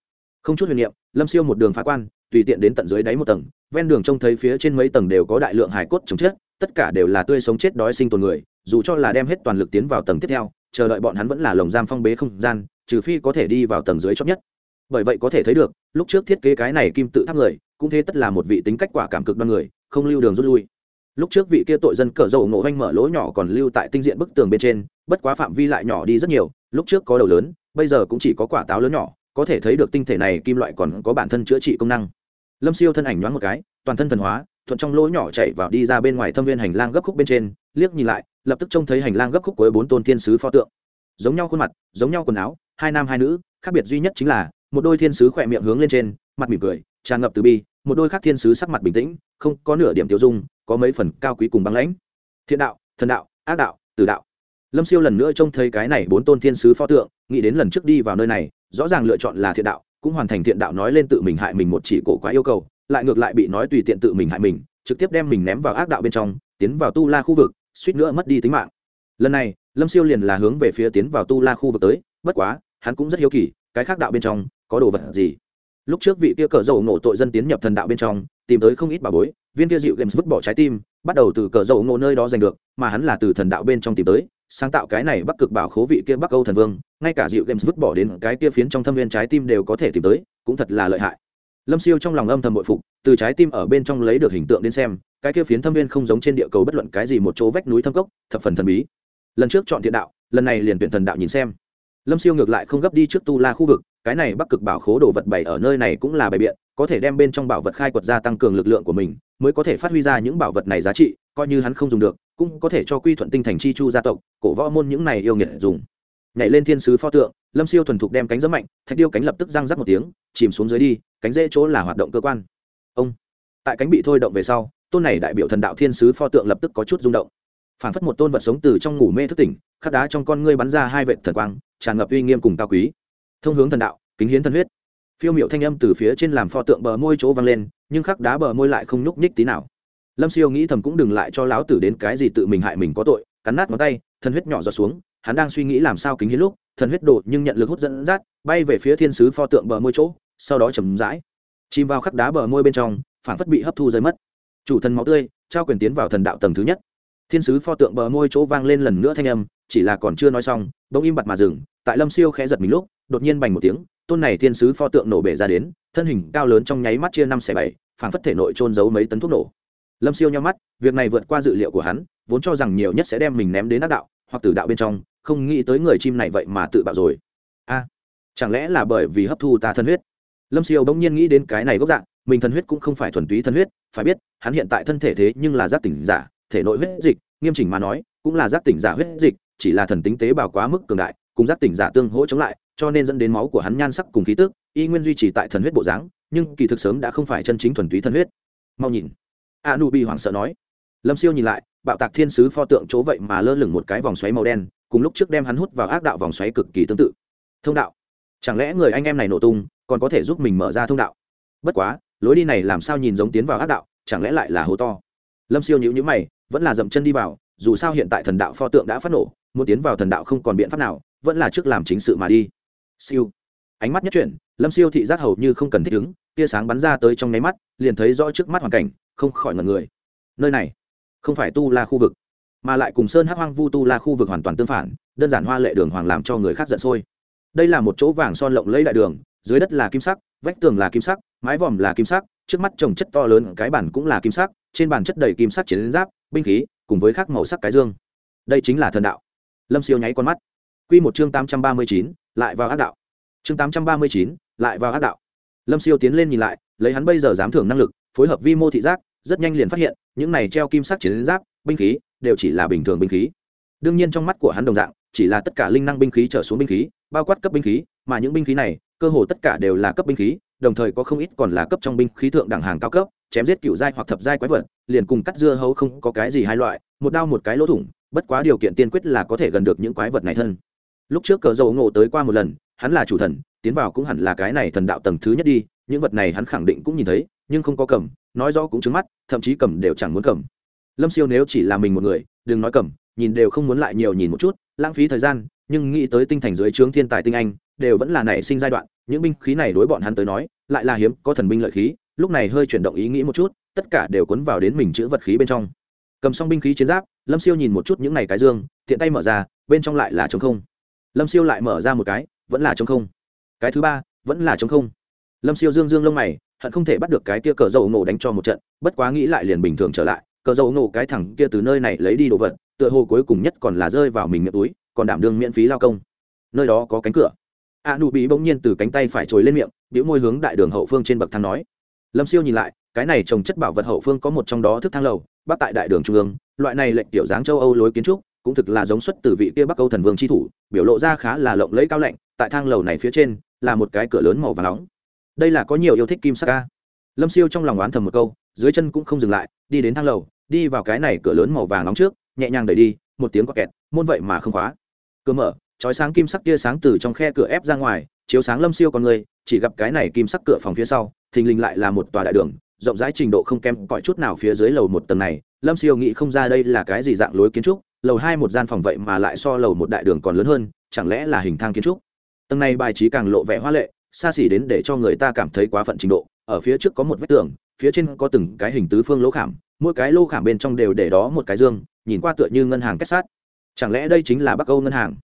Không chút huyền niệm, lâm siêu một đường phá quan, tùy tiện đến tận dưới đáy một tầng, ven đường trông thấy phía trên mấy tầng đều có đại lượng hải cốt chống chết, tất cả đều là tươi sống chết đói sinh tồn người, dù cho là đem hết toàn lực tiến vào tầng tiếp theo, chờ đợi bọn hắn vẫn là lồng giam phong bế không gian, trừ phi có thể đi vào tầng dưới chót nhất. Bởi vậy có thể thấy được, lúc trước thiết kế cái này kim tự tháp người, cũng thế tất là một vị tính cách quả cảm cực đoan người, không lưu đường rút lui. Lúc trước vị kia tội dân cờ dầu nổ oanh mở lỗ nhỏ còn lưu tại tinh diện bức tường bên trên, bất quá phạm vi lại nhỏ đi rất nhiều lúc trước có đầu lớn, bây giờ cũng chỉ có quả táo lớn nhỏ, có thể thấy được tinh thể này kim loại còn có bản thân chữa trị công năng. Lâm siêu thân ảnh nhoáng một cái, toàn thân thần hóa, thuận trong lỗ nhỏ chạy vào đi ra bên ngoài thâm viên hành lang gấp khúc bên trên, liếc nhìn lại, lập tức trông thấy hành lang gấp khúc với bốn tôn thiên sứ pho tượng. Giống nhau khuôn mặt, giống nhau quần áo, hai nam hai nữ, khác biệt duy nhất chính là, một đôi thiên sứ khỏe miệng hướng lên trên, mặt mỉm cười, tràn ngập từ bi, một đôi khác thiên sứ sắc mặt bình tĩnh, không có nửa điểm tiêu dung, có mấy phần cao quý cùng băng lãnh. Thiện đạo, thần đạo, ác đạo, tử đạo lâm siêu lần nữa trông thấy cái này bốn tôn thiên sứ pho tượng, nghĩ đến lần trước đi vào nơi này, rõ ràng lựa chọn là thiện đạo, cũng hoàn thành thiện đạo nói lên tự mình hại mình một chỉ cổ quá yêu cầu, lại ngược lại bị nói tùy tiện tự mình hại mình, trực tiếp đem mình ném vào ác đạo bên trong, tiến vào tu la khu vực, suýt nữa mất đi tính mạng. Lần này, lâm siêu liền là hướng về phía tiến vào tu la khu vực tới, bất quá, hắn cũng rất hiếu kỳ, cái khác đạo bên trong, có đồ vật gì? Lúc trước vị kia cờ dầu ngộ tội dân tiến nhập thần đạo bên trong, tìm tới không ít bà bối, viên kia dịu games vứt bỏ trái tim, bắt đầu từ cờ dầu ngộ nơi đó giành được, mà hắn là từ thần đạo bên trong tìm tới sáng tạo cái này bắc cực bảo khố vị kia bắc âu thần vương, ngay cả dịu games vứt bỏ đến cái kia phiến trong thâm viên trái tim đều có thể tìm tới, cũng thật là lợi hại. Lâm siêu trong lòng âm thầm bội phục, từ trái tim ở bên trong lấy được hình tượng đến xem, cái kia phiến thâm viên không giống trên địa cầu bất luận cái gì một chỗ vách núi thâm cốc, thập phần thần bí. Lần trước chọn thiện đạo, lần này liền tuyển thần đạo nhìn xem. Lâm siêu ngược lại không gấp đi trước tu la khu vực, cái này bắc cực bảo khố đồ vật bày ở nơi này cũng là bày biện có thể đem bên trong bảo vật khai quật ra tăng cường lực lượng của mình, mới có thể phát huy ra những bảo vật này giá trị, coi như hắn không dùng được, cũng có thể cho quy thuận tinh thành chi chu gia tộc, cổ võ môn những này yêu nghiệt dùng. Nhảy lên thiên sứ pho tượng, lâm siêu thuần thục đem cánh giấm mạnh, thạch điêu cánh lập tức răng rắc một tiếng, chìm xuống dưới đi, cánh dễ chỗ là hoạt động cơ quan. Ông. Tại cánh bị thôi động về sau, tôn này đại biểu thần đạo thiên sứ pho tượng lập tức có chút rung động. Phản phất một tôn vật sống từ trong ngủ mê thức tỉnh, khắc đá trong con ngươi bắn ra hai vệ thần quang, tràn ngập uy nghiêm cùng cao quý. Thông hướng thần đạo, kính hiến thần huyết phiêu miệu thanh âm từ phía trên làm pho tượng bờ môi chỗ vang lên, nhưng khắc đá bờ môi lại không nhúc nhích tí nào. Lâm siêu nghĩ thầm cũng đừng lại cho láo tử đến cái gì tự mình hại mình có tội, cắn nát ngón tay, thần huyết nhỏ giọt xuống, hắn đang suy nghĩ làm sao kính hiến lúc, thần huyết đổ nhưng nhận lực hút dẫn dắt, bay về phía thiên sứ pho tượng bờ môi chỗ, sau đó chầm rãi, chìm vào khắc đá bờ môi bên trong phản phất bị hấp thu rơi mất. Chủ thần máu tươi, trao quyền tiến vào thần đạo tầng thứ nhất. Thiên sứ pho tượng bờ môi chỗ vang lên lần nữa thanh âm, chỉ là còn chưa nói xong, bỗng im bặt mà dừng, tại lâm siêu khẽ giật mình lúc, đột nhiên bành một tiếng tôn này thiên sứ pho tượng nổ bể ra đến, thân hình cao lớn trong nháy mắt chia năm xẻ bảy, phảng phất thể nội trôn giấu mấy tấn thuốc nổ. Lâm siêu nhau mắt, việc này vượt qua dự liệu của hắn, vốn cho rằng nhiều nhất sẽ đem mình ném đến ác đạo, hoặc tử đạo bên trong, không nghĩ tới người chim này vậy mà tự bạo rồi. A, chẳng lẽ là bởi vì hấp thu ta thân huyết? Lâm siêu bỗng nhiên nghĩ đến cái này gốc dạng, mình thân huyết cũng không phải thuần túy thân huyết, phải biết, hắn hiện tại thân thể thế nhưng là giác tỉnh giả, thể nội huyết dịch, nghiêm chỉnh mà nói, cũng là giác tỉnh giả huyết dịch, chỉ là thần tính tế bào quá mức cường đại, cùng giác tỉnh giả tương hỗ chống lại cho nên dẫn đến máu của hắn nhan sắc cùng khí tức, y nguyên duy trì tại thần huyết bộ dáng, nhưng kỳ thực sớm đã không phải chân chính thuần túy thần huyết. Mau nhìn. A nu bi hoảng sợ nói. Lâm siêu nhìn lại, bạo tạc thiên sứ pho tượng chỗ vậy mà lơ lửng một cái vòng xoáy màu đen, cùng lúc trước đem hắn hút vào ác đạo vòng xoáy cực kỳ tương tự. Thông đạo. Chẳng lẽ người anh em này nổ tung, còn có thể giúp mình mở ra thông đạo? Bất quá, lối đi này làm sao nhìn giống tiến vào ác đạo, chẳng lẽ lại là hố to? Lâm siêu nhữ nhữ mày, vẫn là dậm chân đi vào, dù sao hiện tại thần đạo pho tượng đã phát nổ, muốn tiến vào thần đạo không còn biện pháp nào, vẫn là trước làm chính sự mà đi siêu. Ánh mắt nhất chuyển, lâm siêu thị giác hầu như không cần thích ứng, tia sáng bắn ra tới trong nháy mắt, liền thấy rõ trước mắt hoàn cảnh, không khỏi ngần người. Nơi này, không phải tu la khu vực, mà lại cùng sơn hắc hoang vu tu la khu vực hoàn toàn tương phản, đơn giản hoa lệ đường hoàng làm cho người khác giận sôi. Đây là một chỗ vàng son lộng lấy đại đường, dưới đất là kim sắc, vách tường là kim sắc, mái vòm là kim sắc, trước mắt trồng chất to lớn, cái bản cũng là kim sắc, trên bàn chất đầy kim sắc chiến giáp, binh khí, cùng với các màu sắc cái dương. Đây chính là thần đạo. Lâm siêu nháy con mắt. Q một chương tám trăm ba mươi chín lại vào ác đạo. Chương tám trăm ba mươi chín, lại vào ác đạo. Lâm siêu tiến lên nhìn lại, lấy hắn bây giờ dám thưởng năng lực, phối hợp vi mô thị giác, rất nhanh liền phát hiện, những này treo kim sắc chiến giáp, binh khí, đều chỉ là bình thường binh khí. Đương nhiên trong mắt của hắn đồng dạng, chỉ là tất cả linh năng binh khí trở xuống binh khí, bao quát cấp binh khí, mà những binh khí này, cơ hồ tất cả đều là cấp binh khí, đồng thời có không ít còn là cấp trong binh khí thượng đẳng hàng cao cấp, chém giết cựu giai hoặc thập giai quái vật, liền cùng cắt dưa hấu không có cái gì hai loại, một đao một cái lỗ thủng, bất quá điều kiện tiên quyết là có thể gần được những quái vật này thân lúc trước cờ dầu ngộ tới qua một lần, hắn là chủ thần, tiến vào cũng hẳn là cái này thần đạo tầng thứ nhất đi, những vật này hắn khẳng định cũng nhìn thấy, nhưng không có cầm, nói rõ cũng trứng mắt, thậm chí cầm đều chẳng muốn cầm. Lâm siêu nếu chỉ là mình một người, đừng nói cầm, nhìn đều không muốn lại nhiều nhìn một chút, lãng phí thời gian, nhưng nghĩ tới tinh thành dưới trướng thiên tài tinh anh, đều vẫn là nảy sinh giai đoạn, những binh khí này đối bọn hắn tới nói, lại là hiếm, có thần binh lợi khí, lúc này hơi chuyển động ý nghĩ một chút, tất cả đều cuốn vào đến mình chữ vật khí bên trong. Cầm xong binh khí chiến giáp, lâm siêu nhìn một chút những này cái dương, tiện tay mở ra, bên trong lại là trống không lâm siêu lại mở ra một cái, vẫn là trống không. Cái thứ ba, vẫn là trống không. Lâm siêu dương dương lông mày, hận không thể bắt được cái kia cờ dầu nổ đánh cho một trận, bất quá nghĩ lại liền bình thường trở lại. Cờ dầu nổ cái thẳng kia từ nơi này lấy đi đồ vật, tựa hồ cuối cùng nhất còn là rơi vào mình miệng túi, còn đảm đương miễn phí lao công. Nơi đó có cánh cửa. A nụ bị bỗng nhiên từ cánh tay phải trồi lên miệng biểu môi hướng đại đường hậu phương trên bậc thang nói. Lâm siêu nhìn lại, cái này trồng chất bảo vật hậu phương có một trong đó thức thang lầu, bắc tại đại đường trung ương, loại này lệnh tiểu dáng châu âu lối kiến trúc, cũng thực là giống xuất từ vị kia bắc âu thần vương tri thủ biểu lộ ra khá là lộng lẫy cao lạnh, tại thang lầu này phía trên là một cái cửa lớn màu và nóng. Đây là có nhiều yêu thích kim sắc ca. Lâm siêu trong lòng oán thầm một câu, dưới chân cũng không dừng lại, đi đến thang lầu, đi vào cái này cửa lớn màu vàng nóng trước, nhẹ nhàng đẩy đi, một tiếng quạt kẹt môn vậy mà không khóa. Cửa mở, chói sáng kim sắc tia sáng từ trong khe cửa ép ra ngoài, chiếu sáng lâm siêu con người, chỉ gặp cái này kim sắc cửa phòng phía sau, thình lình lại là một tòa đại đường, rộng rãi trình độ không kém cõi chút nào phía dưới lầu một tầng này. Lâm siêu nghĩ không ra đây là cái gì dạng lối kiến trúc lầu hai một gian phòng vậy mà lại so lầu một đại đường còn lớn hơn, chẳng lẽ là hình thang kiến trúc? Tầng này bài trí càng lộ vẻ hoa lệ, xa xỉ đến để cho người ta cảm thấy quá phận trình độ. Ở phía trước có một vách tường, phía trên có từng cái hình tứ phương lỗ khảm, mỗi cái lỗ khảm bên trong đều để đó một cái dương, nhìn qua tựa như ngân hàng kết sát. Chẳng lẽ đây chính là bắc âu ngân hàng?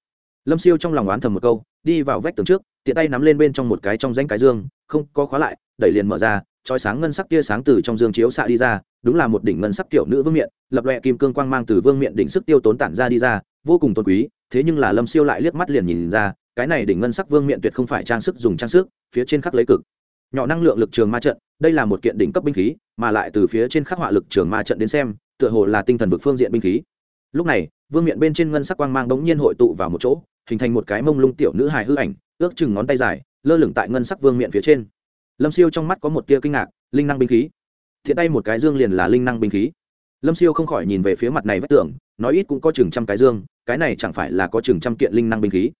Lâm siêu trong lòng oán thầm một câu, đi vào vách tường trước, tiện tay nắm lên bên trong một cái trong danh cái dương, không có khóa lại, đẩy liền mở ra trói sáng ngân sắc tia sáng từ trong dương chiếu xạ đi ra, đúng là một đỉnh ngân sắc kiểu nữ vương miện, lập loẹ kim cương quang mang từ vương miện đỉnh sức tiêu tốn tản ra đi ra, vô cùng tôn quý, thế nhưng là lâm siêu lại liếc mắt liền nhìn ra, cái này đỉnh ngân sắc vương miện tuyệt không phải trang sức dùng trang sức, phía trên khắc lấy cực nhỏ năng lượng lực trường ma trận, đây là một kiện đỉnh cấp binh khí, mà lại từ phía trên khắc họa lực trường ma trận đến xem, tựa hồ là tinh thần vực phương diện binh khí. Lúc này, vương miện bên trên ngân sắc quang mang bỗng nhiên hội tụ vào một chỗ, hình thành một cái mông lung tiểu nữ hài hư ảnh, ước chừng ngón tay dài, lơ lửng tại ngân sắc vương miện phía trên lâm siêu trong mắt có một tia kinh ngạc, linh năng binh khí. Thiện tay một cái dương liền là linh năng binh khí. Lâm siêu không khỏi nhìn về phía mặt này vách tưởng nói ít cũng có chừng trăm cái dương, cái này chẳng phải là có chừng trăm kiện linh năng binh khí.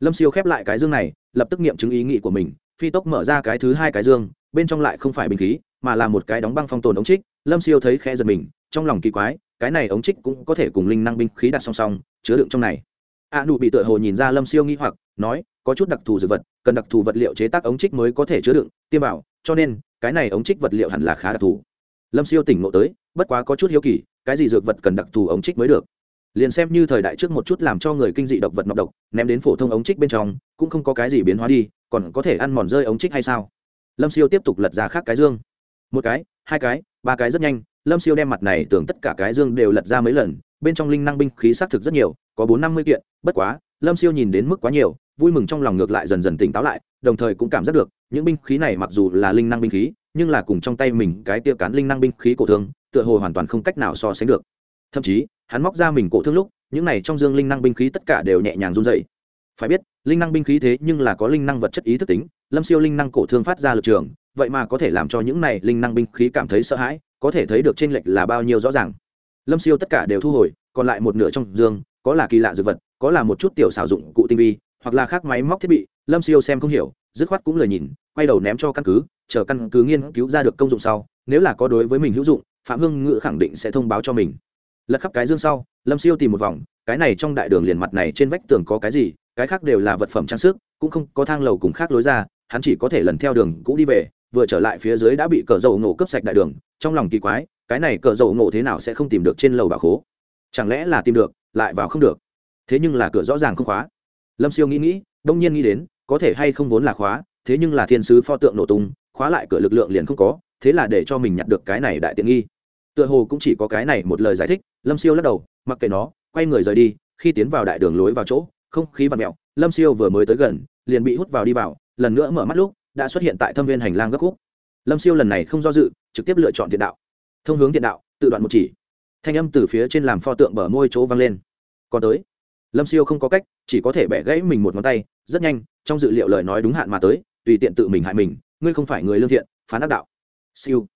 Lâm siêu khép lại cái dương này, lập tức nghiệm chứng ý nghĩ của mình, phi tốc mở ra cái thứ hai cái dương, bên trong lại không phải binh khí, mà là một cái đóng băng phong tồn ống trích. Lâm siêu thấy khe giật mình, trong lòng kỳ quái, cái này ống trích cũng có thể cùng linh năng binh khí đặt song song, chứa đựng trong này. A nụ bị tựa hồ nhìn ra lâm siêu nghi hoặc, nói có chút đặc thù dược vật, cần đặc thù vật liệu chế tác ống trích mới có thể chứa đựng, tiêm bảo cho nên, cái này ống trích vật liệu hẳn là khá đặc thù. Lâm siêu tỉnh ngộ tới, bất quá có chút hiếu kỳ, cái gì dược vật cần đặc thù ống trích mới được? Liền xem như thời đại trước một chút làm cho người kinh dị độc vật nọc độc, ném đến phổ thông ống trích bên trong, cũng không có cái gì biến hóa đi, còn có thể ăn mòn rơi ống trích hay sao? Lâm siêu tiếp tục lật ra khác cái dương. Một cái, hai cái, ba cái rất nhanh, lâm siêu đem mặt này tưởng tất cả cái dương đều lật ra mấy lần, bên trong linh năng binh khí xác thực rất nhiều, có bốn năm mươi kiện, bất quá lâm siêu nhìn đến mức quá nhiều, vui mừng trong lòng ngược lại dần dần tỉnh táo lại, đồng thời cũng cảm giác được, những binh khí này mặc dù là linh năng binh khí, nhưng là cùng trong tay mình cái tia cán linh năng binh khí cổ thương, tựa hồ hoàn toàn không cách nào so sánh được. Thậm chí, hắn móc ra mình cổ thương lúc, những này trong dương linh năng binh khí tất cả đều nhẹ nhàng run dậy phải biết, linh năng binh khí thế nhưng là có linh năng vật chất ý thức tính, lâm siêu linh năng cổ thương phát ra lực trường, vậy mà có thể làm cho những này linh năng binh khí cảm thấy sợ hãi, có thể thấy được t r ê n lệch là bao nhiêu rõ ràng. Lâm siêu tất cả đều thu hồi, còn lại một nửa trong dương, có là kỳ lạ dược vật có là một chút tiểu xảo dụng cụ tinh vi, hoặc là khác máy móc thiết bị, lâm siêu xem không hiểu, dứt khoát cũng lời nhìn, quay đầu ném cho căn cứ, chờ căn cứ nghiên cứu ra được công dụng sau, nếu là có đối với mình hữu dụng, phạm hương ngự khẳng định sẽ thông báo cho mình. Lật khắp cái dương sau, lâm siêu tìm một vòng, cái này trong đại đường liền mặt này trên vách tường có cái gì, cái khác đều là vật phẩm trang sức, cũng không có thang lầu cùng khác lối ra, hắn chỉ có thể lần theo đường cũ đi về, vừa trở lại phía dưới đã bị cờ dầu nổ cướp sạch đại đường, trong lòng kỳ quái, cái này cờ dầu nổ thế nào sẽ không tìm được trên lầu bà khố? Chẳng lẽ là tìm được, lại vào không được? Thế nhưng là cửa rõ ràng không khóa. Lâm siêu nghĩ nghĩ, đông nhiên nghĩ đến, có thể hay không vốn là khóa, thế nhưng là thiên sứ pho tượng nổ tung, khóa lại cửa lực lượng liền không có, thế là để cho mình nhặt được cái này đại tiện nghi. Tựa hồ cũng chỉ có cái này một lời giải thích, lâm siêu lắc đầu, mặc kệ nó, quay người rời đi, khi tiến vào đại đường lối vào chỗ, không khí và mẹo lâm siêu vừa mới tới gần, liền bị hút vào đi vào, lần nữa mở mắt lúc, đã xuất hiện tại thâm viên hành lang gấp khúc. Lâm siêu lần này không do dự, trực tiếp lựa chọn thiện đạo. Thông hướng thiện đạo, tự đoạn một chỉ. Thanh âm từ phía trên làm pho tượng bờ môi chỗ vang lên. Còn tới lâm siêu không có cách, chỉ có thể bẻ gãy mình một ngón tay, rất nhanh, trong dự liệu lời nói đúng hạn mà tới, tùy tiện tự mình hại mình, ngươi không phải người lương thiện, phán ác đạo. Siêu.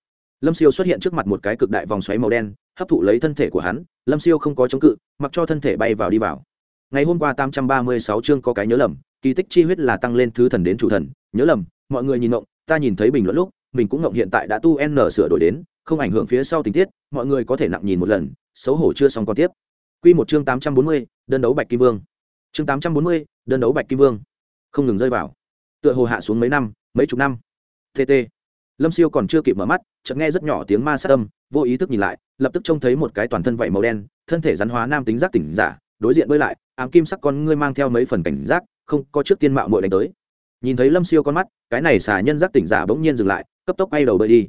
Lâm siêu xuất hiện trước mặt một cái cực đại vòng xoáy màu đen, hấp thụ lấy thân thể của hắn, lâm siêu không có chống cự, mặc cho thân thể bay vào đi vào. Ngày hôm qua tám trăm ba mươi sáu chương có cái nhớ lầm, kỳ tích chi huyết là tăng lên thứ thần đến chủ thần, nhớ lầm, mọi người nhìn ngộng, ta nhìn thấy bình luận lúc, mình cũng ngộng hiện tại đã tu n sửa đổi đến, không ảnh hưởng phía sau tình tiết, mọi người có thể nặng nhìn một lần, xấu hổ chưa xong còn tiếp. Quy một chương tám trăm bốn mươi, đơn đấu bạch kim vương. Chương tám trăm bốn mươi, đơn đấu bạch kim vương. Không ngừng rơi vào. Tựa hồ hạ xuống mấy năm, mấy chục năm. Tt lâm siêu còn chưa kịp mở mắt, chợt nghe rất nhỏ tiếng ma sát âm, vô ý thức nhìn lại, lập tức trông thấy một cái toàn thân vảy màu đen, thân thể rắn hóa nam tính giác tỉnh giả, đối diện với lại, ám kim sắc con ngươi mang theo mấy phần cảnh giác, không có trước tiên mạo muội đánh tới. Nhìn thấy lâm siêu con mắt, cái này xà nhân giác tỉnh giả bỗng nhiên dừng lại, cấp tốc bay đầu bơi đi.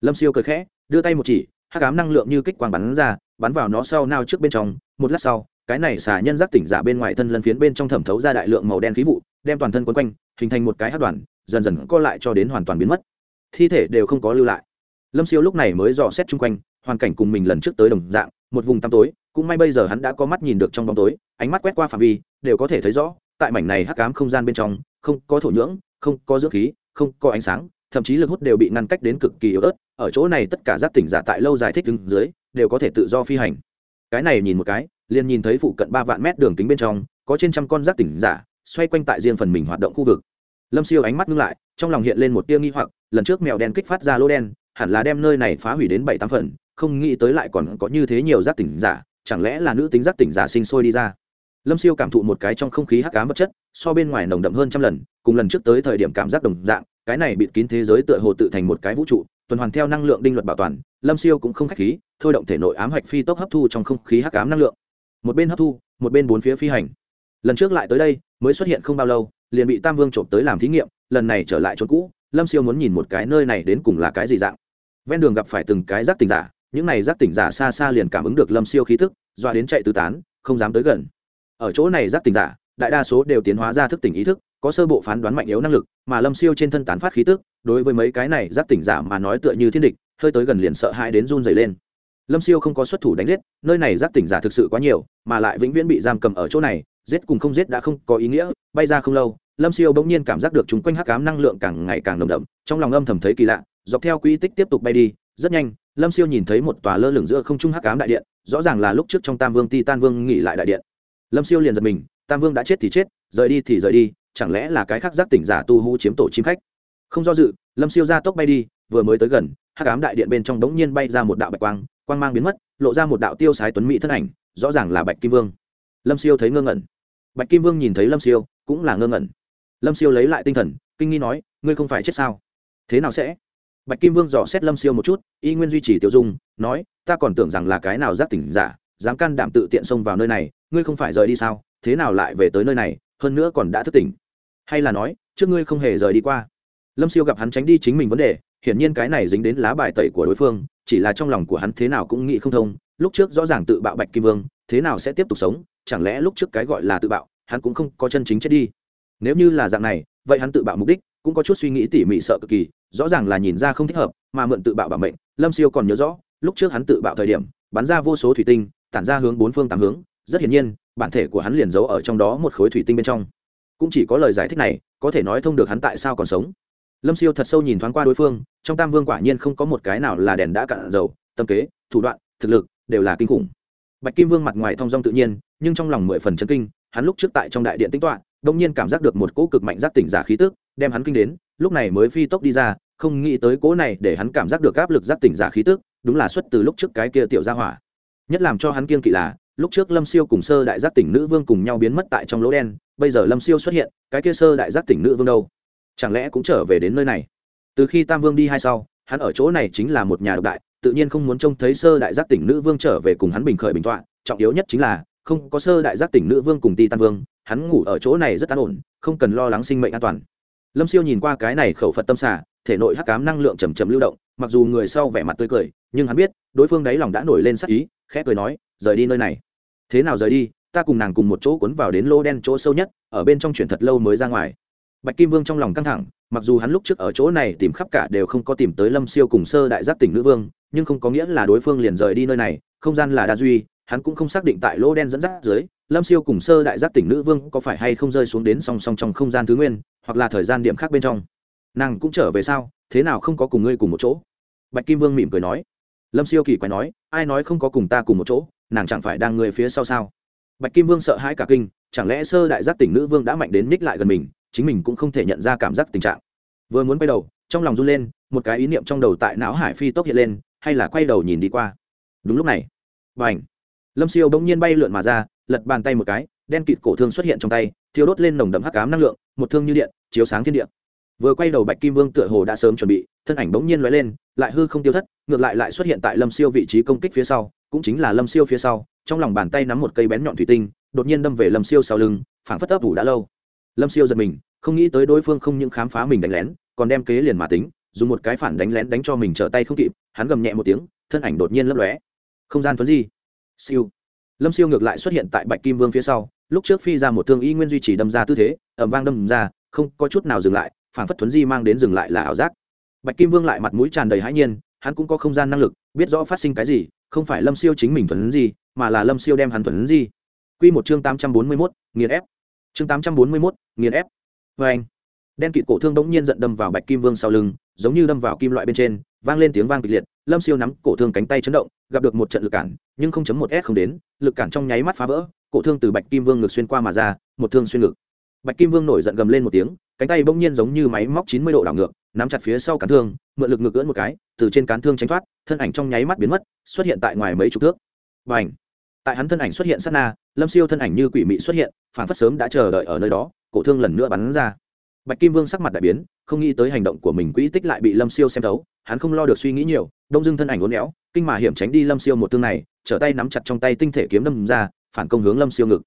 Lâm siêu cười khẽ, đưa tay một chỉ, hắc ám năng lượng như kích quang bắn ra bắn vào nó sau nao trước bên trong, một lát sau, cái này xà nhân giác tỉnh giả bên ngoài thân lân phiến bên trong thẩm thấu ra đại lượng màu đen khí vụ, đem toàn thân quấn quanh, hình thành một cái hát đoàn, dần dần co lại cho đến hoàn toàn biến mất. Thi thể đều không có lưu lại. Lâm siêu lúc này mới dò xét chung quanh, hoàn cảnh cùng mình lần trước tới đồng dạng, một vùng tăm tối, cũng may bây giờ hắn đã có mắt nhìn được trong bóng tối, ánh mắt quét qua phạm vi, đều có thể thấy rõ, tại mảnh này hắc cám không gian bên trong, không có thổ nhưỡng, không có dưỡng khí, không có ánh sáng thậm chí lực hút đều bị ngăn cách đến cực kỳ yếu ớt, ở chỗ này tất cả giác tỉnh giả tại lâu dài thích đứng dưới, đều có thể tự do phi hành. Cái này nhìn một cái, liền nhìn thấy phụ cận ba vạn mét đường kính bên trong, có trên trăm con giác tỉnh giả, xoay quanh tại riêng phần mình hoạt động khu vực. Lâm siêu ánh mắt ngưng lại, trong lòng hiện lên một tia nghi hoặc, lần trước mèo đen kích phát ra lô đen, hẳn là đem nơi này phá hủy đến bảy tám phần, không nghĩ tới lại còn có như thế nhiều giác tỉnh giả, chẳng lẽ là nữ tính giác tỉnh giả sinh sôi đi ra? Lâm siêu cảm thụ một cái trong không khí hắc cám vật chất, so bên ngoài nồng đậm hơn trăm lần, cùng lần trước tới thời điểm cảm giác đồng dạng cái này bịt kín thế giới tựa hồ tự thành một cái vũ trụ, tuần hoàn theo năng lượng đinh luật bảo toàn, lâm siêu cũng không k h á c h khí, thôi động thể nội ám hạch phi tốc hấp thu trong không khí hắc ám năng lượng. Một bên hấp thu, một bên bốn phía phi hành. Lần trước lại tới đây, mới xuất hiện không bao lâu, liền bị tam vương trộm tới làm thí nghiệm, lần này trở lại chỗ cũ, lâm siêu muốn nhìn một cái nơi này đến cùng là cái gì dạng. Ven đường gặp phải từng cái giác tỉnh giả, những này giác tỉnh giả xa xa liền cảm ứng được lâm siêu khí thức doa đến chạy tứ tán, không dám tới gần. Ở chỗ này giác tỉnh giả, đại đa số đều tiến hóa ra thức tỉnh ý thức có sơ bộ phán đoán mạnh yếu năng lực, mà lâm siêu trên thân tán phát khí tức, đối với mấy cái này giác tỉnh giả mà nói tựa như thiên địch, hơi tới gần liền sợ hãi đến run dày lên. Lâm siêu không có xuất thủ đánh giết, nơi này giác tỉnh giả thực sự quá nhiều, mà lại vĩnh viễn bị giam cầm ở chỗ này, giết cùng không giết đã không có ý nghĩa, bay ra không lâu, lâm siêu bỗng nhiên cảm giác được chúng quanh hắc cám năng lượng càng ngày càng nồng đậm, trong lòng âm thầm thấy kỳ lạ, dọc theo quỹ tích tiếp tục bay đi, rất nhanh, lâm siêu nhìn thấy một tòa lơ lửng giữa không trung hắc cám đại điện, rõ ràng là lúc trước trong tam vương ti tan vương nghỉ lại đại điện. Lâm siêu liền giật mình, tam vương đã chết thì chết, rời đi thì rời đi chẳng lẽ là cái khác giác tỉnh giả tu hú chiếm tổ chim khách? Không do dự, lâm siêu ra tốc bay đi, vừa mới tới gần, hắc ám đại điện bên trong đống nhiên bay ra một đạo bạch quang quang mang biến mất, lộ ra một đạo tiêu sái tuấn mỹ thân ảnh, rõ ràng là bạch kim vương. Lâm siêu thấy ngơ ngẩn. Bạch kim vương nhìn thấy lâm siêu, cũng là ngơ ngẩn. Lâm siêu lấy lại tinh thần, kinh nghi nói, ngươi không phải chết sao? Thế nào sẽ? Bạch kim vương dò xét lâm siêu một chút, y nguyên duy trì tiêu dung, nói, ta còn tưởng rằng là cái nào giác tỉnh giả, dám can đảm tự tiện xông vào nơi này, ngươi không phải rời đi sao? Thế nào lại về tới nơi này? Hơn nữa còn đã thức tỉnh hay là nói, trước ngươi không hề rời đi qua. Lâm siêu gặp hắn tránh đi chính mình vấn đề, hiển nhiên cái này dính đến lá bài tẩy của đối phương, chỉ là trong lòng của hắn thế nào cũng nghĩ không thông, lúc trước rõ ràng tự bạo bạch kim vương, thế nào sẽ tiếp tục sống, chẳng lẽ lúc trước cái gọi là tự bạo, hắn cũng không có chân chính chết đi. Nếu như là dạng này, vậy hắn tự bạo mục đích cũng có chút suy nghĩ tỉ mỉ sợ cực kỳ, rõ ràng là nhìn ra không thích hợp, mà mượn tự bạo bảo mệnh, lâm siêu còn nhớ rõ, lúc trước hắn tự bạo thời điểm, bắn ra vô số thủy tinh, tản ra hướng bốn phương tám hướng, rất hiển nhiên, bản thể của hắn liền giấu ở trong đó một khối thủy tinh bên trong cũng chỉ có lời giải thích này, có thể nói thông được hắn tại sao còn sống. Lâm siêu thật sâu nhìn thoáng qua đối phương, trong tam vương quả nhiên không có một cái nào là đèn đã cạn dầu, tâm kế, thủ đoạn, thực lực, đều là kinh khủng. Bạch kim vương mặt ngoài thong dong tự nhiên, nhưng trong lòng mười phần chân kinh, hắn lúc trước tại trong đại điện tính toạ đông nhiên cảm giác được một cỗ cực mạnh giác tỉnh giả khí tức, đem hắn kinh đến, lúc này mới phi tốc đi ra, không nghĩ tới cỗ này để hắn cảm giác được áp lực giác tỉnh giả khí tức, đúng là xuất từ lúc trước cái kia tiểu gia hỏa. Nhất làm cho hắn kiên kỵ là, lúc trước lâm siêu cùng sơ đại giác tỉnh nữ vương cùng nhau biến mất tại trong lỗ đen bây giờ lâm siêu xuất hiện, cái kia sơ đại giác tỉnh nữ vương đâu? Chẳng lẽ cũng trở về đến nơi này? Từ khi tam vương đi hai sau, hắn ở chỗ này chính là một nhà độc đại, tự nhiên không muốn trông thấy sơ đại giác tỉnh nữ vương trở về cùng hắn bình khởi bình tọa. Trọng yếu nhất chính là, không có sơ đại giác tỉnh nữ vương cùng ti tam vương, hắn ngủ ở chỗ này rất an ổn, không cần lo lắng sinh mệnh an toàn. Lâm siêu nhìn qua cái này khẩu phật tâm xả thể nội hắc cám năng lượng chầm chầm lưu động, mặc dù người sau vẻ mặt tươi cười, nhưng hắn biết, đối phương đáy lòng đã nổi lên sắc ý, khẽ cười nói, rời đi nơi này. Thế nào rời đi? Ta cùng nàng cùng một chỗ cuốn vào đến lô đen chỗ sâu nhất, ở bên trong chuyển thật lâu mới ra ngoài. Bạch kim vương trong lòng căng thẳng, mặc dù hắn lúc trước ở chỗ này tìm khắp cả đều không có tìm tới lâm siêu cùng sơ đại giác tỉnh nữ vương, nhưng không có nghĩa là đối phương liền rời đi nơi này, không gian là đa duy, hắn cũng không xác định tại lỗ đen dẫn dắt dưới, lâm siêu cùng sơ đại giác tỉnh nữ vương có phải hay không rơi xuống đến song song trong không gian thứ nguyên, hoặc là thời gian điểm khác bên trong. Nàng cũng trở về sao, thế nào không có cùng ngươi cùng một chỗ? Bạch kim vương mỉm cười nói. Lâm siêu kỳ quái nói, ai nói không có cùng ta cùng một chỗ, nàng chẳng phải đang người phía sau sao? Bạch kim vương sợ hãi cả kinh, chẳng lẽ sơ đại giác tỉnh nữ vương đã mạnh đến ních lại gần mình, chính mình cũng không thể nhận ra cảm giác tình trạng. Vừa muốn quay đầu, trong lòng run lên, một cái ý niệm trong đầu tại não hải phi tốc hiện lên, hay là quay đầu nhìn đi qua. Đúng lúc này b à n h lâm siêu bỗng nhiên bay lượn mà ra, lật bàn tay một cái, đen kịt cổ thương xuất hiện trong tay, thiêu đốt lên nồng đậm hắc cám năng lượng, một thương như điện, chiếu sáng thiên địa. Vừa quay đầu bạch kim vương tựa hồ đã sớm chuẩn bị, thân ảnh bỗng nhiên l lên, lại hư không tiêu thất, ngược lại lại xuất hiện tại lâm siêu vị trí công kích phía sau, cũng chính là lâm siêu phía sau trong lòng bàn tay nắm một cây bén nhọn thủy tinh, đột nhiên đâm về lâm siêu sau lưng, phảng phất ấp ủ đã lâu. Lâm siêu giật mình, không nghĩ tới đối phương không những khám phá mình đánh lén, còn đem kế liền mà tính, dùng một cái phản đánh lén đánh cho mình trở tay không kịp, hắn gầm nhẹ một tiếng, thân ảnh đột nhiên lấp lóe. Không gian thuấn di. Siêu. Lâm siêu ngược lại xuất hiện tại bạch kim vương phía sau, lúc trước phi ra một thương y nguyên duy trì đâm ra tư thế ẩm vang đâm ra, không có chút nào dừng lại phản phất thuấn di mang đến dừng lại là ảo giác. Bạch kim vương lại mặt mũi tràn đầy hãi nhiên, hắn cũng có không gian năng lực, biết rõ phát sinh cái gì, không phải lâm siêu chính mình thuấn di mà là lâm siêu đem hắn thuần di. Q một chương tám trăm bốn mươi mốt, nghiền ép. Chương tám trăm bốn mươi mốt, nghiền ép. Vê anh, đen kịt cổ thương đ ỗ n g nhiên giận đâm vào bạch kim vương sau lưng, giống như đâm vào kim loại bên trên, vang lên tiếng vang kịch liệt, lâm siêu nắm cổ thương cánh tay chấn động, gặp được một trận lực cản, nhưng không chấm một s không đến, lực cản trong nháy mắt phá vỡ, cổ thương từ bạch kim vương ngực xuyên qua mà ra, một thương xuyên ngực. Bạch kim vương nổi giận gầm lên một tiếng, cánh tay bỗng nhiên giống như máy móc chín mươi độ đảo ngược, nắm chặt phía sau cán thương, mượn lực ngược ưỡn một cái, từ trên cán thương tránh thoát, thân ảnh trong nháy mắt biến mất, xuất hiện tại ngoài mấy chục thước. Và tại hắn thân ảnh xuất hiện sát na, lâm siêu thân ảnh như quỷ mị xuất hiện phản phất sớm đã chờ đợi ở nơi đó, cổ thương lần nữa bắn ra. Bạch kim vương sắc mặt đại biến, không nghĩ tới hành động của mình quỹ tích lại bị lâm siêu xem thấu, hắn không lo được suy nghĩ nhiều, đông dưng thân ảnh uốn éo, kinh mà hiểm tránh đi lâm siêu một thương này, trở tay nắm chặt trong tay tinh thể kiếm đâm ra, phản công hướng lâm siêu ngực.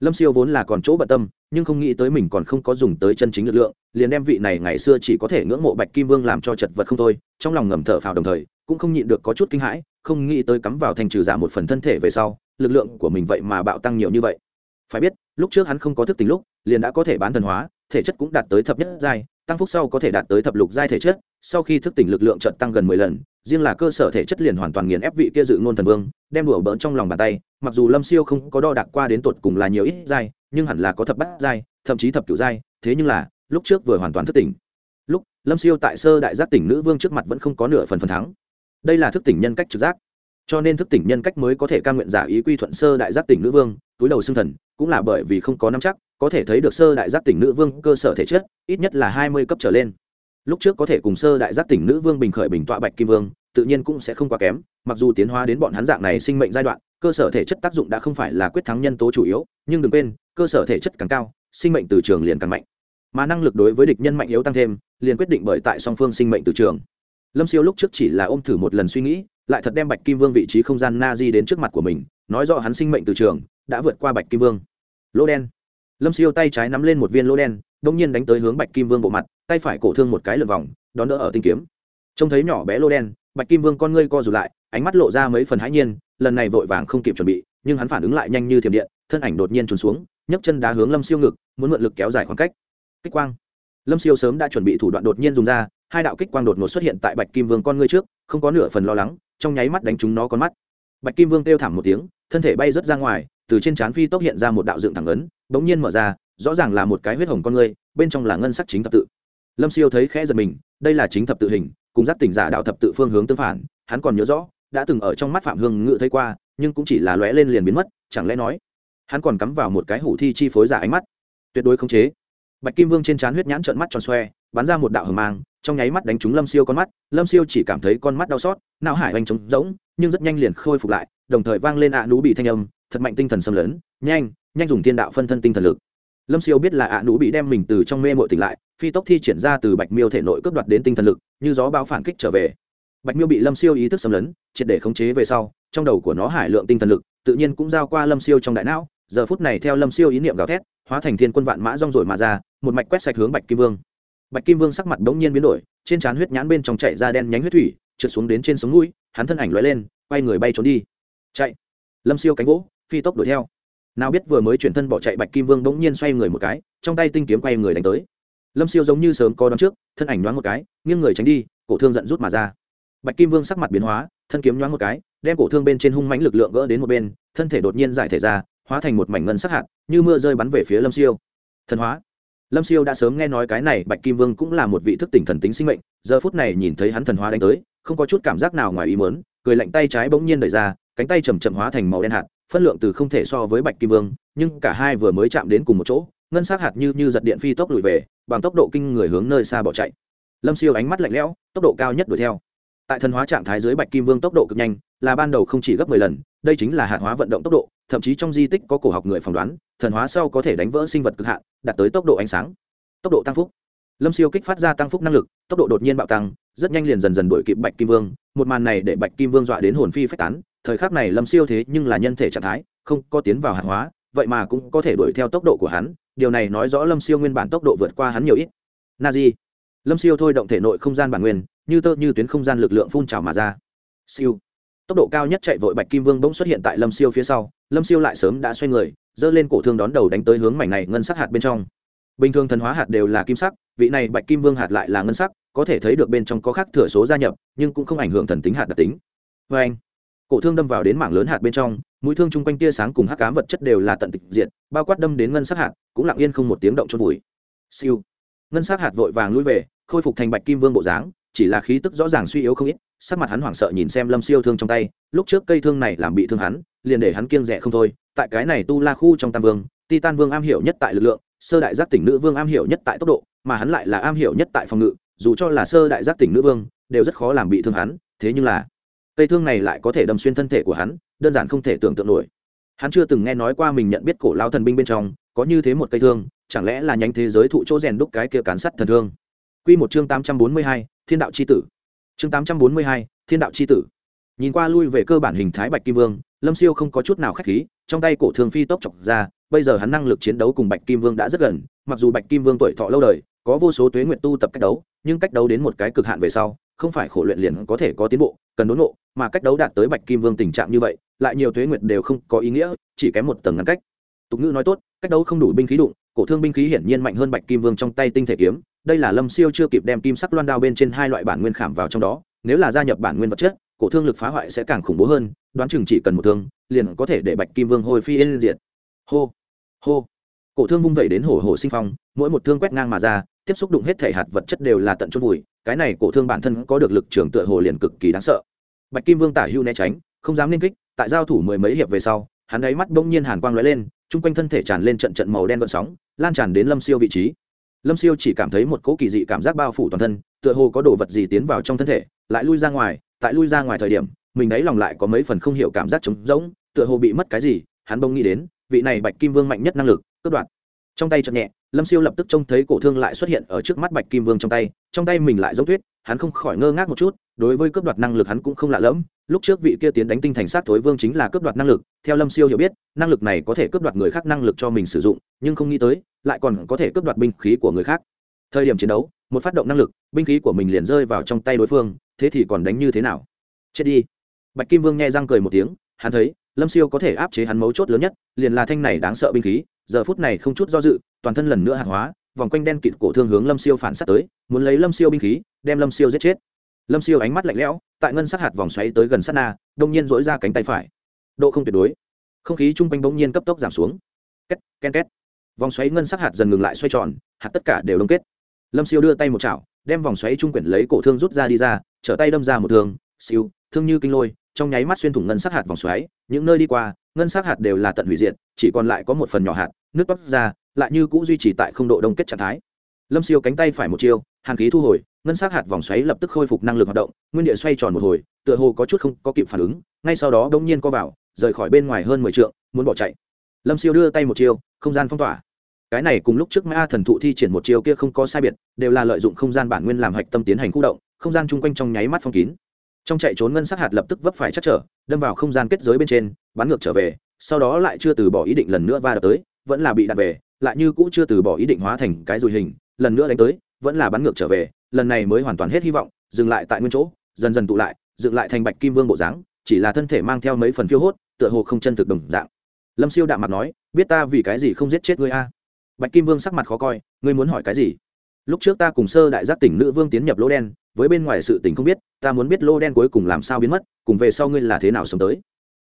Lâm siêu vốn là còn chỗ bận tâm, nhưng không nghĩ tới mình còn không có dùng tới chân chính lực lượng, liền đem vị này ngày xưa chỉ có thể ngưỡng mộ bạch kim vương làm cho chật vật không thôi, trong lòng ngầm thở phào đồng thời, cũng không nhịn được có chút kinh hãi không nghĩ tới cắm vào thành trừ giả một phần thân thể về sau, lực lượng của mình vậy mà bạo tăng nhiều như vậy. Phải biết, lúc trước hắn không có thức tính lúc, liền đã có thể bán thần hóa, thể chất cũng đạt tới thập nhất giai, tăng phúc sau có thể đạt tới thập lục giai thể chất, sau khi thức tỉnh lực lượng trận tăng gần mười lần, riêng là cơ sở thể chất liền hoàn toàn nghiền ép vị kia dự ngôn thần vương, đem đùa bỡn trong lòng bàn tay, mặc dù lâm siêu không có đo đạc qua đến tột cùng là nhiều ít giai, nhưng hẳn là có thập bát giai, thậm chí thập cửu giai, thế nhưng là, lúc trước vừa hoàn toàn thức tỉnh. Lúc, lâm siêu tại sơ đại giác tỉnh nữ vương trước mặt vẫn không có nửa phần phần thắng đây là thức tỉnh nhân cách trực giác. Cho nên thức tỉnh nhân cách mới có thể ca nguyện giả ý quy thuận sơ đại giác tỉnh nữ vương, túi đầu xương thần, cũng là bởi vì không có nắm chắc, có thể thấy được sơ đại giác tỉnh nữ vương cơ sở thể chất, ít nhất là hai mươi cấp trở lên. Lúc trước có thể cùng sơ đại giác tỉnh nữ vương bình khởi bình tọa bạch kim vương, tự nhiên cũng sẽ không quá kém, mặc dù tiến hóa đến bọn hắn dạng này sinh mệnh giai đoạn, cơ sở thể chất tác dụng đã không phải là quyết thắng nhân tố chủ yếu, nhưng đừng quên, cơ sở thể chất càng cao, sinh mệnh từ trường liền càng mạnh. Mà năng lực đối với địch nhân mạnh yếu tăng thêm, liền quyết định bởi tại song phương sinh mệnh từ trường lâm siêu lúc trước chỉ là ôm thử một lần suy nghĩ, lại thật đem bạch kim vương vị trí không gian na di đến trước mặt của mình, nói rõ hắn sinh mệnh từ trường, đã vượt qua bạch kim vương. Lỗ đen. Lâm siêu tay trái nắm lên một viên lỗ đen đ ỗ n g nhiên đánh tới hướng bạch kim vương bộ mặt, tay phải cổ thương một cái lượt vòng, đón đỡ ở tinh kiếm. Trông thấy nhỏ bé lỗ đen, bạch kim vương con ngươi co rụt lại, ánh mắt lộ ra mấy phần hãi nhiên, lần này vội vàng không kịp chuẩn bị, nhưng hắn phản ứng lại nhanh như thiểm điện, thân ảnh đột nhiên trùn xuống, nhấc chân đá hướng lâm siêu ngực, muốn mượn lực kéo dài khoảng cách. Kích quang. Lâm siêu sớm đã chuẩn bị thủ đoạn đột nhiên dùng ra hai đạo kích quang đột ngột xuất hiện tại bạch kim vương con ngươi trước không có nửa phần lo lắng trong nháy mắt đánh trúng nó con mắt. Bạch kim vương kêu thảm một tiếng thân thể bay rớt ra ngoài từ trên trán phi tốc hiện ra một đạo dựng thẳng ấn bỗng nhiên mở ra rõ ràng là một cái huyết hồng con ngươi, bên trong là ngân sắc chính thập tự. Lâm siêu thấy khẽ giật mình đây là chính thập tự hình cùng giáp tỉnh giả đạo thập tự phương hướng tương phản hắn còn nhớ rõ đã từng ở trong mắt phạm hương ngự thấy qua nhưng cũng chỉ là lóe lên liền biến mất chẳng lẽ nói hắn còn cắm vào một cái hủ thi chi phối giả ánh mắt. Tuyệt đối không chế bạch kim vương trên trán huyết nhãn trợn mắt tròn xoe, bắn ra một đạo hờ mang, trong nháy mắt đánh trúng lâm siêu con mắt. Lâm siêu chỉ cảm thấy con mắt đau xót, não hải oanh trống rỗng, nhưng rất nhanh liền khôi phục lại, đồng thời vang lên ạ à nú bị thanh âm, thật mạnh tinh thần xâm lấn, nhanh nhanh dùng thiên đạo phân thân tinh thần lực. Lâm siêu biết là ạ à nú bị đem mình từ trong mê mội tỉnh lại, phi tốc thi triển ra từ bạch miêu thể nội cướp đoạt đến tinh thần lực, như gió bao phản kích trở về. Bạch miêu bị lâm siêu ý thức xâm lấn, triệt để khống chế về sau, trong đầu của nó hải lượng tinh thần lực, tự nhiên cũng giao qua lâm siêu trong đại não. Giờ phút này theo lâm siêu ý niệm gào thét hóa thành thiên quân vạn mã rong rồi mà ra, một mạch quét sạch hướng bạch kim vương. Bạch kim vương sắc mặt bỗng nhiên biến đổi, trên trán huyết nhãn bên trong chạy ra đen nhánh huyết thủy, trượt xuống đến trên sống mũi, hắn thân ảnh lóe lên, quay người bay trốn đi. Chạy. Lâm siêu cánh vỗ, phi tốc đuổi theo. Nào biết vừa mới chuyển thân bỏ chạy bạch kim vương bỗng nhiên xoay người một cái, trong tay tinh kiếm quay người đánh tới. Lâm siêu giống như sớm có đón trước, thân ảnh nhoáng một cái, nghiêng người tránh đi, cổ thương giận rút mà ra. Bạch kim vương sắc mặt biến hóa, thân kiếm nhoáng một cái, đem cổ thương bên trên hung mãnh lực lượng gỡ đến một bên, thân thể đột nhiên giải thể ra hóa thành một mảnh ngân sắc hạt, như mưa rơi bắn về phía lâm siêu. Thần hóa. Lâm siêu đã sớm nghe nói cái này bạch kim vương cũng là một vị thức tỉnh thần tính sinh mệnh, giờ phút này nhìn thấy hắn thần hóa đánh tới, không có chút cảm giác nào ngoài ý mớn cười lạnh tay trái bỗng nhiên đẩy ra, cánh tay chầm chậm hóa thành màu đen hạt, phân lượng từ không thể so với bạch kim vương, nhưng cả hai vừa mới chạm đến cùng một chỗ, ngân sắc hạt như như giật điện phi tốc lùi về, bằng tốc độ kinh người hướng nơi xa bỏ chạy. Lâm siêu ánh mắt lạnh lẽo, tốc độ cao nhất đuổi theo. Tại thần hóa trạng thái dưới bạch kim vương tốc độ cực nhanh, là ban đầu không chỉ gấp mười lần, đây chính là hạt hóa vận động tốc độ thậm chí trong di tích có cổ học người phỏng đoán, thần hóa sau có thể đánh vỡ sinh vật cực hạn, đạt tới tốc độ ánh sáng, tốc độ tăng phúc. Lâm siêu kích phát ra tăng phúc năng lực, tốc độ đột nhiên bạo tăng, rất nhanh liền dần dần đuổi kịp bạch kim vương, một màn này để bạch kim vương dọa đến hồn phi phách tán, thời khắc này lâm siêu thế nhưng là nhân thể trạng thái, không có tiến vào hạt hóa, vậy mà cũng có thể đuổi theo tốc độ của hắn, điều này nói rõ lâm siêu nguyên bản tốc độ vượt qua hắn nhiều ít. Na di. Lâm siêu thôi động thể nội không gian bản nguyên, như tơ như tuyến không gian lực lượng phun trào mà ra. Siêu tốc độ cao nhất chạy vội bạch kim vương bỗng xuất hiện tại lâm siêu phía sau, lâm siêu lại sớm đã xoay người, giơ lên cổ thương đón đầu đánh tới hướng mảnh này ngân sắc hạt bên trong. Bình thường thần hóa hạt đều là kim sắc, vị này bạch kim vương hạt lại là ngân sắc, có thể thấy được bên trong có khác thừa số gia nhập, nhưng cũng không ảnh hưởng thần tính hạt đặc tính. Vê anh, cổ thương đâm vào đến mảng lớn hạt bên trong, mũi thương chung quanh tia sáng cùng hắc cám vật chất đều là tận tịch diện bao quát đâm đến ngân sắc hạt, cũng lặng yên không một tiếng động chôn vùi. Siêu, ngân sắc hạt vội vàng lui về, khôi phục thành bạch kim vương bộ dáng, chỉ là khí tức rõ ràng suy yếu không ít sắc mặt hắn hoảng sợ nhìn xem lâm siêu thương trong tay lúc trước cây thương này làm bị thương hắn liền để hắn kiêng rẻ không thôi. Tại cái này tu la khu trong tam vương titan vương am hiểu nhất tại lực lượng sơ đại giác tỉnh nữ vương am hiểu nhất tại tốc độ mà hắn lại là am hiểu nhất tại phòng ngự dù cho là sơ đại giác tỉnh nữ vương đều rất khó làm bị thương hắn thế nhưng là cây thương này lại có thể đâm xuyên thân thể của hắn đơn giản không thể tưởng tượng nổi. Hắn chưa từng nghe nói qua mình nhận biết cổ lao thần binh bên trong có như thế một cây thương chẳng lẽ là nhánh thế giới thụ chỗ rèn đúc cái kia cán sắt thần thương? Quy một chương tám trăm bốn mươi hai, Thiên đạo chi tử. Chương tám trăm bốn mươi hai, Thiên đạo chi tử. Nhìn qua lui về cơ bản hình thái Bạch Kim Vương, Lâm Siêu không có chút nào khách khí, trong tay cổ Thường phi tốc chọc ra, bây giờ hắn năng lực chiến đấu cùng Bạch Kim Vương đã rất gần, mặc dù Bạch Kim Vương tuổi thọ lâu đời, có vô số tuế nguyện tu tập cách đấu, nhưng cách đấu đến một cái cực hạn về sau, không phải khổ luyện liền có thể có tiến bộ, cần đốn nộ mà cách đấu đạt tới Bạch Kim Vương tình trạng như vậy, lại nhiều tuế nguyện đều không có ý nghĩa, chỉ kém một tầng ngăn cách. Tục ngữ nói tốt, cách đấu không đủ binh khí đụng, cổ thương binh khí hiển nhiên mạnh hơn Bạch Kim Vương trong tay tinh thể kiếm, đây là Lâm Siêu chưa kịp đem kim sắc loan đao bên trên hai loại bản nguyên khảm vào trong đó, nếu là gia nhập bản nguyên vật chất, cổ thương lực phá hoại sẽ càng khủng bố hơn, đoán chừng chỉ cần một thương, liền có thể để Bạch Kim Vương hồi phi yên diệt. Hô, hô. Cổ thương vung vẩy đến hổ hổ sinh phong, mỗi một thương quét ngang mà ra, tiếp xúc đụng hết thể hạt vật chất đều là tận chôn vùi, cái này cổ thương bản thân có được lực trường tựa hồ liền cực kỳ đáng sợ. Bạch Kim Vương tả hưu né tránh, không dám liên kích, tại giao thủ mười mấy hiệp về sau, hắn ấy mắt bỗng nhiên hàn quang lóe lên, trung quanh thân thể tràn lên trận trận màu đen gợn sóng, lan tràn đến Lâm Siêu vị trí lâm siêu chỉ cảm thấy một cỗ kỳ dị cảm giác bao phủ toàn thân, tựa hồ có đồ vật gì tiến vào trong thân thể, lại lui ra ngoài, tại lui ra ngoài thời điểm, mình đáy lòng lại có mấy phần không hiểu cảm giác trống rỗng, tựa hồ bị mất cái gì, hắn bỗng nghĩ đến, vị này bạch kim vương mạnh nhất năng lực, cướp đoạt. Trong tay chậm nhẹ, lâm siêu lập tức trông thấy cổ thương lại xuất hiện ở trước mắt bạch kim vương trong tay trong tay mình lại giống tuyết, hắn không khỏi ngơ ngác một chút, đối với cướp đoạt năng lực hắn cũng không lạ lẫm lúc trước vị kia tiến đánh tinh thành sát thối vương chính là cướp đoạt năng lực, theo lâm siêu hiểu biết, năng lực này có thể cướp đoạt người khác năng lực cho mình sử dụng, nhưng không nghĩ tới, lại còn có thể cướp đoạt binh khí của người khác. Thời điểm chiến đấu, một phát động năng lực, binh khí của mình liền rơi vào trong tay đối phương, thế thì còn đánh như thế nào? Chết đi. Bạch kim vương nghe răng cười một tiếng, hắn thấy, lâm siêu có thể áp chế hắn mấu chốt lớn nhất, liền là thanh này đáng sợ binh khí, giờ phút này không chút do dự, toàn thân lần nữa hàng hóa, vòng quanh đen kịt cổ thương hướng lâm siêu phản s tới, muốn lấy lâm siêu binh khí, đem lâm siêu giết chết lâm siêu ánh mắt lạnh lẽo, tại ngân sát hạt vòng xoáy tới gần sát na, đông nhiên dỗi ra cánh tay phải. Độ không tuyệt đối. Không khí chung quanh bỗng nhiên cấp tốc giảm xuống. Két ken két. Vòng xoáy ngân sát hạt dần ngừng lại xoay tròn, hạt tất cả đều đông kết. Lâm siêu đưa tay một chảo, đem vòng xoáy trung quyển lấy cổ thương rút ra đi ra, trở tay đâm ra một thương, siêu, thương như kinh lôi, trong nháy mắt xuyên thủng ngân sát hạt vòng xoáy, những nơi đi qua, ngân sát hạt đều là tận hủy diệt, chỉ còn lại có một phần nhỏ hạt, nước bắp ra, lại như cũ duy trì tại không độ đông kết trạng thái. Lâm siêu cánh tay phải một chiêu, hàn khí thu hồi ngân sắc hạt vòng xoáy lập tức khôi phục năng lực hoạt động, nguyên địa xoay tròn một hồi, tựa hồ có chút không có kịp phản ứng, ngay sau đó đông nhiên co vào, rời khỏi bên ngoài hơn mười t muốn bỏ chạy. Lâm siêu đưa tay một chiêu, không gian phong tỏa. Cái này cùng lúc trước ma thần thụ thi triển một chiêu kia không có sai biệt, đều là lợi dụng không gian bản nguyên làm hạch tâm tiến hành khu động, không gian chung quanh trong nháy mắt phong kín. Trong chạy trốn ngân sắc hạt lập tức vấp phải chắc trở, đâm vào không gian kết giới bên trên, bắn ngược trở về, sau đó lại chưa từ bỏ ý định lần nữa va đập tới, vẫn là bị đặt về, lại như cũ chưa từ bỏ ý định hóa thành cái dùi hình, lần nữa đánh tới, vẫn là bắn ngược trở về lần này mới hoàn toàn hết hy vọng, dừng lại tại nguyên chỗ, dần dần tụ lại, dựng lại thành bạch kim vương bộ dáng, chỉ là thân thể mang theo mấy phần phiêu hốt, tựa hồ không chân thực đồng dạng. Lâm siêu đạm mặt nói, biết ta vì cái gì không giết chết ngươi a? Bạch kim vương sắc mặt khó coi, ngươi muốn hỏi cái gì? Lúc trước ta cùng sơ đại giác tỉnh nữ vương tiến nhập lô đen, với bên ngoài sự tình không biết, ta muốn biết lô đen cuối cùng làm sao biến mất, cùng về sau ngươi là thế nào sống tới?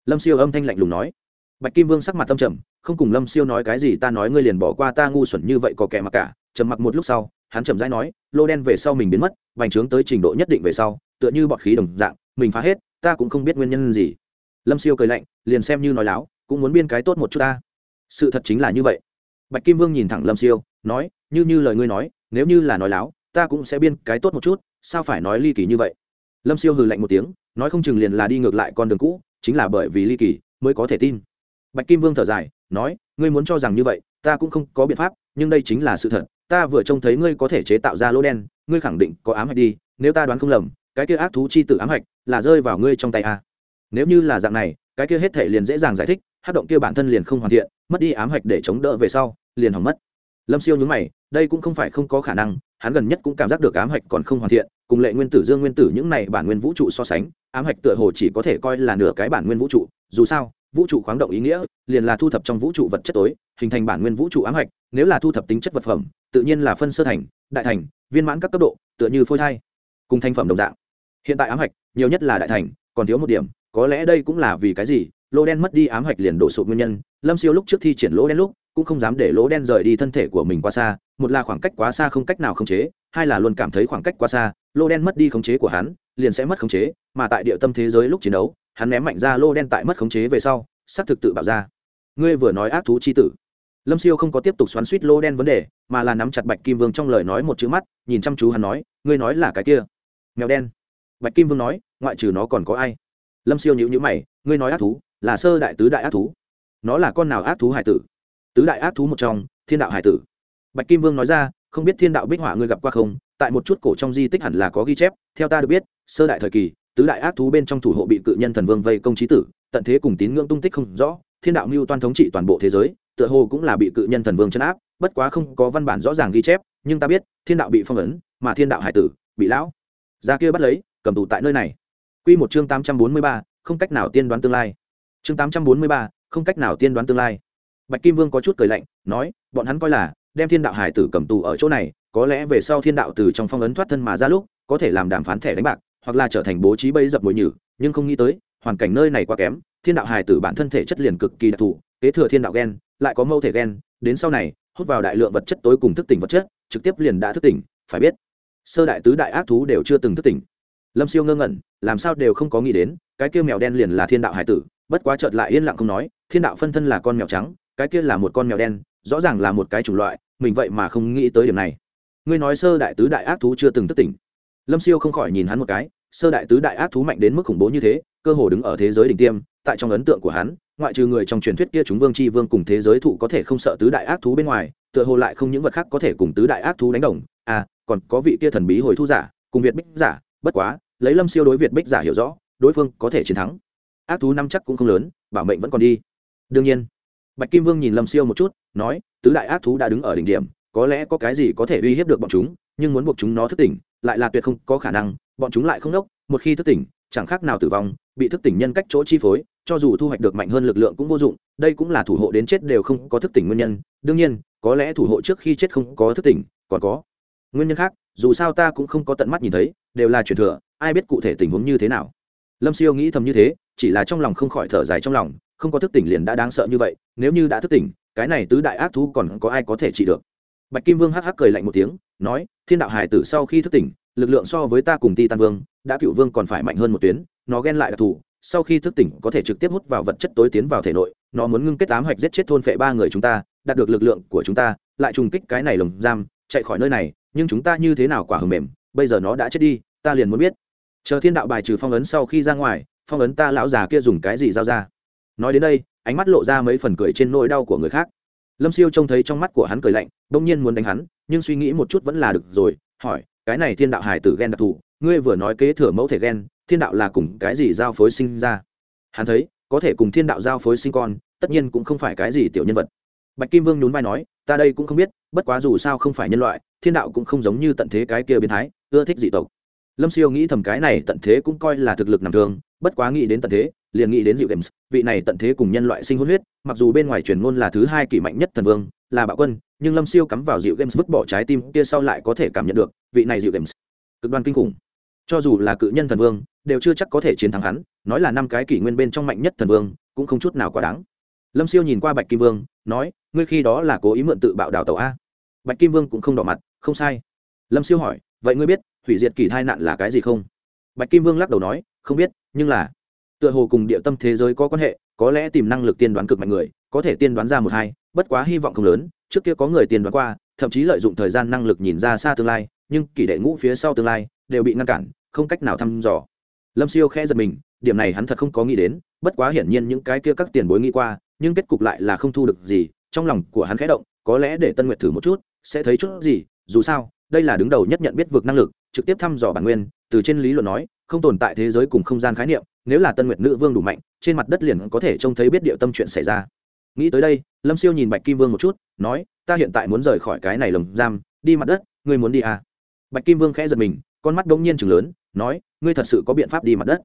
Lâm siêu âm thanh lạnh lùng nói. Bạch kim vương sắc mặt tâm trầm, không cùng lâm siêu nói cái gì, ta nói ngươi liền bỏ qua ta ngu xuẩn như vậy có kẻ mặc cả. Trầm mặc một lúc sau hắn chậm rãi nói, lô đen về sau mình biến mất bành trướng tới trình độ nhất định về sau, tựa như bọt khí đồng dạng, mình phá hết, ta cũng không biết nguyên nhân gì. Lâm siêu cười lạnh, liền xem như nói láo, cũng muốn biên cái tốt một chút ta. Sự thật chính là như vậy. Bạch kim vương nhìn thẳng lâm siêu, nói, như như lời ngươi nói, nếu như là nói láo, ta cũng sẽ biên cái tốt một chút, sao phải nói ly kỳ như vậy? Lâm siêu hừ lạnh một tiếng, nói không chừng liền là đi ngược lại con đường cũ, chính là bởi vì ly kỳ mới có thể tin. Bạch kim vương thở dài, nói, ngươi muốn cho rằng như vậy, ta cũng không có biện pháp, nhưng đây chính là sự thật ta vừa trông thấy ngươi có thể chế tạo ra lỗ đen, ngươi khẳng định có ám hạch đi, nếu ta đoán không lầm, cái kia ác thú chi tử ám hạch là rơi vào ngươi trong tay a nếu như là dạng này, cái kia hết thể liền dễ dàng giải thích, hát động kia bản thân liền không hoàn thiện, mất đi ám hạch để chống đỡ về sau, liền hỏng mất. Lâm siêu nhúng mày, đây cũng không phải không có khả năng, hắn gần nhất cũng cảm giác được ám hạch còn không hoàn thiện, cùng lệ nguyên tử, dương nguyên tử những này bản nguyên vũ trụ so sánh, ám hạch tựa hồ chỉ có thể coi là nửa cái bản nguyên vũ trụ, dù sao vũ trụ khoáng động ý nghĩa, liền là thu thập trong vũ trụ vật chất tối, hình thành bản nguyên vũ trụ ám hạch, nếu là thu thập tính chất vật phẩm, tự nhiên là phân sơ thành, đại thành, viên mãn các cấp độ, tựa như phôi thai, cùng thành phẩm đồng dạng. Hiện tại ám hạch, nhiều nhất là đại thành, còn thiếu một điểm, có lẽ đây cũng là vì cái gì, lỗ đen mất đi ám hạch liền đổ sụp nguyên nhân, lâm siêu lúc trước thi triển lỗ đen lúc, cũng không dám để lỗ đen rời đi thân thể của mình quá xa, một là khoảng cách quá xa không cách nào khống chế, hai là luôn cảm thấy khoảng cách quá xa, lỗ đen mất đi khống chế của hắn, liền sẽ mất khống chế, mà tại địa tâm thế giới lúc chiến đấu hắn ném mạnh ra lô đen tại mất khống chế về sau, xác thực tự bạo ra. Ngươi vừa nói ác thú chi tử. Lâm siêu không có tiếp tục xoắn suýt lô đen vấn đề, mà là nắm chặt bạch kim vương trong lời nói một chữ mắt, nhìn chăm chú hắn nói, ngươi nói là cái kia. Mèo đen. Bạch kim vương nói, ngoại trừ nó còn có ai? Lâm siêu nhữ nhữ mày, ngươi nói ác thú, là sơ đại tứ đại ác thú. Nó là con nào ác thú hải tử? Tứ đại ác thú một trong, thiên đạo hải tử. Bạch kim vương nói ra, không biết thiên đạo bích họa ngươi gặp qua không? Tại một chút cổ trong di tích hẳn là có ghi chép, theo ta được biết, sơ đại thời kỳ tứ đại ác thú bên trong thủ hộ bị cự nhân thần vương vây công trí tử tận thế cùng tín ngưỡng tung tích không rõ thiên đạo mưu toan thống trị toàn bộ thế giới tựa hồ cũng là bị cự nhân thần vương chấn áp bất quá không có văn bản rõ ràng ghi chép nhưng ta biết thiên đạo bị phong ấn mà thiên đạo hải tử bị lão ra kia bắt lấy cầm tù tại nơi này Quy một chương tám trăm bốn mươi ba, không cách nào tiên đoán tương lai. Chương tám trăm bốn mươi ba, không cách nào tiên đoán tương lai. Bạch Kim Vương có chút cười lạnh, nói, bọn hắn coi là đem Thiên Đạo Hải tử cầm tù ở chỗ này, có lẽ về sau Thiên Đạo từ trong phong ấn thoát thân mà ra lúc, có thể làm đàm phán thẻ đánh bạc, hoặc là trở thành bố trí bẫy dập mồi nhử, nhưng không nghĩ tới, hoàn cảnh nơi này quá kém, Thiên Đạo Hải tử bản thân thể chất liền cực kỳ đặc thù, kế thừa Thiên Đạo gen, lại có mâu thể gen, đến sau này, hút vào đại lượng vật chất tối cùng thức tỉnh vật chất, trực tiếp liền đã thức tỉnh, phải biết, sơ đại tứ đại ác thú đều chưa từng thức tỉnh. Lâm siêu ngơ ngẩn làm sao đều không có nghĩ đến cái kia mèo đen liền là thiên đạo hải tử bất quá chợt lại yên lặng không nói thiên đạo phân thân là con mèo trắng cái kia là một con mèo đen rõ ràng là một cái chủng loại mình vậy mà không nghĩ tới điểm này. Ngươi nói sơ đại tứ đại ác thú chưa từng thức tỉnh lâm siêu không khỏi nhìn hắn một cái, sơ đại tứ đại ác thú mạnh đến mức khủng bố như thế, cơ hồ đứng ở thế giới đỉnh tiêm, tại trong ấn tượng của hắn, ngoại trừ người trong truyền thuyết kia chúng vương c h i vương cùng thế giới thụ có thể không sợ tứ đại ác thú bên ngoài, tựa hồ lại không những vật khác có thể cùng tứ đại ác thú đánh đồng. À còn có vị kia thần bí hồi thu giả, cùng việt bích giả, bất quá, lấy lâm siêu đối việt bích giả hiểu rõ, đối phương có thể chiến thắng. Ác thú năm chắc cũng không lớn, bảo mệnh vẫn còn đi. Đương nhiên, bạch kim vương nhìn lâm siêu một chút, nói, tứ đại ác thú đã đứng ở đỉnh điểm, có lẽ có cái gì có thể uy hiếp được bọn chúng, nhưng muốn buộc chúng nó thức tỉnh lại là tuyệt không có khả năng, bọn chúng lại không đốc một khi thức tỉnh, chẳng khác nào tử vong, bị thức tỉnh nhân cách chỗ chi phối, cho dù thu hoạch được mạnh hơn lực lượng cũng vô dụng, đây cũng là thủ hộ đến chết đều không có thức tỉnh nguyên nhân. Đương nhiên, có lẽ thủ hộ trước khi chết không có thức tỉnh, còn có nguyên nhân khác, dù sao ta cũng không có tận mắt nhìn thấy, đều là truyền thừa, ai biết cụ thể tình huống như thế nào. Lâm siêu nghĩ thầm như thế, chỉ là trong lòng không khỏi thở dài trong lòng, không có thức tỉnh liền đã đáng sợ như vậy, nếu như đã thức tỉnh, cái này tứ đại ác thú còn có ai có thể trị được? Bạch kim vương hắc hắc cười lạnh một tiếng nói, thiên đạo hải tử sau khi thức tỉnh, lực lượng so với ta cùng ti tan vương, đã cựu vương còn phải mạnh hơn một tuyến, nó ghen lại đặc thù, sau khi thức tỉnh có thể trực tiếp hút vào vật chất tối tiến vào thể nội, nó muốn ngưng kết tám hoạch giết chết thôn phệ ba người chúng ta, đạt được lực lượng của chúng ta, lại trùng kích cái này lồng giam, chạy khỏi nơi này, nhưng chúng ta như thế nào quả hầm mềm, bây giờ nó đã chết đi, ta liền muốn biết. Chờ thiên đạo bài trừ phong ấn sau khi ra ngoài, phong ấn ta lão già kia dùng cái gì giao ra? Nói đến đây, ánh mắt lộ ra mấy phần cười trên nỗi đau của người khác lâm siêu trông thấy trong mắt của hắn cười lạnh đông nhiên muốn đánh hắn, nhưng suy nghĩ một chút vẫn là được rồi, hỏi, cái này thiên đạo hải tử ghen đặc thù, ngươi vừa nói kế thừa mẫu thể ghen thiên đạo là cùng cái gì giao phối sinh ra? Hắn thấy, có thể cùng thiên đạo giao phối sinh con, tất nhiên cũng không phải cái gì tiểu nhân vật. Bạch kim vương nhún vai nói, ta đây cũng không biết, bất quá dù sao không phải nhân loại, thiên đạo cũng không giống như tận thế cái kia biến thái, ưa thích dị tộc. Lâm siêu nghĩ thầm cái này tận thế cũng coi là thực lực nằm thường, bất quá nghĩ đến tận thế liền nghĩ đến dịu games, vị này tận thế cùng nhân loại sinh hôn huyết, mặc dù bên ngoài truyền ngôn là thứ hai kỷ mạnh nhất thần vương, là bạo quân, nhưng lâm siêu cắm vào dịu games vứt bỏ trái tim kia sau lại có thể cảm nhận được vị này dịu games. Cực đoan kinh khủng. Cho dù là cự nhân thần vương, đều chưa chắc có thể chiến thắng hắn, nói là năm cái kỷ nguyên bên trong mạnh nhất thần vương, cũng không chút nào quá đáng. Lâm siêu nhìn qua bạch kim vương, nói, ngươi khi đó là cố ý mượn tự bạo đào tàu a. Bạch kim vương cũng không đỏ mặt, không sai. Lâm siêu hỏi, vậy ngươi biết, hủy diệt kỳ thai nạn là cái gì không? Bạch kim vương lắc đầu nói, không biết, nhưng là tựa hồ cùng địa tâm thế giới có quan hệ, có lẽ tìm năng lực tiên đoán cực mạnh người, có thể tiên đoán ra một hai, bất quá hy vọng không lớn, trước kia có người tiên đoán qua, thậm chí lợi dụng thời gian năng lực nhìn ra xa tương lai, nhưng kỷ đệ ngũ phía sau tương lai, đều bị ngăn cản, không cách nào thăm dò. Lâm siêu khẽ giật mình, điểm này hắn thật không có nghĩ đến, bất quá hiển nhiên những cái kia các tiền bối nghĩ qua, nhưng kết cục lại là không thu được gì, trong lòng của hắn khẽ động, có lẽ để tân nguyệt thử một chút, sẽ thấy chút gì, dù sao, đây là đứng đầu nhất nhận biết vượt năng lực, trực tiếp thăm dò bản nguyên, từ trên lý luận nói, không tồn tại thế giới cùng không gian khái niệm nếu là tân nguyệt nữ vương đủ mạnh, trên mặt đất liền có thể trông thấy biết địa tâm chuyện xảy ra. Nghĩ tới đây, lâm siêu nhìn bạch kim vương một chút, nói, ta hiện tại muốn rời khỏi cái này lồng giam, đi mặt đất, ngươi muốn đi à? Bạch kim vương khẽ giật mình, con mắt đông nhiên chừng lớn, nói, ngươi thật sự có biện pháp đi mặt đất?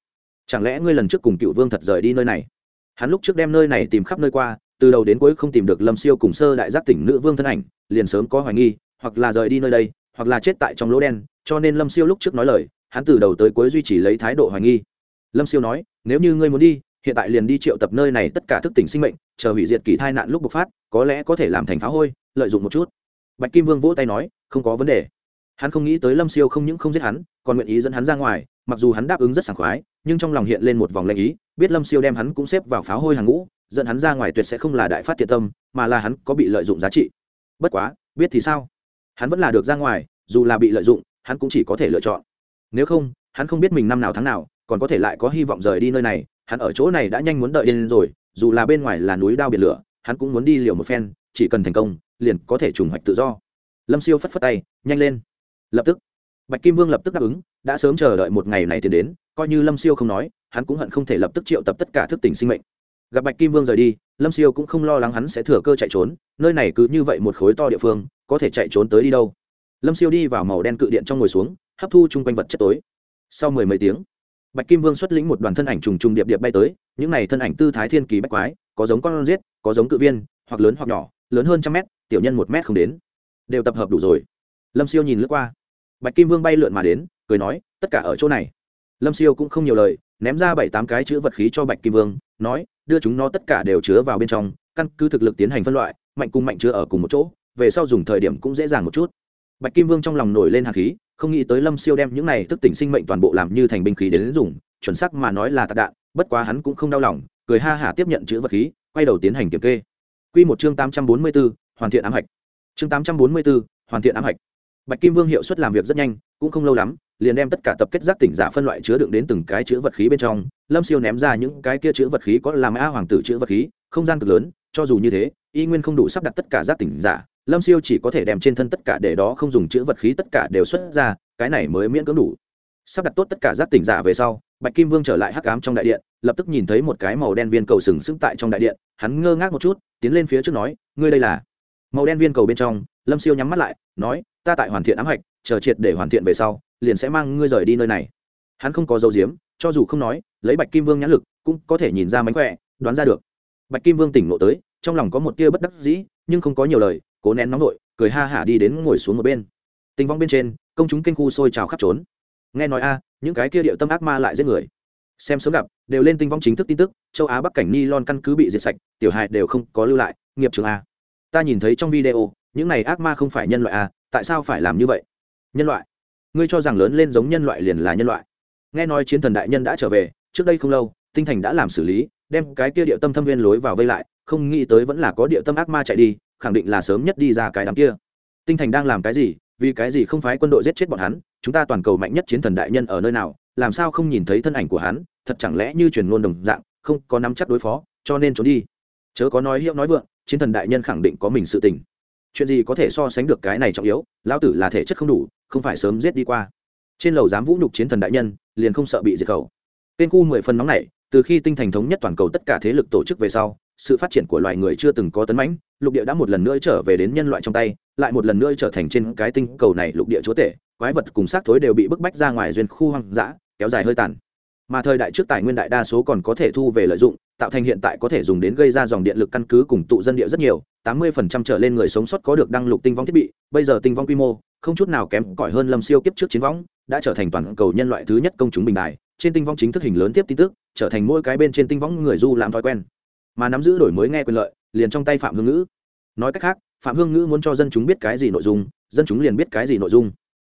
Chẳng lẽ ngươi lần trước cùng cựu vương thật rời đi nơi này? Hắn lúc trước đem nơi này tìm khắp nơi qua, từ đầu đến cuối không tìm được lâm siêu cùng sơ đại giác tỉnh nữ vương thân ảnh, liền sớm có hoài nghi, hoặc là rời đi nơi đây, hoặc là chết tại trong lỗ đen, cho nên lâm siêu lúc trước nói lời, hắn từ đầu tới cuối duy trì lấy thái độ hoài nghi lâm siêu nói, nếu như ngươi muốn đi, hiện tại liền đi triệu tập nơi này tất cả thức tỉnh sinh mệnh, chờ hủy diệt kỳ thai nạn lúc bộc phát, có lẽ có thể làm thành phá hôi, lợi dụng một chút. Bạch kim vương vỗ tay nói, không có vấn đề. Hắn không nghĩ tới lâm siêu không những không giết hắn, còn nguyện ý dẫn hắn ra ngoài, mặc dù hắn đáp ứng rất sảng khoái, nhưng trong lòng hiện lên một vòng lệnh ý, biết lâm siêu đem hắn cũng xếp vào pháo hôi hàng ngũ, dẫn hắn ra ngoài tuyệt sẽ không là đại phát thiệt tâm, mà là hắn có bị lợi dụng giá trị. Bất quá, biết thì sao? Hắn vẫn là được ra ngoài, dù là bị lợi dụng, hắn cũng chỉ có thể lựa chọn. Nếu không, hắn không biết mình năm nào tháng nào còn có thể lại có hy vọng rời đi nơi này, hắn ở chỗ này đã nhanh muốn đợi đến rồi, dù là bên ngoài là núi đao biển lửa, hắn cũng muốn đi liều một phen, chỉ cần thành công, liền có thể trùng hoạch tự do. Lâm siêu phất phất tay, nhanh lên. Lập tức, bạch kim vương lập tức đáp ứng, đã sớm chờ đợi một ngày này tiến đến, coi như lâm siêu không nói, hắn cũng hận không thể lập tức triệu tập tất cả thức tỉnh sinh mệnh. Gặp bạch kim vương rời đi, lâm siêu cũng không lo lắng hắn sẽ thừa cơ chạy trốn, nơi này cứ như vậy một khối to địa phương, có thể chạy trốn tới đi đâu. Lâm siêu đi vào màu đen cự điện trong ngồi xuống, hấp thu chung quanh vật chất tối. Sau mười mấy tiếng bạch kim vương xuất lĩnh một đoàn thân ảnh trùng trùng điệp điệp bay tới, những này thân ảnh tư thái thiên kỳ bách quái, có giống con giết, có giống cự viên, hoặc lớn hoặc nhỏ, lớn hơn trăm mét, tiểu nhân một mét không đến. Đều tập hợp đủ rồi. Lâm siêu nhìn lướt qua. Bạch kim vương bay lượn mà đến, cười nói, tất cả ở chỗ này. Lâm siêu cũng không nhiều lời, ném ra bảy tám cái chữ vật khí cho bạch kim vương, nói, đưa chúng nó tất cả đều chứa vào bên trong, căn cứ thực lực tiến hành phân loại, mạnh cùng mạnh chứa ở cùng một chỗ, về sau dùng thời điểm cũng dễ dàng một chút. Bạch kim vương trong lòng nổi lên hạt khí không nghĩ tới lâm siêu đem những này thức tỉnh sinh mệnh toàn bộ làm như thành binh khí đến dùng, chuẩn sắc mà nói là tạc đạn, bất quá hắn cũng không đau lòng, cười ha hả tiếp nhận chữ vật khí, quay đầu tiến hành kiểm kê. Q một chương tám trăm bốn mươi b ố hoàn thiện ám hạch. Chương tám trăm bốn mươi b ố hoàn thiện ám hạch. Bạch kim vương hiệu suất làm việc rất nhanh, cũng không lâu lắm, liền đem tất cả tập kết giác tỉnh giả phân loại chứa đựng đến từng cái chữ vật khí bên trong, lâm siêu ném ra những cái kia chữ vật khí có làm a hoàng tử chữ vật khí, không gian cực lớn, cho dù như thế, y nguyên không đủ sắp đặt tất cả giác tỉnh giả lâm siêu chỉ có thể đem trên thân tất cả để đó không dùng chữ vật khí tất cả đều xuất ra, cái này mới miễn cưỡng đủ. Sắp đặt tốt tất cả giác tỉnh giả về sau, bạch kim vương trở lại hắc ám trong đại điện, lập tức nhìn thấy một cái màu đen viên cầu sừng sững tại trong đại điện, hắn ngơ ngác một chút, tiến lên phía trước nói, ngươi đây là? Màu đen viên cầu bên trong, lâm siêu nhắm mắt lại, nói, ta tại hoàn thiện ám hạch, chờ triệt để hoàn thiện về sau, liền sẽ mang ngươi rời đi nơi này. Hắn không có dấu diếm, cho dù không nói, lấy bạch kim vương nhãn lực, cũng có thể nhìn ra mánh khỏe, đoán ra được. Bạch kim vương tỉnh ngộ tới, trong lòng có một tia bất đắc dĩ, nhưng không có nhiều lời cố nén nóng nổi cười ha hả đi đến ngồi xuống một bên. Tình vong bên trên, công chúng kinh khu sôi trào khắp trốn. Nghe nói a, những cái kia điệu tâm ác ma lại giết người. Xem sớm gặp, đều lên tinh vong chính thức tin tức, châu á bắc cảnh ni lon căn cứ bị diệt sạch, tiểu hại đều không có lưu lại, nghiệp trường a. Ta nhìn thấy trong video, những này ác ma không phải nhân loại a, tại sao phải làm như vậy? Nhân loại. Ngươi cho rằng lớn lên giống nhân loại liền là nhân loại. Nghe nói chiến thần đại nhân đã trở về, trước đây không lâu, tinh thành đã làm xử lý, đem cái kia địa tâm thâm viên lối vào vây lại, không nghĩ tới vẫn là có địa tâm ác ma chạy đi khẳng định là sớm nhất đi ra cái đám kia. Tinh thành đang làm cái gì? Vì cái gì không phái quân đội giết chết bọn hắn? Chúng ta toàn cầu mạnh nhất chiến thần đại nhân ở nơi nào? Làm sao không nhìn thấy thân ảnh của hắn? Thật chẳng lẽ như truyền ngôn đồng dạng, không có nắm chắc đối phó, cho nên trốn đi. Chớ có nói hiệu nói vượng, chiến thần đại nhân khẳng định có mình sự tình. Chuyện gì có thể so sánh được cái này trọng yếu? Lão tử là thể chất không đủ, không phải sớm giết đi qua. Trên lầu dám vũ nhục chiến thần đại nhân, liền không sợ bị diệt khẩu. Tên khu mười phần nóng này từ khi tinh thành thống nhất toàn cầu tất cả thế lực tổ chức về sau, sự phát triển của loài người chưa từng có tấn mãnh lục địa đã một lần nữa trở về đến nhân loại trong tay, lại một lần nữa trở thành trên cái tinh cầu này lục địa chúa tể, quái vật cùng xác thối đều bị bức bách ra ngoài duyên khu hoang dã, kéo dài hơi tàn. Mà thời đại trước tài nguyên đại đa số còn có thể thu về lợi dụng, tạo thành hiện tại có thể dùng đến gây ra dòng điện lực căn cứ cùng tụ dân địa rất nhiều, tám mươi phần trăm trở lên người sống sót có được đăng lục tinh vong thiết bị, bây giờ tinh vong quy mô, không chút nào kém cỏi hơn lâm siêu kiếp trước chiến võng, đã trở thành toàn cầu nhân loại thứ nhất công chúng bình đài, trên tinh vong chính thức hình lớn tiếp tin tức, trở thành mỗi cái bên trên tinh võng người du làm thói quen. Mà nắm giữ đổi mới nghe quyền lợi liền trong tay phạm hương ngữ. Nói cách khác, phạm hương ngữ muốn cho dân chúng biết cái gì nội dung, dân chúng liền biết cái gì nội dung.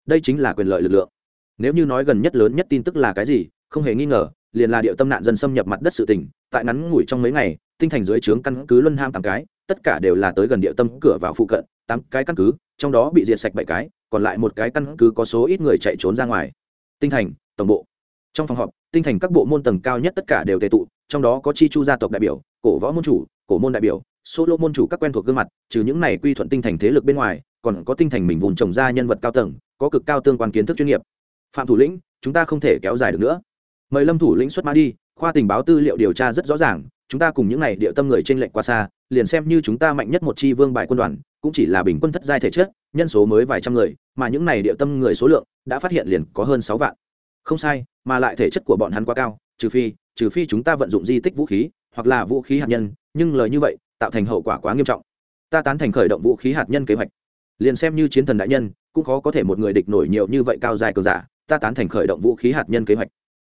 Đây chính là quyền lợi lực lượng. Nếu như nói gần nhất lớn nhất tin tức là cái gì, không hề nghi ngờ, liền là điệu tâm nạn dân xâm nhập mặt đất sự tỉnh tại ngắn ngủi trong mấy ngày, tinh thành dưới trướng căn cứ luân ham tám cái, tất cả đều là tới gần địa tâm cửa vào phụ cận, tám cái căn cứ, trong đó bị diệt sạch bảy cái, còn lại một cái căn cứ có số ít người chạy trốn ra ngoài. Tinh thành, tổng bộ. Trong phòng họp, tinh thành các bộ môn tầng cao nhất tất cả đều tệ tụ, trong đó có chi chu gia tộc đại biểu cổ võ môn chủ, cổ môn đại biểu, solo môn chủ các quen thuộc gương mặt, trừ những này quy thuận tinh thành thế lực bên ngoài, còn có tinh thành mình vùng trồng ra nhân vật cao tầng, có cực cao tương quan kiến thức chuyên nghiệp. Phạm thủ lĩnh, chúng ta không thể kéo dài được nữa. Mời lâm thủ lĩnh xuất mã đi, khoa tình báo tư liệu điều tra rất rõ ràng, chúng ta cùng những này địa tâm người trên lệnh qua xa, liền xem như chúng ta mạnh nhất một chi vương bài quân đoàn, cũng chỉ là bình quân thất giai thể chất, nhân số mới vài trăm người, mà những này địa tâm người số lượng đã phát hiện liền có hơn sáu vạn. Không sai, mà lại thể chất của bọn hắn quá cao, trừ phi trừ phi chúng ta vận dụng di tích vũ khí hoặc là vũ khí hạt nhân, nhưng lời như vậy tạo thành hậu quả quá nghiêm trọng. Ta tán thành khởi động vũ khí hạt nhân kế hoạch. Liền xem như chiến thần đại nhân, cũng khó có thể một người địch nổi nhiều như vậy cao dài cường giả, ta tán thành khởi động vũ khí hạt nhân kế hoạch.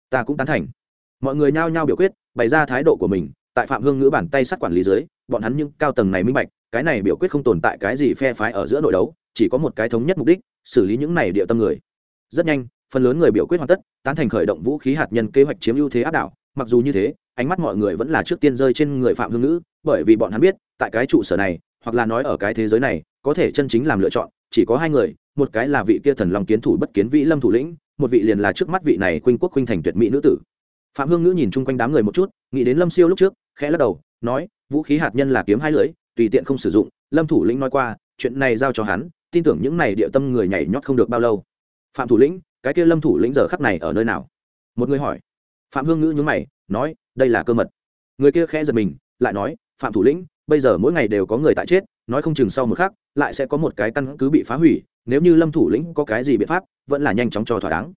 Ta cũng tán thành. Mọi người nhao nhao biểu quyết, bày ra thái độ của mình, tại phạm hương ngữ bàn tay sát quản lý dưới, bọn hắn những cao tầng này minh bạch, cái này biểu quyết không tồn tại cái gì phe phái ở giữa nội đấu, chỉ có một cái thống nhất mục đích, xử lý những này địa tâm người. Rất nhanh, phần lớn người biểu quyết hoàn tất, tán thành khởi động vũ khí hạt nhân kế hoạch chiếm ưu thế áp đảo, mặc dù như thế ánh mắt mọi người vẫn là trước tiên rơi trên người phạm hương ngữ, bởi vì bọn hắn biết, tại cái trụ sở này, hoặc là nói ở cái thế giới này, có thể chân chính làm lựa chọn, chỉ có hai người, một cái là vị kia thần long kiến thủ bất kiến vĩ lâm thủ lĩnh, một vị liền là trước mắt vị này khuynh quốc khuynh thành tuyệt mỹ nữ tử. Phạm hương ngữ nhìn chung quanh đám người một chút, nghĩ đến lâm siêu lúc trước, khẽ lắc đầu, nói, vũ khí hạt nhân là kiếm hai lưỡi, tùy tiện không sử dụng. Lâm thủ lĩnh nói qua, chuyện này giao cho hắn, tin tưởng những này địa tâm người nhảy nhót không được bao lâu. Phạm thủ lĩnh, cái kia lâm thủ lĩnh giờ khắc này ở nơi nào? Một người hỏi. Phạm hương ngữ nhún mày, nói đây là cơ mật. Người kia khẽ giật mình, lại nói, phạm thủ lĩnh, bây giờ mỗi ngày đều có người tại chết, nói không chừng sau một khắc, lại sẽ có một cái căn cứ bị phá hủy, nếu như lâm thủ lĩnh có cái gì biện pháp, vẫn là nhanh chóng cho thỏa đáng.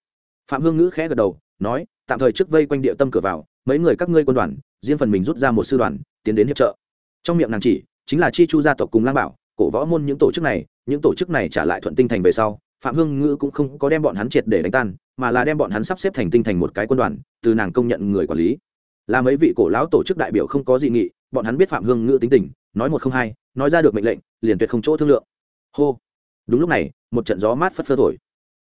Phạm hương ngữ khẽ gật đầu, nói, tạm thời trước vây quanh địa tâm cửa vào, mấy người các ngươi quân đoàn, riêng phần mình rút ra một sư đoàn, tiến đến hiệp trợ. Trong miệng nàng chỉ, chính là chi chu gia tộc cùng lang bảo, cổ võ môn những tổ chức này, những tổ chức này trả lại thuận tinh thành về sau, phạm hương ngữ cũng không có đem bọn hắn triệt để đánh tan, mà là đem bọn hắn sắp xếp thành tinh thành một cái quân đoàn, từ nàng công nhận người quản lý là mấy vị cổ lão tổ chức đại biểu không có dị nghị, bọn hắn biết phạm hương ngữ tính tình, nói một không hai, nói ra được mệnh lệnh, liền tuyệt không chỗ thương lượng. Hô. Đúng lúc này, một trận gió mát phất phơ thổi.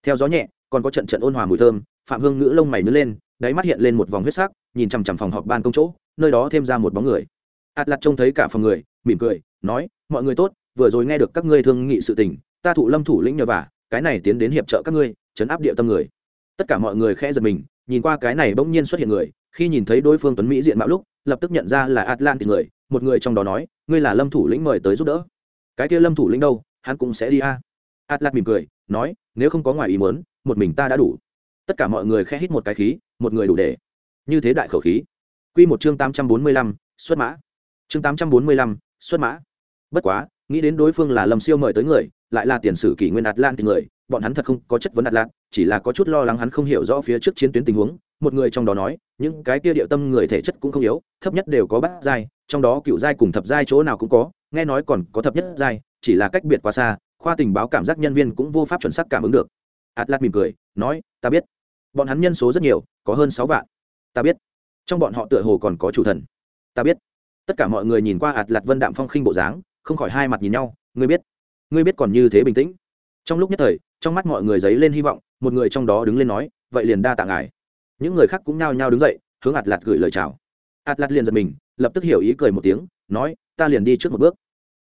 Theo gió nhẹ, còn có trận trận ôn hòa mùi thơm, phạm hương ngữ lông mày nứt lên, đáy mắt hiện lên một vòng huyết sắc, nhìn chằm chằm phòng họp ban công chỗ, nơi đó thêm ra một bóng người. Ạt lặt trông thấy cả phòng người, mỉm cười, nói, mọi người tốt, vừa rồi nghe được các ngươi thương nghị sự tình, ta thụ lâm thủ lĩnh nhờ vả, cái này tiến đến hiệp trợ các ngươi, chấn áp địa tâm người tất cả mọi người khẽ giật mình, nhìn qua cái này bỗng nhiên xuất hiện người, khi nhìn thấy đối phương tuấn mỹ diện mạo lúc, lập tức nhận ra là atlantis người, một người trong đó nói, ngươi là lâm thủ lĩnh mời tới giúp đỡ. Cái kia lâm thủ lĩnh đâu, hắn cũng sẽ đi a. À. atlas mỉm cười, nói, nếu không có ngoài ý muốn, một mình ta đã đủ. Tất cả mọi người khẽ hít một cái khí, một người đủ để. Như thế đại khẩu khí. Quy một chương tám trăm bốn mươi lăm, xuất mã. Chương tám trăm bốn mươi lăm, xuất mã. Bất quá, nghĩ đến đối phương là lâm siêu mời tới người, lại là tiền sử kỷ nguyên atlantis người bọn hắn thật không có chất vấn atlant chỉ là có chút lo lắng hắn không hiểu rõ phía trước chiến tuyến tình huống. Một người trong đó nói, những cái kia địa tâm người thể chất cũng không yếu, thấp nhất đều có bát giai, trong đó cựu giai cùng thập giai chỗ nào cũng có, nghe nói còn có thập nhất giai, chỉ là cách biệt quá xa, khoa tình báo cảm giác nhân viên cũng vô pháp chuẩn xác cảm ứng được. Atlas mỉm cười, nói, ta biết. Bọn hắn nhân số rất nhiều, có hơn sáu vạn. Ta biết. Trong bọn họ tựa hồ còn có chủ thần. Ta biết. Tất cả mọi người nhìn qua atlas vân đạm phong khinh bộ dáng, không khỏi hai mặt nhìn nhau, ngươi biết. Ngươi biết còn như thế bình tĩnh. Trong lúc nhất thời trong mắt mọi người giấy lên hy vọng, một người trong đó đứng lên nói, vậy liền đa tạ ngài. Những người khác cũng nhao nhao đứng dậy, hướng ạt lạt gửi lời chào. Atlas liền giật mình, lập tức hiểu ý cười một tiếng, nói, ta liền đi trước một bước.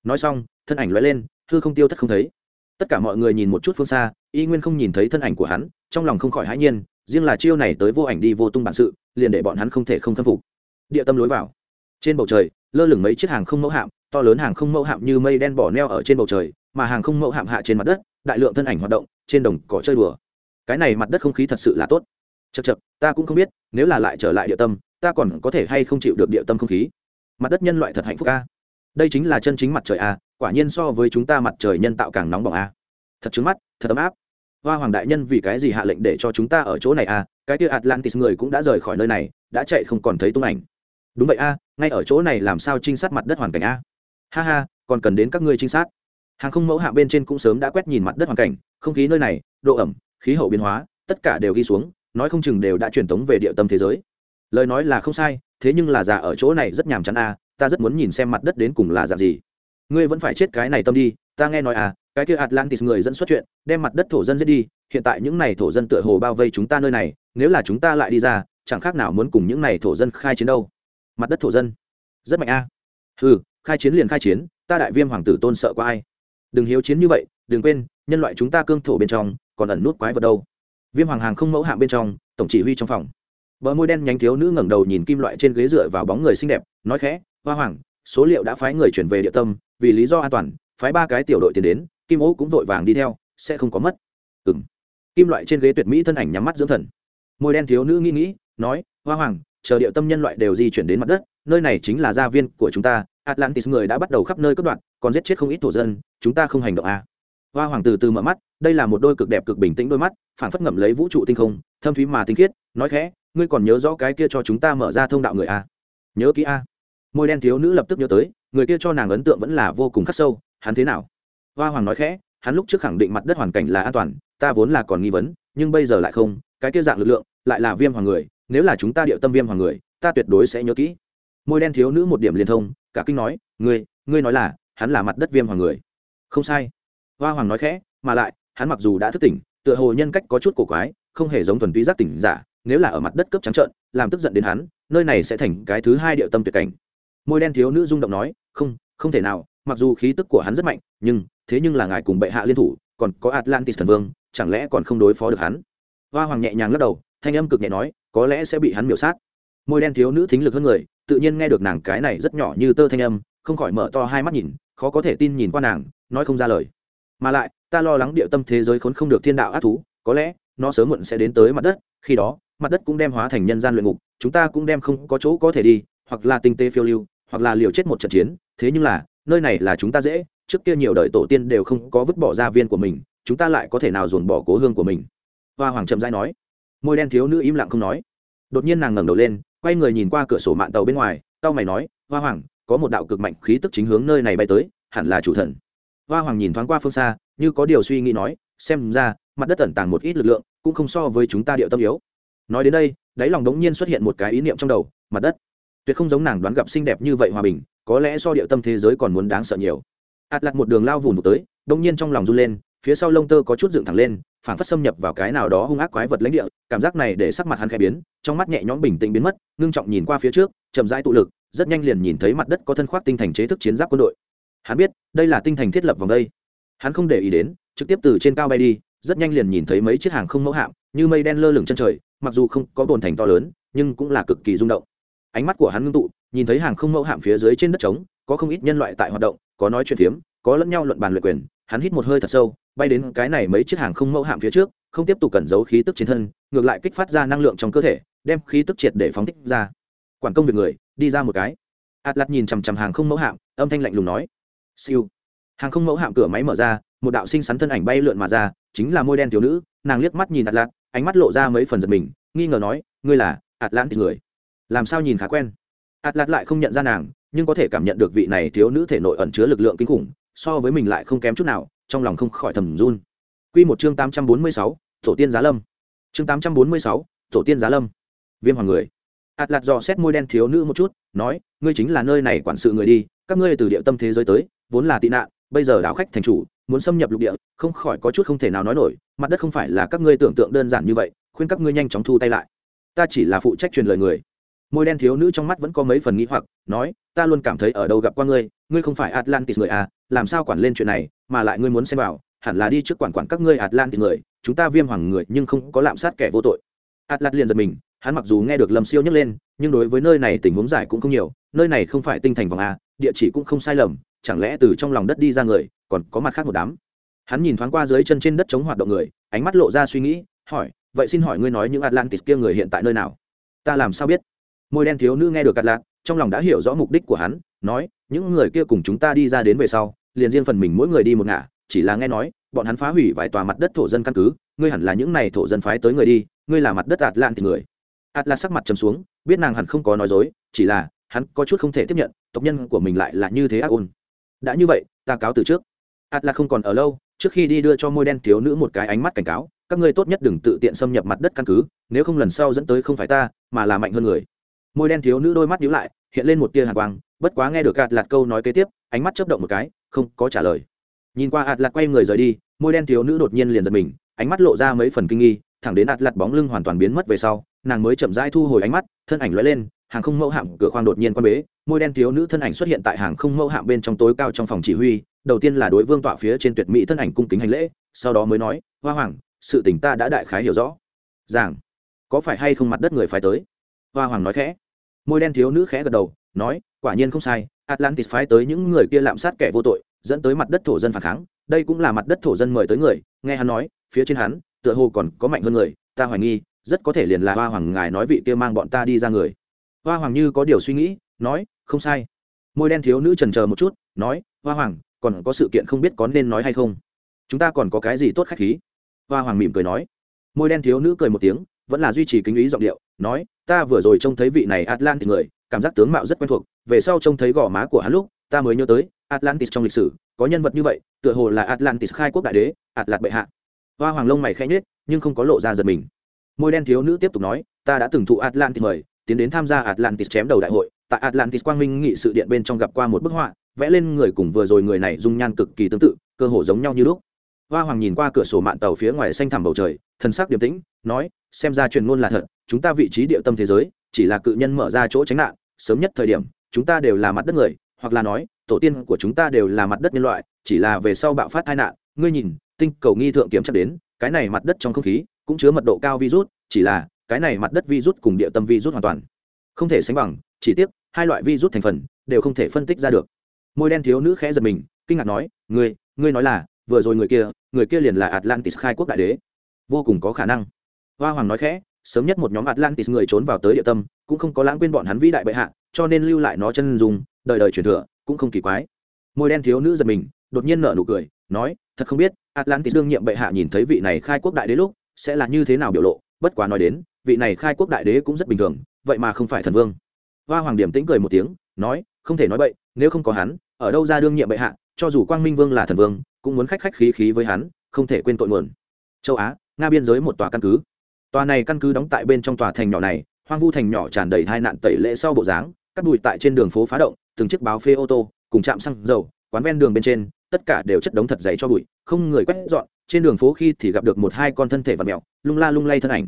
Nói xong, thân ảnh lóe lên thư không tiêu thất không thấy. Tất cả mọi người nhìn một chút phương xa, y nguyên không nhìn thấy thân ảnh của hắn, trong lòng không khỏi hãi nhiên, riêng là chiêu này tới vô ảnh đi vô tung bản sự, liền để bọn hắn không thể không khâm phục. Địa tâm lối vào. Trên bầu trời lơ lửng mấy chiếc hàng không mẫu hạm, to lớn hàng không mẫu hạm như mây đen bỏ neo ở trên bầu trời, mà hàng không mẫu hạm hạ trên mặt đất, đại lượng thân ảnh hoạt động, trên đồng cỏ chơi đùa. Cái này mặt đất không khí thật sự là tốt. Chật chật ta cũng không biết, nếu là lại trở lại địa tâm, ta còn có thể hay không chịu được địa tâm không khí? Mặt đất nhân loại thật hạnh phúc a. Đây chính là chân chính mặt trời a, quả nhiên so với chúng ta mặt trời nhân tạo càng nóng bỏng a. Thật trứng mắt, thật ấm áp. Hoa hoàng đại nhân vì cái gì hạ lệnh để cho chúng ta ở chỗ này a? Cái kia atlantis người cũng đã rời khỏi nơi này, đã chạy không còn thấy tung ảnh. Đúng vậy a ngay ở chỗ này làm sao trinh sát mặt đất hoàn cảnh a? Ha ha, còn cần đến các ngươi trinh sát. Hàng không mẫu hạ bên trên cũng sớm đã quét nhìn mặt đất hoàn cảnh, không khí nơi này, độ ẩm, khí hậu biến hóa, tất cả đều ghi xuống, nói không chừng đều đã truyền tống về địa tâm thế giới. Lời nói là không sai, thế nhưng là già ở chỗ này rất nhàm chán a, ta rất muốn nhìn xem mặt đất đến cùng là dạng gì. Ngươi vẫn phải chết cái này tâm đi, ta nghe nói à cái kia atlantis người dẫn xuất chuyện, đem mặt đất thổ dân giết đi, hiện tại những này thổ dân tựa hồ bao vây chúng ta nơi này, nếu là chúng ta lại đi ra, chẳng khác nào muốn cùng những này thổ dân khai chiến đâu mặt đất thổ dân. Rất mạnh a. À. ừ khai chiến liền khai chiến, ta đại viêm hoàng tử tôn sợ qua ai. Đừng hiếu chiến như vậy, đừng quên, nhân loại chúng ta cương thổ bên trong, còn ẩn nút quái vật đâu. Viêm hoàng hàng không mẫu hạng bên trong, tổng chỉ huy trong phòng. Bờ môi đen nhánh thiếu nữ ngẩng đầu nhìn kim loại trên ghế dựa vào bóng người xinh đẹp, nói khẽ, hoa hoàng, số liệu đã phái người chuyển về địa tâm, vì lý do an toàn, phái ba cái tiểu đội tiền đến, kim ố cũng vội vàng đi theo, sẽ không có mất. Ừng kim loại trên ghế tuyệt mỹ thân ảnh nhắm mắt dưỡng thần. Môi đen thiếu nữ nghĩ nghĩ, nói, hoa hoàng chờ địa tâm nhân loại đều di chuyển đến mặt đất, nơi này chính là gia viên của chúng ta, atlantis người đã bắt đầu khắp nơi cất đoạn còn giết chết không ít thổ dân, chúng ta không hành động à. hoa hoàng từ từ mở mắt, đây là một đôi cực đẹp cực bình tĩnh đôi mắt phản phất ngậm lấy vũ trụ tinh không, thâm thúy mà tinh khiết, nói khẽ, ngươi còn nhớ rõ cái kia cho chúng ta mở ra thông đạo người à? nhớ kỹ à? môi đen thiếu nữ lập tức nhớ tới, người kia cho nàng ấn tượng vẫn là vô cùng khắc sâu, hắn thế nào hoa hoàng nói khẽ, hắn lúc trước khẳng định mặt đất hoàn cảnh là an toàn, ta vốn là còn nghi vấn, nhưng bây giờ lại không, cái kia dạng lực lượng lại là viêm hoàng người nếu là chúng ta điệu tâm viêm hoàng người, ta tuyệt đối sẽ nhớ kỹ. Môi đen thiếu nữ một điểm liên thông, cả kinh nói, ngươi ngươi nói là, hắn là mặt đất viêm hoàng người. Không sai. Hoa hoàng nói khẽ, mà lại, hắn mặc dù đã thức tỉnh, tựa hồ nhân cách có chút cổ quái, không hề giống thuần túy giác tỉnh giả, nếu là ở mặt đất cấp trắng trợn, làm tức giận đến hắn, nơi này sẽ thành cái thứ hai điệu tâm tuyệt cảnh. Môi đen thiếu nữ rung động nói, không không thể nào, mặc dù khí tức của hắn rất mạnh, nhưng, thế nhưng là ngài cùng bệ hạ liên thủ, còn có atlantis thần vương, chẳng lẽ còn không đối phó được hắn? Hoa hoàng nhẹ nhàng lắc đầu, thanh âm cực nhẹ nói có lẽ sẽ bị hắn miểu sát. Môi đen thiếu nữ thính lực hơn người, tự nhiên nghe được nàng cái này rất nhỏ như tơ thanh âm, không khỏi mở to hai mắt nhìn, khó có thể tin nhìn qua nàng, nói không ra lời. Mà lại, ta lo lắng địa tâm thế giới khốn không được thiên đạo ác thú, có lẽ, nó sớm muộn sẽ đến tới mặt đất, khi đó, mặt đất cũng đem hóa thành nhân gian luyện ngục, chúng ta cũng đem không có chỗ có thể đi, hoặc là tinh tế phiêu lưu, hoặc là liều chết một trận chiến, thế nhưng là, nơi này là chúng ta dễ, trước kia nhiều đời tổ tiên đều không có vứt bỏ gia viên của mình, chúng ta lại có thể nào dồn bỏ cố hương của mình? Hoa hoàng trầm rãi nói môi đen thiếu nữ im lặng không nói. Đột nhiên nàng ngẩng đầu lên, quay người nhìn qua cửa sổ mạng tàu bên ngoài tao mày nói, hoa hoàng, có một đạo cực mạnh khí tức chính hướng nơi này bay tới, hẳn là chủ thần. Hoa hoàng nhìn thoáng qua phương xa, như có điều suy nghĩ nói, xem ra, mặt đất tẩn tàng một ít lực lượng, cũng không so với chúng ta điệu tâm yếu. Nói đến đây, đáy lòng đống nhiên xuất hiện một cái ý niệm trong đầu, mặt đất, tuyệt không giống nàng đoán gặp xinh đẹp như vậy hòa bình, có lẽ so điệu tâm thế giới còn muốn đáng sợ nhiều. Ạt lặt một đường lao vùn vụt tới, đống nhiên trong lòng run lên phía sau lông tơ có chút dựng thẳng lên phản phất xâm nhập vào cái nào đó hung ác quái vật lãnh địa, cảm giác này để sắc mặt hắn khẽ biến, trong mắt nhẹ nhõm bình tĩnh biến mất, ngưng trọng nhìn qua phía trước, chậm rãi tụ lực, rất nhanh liền nhìn thấy mặt đất có thân khoác tinh thành chế thức chiến giáp quân đội. Hắn biết, đây là tinh thành thiết lập vòng đây. Hắn không để ý đến, trực tiếp từ trên cao bay đi, rất nhanh liền nhìn thấy mấy chiếc hàng không mẫu hạm, như mây đen lơ lửng chân trời, mặc dù không có bồn thành to lớn, nhưng cũng là cực kỳ rung động. Ánh mắt của hắn ngưng tụ, nhìn thấy hàng không mẫu hạm phía dưới trên đất trống, có không ít nhân loại tại hoạt động, có nói chuyện phiếm, có lẫn nhau luận bàn luyện quyền hắn hít một hơi thật sâu, bay đến cái này mấy chiếc hàng không mẫu hạm phía trước, không tiếp tục cẩn giấu khí tức trên thân, ngược lại kích phát ra năng lượng trong cơ thể, đem khí tức triệt để phóng thích ra. Quản công việc người, đi ra một cái. Atlas nhìn chằm chằm hàng không mẫu hạm, âm thanh lạnh lùng nói. Siêu. Hàng không mẫu hạm cửa máy mở ra, một đạo sinh sắn thân ảnh bay lượn mà ra, chính là môi đen thiếu nữ, nàng liếc mắt nhìn atlas, ánh mắt lộ ra mấy phần giật mình, nghi ngờ nói, ngươi là atlantis người? Làm sao nhìn khá quen? Atlas lại không nhận ra nàng, nhưng có thể cảm nhận được vị này thiếu nữ thể nội ẩn chứa lực lượng kinh khủng so với mình lại không kém chút nào trong lòng không khỏi thầm run Quy một chương tám trăm bốn mươi sáu, tổ tiên giá lâm. Chương tám trăm bốn mươi sáu, tổ tiên giá lâm. Viêm hoàng người. hạt lạt dò xét môi đen thiếu nữ một chút, nói, ngươi chính là nơi này quản sự người đi, các ngươi từ địa tâm thế giới tới, vốn là tị nạn, bây giờ đảo khách thành chủ, muốn xâm nhập lục địa, không khỏi có chút không thể nào nói nổi, mặt đất không phải là các ngươi tưởng tượng đơn giản như vậy, khuyên các ngươi nhanh chóng thu tay lại. Ta chỉ là phụ trách truyền lời người môi đen thiếu nữ trong mắt vẫn có mấy phần nghĩ hoặc, nói, ta luôn cảm thấy ở đâu gặp qua ngươi ngươi không phải atlantis người à làm sao quản lên chuyện này, mà lại ngươi muốn xem vào, hẳn là đi trước quản quản các ngươi atlantis người, chúng ta viêm hoàng người nhưng không có lạm sát kẻ vô tội. Atlas liền giật mình, hắn mặc dù nghe được lâm siêu nhấc lên, nhưng đối với nơi này tình huống giải cũng không nhiều, nơi này không phải tinh thành vòng a, địa chỉ cũng không sai lầm, chẳng lẽ từ trong lòng đất đi ra người, còn có mặt khác một đám? Hắn nhìn thoáng qua dưới chân trên đất chống hoạt động người, ánh mắt lộ ra suy nghĩ, hỏi, vậy xin hỏi ngươi nói những atlantis kia người hiện tại nơi nào? Ta làm sao biết? Môi đen thiếu nữ nghe được atlas trong lòng đã hiểu rõ mục đích của hắn, nói, những người kia cùng chúng ta đi ra đến về sau, liền riêng phần mình mỗi người đi một ngả, chỉ là nghe nói, bọn hắn phá hủy vài tòa mặt đất thổ dân căn cứ, ngươi hẳn là những này thổ dân phái tới người đi, ngươi là mặt đất ạt lạn thì người. Ạt là sắc mặt trầm xuống, biết nàng hẳn không có nói dối, chỉ là, hắn có chút không thể tiếp nhận, tộc nhân của mình lại là như thế ác ôn. Đã như vậy, ta cáo từ trước. Ạt là không còn ở lâu, trước khi đi đưa cho môi đen thiếu nữ một cái ánh mắt cảnh cáo, các ngươi tốt nhất đừng tự tiện xâm nhập mặt đất căn cứ, nếu không lần sau dẫn tới không phải ta, mà là mạnh hơn người môi đen thiếu nữ đôi mắt nhíu lại, hiện lên một tia hàn quang, bất quá nghe được ạt lạt câu nói kế tiếp, ánh mắt chớp động một cái, không có trả lời. Nhìn qua ạt lạt quay người rời đi, môi đen thiếu nữ đột nhiên liền giật mình, ánh mắt lộ ra mấy phần kinh nghi, thẳng đến ạt lạt bóng lưng hoàn toàn biến mất về sau, nàng mới chậm rãi thu hồi ánh mắt, thân ảnh lóe lên, hàng không mẫu hạm cửa khoang đột nhiên quan bế, môi đen thiếu nữ thân ảnh xuất hiện tại hàng không mẫu hạm bên trong tối cao trong phòng chỉ huy, đầu tiên là đối vương tọa phía trên tuyệt mỹ thân ảnh cung kính hành lễ, sau đó mới nói, hoa hoàng, sự tình ta đã đại khái hiểu rõ. Rằng có phải hay không mặt đất người phải tới? Hoa hoàng nói khẽ môi đen thiếu nữ khẽ gật đầu, nói, quả nhiên không sai, atlantis phái tới những người kia lạm sát kẻ vô tội, dẫn tới mặt đất thổ dân phản kháng, đây cũng là mặt đất thổ dân mời tới người, nghe hắn nói, phía trên hắn, tựa hồ còn có mạnh hơn người, ta hoài nghi, rất có thể liền là hoa hoàng ngài nói vị kia mang bọn ta đi ra người. Hoa hoàng như có điều suy nghĩ, nói, không sai. Môi đen thiếu nữ trần chờ một chút, nói, hoa hoàng, còn có sự kiện không biết có nên nói hay không? Chúng ta còn có cái gì tốt khách khí? Hoa hoàng mỉm cười nói. Môi đen thiếu nữ cười một tiếng, vẫn là duy trì kính ý giọng điệu, nói ta vừa rồi trông thấy vị này atlantis người, cảm giác tướng mạo rất quen thuộc, về sau trông thấy gò má của hắn lúc, ta mới nhớ tới, atlantis trong lịch sử, có nhân vật như vậy, tựa hồ là atlantis khai quốc đại đế atlat bệ hạ. Hoa hoàng lông mày khẽ nhết nhưng không có lộ ra giật mình. Môi đen thiếu nữ tiếp tục nói, ta đã từng thụ atlantis mời, tiến đến tham gia atlantis chém đầu đại hội. Tại atlantis quang minh nghị sự điện bên trong gặp qua một bức họa, vẽ lên người cùng vừa rồi người này dung nhan cực kỳ tương tự, cơ hồ giống nhau như lúc. Hoa hoàng nhìn qua cửa sổ mạn tàu phía ngoài xanh thẳm bầu trời, thần sắc điềm tĩnh, nói xem ra truyền ngôn là thật, chúng ta vị trí địa tâm thế giới, chỉ là cự nhân mở ra chỗ tránh nạn, sớm nhất thời điểm, chúng ta đều là mặt đất người, hoặc là nói, tổ tiên của chúng ta đều là mặt đất nhân loại, chỉ là về sau bạo phát tai nạn, ngươi nhìn, tinh cầu nghi thượng kiểm chắc đến, cái này mặt đất trong không khí cũng chứa mật độ cao virus, chỉ là, cái này mặt đất virus cùng địa tâm virus hoàn toàn không thể sánh bằng, chỉ tiếc, hai loại virus thành phần đều không thể phân tích ra được. Môi đen thiếu nữ khẽ giật mình, kinh ngạc nói, ngươi ngươi nói là, vừa rồi người kia người kia liền là atlantis khai quốc đại đế. Vô cùng có khả năng hoa hoàng nói khẽ, sớm nhất một nhóm atlantis người trốn vào tới địa tâm, cũng không có lãng quên bọn hắn vĩ đại bệ hạ, cho nên lưu lại nó chân dùng đời đời truyền thừa, cũng không kỳ quái. Môi đen thiếu nữ giật mình, đột nhiên nở nụ cười, nói, thật không biết, atlantis đương nhiệm bệ hạ nhìn thấy vị này khai quốc đại đế lúc, sẽ là như thế nào biểu lộ, bất quá nói đến, vị này khai quốc đại đế cũng rất bình thường, vậy mà không phải thần vương. Hoa hoàng điểm tĩnh cười một tiếng, nói, không thể nói vậy nếu không có hắn, ở đâu ra đương nhiệm bệ hạ, cho dù quang minh vương là thần vương, cũng muốn khách khách khí khí với hắn, không thể quên tội nguồn. Châu á, nga biên giới một tòa căn cứ tòa này căn cứ đóng tại bên trong tòa thành nhỏ này, hoang vu thành nhỏ tràn đầy hai nạn tẩy lễ sau bộ dáng, cắt đùi tại trên đường phố phá động, từng chiếc báo phê ô tô, cùng chạm xăng dầu, quán ven đường bên trên, tất cả đều chất đống thật dày cho bụi, không người quét dọn, trên đường phố khi thì gặp được một hai con thân thể và mẹo lung la lung lay thân ảnh.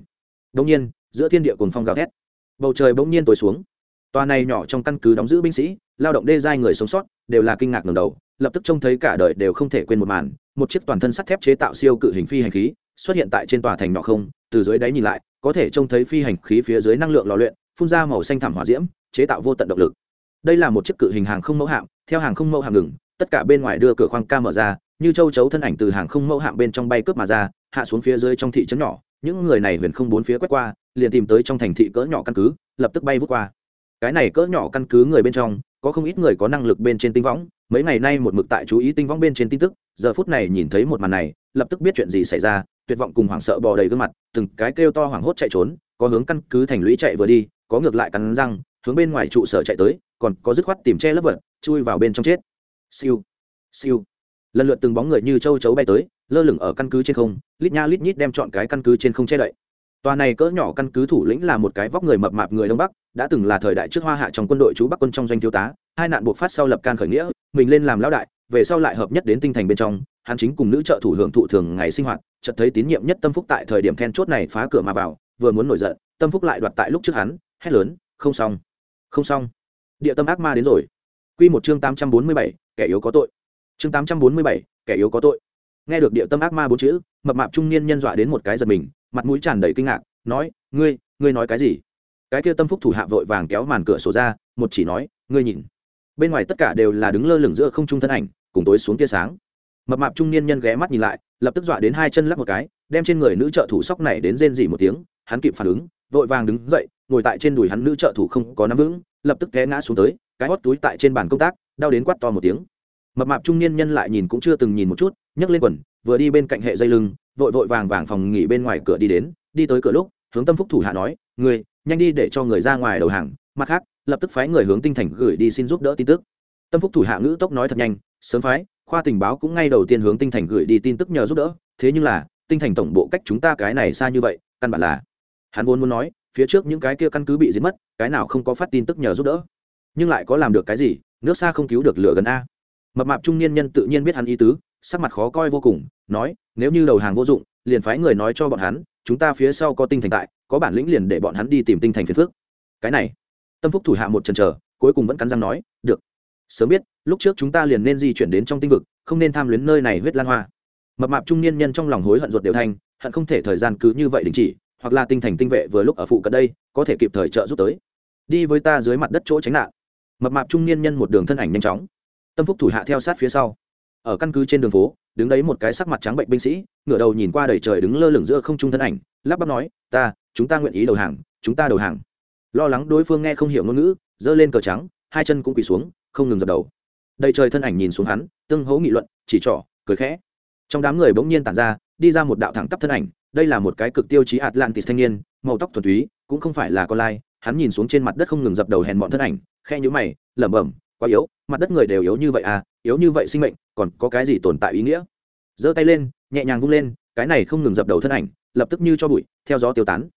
Bỗng nhiên, giữa thiên địa cồn phong gào thét. Bầu trời bỗng nhiên tối xuống. Tòa này nhỏ trong căn cứ đóng giữ binh sĩ, lao động đê giai người sống sót, đều là kinh ngạc ngầm đầu, lập tức trông thấy cả đời đều không thể quên một màn một chiếc toàn thân sắt thép chế tạo siêu cự hình phi hành khí, xuất hiện tại trên tòa thành nhỏ không, từ dưới đáy nhìn lại, có thể trông thấy phi hành khí phía dưới năng lượng lò luyện, phun ra màu xanh thảm hỏa diễm, chế tạo vô tận động lực. Đây là một chiếc cự hình hàng không mẫu hạm, theo hàng không mẫu hạm ngừng, tất cả bên ngoài đưa cửa khoang ca mở ra, như châu chấu thân ảnh từ hàng không mẫu hạm bên trong bay cướp mà ra, hạ xuống phía dưới trong thị trấn nhỏ, những người này huyền không bốn phía quét qua, liền tìm tới trong thành thị cỡ nhỏ căn cứ, lập tức bay vút qua. Cái này cỡ nhỏ căn cứ người bên trong, có không ít người có năng lực bên trên tinh võng mấy ngày nay một mực tại chú ý tinh võng bên trên tin tức, giờ phút này nhìn thấy một màn này, lập tức biết chuyện gì xảy ra, tuyệt vọng cùng hoảng sợ bò đầy gương mặt, từng cái kêu to hoảng hốt chạy trốn, có hướng căn cứ thành lũy chạy vừa đi, có ngược lại cắn răng, hướng bên ngoài trụ sở chạy tới, còn có dứt khoát tìm che lấp vật, chui vào bên trong chết. Siêu siêu. Lần lượt từng bóng người như châu chấu bay tới, lơ lửng ở căn cứ trên không, lít nha lít nhít đem chọn cái căn cứ trên không che đậy. Tòa này cỡ nhỏ căn cứ thủ lĩnh là một cái vóc người mập mạp người đông bắc, đã từng là thời đại trước hoa hạ trong quân đội chú bắc quân trong doanh thiếu tá hai nạn buộc phát sau lập can khởi nghĩa, mình lên làm lão đại, về sau lại hợp nhất đến tinh thành bên trong, hắn chính cùng nữ trợ thủ hưởng thụ thường ngày sinh hoạt, chợt thấy tín nhiệm nhất tâm phúc tại thời điểm then chốt này phá cửa mà vào, vừa muốn nổi giận, tâm phúc lại đoạt tại lúc trước hắn, hét lớn, không xong không xong. Địa tâm ác ma đến rồi. Quy một chương tám trăm bốn mươi bảy, kẻ yếu có tội. Chương tám trăm bốn mươi bảy, kẻ yếu có tội. Nghe được địa tâm ác ma bốn chữ, mập mạp trung niên nhân dọa đến một cái giật mình, mặt mũi tràn đầy kinh ngạc, nói, ngươi ngươi nói cái gì? Cái kia tâm phúc thủ hạ vội vàng kéo màn cửa sổ ra, một chỉ nói, ngươi nhìn bên ngoài tất cả đều là đứng lơ lửng giữa không trung thân ảnh, cùng tối xuống tia sáng. Mập mạp trung niên nhân ghé mắt nhìn lại, lập tức dọa đến hai chân lắc một cái, đem trên người nữ trợ thủ sóc này đến rên dỉ một tiếng, hắn kịp phản ứng, vội vàng đứng dậy, ngồi tại trên đùi hắn nữ trợ thủ không có nắm vững, lập tức té ngã xuống tới, cái hót túi tại trên bàn công tác, đau đến quát to một tiếng. Mập mạp trung niên nhân lại nhìn cũng chưa từng nhìn một chút, nhấc lên quần, vừa đi bên cạnh hệ dây lưng, vội vội vàng vàng phòng nghỉ bên ngoài cửa đi đến, đi tới cửa lúc, hướng tâm phúc thủ hạ nói người nhanh đi để cho người ra ngoài đầu hàng, mặt khác lập tức phái người hướng tinh thành gửi đi xin giúp đỡ tin tức. Tâm phúc thủ hạ ngữ tốc nói thật nhanh, sớm phái, khoa tình báo cũng ngay đầu tiên hướng tinh thành gửi đi tin tức nhờ giúp đỡ, thế nhưng là, tinh thành tổng bộ cách chúng ta cái này xa như vậy, căn bản là hắn vốn muốn nói, phía trước những cái kia căn cứ bị giết mất, cái nào không có phát tin tức nhờ giúp đỡ. Nhưng lại có làm được cái gì, nước xa không cứu được lửa gần a. Mập mạp trung niên nhân tự nhiên biết hắn ý tứ, sắc mặt khó coi vô cùng, nói, nếu như đầu hàng vô dụng, liền phái người nói cho bọn hắn, chúng ta phía sau có tinh thành tại, có bản lĩnh liền để bọn hắn đi tìm tinh thành phiền phước cái này tâm phúc thủ hạ một trần chờ cuối cùng vẫn cắn răng nói, được. Sớm biết, lúc trước chúng ta liền nên di chuyển đến trong tinh vực, không nên tham luyến nơi này huyết lan hoa. Mập mạp trung niên nhân trong lòng hối hận ruột đều thanh hận không thể thời gian cứ như vậy đình chỉ, hoặc là tinh thành tinh vệ vừa lúc ở phụ cận đây, có thể kịp thời trợ giúp tới. Đi với ta dưới mặt đất chỗ tránh nạn. Mập mạp trung niên nhân một đường thân ảnh nhanh chóng. Tâm phúc thủ hạ theo sát phía sau. Ở căn cứ trên đường phố, đứng đấy một cái sắc mặt trắng bệnh binh sĩ, ngửa đầu nhìn qua đầy trời đứng lơ lửng giữa không trung thân ảnh, lắp bắp nói, ta, chúng ta nguyện ý đầu hàng, chúng ta đầu hàng lo lắng đối phương nghe không hiểu ngôn ngữ, giơ lên cờ trắng, hai chân cũng quỳ xuống, không ngừng dập đầu. Đầy trời thân ảnh nhìn xuống hắn, tương hố nghị luận, chỉ trỏ, cười khẽ. Trong đám người bỗng nhiên tản ra, đi ra một đạo thẳng tắp thân ảnh, đây là một cái cực tiêu chí atlantis thanh niên, màu tóc thuần túy, cũng không phải là con lai, hắn nhìn xuống trên mặt đất không ngừng dập đầu hèn mọn thân ảnh khe nhũ mày, lẩm bẩm, quá yếu, mặt đất người đều yếu như vậy à yếu như vậy sinh mệnh, còn có cái gì tồn tại ý nghĩa? Giơ tay lên, nhẹ nhàng vung lên, cái này không ngừng dập đầu thân ảnh, lập tức như cho bụi, theo gió tiêu tán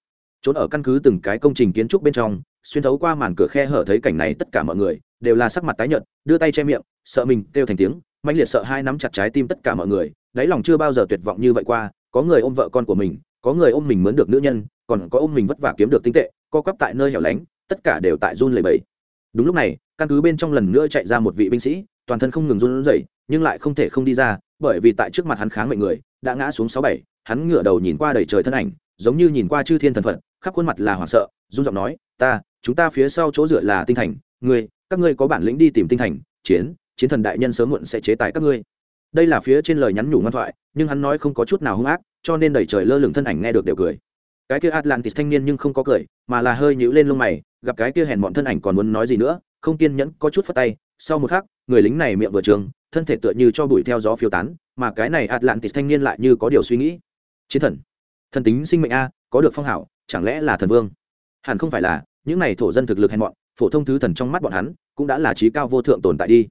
trốn ở căn cứ từng cái công trình kiến trúc bên trong, xuyên thấu qua màn cửa khe hở thấy cảnh này tất cả mọi người đều là sắc mặt tái nhợt, đưa tay che miệng, sợ mình kêu thành tiếng mạnh liệt sợ hai nắm chặt trái tim tất cả mọi người, đáy lòng chưa bao giờ tuyệt vọng như vậy qua, có người ôm vợ con của mình, có người ôm mình mướn được nữ nhân, còn có ôm mình vất vả kiếm được tinh tệ, co quắp tại nơi hẻo lánh, tất cả đều tại run lầy bẫy đúng lúc này, căn cứ bên trong lần nữa chạy ra một vị binh sĩ, toàn thân không ngừng run rẩy, nhưng lại không thể không đi ra, bởi vì tại trước mặt hắn kháng mệnh người, đã ngã xuống sáu bảy, hắn ngửa đầu nhìn qua đầy trời thân ảnh, giống như nhìn qua chư thiên thần phật khắp khuôn mặt là hoảng sợ, run giọng nói, ta, chúng ta phía sau chỗ dựa là tinh thành, ngươi, các ngươi có bản lĩnh đi tìm tinh thành, chiến chiến thần đại nhân sớm muộn sẽ chế tài các ngươi. Đây là phía trên lời nhắn nhủ ngoan thoại, nhưng hắn nói không có chút nào hung ác, cho nên đầy trời lơ lửng thân ảnh nghe được đều cười. Cái kia atlantis thanh niên nhưng không có cười, mà là hơi nhíu lên lông mày, gặp cái kia hèn bọn thân ảnh còn muốn nói gì nữa, không kiên nhẫn, có chút phất tay. Sau một khắc, người lính này miệng vừa trường, thân thể tựa như cho bụi theo gió phiêu tán, mà cái này atlantis thanh niên lại như có điều suy nghĩ. Chiến thần thần tính sinh mệnh a, có được phong hảo chẳng lẽ là thần vương? Hẳn không phải là, những này thổ dân thực lực hèn mọn, phổ thông thứ thần trong mắt bọn hắn, cũng đã là trí cao vô thượng tồn tại đi.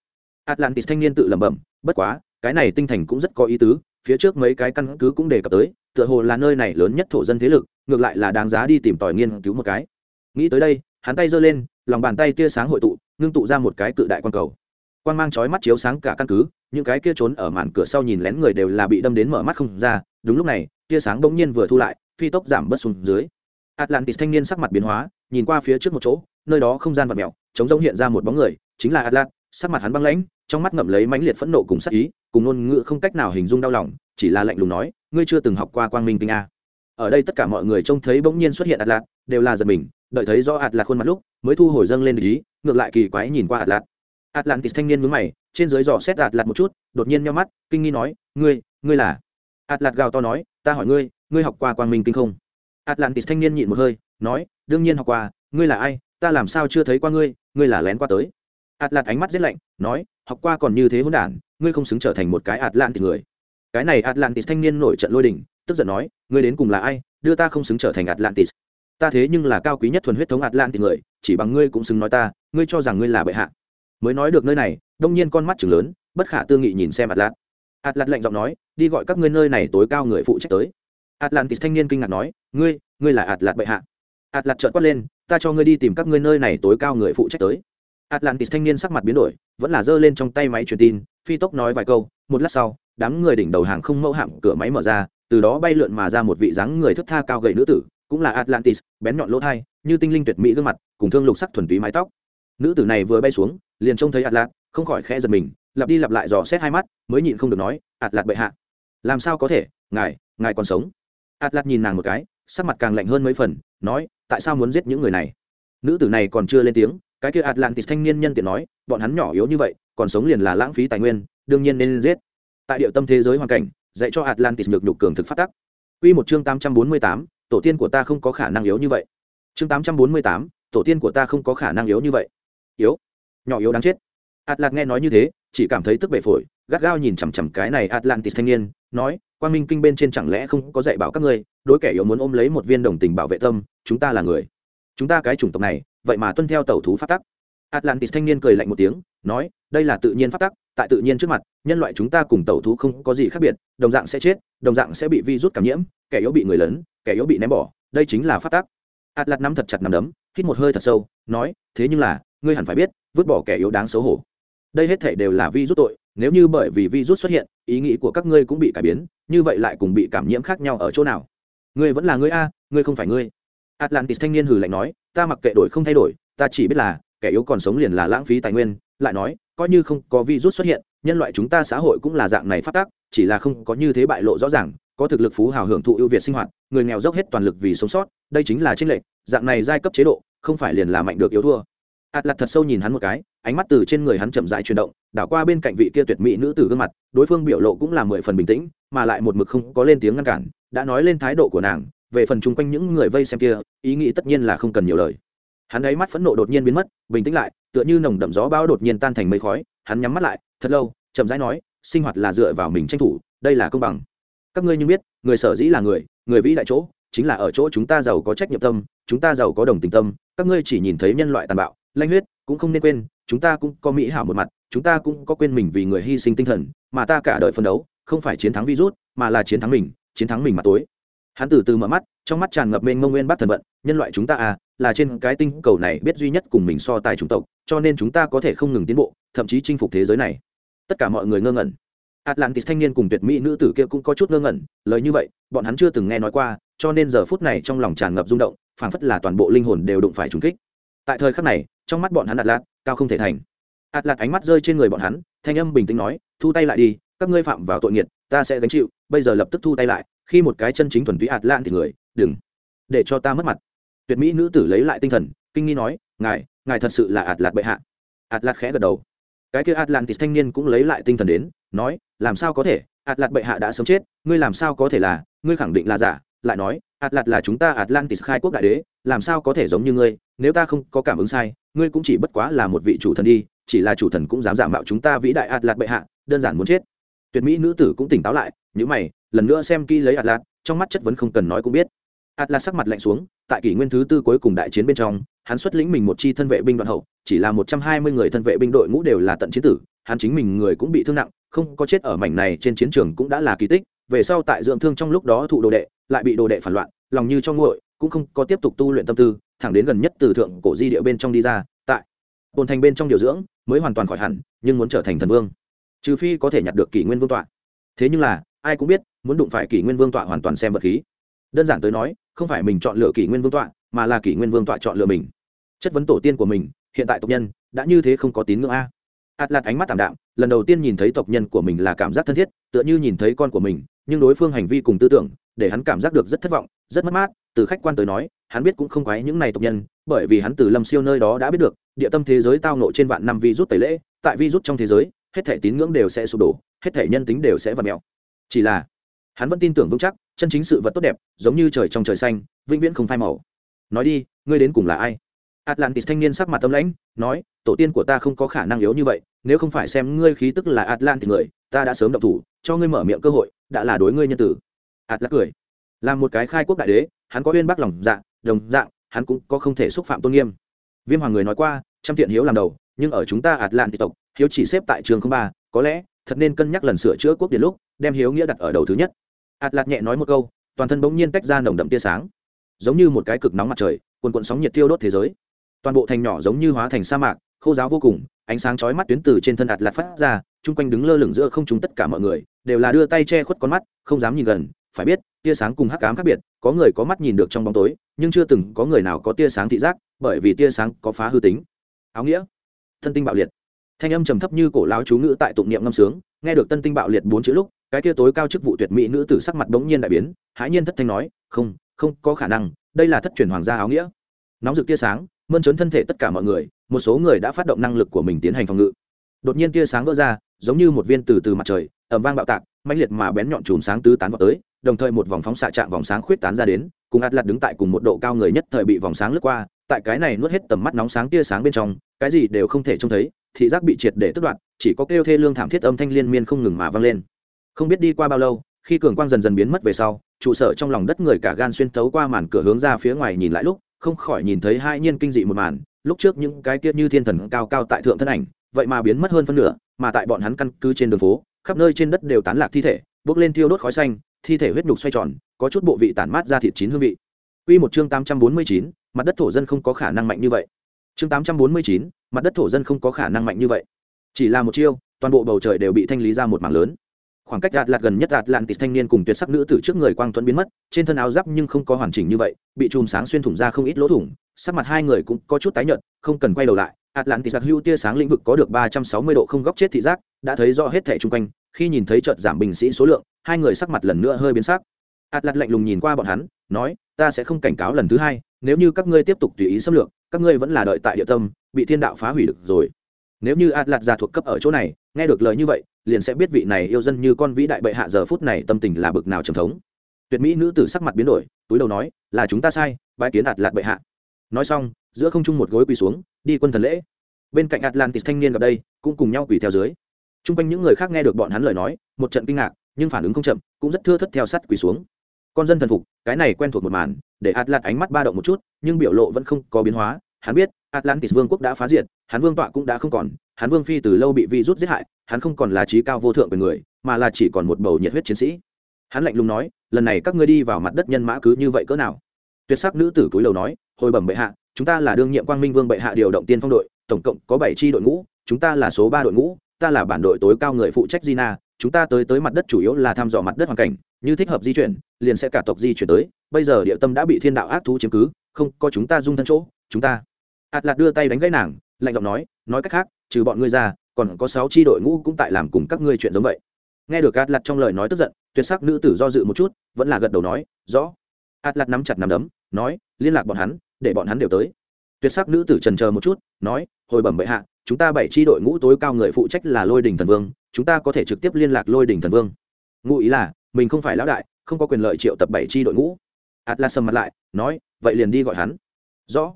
Atlantis thanh niên tự lẩm bẩm, bất quá, cái này tinh thành cũng rất có ý tứ, phía trước mấy cái căn cứ cũng đề cập tới, tựa hồ là nơi này lớn nhất thổ dân thế lực, ngược lại là đáng giá đi tìm tòi nghiên cứu một cái. Nghĩ tới đây, hắn tay giơ lên, lòng bàn tay tia sáng hội tụ, ngưng tụ ra một cái cự đại quan cầu. Quan mang chói mắt chiếu sáng cả căn cứ, những cái kia trốn ở màn cửa sau nhìn lén người đều là bị đâm đến mở mắt không ra, đúng lúc này, tia sáng bỗng nhiên vừa thu lại, phi tốc giảm bớt xuống dưới atlantis thanh niên sắc mặt biến hóa, nhìn qua phía trước một chỗ, nơi đó không gian vật mèo chống rỗng hiện ra một bóng người, chính là atlas, sắc mặt hắn băng lãnh, trong mắt ngậm lấy mãnh liệt phẫn nộ cùng sắc ý, cùng ngôn ngữ không cách nào hình dung đau lòng, chỉ là lạnh lùng nói, ngươi chưa từng học qua quang minh kinh a. Ở đây tất cả mọi người trông thấy bỗng nhiên xuất hiện atlas, đều là giật mình, đợi thấy do atlas khuôn mặt lúc, mới thu hồi dâng lên ý, ngược lại kỳ quái nhìn qua atlas. Atlantis thanh niên mướn mày, trên dưới dò xét atlas một chút, đột nhiên nhau mắt, kinh nghi nói, ngươi ngươi là? Atlas gào to nói, ta hỏi ngươi ngươi học qua quang minh kinh không? Atlantis thanh niên nhịn một hơi, nói, đương nhiên học qua, ngươi là ai? Ta làm sao chưa thấy qua ngươi? Ngươi là lén qua tới. Atlant ánh mắt rất lạnh, nói, học qua còn như thế hỗn đản, ngươi không xứng trở thành một cái atlantis người. Cái này atlantis thanh niên nổi trận lôi đình, tức giận nói, ngươi đến cùng là ai? Đưa ta không xứng trở thành atlantis. Ta thế nhưng là cao quý nhất thuần huyết thống atlantis người, chỉ bằng ngươi cũng xứng nói ta, ngươi cho rằng ngươi là bệ hạ. Mới nói được nơi này, đông nhiên con mắt chừng lớn, bất khả tư nghị nhìn xem atlant atlant lạnh giọng nói, đi gọi các ngươi nơi này tối cao người phụ trách tới atlantis thanh niên kinh ngạc nói, ngươi ngươi là atlas bệ hạ. Atlas trợn quát lên, ta cho ngươi đi tìm các ngươi nơi này tối cao người phụ trách tới. Atlantis thanh niên sắc mặt biến đổi, vẫn là giơ lên trong tay máy truyền tin, phi tốc nói vài câu, một lát sau, đám người đỉnh đầu hàng không mẫu hạm cửa máy mở ra, từ đó bay lượn mà ra một vị dáng người thức tha cao gầy nữ tử, cũng là atlantis, bén nhọn lỗ thai, như tinh linh tuyệt mỹ gương mặt, cùng thương lục sắc thuần túy mái tóc. Nữ tử này vừa bay xuống, liền trông thấy atlas, không khỏi khẽ giật mình, lặp đi lặp lại dò xét hai mắt, mới nhịn không được nói, atlas bệ hạ, làm sao có thể? Ngài ngài còn sống atlas nhìn nàng một cái sắc mặt càng lạnh hơn mấy phần nói tại sao muốn giết những người này nữ tử này còn chưa lên tiếng cái kia atlantis thanh niên nhân tiện nói bọn hắn nhỏ yếu như vậy còn sống liền là lãng phí tài nguyên đương nhiên nên giết tại địa tâm thế giới hoàn cảnh dạy cho atlantis nhược nhục cường thực phát tắc Quy một chương 848, tổ tiên của ta không có khả năng yếu như vậy. Chương 848, tổ tiên của ta không có khả năng yếu như vậy. Yếu? Nhỏ yếu đáng chết. Atlas nghe nói như thế, chỉ cảm thấy tức bể phổi, gắt gao nhìn chằm chằm cái này Atlantis thanh niên, nói, Quang Minh Kinh bên trên chẳng lẽ không có dạy bảo các ngươi, đối kẻ yếu muốn ôm lấy một viên đồng tình bảo vệ tâm, chúng ta là người. Chúng ta cái chủng tộc này, vậy mà tuân theo tẩu thú pháp tắc. Atlantis thanh niên cười lạnh một tiếng, nói, đây là tự nhiên pháp tắc, tại tự nhiên trước mặt, nhân loại chúng ta cùng tẩu thú không có gì khác biệt, đồng dạng sẽ chết, đồng dạng sẽ bị virus cảm nhiễm, kẻ yếu bị người lớn, kẻ yếu bị ném bỏ, đây chính là pháp tắc. Atlas nắm thật chặt nắm đấm, hít một hơi thật sâu, nói, thế nhưng là, ngươi hẳn phải biết, vứt bỏ kẻ yếu đáng xấu hổ. Đây hết thể đều là vi rút tội, nếu như bởi vì vi rút xuất hiện, ý nghĩ của các ngươi cũng bị cải biến, như vậy lại cùng bị cảm nhiễm khác nhau ở chỗ nào? Ngươi vẫn là ngươi a, ngươi không phải ngươi. Atlantis thanh niên hừ lạnh nói, ta mặc kệ đổi không thay đổi, ta chỉ biết là, kẻ yếu còn sống liền là lãng phí tài nguyên, lại nói, coi như không có vi rút xuất hiện, nhân loại chúng ta xã hội cũng là dạng này phát tác, chỉ là không có như thế bại lộ rõ ràng, có thực lực phú hào hưởng thụ ưu việt sinh hoạt, người nghèo dốc hết toàn lực vì sống sót, đây chính là tranh lệch, dạng này giai cấp chế độ, không phải liền là mạnh được yếu thua. Atlas thật sâu nhìn hắn một cái, ánh mắt từ trên người hắn chậm rãi chuyển động, đảo qua bên cạnh vị kia tuyệt mỹ nữ tử gương mặt, đối phương biểu lộ cũng là mười phần bình tĩnh, mà lại một mực không có lên tiếng ngăn cản, đã nói lên thái độ của nàng, về phần chung quanh những người vây xem kia, ý nghĩ tất nhiên là không cần nhiều lời. Hắn ấy mắt phẫn nộ đột nhiên biến mất, bình tĩnh lại, tựa như nồng đậm gió bão đột nhiên tan thành mây khói, hắn nhắm mắt lại, thật lâu, chậm rãi nói, sinh hoạt là dựa vào mình tranh thủ, đây là công bằng. Các ngươi như biết, người sở dĩ là người, người vĩ đại chỗ, chính là ở chỗ chúng ta giàu có trách nhiệm tâm, chúng ta giàu có đồng tình tâm, các ngươi chỉ nhìn thấy nhân loại tàn bạo, lanh huyết, cũng không nên quên, chúng ta cũng có mỹ hảo một mặt, chúng ta cũng có quên mình vì người hy sinh tinh thần, mà ta cả đời phân đấu, không phải chiến thắng virus, mà là chiến thắng mình, chiến thắng mình mà tối. Hắn từ từ mở mắt, trong mắt tràn ngập mênh mông nguyên bát thần vận, nhân loại chúng ta à, là trên cái tinh cầu này biết duy nhất cùng mình so tài chủng tộc, cho nên chúng ta có thể không ngừng tiến bộ, thậm chí chinh phục thế giới này. Tất cả mọi người ngơ ngẩn. Atlantis thanh niên cùng tuyệt mỹ nữ tử kia cũng có chút ngơ ngẩn, lời như vậy, bọn hắn chưa từng nghe nói qua, cho nên giờ phút này trong lòng tràn ngập rung động, phảng phất là toàn bộ linh hồn đều đụng phải trùng kích. Tại thời khắc này, trong mắt bọn hắn Atlas, cao không thể thành. ạt lạt ánh mắt rơi trên người bọn hắn, thanh âm bình tĩnh nói, thu tay lại đi, các ngươi phạm vào tội nghiệt, ta sẽ gánh chịu, bây giờ lập tức thu tay lại, khi một cái chân chính thuần túy ạt lạt thì người, đừng để cho ta mất mặt. Tuyệt mỹ nữ tử lấy lại tinh thần, kinh nghi nói, ngài, ngài thật sự là ạt lạt bệ hạ. ạt lạt khẽ gật đầu. Cái kia Atlantis thanh niên cũng lấy lại tinh thần đến, nói, làm sao có thể, Atlas bệ hạ đã sớm chết, ngươi làm sao có thể là, ngươi khẳng định là giả, lại nói, Atlas là chúng ta Atlantis khai quốc đại đế, làm sao có thể giống như ngươi, nếu ta không có cảm ứng sai, ngươi cũng chỉ bất quá là một vị chủ thần đi, chỉ là chủ thần cũng dám giả mạo chúng ta vĩ đại Atlas bệ hạ, đơn giản muốn chết. Tuyệt mỹ nữ tử cũng tỉnh táo lại, những mày, lần nữa xem kỹ lấy Atlas, trong mắt chất vấn không cần nói cũng biết. Atlas sắc mặt lạnh xuống, tại kỷ nguyên thứ tư cuối cùng đại chiến bên trong, hắn xuất lĩnh mình một chi thân vệ binh đoạn hậu, chỉ là một trăm hai mươi người thân vệ binh đội ngũ đều là tận chiến tử, hắn chính mình người cũng bị thương nặng, không có chết ở mảnh này trên chiến trường cũng đã là kỳ tích, về sau tại dưỡng thương trong lúc đó thụ đồ đệ, lại bị đồ đệ phản loạn, lòng như cho nguội, cũng không có tiếp tục tu luyện tâm tư, thẳng đến gần nhất từ thượng cổ di địa bên trong đi ra, tại ôn thành bên trong điều dưỡng, mới hoàn toàn khỏi hẳn, nhưng muốn trở thành thần vương, trừ phi có thể nhặt được kỷ nguyên vương tọa. Thế nhưng là, ai cũng biết, muốn đụng phải kỷ nguyên vương tọa hoàn toàn xem vật khí. Đơn giản tới nói, không phải mình chọn lựa kỷ nguyên vương tọa, mà là kỷ nguyên vương tọa chọn lựa mình. Chất vấn tổ tiên của mình, hiện tại tộc nhân đã như thế không có tín ngưỡng a. Atlas ánh mắt tạm đạm, lần đầu tiên nhìn thấy tộc nhân của mình là cảm giác thân thiết, tựa như nhìn thấy con của mình, nhưng đối phương hành vi cùng tư tưởng, để hắn cảm giác được rất thất vọng, rất mất mát. Từ khách quan tới nói, hắn biết cũng không quái những này tộc nhân, bởi vì hắn từ Lâm Siêu nơi đó đã biết được, địa tâm thế giới tao nộ trên vạn năm rút tẩy lễ, tại virus trong thế giới, hết thể tín ngưỡng đều sẽ sụp đổ, hết thể nhân tính đều sẽ vặn mèo. Chỉ là, hắn vẫn tin tưởng vững chắc, chân chính sự vật tốt đẹp, giống như trời trong trời xanh, vĩnh viễn không phai màu. Nói đi, ngươi đến cùng là ai? Atlantis thanh niên sắc mặt tâm lãnh, nói, tổ tiên của ta không có khả năng yếu như vậy, nếu không phải xem ngươi khí tức là Atlantis người, ta đã sớm động thủ, cho ngươi mở miệng cơ hội, đã là đối ngươi nhân tử. Atlas cười, làm một cái khai quốc đại đế, hắn có uyên bác lòng dạ, đồng dạng, hắn cũng có không thể xúc phạm tôn nghiêm. Viêm hoàng người nói qua, trăm thiện hiếu làm đầu, nhưng ở chúng ta Atlantis tộc, hiếu chỉ xếp tại trường ba, có lẽ thật nên cân nhắc lần sửa chữa quốc điện lúc, đem hiếu nghĩa đặt ở đầu thứ nhất. Atlas nhẹ nói một câu, toàn thân bỗng nhiên tách ra nồng đậm tia sáng, giống như một cái cực nóng mặt trời, cuồn cuộn sóng nhiệt tiêu đốt thế giới toàn bộ thành nhỏ giống như hóa thành sa mạc khô giáo vô cùng ánh sáng chói mắt tuyến từ trên thân ạt lạt phát ra chung quanh đứng lơ lửng giữa không chúng tất cả mọi người đều là đưa tay che khuất con mắt không dám nhìn gần phải biết, tia sáng cùng hắc ám khác biệt, có người có mắt nhìn được trong bóng tối, nhưng chưa từng có người nào có tia sáng thị giác, bởi vì tia sáng có phá hư tính. Áo nghĩa thân tinh bạo liệt. Thanh âm trầm thấp như cổ láo chú ngữ tại tụng niệm ngâm sướng, nghe được tân tinh bạo liệt bốn chữ lúc, cái tia tối cao chức vụ tuyệt mỹ nữ tử sắc mặt bỗng nhiên đại biến, hãi nhiên thất thanh nói, không không có khả năng, đây là thất truyền hoàng gia áo nghĩa. Nóng rực tia sáng, mơn trớn thân thể tất cả mọi người, một số người đã phát động năng lực của mình tiến hành phòng ngự. Đột nhiên tia sáng vỡ ra, giống như một viên từ từ mặt trời ẩm vang bạo tạc mạnh liệt mà bén nhọn chùm sáng tứ tán vào tới đồng thời một vòng phóng xạ chạm vòng sáng khuyết tán ra đến cùng ạt lặt đứng tại cùng một độ cao người nhất thời bị vòng sáng lướt qua tại cái này nuốt hết tầm mắt nóng sáng tia sáng bên trong cái gì đều không thể trông thấy thị giác bị triệt để tức đoạt, chỉ có kêu thê lương thảm thiết âm thanh liên miên không ngừng mà vang lên. Không biết đi qua bao lâu khi cường quang dần dần biến mất về sau trụ sở trong lòng đất người cả gan xuyên tấu qua màn cửa hướng ra phía ngoài nhìn lại lúc không khỏi nhìn thấy hai nhiên kinh dị một màn lúc trước những cái kia như thiên thần cao cao tại thượng thân ảnh vậy mà biến mất hơn phân nửa mà tại bọn hắn căn cứ trên đường phố khắp nơi trên đất đều tán lạc thi thể bốc lên thiêu đốt khói xanh thi thể huyết nhục xoay tròn có chút bộ vị tản mát ra thịt chín hương vị Quy một chương 849, mặt đất thổ dân không có khả năng mạnh như vậy. Chương 849, mặt đất thổ dân không có khả năng mạnh như vậy. Chỉ là một chiêu, toàn bộ bầu trời đều bị thanh lý ra một mảng lớn. Khoảng cách đạt lạt gần nhất đạt lạn tịt thanh niên cùng tuyệt sắc nữ tử trước người quang tuấn biến mất, trên thân áo giáp nhưng không có hoàn chỉnh như vậy, bị chùm sáng xuyên thủng ra không ít lỗ thủng, sắc mặt hai người cũng có chút tái nhợt, không cần quay đầu lại. Atlantis đặc hữu tia sáng lĩnh vực có được 360 độ không góc chết thị giác, đã thấy rõ hết thảy xung quanh, khi nhìn thấy chợt giảm binh sĩ số lượng, hai người sắc mặt lần nữa hơi biến sắc. Atlas lạnh lùng nhìn qua bọn hắn, nói, ta sẽ không cảnh cáo lần thứ hai, nếu như các ngươi tiếp tục tùy ý xâm lược, các ngươi vẫn là đợi tại địa tâm, bị thiên đạo phá hủy được rồi. Nếu như Atlas già thuộc cấp ở chỗ này, nghe được lời như vậy, liền sẽ biết vị này yêu dân như con vĩ đại bệ hạ giờ phút này tâm tình là bực nào trầm thống. Tuyệt mỹ nữ tử sắc mặt biến đổi, túi đầu nói, là chúng ta sai, bãi kiến Atlas bệ hạ. Nói xong, giữa không trung một gối quỳ xuống, đi quân thần lễ. Bên cạnh Atlantis thanh niên gặp đây, cũng cùng nhau quỳ theo dưới. Trung quanh những người khác nghe được bọn hắn lời nói, một trận kinh ngạc, nhưng phản ứng không chậm, cũng rất thưa thất theo sát quỳ xuống. Con dân thần phục cái này quen thuộc một màn để atlas ánh mắt ba động một chút nhưng biểu lộ vẫn không có biến hóa. Hắn biết atlantis vương quốc đã phá diệt hắn vương tọa cũng đã không còn hắn vương phi từ lâu bị vi rút giết hại hắn không còn là trí cao vô thượng về người mà là chỉ còn một bầu nhiệt huyết chiến sĩ. Hắn lạnh lùng nói lần này các ngươi đi vào mặt đất nhân mã cứ như vậy cỡ nào? Tuyệt sắc nữ tử túi lầu nói hồi bẩm bệ hạ chúng ta là đương nhiệm quang minh vương bệ hạ điều động tiên phong đội tổng cộng có bảy tri đội ngũ chúng ta là số ba đội ngũ ta là bản đội tối cao người phụ trách Gina, chúng ta tới tới mặt đất chủ yếu là thăm dò mặt đất hoàn cảnh như thích hợp di chuyển liền sẽ cả tộc di chuyển tới bây giờ địa tâm đã bị thiên đạo ác thú chiếm cứ không có chúng ta dung thân chỗ chúng ta. Hạt lạt đưa tay đánh gãy nàng lạnh giọng nói nói cách khác trừ bọn ngươi ra còn có sáu tri đội ngũ cũng tại làm cùng các ngươi chuyện giống vậy. Nghe được Hạt lạt trong lời nói tức giận tuyệt sắc nữ tử do dự một chút vẫn là gật đầu nói rõ. Hạt lạt nắm chặt nắm đấm nói liên lạc bọn hắn để bọn hắn đều tới. Tuyệt sắc nữ tử trần chờ một chút nói hồi bẩm bệ hạ chúng ta bảy tri đội ngũ tối cao người phụ trách là lôi đình thần vương, chúng ta có thể trực tiếp liên lạc lôi đình thần vương. Ngụ ý là, mình không phải lão đại, không có quyền lợi triệu tập bảy tri đội ngũ. Atlas sầm mặt lại, nói, vậy liền đi gọi hắn. Rõ.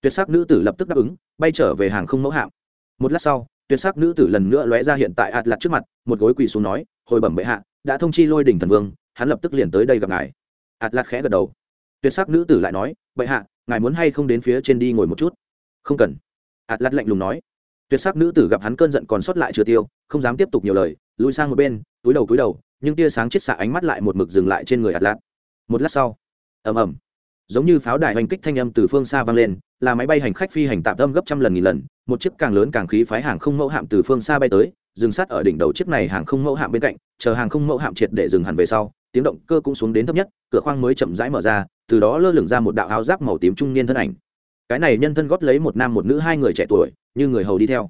Tuyệt sắc nữ tử lập tức đáp ứng, bay trở về hàng không mẫu hạm. Một lát sau, tuyệt sắc nữ tử lần nữa lóe ra hiện tại atlas trước mặt, một gối quỳ xuống nói, hồi bẩm bệ hạ, đã thông chi lôi đỉnh thần vương, hắn lập tức liền tới đây gặp ngài. Atlas khẽ gật đầu. Tuyệt sắc nữ tử lại nói, bệ hạ, ngài muốn hay không đến phía trên đi ngồi một chút? Không cần. Atlas lạnh lùng nói tuyệt sắc nữ tử gặp hắn cơn giận còn sót lại chưa tiêu, không dám tiếp tục nhiều lời, lùi sang một bên, túi đầu túi đầu, nhưng tia sáng chết xạ ánh mắt lại một mực dừng lại trên người ạt lạt. Một lát sau, ầm ầm, giống như pháo đài hành kích thanh âm từ phương xa vang lên, là máy bay hành khách phi hành tạm tâm gấp trăm lần nghìn lần, một chiếc càng lớn càng khí phái hàng không mẫu hạm từ phương xa bay tới, dừng sát ở đỉnh đầu chiếc này hàng không mẫu hạm bên cạnh, chờ hàng không mẫu hạm triệt để dừng hẳn về sau, tiếng động cơ cũng xuống đến thấp nhất, cửa khoang mới chậm rãi mở ra, từ đó lơ lửng ra một đạo áo giáp màu tím trung niên thân ảnh cái này nhân thân góp lấy một nam một nữ hai người trẻ tuổi, như người hầu đi theo.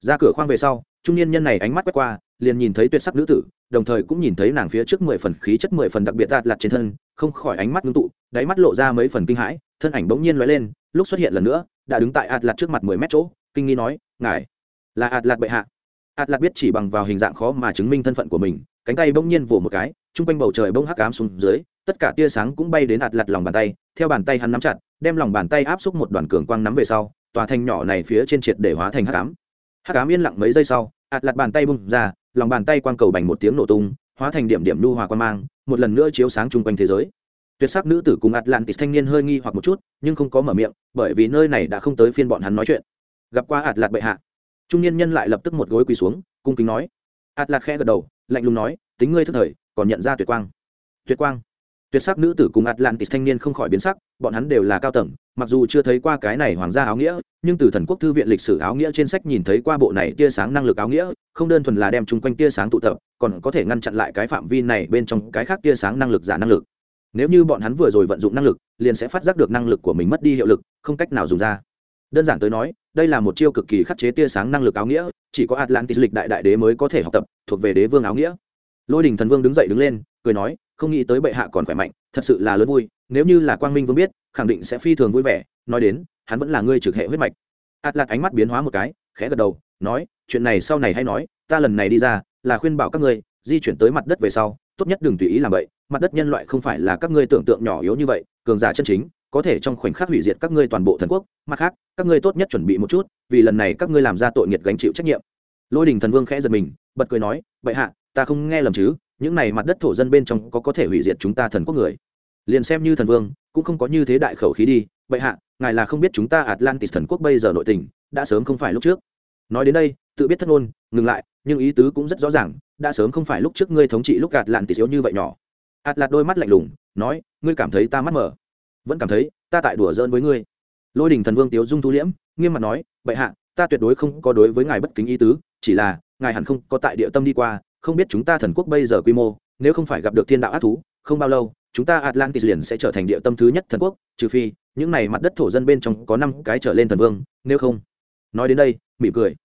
Ra cửa khoang về sau, trung niên nhân này ánh mắt quét qua, liền nhìn thấy tuyệt sắc nữ tử, đồng thời cũng nhìn thấy nàng phía trước mười phần khí chất mười phần đặc biệt tạt lặt trên thân, không khỏi ánh mắt ngưng tụ, đáy mắt lộ ra mấy phần kinh hãi, thân ảnh bỗng nhiên lóe lên, lúc xuất hiện lần nữa, đã đứng tại ạt lặt trước mặt mười mét chỗ, kinh nghi nói, ngài là ạt lặt bệ hạ. Ạt lặt biết chỉ bằng vào hình dạng khó mà chứng minh thân phận của mình cánh tay bỗng nhiên vỗ một cái, chung quanh bầu trời bỗng hắc ám xuống dưới, tất cả tia sáng cũng bay đến ạt lặt lòng bàn tay, theo bàn tay hắn nắm chặt, đem lòng bàn tay áp xúc một đoàn cường quang nắm về sau, tòa thành nhỏ này phía trên triệt để hóa thành hắc ám. Hắc ám yên lặng mấy giây sau, ạt lặt bàn tay bung ra, lòng bàn tay quang cầu bành một tiếng nổ tung, hóa thành điểm điểm lưu hòa quan mang, một lần nữa chiếu sáng chung quanh thế giới. Tuyệt sắc nữ tử cùng atlantis thanh niên hơi nghi hoặc một chút, nhưng không có mở miệng, bởi vì nơi này đã không tới phiên bọn hắn nói chuyện. Gặp qua atlat bệ hạ. Trung niên nhân lại lập tức một gối quỳ xuống, cung kính nói. Atlat khẽ gật đầu lạnh lùng nói, tính ngươi thức thời, còn nhận ra tuyệt quang. Tuyệt quang? Tuyệt sắc nữ tử cùng atlantis thanh niên không khỏi biến sắc, bọn hắn đều là cao tầng, mặc dù chưa thấy qua cái này hoàng gia áo nghĩa, nhưng từ thần quốc thư viện lịch sử áo nghĩa trên sách nhìn thấy qua bộ này tia sáng năng lực áo nghĩa, không đơn thuần là đem chung quanh tia sáng tụ tập, còn có thể ngăn chặn lại cái phạm vi này bên trong cái khác tia sáng năng lực giả năng lực. Nếu như bọn hắn vừa rồi vận dụng năng lực, liền sẽ phát giác được năng lực của mình mất đi hiệu lực, không cách nào dùng ra đơn giản tới nói, đây là một chiêu cực kỳ khắc chế tia sáng năng lực áo nghĩa, chỉ có atlantis lịch đại đại đế mới có thể học tập, thuộc về đế vương áo nghĩa. Lôi đình thần vương đứng dậy đứng lên, cười nói, không nghĩ tới bệ hạ còn khỏe mạnh, thật sự là lớn vui, nếu như là quang minh vương biết, khẳng định sẽ phi thường vui vẻ, nói đến, hắn vẫn là ngươi trực hệ huyết mạch. Atlas ánh mắt biến hóa một cái, khẽ gật đầu, nói, chuyện này sau này hay nói, ta lần này đi ra, là khuyên bảo các ngươi, di chuyển tới mặt đất về sau, tốt nhất đừng tùy ý làm vậy, mặt đất nhân loại không phải là các ngươi tưởng tượng nhỏ yếu như vậy, cường giả chân chính có thể trong khoảnh khắc hủy diệt các ngươi toàn bộ thần quốc, mặt khác, các ngươi tốt nhất chuẩn bị một chút, vì lần này các ngươi làm ra tội nghiệt gánh chịu trách nhiệm. Lôi đình thần vương khẽ giật mình, bật cười nói vậy hạ, ta không nghe lầm chứ, những này mặt đất thổ dân bên trong có có thể hủy diệt chúng ta thần quốc người? Liền xem như thần vương, cũng không có như thế đại khẩu khí đi vậy hạ, ngài là không biết chúng ta atlantis thần quốc bây giờ nội tình, đã sớm không phải lúc trước. Nói đến đây, tự biết thất ngôn ngừng lại, nhưng ý tứ cũng rất rõ ràng, đã sớm không phải lúc trước ngươi thống trị lúc atlantis yếu như vậy nhỏ. Atlas đôi mắt lạnh lùng, nói, ngươi cảm thấy ta mắt mở vẫn cảm thấy ta tại đùa giỡn với ngươi. Lôi đình thần vương tiếu dung thu liễm, nghiêm mặt nói, bệ hạ, ta tuyệt đối không có đối với ngài bất kính ý tứ, chỉ là, ngài hẳn không có tại địa tâm đi qua, không biết chúng ta thần quốc bây giờ quy mô, nếu không phải gặp được thiên đạo ác thú, không bao lâu, chúng ta atlantis liền sẽ trở thành địa tâm thứ nhất thần quốc, trừ phi, những này mặt đất thổ dân bên trong có năm cái trở lên thần vương, nếu không. Nói đến đây, mỉm cười.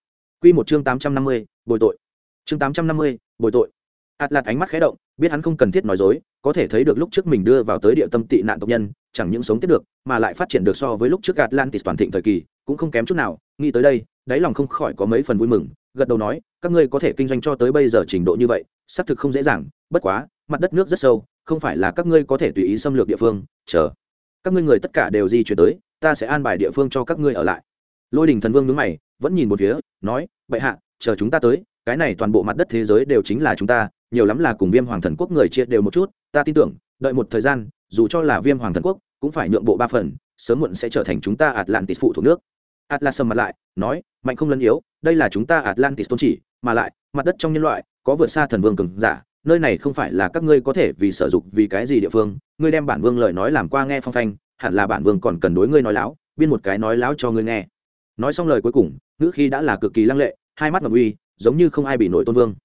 Quy một chương tám trăm năm mươi, bồi tội. Chương tám trăm năm mươi, bồi tội. Atlas ánh mắt khẽ động, biết hắn không cần thiết nói dối, có thể thấy được lúc trước mình đưa vào tới địa tâm tị nạn tộc nhân chẳng những sống tiếp được, mà lại phát triển được so với lúc trước atlantis toàn thịnh thời kỳ, cũng không kém chút nào. Nghĩ tới đây, đáy lòng không khỏi có mấy phần vui mừng, gật đầu nói, các ngươi có thể kinh doanh cho tới bây giờ trình độ như vậy, xác thực không dễ dàng, bất quá, mặt đất nước rất sâu, không phải là các ngươi có thể tùy ý xâm lược địa phương, chờ. Các ngươi người tất cả đều di chuyển tới, ta sẽ an bài địa phương cho các ngươi ở lại. Lôi đình thần vương đứng mày, vẫn nhìn một phía, nói, bệ hạ, chờ chúng ta tới, cái này toàn bộ mặt đất thế giới đều chính là chúng ta, nhiều lắm là cùng viêm hoàng thần quốc người chia đều một chút, ta tin tưởng, đợi một thời gian, dù cho là viêm hoàng thần quốc cũng phải nhượng bộ ba phần, sớm muộn sẽ trở thành chúng ta atlantis phụ thuộc nước. Atlas sầm mặt lại, nói, mạnh không lân yếu, đây là chúng ta atlantis tôn chỉ, mà lại, mặt đất trong nhân loại, có vượt xa thần vương cường giả, nơi này không phải là các ngươi có thể vì sở dục vì cái gì địa phương, ngươi đem bản vương lời nói làm qua nghe phong phanh, hẳn là bản vương còn cần đối ngươi nói láo, biên một cái nói láo cho ngươi nghe. Nói xong lời cuối cùng, ngữ khi đã là cực kỳ lăng lệ, hai mắt ngầm uy, giống như không ai bị nổi tôn vương.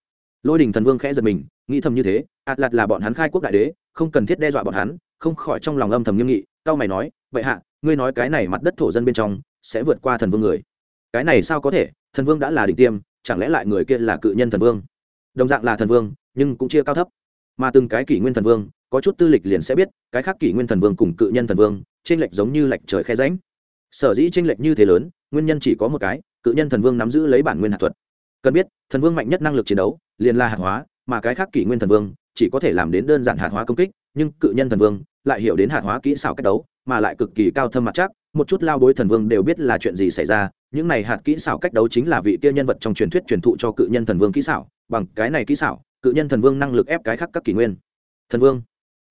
Lôi đình thần vương khẽ giật mình, nghĩ thầm như thế ạt lạt là bọn hắn khai quốc đại đế, không cần thiết đe dọa bọn hắn, không khỏi trong lòng âm thầm nghiêm nghị cao mày nói, vậy hạ, ngươi nói cái này mặt đất thổ dân bên trong sẽ vượt qua thần vương người. Cái này sao có thể? Thần vương đã là đỉnh tiêm, chẳng lẽ lại người kia là cự nhân thần vương? Đồng dạng là thần vương, nhưng cũng chia cao thấp. Mà từng cái kỷ nguyên thần vương, có chút tư lịch liền sẽ biết, cái khác kỷ nguyên thần vương cùng cự nhân thần vương trên lệch giống như lệch trời khe ránh sở dĩ trên lệch như thế lớn, nguyên nhân chỉ có một cái, cự nhân thần vương nắm giữ lấy bản nguyên hạt thuật. Cần biết, thần vương mạnh nhất năng lực chiến đấu, liền là hạt hóa, mà cái khác kỷ nguyên thần vương chỉ có thể làm đến đơn giản hạt hóa công kích nhưng cự nhân thần vương lại hiểu đến hạt hóa kỹ xảo cách đấu, mà lại cực kỳ cao thâm mặt chắc, một chút lao bối thần vương đều biết là chuyện gì xảy ra, những này hạt kỹ xảo cách đấu chính là vị kia nhân vật trong truyền thuyết truyền thụ cho cự nhân thần vương kỹ xảo, bằng cái này kỹ xảo, cự nhân thần vương năng lực ép cái khác các kỷ nguyên. Thần vương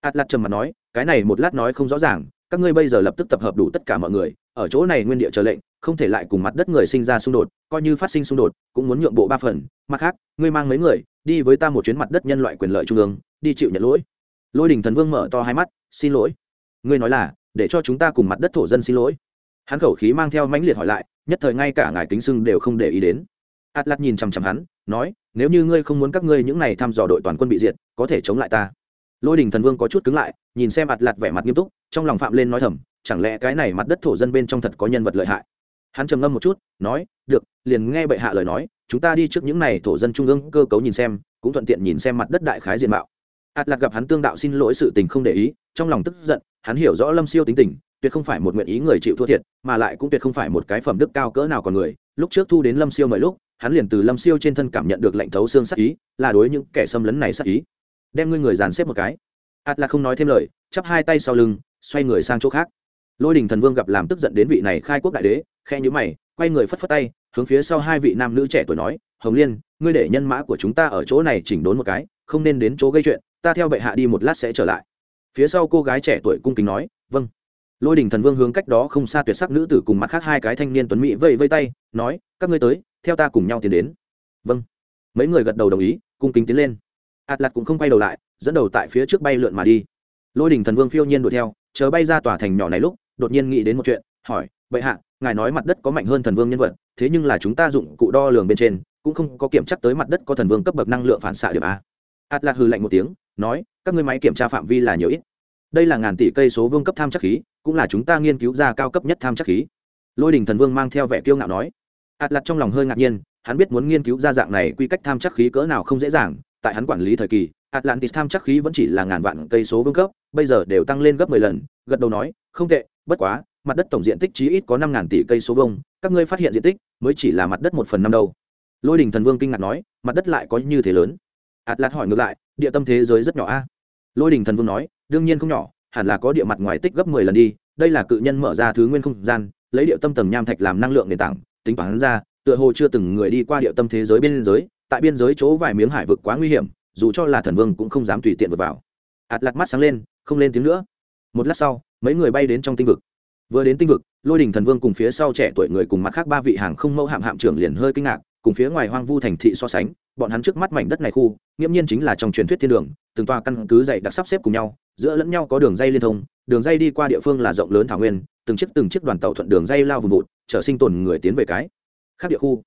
atlas trầm mặt nói, cái này một lát nói không rõ ràng, các ngươi bây giờ lập tức tập hợp đủ tất cả mọi người, ở chỗ này nguyên địa chờ lệnh, không thể lại cùng mặt đất người sinh ra xung đột, coi như phát sinh xung đột, cũng muốn nhượng bộ ba phần, mặt khác, ngươi mang mấy người, đi với ta một chuyến mặt đất nhân loại quyền lợi trung ương, đi chịu nhận lỗi lôi đình thần vương mở to hai mắt, xin lỗi. Ngươi nói là, để cho chúng ta cùng mặt đất thổ dân xin lỗi. Hắn khẩu khí mang theo mãnh liệt hỏi lại, nhất thời ngay cả ngài kính sưng đều không để ý đến. Atlas nhìn chằm chằm hắn, nói, nếu như ngươi không muốn các ngươi những này thăm dò đội toàn quân bị diệt, có thể chống lại ta. Lôi đình thần vương có chút cứng lại, nhìn xem atlas vẻ mặt nghiêm túc, trong lòng phạm lên nói thầm, chẳng lẽ cái này mặt đất thổ dân bên trong thật có nhân vật lợi hại? Hắn trầm ngâm một chút, nói, được, liền nghe bệ hạ lời nói, chúng ta đi trước những này thổ dân trung ương cơ cấu nhìn xem, cũng thuận tiện nhìn xem mặt đất đại khái diện mạo atlas gặp hắn tương đạo xin lỗi sự tình không để ý, trong lòng tức giận, hắn hiểu rõ lâm siêu tính tình, tuyệt không phải một nguyện ý người chịu thua thiệt, mà lại cũng tuyệt không phải một cái phẩm đức cao cỡ nào còn người. Lúc trước thu đến lâm siêu mời lúc, hắn liền từ lâm siêu trên thân cảm nhận được lệnh thấu xương sắc ý, là đối những kẻ xâm lấn này sắc ý. Đem ngươi người dàn xếp một cái. Hạt là không nói thêm lời, chắp hai tay sau lưng, xoay người sang chỗ khác. Lôi đình thần vương gặp làm tức giận đến vị này khai quốc đại đế khe nhữ mày, quay người phất phất tay, hướng phía sau hai vị nam nữ trẻ tuổi nói, hồng liên, ngươi để nhân mã của chúng ta ở chỗ này chỉnh đốn một cái, không nên đến chỗ gây chuyện ta theo bệ hạ đi một lát sẽ trở lại. Phía sau cô gái trẻ tuổi cung kính nói vâng. Lôi đình thần vương hướng cách đó không xa tuyệt sắc nữ tử cùng mặt khác hai cái thanh niên tuấn mỹ vây vây tay, nói, các ngươi tới, theo ta cùng nhau tiến đến. Vâng. Mấy người gật đầu đồng ý, cung kính tiến lên. Ạt lạt cũng không quay đầu lại, dẫn đầu tại phía trước bay lượn mà đi. Lôi đình thần vương phiêu nhiên đuổi theo, chờ bay ra tòa thành nhỏ này lúc, đột nhiên nghĩ đến một chuyện, hỏi, bệ hạ, ngài nói mặt đất có mạnh hơn thần vương nhân vật, thế nhưng là chúng ta dụng cụ đo lường bên trên, cũng không có kiểm chắc tới mặt đất có thần vương cấp bậc năng lượng phản xạ điểm a. Lạt hư lạnh một tiếng nói, các ngươi máy kiểm tra phạm vi là nhiều ít. Đây là ngàn tỷ cây số vương cấp tham chắc khí, cũng là chúng ta nghiên cứu ra cao cấp nhất tham chắc khí. Lôi đình thần vương mang theo vẻ kiêu ngạo nói. Atlas trong lòng hơi ngạc nhiên, hắn biết muốn nghiên cứu ra dạng này quy cách tham chắc khí cỡ nào không dễ dàng, tại hắn quản lý thời kỳ atlantis tham chắc khí vẫn chỉ là ngàn vạn cây số vương cấp, bây giờ đều tăng lên gấp mười lần, gật đầu nói, không tệ, bất quá, mặt đất tổng diện tích chí ít có năm ngàn tỷ cây số vông các ngươi phát hiện diện tích mới chỉ là mặt đất một phần năm đâu. Lôi đình thần vương kinh ngạc nói, mặt đất lại có như thế lớn? Atlas hỏi ngược lại, địa tâm thế giới rất nhỏ a? Lôi đình thần vương nói, đương nhiên không nhỏ, hẳn là có địa mặt ngoài tích gấp mười lần đi, đây là cự nhân mở ra thứ nguyên không gian, lấy địa tâm tầng nham thạch làm năng lượng nền tảng, tính toán ra, tựa hồ chưa từng người đi qua địa tâm thế giới biên giới, tại biên giới chỗ vài miếng hải vực quá nguy hiểm, dù cho là thần vương cũng không dám tùy tiện vượt vào. Ạt Lạt mắt sáng lên, không lên tiếng nữa. Một lát sau, mấy người bay đến trong tinh vực. Vừa đến tinh vực, lôi đình thần vương cùng phía sau trẻ tuổi người cùng mặt khác ba vị hàng không mẫu hạm hạm trưởng liền hơi kinh ngạc, cùng phía ngoài hoang vu thành thị so sánh bọn hắn trước mắt mảnh đất này khu, nghiễm nhiên chính là trong truyền thuyết thiên đường, từng tòa căn cứ dày đặc sắp xếp cùng nhau, giữa lẫn nhau có đường dây liên thông, đường dây đi qua địa phương là rộng lớn thảo nguyên, từng chiếc từng chiếc đoàn tàu thuận đường dây lao vùng vụt, chở sinh tồn người tiến về cái khác địa khu.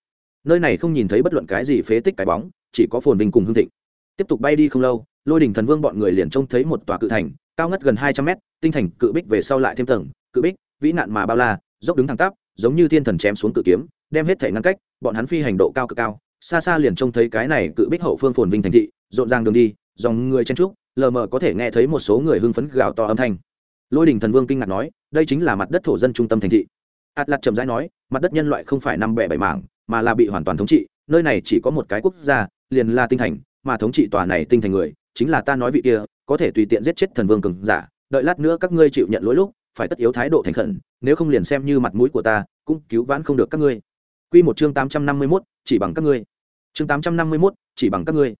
Nơi này không nhìn thấy bất luận cái gì phế tích cái bóng, chỉ có phồn vinh cùng hương thịnh. Tiếp tục bay đi không lâu, lôi đình thần vương bọn người liền trông thấy một tòa cự thành, cao ngất gần hai trăm mét, tinh thành cự bích về sau lại thêm tầng, cự bích, vĩ nạn mà bao la, dốc đứng thẳng tắp, giống như thiên thần chém xuống cự kiếm, đem hết thể ngăn cách, bọn hắn phi hành độ cao cực cao xa xa liền trông thấy cái này cự bích hậu phương phồn vinh thành thị rộn ràng đường đi dòng người chen trúc lờ mờ có thể nghe thấy một số người hưng phấn gào to âm thanh. Lôi đình thần vương kinh ngạc nói đây chính là mặt đất thổ dân trung tâm thành thị. Atlas chậm rãi nói mặt đất nhân loại không phải năm bẻ bảy mảng mà là bị hoàn toàn thống trị nơi này chỉ có một cái quốc gia liền là tinh thành mà thống trị tòa này tinh thành người chính là ta nói vị kia có thể tùy tiện giết chết thần vương cường giả đợi lát nữa các ngươi chịu nhận lỗi lúc phải tất yếu thái độ thành khẩn nếu không liền xem như mặt mũi của ta cũng cứu vãn không được các ngươi. Quy một chương tám trăm năm mươi 851, chỉ bằng các ngươi. Chương tám trăm năm mươi 851, chỉ bằng các ngươi.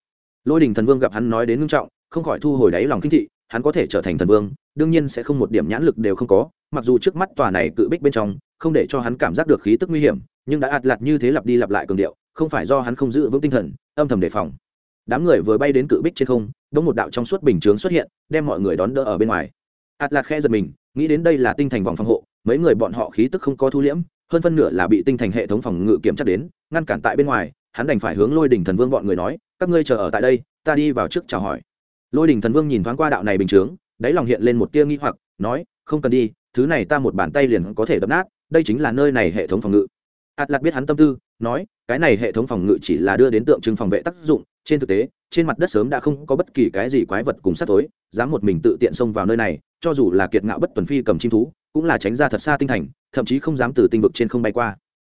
Lôi Đình Thần Vương gặp hắn nói đến ngưng trọng, không khỏi thu hồi đáy lòng kinh thị, hắn có thể trở thành thần vương, đương nhiên sẽ không một điểm nhãn lực đều không có, mặc dù trước mắt tòa này cự bích bên trong, không để cho hắn cảm giác được khí tức nguy hiểm, nhưng đã ạt lạt như thế lặp đi lặp lại cường điệu, không phải do hắn không giữ vững tinh thần, âm thầm đề phòng đám người vừa bay đến cự bích trên không đống một đạo trong suốt bình chướng xuất hiện đem mọi người đón đỡ ở bên ngoài ạt lạt khe giật mình nghĩ đến đây là tinh thành vòng phòng hộ mấy người bọn họ khí tức không có thu liễm hơn phân nửa là bị tinh thành hệ thống phòng ngự kiểm tra đến ngăn cản tại bên ngoài hắn đành phải hướng lôi đỉnh thần vương bọn người nói, các ngươi chờ ở tại đây, ta đi vào trước chào hỏi. Lôi đỉnh thần vương nhìn thoáng qua đạo này bình chướng, đáy lòng hiện lên một tia nghi hoặc, nói, không cần đi, thứ này ta một bàn tay liền có thể đập nát, đây chính là nơi này hệ thống phòng ngự. Ạt lạc biết hắn tâm tư, nói, cái này hệ thống phòng ngự chỉ là đưa đến tượng trưng phòng vệ tác dụng, trên thực tế, trên mặt đất sớm đã không có bất kỳ cái gì quái vật cùng sát tối dám một mình tự tiện xông vào nơi này, cho dù là kiệt ngạo bất tuần phi cầm chim thú, cũng là tránh ra thật xa tinh thành, thậm chí không dám từ tinh vực trên không bay qua.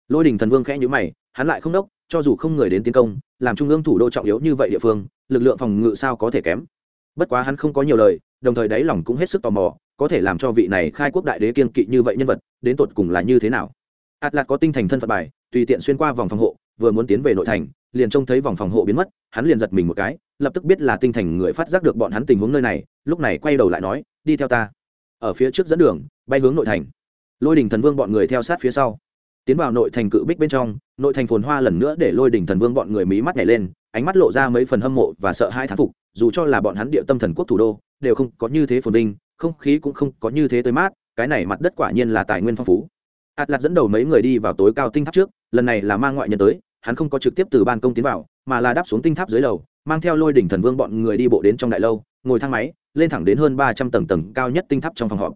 Lôi đình thần vương khẽ nhữ mày, hắn lại không đốc cho dù không người đến tiến công, làm trung ương thủ đô trọng yếu như vậy địa phương, lực lượng phòng ngự sao có thể kém? Bất quá hắn không có nhiều lời, đồng thời đáy lòng cũng hết sức tò mò, có thể làm cho vị này khai quốc đại đế kiên kỵ như vậy nhân vật, đến tột cùng là như thế nào? Atlas có tinh thành thân phận bài, tùy tiện xuyên qua vòng phòng hộ, vừa muốn tiến về nội thành, liền trông thấy vòng phòng hộ biến mất, hắn liền giật mình một cái, lập tức biết là tinh thành người phát giác được bọn hắn tình huống nơi này, lúc này quay đầu lại nói, đi theo ta. Ở phía trước dẫn đường, bay hướng nội thành. Lôi đình thần vương bọn người theo sát phía sau tiến vào nội thành cự bích bên trong, nội thành phồn hoa lần nữa để lôi đình thần vương bọn người mí mắt nhảy lên, ánh mắt lộ ra mấy phần hâm mộ và sợ hai thán phục, dù cho là bọn hắn địa tâm thần quốc thủ đô, đều không có như thế phồn vinh, không khí cũng không có như thế tới mát, cái này mặt đất quả nhiên là tài nguyên phong phú. Atlas dẫn đầu mấy người đi vào tối cao tinh tháp trước, lần này là mang ngoại nhân tới, hắn không có trực tiếp từ ban công tiến vào, mà là đáp xuống tinh tháp dưới lầu, mang theo lôi đỉnh thần vương bọn người đi bộ đến trong đại lâu, ngồi thang máy, lên thẳng đến hơn ba trăm tầng tầng cao nhất tinh tháp trong phòng họp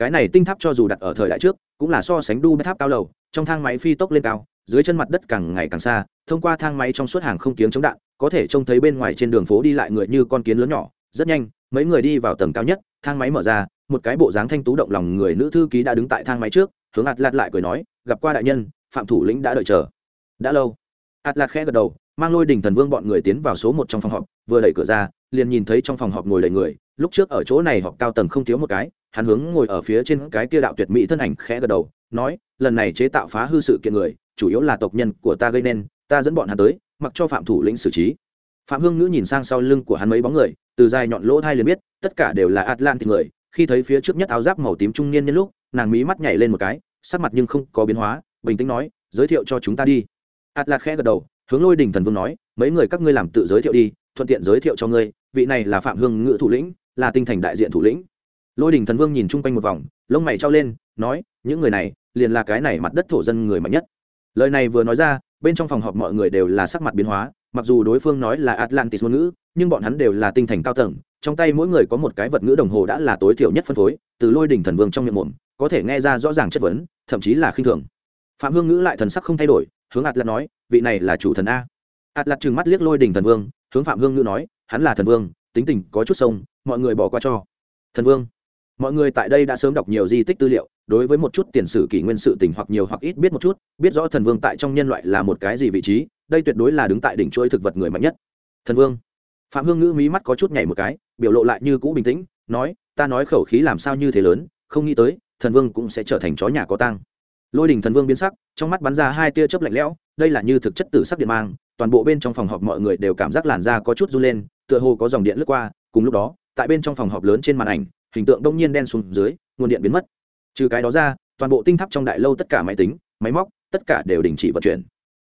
cái này tinh tháp cho dù đặt ở thời đại trước, cũng là so sánh đu tháp cao lầu, trong thang máy phi tốc lên cao, dưới chân mặt đất càng ngày càng xa, thông qua thang máy trong suốt hàng không tiếng chống đạn, có thể trông thấy bên ngoài trên đường phố đi lại người như con kiến lớn nhỏ, rất nhanh, mấy người đi vào tầng cao nhất, thang máy mở ra, một cái bộ dáng thanh tú động lòng người nữ thư ký đã đứng tại thang máy trước, hướng ạt lạt lại cười nói, gặp qua đại nhân, phạm thủ lĩnh đã đợi chờ. Đã lâu. Ạt lạt khẽ gật đầu, mang lôi đình thần vương bọn người tiến vào số một trong phòng họp, vừa đẩy cửa ra, liền nhìn thấy trong phòng họp ngồi đầy người, lúc trước ở chỗ này họp cao tầng không thiếu một cái hắn hướng ngồi ở phía trên cái kia đạo tuyệt mỹ thân ảnh khẽ gật đầu, nói, lần này chế tạo phá hư sự kiện người, chủ yếu là tộc nhân của ta gây nên, ta dẫn bọn hắn tới, mặc cho phạm thủ lĩnh xử trí. Phạm hương ngữ nhìn sang sau lưng của hắn mấy bóng người, từ dài nhọn lỗ thai liền biết, tất cả đều là atlantic người, khi thấy phía trước nhất áo giáp màu tím trung niên nhân lúc, nàng mí mắt nhảy lên một cái, sắc mặt nhưng không có biến hóa, bình tĩnh nói, giới thiệu cho chúng ta đi. Atlas khẽ gật đầu, hướng lôi đình thần vương nói, mấy người các ngươi làm tự giới thiệu đi, thuận tiện giới thiệu cho ngươi, vị này là phạm hương ngự thủ lĩnh, là tinh thành đại diện thủ lĩnh lôi đình thần vương nhìn chung quanh một vòng, lông mày trao lên, nói, những người này, liền là cái này mặt đất thổ dân người mạnh nhất. Lời này vừa nói ra, bên trong phòng họp mọi người đều là sắc mặt biến hóa, mặc dù đối phương nói là atlantis ngôn ngữ, nhưng bọn hắn đều là tinh thành cao tầng, trong tay mỗi người có một cái vật ngữ đồng hồ đã là tối thiểu nhất phân phối, từ lôi đỉnh thần vương trong miệng mồm, có thể nghe ra rõ ràng chất vấn, thậm chí là khinh thường. Phạm hương ngữ lại thần sắc không thay đổi, hướng ạt lạt nói, vị này là chủ thần a. Ạt lạt trừng mắt liếc lôi đỉnh thần vương, hướng phạm hương ngữ nói, hắn là thần vương, tính tình có chút sông, mọi người bỏ qua cho. Thần vương? Mọi người tại đây đã sớm đọc nhiều di tích tư liệu, đối với một chút tiền sử kỷ nguyên sự tình hoặc nhiều hoặc ít biết một chút, biết rõ thần vương tại trong nhân loại là một cái gì vị trí, đây tuyệt đối là đứng tại đỉnh chuỗi thực vật người mạnh nhất. Thần vương. Phạm hương ngữ mí mắt có chút nhảy một cái, biểu lộ lại như cũ bình tĩnh, nói, ta nói khẩu khí làm sao như thế lớn, không nghĩ tới, thần vương cũng sẽ trở thành chó nhà có tăng lôi đình thần vương biến sắc, trong mắt bắn ra hai tia chớp lạnh lẽo, đây là như thực chất tử sắc điện mang, toàn bộ bên trong phòng họp mọi người đều cảm giác làn da có chút run lên, tựa hồ có dòng điện lướt qua, cùng lúc đó, tại bên trong phòng họp lớn trên màn ảnh hình tượng đông nhiên đen xuống dưới, nguồn điện biến mất. Trừ cái đó ra, toàn bộ tinh tháp trong đại lâu tất cả máy tính, máy móc, tất cả đều đình chỉ vận chuyển.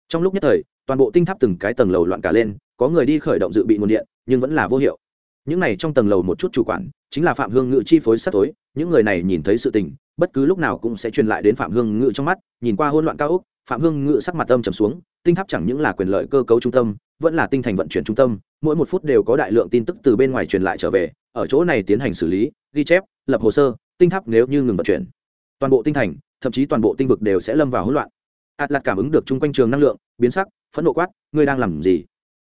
Trong lúc nhất thời, toàn bộ tinh tháp từng cái tầng lầu loạn cả lên, có người đi khởi động dự bị nguồn điện, nhưng vẫn là vô hiệu. Những này trong tầng lầu một chút chủ quản, chính là phạm hương ngự chi phối sắp tối, những người này nhìn thấy sự tình, bất cứ lúc nào cũng sẽ truyền lại đến phạm hương ngự trong mắt, nhìn qua hỗn loạn cao úc phạm hương ngự sắc mặt âm trầm xuống, tinh tháp chẳng những là quyền lợi cơ cấu trung tâm, vẫn là tinh thành vận chuyển trung tâm, mỗi một phút đều có đại lượng tin tức từ bên ngoài truyền lại trở về, ở chỗ này tiến hành xử lý ghi chép, lập hồ sơ, tinh tháp nếu như ngừng vận chuyển. Toàn bộ tinh thành, thậm chí toàn bộ tinh vực đều sẽ lâm vào hỗn loạn. Ạt lạt cảm ứng được chung quanh trường năng lượng, biến sắc, phẫn nộ quát, ngươi đang làm gì?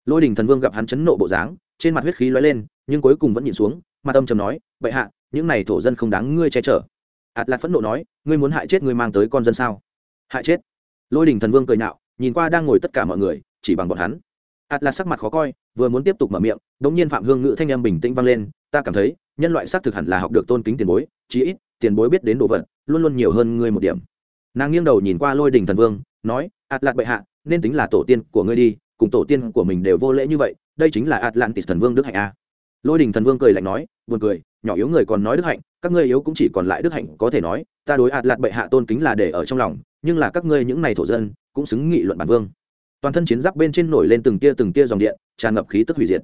Lôi đình thần vương gặp hắn chấn nộ bộ dáng, trên mặt huyết khí lóe lên, nhưng cuối cùng vẫn nhìn xuống mặt âm trầm nói, bệ hạ, những này thổ dân không đáng ngươi che chở. Ạt lạt phẫn nộ nói, ngươi muốn hại chết ngươi mang tới con dân sao? Hại chết? Lôi đình thần vương cười nhạo, nhìn qua đang ngồi tất cả mọi người, chỉ bằng bọn hắn. Ạt lạt sắc mặt khó coi, vừa muốn tiếp tục mở miệng đ ỗ n g nhiên phạm hương ngữ thanh em bình tĩnh vang lên, ta cảm thấy nhân loại xác thực hẳn là học được tôn kính tiền bối, chí ít, tiền bối biết đến đồ vật, luôn luôn nhiều hơn ngươi một điểm. Nàng nghiêng đầu nhìn qua lôi đình thần vương, nói, ạt lạt bệ hạ, nên tính là tổ tiên của ngươi đi, cùng tổ tiên của mình đều vô lễ như vậy, đây chính là atlantis thần vương đức hạnh a. Lôi đình thần vương cười lạnh nói, buồn cười, nhỏ yếu người còn nói đức hạnh, các ngươi yếu cũng chỉ còn lại đức hạnh, có thể nói, ta đối ạt lạt bệ hạ tôn kính là để ở trong lòng, nhưng là các ngươi những này thổ dân, cũng xứng nghị luận bản vương. Toàn thân chiến giáp bên trên nổi lên từng tia từng tia dòng điện, tràn ngập khí tức hủy diệt.